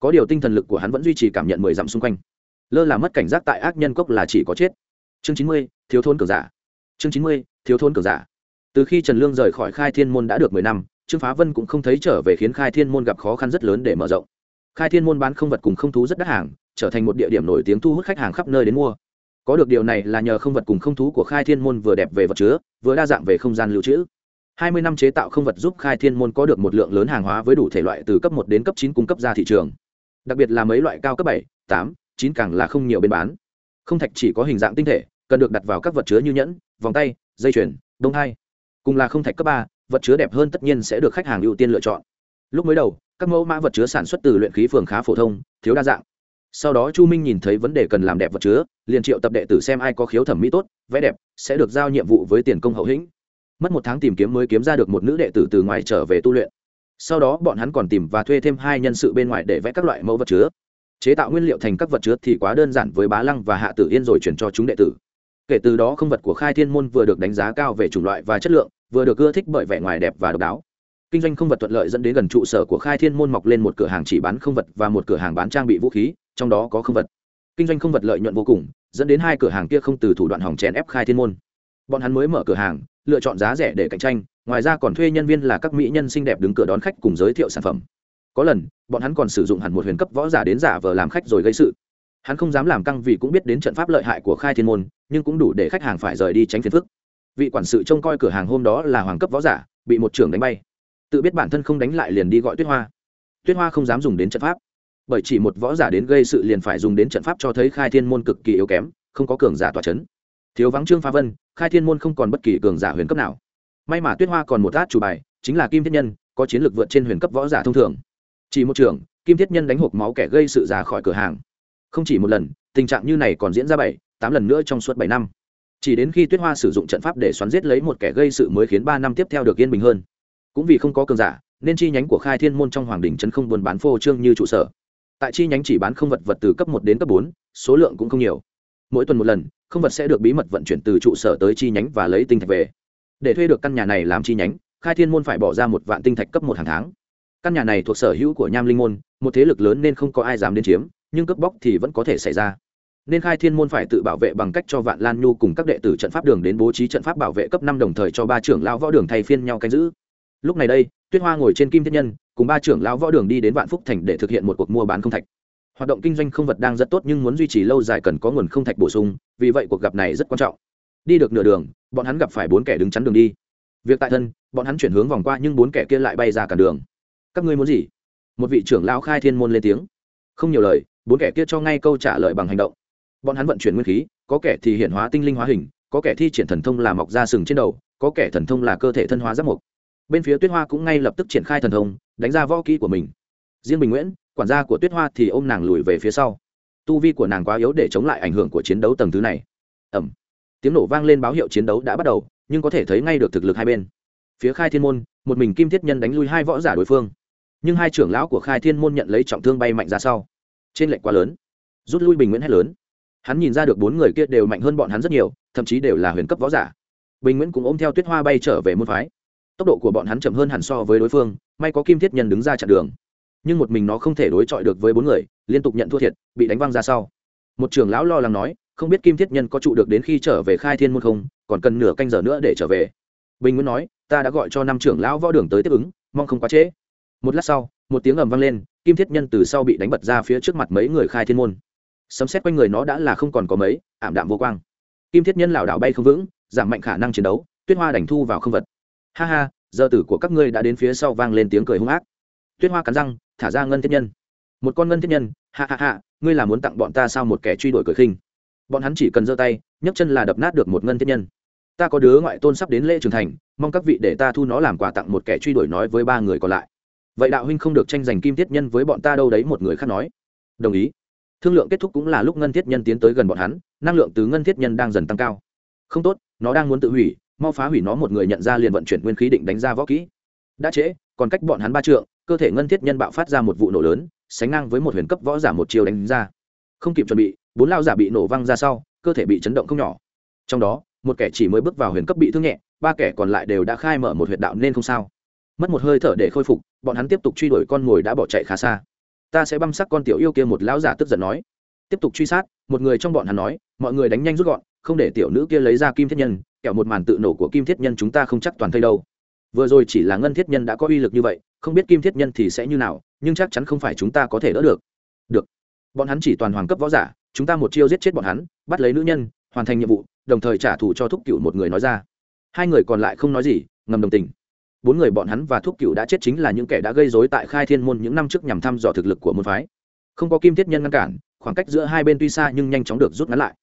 Có điều tinh thần lực của hắn vẫn duy trì cảm nhận mười dặm xung quanh. Lơ là mất cảnh giác tại ác nhân cốc là chỉ có chết. Chương chín mươi, thiếu thôn cường giả. Chương chín mươi thiếu thôn cường giả. Từ khi trần lương rời khỏi khai thiên môn đã được mười năm, trương phá vân cũng không thấy trở về khiến khai thiên môn gặp khó khăn rất lớn để mở rộng. Khai thiên môn bán không vật cùng không thú rất đắt hàng, trở thành một địa điểm nổi tiếng thu hút khách hàng khắp nơi đến mua. Có được điều này là nhờ không vật cùng không thú của khai thiên môn vừa đẹp về vật chứa, vừa đa dạng về không gian lưu trữ. Hai mươi năm chế tạo không vật giúp khai thiên môn có được một lượng lớn hàng hóa với đủ thể loại từ cấp một đến cấp chín cung cấp ra thị trường. Đặc biệt là mấy loại cao cấp bảy, tám, chín càng là không nhiều bên bán. Không thạch chỉ có hình dạng tinh thể, cần được đặt vào các vật chứa như nhẫn, vòng tay dây chuyền, đông hai. Cùng là không thạch cấp ba, vật chứa đẹp hơn tất nhiên sẽ được khách hàng ưu tiên lựa chọn. Lúc mới đầu, các mẫu mã vật chứa sản xuất từ luyện khí phường khá phổ thông, thiếu đa dạng. Sau đó chu minh nhìn thấy vấn đề cần làm đẹp vật chứa, liền triệu tập đệ tử xem ai có khiếu thẩm mỹ tốt, vẽ đẹp, sẽ được giao nhiệm vụ với tiền công hậu hĩnh. Mất một tháng tìm kiếm mới kiếm ra được một nữ đệ tử từ ngoài trở về tu luyện. Sau đó bọn hắn còn tìm và thuê thêm hai nhân sự bên ngoài để vẽ các loại mẫu vật chứa. Chế tạo nguyên liệu thành các vật chứa thì quá đơn giản với bá lăng và hạ tử yên rồi chuyển cho chúng đệ tử kể từ đó không vật của khai thiên môn vừa được đánh giá cao về chủng loại và chất lượng, vừa được ưa thích bởi vẻ ngoài đẹp và độc đáo. Kinh doanh không vật thuận lợi dẫn đến gần trụ sở của khai thiên môn mọc lên một cửa hàng chỉ bán không vật và một cửa hàng bán trang bị vũ khí, trong đó có không vật. Kinh doanh không vật lợi nhuận vô cùng, dẫn đến hai cửa hàng kia không từ thủ đoạn hỏng chèn ép khai thiên môn. Bọn hắn mới mở cửa hàng, lựa chọn giá rẻ để cạnh tranh, ngoài ra còn thuê nhân viên là các mỹ nhân xinh đẹp đứng cửa đón khách cùng giới thiệu sản phẩm. Có lần, bọn hắn còn sử dụng hẳn một huyền cấp võ giả đến giả vờ làm khách rồi gây sự hắn không dám làm căng vì cũng biết đến trận pháp lợi hại của khai thiên môn, nhưng cũng đủ để khách hàng phải rời đi tránh phiền phức. Vị quản sự trông coi cửa hàng hôm đó là hoàng cấp võ giả, bị một trưởng đánh bay. Tự biết bản thân không đánh lại liền đi gọi tuyết hoa. Tuyết hoa không dám dùng đến trận pháp. Bởi chỉ một võ giả đến gây sự liền phải dùng đến trận pháp cho thấy khai thiên môn cực kỳ yếu kém, không có cường giả tòa c h ấ n thiếu vắng trương pha vân, khai thiên môn không còn bất kỳ cường giả huyền cấp nào. May mà tuyết hoa còn một át chủ bài, chính là kim thiết nhân, có chiến lược vượt trên huyền cấp võ giả thông thường. Chỉ một trưởng, kim thiết nhân đánh hộp máu kẻ gây sự ra khỏi cửa hàng không chỉ một lần, tình trạng như này còn diễn ra bảy, tám lần nữa trong suốt bảy năm. Chỉ đến khi tuyết hoa sử dụng trận pháp để xoắn giết lấy một kẻ gây sự mới khiến ba năm tiếp theo được yên bình hơn. Cũng vì không có cường giả, nên chi nhánh của khai thiên môn trong hoàng đình trấn không buôn bán phô trương như trụ sở. Tại chi nhánh chỉ bán không vật vật từ cấp một đến cấp bốn, số lượng cũng không nhiều. Mỗi tuần một lần, không vật sẽ được bí mật vận chuyển từ trụ sở tới chi nhánh và lấy tinh thạch về. Để thuê được căn nhà này làm chi nhánh, khai thiên môn phải bỏ ra một vạn tinh thạch cấp một hàng tháng. Căn nhà này thuộc sở hữu của nham linh môn, một thế lực lớn nên không có ai dám đến chiếm nhưng cướp bóc thì vẫn có thể xảy ra. Nên khai thiên môn phải tự bảo vệ bằng cách cho vạn lan nhu cùng các đệ tử trận pháp đường đến bố trí trận pháp bảo vệ cấp năm đồng thời cho ba trưởng lão võ đường thay phiên nhau canh giữ. Lúc này đây, tuyết hoa ngồi trên kim thiết nhân, cùng ba trưởng lão võ đường đi đến vạn phúc thành để thực hiện một cuộc mua bán không thạch. Hoạt động kinh doanh không vật đang rất tốt nhưng muốn duy trì lâu dài cần có nguồn không thạch bổ sung, vì vậy cuộc gặp này rất quan trọng. Đi được nửa đường, bọn hắn gặp phải bốn kẻ đứng chắn đường đi. Việc tại thân, bọn hắn chuyển hướng vòng qua nhưng bốn kẻ kia lại bay ra cả đường. Các ngươi muốn gì? Một vị trưởng lão khai thiên môn lên tiếng. Không nhiều lời bốn kẻ kia cho ngay câu trả lời bằng hành động. Bọn hắn vận chuyển nguyên khí, có kẻ thì hiện hóa tinh linh hóa hình, có kẻ thi triển thần thông là mọc ra sừng trên đầu, có kẻ thần thông là cơ thể thân hóa giáp mục. Bên phía tuyết hoa cũng ngay lập tức triển khai thần thông, đánh ra võ kỹ của mình. Riêng bình nguyễn, quản gia của tuyết hoa thì ôm nàng lùi về phía sau. Tu vi của nàng quá yếu để chống lại ảnh hưởng của chiến đấu tầng thứ này. Ẩm tiếng nổ vang lên báo hiệu chiến đấu đã bắt đầu, nhưng có thể thấy ngay được thực lực hai bên. Phía khai thiên môn, một mình kim thiết nhân đánh lui hai võ giả đối phương. Nhưng hai trưởng lão của khai thiên môn nhận lấy trọng thương bay mạnh ra sau trên lệnh quá lớn. Rút lui bình nguyễn hét lớn. Hắn nhìn ra được bốn người kia đều mạnh hơn bọn hắn rất nhiều, thậm chí đều là huyền cấp võ giả. Bình nguyễn cũng ôm theo tuyết hoa bay trở về môn phái. Tốc độ của bọn hắn chậm hơn hẳn so với đối phương, may có kim thiết nhân đứng ra chặn đường. Nhưng một mình nó không thể đối chọi được với bốn người, liên tục nhận thua thiệt, bị đánh văng ra sau. Một trưởng lão lo lắng nói, không biết kim thiết nhân có trụ được đến khi trở về khai thiên môn không, còn cần nửa canh giờ nữa để trở về. Bình nguyễn nói, ta đã gọi cho năm trưởng lão võ đường tới tiếp ứng, mong không quá trễ. Một lát sau, một tiếng ầm vang lên kim thiết nhân từ sau bị đánh bật ra phía trước mặt mấy người khai thiên môn. Sấm xét quanh người nó đã là không còn có mấy, ảm đạm vô quang. Kim thiết nhân lảo đảo bay không vững, giảm mạnh khả năng chiến đấu, tuyết hoa đành thu vào không vật. Ha ha, giờ tử của các ngươi đã đến phía sau vang lên tiếng cười hung ác. Tuyết hoa cắn răng, thả ra ngân thiết nhân. Một con ngân thiết nhân, ha ha ha, ngươi là muốn tặng bọn ta sao một kẻ truy đuổi cười khinh. Bọn hắn chỉ cần giơ tay, nhấc chân là đập nát được một ngân thiết nhân. Ta có đứa ngoại tôn sắp đến lễ trưởng thành, mong các vị để ta thu nó làm quà tặng một kẻ truy đuổi nói với ba người còn lại vậy đạo huynh không được tranh giành kim thiết nhân với bọn ta đâu đấy, một người khác nói. Đồng ý. Thương lượng kết thúc cũng là lúc ngân thiết nhân tiến tới gần bọn hắn, năng lượng từ ngân thiết nhân đang dần tăng cao. Không tốt, nó đang muốn tự hủy, mau phá hủy nó, một người nhận ra liền vận chuyển nguyên khí định đánh ra võ kỹ. Đã trễ, còn cách bọn hắn ba trượng, cơ thể ngân thiết nhân bạo phát ra một vụ nổ lớn, sánh ngang với một huyền cấp võ giả một chiều đánh ra. Không kịp chuẩn bị, bốn lao giả bị nổ văng ra sau, cơ thể bị chấn động không nhỏ. Trong đó, một kẻ chỉ mới bước vào huyền cấp bị thương nhẹ, ba kẻ còn lại đều đã khai mở một huyệt đạo nên không sao mất một hơi thở để khôi phục, bọn hắn tiếp tục truy đuổi con mồi đã bỏ chạy khá xa. Ta sẽ băm sắc con tiểu yêu kia một lão giả tức giận nói. Tiếp tục truy sát, một người trong bọn hắn nói, mọi người đánh nhanh rút gọn, không để tiểu nữ kia lấy ra kim thiết nhân kẻo một màn tự nổ của kim thiết nhân chúng ta không chắc toàn thây đâu. Vừa rồi chỉ là ngân thiết nhân đã có uy lực như vậy, không biết kim thiết nhân thì sẽ như nào, nhưng chắc chắn không phải chúng ta có thể đỡ được. Được. Bọn hắn chỉ toàn hoàng cấp võ giả, chúng ta một chiêu giết chết bọn hắn, bắt lấy nữ nhân, hoàn thành nhiệm vụ, đồng thời trả thù cho thúc cựu một người nói ra. Hai người còn lại không nói gì, ngầm đồng tình bốn người bọn hắn và thúc cựu đã chết chính là những kẻ đã gây dối tại khai thiên môn những năm trước nhằm thăm dò thực lực của môn phái. Không có kim thiết nhân ngăn cản, khoảng cách giữa hai bên tuy xa nhưng nhanh chóng được rút ngắn lại.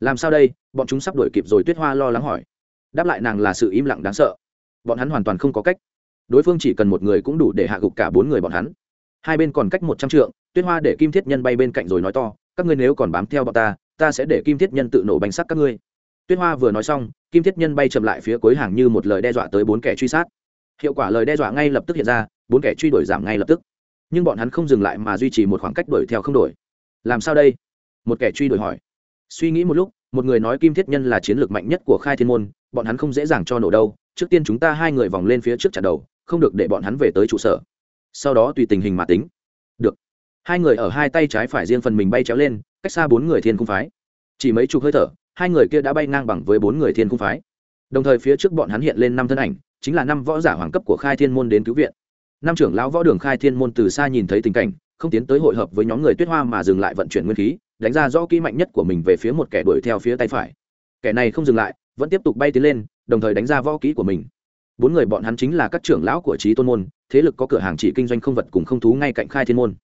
Làm sao đây? Bọn chúng sắp đuổi kịp rồi, tuyết hoa lo lắng hỏi. Đáp lại nàng là sự im lặng đáng sợ. Bọn hắn hoàn toàn không có cách. Đối phương chỉ cần một người cũng đủ để hạ gục cả bốn người bọn hắn. Hai bên còn cách một trăm trượng, tuyết hoa để kim thiết nhân bay bên cạnh rồi nói to, các ngươi nếu còn bám theo bọn ta ta sẽ để kim thiết nhân tự nổ bánh sắc các ngươi. Tuyết hoa vừa nói xong, kim thiết nhân bay chậm lại phía cuối hàng như một lời đe dọa tới bốn kẻ truy sát hiệu quả lời đe dọa ngay lập tức hiện ra, bốn kẻ truy đuổi giảm ngay lập tức. Nhưng bọn hắn không dừng lại mà duy trì một khoảng cách đuổi theo không đổi. Làm sao đây? Một kẻ truy đuổi hỏi. Suy nghĩ một lúc, một người nói kim thiết nhân là chiến lược mạnh nhất của khai thiên môn, bọn hắn không dễ dàng cho nổ đâu. Trước tiên chúng ta hai người vòng lên phía trước chặn đầu, không được để bọn hắn về tới trụ sở. Sau đó tùy tình hình mà tính. Được. Hai người ở hai tay trái phải riêng phần mình bay chéo lên, cách xa bốn người thiên cung phái. Chỉ mấy chục hơi thở, hai người kia đã bay ngang bằng với bốn người thiên cung phái. Đồng thời phía trước bọn hắn hiện lên năm thân ảnh chính là năm võ giả hoàng cấp của khai thiên môn đến cứu viện. Năm trưởng lão võ đường khai thiên môn từ xa nhìn thấy tình cảnh, không tiến tới hội hợp với nhóm người tuyết hoa mà dừng lại vận chuyển nguyên khí, đánh ra rõ kỹ mạnh nhất của mình về phía một kẻ đuổi theo phía tay phải. Kẻ này không dừng lại, vẫn tiếp tục bay tiến lên, đồng thời đánh ra võ kỹ của mình. Bốn người bọn hắn chính là các trưởng lão của trí tôn môn, thế lực có cửa hàng chỉ kinh doanh không vật cùng không thú ngay cạnh khai thiên môn.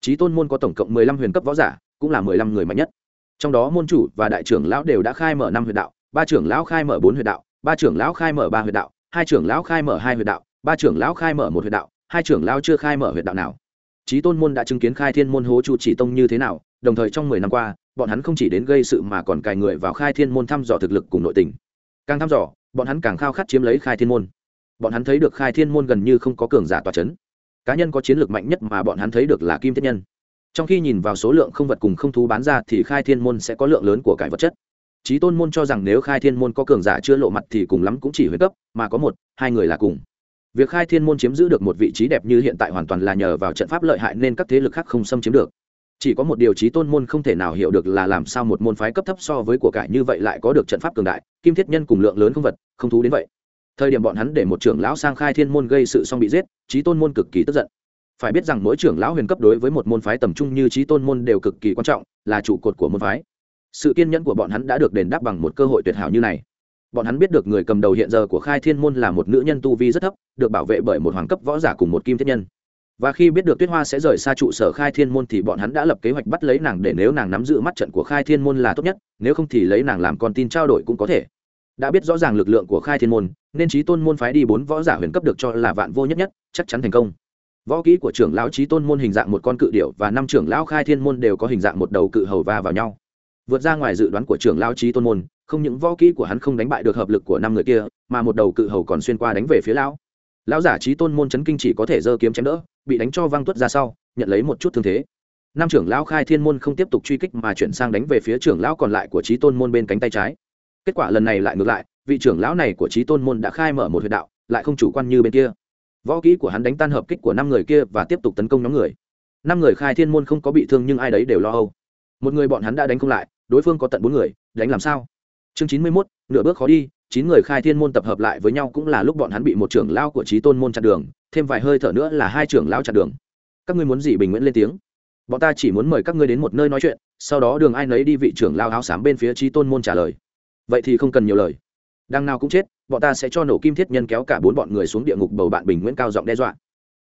Trí tôn môn có tổng cộng mười lăm huyền cấp võ giả, cũng là mười lăm người mạnh nhất. Trong đó môn chủ và đại trưởng lão đều đã khai mở năm huyền đạo, ba trưởng lão khai mở bốn huyền đạo, ba trưởng lão khai mở ba huyền đạo hai trưởng lão khai mở hai huyệt đạo, ba trưởng lão khai mở một huyệt đạo, hai trưởng lão chưa khai mở huyệt đạo nào. Trí tôn môn đã chứng kiến khai thiên môn hố chu chỉ tông như thế nào, đồng thời trong mười năm qua, bọn hắn không chỉ đến gây sự mà còn cài người vào khai thiên môn thăm dò thực lực cùng nội tình. Càng thăm dò, bọn hắn càng khao khát chiếm lấy khai thiên môn. Bọn hắn thấy được khai thiên môn gần như không có cường giả tòa c h ấ n cá nhân có chiến lược mạnh nhất mà bọn hắn thấy được là kim thiết nhân. Trong khi nhìn vào số lượng không vật cùng không thú bán ra thì khai thiên môn sẽ có lượng lớn của cải vật chất trí tôn môn cho rằng nếu khai thiên môn có cường giả chưa lộ mặt thì cùng lắm cũng chỉ huyết cấp, mà có một, hai người là cùng. Việc khai thiên môn chiếm giữ được một vị trí đẹp như hiện tại hoàn toàn là nhờ vào trận pháp lợi hại nên các thế lực khác không xâm chiếm được. Chỉ có một điều trí tôn môn không thể nào hiểu được là làm sao một môn phái cấp thấp so với của cải như vậy lại có được trận pháp cường đại, kim thiết nhân cùng lượng lớn không vật, không thú đến vậy. Thời điểm bọn hắn để một trưởng lão sang khai thiên môn gây sự xong bị giết trí tôn môn cực kỳ tức giận. Phải biết rằng mỗi trưởng lão huyền cấp đối với một môn phái tầm trung như trí tôn môn đều cực kỳ quan trọng, là trụ cột của môn phái sự kiên nhẫn của bọn hắn đã được đền đáp bằng một cơ hội tuyệt hảo như này. Bọn hắn biết được người cầm đầu hiện giờ của khai thiên môn là một nữ nhân tu vi rất thấp, được bảo vệ bởi một hoàng cấp võ giả cùng một kim thiết nhân. Và khi biết được tuyết hoa sẽ rời xa trụ sở khai thiên môn thì bọn hắn đã lập kế hoạch bắt lấy nàng để nếu nàng nắm giữ mắt trận của khai thiên môn là tốt nhất, nếu không thì lấy nàng làm con tin trao đổi cũng có thể. Đã biết rõ ràng lực lượng của khai thiên môn, nên trí tôn môn phái đi bốn võ giả huyền cấp được cho là vạn vô nhất nhất, chắc chắn thành công. Võ kỹ của trưởng lão trí tôn môn hình dạng một con cự điệu và năm trưởng lão khai thiên môn đều có hình dạng một đầu cự hầu va vào nhau vượt ra ngoài dự đoán của trưởng lão trí tôn môn, không những võ kỹ của hắn không đánh bại được hợp lực của năm người kia, mà một đầu cự hầu còn xuyên qua đánh về phía lão. Lão giả trí tôn môn chấn kinh chỉ có thể giơ kiếm chém đỡ, bị đánh cho văng tuất ra sau, nhận lấy một chút thương thế. Năm trưởng lão khai thiên môn không tiếp tục truy kích mà chuyển sang đánh về phía trưởng lão còn lại của trí tôn môn bên cánh tay trái. Kết quả lần này lại ngược lại, vị trưởng lão này của trí tôn môn đã khai mở một huyệt đạo, lại không chủ quan như bên kia. Võ kỹ của hắn đánh tan hợp kích của năm người kia và tiếp tục tấn công nhóm người. Năm người khai thiên môn không có bị thương nhưng ai đấy đều lo âu một người bọn hắn đã đánh không lại, đối phương có tận bốn người, đánh làm sao? Chương chín mươi mốt, nửa bước khó đi, chín người khai thiên môn tập hợp lại với nhau cũng là lúc bọn hắn bị một trưởng lao của trí tôn môn chặn đường, thêm vài hơi thở nữa là hai trưởng lao chặn đường. Các ngươi muốn gì bình nguyễn lên tiếng? Bọn ta chỉ muốn mời các ngươi đến một nơi nói chuyện, sau đó đường ai nấy đi vị trưởng lao áo xám bên phía trí tôn môn trả lời. Vậy thì không cần nhiều lời. Đằng nào cũng chết, bọn ta sẽ cho nổ kim thiết nhân kéo cả bốn bọn người xuống địa ngục bầu bạn bình nguyễn cao giọng đe dọa.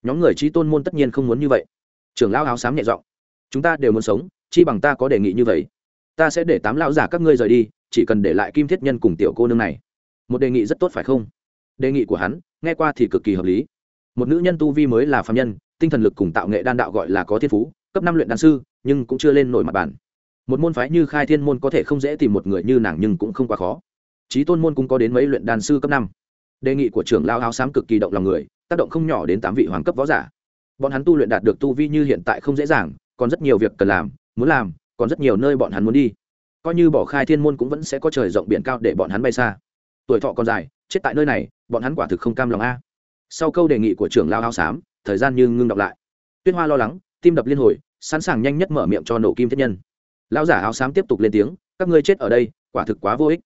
Nhóm người trí tôn môn tất nhiên không muốn như vậy. Trưởng lao áo xám nhẹ giọng. Chúng ta đều muốn sống chi bằng ta có đề nghị như vậy. Ta sẽ để tám lão giả các ngươi rời đi, chỉ cần để lại kim thiết nhân cùng tiểu cô nương này. Một đề nghị rất tốt phải không? Đề nghị của hắn, nghe qua thì cực kỳ hợp lý. Một nữ nhân tu vi mới là phạm nhân, tinh thần lực cùng tạo nghệ đan đạo gọi là có thiên phú, cấp năm luyện đan sư, nhưng cũng chưa lên nổi mặt bản một môn phái như khai thiên môn có thể không dễ tìm một người như nàng nhưng cũng không quá khó. Trí tôn môn cũng có đến mấy luyện đan sư cấp năm. Đề nghị của trưởng lao áo xám cực kỳ động lòng người, tác động không nhỏ đến tám vị hoàng cấp võ giả. Bọn hắn tu luyện đạt được tu vi như hiện tại không dễ dàng, còn rất nhiều việc cần làm muốn làm, còn rất nhiều nơi bọn hắn muốn đi. Coi như bỏ khai thiên môn cũng vẫn sẽ có trời rộng biển cao để bọn hắn bay xa. Tuổi thọ còn dài, chết tại nơi này, bọn hắn quả thực không cam lòng a. Sau câu đề nghị của trưởng lao áo xám, thời gian như ngưng đọc lại. Tuyết hoa lo lắng, tim đập liên hồi, sẵn sàng nhanh nhất mở miệng cho nổ kim thiết nhân. Lão giả áo xám tiếp tục lên tiếng, các ngươi chết ở đây, quả thực quá vô ích.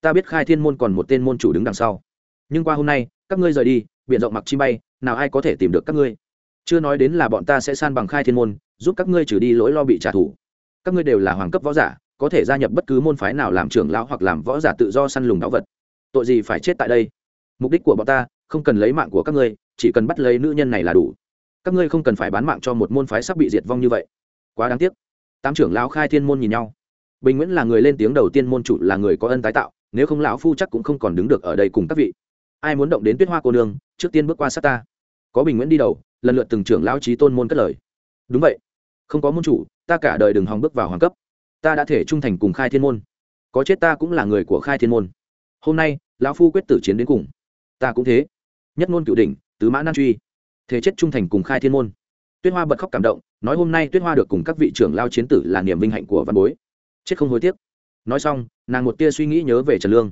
Ta biết khai thiên môn còn một tên môn chủ đứng đằng sau. Nhưng qua hôm nay, các ngươi rời đi, biển rộng mặc chi bay, nào ai có thể tìm được các ngươi? Chưa nói đến là bọn ta sẽ san bằng khai thiên môn giúp các ngươi trừ đi lỗi lo bị trả thù. Các ngươi đều là hoàng cấp võ giả, có thể gia nhập bất cứ môn phái nào làm trưởng lão hoặc làm võ giả tự do săn lùng đáo vật. Tội gì phải chết tại đây? Mục đích của bọn ta, không cần lấy mạng của các ngươi, chỉ cần bắt lấy nữ nhân này là đủ. Các ngươi không cần phải bán mạng cho một môn phái sắp bị diệt vong như vậy. Quá đáng tiếc. Tám trưởng lão khai thiên môn nhìn nhau. Bình nguyễn là người lên tiếng đầu tiên môn chủ là người có ân tái tạo, nếu không lão phu chắc cũng không còn đứng được ở đây cùng các vị. Ai muốn động đến tuyết hoa cô nương, trước tiên bước qua sát ta. Có bình nguyễn đi đầu, lần lượt từng trưởng lão trí tôn môn cất lời. Đúng vậy không có môn chủ, ta cả đời đừng hòng bước vào hoàng cấp. Ta đã thể trung thành cùng khai thiên môn. Có chết ta cũng là người của khai thiên môn. Hôm nay, lão phu quyết tử chiến đến cùng. Ta cũng thế. Nhất ngôn cựu đỉnh, tứ mã nan truy. Thế chết trung thành cùng khai thiên môn. Tuyết hoa bật khóc cảm động, nói hôm nay tuyết hoa được cùng các vị trưởng lao chiến tử là niềm vinh hạnh của văn bối. Chết không hối tiếc. Nói xong, nàng một tia suy nghĩ nhớ về trần lương.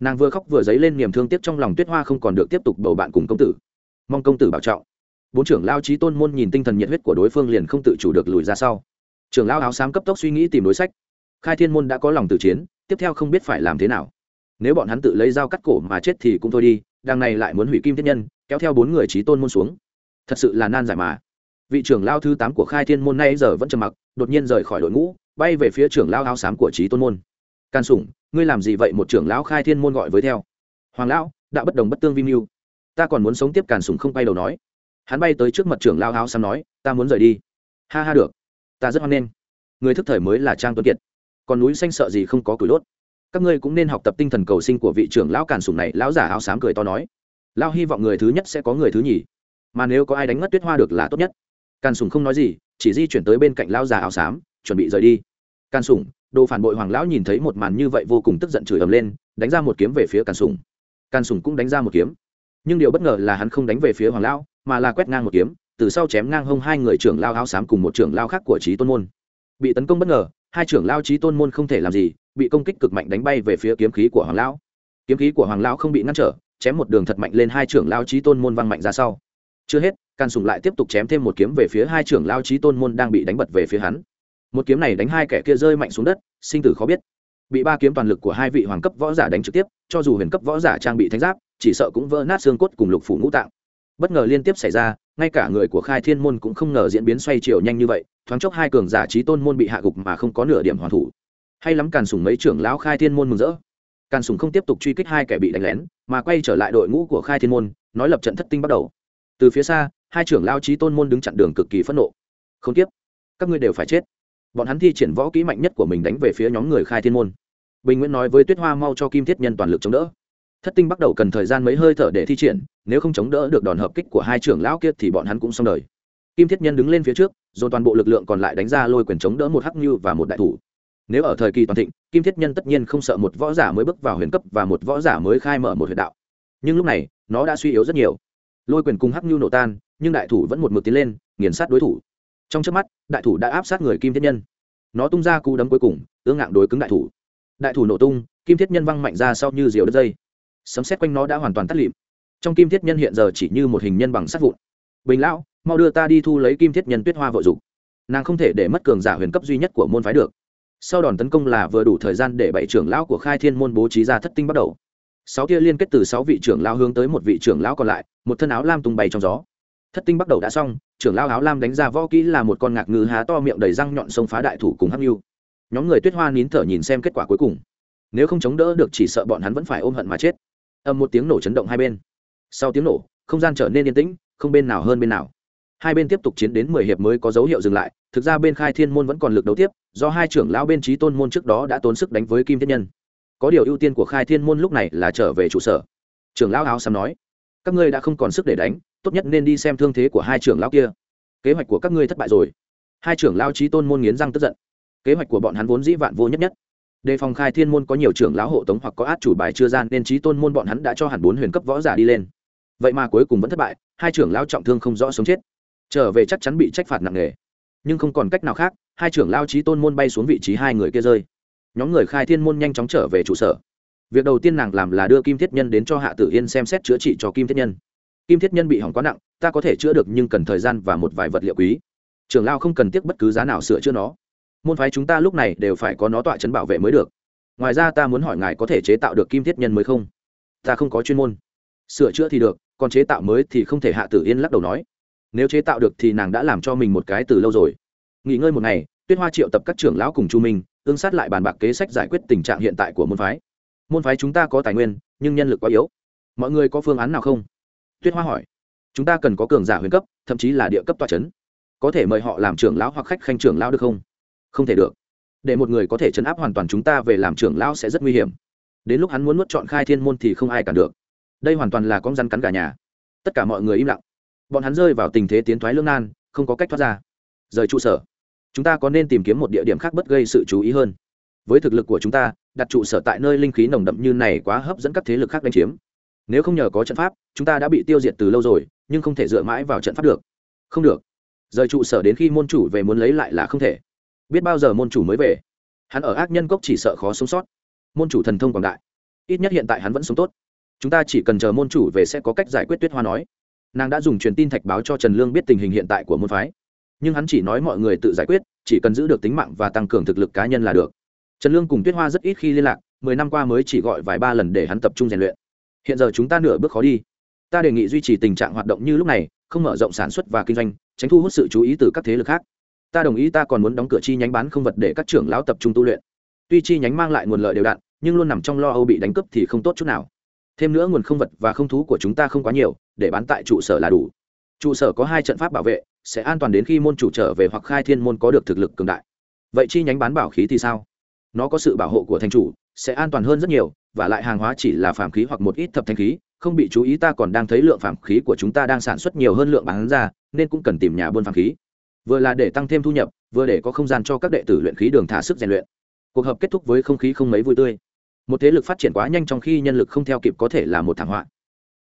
Nàng vừa khóc vừa dấy lên niềm thương tiếc trong lòng tuyết hoa không còn được tiếp tục bầu bạn cùng công tử. Mong công tử bảo trọng bốn trưởng lao trí tôn môn nhìn tinh thần nhiệt huyết của đối phương liền không tự chủ được lùi ra sau. Trưởng lao áo xám cấp tốc suy nghĩ tìm đối sách. Khai thiên môn đã có lòng tự chiến, tiếp theo không biết phải làm thế nào. Nếu bọn hắn tự lấy dao cắt cổ mà chết thì cũng thôi đi, đằng này lại muốn hủy kim thiết nhân, kéo theo bốn người trí tôn môn xuống. Thật sự là nan giải mà. Vị trưởng lao thứ tám của khai thiên môn nay giờ vẫn trầm mặc, đột nhiên rời khỏi đội ngũ, bay về phía trưởng lao áo xám của trí tôn môn. Can sủng, ngươi làm gì vậy? một trưởng lão khai thiên môn gọi với theo. Hoàng lão, đã bất đồng bất tương vi mưu. Ta còn muốn sống tiếp. Càn sủng không bay đầu nói hắn bay tới trước mặt trưởng lao áo xám nói ta muốn rời đi. Ha ha được. Ta rất hoan nghênh. Người thức thời mới là trang tuấn kiệt. Còn núi xanh sợ gì không có cửi đốt. Các ngươi cũng nên học tập tinh thần cầu sinh của vị trưởng lão càn sủng này. Lão giả áo xám cười to nói. Lao hy vọng người thứ nhất sẽ có người thứ nhì. Mà nếu có ai đánh ngất tuyết hoa được là tốt nhất. Càn sùng không nói gì chỉ di chuyển tới bên cạnh lão già áo xám chuẩn bị rời đi. Càn sùng, đồ phản bội hoàng lão nhìn thấy một màn như vậy vô cùng tức giận chửi ầm lên đánh ra một kiếm về phía càn sùng. càn sùng cũng đánh ra một kiếm. Nhưng điều bất ngờ là hắn không đánh về phía hoàng lão mà là quét ngang một kiếm, từ sau chém ngang hông hai người trưởng lao áo xám cùng một trưởng lao khác của trí tôn môn. Bị tấn công bất ngờ, hai trưởng lao trí tôn môn không thể làm gì, bị công kích cực mạnh đánh bay về phía kiếm khí của hoàng lão. Kiếm khí của hoàng lão không bị ngăn trở, chém một đường thật mạnh lên hai trưởng lao trí tôn môn văng mạnh ra sau. Chưa hết can sùng lại tiếp tục chém thêm một kiếm về phía hai trưởng lao trí tôn môn đang bị đánh bật về phía hắn. Một kiếm này đánh hai kẻ kia rơi mạnh xuống đất, sinh tử khó biết. Bị ba kiếm toàn lực của hai vị hoàng cấp võ giả đánh trực tiếp, cho dù huyền cấp võ giả trang bị thánh giáp, chỉ sợ cũng vỡ nát xương cốt cùng lục phủ ngũ tạng bất ngờ liên tiếp xảy ra, ngay cả người của khai thiên môn cũng không ngờ diễn biến xoay chiều nhanh như vậy, thoáng chốc hai cường giả trí tôn môn bị hạ gục mà không có nửa điểm hoàn thủ. Hay lắm càn sùng mấy trưởng lão khai thiên môn mừng rỡ. Càn sùng không tiếp tục truy kích hai kẻ bị đánh lén, mà quay trở lại đội ngũ của khai thiên môn, nói lập trận thất tinh bắt đầu. Từ phía xa, hai trưởng lao trí tôn môn đứng chặn đường cực kỳ phẫn nộ. Không tiếp. Các ngươi đều phải chết. Bọn hắn thi triển võ kỹ mạnh nhất của mình đánh về phía nhóm người khai thiên môn. Bình nguyễn nói với tuyết hoa mau cho kim thiết nhân toàn lực chống đỡ thất tinh bắt đầu cần thời gian mấy hơi thở để thi triển, nếu không chống đỡ được đòn hợp kích của hai trưởng lão kia thì bọn hắn cũng xong đời. Kim thiết nhân đứng lên phía trước, dồn toàn bộ lực lượng còn lại đánh ra lôi quyền chống đỡ một hắc như và một đại thủ. Nếu ở thời kỳ toàn thịnh, kim thiết nhân tất nhiên không sợ một võ giả mới bước vào huyền cấp và một võ giả mới khai mở một huyền đạo. Nhưng lúc này, nó đã suy yếu rất nhiều. Lôi quyền cùng hắc như nổ tan, nhưng đại thủ vẫn một mực tiến lên, nghiền sát đối thủ. Trong trước mắt, đại thủ đã áp sát người kim thiết nhân. Nó tung ra cú đấm cuối cùng ương ngạng đối cứng đại thủ. Đại thủ nổ tung, kim thiết nhân văng mạnh ra sau như diều đất dây sấm xét quanh nó đã hoàn toàn tắt lịm. Trong kim thiết nhân hiện giờ chỉ như một hình nhân bằng sắt vụn. Bình lão, mau đưa ta đi thu lấy kim thiết nhân tuyết hoa vội dục. Nàng không thể để mất cường giả huyền cấp duy nhất của môn phái được. Sau đòn tấn công là vừa đủ thời gian để bảy trưởng lão của khai thiên môn bố trí ra thất tinh bắt đầu. Sáu tia liên kết từ sáu vị trưởng lão hướng tới một vị trưởng lão còn lại, một thân áo lam tung bay trong gió. Thất tinh bắt đầu đã xong, trưởng lão áo lam đánh ra võ kỹ là một con ngạc ngư há to miệng đầy răng nhọn sông phá đại thủ cùng hắc nhu. Nhóm người tuyết hoa nín thở nhìn xem kết quả cuối cùng. Nếu không chống đỡ được chỉ sợ bọn hắn vẫn phải ôm hận mà chết ầm một tiếng nổ chấn động hai bên. Sau tiếng nổ, không gian trở nên yên tĩnh, không bên nào hơn bên nào. Hai bên tiếp tục chiến đến mười hiệp mới có dấu hiệu dừng lại, thực ra bên khai thiên môn vẫn còn lực đấu tiếp, do hai trưởng lão bên trí tôn môn trước đó đã tốn sức đánh với kim thiết nhân. Có điều ưu tiên của khai thiên môn lúc này là trở về trụ sở. Trưởng lão áo xăm nói, các ngươi đã không còn sức để đánh, tốt nhất nên đi xem thương thế của hai trưởng lão kia. Kế hoạch của các ngươi thất bại rồi. Hai trưởng lão trí tôn môn nghiến răng tức giận. Kế hoạch của bọn hắn vốn dĩ vạn vô nhất nhất đề phòng khai thiên môn có nhiều trưởng lão hộ tống hoặc có át chủ bài chưa gian nên trí tôn môn bọn hắn đã cho hẳn bốn huyền cấp võ giả đi lên. Vậy mà cuối cùng vẫn thất bại, hai trưởng lão trọng thương không rõ sống chết. Trở về chắc chắn bị trách phạt nặng nề. Nhưng không còn cách nào khác, hai trưởng lao trí tôn môn bay xuống vị trí hai người kia rơi. Nhóm người khai thiên môn nhanh chóng trở về trụ sở. Việc đầu tiên nàng làm là đưa kim thiết nhân đến cho hạ tử yên xem xét chữa trị cho kim thiết nhân. Kim thiết nhân bị hỏng quá nặng, ta có thể chữa được nhưng cần thời gian và một vài vật liệu quý. Trưởng lao không cần tiếc bất cứ giá nào sửa chữa nó môn phái chúng ta lúc này đều phải có nó tọa chấn bảo vệ mới được. Ngoài ra ta muốn hỏi ngài có thể chế tạo được kim thiết nhân mới không? Ta không có chuyên môn. Sửa chữa thì được, còn chế tạo mới thì không thể hạ tử yên lắc đầu nói. Nếu chế tạo được thì nàng đã làm cho mình một cái từ lâu rồi. Nghỉ ngơi một ngày, tuyết hoa triệu tập các trưởng lão cùng chu minh, ương sát lại bàn bạc kế sách giải quyết tình trạng hiện tại của môn phái. Môn phái chúng ta có tài nguyên, nhưng nhân lực quá yếu. Mọi người có phương án nào không? Tuyết hoa hỏi. Chúng ta cần có cường giả huyền cấp, thậm chí là địa cấp toa c h ấ n có thể mời họ làm trưởng lão hoặc khách khanh trưởng lão được không? Không thể được. Để một người có thể chấn áp hoàn toàn chúng ta về làm trưởng lão sẽ rất nguy hiểm. Đến lúc hắn muốn nuốt chọn khai thiên môn thì không ai cản được. Đây hoàn toàn là con rắn cắn cả nhà. Tất cả mọi người im lặng. Bọn hắn rơi vào tình thế tiến thoái lương nan, không có cách thoát ra. Rời trụ sở. Chúng ta có nên tìm kiếm một địa điểm khác bất gây sự chú ý hơn? Với thực lực của chúng ta, đặt trụ sở tại nơi linh khí nồng đậm như này quá hấp dẫn các thế lực khác đánh chiếm. Nếu không nhờ có trận pháp, chúng ta đã bị tiêu diệt từ lâu rồi, nhưng không thể dựa mãi vào trận pháp được. Không được. Rời trụ sở đến khi môn chủ về muốn lấy lại là không thể biết bao giờ môn chủ mới về. Hắn ở ác nhân cốc chỉ sợ khó sống sót. Môn chủ thần thông quảng đại. Ít nhất hiện tại hắn vẫn sống tốt. Chúng ta chỉ cần chờ môn chủ về sẽ có cách giải quyết tuyết hoa nói. Nàng đã dùng truyền tin thạch báo cho trần lương biết tình hình hiện tại của môn phái. Nhưng hắn chỉ nói mọi người tự giải quyết, chỉ cần giữ được tính mạng và tăng cường thực lực cá nhân là được. Trần lương cùng tuyết hoa rất ít khi liên lạc, mười năm qua mới chỉ gọi vài ba lần để hắn tập trung rèn luyện. Hiện giờ chúng ta nửa bước khó đi. Ta đề nghị duy trì tình trạng hoạt động như lúc này, không mở rộng sản xuất và kinh doanh, tránh thu hút sự chú ý từ các thế lực khác ta đồng ý ta còn muốn đóng cửa chi nhánh bán không vật để các trưởng lão tập trung tu luyện. Tuy chi nhánh mang lại nguồn lợi đều đặn nhưng luôn nằm trong lo âu bị đánh cướp thì không tốt chút nào. Thêm nữa nguồn không vật và không thú của chúng ta không quá nhiều, để bán tại trụ sở là đủ. Trụ sở có hai trận pháp bảo vệ, sẽ an toàn đến khi môn chủ trở về hoặc khai thiên môn có được thực lực cường đại. Vậy chi nhánh bán bảo khí thì sao? Nó có sự bảo hộ của thành chủ, sẽ an toàn hơn rất nhiều, và lại hàng hóa chỉ là phàm khí hoặc một ít thập thanh khí, không bị chú ý ta còn đang thấy lượng phàm khí của chúng ta đang sản xuất nhiều hơn lượng bán ra, nên cũng cần tìm nhà buôn phàm khí vừa là để tăng thêm thu nhập, vừa để có không gian cho các đệ tử luyện khí đường thả sức rèn luyện. Cuộc họp kết thúc với không khí không mấy vui tươi. Một thế lực phát triển quá nhanh trong khi nhân lực không theo kịp có thể là một thảm họa.